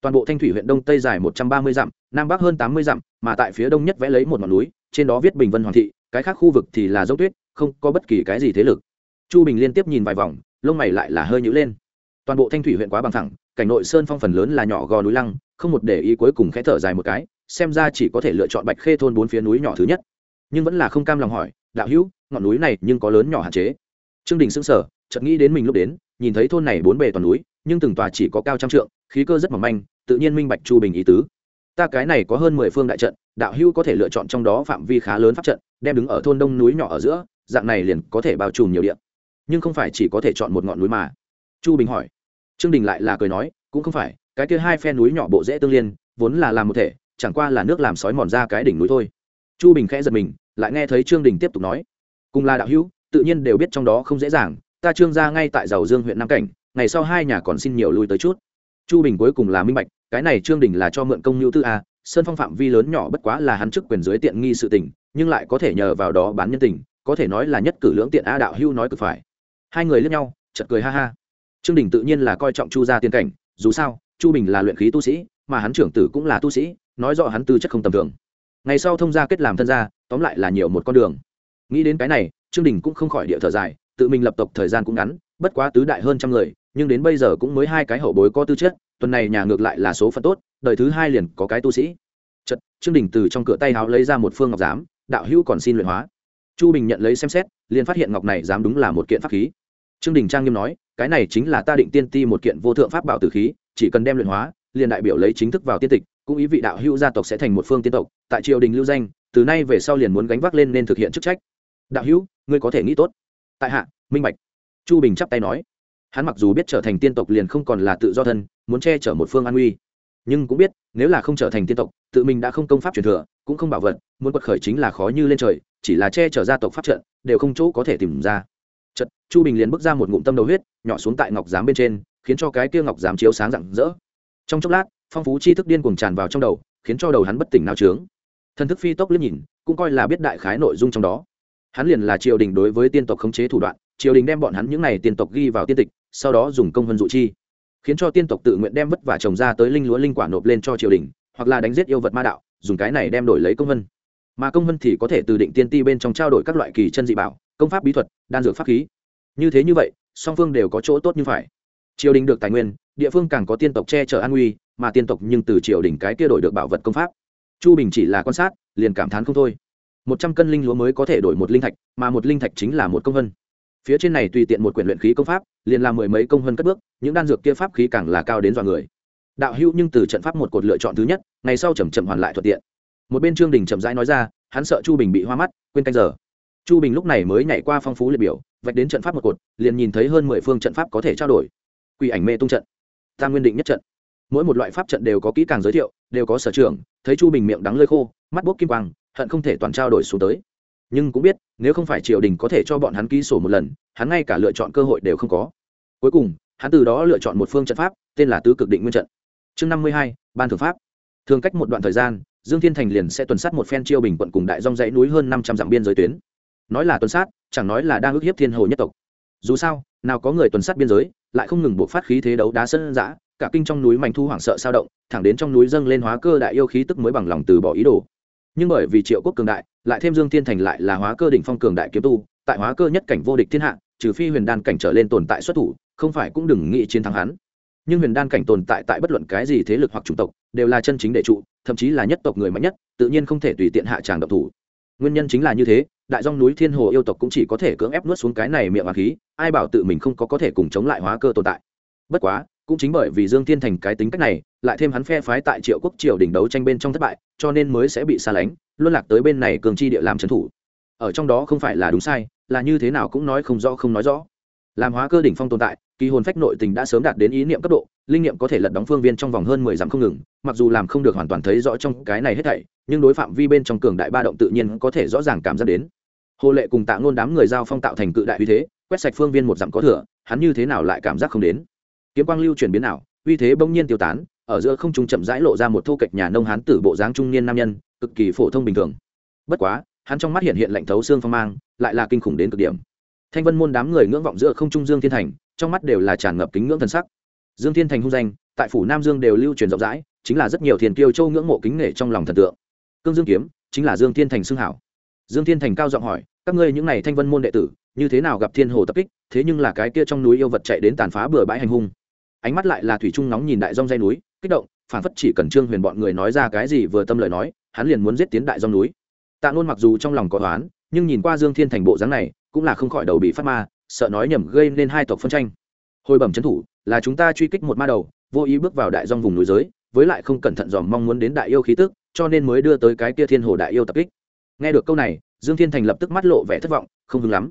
Toàn bộ thanh thủy huyện đông tây dài một trăm ba mươi dặm, nam bắc hơn tám mươi dặm, mà tại phía đông nhất vẽ lấy một ngọn núi, trên đó viết bình vân hoàng thị, cái khác khu vực thì là dốc tuyết, không có bất kỳ cái gì thế lực. Chu bình liên tiếp nhìn vài vòng, lông mày lại là hơi nhữ lên. Toàn bộ thanh thủy huyện quá bằng thẳng, cảnh nội sơn phong phần lớn là nhỏ gò núi lăng, không một để ý cuối cùng khẽ thở dài một cái, xem ra chỉ có thể lựa chọn bạch khê thôn bốn phía núi nhỏ thứ nhất. Nhưng vẫn là không cam lòng hỏi đạo hữu, ngọn núi này nhưng có lớn nhỏ hạn chế. Trương đình sững sờ, chợt nghĩ đến mình lúc đến, nhìn thấy thôn này bốn bề toàn núi, nhưng từng tòa chỉ có cao trăm trượng, khí cơ rất mỏng manh, tự nhiên minh bạch chu bình ý tứ. Ta cái này có hơn mười phương đại trận, đạo hữu có thể lựa chọn trong đó phạm vi khá lớn pháp trận, đem đứng ở thôn đông núi nhỏ ở giữa, dạng này liền có thể bao trùm nhiều điện nhưng không phải chỉ có thể chọn một ngọn núi mà. Chu bình hỏi. Trương đình lại là cười nói, cũng không phải, cái kia hai phe núi nhỏ bộ dễ tương liên, vốn là làm một thể, chẳng qua là nước làm sói mòn ra cái đỉnh núi thôi. Chu bình khẽ giật mình lại nghe thấy trương đình tiếp tục nói. Cùng là đạo hữu, tự nhiên đều biết trong đó không dễ dàng, ta trương ra ngay tại giàu dương huyện nam cảnh, ngày sau hai nhà còn xin nhiều lui tới chút. Chu bình cuối cùng là minh bạch, cái này trương đình là cho mượn công nhu tư a, sơn phong phạm vi lớn nhỏ bất quá là hắn chức quyền dưới tiện nghi sự tình, nhưng lại có thể nhờ vào đó bán nhân tình, có thể nói là nhất cử lưỡng tiện a đạo hưu nói cực phải. Hai người lướt nhau chật cười ha ha. Trương đình tự nhiên là coi trọng chu gia tiên cảnh, dù sao, chu bình là luyện khí tu sĩ, mà hắn trưởng tử cũng là tu sĩ, nói rõ hắn tư chất không tầm thường ngày sau thông gia kết làm thân gia, tóm lại là nhiều một con đường. Nghĩ đến cái này, trương đình cũng không khỏi địa thở dài, tự mình lập tộc thời gian cũng ngắn, bất quá tứ đại hơn trăm người, nhưng đến bây giờ cũng mới hai cái hậu bối có tư chất, tuần này nhà ngược lại là số phận tốt, đời thứ hai liền có cái tu sĩ. Chật trương đình từ trong cửa tay háo lấy ra một phương ngọc giám, đạo hữu còn xin luyện hóa. Chu bình nhận lấy xem xét, liền phát hiện ngọc này dám đúng là một kiện pháp khí. Trương đình trang nghiêm nói, cái này chính là ta định tiên ti một kiện vô thượng pháp bảo tử khí, chỉ cần đem luyện hóa, liền đại biểu lấy chính thức vào tiên tịch cũng ý vị đạo hữu gia tộc sẽ thành một phương tiên tộc, tại triều đình lưu danh, từ nay về sau liền muốn gánh vác lên nên thực hiện chức trách. Đạo hữu, ngươi có thể nghĩ tốt. Tại hạ, minh bạch. Chu bình chắp tay nói. Hắn mặc dù biết trở thành tiên tộc liền không còn là tự do thân, muốn che chở một phương an uy. Nhưng cũng biết, nếu là không trở thành tiên tộc, tự mình đã không công pháp truyền thừa, cũng không bảo vật, muốn quật khởi chính là khó như lên trời, chỉ là che chở gia tộc pháp trận, đều không chỗ có thể tìm ra. Chật chu bình liền bước ra một ngụm tâm đầu huyết, nhỏ xuống tại ngọc giám bên trên, khiến cho cái kia ngọc giám chiếu sáng rạng rỡ. Trong chốc lát phong phú tri thức điên cuồng tràn vào trong đầu, khiến cho đầu hắn bất tỉnh nao trướng. Thần thức phi tốc liếc nhìn, cũng coi là biết đại khái nội dung trong đó. Hắn liền là triều đình đối với tiên tộc khống chế thủ đoạn, triều đình đem bọn hắn những n à y tiên tộc ghi vào tiên tịch, sau đó dùng công vân dụ chi. Khiến cho tiên tộc tự nguyện đem vất vả trồng ra tới linh lúa linh quả nộp lên cho triều đình, hoặc là đánh giết yêu vật ma đạo, dùng cái này đem đổi lấy công vân. Mà công vân thì có thể từ định tiên ti bên trong trao đổi các loại kỳ chân dị bảo, công pháp bí thuật, đan dược pháp khí. Như thế như vậy, song phương đều có chỗ tốt như phải. Triều đình được tài nguyên, địa phương càng có tiên tộc che chở an nguy mà tiên tộc nhưng từ triều đỉnh cái kia đổi được bảo vật công pháp. Chu bình chỉ là quan sát, liền cảm thán không thôi. Một trăm cân linh lúa mới có thể đổi một linh thạch, mà một linh thạch chính là một công vân. Phía trên này tùy tiện một quyển luyện khí công pháp, liền làm mười mấy công vân cất bước, những đan dược kia pháp khí càng là cao đến dọa người. Đạo hữu nhưng từ trận pháp một cột lựa chọn thứ nhất, ngày sau chầm chậm hoàn lại thuận tiện. Một bên trương đình chậm rãi nói ra, hắn sợ chu bình bị hoa mắt, quên canh giờ. Chu bình lúc này mới nhảy qua phong phú liệt biểu, vạch đến trận pháp một cột, liền nhìn thấy hơn mười phương trận pháp có thể trao đổi. Quỷ ảnh mê tung trận. Ta nguyên định nhất trận mỗi một loại pháp trận đều có kỹ càng giới thiệu, đều có sở trường, thấy chu bình miệng đắng lơi khô, mắt bốc kim quang, hận không thể toàn trao đổi xuống tới. Nhưng cũng biết, nếu không phải triều đình có thể cho bọn hắn ký sổ một lần, hắn ngay cả lựa chọn cơ hội đều không có. Cuối cùng, hắn từ đó lựa chọn một phương trận pháp, tên là tứ cực định nguyên trận. Chương năm mươi hai, ban thượng pháp. Thường cách một đoạn thời gian, dương thiên thành liền sẽ tuần sát một phen chiêu bình quận cùng đại dong dãy núi hơn năm trăm dặm biên giới tuyến. Nói là tuần sát, chẳng nói là đang ức hiếp thiên hồ nhất tộc. Dù sao, nào có người tuần sát biên giới, lại không ngừng buộc phát khí thế đấu đá sân giã cả kinh trong núi mảnh thu hoảng sợ sao động, thẳng đến trong núi dâng lên hóa cơ đại yêu khí tức mới bằng lòng từ bỏ ý đồ. Nhưng bởi vì triệu quốc cường đại, lại thêm dương thiên thành lại là hóa cơ đỉnh phong cường đại kiếm tu, tại hóa cơ nhất cảnh vô địch thiên hạ, trừ phi huyền đan cảnh trở lên tồn tại xuất thủ, không phải cũng đừng nghĩ chiến thắng hắn. Nhưng huyền đan cảnh tồn tại tại bất luận cái gì thế lực hoặc chủng tộc, đều là chân chính đệ trụ, thậm chí là nhất tộc người mạnh nhất, tự nhiên không thể tùy tiện hạ tràng độc thủ. Nguyên nhân chính là như thế, đại dòng núi thiên hồ yêu tộc cũng chỉ có thể cưỡng ép nuốt xuống cái này miệng hoàng khí, ai bảo tự mình không có có thể cùng chống lại hóa cơ tồn tại. Bất quá cũng chính bởi vì dương thiên thành cái tính cách này, lại thêm hắn phe phái tại triệu quốc triều đỉnh đấu tranh bên trong thất bại, cho nên mới sẽ bị xa lánh, luân lạc tới bên này cường chi địa làm trấn thủ. Ở trong đó không phải là đúng sai, là như thế nào cũng nói không rõ không nói rõ. Làm hóa cơ đỉnh phong tồn tại, kỳ hồn phách nội tình đã sớm đạt đến ý niệm cấp độ, linh niệm có thể lật đóng phương viên trong vòng hơn mười dặm không ngừng, mặc dù làm không được hoàn toàn thấy rõ trong cái này hết thảy, nhưng đối phạm vi bên trong cường đại ba động tự nhiên có thể rõ ràng cảm giác đến. Hồ lệ cùng tạ ngôn đám người giao phong tạo thành cự đại uy thế, quét sạch phương viên một dặm có thừa, hắn như thế nào lại cảm giác không đến? Kiếm quang lưu chuyển biến nào uy thế bỗng nhiên tiêu tán, ở giữa không trung chậm rãi lộ ra một thô kệch nhà nông hán tử bộ dáng trung niên nam nhân, cực kỳ phổ thông bình thường. Bất quá, hắn trong mắt hiện hiện lạnh thấu xương phong mang, lại là kinh khủng đến cực điểm. Thanh vân môn đám người ngưỡng vọng giữa không trung dương thiên thành, trong mắt đều là tràn ngập kính ngưỡng thần sắc. Dương thiên thành hung danh, tại phủ nam dương đều lưu truyền rộng rãi, chính là rất nhiều thiền kiêu châu ngưỡng mộ kính nể trong lòng thần tượng. Cương dương kiếm, chính là dương thiên thành xưng hảo. Dương thiên thành cao giọng hỏi, các ngươi những n à y thanh vân môn đệ tử, như thế nào gặp thiên hồ tập kích? Thế nhưng là cái kia trong núi yêu vật chạy đến tàn phá bừa bãi hành hung ánh mắt lại là thủy trung nóng nhìn đại dông dây núi, kích động, phản phất chỉ cần trương huyền bọn người nói ra cái gì vừa tâm lời nói, hắn liền muốn giết tiến đại dông núi. Tạ nôn mặc dù trong lòng có toán nhưng nhìn qua dương thiên thành bộ dáng này, cũng là không khỏi đầu bị phát ma, sợ nói nhầm gây nên hai tộc phân tranh. Hồi bẩm trấn thủ, là chúng ta truy kích một ma đầu, vô ý bước vào đại dông vùng núi giới, với lại không cẩn thận dòm mong muốn đến đại yêu khí tức, cho nên mới đưa tới cái kia thiên hồ đại yêu tập kích. Nghe được câu này, dương thiên thành lập tức mắt lộ vẻ thất vọng, không vững lắm.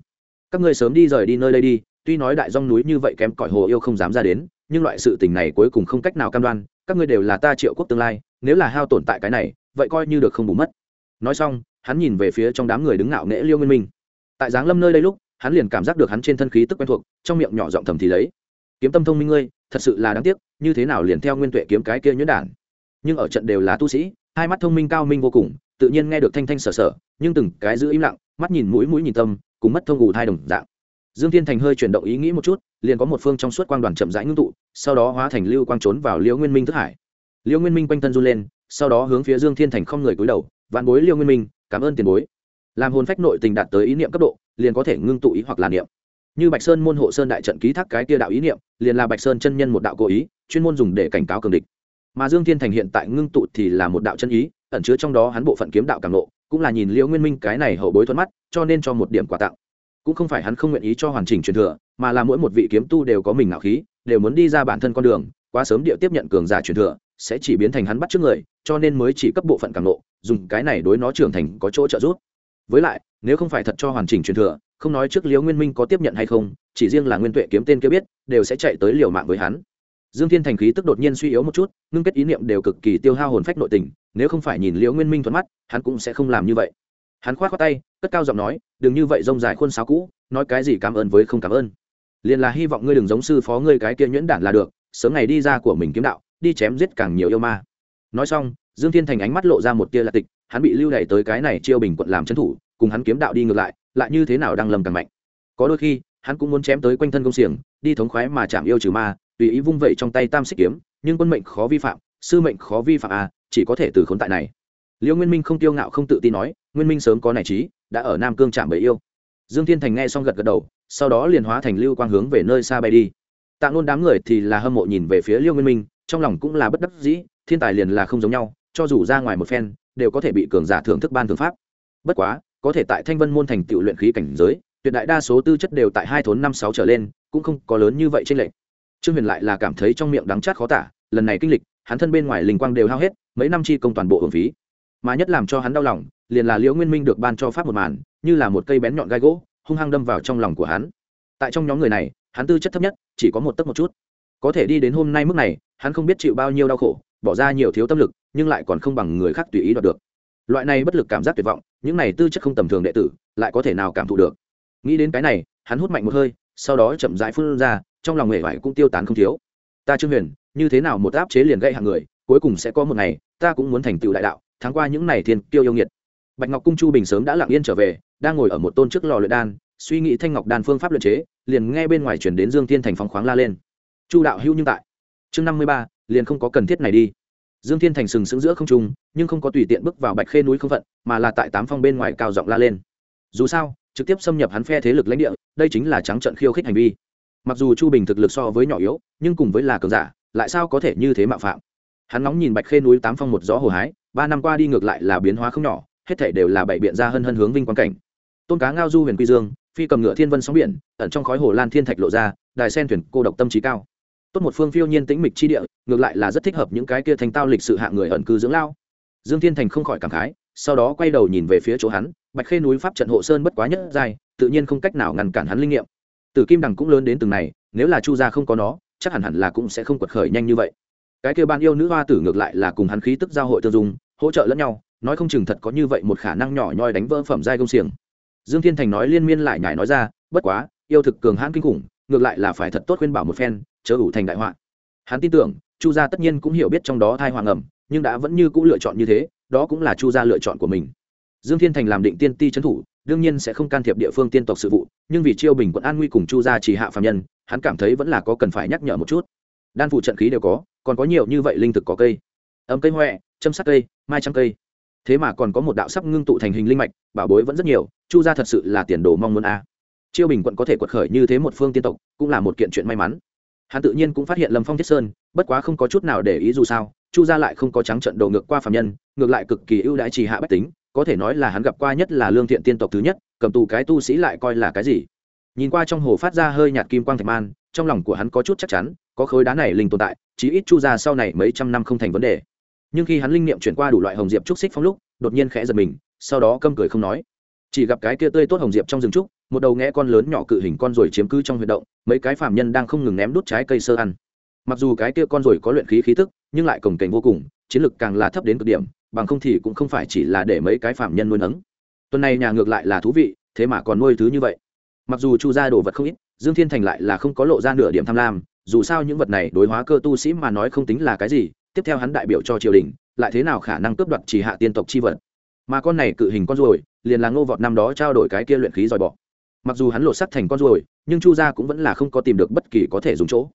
Các ngươi sớm đi rời đi nơi đây đi, tuy nói đại dông núi như vậy kém cỏi hồ yêu không dám ra đến nhưng loại sự tình này cuối cùng không cách nào cam đoan, các ngươi đều là ta triệu quốc tương lai, nếu là hao tổn tại cái này, vậy coi như được không bù mất. Nói xong, hắn nhìn về phía trong đám người đứng ngạo nghễ liêu nguyên minh. Tại giáng lâm nơi đây lúc, hắn liền cảm giác được hắn trên thân khí tức quen thuộc, trong miệng nhỏ giọng thầm thì lấy. Kiếm tâm thông minh ngươi, thật sự là đáng tiếc, như thế nào liền theo nguyên tuệ kiếm cái kia nhuyễn đản? Nhưng ở trận đều là tu sĩ, hai mắt thông minh cao minh vô cùng, tự nhiên nghe được thanh thanh sở sở nhưng từng cái giữ im lặng, mắt nhìn mũi mũi nhìn tâm, cùng mất thông ngủ thai đồng dạng dương thiên thành hơi chuyển động ý nghĩ một chút, liền có một phương trong suốt quang đoàn chậm rãi ngưng tụ, sau đó hóa thành lưu quang trốn vào liễu nguyên minh thức hải. Liễu nguyên minh quanh thân run lên, sau đó hướng phía dương thiên thành không người cúi đầu, vạn bối liễu nguyên minh, cảm ơn tiền bối. Làm hồn phách nội tình đạt tới ý niệm cấp độ, liền có thể ngưng tụ ý hoặc là niệm. Như bạch sơn môn hộ sơn đại trận ký thác cái tia đạo ý niệm, liền là bạch sơn chân nhân một đạo cố ý, chuyên môn dùng để cảnh cáo cường địch. Mà dương thiên thành hiện tại ngưng tụ thì là một đạo chân ý, ẩn chứa trong đó hắn bộ phận kiếm đạo càng lộ, cũng là nhìn liễu nguyên minh cái này hậu bối thuận mắt, cho nên cho một điểm quà tặng cũng không phải hắn không nguyện ý cho hoàn chỉnh truyền thừa, mà là mỗi một vị kiếm tu đều có mình ngạo khí, đều muốn đi ra bản thân con đường, quá sớm địa tiếp nhận cường giả truyền thừa, sẽ chỉ biến thành hắn bắt trước người, cho nên mới chỉ cấp bộ phận càng lộ, dùng cái này đối nó trưởng thành có chỗ trợ giúp. Với lại, nếu không phải thật cho hoàn chỉnh truyền thừa, không nói trước liễu nguyên minh có tiếp nhận hay không, chỉ riêng là nguyên tuệ kiếm tên kia biết, đều sẽ chạy tới liều mạng với hắn. Dương thiên thành khí tức đột nhiên suy yếu một chút, ngưng kết ý niệm đều cực kỳ tiêu hao hồn phách nội tình, nếu không phải nhìn liễu nguyên minh thuận mắt, hắn cũng sẽ không làm như vậy hắn khoát khoát tay, cất cao giọng nói, đừng như vậy rông dài khuôn sáo cũ, nói cái gì cảm ơn với không cảm ơn. Liền là hy vọng ngươi đừng giống sư phó ngươi cái kia nhuyễn đản là được, sớm ngày đi ra của mình kiếm đạo, đi chém giết càng nhiều yêu ma. Nói xong, dương thiên thành ánh mắt lộ ra một tia là tịch, hắn bị lưu đày tới cái này chiêu bình quận làm trấn thủ, cùng hắn kiếm đạo đi ngược lại lại như thế nào đang lầm càng mạnh. Có đôi khi, hắn cũng muốn chém tới quanh thân công xiềng, đi thống khoái mà chạm yêu trừ ma, tùy ý vung vẩy trong tay tam xích kiếm, nhưng quân mệnh khó vi phạm, sư mệnh khó vi phạm à chỉ có thể từ khốn tại này. Liễu nguyên minh không tiêu ngạo không tự tin nói nguyên minh sớm có nảy trí, đã ở nam cương chạm bẫy yêu. Dương thiên thành nghe xong gật gật đầu, sau đó liền hóa thành lưu quang hướng về nơi xa bay đi. Tạ ngôn đám người thì là hâm mộ nhìn về phía liêu nguyên minh, trong lòng cũng là bất đắc dĩ, thiên tài liền là không giống nhau, cho dù ra ngoài một phen, đều có thể bị cường giả thưởng thức ban thưởng pháp. Bất quá, có thể tại thanh vân môn thành tựu luyện khí cảnh giới, tuyệt đại đa số tư chất đều tại hai thốn năm sáu trở lên, cũng không có lớn như vậy trên lệnh trương huyền lại là cảm thấy trong miệng đắng chát khó tả, lần này kinh lịch, hắn thân bên ngoài linh quang đều hao hết, mấy năm chi công toàn bộ hưởng phí mà nhất làm cho hắn đau lòng, liền là liễu nguyên minh được ban cho pháp một màn, như là một cây bén nhọn gai gỗ, hung hăng đâm vào trong lòng của hắn. Tại trong nhóm người này, hắn tư chất thấp nhất, chỉ có một tấc một chút. Có thể đi đến hôm nay mức này, hắn không biết chịu bao nhiêu đau khổ, bỏ ra nhiều thiếu tâm lực, nhưng lại còn không bằng người khác tùy ý đoạt được. Loại này bất lực cảm giác tuyệt vọng, những này tư chất không tầm thường đệ tử, lại có thể nào cảm thụ được. Nghĩ đến cái này, hắn hút mạnh một hơi, sau đó chậm rãi phun ra, trong lòng nghề vải cũng tiêu tán không thiếu. Ta trương huyền, như thế nào một áp chế liền gây hàng người, cuối cùng sẽ có một ngày, ta cũng muốn thành tựu đại đạo tháng qua những ngày thiên kiêu yêu nghiệt. Bạch ngọc cung chu bình sớm đã lặng yên trở về, đang ngồi ở một tôn trước lò luyện đan, suy nghĩ thanh ngọc đan phương pháp luyện chế, liền nghe bên ngoài chuyển đến dương thiên thành phóng khoáng la lên. Chu đạo hữu nhưng tại. Chương năm mươi ba, liền không có cần thiết này đi. Dương thiên thành sừng sững giữa không trung, nhưng không có tùy tiện bước vào bạch khê núi không phận, mà là tại tám phong bên ngoài cao giọng la lên. Dù sao, trực tiếp xâm nhập hắn phe thế lực lãnh địa, đây chính là trắng trận khiêu khích hành vi. Mặc dù chu bình thực lực so với nhỏ yếu, nhưng cùng với là cường giả, lại sao có thể như thế mạo phạm? Hắn nóng nhìn bạch khê núi tám phong một gió hồ hái ba năm qua đi ngược lại là biến hóa không nhỏ, hết thể đều là bảy biện ra hân hân hướng vinh quang cảnh. Tôn cá ngao du huyền quy dương, phi cầm ngựa thiên vân sóng biển, ẩn trong khói hồ lan thiên thạch lộ ra, đài sen thuyền cô độc tâm trí cao. Tốt một phương phiêu nhiên tĩnh mịch chi địa, ngược lại là rất thích hợp những cái kia thành tao lịch sự hạ người ẩn cư dưỡng lao. Dương thiên thành không khỏi cảm khái, sau đó quay đầu nhìn về phía chỗ hắn, bạch khê núi pháp trận hộ sơn bất quá nhất dài tự nhiên không cách nào ngăn cản hắn linh nghiệm. Tử kim đằng cũng lớn đến từng này, nếu là chu gia không có nó, chắc hẳn hẳn là cũng sẽ không quật khởi nhanh như vậy cái kia ban yêu nữ hoa tử ngược lại là cùng hắn khí tức giao hội tương dung, hỗ trợ lẫn nhau, nói không chừng thật có như vậy một khả năng nhỏ nhoi đánh vỡ phẩm giai công xiềng. Dương thiên thành nói liên miên lại nhải nói ra, bất quá, yêu thực cường hãn kinh khủng, ngược lại là phải thật tốt khuyên bảo một phen, chớ ủ thành đại họa. Hắn tin tưởng, chu gia tất nhiên cũng hiểu biết trong đó thai hoàng ẩm nhưng đã vẫn như c ũ lựa chọn như thế, đó cũng là chu gia lựa chọn của mình. Dương thiên thành làm định tiên ti trấn thủ, đương nhiên sẽ không can thiệp địa phương tiên tộc sự vụ, nhưng vì chiêu bình quận an nguy cùng chu gia chỉ hạ phạm nhân, hắn cảm thấy vẫn là có cần phải nhắc nhở một chút. Đan phụ trận khí đều có còn có nhiều như vậy linh thực có cây. Ấm cây huệ châm sắc cây, mai trăng cây. Thế mà còn có một đạo sắp ngưng tụ thành hình linh mạch, bảo bối vẫn rất nhiều, chu gia thật sự là tiền đồ mong muốn a. Chiêu bình quận có thể quật khởi như thế một phương tiên tộc, cũng là một kiện chuyện may mắn. Hắn tự nhiên cũng phát hiện lâm phong thiết sơn, bất quá không có chút nào để ý dù sao, chu gia lại không có trắng trận đồ ngược qua phạm nhân, ngược lại cực kỳ ưu đãi trì hạ bách tính, có thể nói là hắn gặp qua nhất là lương thiện tiên tộc thứ nhất, cầm tù cái tu sĩ lại coi là cái gì. Nhìn qua trong hồ phát ra hơi nhạt kim quang thạch man, trong lòng của hắn có chút chắc chắn có khối đá này linh tồn tại, chí ít chu ra sau này mấy trăm năm không thành vấn đề. Nhưng khi hắn linh niệm chuyển qua đủ loại hồng diệp trúc xích phong lúc, đột nhiên khẽ giật mình, sau đó câm cười không nói. Chỉ gặp cái kia tươi tốt hồng diệp trong rừng trúc, một đầu ngẽ con lớn nhỏ cự hình con rồi chiếm cứ trong huyệt động, mấy cái phạm nhân đang không ngừng ném đút trái cây sơ ăn. Mặc dù cái kia con rồi có luyện khí khí tức, nhưng lại cồng kềnh vô cùng, chiến lực càng là thấp đến cực điểm, bằng không thì cũng không phải chỉ là để mấy cái phạm nhân nuôi nấng. Tuần này nhà ngược lại là thú vị, thế mà còn nuôi thứ như vậy. Mặc dù chu ra đồ vật không ít, dương thiên thành lại là không có lộ ra nửa điểm tham lam dù sao những vật này đối hóa cơ tu sĩ mà nói không tính là cái gì, tiếp theo hắn đại biểu cho triều đình, lại thế nào khả năng cướp đoạt chỉ hạ tiên tộc chi vật? Mà con này cự hình con ruồi, liền là ngô vọt năm đó trao đổi cái kia luyện khí dòi bọ. Mặc dù hắn lột sắt thành con ruồi, nhưng chu gia cũng vẫn là không có tìm được bất kỳ có thể dùng chỗ.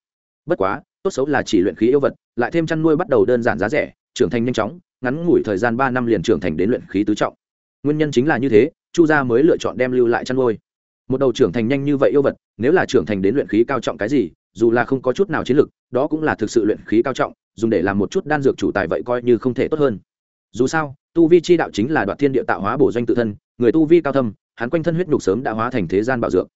Bất quá, tốt xấu là chỉ luyện khí yêu vật, lại thêm chăn nuôi bắt đầu đơn giản giá rẻ, trưởng thành nhanh chóng, ngắn ngủi thời gian ba năm liền trưởng thành đến luyện khí tứ trọng. Nguyên nhân chính là như thế, chu gia mới lựa chọn đem lưu lại chăn nuôi. Một đầu trưởng thành nhanh như vậy yêu vật, nếu là trưởng thành đến luyện khí cao trọng cái gì dù là không có chút nào chiến lực, đó cũng là thực sự luyện khí cao trọng, dùng để làm một chút đan dược chủ tài vậy coi như không thể tốt hơn. Dù sao, tu vi chi đạo chính là đoạt thiên địa tạo hóa bổ doanh tự thân, người tu vi cao thâm, hắn quanh thân huyết nhục sớm đã hóa thành thế gian bảo dược.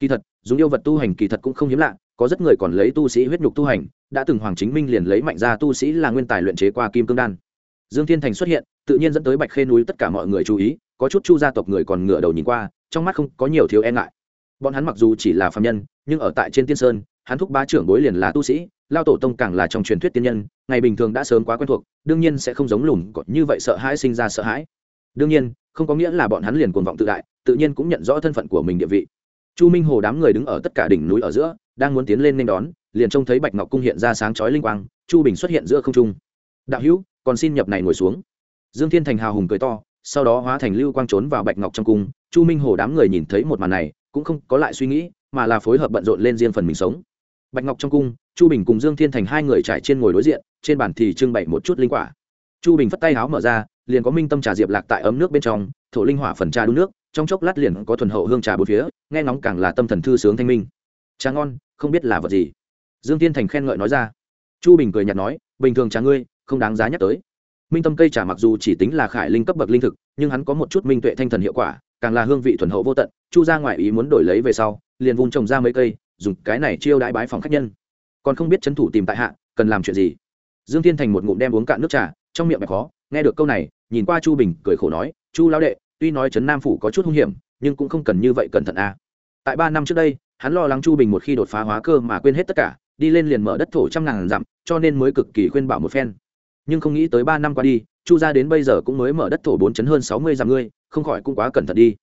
Kỳ thật, dùng yêu vật tu hành kỳ thật cũng không hiếm lạ, có rất người còn lấy tu sĩ huyết nhục tu hành, đã từng hoàng chính minh liền lấy mạnh ra tu sĩ là nguyên tài luyện chế qua kim cương đan. Dương thiên thành xuất hiện, tự nhiên dẫn tới bạch khê núi tất cả mọi người chú ý, có chút chu gia tộc người còn ngửa đầu nhìn qua, trong mắt không có nhiều thiếu e ngại. Bọn hắn mặc dù chỉ là phàm nhân, nhưng ở tại trên tiên sơn hắn thúc ba trưởng bối liền là tu sĩ, lao tổ tông càng là trong truyền thuyết tiên nhân, ngày bình thường đã sớm quá quen thuộc, đương nhiên sẽ không giống lùn cọt như vậy sợ hãi sinh ra sợ hãi. Đương nhiên, không có nghĩa là bọn hắn liền cuồng vọng tự đại, tự nhiên cũng nhận rõ thân phận của mình địa vị. Chu minh hồ đám người đứng ở tất cả đỉnh núi ở giữa, đang muốn tiến lên nên đón, liền trông thấy bạch ngọc cung hiện ra sáng chói linh quang, chu bình xuất hiện giữa không trung. Đạo hữu, còn xin nhập này ngồi xuống. Dương thiên thành hào hùng cười to, sau đó hóa thành lưu quang trốn vào bạch ngọc trong cung. Chu minh hồ đám người nhìn thấy một màn này, cũng không có lại suy nghĩ, mà là phối hợp bận rộn lên riêng phần mình sống bạch ngọc trong cung, chu bình cùng dương thiên thành hai người trải trên ngồi đối diện, trên bàn thì trưng bày một chút linh quả. Chu bình phất tay áo mở ra, liền có minh tâm trà diệp lạc tại ấm nước bên trong, thổ linh hỏa phần trà đun nước, trong chốc lát liền có thuần hậu hương trà bốn phía, nghe ngóng càng là tâm thần thư sướng thanh minh. Trà ngon, không biết là vật gì. Dương tiên thành khen ngợi nói ra. Chu bình cười nhạt nói, bình thường trà ngươi, không đáng giá nhắc tới. Minh tâm cây trà mặc dù chỉ tính là khải linh cấp bậc linh thực, nhưng hắn có một chút minh tuệ thanh thần hiệu quả, càng là hương vị thuần hậu vô tận. Chu ra ngoài ý muốn đổi lấy về sau, liền vung trồng ra mấy cây dùng cái này chiêu đãi bái phòng khách nhân. Còn không biết trấn thủ tìm tại hạ, cần làm chuyện gì? Dương thiên thành một ngụm đem uống cạn nước trà, trong miệng mẹ khó, nghe được câu này, nhìn qua chu bình, cười khổ nói, chu lão đệ, tuy nói trấn nam phủ có chút hung hiểm, nhưng cũng không cần như vậy cẩn thận a. À. tại ba năm trước đây, hắn lo lắng chu bình một khi đột phá hóa cơ mà quên hết tất cả, đi lên liền mở đất thổ trăm ngàn dặm, cho nên mới cực kỳ khuyên bảo một phen. Nhưng không nghĩ tới ba năm qua đi, chu ra đến bây giờ cũng mới mở đất thổ bốn chấn hơn sáu mươi dặm ngươi, không khỏi cũng quá cẩn thận đi.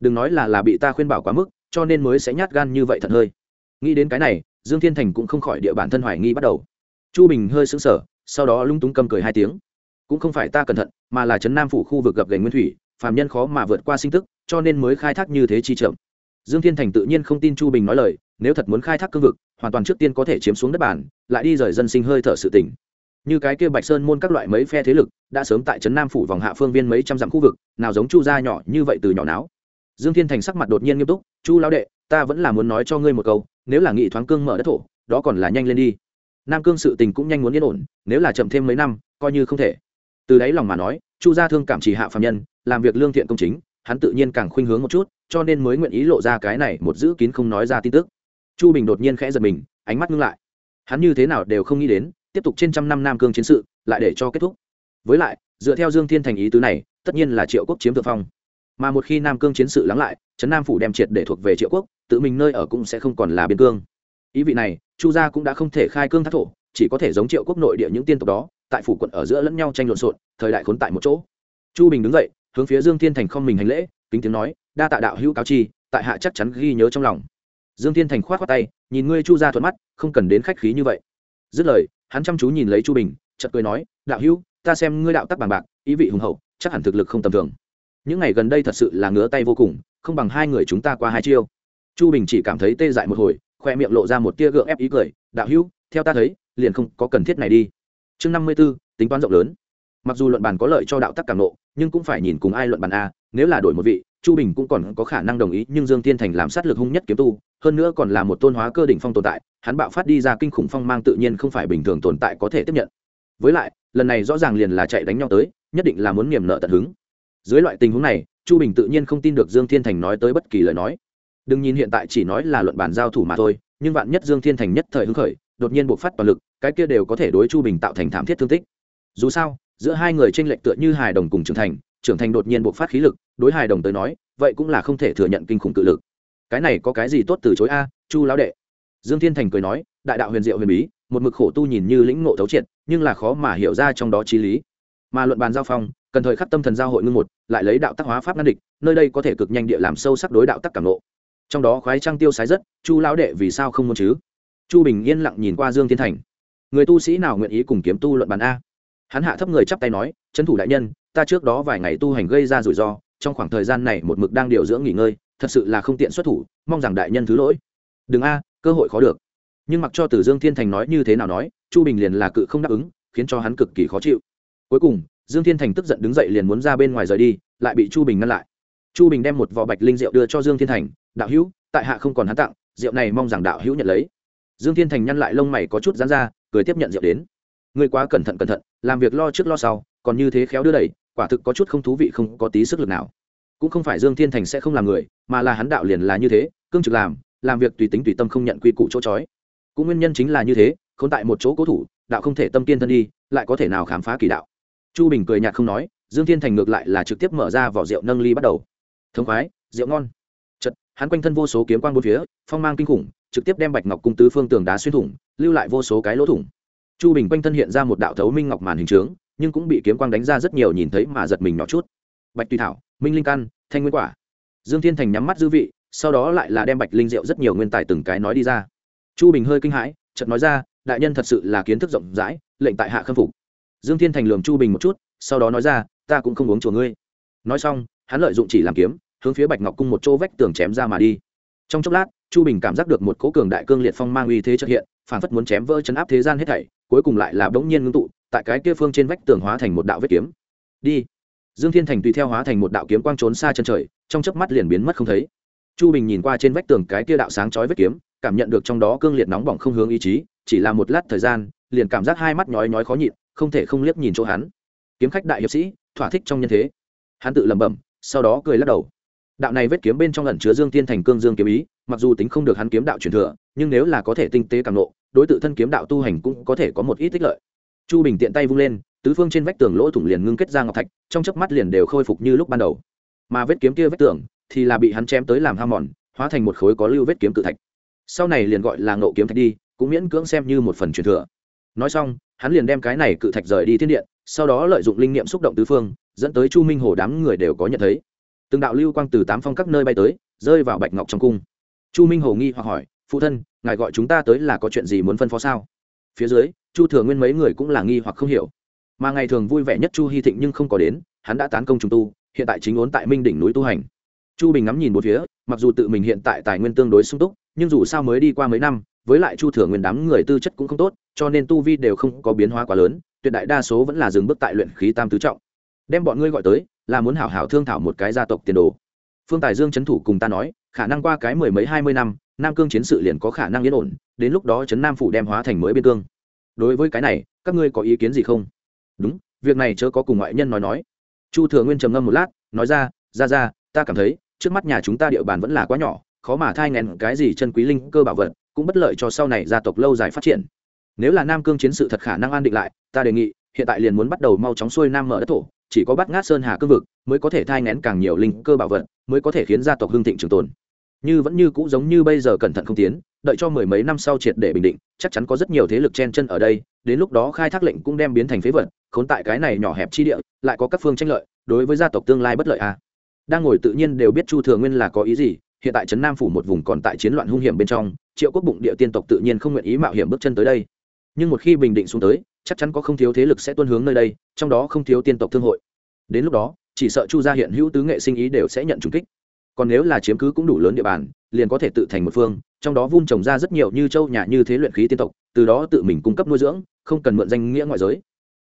Đừng nói là là bị ta khuyên bảo quá mức, cho nên mới sẽ nhát gan như vậy thật hơi nghĩ đến cái này, dương thiên thành cũng không khỏi địa bản thân hoài nghi bắt đầu. Chu bình hơi sững sờ, sau đó lung túng cầm cười hai tiếng. Cũng không phải ta cẩn thận, mà là trấn nam phủ khu vực gặp gành nguyên thủy, phàm nhân khó mà vượt qua sinh tức, cho nên mới khai thác như thế chi chậm. Dương thiên thành tự nhiên không tin chu bình nói lời, nếu thật muốn khai thác cương vực, hoàn toàn trước tiên có thể chiếm xuống đất bản, lại đi rời dân sinh hơi thở sự tỉnh như cái kia bạch sơn môn các loại mấy phe thế lực, đã sớm tại trấn nam phủ vòng hạ phương viên mấy trăm dặm khu vực, nào giống chu gia nhỏ như vậy từ nhỏ não dương thiên thành sắc mặt đột nhiên nghiêm túc, chu lao đệ, ta vẫn là muốn nói cho ngươi một câu nếu là nghị thoáng cương mở đất thổ, đó còn là nhanh lên đi. Nam cương sự tình cũng nhanh muốn yên ổn, nếu là chậm thêm mấy năm, coi như không thể. Từ đáy lòng mà nói, chu gia thương cảm chỉ hạ phạm nhân, làm việc lương thiện công chính, hắn tự nhiên càng khuynh hướng một chút, cho nên mới nguyện ý lộ ra cái này một giữ kín không nói ra tin tức. Chu bình đột nhiên khẽ giật mình, ánh mắt ngưng lại. Hắn như thế nào đều không nghĩ đến, tiếp tục trên trăm năm nam cương chiến sự, lại để cho kết thúc. Với lại, dựa theo dương thiên thành ý tứ này, tất nhiên là triệu quốc chiếm thượng phong mà một khi nam cương chiến sự lắng lại, trấn nam phủ đem triệt để thuộc về triệu quốc, tự mình nơi ở cũng sẽ không còn là biên cương. Ý vị này, chu gia cũng đã không thể khai cương thác thổ, chỉ có thể giống triệu quốc nội địa những tiên tộc đó, tại phủ quận ở giữa lẫn nhau tranh lộn xộn, thời đại khốn tại một chỗ. Chu bình đứng dậy, hướng phía dương thiên thành không mình hành lễ, kính tiếng nói, đa tạ đạo hữu cáo chi, tại hạ chắc chắn ghi nhớ trong lòng. Dương thiên thành k h o á t khoác tay, nhìn ngươi chu ra thuận mắt, không cần đến khách khí như vậy. Dứt lời, hắn chăm chú nhìn lấy chu bình chật cười nói, đạo hữu, ta xem ngươi đạo tắc bằng bạc, ý vị hùng hậu, chắc hẳn thực lực không tầm thường những ngày gần đây thật sự là ngứa tay vô cùng, không bằng hai người chúng ta qua hai chiêu. Chu bình chỉ cảm thấy tê dại một hồi, khoe miệng lộ ra một tia gượng ép ý cười, đạo hữu, theo ta thấy, liền không có cần thiết này đi. Chương năm mươi b ố tính toán rộng lớn. Mặc dù luận bàn có lợi cho đạo tắc cảm nộ, nhưng cũng phải nhìn cùng ai luận bàn a, nếu là đổi một vị, chu bình cũng còn có khả năng đồng ý, nhưng dương tiên thành làm sát lực hung nhất kiếm tu, hơn nữa còn là một tôn hóa cơ đỉnh phong tồn tại, hắn bạo phát đi ra kinh khủng phong mang tự nhiên không phải bình thường tồn tại có thể tiếp nhận. Với lại, lần này rõ ràng liền là chạy đánh nhau tới, nhất định là muốn niềm nợ tận hứng dưới loại tình huống này, chu bình tự nhiên không tin được dương thiên thành nói tới bất kỳ lời nói. Đừng nhìn hiện tại chỉ nói là luận bàn giao thủ mà thôi, nhưng vạn nhất dương thiên thành nhất thời hứng khởi, đột nhiên buộc phát toàn lực, cái kia đều có thể đối chu bình tạo thành thảm thiết thương tích. Dù sao, giữa hai người tranh lệch tựa như hài đồng cùng trưởng thành trưởng thành đột nhiên buộc phát khí lực, đối hài đồng tới nói, vậy cũng là không thể thừa nhận kinh khủng cự lực. Cái này có cái gì tốt từ chối a, chu lão đệ? Dương thiên thành cười nói, đại đạo huyền diệu huyền bí, một mực khổ tu nhìn như lĩnh ngộ thấu triệt, nhưng là khó mà hiểu ra trong đó trí lý. Mà luận bàn giao phong cần thời khắc tâm thần giao hội ngưng một, lại lấy đạo tác hóa pháp ngăn địch, nơi đây có thể cực nhanh địa làm sâu sắc đối đạo tác cảm lộ trong đó khoái trang tiêu sái rất, chu lão đệ vì sao không muốn chứ? Chu bình yên lặng nhìn qua dương thiên thành. Người tu sĩ nào nguyện ý cùng kiếm tu luận bàn a? Hắn hạ thấp người chắp tay nói trấn thủ đại nhân, ta trước đó vài ngày tu hành gây ra rủi ro, trong khoảng thời gian này một mực đang điều dưỡng nghỉ ngơi, thật sự là không tiện xuất thủ, mong rằng đại nhân thứ lỗi. Đừng a, cơ hội khó được. Nhưng mặc cho tử dương thiên thành nói như thế nào nói, chu bình liền là cự không đáp ứng, khiến cho hắn cực kỳ khó chịu. Cuối cùng dương thiên thành tức giận đứng dậy liền muốn ra bên ngoài rời đi, lại bị chu bình ngăn lại. Chu bình đem một vỏ bạch linh rượu đưa cho dương thiên thành, đạo hữu, tại hạ không còn hắn tặng, rượu này mong rằng đạo hữu nhận lấy. Dương thiên thành nhăn lại lông mày có chút dán ra, cười tiếp nhận rượu đến. Người quá cẩn thận cẩn thận, làm việc lo trước lo sau, còn như thế khéo đưa đẩy, quả thực có chút không thú vị, không có tí sức lực nào. Cũng không phải dương thiên thành sẽ không làm người, mà là hắn đạo liền là như thế, cương trực làm làm việc tùy tính tùy tâm không nhận quy củ chỗ trói cũng nguyên nhân chính là như thế k h ô n tại một chỗ cố thủ, đạo không thể tâm tiên thân đi, lại có thể nào khám phá kỳ đạo? Chu bình cười nhạt không nói, dương thiên thành ngược lại là trực tiếp mở ra vỏ rượu nâng ly bắt đầu. Thống khoái, rượu ngon. Chật hắn quanh thân vô số kiếm quang bốn phía, phong mang kinh khủng, trực tiếp đem bạch ngọc cung tứ phương tường đá xuyên thủng, lưu lại vô số cái lỗ thủng. Chu bình quanh thân hiện ra một đạo thấu minh ngọc màn hình trướng, nhưng cũng bị kiếm quang đánh ra rất nhiều nhìn thấy mà giật mình nhỏ chút. Bạch tùy thảo, minh linh căn, thanh nguyên quả. Dương thiên thành nhắm mắt dư vị, sau đó lại là đem bạch linh rượu rất nhiều nguyên tài từng cái nói đi ra. Chu bình hơi kinh hãi, chợt nói ra, đại nhân thật sự là kiến thức rộng rãi, lệnh tại hạ khâm phục dương thiên thành lường chu bình một chút, sau đó nói ra, ta cũng không uống chùa ngươi. Nói xong, hắn lợi dụng chỉ làm kiếm, hướng phía bạch ngọc cung một chỗ vách tường chém ra mà đi. Trong chốc lát, chu bình cảm giác được một cố cường đại cương liệt phong mang uy thế trợ hiện phản phất muốn chém vỡ chấn áp thế gian hết thảy, cuối cùng lại là bỗng nhiên ngưng tụ, tại cái kia phương trên vách tường hóa thành một đạo vết kiếm. Đi. Dương thiên thành tùy theo hóa thành một đạo kiếm quang trốn xa chân trời, trong chớp mắt liền biến mất không thấy. Chu bình nhìn qua trên vách tường cái kia đạo sáng chói vết kiếm, cảm nhận được trong đó cương liệt nóng bỏng không hướng ý chí, chỉ là một lát thời gian, liền cảm giác hai mắt nhói nhói khó nhịn không thể không liếc nhìn chỗ hắn. Kiếm khách đại hiệp sĩ, thỏa thích trong nhân thế. Hắn tự lẩm bẩm, sau đó cười lắc đầu. Đạo này vết kiếm bên trong ẩn chứa dương tiên thành cương dương kiếm ý, mặc dù tính không được hắn kiếm đạo truyền thừa, nhưng nếu là có thể tinh tế càng nộ đối tự thân kiếm đạo tu hành cũng có thể có một ít tích lợi. Chu bình tiện tay vung lên, tứ phương trên vách tường lỗ thủng liền ngưng kết ra ngọc thạch, trong chớp mắt liền đều khôi phục như lúc ban đầu. Mà vết kiếm kia vách tường thì là bị hắn chém tới làm ham mòn, hóa thành một khối có lưu vết kiếm cự thạch. Sau này liền gọi là ngộ kiếm thạch đi, cũng miễn cưỡng xem như một phần truyền thừa nói xong, hắn liền đem cái này cự thạch rời đi thiên điện, sau đó lợi dụng linh niệm xúc động tứ phương, dẫn tới chu minh hồ đám người đều có nhận thấy. Từng đạo lưu quang từ tám phong các nơi bay tới, rơi vào bạch ngọc trong cung. Chu minh hồ nghi hoặc hỏi, phụ thân, ngài gọi chúng ta tới là có chuyện gì muốn phân phó sao? Phía dưới, chu thừa nguyên mấy người cũng là nghi hoặc không hiểu. Mà ngày thường vui vẻ nhất chu hy thịnh nhưng không có đến, hắn đã tán công trùng tu, hiện tại chính ốn tại minh đỉnh núi tu hành. Chu bình ngắm nhìn một phía, mặc dù tự mình hiện tại tài nguyên tương đối sung túc, nhưng dù sao mới đi qua mấy năm với lại chu thừa nguyên đám người tư chất cũng không tốt, cho nên tu vi đều không có biến hóa quá lớn, tuyệt đại đa số vẫn là dừng bước tại luyện khí tam tứ trọng. Đem bọn ngươi gọi tới, là muốn hảo hảo thương thảo một cái gia tộc tiền đồ. Phương tài dương c thủ cùng ta nói, khả năng qua cái mười mấy hai mươi năm, nam cương chiến sự liền có khả năng yên ổn, đến lúc đó trấn nam phủ đem hóa thành mới biên cương. Đối với cái này, các ngươi có ý kiến gì không? Đúng, việc này chớ có cùng ngoại nhân nói nói. Chu thừa nguyên trầm ngâm một lát, nói ra ra ra, ta cảm thấy, trước mắt nhà chúng ta địa bàn vẫn là quá nhỏ, khó mà thai ngén cái gì chân quý linh cơ bảo vật cũng bất lợi cho sau này gia tộc lâu dài phát triển nếu là nam cương chiến sự thật khả năng an định lại, ta đề nghị, hiện tại liền muốn bắt đầu mau chóng xuôi nam mở đất thổ, chỉ có bắt ngát sơn hà cương vực, mới có thể thai ngén càng nhiều linh cơ bảo vật, mới có thể khiến gia tộc hưng thịnh trường tồn như vẫn như cũ giống như bây giờ cẩn thận không tiến, đợi cho mười mấy năm sau triệt để bình định, chắc chắn có rất nhiều thế lực chen chân ở đây, đến lúc đó khai thác lệnh cũng đem biến thành phế vật, khốn tại cái này nhỏ hẹp chi địa, lại có các phương tranh lợi, đối với gia tộc tương lai bất lợi à. đang ngồi tự nhiên đều biết chu thừa nguyên là có ý gì, hiện tại trấn nam phủ một vùng còn tại chiến loạn hung hiểm bên trong triệu quốc bụng địa tiên tộc tự nhiên không nguyện ý mạo hiểm bước chân tới đây. Nhưng một khi bình định xuống tới, chắc chắn có không thiếu thế lực sẽ tuân hướng nơi đây, trong đó không thiếu tiên tộc thương hội. Đến lúc đó, chỉ sợ chu gia hiện hữu tứ nghệ sinh ý đều sẽ nhận trùng kích. Còn nếu là chiếm cứ cũng đủ lớn địa bàn, liền có thể tự thành một phương, trong đó vun trồng ra rất nhiều như châu nhà như thế luyện khí tiên tộc, từ đó tự mình cung cấp nuôi dưỡng, không cần mượn danh nghĩa ngoại giới.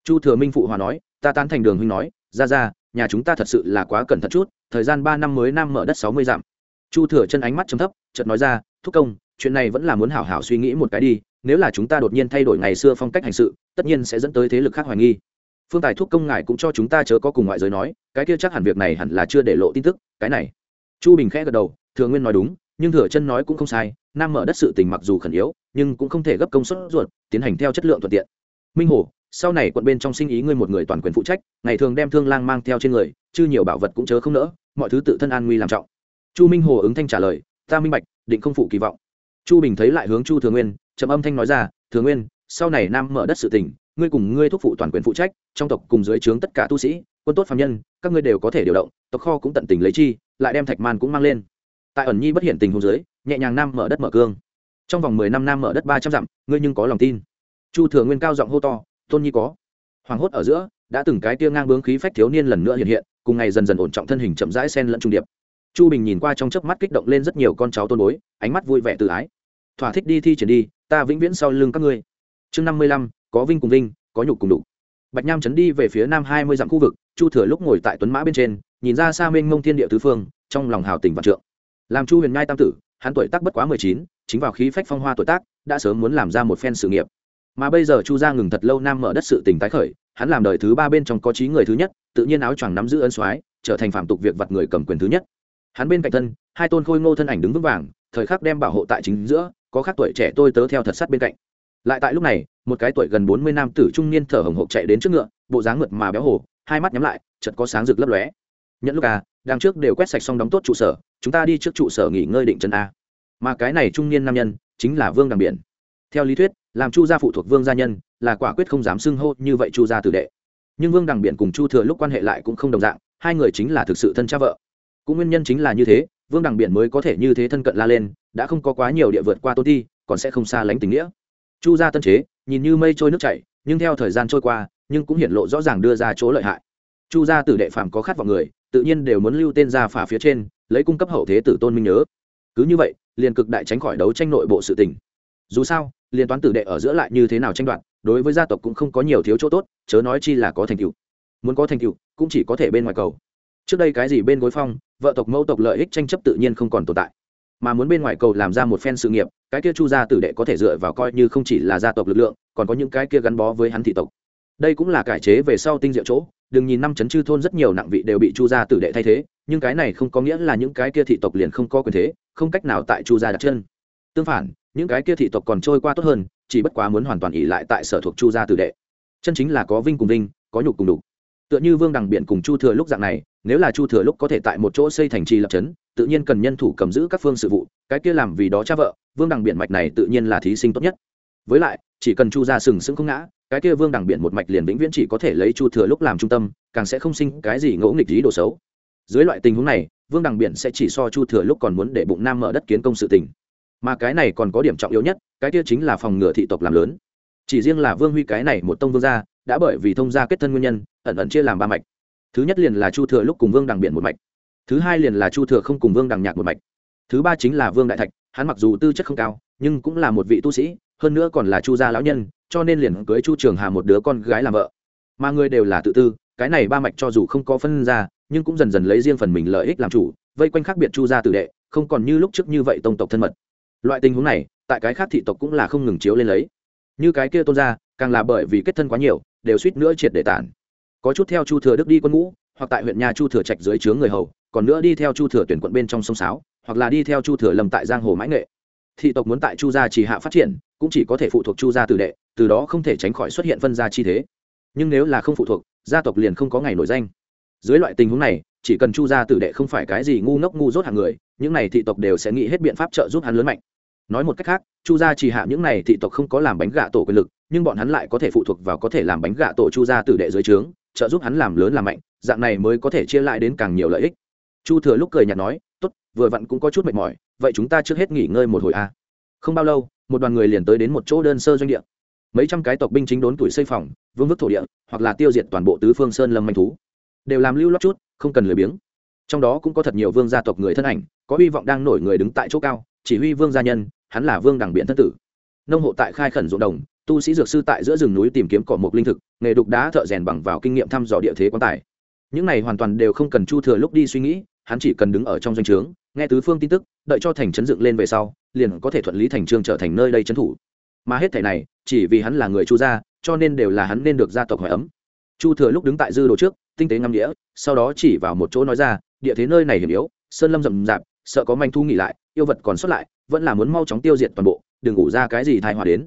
Chu thừa minh phụ hòa nói, ta tán thành đường huynh nói, ra ra, nhà chúng ta thật sự là quá cẩn thận chút, thời gian ba năm mới nam mở đất sáu mươi dặm. Chu thừa chân ánh mắt chấm thấp, chợt nói ra, thúc công chuyện này vẫn là muốn hảo hảo suy nghĩ một cái đi, nếu là chúng ta đột nhiên thay đổi ngày xưa phong cách hành sự, tất nhiên sẽ dẫn tới thế lực khác hoài nghi. Phương tài thúc công ngài cũng cho chúng ta chớ có cùng ngoại giới nói, cái kia chắc hẳn việc này hẳn là chưa để lộ tin tức, cái này. Chu bình khẽ gật đầu, thừa nguyên nói đúng, nhưng thừa chân nói cũng không sai, nam mở đất sự tình mặc dù khẩn yếu, nhưng cũng không thể gấp công suất ruột, tiến hành theo chất lượng thuận tiện. Minh hồ sau này quận bên trong sinh ý ngươi một người toàn quyền phụ trách, ngày thường đem thương lang mang theo trên người, chứ nhiều bảo vật cũng chớ không nỡ, mọi thứ tự thân an nguy làm trọng. Chu minh hồ ứng thanh trả lời, ta minh bạch, định không phụ kỳ vọng chu bình thấy lại hướng chu thừa nguyên trầm âm thanh nói ra thừa nguyên sau này nam mở đất sự tỉnh, ngươi cùng ngươi thúc phụ toàn quyền phụ trách trong tộc cùng dưới trướng tất cả tu sĩ quân tốt phạm nhân các ngươi đều có thể điều động tộc kho cũng tận tình lấy chi lại đem thạch man cũng mang lên. Tại ẩn nhi bất hiện tình hồ dưới nhẹ nhàng nam mở đất mở cương. Trong vòng mười năm nam mở đất ba trăm dặm ngươi nhưng có lòng tin. Chu thừa nguyên cao giọng hô to tôn nhi có. Hoàng hốt ở giữa đã từng cái tia ngang bướng khí phách thiếu niên lần nữa hiện hiện cùng ngày dần dần ổn trọng thân hình chậm rãi sen lẫn trung điệp chu bình nhìn qua trong chớp mắt kích động lên rất nhiều con cháu tôn bối, ánh mắt vui vẻ tự ái. Thỏa thích đi thi triển đi, ta vĩnh viễn sau lưng các ngươi. Chương năm mươi lăm, có vinh cùng vinh, có nhục cùng đục bạch nham chấn đi về phía nam hai mươi dặm khu vực, chu thừa lúc ngồi tại tuấn mã bên trên, nhìn ra xa mênh mông thiên địa tứ phương, trong lòng hào tình vạn trượng. Làm chu huyền ngai tam tử, hắn tuổi tác bất quá mười chín, chính vào khí phách phong hoa tuổi tác, đã sớm muốn làm ra một phen sự nghiệp. Mà bây giờ chu gia ngừng thật lâu nam mở đất sự tình tái khởi, hắn làm đời thứ ba bên trong có trí người thứ nhất, tự nhiên áo choàng nắm giữ ân soái, trở thành phạm tục việc vặt người cầm quyền thứ nhất hắn bên cạnh thân, hai tôn khôi ngô thân ảnh đứng vững vàng, thời khắc đem bảo hộ tại chính giữa, có khác tuổi trẻ tôi tớ theo thật sát bên cạnh. Lại tại lúc này, một cái tuổi gần bốn mươi nam tử trung niên thở hồng hộc chạy đến trước ngựa, bộ dáng mượt mà béo hổ hai mắt nhắm lại, chợt có sáng rực lấp lóe. Nhận lúc à đằng trước đều quét sạch xong đóng tốt trụ sở, chúng ta đi trước trụ sở nghỉ ngơi định chân a. Mà cái này trung niên nam nhân, chính là vương đằng biển. Theo lý thuyết, làm chu gia phụ thuộc vương gia nhân, là quả quyết không dám xưng hô như vậy chu gia tử đệ. Nhưng vương đằng biển cùng chu thừa lúc quan hệ lại cũng không đồng dạng, hai người chính là thực sự thân cha vợ cũng nguyên nhân chính là như thế, vương đằng biển mới có thể như thế thân cận la lên, đã không có quá nhiều địa vượt qua tôn thi còn sẽ không xa lánh tình nghĩa. Chu gia tân chế, nhìn như mây trôi nước chảy, nhưng theo thời gian trôi qua, nhưng cũng hiện lộ rõ ràng đưa ra chỗ lợi hại. Chu gia tử đệ phàm có khát vọng người, tự nhiên đều muốn lưu tên ra phả phía trên, lấy cung cấp hậu thế tử tôn minh nhớ. Cứ như vậy, liền cực đại tránh khỏi đấu tranh nội bộ sự tình. Dù sao liên toán tử đệ ở giữa lại như thế nào tranh đoạt, đối với gia tộc cũng không có nhiều thiếu chỗ tốt, chớ nói chi là có thành tựu. Muốn có thành tựu, cũng chỉ có thể bên ngoài cầu. Trước đây cái gì bên gối phong vợ tộc mẫu tộc lợi ích tranh chấp tự nhiên không còn tồn tại. Mà muốn bên ngoài cầu làm ra một phen sự nghiệp, cái kia chu gia tử đệ có thể dựa vào coi như không chỉ là gia tộc lực lượng, còn có những cái kia gắn bó với hắn thị tộc. Đây cũng là cải chế về sau tinh diệu chỗ, đừng nhìn năm chấn chư thôn rất nhiều nặng vị đều bị chu gia tử đệ thay thế, nhưng cái này không có nghĩa là những cái kia thị tộc liền không có quyền thế, không cách nào tại chu gia đặt chân. Tương phản, những cái kia thị tộc còn trôi qua tốt hơn, chỉ bất quá muốn hoàn toàn ỉ lại tại sở thuộc chu gia tử đệ. Chân chính là có vinh cùng vinh, có nhục cùng đục tựa như vương đằng biển cùng chu thừa lúc dạng này, nếu là chu thừa lúc có thể tại một chỗ xây thành trì lập trấn tự nhiên cần nhân thủ cầm giữ các phương sự vụ, cái kia làm vì đó cha vợ, vương đằng biển mạch này tự nhiên là thí sinh tốt nhất. Với lại, chỉ cần chu ra sừng sững không ngã, cái kia vương đằng biển một mạch liền vĩnh viễn chỉ có thể lấy chu thừa lúc làm trung tâm, càng sẽ không sinh cái gì ngẫu nghịch lý đồ xấu. Dưới loại tình huống này, vương đằng biển sẽ chỉ so chu thừa lúc còn muốn để bụng nam mở đất kiến công sự tình. Mà cái này còn có điểm trọng yếu nhất, cái kia chính là phòng ngừa thị tộc làm lớn. Chỉ riêng là vương huy cái này một tông vương gia đã bởi vì thông gia kết thân nguyên nhân, ẩn ẩn chia làm ba mạch. Thứ nhất liền là chu thừa lúc cùng vương đằng biển một mạch. Thứ hai liền là chu thừa không cùng vương đằng nhạc một mạch. Thứ ba chính là vương đại thạch, hắn mặc dù tư chất không cao, nhưng cũng là một vị tu sĩ, hơn nữa còn là chu gia lão nhân, cho nên liền cưới chu trường hà một đứa con gái làm vợ. Mà người đều là tự tư, cái này ba mạch cho dù không có phân ra, nhưng cũng dần dần lấy riêng phần mình lợi ích làm chủ, vây quanh khác biệt chu gia tử đệ, không còn như lúc trước như vậy tông tộc thân mật. Loại tình huống này, tại cái khác thị tộc cũng là không ngừng chiếu lên lấy. Như cái kia tôn gia, càng là bởi vì kết thân quá nhiều đều suýt nữa triệt để tản. Có chút theo chu thừa đức đi quân ngũ, hoặc tại huyện nhà chu thừa trạch dưới chướng người hầu, còn nữa đi theo chu thừa tuyển quận bên trong sông sáo, hoặc là đi theo chu thừa lầm tại giang hồ mãi nghệ. Thị tộc muốn tại chu gia chỉ hạ phát triển, cũng chỉ có thể phụ thuộc chu gia tử đệ, từ đó không thể tránh khỏi xuất hiện phân gia chi thế. Nhưng nếu là không phụ thuộc, gia tộc liền không có ngày nổi danh. Dưới loại tình huống này, chỉ cần chu gia tử đệ không phải cái gì ngu ngốc ngu dốt hàng người, những này thị tộc đều sẽ nghĩ hết biện pháp trợ giúp hắn lớn mạnh nói một cách khác, chu gia chỉ hạ những này thị tộc không có làm bánh gạ tổ quyền lực, nhưng bọn hắn lại có thể phụ thuộc vào có thể làm bánh gạ tổ chu gia tử đệ dưới trướng, trợ giúp hắn làm lớn làm mạnh, dạng này mới có thể chia lại đến càng nhiều lợi ích. Chu thừa lúc cười nhạt nói, tốt, vừa vặn cũng có chút mệt mỏi, vậy chúng ta trước hết nghỉ ngơi một hồi a. À. không bao lâu, một đoàn người liền tới đến một chỗ đơn sơ doanh địa. Mấy trăm cái tộc binh chính đốn tuổi xây phòng, vương vức thổ địa, hoặc là tiêu diệt toàn bộ tứ phương sơn lâm manh thú. Đều làm lưu lót chút, không cần lười biếng. Trong đó cũng có thật nhiều vương gia tộc người thân ảnh, có hy vọng đang nổi người đứng tại chỗ cao chỉ huy vương gia nhân, hắn là vương đẳng biện thân tử. Nông hộ tại khai khẩn ruộng đồng, tu sĩ dược sư tại giữa rừng núi tìm kiếm cỏ mộc linh thực, nghề đục đá thợ rèn bằng vào kinh nghiệm thăm dò địa thế quan tài. Những này hoàn toàn đều không cần chu thừa lúc đi suy nghĩ, hắn chỉ cần đứng ở trong doanh trướng, nghe tứ phương tin tức, đợi cho thành trấn dựng lên về sau, liền có thể thuận lý thành trương trở thành nơi đây trấn thủ. Mà hết thẻ này, chỉ vì hắn là người chu gia, cho nên đều là hắn nên được gia tộc hỏi ấm. Chu thừa lúc đứng tại dư đồ trước, tinh tế ngắm đĩa, sau đó chỉ vào một chỗ nói ra, địa thế nơi này hiểm yếu, sơn lâm rậm rạp sợ có manh thu nghỉ lại, yêu vật còn sót lại, vẫn là muốn mau chóng tiêu diệt toàn bộ, đừng ngủ ra cái gì thai hòa đến.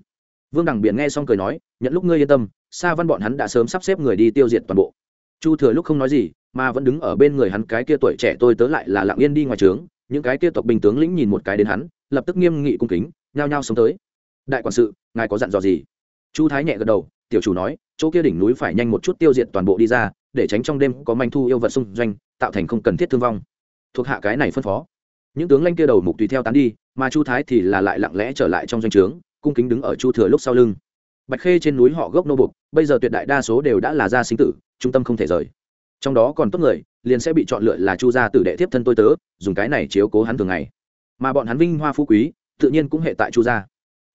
Vương đằng biển nghe xong cười nói, nhận lúc ngươi yên tâm, Sa văn bọn hắn đã sớm sắp xếp người đi tiêu diệt toàn bộ. Chu thừa lúc không nói gì, mà vẫn đứng ở bên người hắn cái kia tuổi trẻ tôi tớ lại là lặng yên đi ngoài trướng, những cái kia tộc bình tướng lĩnh nhìn một cái đến hắn, lập tức nghiêm nghị cung kính, nhao nhao sống tới. Đại quản sự, ngài có dặn dò gì? Chu thái nhẹ gật đầu, tiểu chủ nói, chỗ kia đỉnh núi phải nhanh một chút tiêu diệt toàn bộ đi ra, để tránh trong đêm có manh thu yêu vật xung doanh, tạo thành không cần thiết thương vong. Thuộc hạ cái này phân phó những tướng lanh kia đầu mục tùy theo tán đi, mà chu thái thì là lại lặng lẽ trở lại trong doanh trướng, cung kính đứng ở chu thừa lúc sau lưng. Bạch khê trên núi họ gốc nô bục, bây giờ tuyệt đại đa số đều đã là gia sinh tử, trung tâm không thể rời. Trong đó còn tốt người, liền sẽ bị chọn lựa là chu gia tử đệ tiếp thân tôi tớ, dùng cái này chiếu cố hắn thường ngày. Mà bọn hắn vinh hoa phú quý, tự nhiên cũng hệ tại chu gia.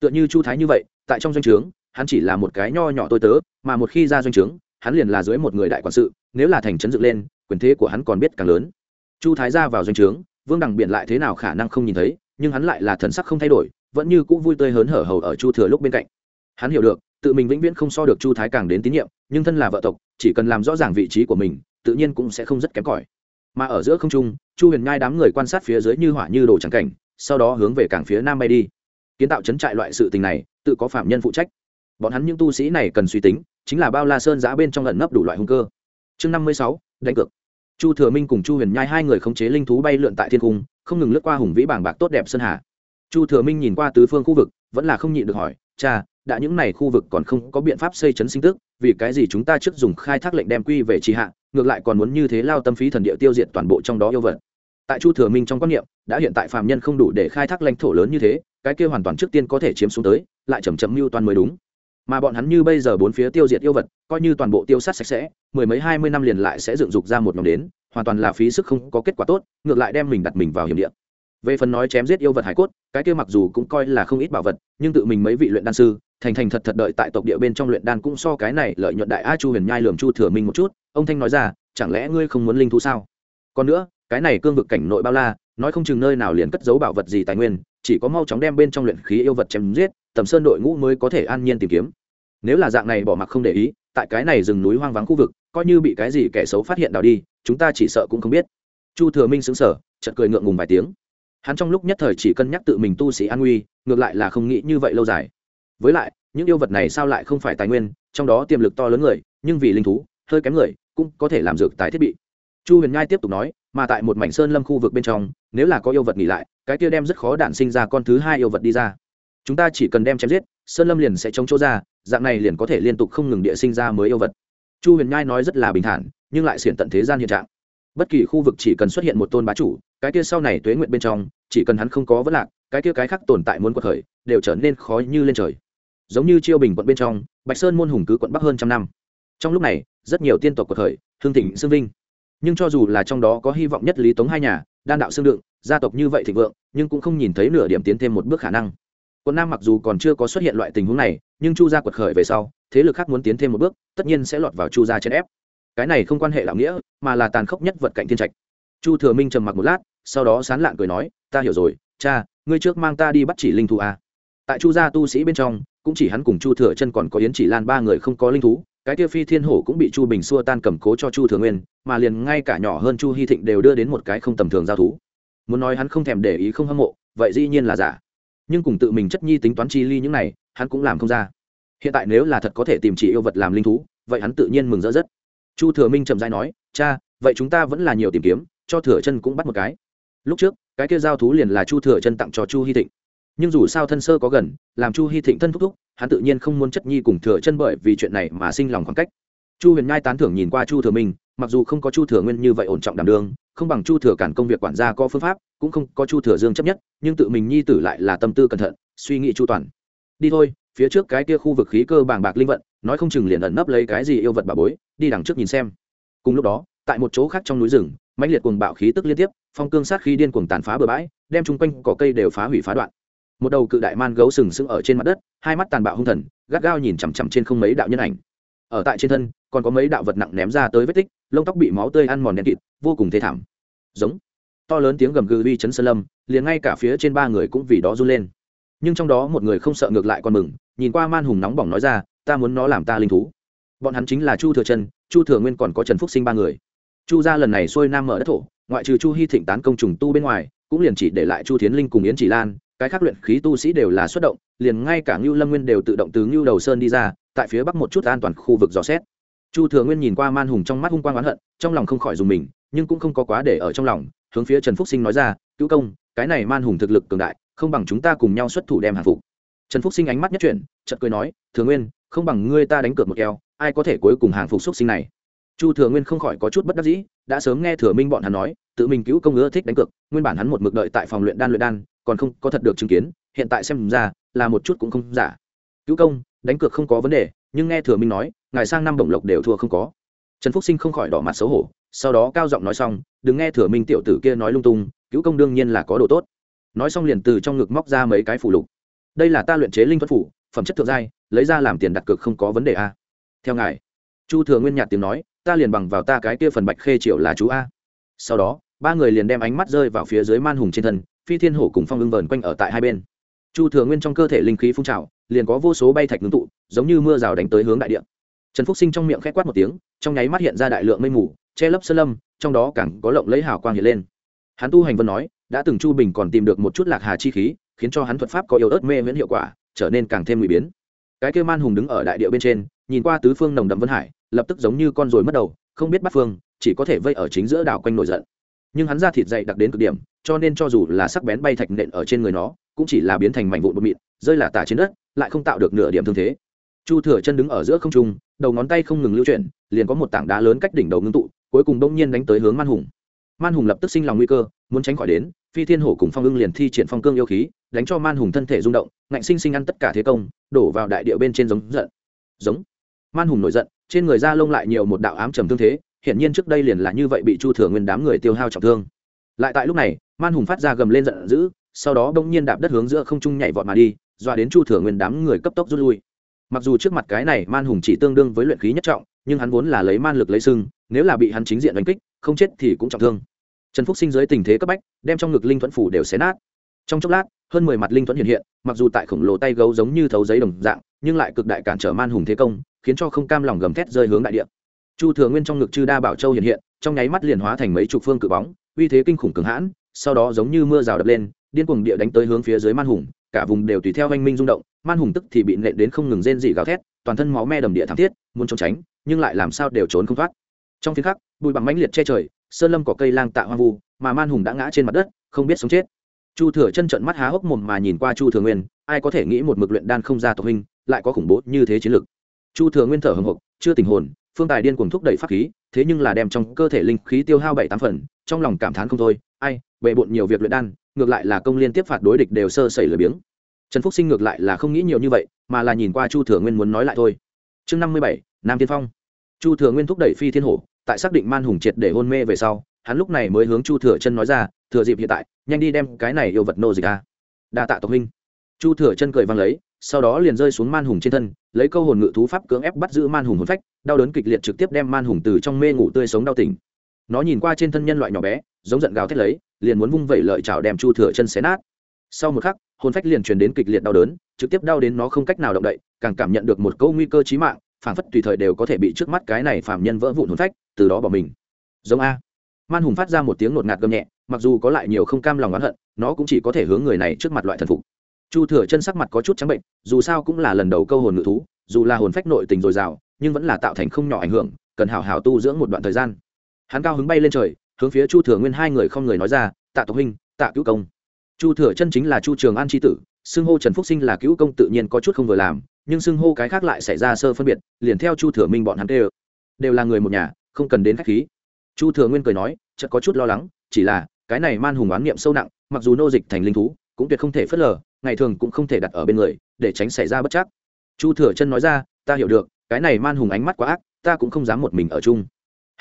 Tựa như chu thái như vậy, tại trong doanh trướng, hắn chỉ là một cái nho nhỏ tôi tớ, mà một khi ra doanh trướng, hắn liền là dưới một người đại quản sự, nếu là thành trấn dựng lên, quyền thế của hắn còn biết càng lớn. Chu thái ra vào doanh trướng vương đằng biện lại thế nào khả năng không nhìn thấy, nhưng hắn lại là thần sắc không thay đổi, vẫn như cũ vui tươi hớn hở hầu ở chu thừa lúc bên cạnh. Hắn hiểu được, tự mình vĩnh viễn không so được chu thái càng đến tín nhiệm, nhưng thân là vợ tộc, chỉ cần làm rõ ràng vị trí của mình, tự nhiên cũng sẽ không rất kém cỏi. Mà ở giữa không trung, chu huyền nhai đám người quan sát phía dưới như hỏa như đồ trắng cảnh, sau đó hướng về cảng phía nam bay đi. Kiến tạo trấn trại loại sự tình này, tự có phạm nhân phụ trách. Bọn hắn những tu sĩ này cần suy tính, chính là bao la sơn giã bên trong lẩn nấp đủ loại hung cơ. Chương năm mươi sáu, đánh cược chu thừa minh cùng chu huyền nhai hai người khống chế linh thú bay lượn tại thiên cung, không ngừng lướt qua hùng vĩ bảng bạc tốt đẹp sơn hà. Chu thừa minh nhìn qua tứ phương khu vực, vẫn là không nhịn được hỏi, cha, đã những này khu vực còn không có biện pháp xây chấn sinh tức, vì cái gì chúng ta trước dùng khai thác lệnh đem quy về trì hạ, ngược lại còn muốn như thế lao tâm phí thần địa tiêu diệt toàn bộ trong đó yêu vật? Tại chu thừa minh trong quan niệm, đã hiện tại phàm nhân không đủ để khai thác lãnh thổ lớn như thế, cái kia hoàn toàn trước tiên có thể chiếm xuống tới, lại chầm chậm mưu toàn mới đúng mà bọn hắn như bây giờ bốn phía tiêu diệt yêu vật, coi như toàn bộ tiêu sát sạch sẽ, mười mấy hai mươi năm liền lại sẽ dựng dục ra một nhóm đến, hoàn toàn là phí sức không có kết quả tốt, ngược lại đem mình đặt mình vào hiểm địa. Về phần nói chém giết yêu vật hải cốt, cái kia mặc dù cũng coi là không ít bảo vật, nhưng tự mình mấy vị luyện đan sư, thành thành thật thật đợi tại tộc địa bên trong luyện đan cũng so cái này lợi nhuận đại a chu huyền nhai lườm chu thừa minh một chút, ông thanh nói ra, chẳng lẽ ngươi không muốn linh thú sao? Còn nữa, cái này cương vực cảnh nội bao la, nói không chừng nơi nào liền cất giấu bảo vật gì tài nguyên chỉ có mau chóng đem bên trong luyện khí yêu vật chém giết, tầm sơn đội ngũ mới có thể an nhiên tìm kiếm. Nếu là dạng này bỏ mặc không để ý, tại cái này rừng núi hoang vắng khu vực, coi như bị cái gì kẻ xấu phát hiện đào đi, chúng ta chỉ sợ cũng không biết. Chu thừa minh xứng sở chợt cười ngượng ngùng vài tiếng. Hắn trong lúc nhất thời chỉ cân nhắc tự mình tu sĩ an nguy, ngược lại là không nghĩ như vậy lâu dài. Với lại, những yêu vật này sao lại không phải tài nguyên, trong đó tiềm lực to lớn người, nhưng vì linh thú, hơi kém người, cũng có thể làm dược tài thiết bị. Chu huyền nhai tiếp tục nói mà tại một mảnh sơn lâm khu vực bên trong, nếu là có yêu vật nghỉ lại, cái kia đem rất khó đản sinh ra con thứ hai yêu vật đi ra. Chúng ta chỉ cần đem chém giết, sơn lâm liền sẽ chống chỗ ra, dạng này liền có thể liên tục không ngừng địa sinh ra mới yêu vật. Chu huyền nhai nói rất là bình thản, nhưng lại xiển tận thế gian hiện trạng. Bất kỳ khu vực chỉ cần xuất hiện một tôn bá chủ, cái kia sau này tuế nguyện bên trong, chỉ cần hắn không có vấn lạc, cái kia cái khác tồn tại muốn quật khởi, đều trở nên khó như lên trời. Giống như chiêu bình quận bên trong, bạch sơn môn hùng cứ quận bắc hơn trăm năm. Trong lúc này, rất nhiều tiên tộc quật khởi hương thịnh xương vinh nhưng cho dù là trong đó có hy vọng nhất lý tống hai nhà, đan đạo xương đựng, gia tộc như vậy thịnh vượng, nhưng cũng không nhìn thấy nửa điểm tiến thêm một bước khả năng. Quận nam mặc dù còn chưa có xuất hiện loại tình huống này, nhưng chu gia quật khởi về sau, thế lực khác muốn tiến thêm một bước, tất nhiên sẽ lọt vào chu gia chèn ép. Cái này không quan hệ đạo nghĩa, mà là tàn khốc nhất vật cạnh thiên trạch. Chu thừa minh trầm mặc một lát, sau đó sán lạn cười nói, ta hiểu rồi, cha, ngươi trước mang ta đi bắt chỉ linh thú à. tại chu gia tu sĩ bên trong, cũng chỉ hắn cùng chu thừa chân còn có yến chỉ lan ba người không có linh thú cái kia phi thiên hổ cũng bị chu bình xua tan cầm cố cho chu thừa nguyên, mà liền ngay cả nhỏ hơn chu hy thịnh đều đưa đến một cái không tầm thường giao thú. Muốn nói hắn không thèm để ý không hâm mộ, vậy dĩ nhiên là giả. Nhưng cùng tự mình chất nhi tính toán chi ly những này, hắn cũng làm không ra. Hiện tại nếu là thật có thể tìm chỉ yêu vật làm linh thú, vậy hắn tự nhiên mừng rỡ rất. Chu thừa minh trầm dai nói, cha, vậy chúng ta vẫn là nhiều tìm kiếm, cho thừa chân cũng bắt một cái. Lúc trước, cái kia giao thú liền là chu thừa chân tặng cho chu hy thịnh nhưng dù sao thân sơ có gần, làm chu hy thịnh thân thúc thúc, hắn tự nhiên không muốn chất nhi cùng thừa chân bởi vì chuyện này mà sinh lòng khoảng cách. Chu huyền nhai tán thưởng nhìn qua chu thừa minh, mặc dù không có chu thừa nguyên như vậy ổn trọng đảm đương, không bằng chu thừa cản công việc quản gia có phương pháp, cũng không có chu thừa dương chấp nhất, nhưng tự mình nhi tử lại là tâm tư cẩn thận, suy nghĩ chu toàn. Đi thôi, phía trước cái kia khu vực khí cơ bàng bạc linh vận, nói không chừng liền ẩn nấp lấy cái gì yêu vật bà bối, đi đằng trước nhìn xem. Cùng lúc đó, tại một chỗ khác trong núi rừng, mãnh liệt cuồng bạo khí tức liên tiếp, phong cương sát khí điên cuồng tàn phá bừa bãi, đem chung quanh cỏ cây đều phá hủy phá đoạn một đầu cự đại man gấu sừng sững ở trên mặt đất, hai mắt tàn bạo hung thần, gắt gao nhìn chằm chằm trên không mấy đạo nhân ảnh. Ở tại trên thân, còn có mấy đạo vật nặng ném ra tới vết tích, lông tóc bị máu tươi ăn mòn đen kịt, vô cùng thê thảm. Giống. To lớn tiếng gầm gừ uy chấn sơn lâm, liền ngay cả phía trên ba người cũng vì đó run lên. Nhưng trong đó một người không sợ ngược lại còn mừng, nhìn qua man hùng nóng bỏng nói ra, ta muốn nó làm ta linh thú. Bọn hắn chính là chu thừa chân, chu thừa nguyên còn có trần phúc sinh ba người. Chu gia lần này xuôi nam mở đất thổ, ngoại trừ chu hy thịnh tán công trùng tu bên ngoài, cũng liền chỉ để lại chu thiến linh cùng yến chỉ lan cái khác luyện khí tu sĩ đều là xuất động, liền ngay cả ngưu lâm nguyên đều tự động từ ngưu đầu sơn đi ra, tại phía bắc một chút an toàn khu vực dò xét. Chu thừa nguyên nhìn qua man hùng trong mắt hung quang oán hận, trong lòng không khỏi dùng mình, nhưng cũng không có quá để ở trong lòng, hướng phía trần phúc sinh nói ra, cứu công, cái này man hùng thực lực cường đại, không bằng chúng ta cùng nhau xuất thủ đem hàng phục. Trần phúc sinh ánh mắt nhất chuyển, chợt cười nói, thừa nguyên, không bằng ngươi ta đánh cược một keo, ai có thể cuối cùng hàng phục xúc sinh này? Chu thừa nguyên không khỏi có chút bất đắc dĩ, đã sớm nghe thừa minh bọn hắn nói, tự mình cứu công ưa thích đánh cược, nguyên bản hắn một mực đợi tại phòng luyện đan luyện đan còn không có thật được chứng kiến, hiện tại xem ra là một chút cũng không giả. Cứu công, đánh cược không có vấn đề, nhưng nghe thừa minh nói, ngài sang năm bổng lộc đều thua không có. Trần phúc sinh không khỏi đỏ mặt xấu hổ, sau đó cao giọng nói xong, đừng nghe thừa minh tiểu tử kia nói lung tung, cứu công đương nhiên là có đồ tốt. Nói xong liền từ trong ngực móc ra mấy cái phủ lục. Đây là ta luyện chế linh thuật phủ phẩm chất thượng giai, lấy ra làm tiền đặt cược không có vấn đề a. Theo ngài. Chu thừa nguyên nhạt tiếng nói, ta liền bằng vào ta cái kia phần bạch khê triệu là chú a. Sau đó, ba người liền đem ánh mắt rơi vào phía dưới man hùng trên thân phi thiên hổ cùng phong ưng vờn quanh ở tại hai bên. Chu thừa nguyên trong cơ thể linh khí phun trào, liền có vô số bay thạch ngưng tụ, giống như mưa rào đánh tới hướng đại địa. Trần phúc sinh trong miệng k h ẽ quát một tiếng, trong nháy mắt hiện ra đại lượng mây mù, che lấp sơn lâm, trong đó càng có lộng lấy hào quang hiện lên. Hắn tu hành vân nói, đã từng chu bình còn tìm được một chút lạc hà chi khí, khiến cho hắn thuật pháp có yếu ớt mê miễn hiệu quả, trở nên càng thêm nguy biến. Cái kêu man hùng đứng ở đại địa bên trên, nhìn qua tứ phương nồng đậm vân hải, lập tức giống như con ruồi mất đầu, không biết bắt phương, chỉ có thể vây ở chính giữa đảo quanh nổi giận. Nhưng hắn ra thịt dậy đặc đến cực điểm cho nên cho dù là sắc bén bay thạch nện ở trên người nó, cũng chỉ là biến thành mảnh vụn bột mịn, rơi là tả trên đất, lại không tạo được nửa điểm thương thế. Chu thừa chân đứng ở giữa không trung, đầu ngón tay không ngừng lưu chuyển, liền có một tảng đá lớn cách đỉnh đầu ngưng tụ, cuối cùng đông nhiên đánh tới hướng man hùng. Man hùng lập tức sinh lòng nguy cơ, muốn tránh khỏi đến, phi thiên hổ cùng phong ưng liền thi triển phong cương yêu khí, đánh cho man hùng thân thể rung động, ngạnh sinh sinh ăn tất cả thế công, đổ vào đại địa bên trên giống giận. Giống. Man hùng nổi giận, trên người da lông lại nhiều một đạo ám trầm thương thế, hiển nhiên trước đây liền là như vậy bị chu thừa nguyên đám người tiêu hao trọng thương. Lại tại lúc này man hùng phát ra gầm lên giận dữ, sau đó bỗng nhiên đạp đất hướng giữa không trung nhảy vọt mà đi, dọa đến chu thừa nguyên đám người cấp tốc rút lui. Mặc dù trước mặt cái này man hùng chỉ tương đương với luyện khí nhất trọng, nhưng hắn vốn là lấy man lực lấy sưng nếu là bị hắn chính diện đánh kích, không chết thì cũng trọng thương. Trần phúc sinh dưới tình thế cấp bách, đem trong ngực linh thuẫn phủ đều xé nát. Trong chốc lát, hơn mười mặt linh thuẫn hiện hiện, mặc dù tại khổng lồ tay gấu giống như thấu giấy đồng dạng, nhưng lại cực đại cản trở man hùng thế công, khiến cho không cam lòng gầm thét rơi hướng đại địa. Chu thừa nguyên trong ngực chư đa bảo châu hiện hiện, trong nháy mắt liền hóa thành mấy chục phương cự bóng, uy thế kinh khủng cường hãn sau đó giống như mưa rào đập lên, điên cuồng địa đánh tới hướng phía dưới man hùng, cả vùng đều tùy theo oanh minh rung động, man hùng tức thì bị nện đến không ngừng rên dị gào thét, toàn thân máu me đầm địa thảm thiết, muốn trốn tránh, nhưng lại làm sao đều trốn không thoát. Trong phiên khắc, bụi bằng mãnh liệt che trời, sơn lâm có cây lang tạ hoang vu, mà man hùng đã ngã trên mặt đất, không biết sống chết. Chu thừa chân trận mắt há hốc mồm mà nhìn qua chu thừa nguyên, ai có thể nghĩ một mực luyện đan không ra tộc hình lại có khủng bố như thế chiến lực. Chu thừa nguyên thở hồng hộc, chưa tình hồn, phương tài điên cuồng thúc đẩy pháp khí, thế nhưng là đem trong cơ thể linh khí tiêu hao bảy tám phần trong lòng cảm thán không thôi, ai, bệ bộn nhiều việc luyện đan, ngược lại là công liên tiếp phạt đối địch đều sơ sẩy lười biếng. Trần phúc sinh ngược lại là không nghĩ nhiều như vậy, mà là nhìn qua chu thừa nguyên muốn nói lại thôi. Chương năm mươi bảy, nam tiên phong. Chu thừa nguyên thúc đẩy phi thiên hổ, tại xác định man hùng triệt để hôn mê về sau, hắn lúc này mới hướng chu thừa chân nói ra, thừa dịp hiện tại, nhanh đi đem cái này yêu vật nô dịch ra. Đa tạ tộc huynh. Chu thừa chân cười văng lấy, sau đó liền rơi xuống man hùng trên thân, lấy câu hồn ngự thú pháp cưỡng ép bắt giữ man hùng hồn phách, đau đớn kịch liệt trực tiếp đem man hùng từ trong mê ngủ tươi sống đau tỉnh nó nhìn qua trên thân nhân loại nhỏ bé, giống giận gào thét lấy, liền muốn vung vẩy lợi chảo đem chu thừa chân xé nát. Sau một khắc, hồn phách liền truyền đến kịch liệt đau đớn, trực tiếp đau đến nó không cách nào động đậy, càng cảm nhận được một câu nguy cơ chí mạng phản phất tùy thời đều có thể bị trước mắt cái này phạm nhân vỡ vụn hồn phách, từ đó bỏ mình. Giống a. Man hùng phát ra một tiếng ngột ngạt gầm nhẹ, mặc dù có lại nhiều không cam lòng oán hận, nó cũng chỉ có thể hướng người này trước mặt loại thần phục. Chu thừa chân sắc mặt có chút trắng bệnh, dù sao cũng là lần đầu câu hồn ngự thú, dù là hồn phách nội tình dồi dào, nhưng vẫn là tạo thành không nhỏ ảnh hưởng, cần hào hào tu dưỡng một đoạn thời gian hắn cao hứng bay lên trời, hướng phía chu thừa nguyên hai người không người nói ra, tạ tộc huynh, tạ cứu công. Chu thừa chân chính là chu trường an tri tử, xưng hô trần phúc sinh là cứu công tự nhiên có chút không vừa làm, nhưng xưng hô cái khác lại xảy ra sơ phân biệt, liền theo chu thừa minh bọn hắn đều đều là người một nhà, không cần đến khách khí. Chu thừa nguyên cười nói, chợt có chút lo lắng, chỉ là, cái này man hùng oán niệm sâu nặng, mặc dù nô dịch thành linh thú, cũng tuyệt không thể phớt lờ, ngày thường cũng không thể đặt ở bên người, để tránh xảy ra bất chắc. Chu thừa chân nói ra, ta hiểu được, cái này man hùng ánh mắt quá ác, ta cũng không dám một mình ở chung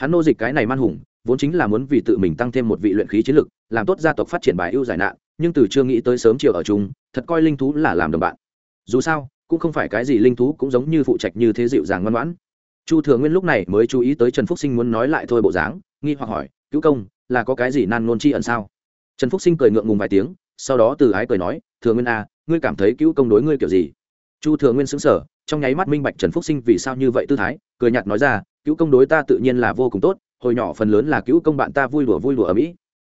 hắn nô dịch cái này man hùng vốn chính là muốn vì tự mình tăng thêm một vị luyện khí chiến lực làm tốt gia tộc phát triển bài ưu giải nạn nhưng từ chưa nghĩ tới sớm chiều ở chung thật coi linh thú là làm đồng bạn. Dù sao cũng không phải cái gì linh thú cũng giống như phụ trạch như thế dịu dàng ngoan ngoãn. Chu thừa nguyên lúc này mới chú ý tới trần phúc sinh muốn nói lại thôi bộ dáng nghi hoặc hỏi cứu công là có cái gì nan nôn chi ẩn sao? Trần phúc sinh cười ngượng ngùng vài tiếng sau đó từ ái cười nói thừa nguyên a à, ngươi cảm thấy cứu công đối ngươi kiểu gì? Chu thừa nguyên xứng sở trong nháy mắt minh bạch trần phúc sinh vì sao như vậy tư thái cười nhạt nói ra cứu công đối ta tự nhiên là vô cùng tốt, hồi nhỏ phần lớn là cứu công bạn ta vui đùa vui đùa ở mỹ.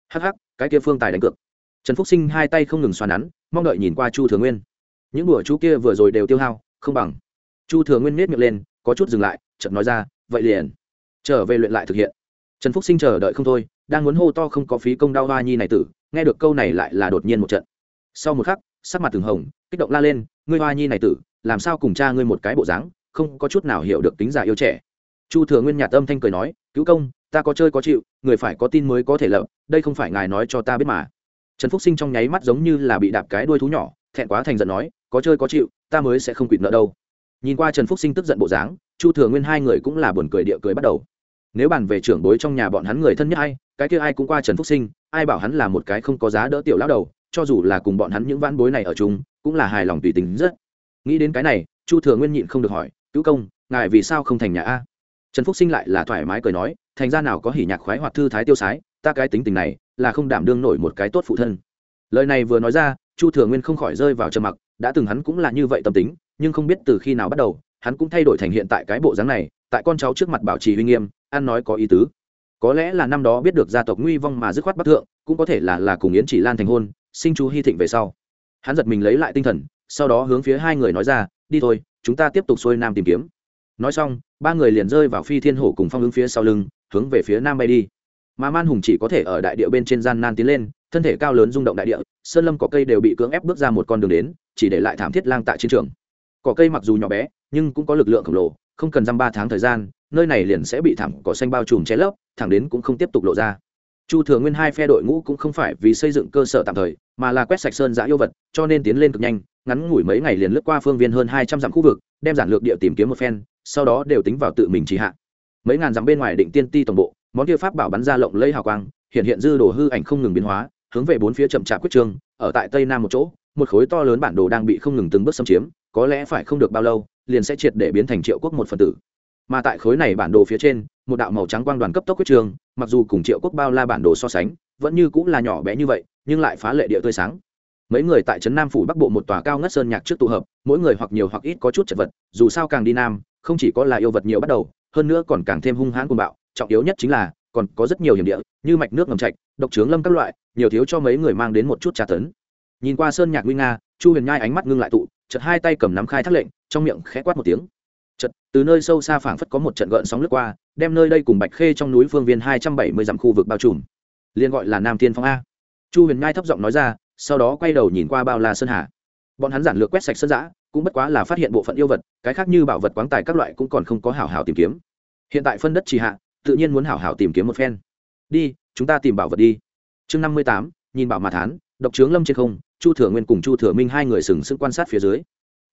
Hắc hắc, cái kia phương tài đánh cược. Trần phúc sinh hai tay không ngừng xoa nắn, mong đợi nhìn qua chu thừa nguyên. Những đùa chú kia vừa rồi đều tiêu hao, không bằng. Chu thừa nguyên miết miệng lên, có chút dừng lại, chợt nói ra, vậy liền, trở về luyện lại thực hiện. Trần phúc sinh chờ đợi không thôi, đang muốn hô to không có phí công đau hoa nhi này tử, nghe được câu này lại là đột nhiên một trận. Sau một khắc, sắc mặt từng hồng, kích động la lên, ngươi hoa nhi này tử, làm sao cùng cha ngươi một cái bộ dáng, không có chút nào hiểu được tính giả yêu trẻ chu thừa nguyên nhạt âm thanh cười nói, cứu công, ta có chơi có chịu, người phải có tin mới có thể lập, đây không phải ngài nói cho ta biết mà. Trần phúc sinh trong nháy mắt giống như là bị đạp cái đuôi thú nhỏ, thẹn quá thành giận nói, có chơi có chịu, ta mới sẽ không quỵt nợ đâu. Nhìn qua trần phúc sinh tức giận bộ dáng, chu thừa nguyên hai người cũng là buồn cười địa cười bắt đầu. Nếu bàn về trưởng bối trong nhà bọn hắn người thân nhất ai, cái kia ai cũng qua trần phúc sinh, ai bảo hắn là một cái không có giá đỡ tiểu lão đầu, cho dù là cùng bọn hắn những vãn bối này ở chung, cũng là hài lòng tùy tình rất. Nghĩ đến cái này, chu thừa nguyên nhịn không được hỏi, cứu công, ngài vì sao không thành nhà a? Trần phúc sinh lại là thoải mái cười nói, thành ra nào có hỉ nhạc khoái hoạt thư thái tiêu sái, ta cái tính tình này là không đảm đương nổi một cái tốt phụ thân. Lời này vừa nói ra, chu thừa nguyên không khỏi rơi vào trầm mặc, đã từng hắn cũng là như vậy tâm tính, nhưng không biết từ khi nào bắt đầu, hắn cũng thay đổi thành hiện tại cái bộ dáng này, tại con cháu trước mặt bảo trì uy nghiêm, ăn nói có ý tứ. Có lẽ là năm đó biết được gia tộc nguy vong mà dứt khoát bắc thượng, cũng có thể là là cùng yến chỉ lan thành hôn, sinh chú hy thịnh về sau. Hắn giật mình lấy lại tinh thần, sau đó hướng phía hai người nói ra, đi thôi, chúng ta tiếp tục xuôi nam tìm kiếm nói xong, ba người liền rơi vào phi thiên hổ cùng phong ứng phía sau lưng, hướng về phía nam bay đi. Mà man hùng chỉ có thể ở đại địa bên trên gian nan tiến lên, thân thể cao lớn rung động đại địa, sơn lâm cỏ cây đều bị cưỡng ép bước ra một con đường đến, chỉ để lại thảm thiết lang tại chiến trường. Cỏ cây mặc dù nhỏ bé, nhưng cũng có lực lượng khổng lồ, không cần dăm ba tháng thời gian, nơi này liền sẽ bị thảm cỏ xanh bao trùm che lấp, thẳng đến cũng không tiếp tục lộ ra. Chu thừa nguyên hai phe đội ngũ cũng không phải vì xây dựng cơ sở tạm thời, mà là quét sạch sơn giã yêu vật, cho nên tiến lên cực nhanh ngắn ngủi mấy ngày liền lướt qua phương viên hơn hai trăm dặm khu vực, đem giản lược địa tìm kiếm một phen, sau đó đều tính vào tự mình chỉ hạ. Mấy ngàn dặm bên ngoài định tiên ti tổng bộ, món kia pháp bảo bắn ra lộng lẫy hào quang, hiện hiện dư đồ hư ảnh không ngừng biến hóa, hướng về bốn phía chậm chạp quyết trương ở tại tây nam một chỗ, một khối to lớn bản đồ đang bị không ngừng từng bước xâm chiếm, có lẽ phải không được bao lâu, liền sẽ triệt để biến thành triệu quốc một phần tử. Mà tại khối này bản đồ phía trên, một đạo màu trắng quang đoàn cấp tốc quyết trường, mặc dù cùng triệu quốc bao la bản đồ so sánh, vẫn như cũng là nhỏ bé như vậy, nhưng lại phá lệ địa tươi sáng mấy người tại trấn nam phủ bắc bộ một tòa cao ngất sơn nhạc trước tụ hợp, mỗi người hoặc nhiều hoặc ít có chút chật vật, dù sao càng đi nam, không chỉ có là yêu vật nhiều bắt đầu, hơn nữa còn càng thêm hung hãn cuồng bạo, trọng yếu nhất chính là, còn có rất nhiều hiểm địa, như mạch nước ngầm trạch, độc trướng lâm các loại, nhiều thiếu cho mấy người mang đến một chút trà tấn. Nhìn qua sơn nhạc nguy nga, chu huyền nhai ánh mắt ngưng lại tụ chật hai tay cầm nắm khai thác lệnh, trong miệng khẽ quát một tiếng. Chật từ nơi sâu xa phảng phất có một trận gợn sóng lướt qua, đem nơi đây cùng bạch khê trong núi phương viên hai trăm bảy mươi dặm khu vực bao trùm. Liền gọi là nam tiên phong a. Chu huyền nhai thấp giọng nói ra sau đó quay đầu nhìn qua bao la sơn hà. Bọn hắn giản lược quét sạch sơn giã, cũng bất quá là phát hiện bộ phận yêu vật, cái khác như bảo vật quáng tài các loại cũng còn không có hảo hảo tìm kiếm. Hiện tại phân đất trì hạ, tự nhiên muốn hảo hảo tìm kiếm một phen. Đi, chúng ta tìm bảo vật đi. Chương năm mươi tám, nhìn bảo mà thán, độc trướng lâm trên không, chu thừa nguyên cùng chu thừa minh hai người sừng sững quan sát phía dưới.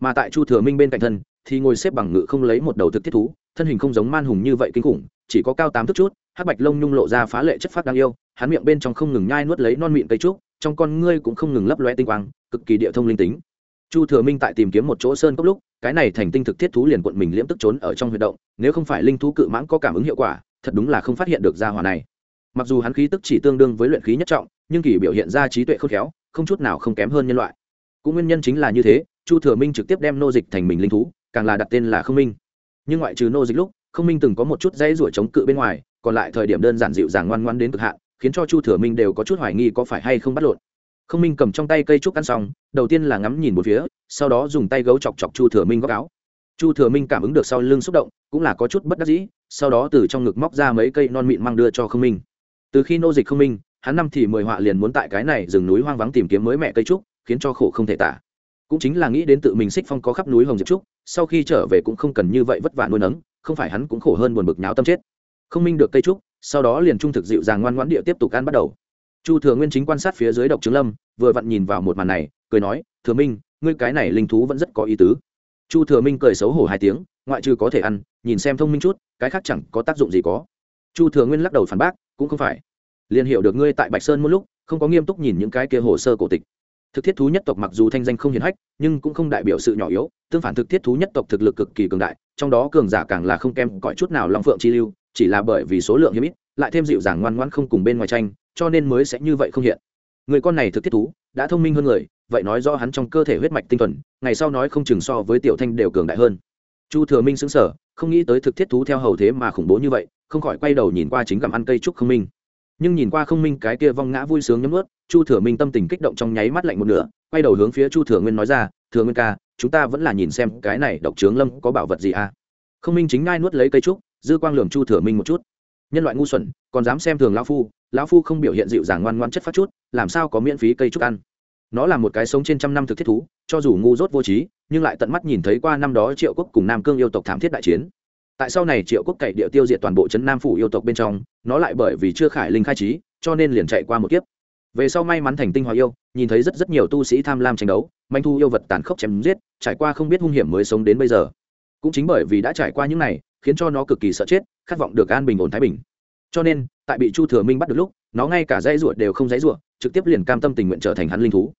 Mà tại chu thừa minh bên cạnh thân, thì ngồi xếp bằng ngự không lấy một đầu thực thiết thú, thân hình không giống man hùng như vậy kinh khủng, chỉ có cao tám thước chút, hắc bạch lông nhung lộ ra phá lệ chất phát đáng yêu, hắn miệng bên trong không ngừng nhai nuốt lấy non miệng cây trúc trong con ngươi cũng không ngừng lấp loe tinh quang, cực kỳ địa thông linh tính. Chu thừa minh tại tìm kiếm một chỗ sơn cốc lúc, cái này thành tinh thực thiết thú liền quận mình liễm tức trốn ở trong huy động, nếu không phải linh thú cự mãng có cảm ứng hiệu quả, thật đúng là không phát hiện được gia hỏa này. Mặc dù hắn khí tức chỉ tương đương với luyện khí nhất trọng, nhưng kỳ biểu hiện ra trí tuệ khôn khéo, không chút nào không kém hơn nhân loại. Cũng nguyên nhân chính là như thế, chu thừa minh trực tiếp đem nô dịch thành mình linh thú, càng là đặt tên là không minh. Nhưng ngoại trừ nô dịch lúc không minh từng có một chút dãy ruổi chống cự bên ngoài, còn lại thời điểm đơn giản dịu dàng ngoan ngoan đến cực hạn khiến cho chu thừa minh đều có chút hoài nghi có phải hay không bắt lộn. Không minh cầm trong tay cây trúc ăn xong, đầu tiên là ngắm nhìn một phía, sau đó dùng tay gấu chọc chọc chu thừa minh góc áo. Chu thừa minh cảm ứng được sau lưng xúc động, cũng là có chút bất đắc dĩ, sau đó từ trong ngực móc ra mấy cây non mịn mang đưa cho không minh. Từ khi nô dịch không minh, hắn năm thì mười họa liền muốn tại cái này rừng núi hoang vắng tìm kiếm mới mẹ cây trúc, khiến cho khổ không thể tả. Cũng chính là nghĩ đến tự mình xích phong có khắp núi hồng diệp trúc, sau khi trở về cũng không cần như vậy vất vả nuôi nấng, không phải hắn cũng khổ hơn buồn bực nháo tâm chết. Không minh được cây trúc sau đó liền trung thực dịu dàng ngoan ngoãn địa tiếp tục ăn bắt đầu. Chu thừa nguyên chính quan sát phía dưới độc trướng lâm, vừa vặn nhìn vào một màn này, cười nói, thừa minh, ngươi cái này linh thú vẫn rất có ý tứ. Chu thừa minh cười xấu hổ hai tiếng, ngoại trừ có thể ăn, nhìn xem thông minh chút, cái khác chẳng có tác dụng gì có. Chu thừa nguyên lắc đầu phản bác, cũng không phải. Liền hiểu được ngươi tại bạch sơn một lúc, không có nghiêm túc nhìn những cái kia hồ sơ cổ tịch. Thực thiết thú nhất tộc mặc dù thanh danh không hiển hách, nhưng cũng không đại biểu sự nhỏ yếu, tương phản thực thiết thú nhất tộc thực lực cực kỳ cường đại, trong đó cường giả càng là không kém cõi chút nào long phượng chi lưu chỉ là bởi vì số lượng hiếm ít, lại thêm dịu dàng ngoan ngoãn không cùng bên ngoài tranh, cho nên mới sẽ như vậy không hiện. Người con này thực thiết thú, đã thông minh hơn người, vậy nói do hắn trong cơ thể huyết mạch tinh thuần, ngày sau nói không chừng so với tiểu thanh đều cường đại hơn. Chu thừa minh xứng sở không nghĩ tới thực thiết thú theo hầu thế mà khủng bố như vậy, không khỏi quay đầu nhìn qua chính gặm ăn cây trúc không minh. Nhưng nhìn qua không minh cái kia vong ngã vui sướng nhấm ướt chu thừa minh tâm tình kích động trong nháy mắt lạnh một nửa, quay đầu hướng phía chu thừa nguyên nói ra, thừa nguyên ca, chúng ta vẫn là nhìn xem cái này độc trướng lâm có bảo vật gì à? Không minh chính ngai nuốt lấy cây trúc dư quang lường chu thừa minh một chút. Nhân loại ngu xuẩn, còn dám xem thường lão phu lão phu không biểu hiện dịu dàng ngoan ngoan chất phát chút, làm sao có miễn phí cây trúc ăn? Nó là một cái sống trên trăm năm thực thiết thú, cho dù ngu dốt vô trí, nhưng lại tận mắt nhìn thấy qua năm đó triệu quốc cùng nam cương yêu tộc thảm thiết đại chiến. Tại sau này triệu quốc cậy địa tiêu diệt toàn bộ trấn nam phủ yêu tộc bên trong, nó lại bởi vì chưa khải linh khai trí, cho nên liền chạy qua một kiếp. Về sau may mắn thành tinh hoa yêu, nhìn thấy rất rất nhiều tu sĩ tham lam tranh đấu, manh thu yêu vật tàn khốc chém giết, trải qua không biết hung hiểm mới sống đến bây giờ. Cũng chính bởi vì đã trải qua những này khiến cho nó cực kỳ sợ chết, khát vọng được an bình ổn thái bình. Cho nên, tại bị chu thừa minh bắt được lúc, nó ngay cả dãy ruột đều không dãy ruột, trực tiếp liền cam tâm tình nguyện trở thành hắn linh thú.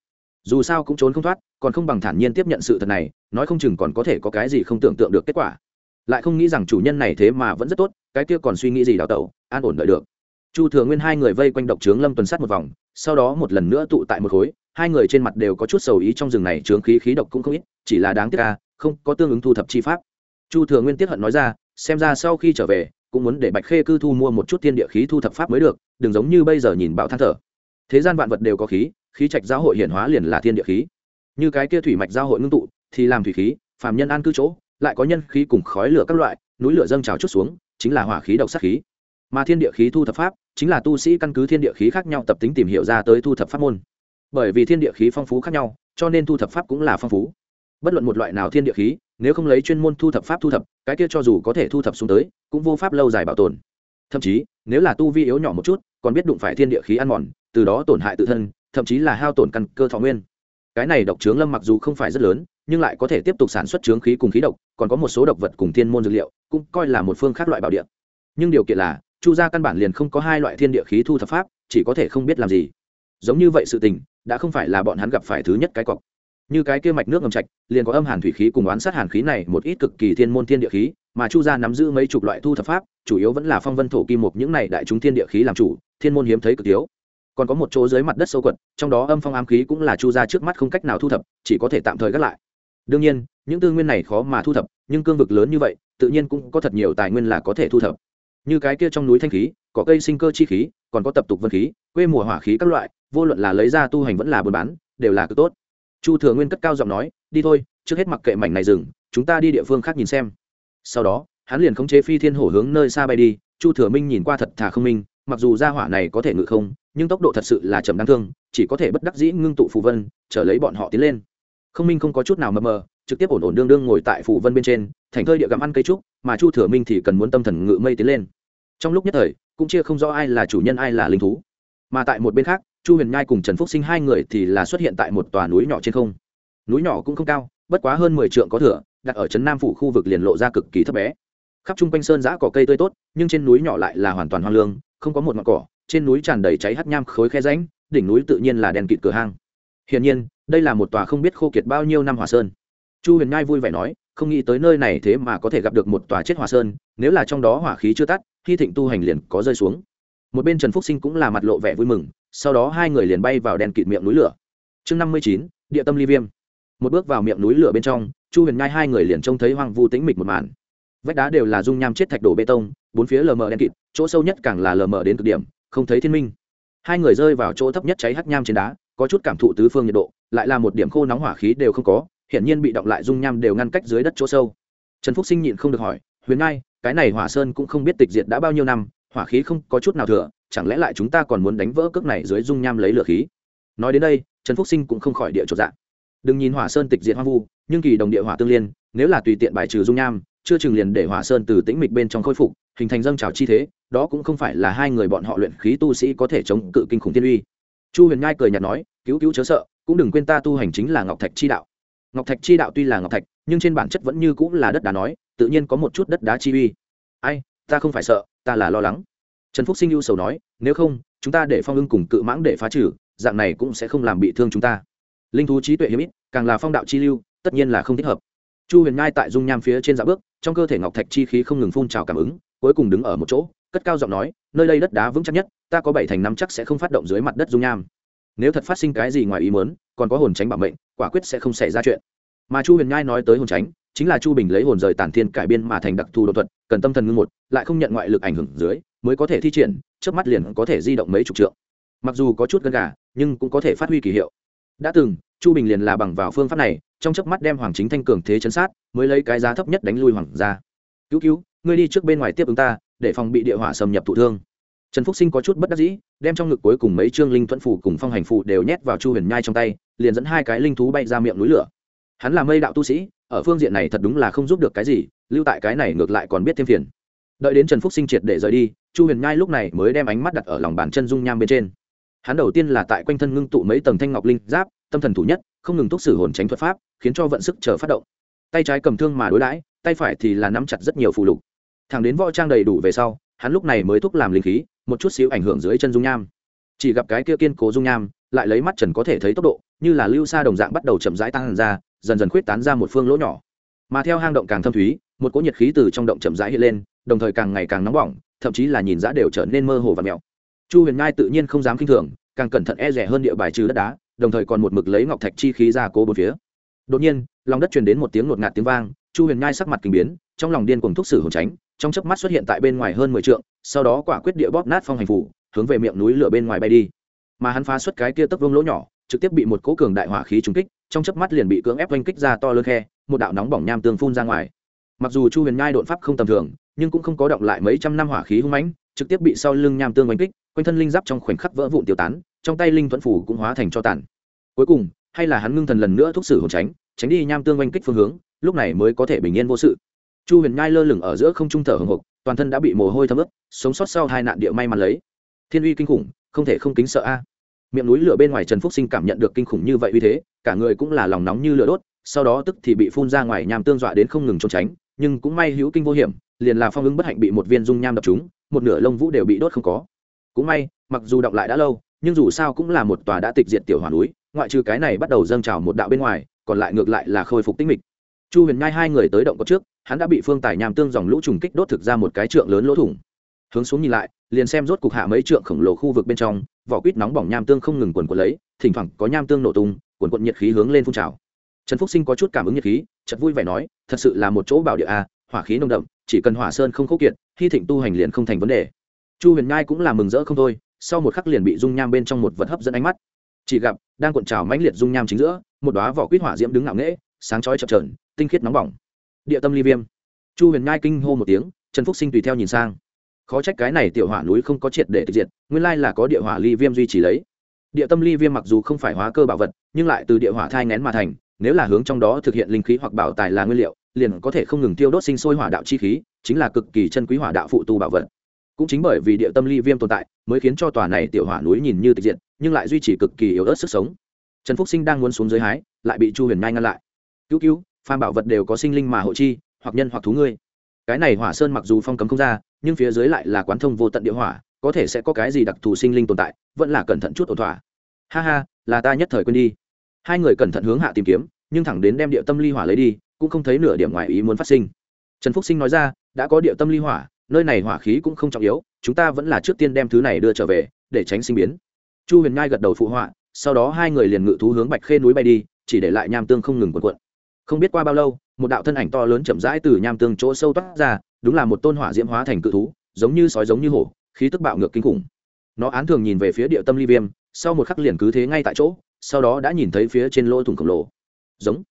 Dù sao cũng trốn không thoát, còn không bằng thản nhiên tiếp nhận sự thật này, nói không chừng còn có thể có cái gì không tưởng tượng được kết quả. Lại không nghĩ rằng chủ nhân này thế mà vẫn rất tốt, cái kia còn suy nghĩ gì đào tẩu, an ổn đợi được. Chu thừa nguyên hai người vây quanh độc trướng lâm tuần sát một vòng, sau đó một lần nữa tụ tại một khối, hai người trên mặt đều có chút sầu ý trong rừng này trướng khí khí độc cũng không ít, chỉ là đáng tiếc ca không có tương ứng thu thập chi pháp. Chu thừa nguyên tiết hận nói ra xem ra sau khi trở về, cũng muốn để bạch khê cư thu mua một chút thiên địa khí thu thập pháp mới được, đừng giống như bây giờ nhìn bạo than thở. Thế gian vạn vật đều có khí khí trạch giáo hội hiển hóa liền là thiên địa khí. Như cái kia thủy mạch giáo hội ngưng tụ, thì làm thủy khí, phàm nhân an cư chỗ, lại có nhân khí cùng khói lửa các loại, núi lửa dâng trào chút xuống, chính là hỏa khí độc sát khí. Mà thiên địa khí thu thập pháp, chính là tu sĩ căn cứ thiên địa khí khác nhau tập tính tìm hiểu ra tới thu thập pháp môn. Bởi vì thiên địa khí phong phú khác nhau, cho nên thu thập pháp cũng là phong phú bất luận một loại nào thiên địa khí, nếu không lấy chuyên môn thu thập pháp thu thập, cái kia cho dù có thể thu thập xuống tới, cũng vô pháp lâu dài bảo tồn. Thậm chí, nếu là tu vi yếu nhỏ một chút, còn biết đụng phải thiên địa khí ăn mòn, từ đó tổn hại tự thân, thậm chí là hao tổn căn cơ thọ nguyên. Cái này độc trướng lâm mặc dù không phải rất lớn, nhưng lại có thể tiếp tục sản xuất trướng khí cùng khí độc, còn có một số độc vật cùng thiên môn dược liệu, cũng coi là một phương khác loại bảo địa. Nhưng điều kiện là, chu gia căn bản liền không có hai loại thiên địa khí thu thập pháp, chỉ có thể không biết làm gì. Giống như vậy sự tình, đã không phải là bọn hắn gặp phải thứ nhất cái cọc như cái kia mạch nước ngầm trạch, liền có âm hàn thủy khí cùng oán sát hàn khí này, một ít cực kỳ thiên môn thiên địa khí, mà chu gia nắm giữ mấy chục loại thu thập pháp, chủ yếu vẫn là phong vân thổ kim một những này đại chúng thiên địa khí làm chủ, thiên môn hiếm thấy cực thiếu. Còn có một chỗ dưới mặt đất sâu quật, trong đó âm phong ám khí cũng là chu gia trước mắt không cách nào thu thập, chỉ có thể tạm thời gác lại. Đương nhiên, những tư nguyên này khó mà thu thập, nhưng cương vực lớn như vậy, tự nhiên cũng có thật nhiều tài nguyên là có thể thu thập. Như cái kia trong núi thanh khí, có cây sinh cơ chi khí, còn có tập tục vân khí, quê mùa hỏa khí các loại, vô luận là lấy ra tu hành vẫn là buôn bán, đều là cực tốt chu thừa nguyên cất cao giọng nói, đi thôi, trước hết mặc kệ mảnh này rừng, chúng ta đi địa phương khác nhìn xem. Sau đó, hắn liền khống chế phi thiên hổ hướng nơi xa bay đi, chu thừa minh nhìn qua thật thà không minh, mặc dù ra hỏa này có thể ngự không, nhưng tốc độ thật sự là chậm đáng thương, chỉ có thể bất đắc dĩ ngưng tụ phù vân trở lấy bọn họ tiến lên. Không minh không có chút nào mờ mờ, trực tiếp ổn ổn đương đương ngồi tại phù vân bên trên, thành thơi địa gặm ăn cây trúc, mà chu thừa minh thì cần muốn tâm thần ngự mây tiến lên. Trong lúc nhất thời, cũng chia không rõ ai là chủ nhân ai là linh thú. Mà tại một bên khác chu huyền nhai cùng trần phúc sinh hai người thì là xuất hiện tại một tòa núi nhỏ trên không. Núi nhỏ cũng không cao, bất quá hơn mười trượng có thửa, đặt ở trấn nam phủ khu vực liền lộ ra cực kỳ thấp bé. Khắp chung quanh sơn giã cỏ cây tươi tốt, nhưng trên núi nhỏ lại là hoàn toàn hoang lương, không có một ngọn cỏ, trên núi tràn đầy cháy hắt nham khối khe ránh đỉnh núi tự nhiên là đèn kịt cửa hang. Hiển nhiên, đây là một tòa không biết khô kiệt bao nhiêu năm hòa sơn. Chu huyền nhai vui vẻ nói, không nghĩ tới nơi này thế mà có thể gặp được một tòa chết hòa sơn, nếu là trong đó hỏa khí chưa tắt khi thịnh tu hành liền có rơi xuống một bên trần phúc sinh cũng là mặt lộ vẻ vui mừng sau đó hai người liền bay vào đèn kịt miệng núi lửa chương năm mươi chín địa tâm ly viêm một bước vào miệng núi lửa bên trong chu huyền nhai hai người liền trông thấy hoang vu tĩnh mịch một màn vách đá đều là dung nham chết thạch đổ bê tông bốn phía lờ mờ đen kịt chỗ sâu nhất càng là lờ mờ đến cực điểm không thấy thiên minh hai người rơi vào chỗ thấp nhất cháy hắt nham trên đá có chút cảm thụ tứ phương nhiệt độ lại là một điểm khô nóng hỏa khí đều không có hiển nhiên bị động lại dung nham đều ngăn cách dưới đất chỗ sâu trần phúc sinh nhịn không được hỏi huyền ngai cái này hỏa sơn cũng không biết tịch diệt đã bao nhiêu năm hỏa khí không có chút nào thừa, chẳng lẽ lại chúng ta còn muốn đánh vỡ cước này dưới dung nham lấy lửa khí? Nói đến đây, trần phúc sinh cũng không khỏi địa trột dạng đừng nhìn hỏa sơn tịch diệt hoang vu, nhưng kỳ đồng địa hỏa tương liên, nếu là tùy tiện bài trừ dung nham, chưa chừng liền để hỏa sơn từ tĩnh mịch bên trong khôi phục, hình thành dâng trào chi thế, đó cũng không phải là hai người bọn họ luyện khí tu sĩ có thể chống cự kinh khủng tiên uy. Chu huyền ngai cười nhạt nói, cứu cứu chớ sợ, cũng đừng quên ta tu hành chính là ngọc thạch chi đạo. Ngọc thạch chi đạo tuy là ngọc thạch, nhưng trên bản chất vẫn như cũng là đất đá nói, tự nhiên có một chút đất đá chi uy. Ai, ta không phải sợ ta là lo lắng. Trần phúc sinh ưu sầu nói, nếu không, chúng ta để phong ưng cùng cự mãng để phá trừ, dạng này cũng sẽ không làm bị thương chúng ta. Linh thú trí tuệ hiếm ít, càng là phong đạo chi lưu, tất nhiên là không thích hợp. Chu huyền ngai tại dung nham phía trên dạ bước, trong cơ thể ngọc thạch chi khí không ngừng phun trào cảm ứng, cuối cùng đứng ở một chỗ, cất cao giọng nói, nơi đây đất đá vững chắc nhất, ta có bảy thành năm chắc sẽ không phát động dưới mặt đất dung nham. Nếu thật phát sinh cái gì ngoài ý mớn còn có hồn tránh bảo mệnh, quả quyết sẽ không xảy ra chuyện. Mà chu huyền nhai nói tới hồn tránh chính là chu bình lấy hồn rời tản thiên cải biên mà thành đặc thù đột thuật, cần tâm thần ngưng một, lại không nhận ngoại lực ảnh hưởng dưới, mới có thể thi triển trước mắt liền có thể di động mấy chục trượng. Mặc dù có chút gần gà, nhưng cũng có thể phát huy kỳ hiệu. Đã từng, chu bình liền là bằng vào phương pháp này, trong chớp mắt đem hoàng chính thanh cường thế chấn sát, mới lấy cái giá thấp nhất đánh lui hoàng gia. Cứu cứu, ngươi đi trước bên ngoài tiếp ứng ta, để phòng bị địa hỏa xâm nhập thụ thương. Trần phúc sinh có chút bất đắc dĩ, đem trong ngực cuối cùng mấy trương linh thuẫn phủ cùng phong hành phủ đều nhét vào chu huyền nhai trong tay, liền dẫn hai cái linh thú bay ra miệng núi lửa. Hắn là mây đạo tu sĩ ở phương diện này thật đúng là không giúp được cái gì, lưu tại cái này ngược lại còn biết thêm phiền. Đợi đến trần phúc sinh triệt để rời đi, chu huyền nhai lúc này mới đem ánh mắt đặt ở lòng bàn chân dung nham bên trên. Hắn đầu tiên là tại quanh thân ngưng tụ mấy tầng thanh ngọc linh giáp, tâm thần thủ nhất, không ngừng thúc sử hồn tránh thuật pháp, khiến cho vận sức chờ phát động. Tay trái cầm thương mà đối đãi, tay phải thì là nắm chặt rất nhiều phù lục. Thằng đến võ trang đầy đủ về sau, hắn lúc này mới thúc làm linh khí, một chút xíu ảnh hưởng dưới chân dung nham. Chỉ gặp cái kia kiên cố dung nham, lại lấy mắt trần có thể thấy tốc độ, như là lưu xa đồng dạng bắt đầu chậm rãi tăng ra dần dần khuyết tán ra một phương lỗ nhỏ. Mà theo hang động càng thâm thúy, một cỗ nhiệt khí từ trong động chậm rãi hiện lên, đồng thời càng ngày càng nóng bỏng, thậm chí là nhìn giá đều trở nên mơ hồ và mèo chu huyền ngai tự nhiên không dám k i n h thường, càng cẩn thận e rẻ hơn địa bài trừ đất đá, đồng thời còn một mực lấy ngọc thạch chi khí ra cố bốn phía. Đột nhiên, lòng đất truyền đến một tiếng ngột ngạt tiếng vang, chu huyền ngai sắc mặt kinh biến, trong lòng điên cùng thúc sử hồn tránh, trong chớp mắt xuất hiện tại bên ngoài hơn mười t sau đó quả quyết địa bóp nát phong hành phủ, hướng về miệng núi lửa bên ngoài bay đi. Mà hắn phá xuất cái kia tấp vương lỗ nhỏ, trực tiếp bị một cố cường đại hỏa khí trúng kích trong chớp mắt liền bị cưỡng ép oanh kích ra to lớn khe, một đạo nóng bỏng nham tương phun ra ngoài. Mặc dù chu huyền nhai đột pháp không tầm thường, nhưng cũng không có động lại mấy trăm năm hỏa khí hung mãnh, trực tiếp bị sau lưng nham tương oanh kích, quanh thân linh giáp trong khoảnh khắc vỡ vụn tiêu tán, trong tay linh thuẫn phủ cũng hóa thành cho tàn. Cuối cùng, hay là hắn ngưng thần lần nữa thúc sử hồn tránh tránh đi nham tương oanh kích phương hướng, lúc này mới có thể bình yên vô sự. Chu huyền nhai lơ lửng ở giữa không trung thở hồng hộc, toàn thân đã bị mồ hôi thấm ướt, sống sót sau hai nạn địa may mắn lấy. Thiên uy kinh khủng, không thể không kính sợ a miệng núi lửa bên ngoài trần phúc sinh cảm nhận được kinh khủng như vậy uy thế, cả người cũng là lòng nóng như lửa đốt, sau đó tức thì bị phun ra ngoài nham tương dọa đến không ngừng trốn tránh, nhưng cũng may hữu kinh vô hiểm, liền là phong ứng bất hạnh bị một viên dung nham đập chúng một nửa lông vũ đều bị đốt không có. Cũng may, mặc dù động lại đã lâu, nhưng dù sao cũng là một tòa đã tịch diệt tiểu hoàn núi, ngoại trừ cái này bắt đầu dâng trào một đạo bên ngoài, còn lại ngược lại là khôi phục tinh mịch. Chu huyền ngai hai người tới động có trước, hắn đã bị phương tài nham tương dòng lũ trùng kích đốt thực ra một cái trượng lớn lỗ thủng. Hướng xuống nhìn lại, liền xem rốt cục hạ mấy trượng khổng lồ khu vực bên trong vỏ quýt nóng bỏng nham tương không ngừng quần quần lấy, thỉnh thoảng có nham tương nổ tung, quần quận nhiệt khí hướng lên phun trào. Trần phúc sinh có chút cảm ứng nhiệt khí chật vui vẻ nói, thật sự là một chỗ bảo địa a, hỏa khí nồng đậm, chỉ cần hỏa sơn không khốc kiệt, hy thịnh tu hành liền không thành vấn đề. Chu huyền ngai cũng là mừng rỡ không thôi, sau một khắc liền bị dung nham bên trong một vật hấp dẫn ánh mắt. Chỉ gặp, đang cuộn trào mãnh liệt dung nham chính giữa, một đoá vỏ quýt hỏa diễm đứng ngạo nghễ, sáng chói chập trờn tinh khiết nóng bỏng. Địa tâm ly viêm. Chu huyền ngai kinh hô một tiếng, trần phúc sinh tùy theo nhìn sang khó trách cái này tiểu hỏa núi không có triệt để thực diệt, nguyên lai là có địa hỏa ly viêm duy trì lấy. Địa tâm ly viêm mặc dù không phải hóa cơ bảo vật, nhưng lại từ địa hỏa thai ngén mà thành, nếu là hướng trong đó thực hiện linh khí hoặc bảo tài là nguyên liệu, liền có thể không ngừng tiêu đốt sinh sôi hỏa đạo chi khí, chính là cực kỳ chân quý hỏa đạo phụ tu bảo vật. Cũng chính bởi vì địa tâm ly viêm tồn tại, mới khiến cho tòa này tiểu hỏa núi nhìn như tịch diện nhưng lại duy trì cực kỳ yếu ớt sức sống. Trần phúc sinh đang muốn xuống dưới hái, lại bị chu huyền nhai ngăn lại. Cứu cứu phan bảo vật đều có sinh linh mà hộ chi, hoặc nhân hoặc thú ngươi. Cái này hỏa sơn mặc dù phong cấm không ra nhưng phía dưới lại là quán thông vô tận địa hỏa, có thể sẽ có cái gì đặc thù sinh linh tồn tại, vẫn là cẩn thận chút ổn thỏa. Ha ha, là ta nhất thời quên đi. Hai người cẩn thận hướng hạ tìm kiếm, nhưng thẳng đến đem địa tâm ly hỏa lấy đi, cũng không thấy nửa điểm ngoài ý muốn phát sinh. Trần phúc sinh nói ra, đã có địa tâm ly hỏa, nơi này hỏa khí cũng không trọng yếu, chúng ta vẫn là trước tiên đem thứ này đưa trở về, để tránh sinh biến. Chu huyền nhai gật đầu phụ họa, sau đó hai người liền ngự thú hướng bạch khê núi bay đi, chỉ để lại nham tương không ngừng quần quận không biết qua bao lâu, một đạo thân ảnh to lớn chậm rãi từ nham tương chỗ sâu toát ra đúng là một tôn hỏa diễm hóa thành cự thú, giống như sói giống như hổ, khí tức bạo ngược kinh khủng. Nó án thường nhìn về phía địa tâm ly viêm, sau một khắc liền cứ thế ngay tại chỗ, sau đó đã nhìn thấy phía trên lỗ thủng khổng lồ. Giống.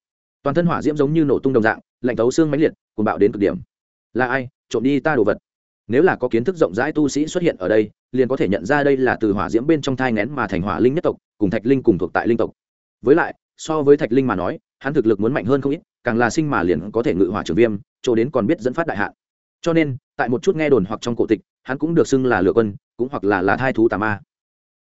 Toàn thân hỏa diễm giống như nổ tung đồng dạng, lạnh thấu xương mãnh liệt cùng bạo đến cực điểm. Là ai? Trộm đi ta đồ vật. Nếu là có kiến thức rộng rãi tu sĩ xuất hiện ở đây, liền có thể nhận ra đây là từ hỏa diễm bên trong thai ngén mà thành hỏa linh nhất tộc, cùng thạch linh cùng thuộc tại linh tộc. Với lại, so với thạch linh mà nói, hắn thực lực muốn mạnh hơn không ít, càng là sinh mà liền có thể ngự hỏa trường viêm, chỗ đến còn biết dẫn phát đại hạn cho nên, tại một chút nghe đồn hoặc trong cổ tịch, hắn cũng được xưng là lựa quân, cũng hoặc là là thai thú tà ma.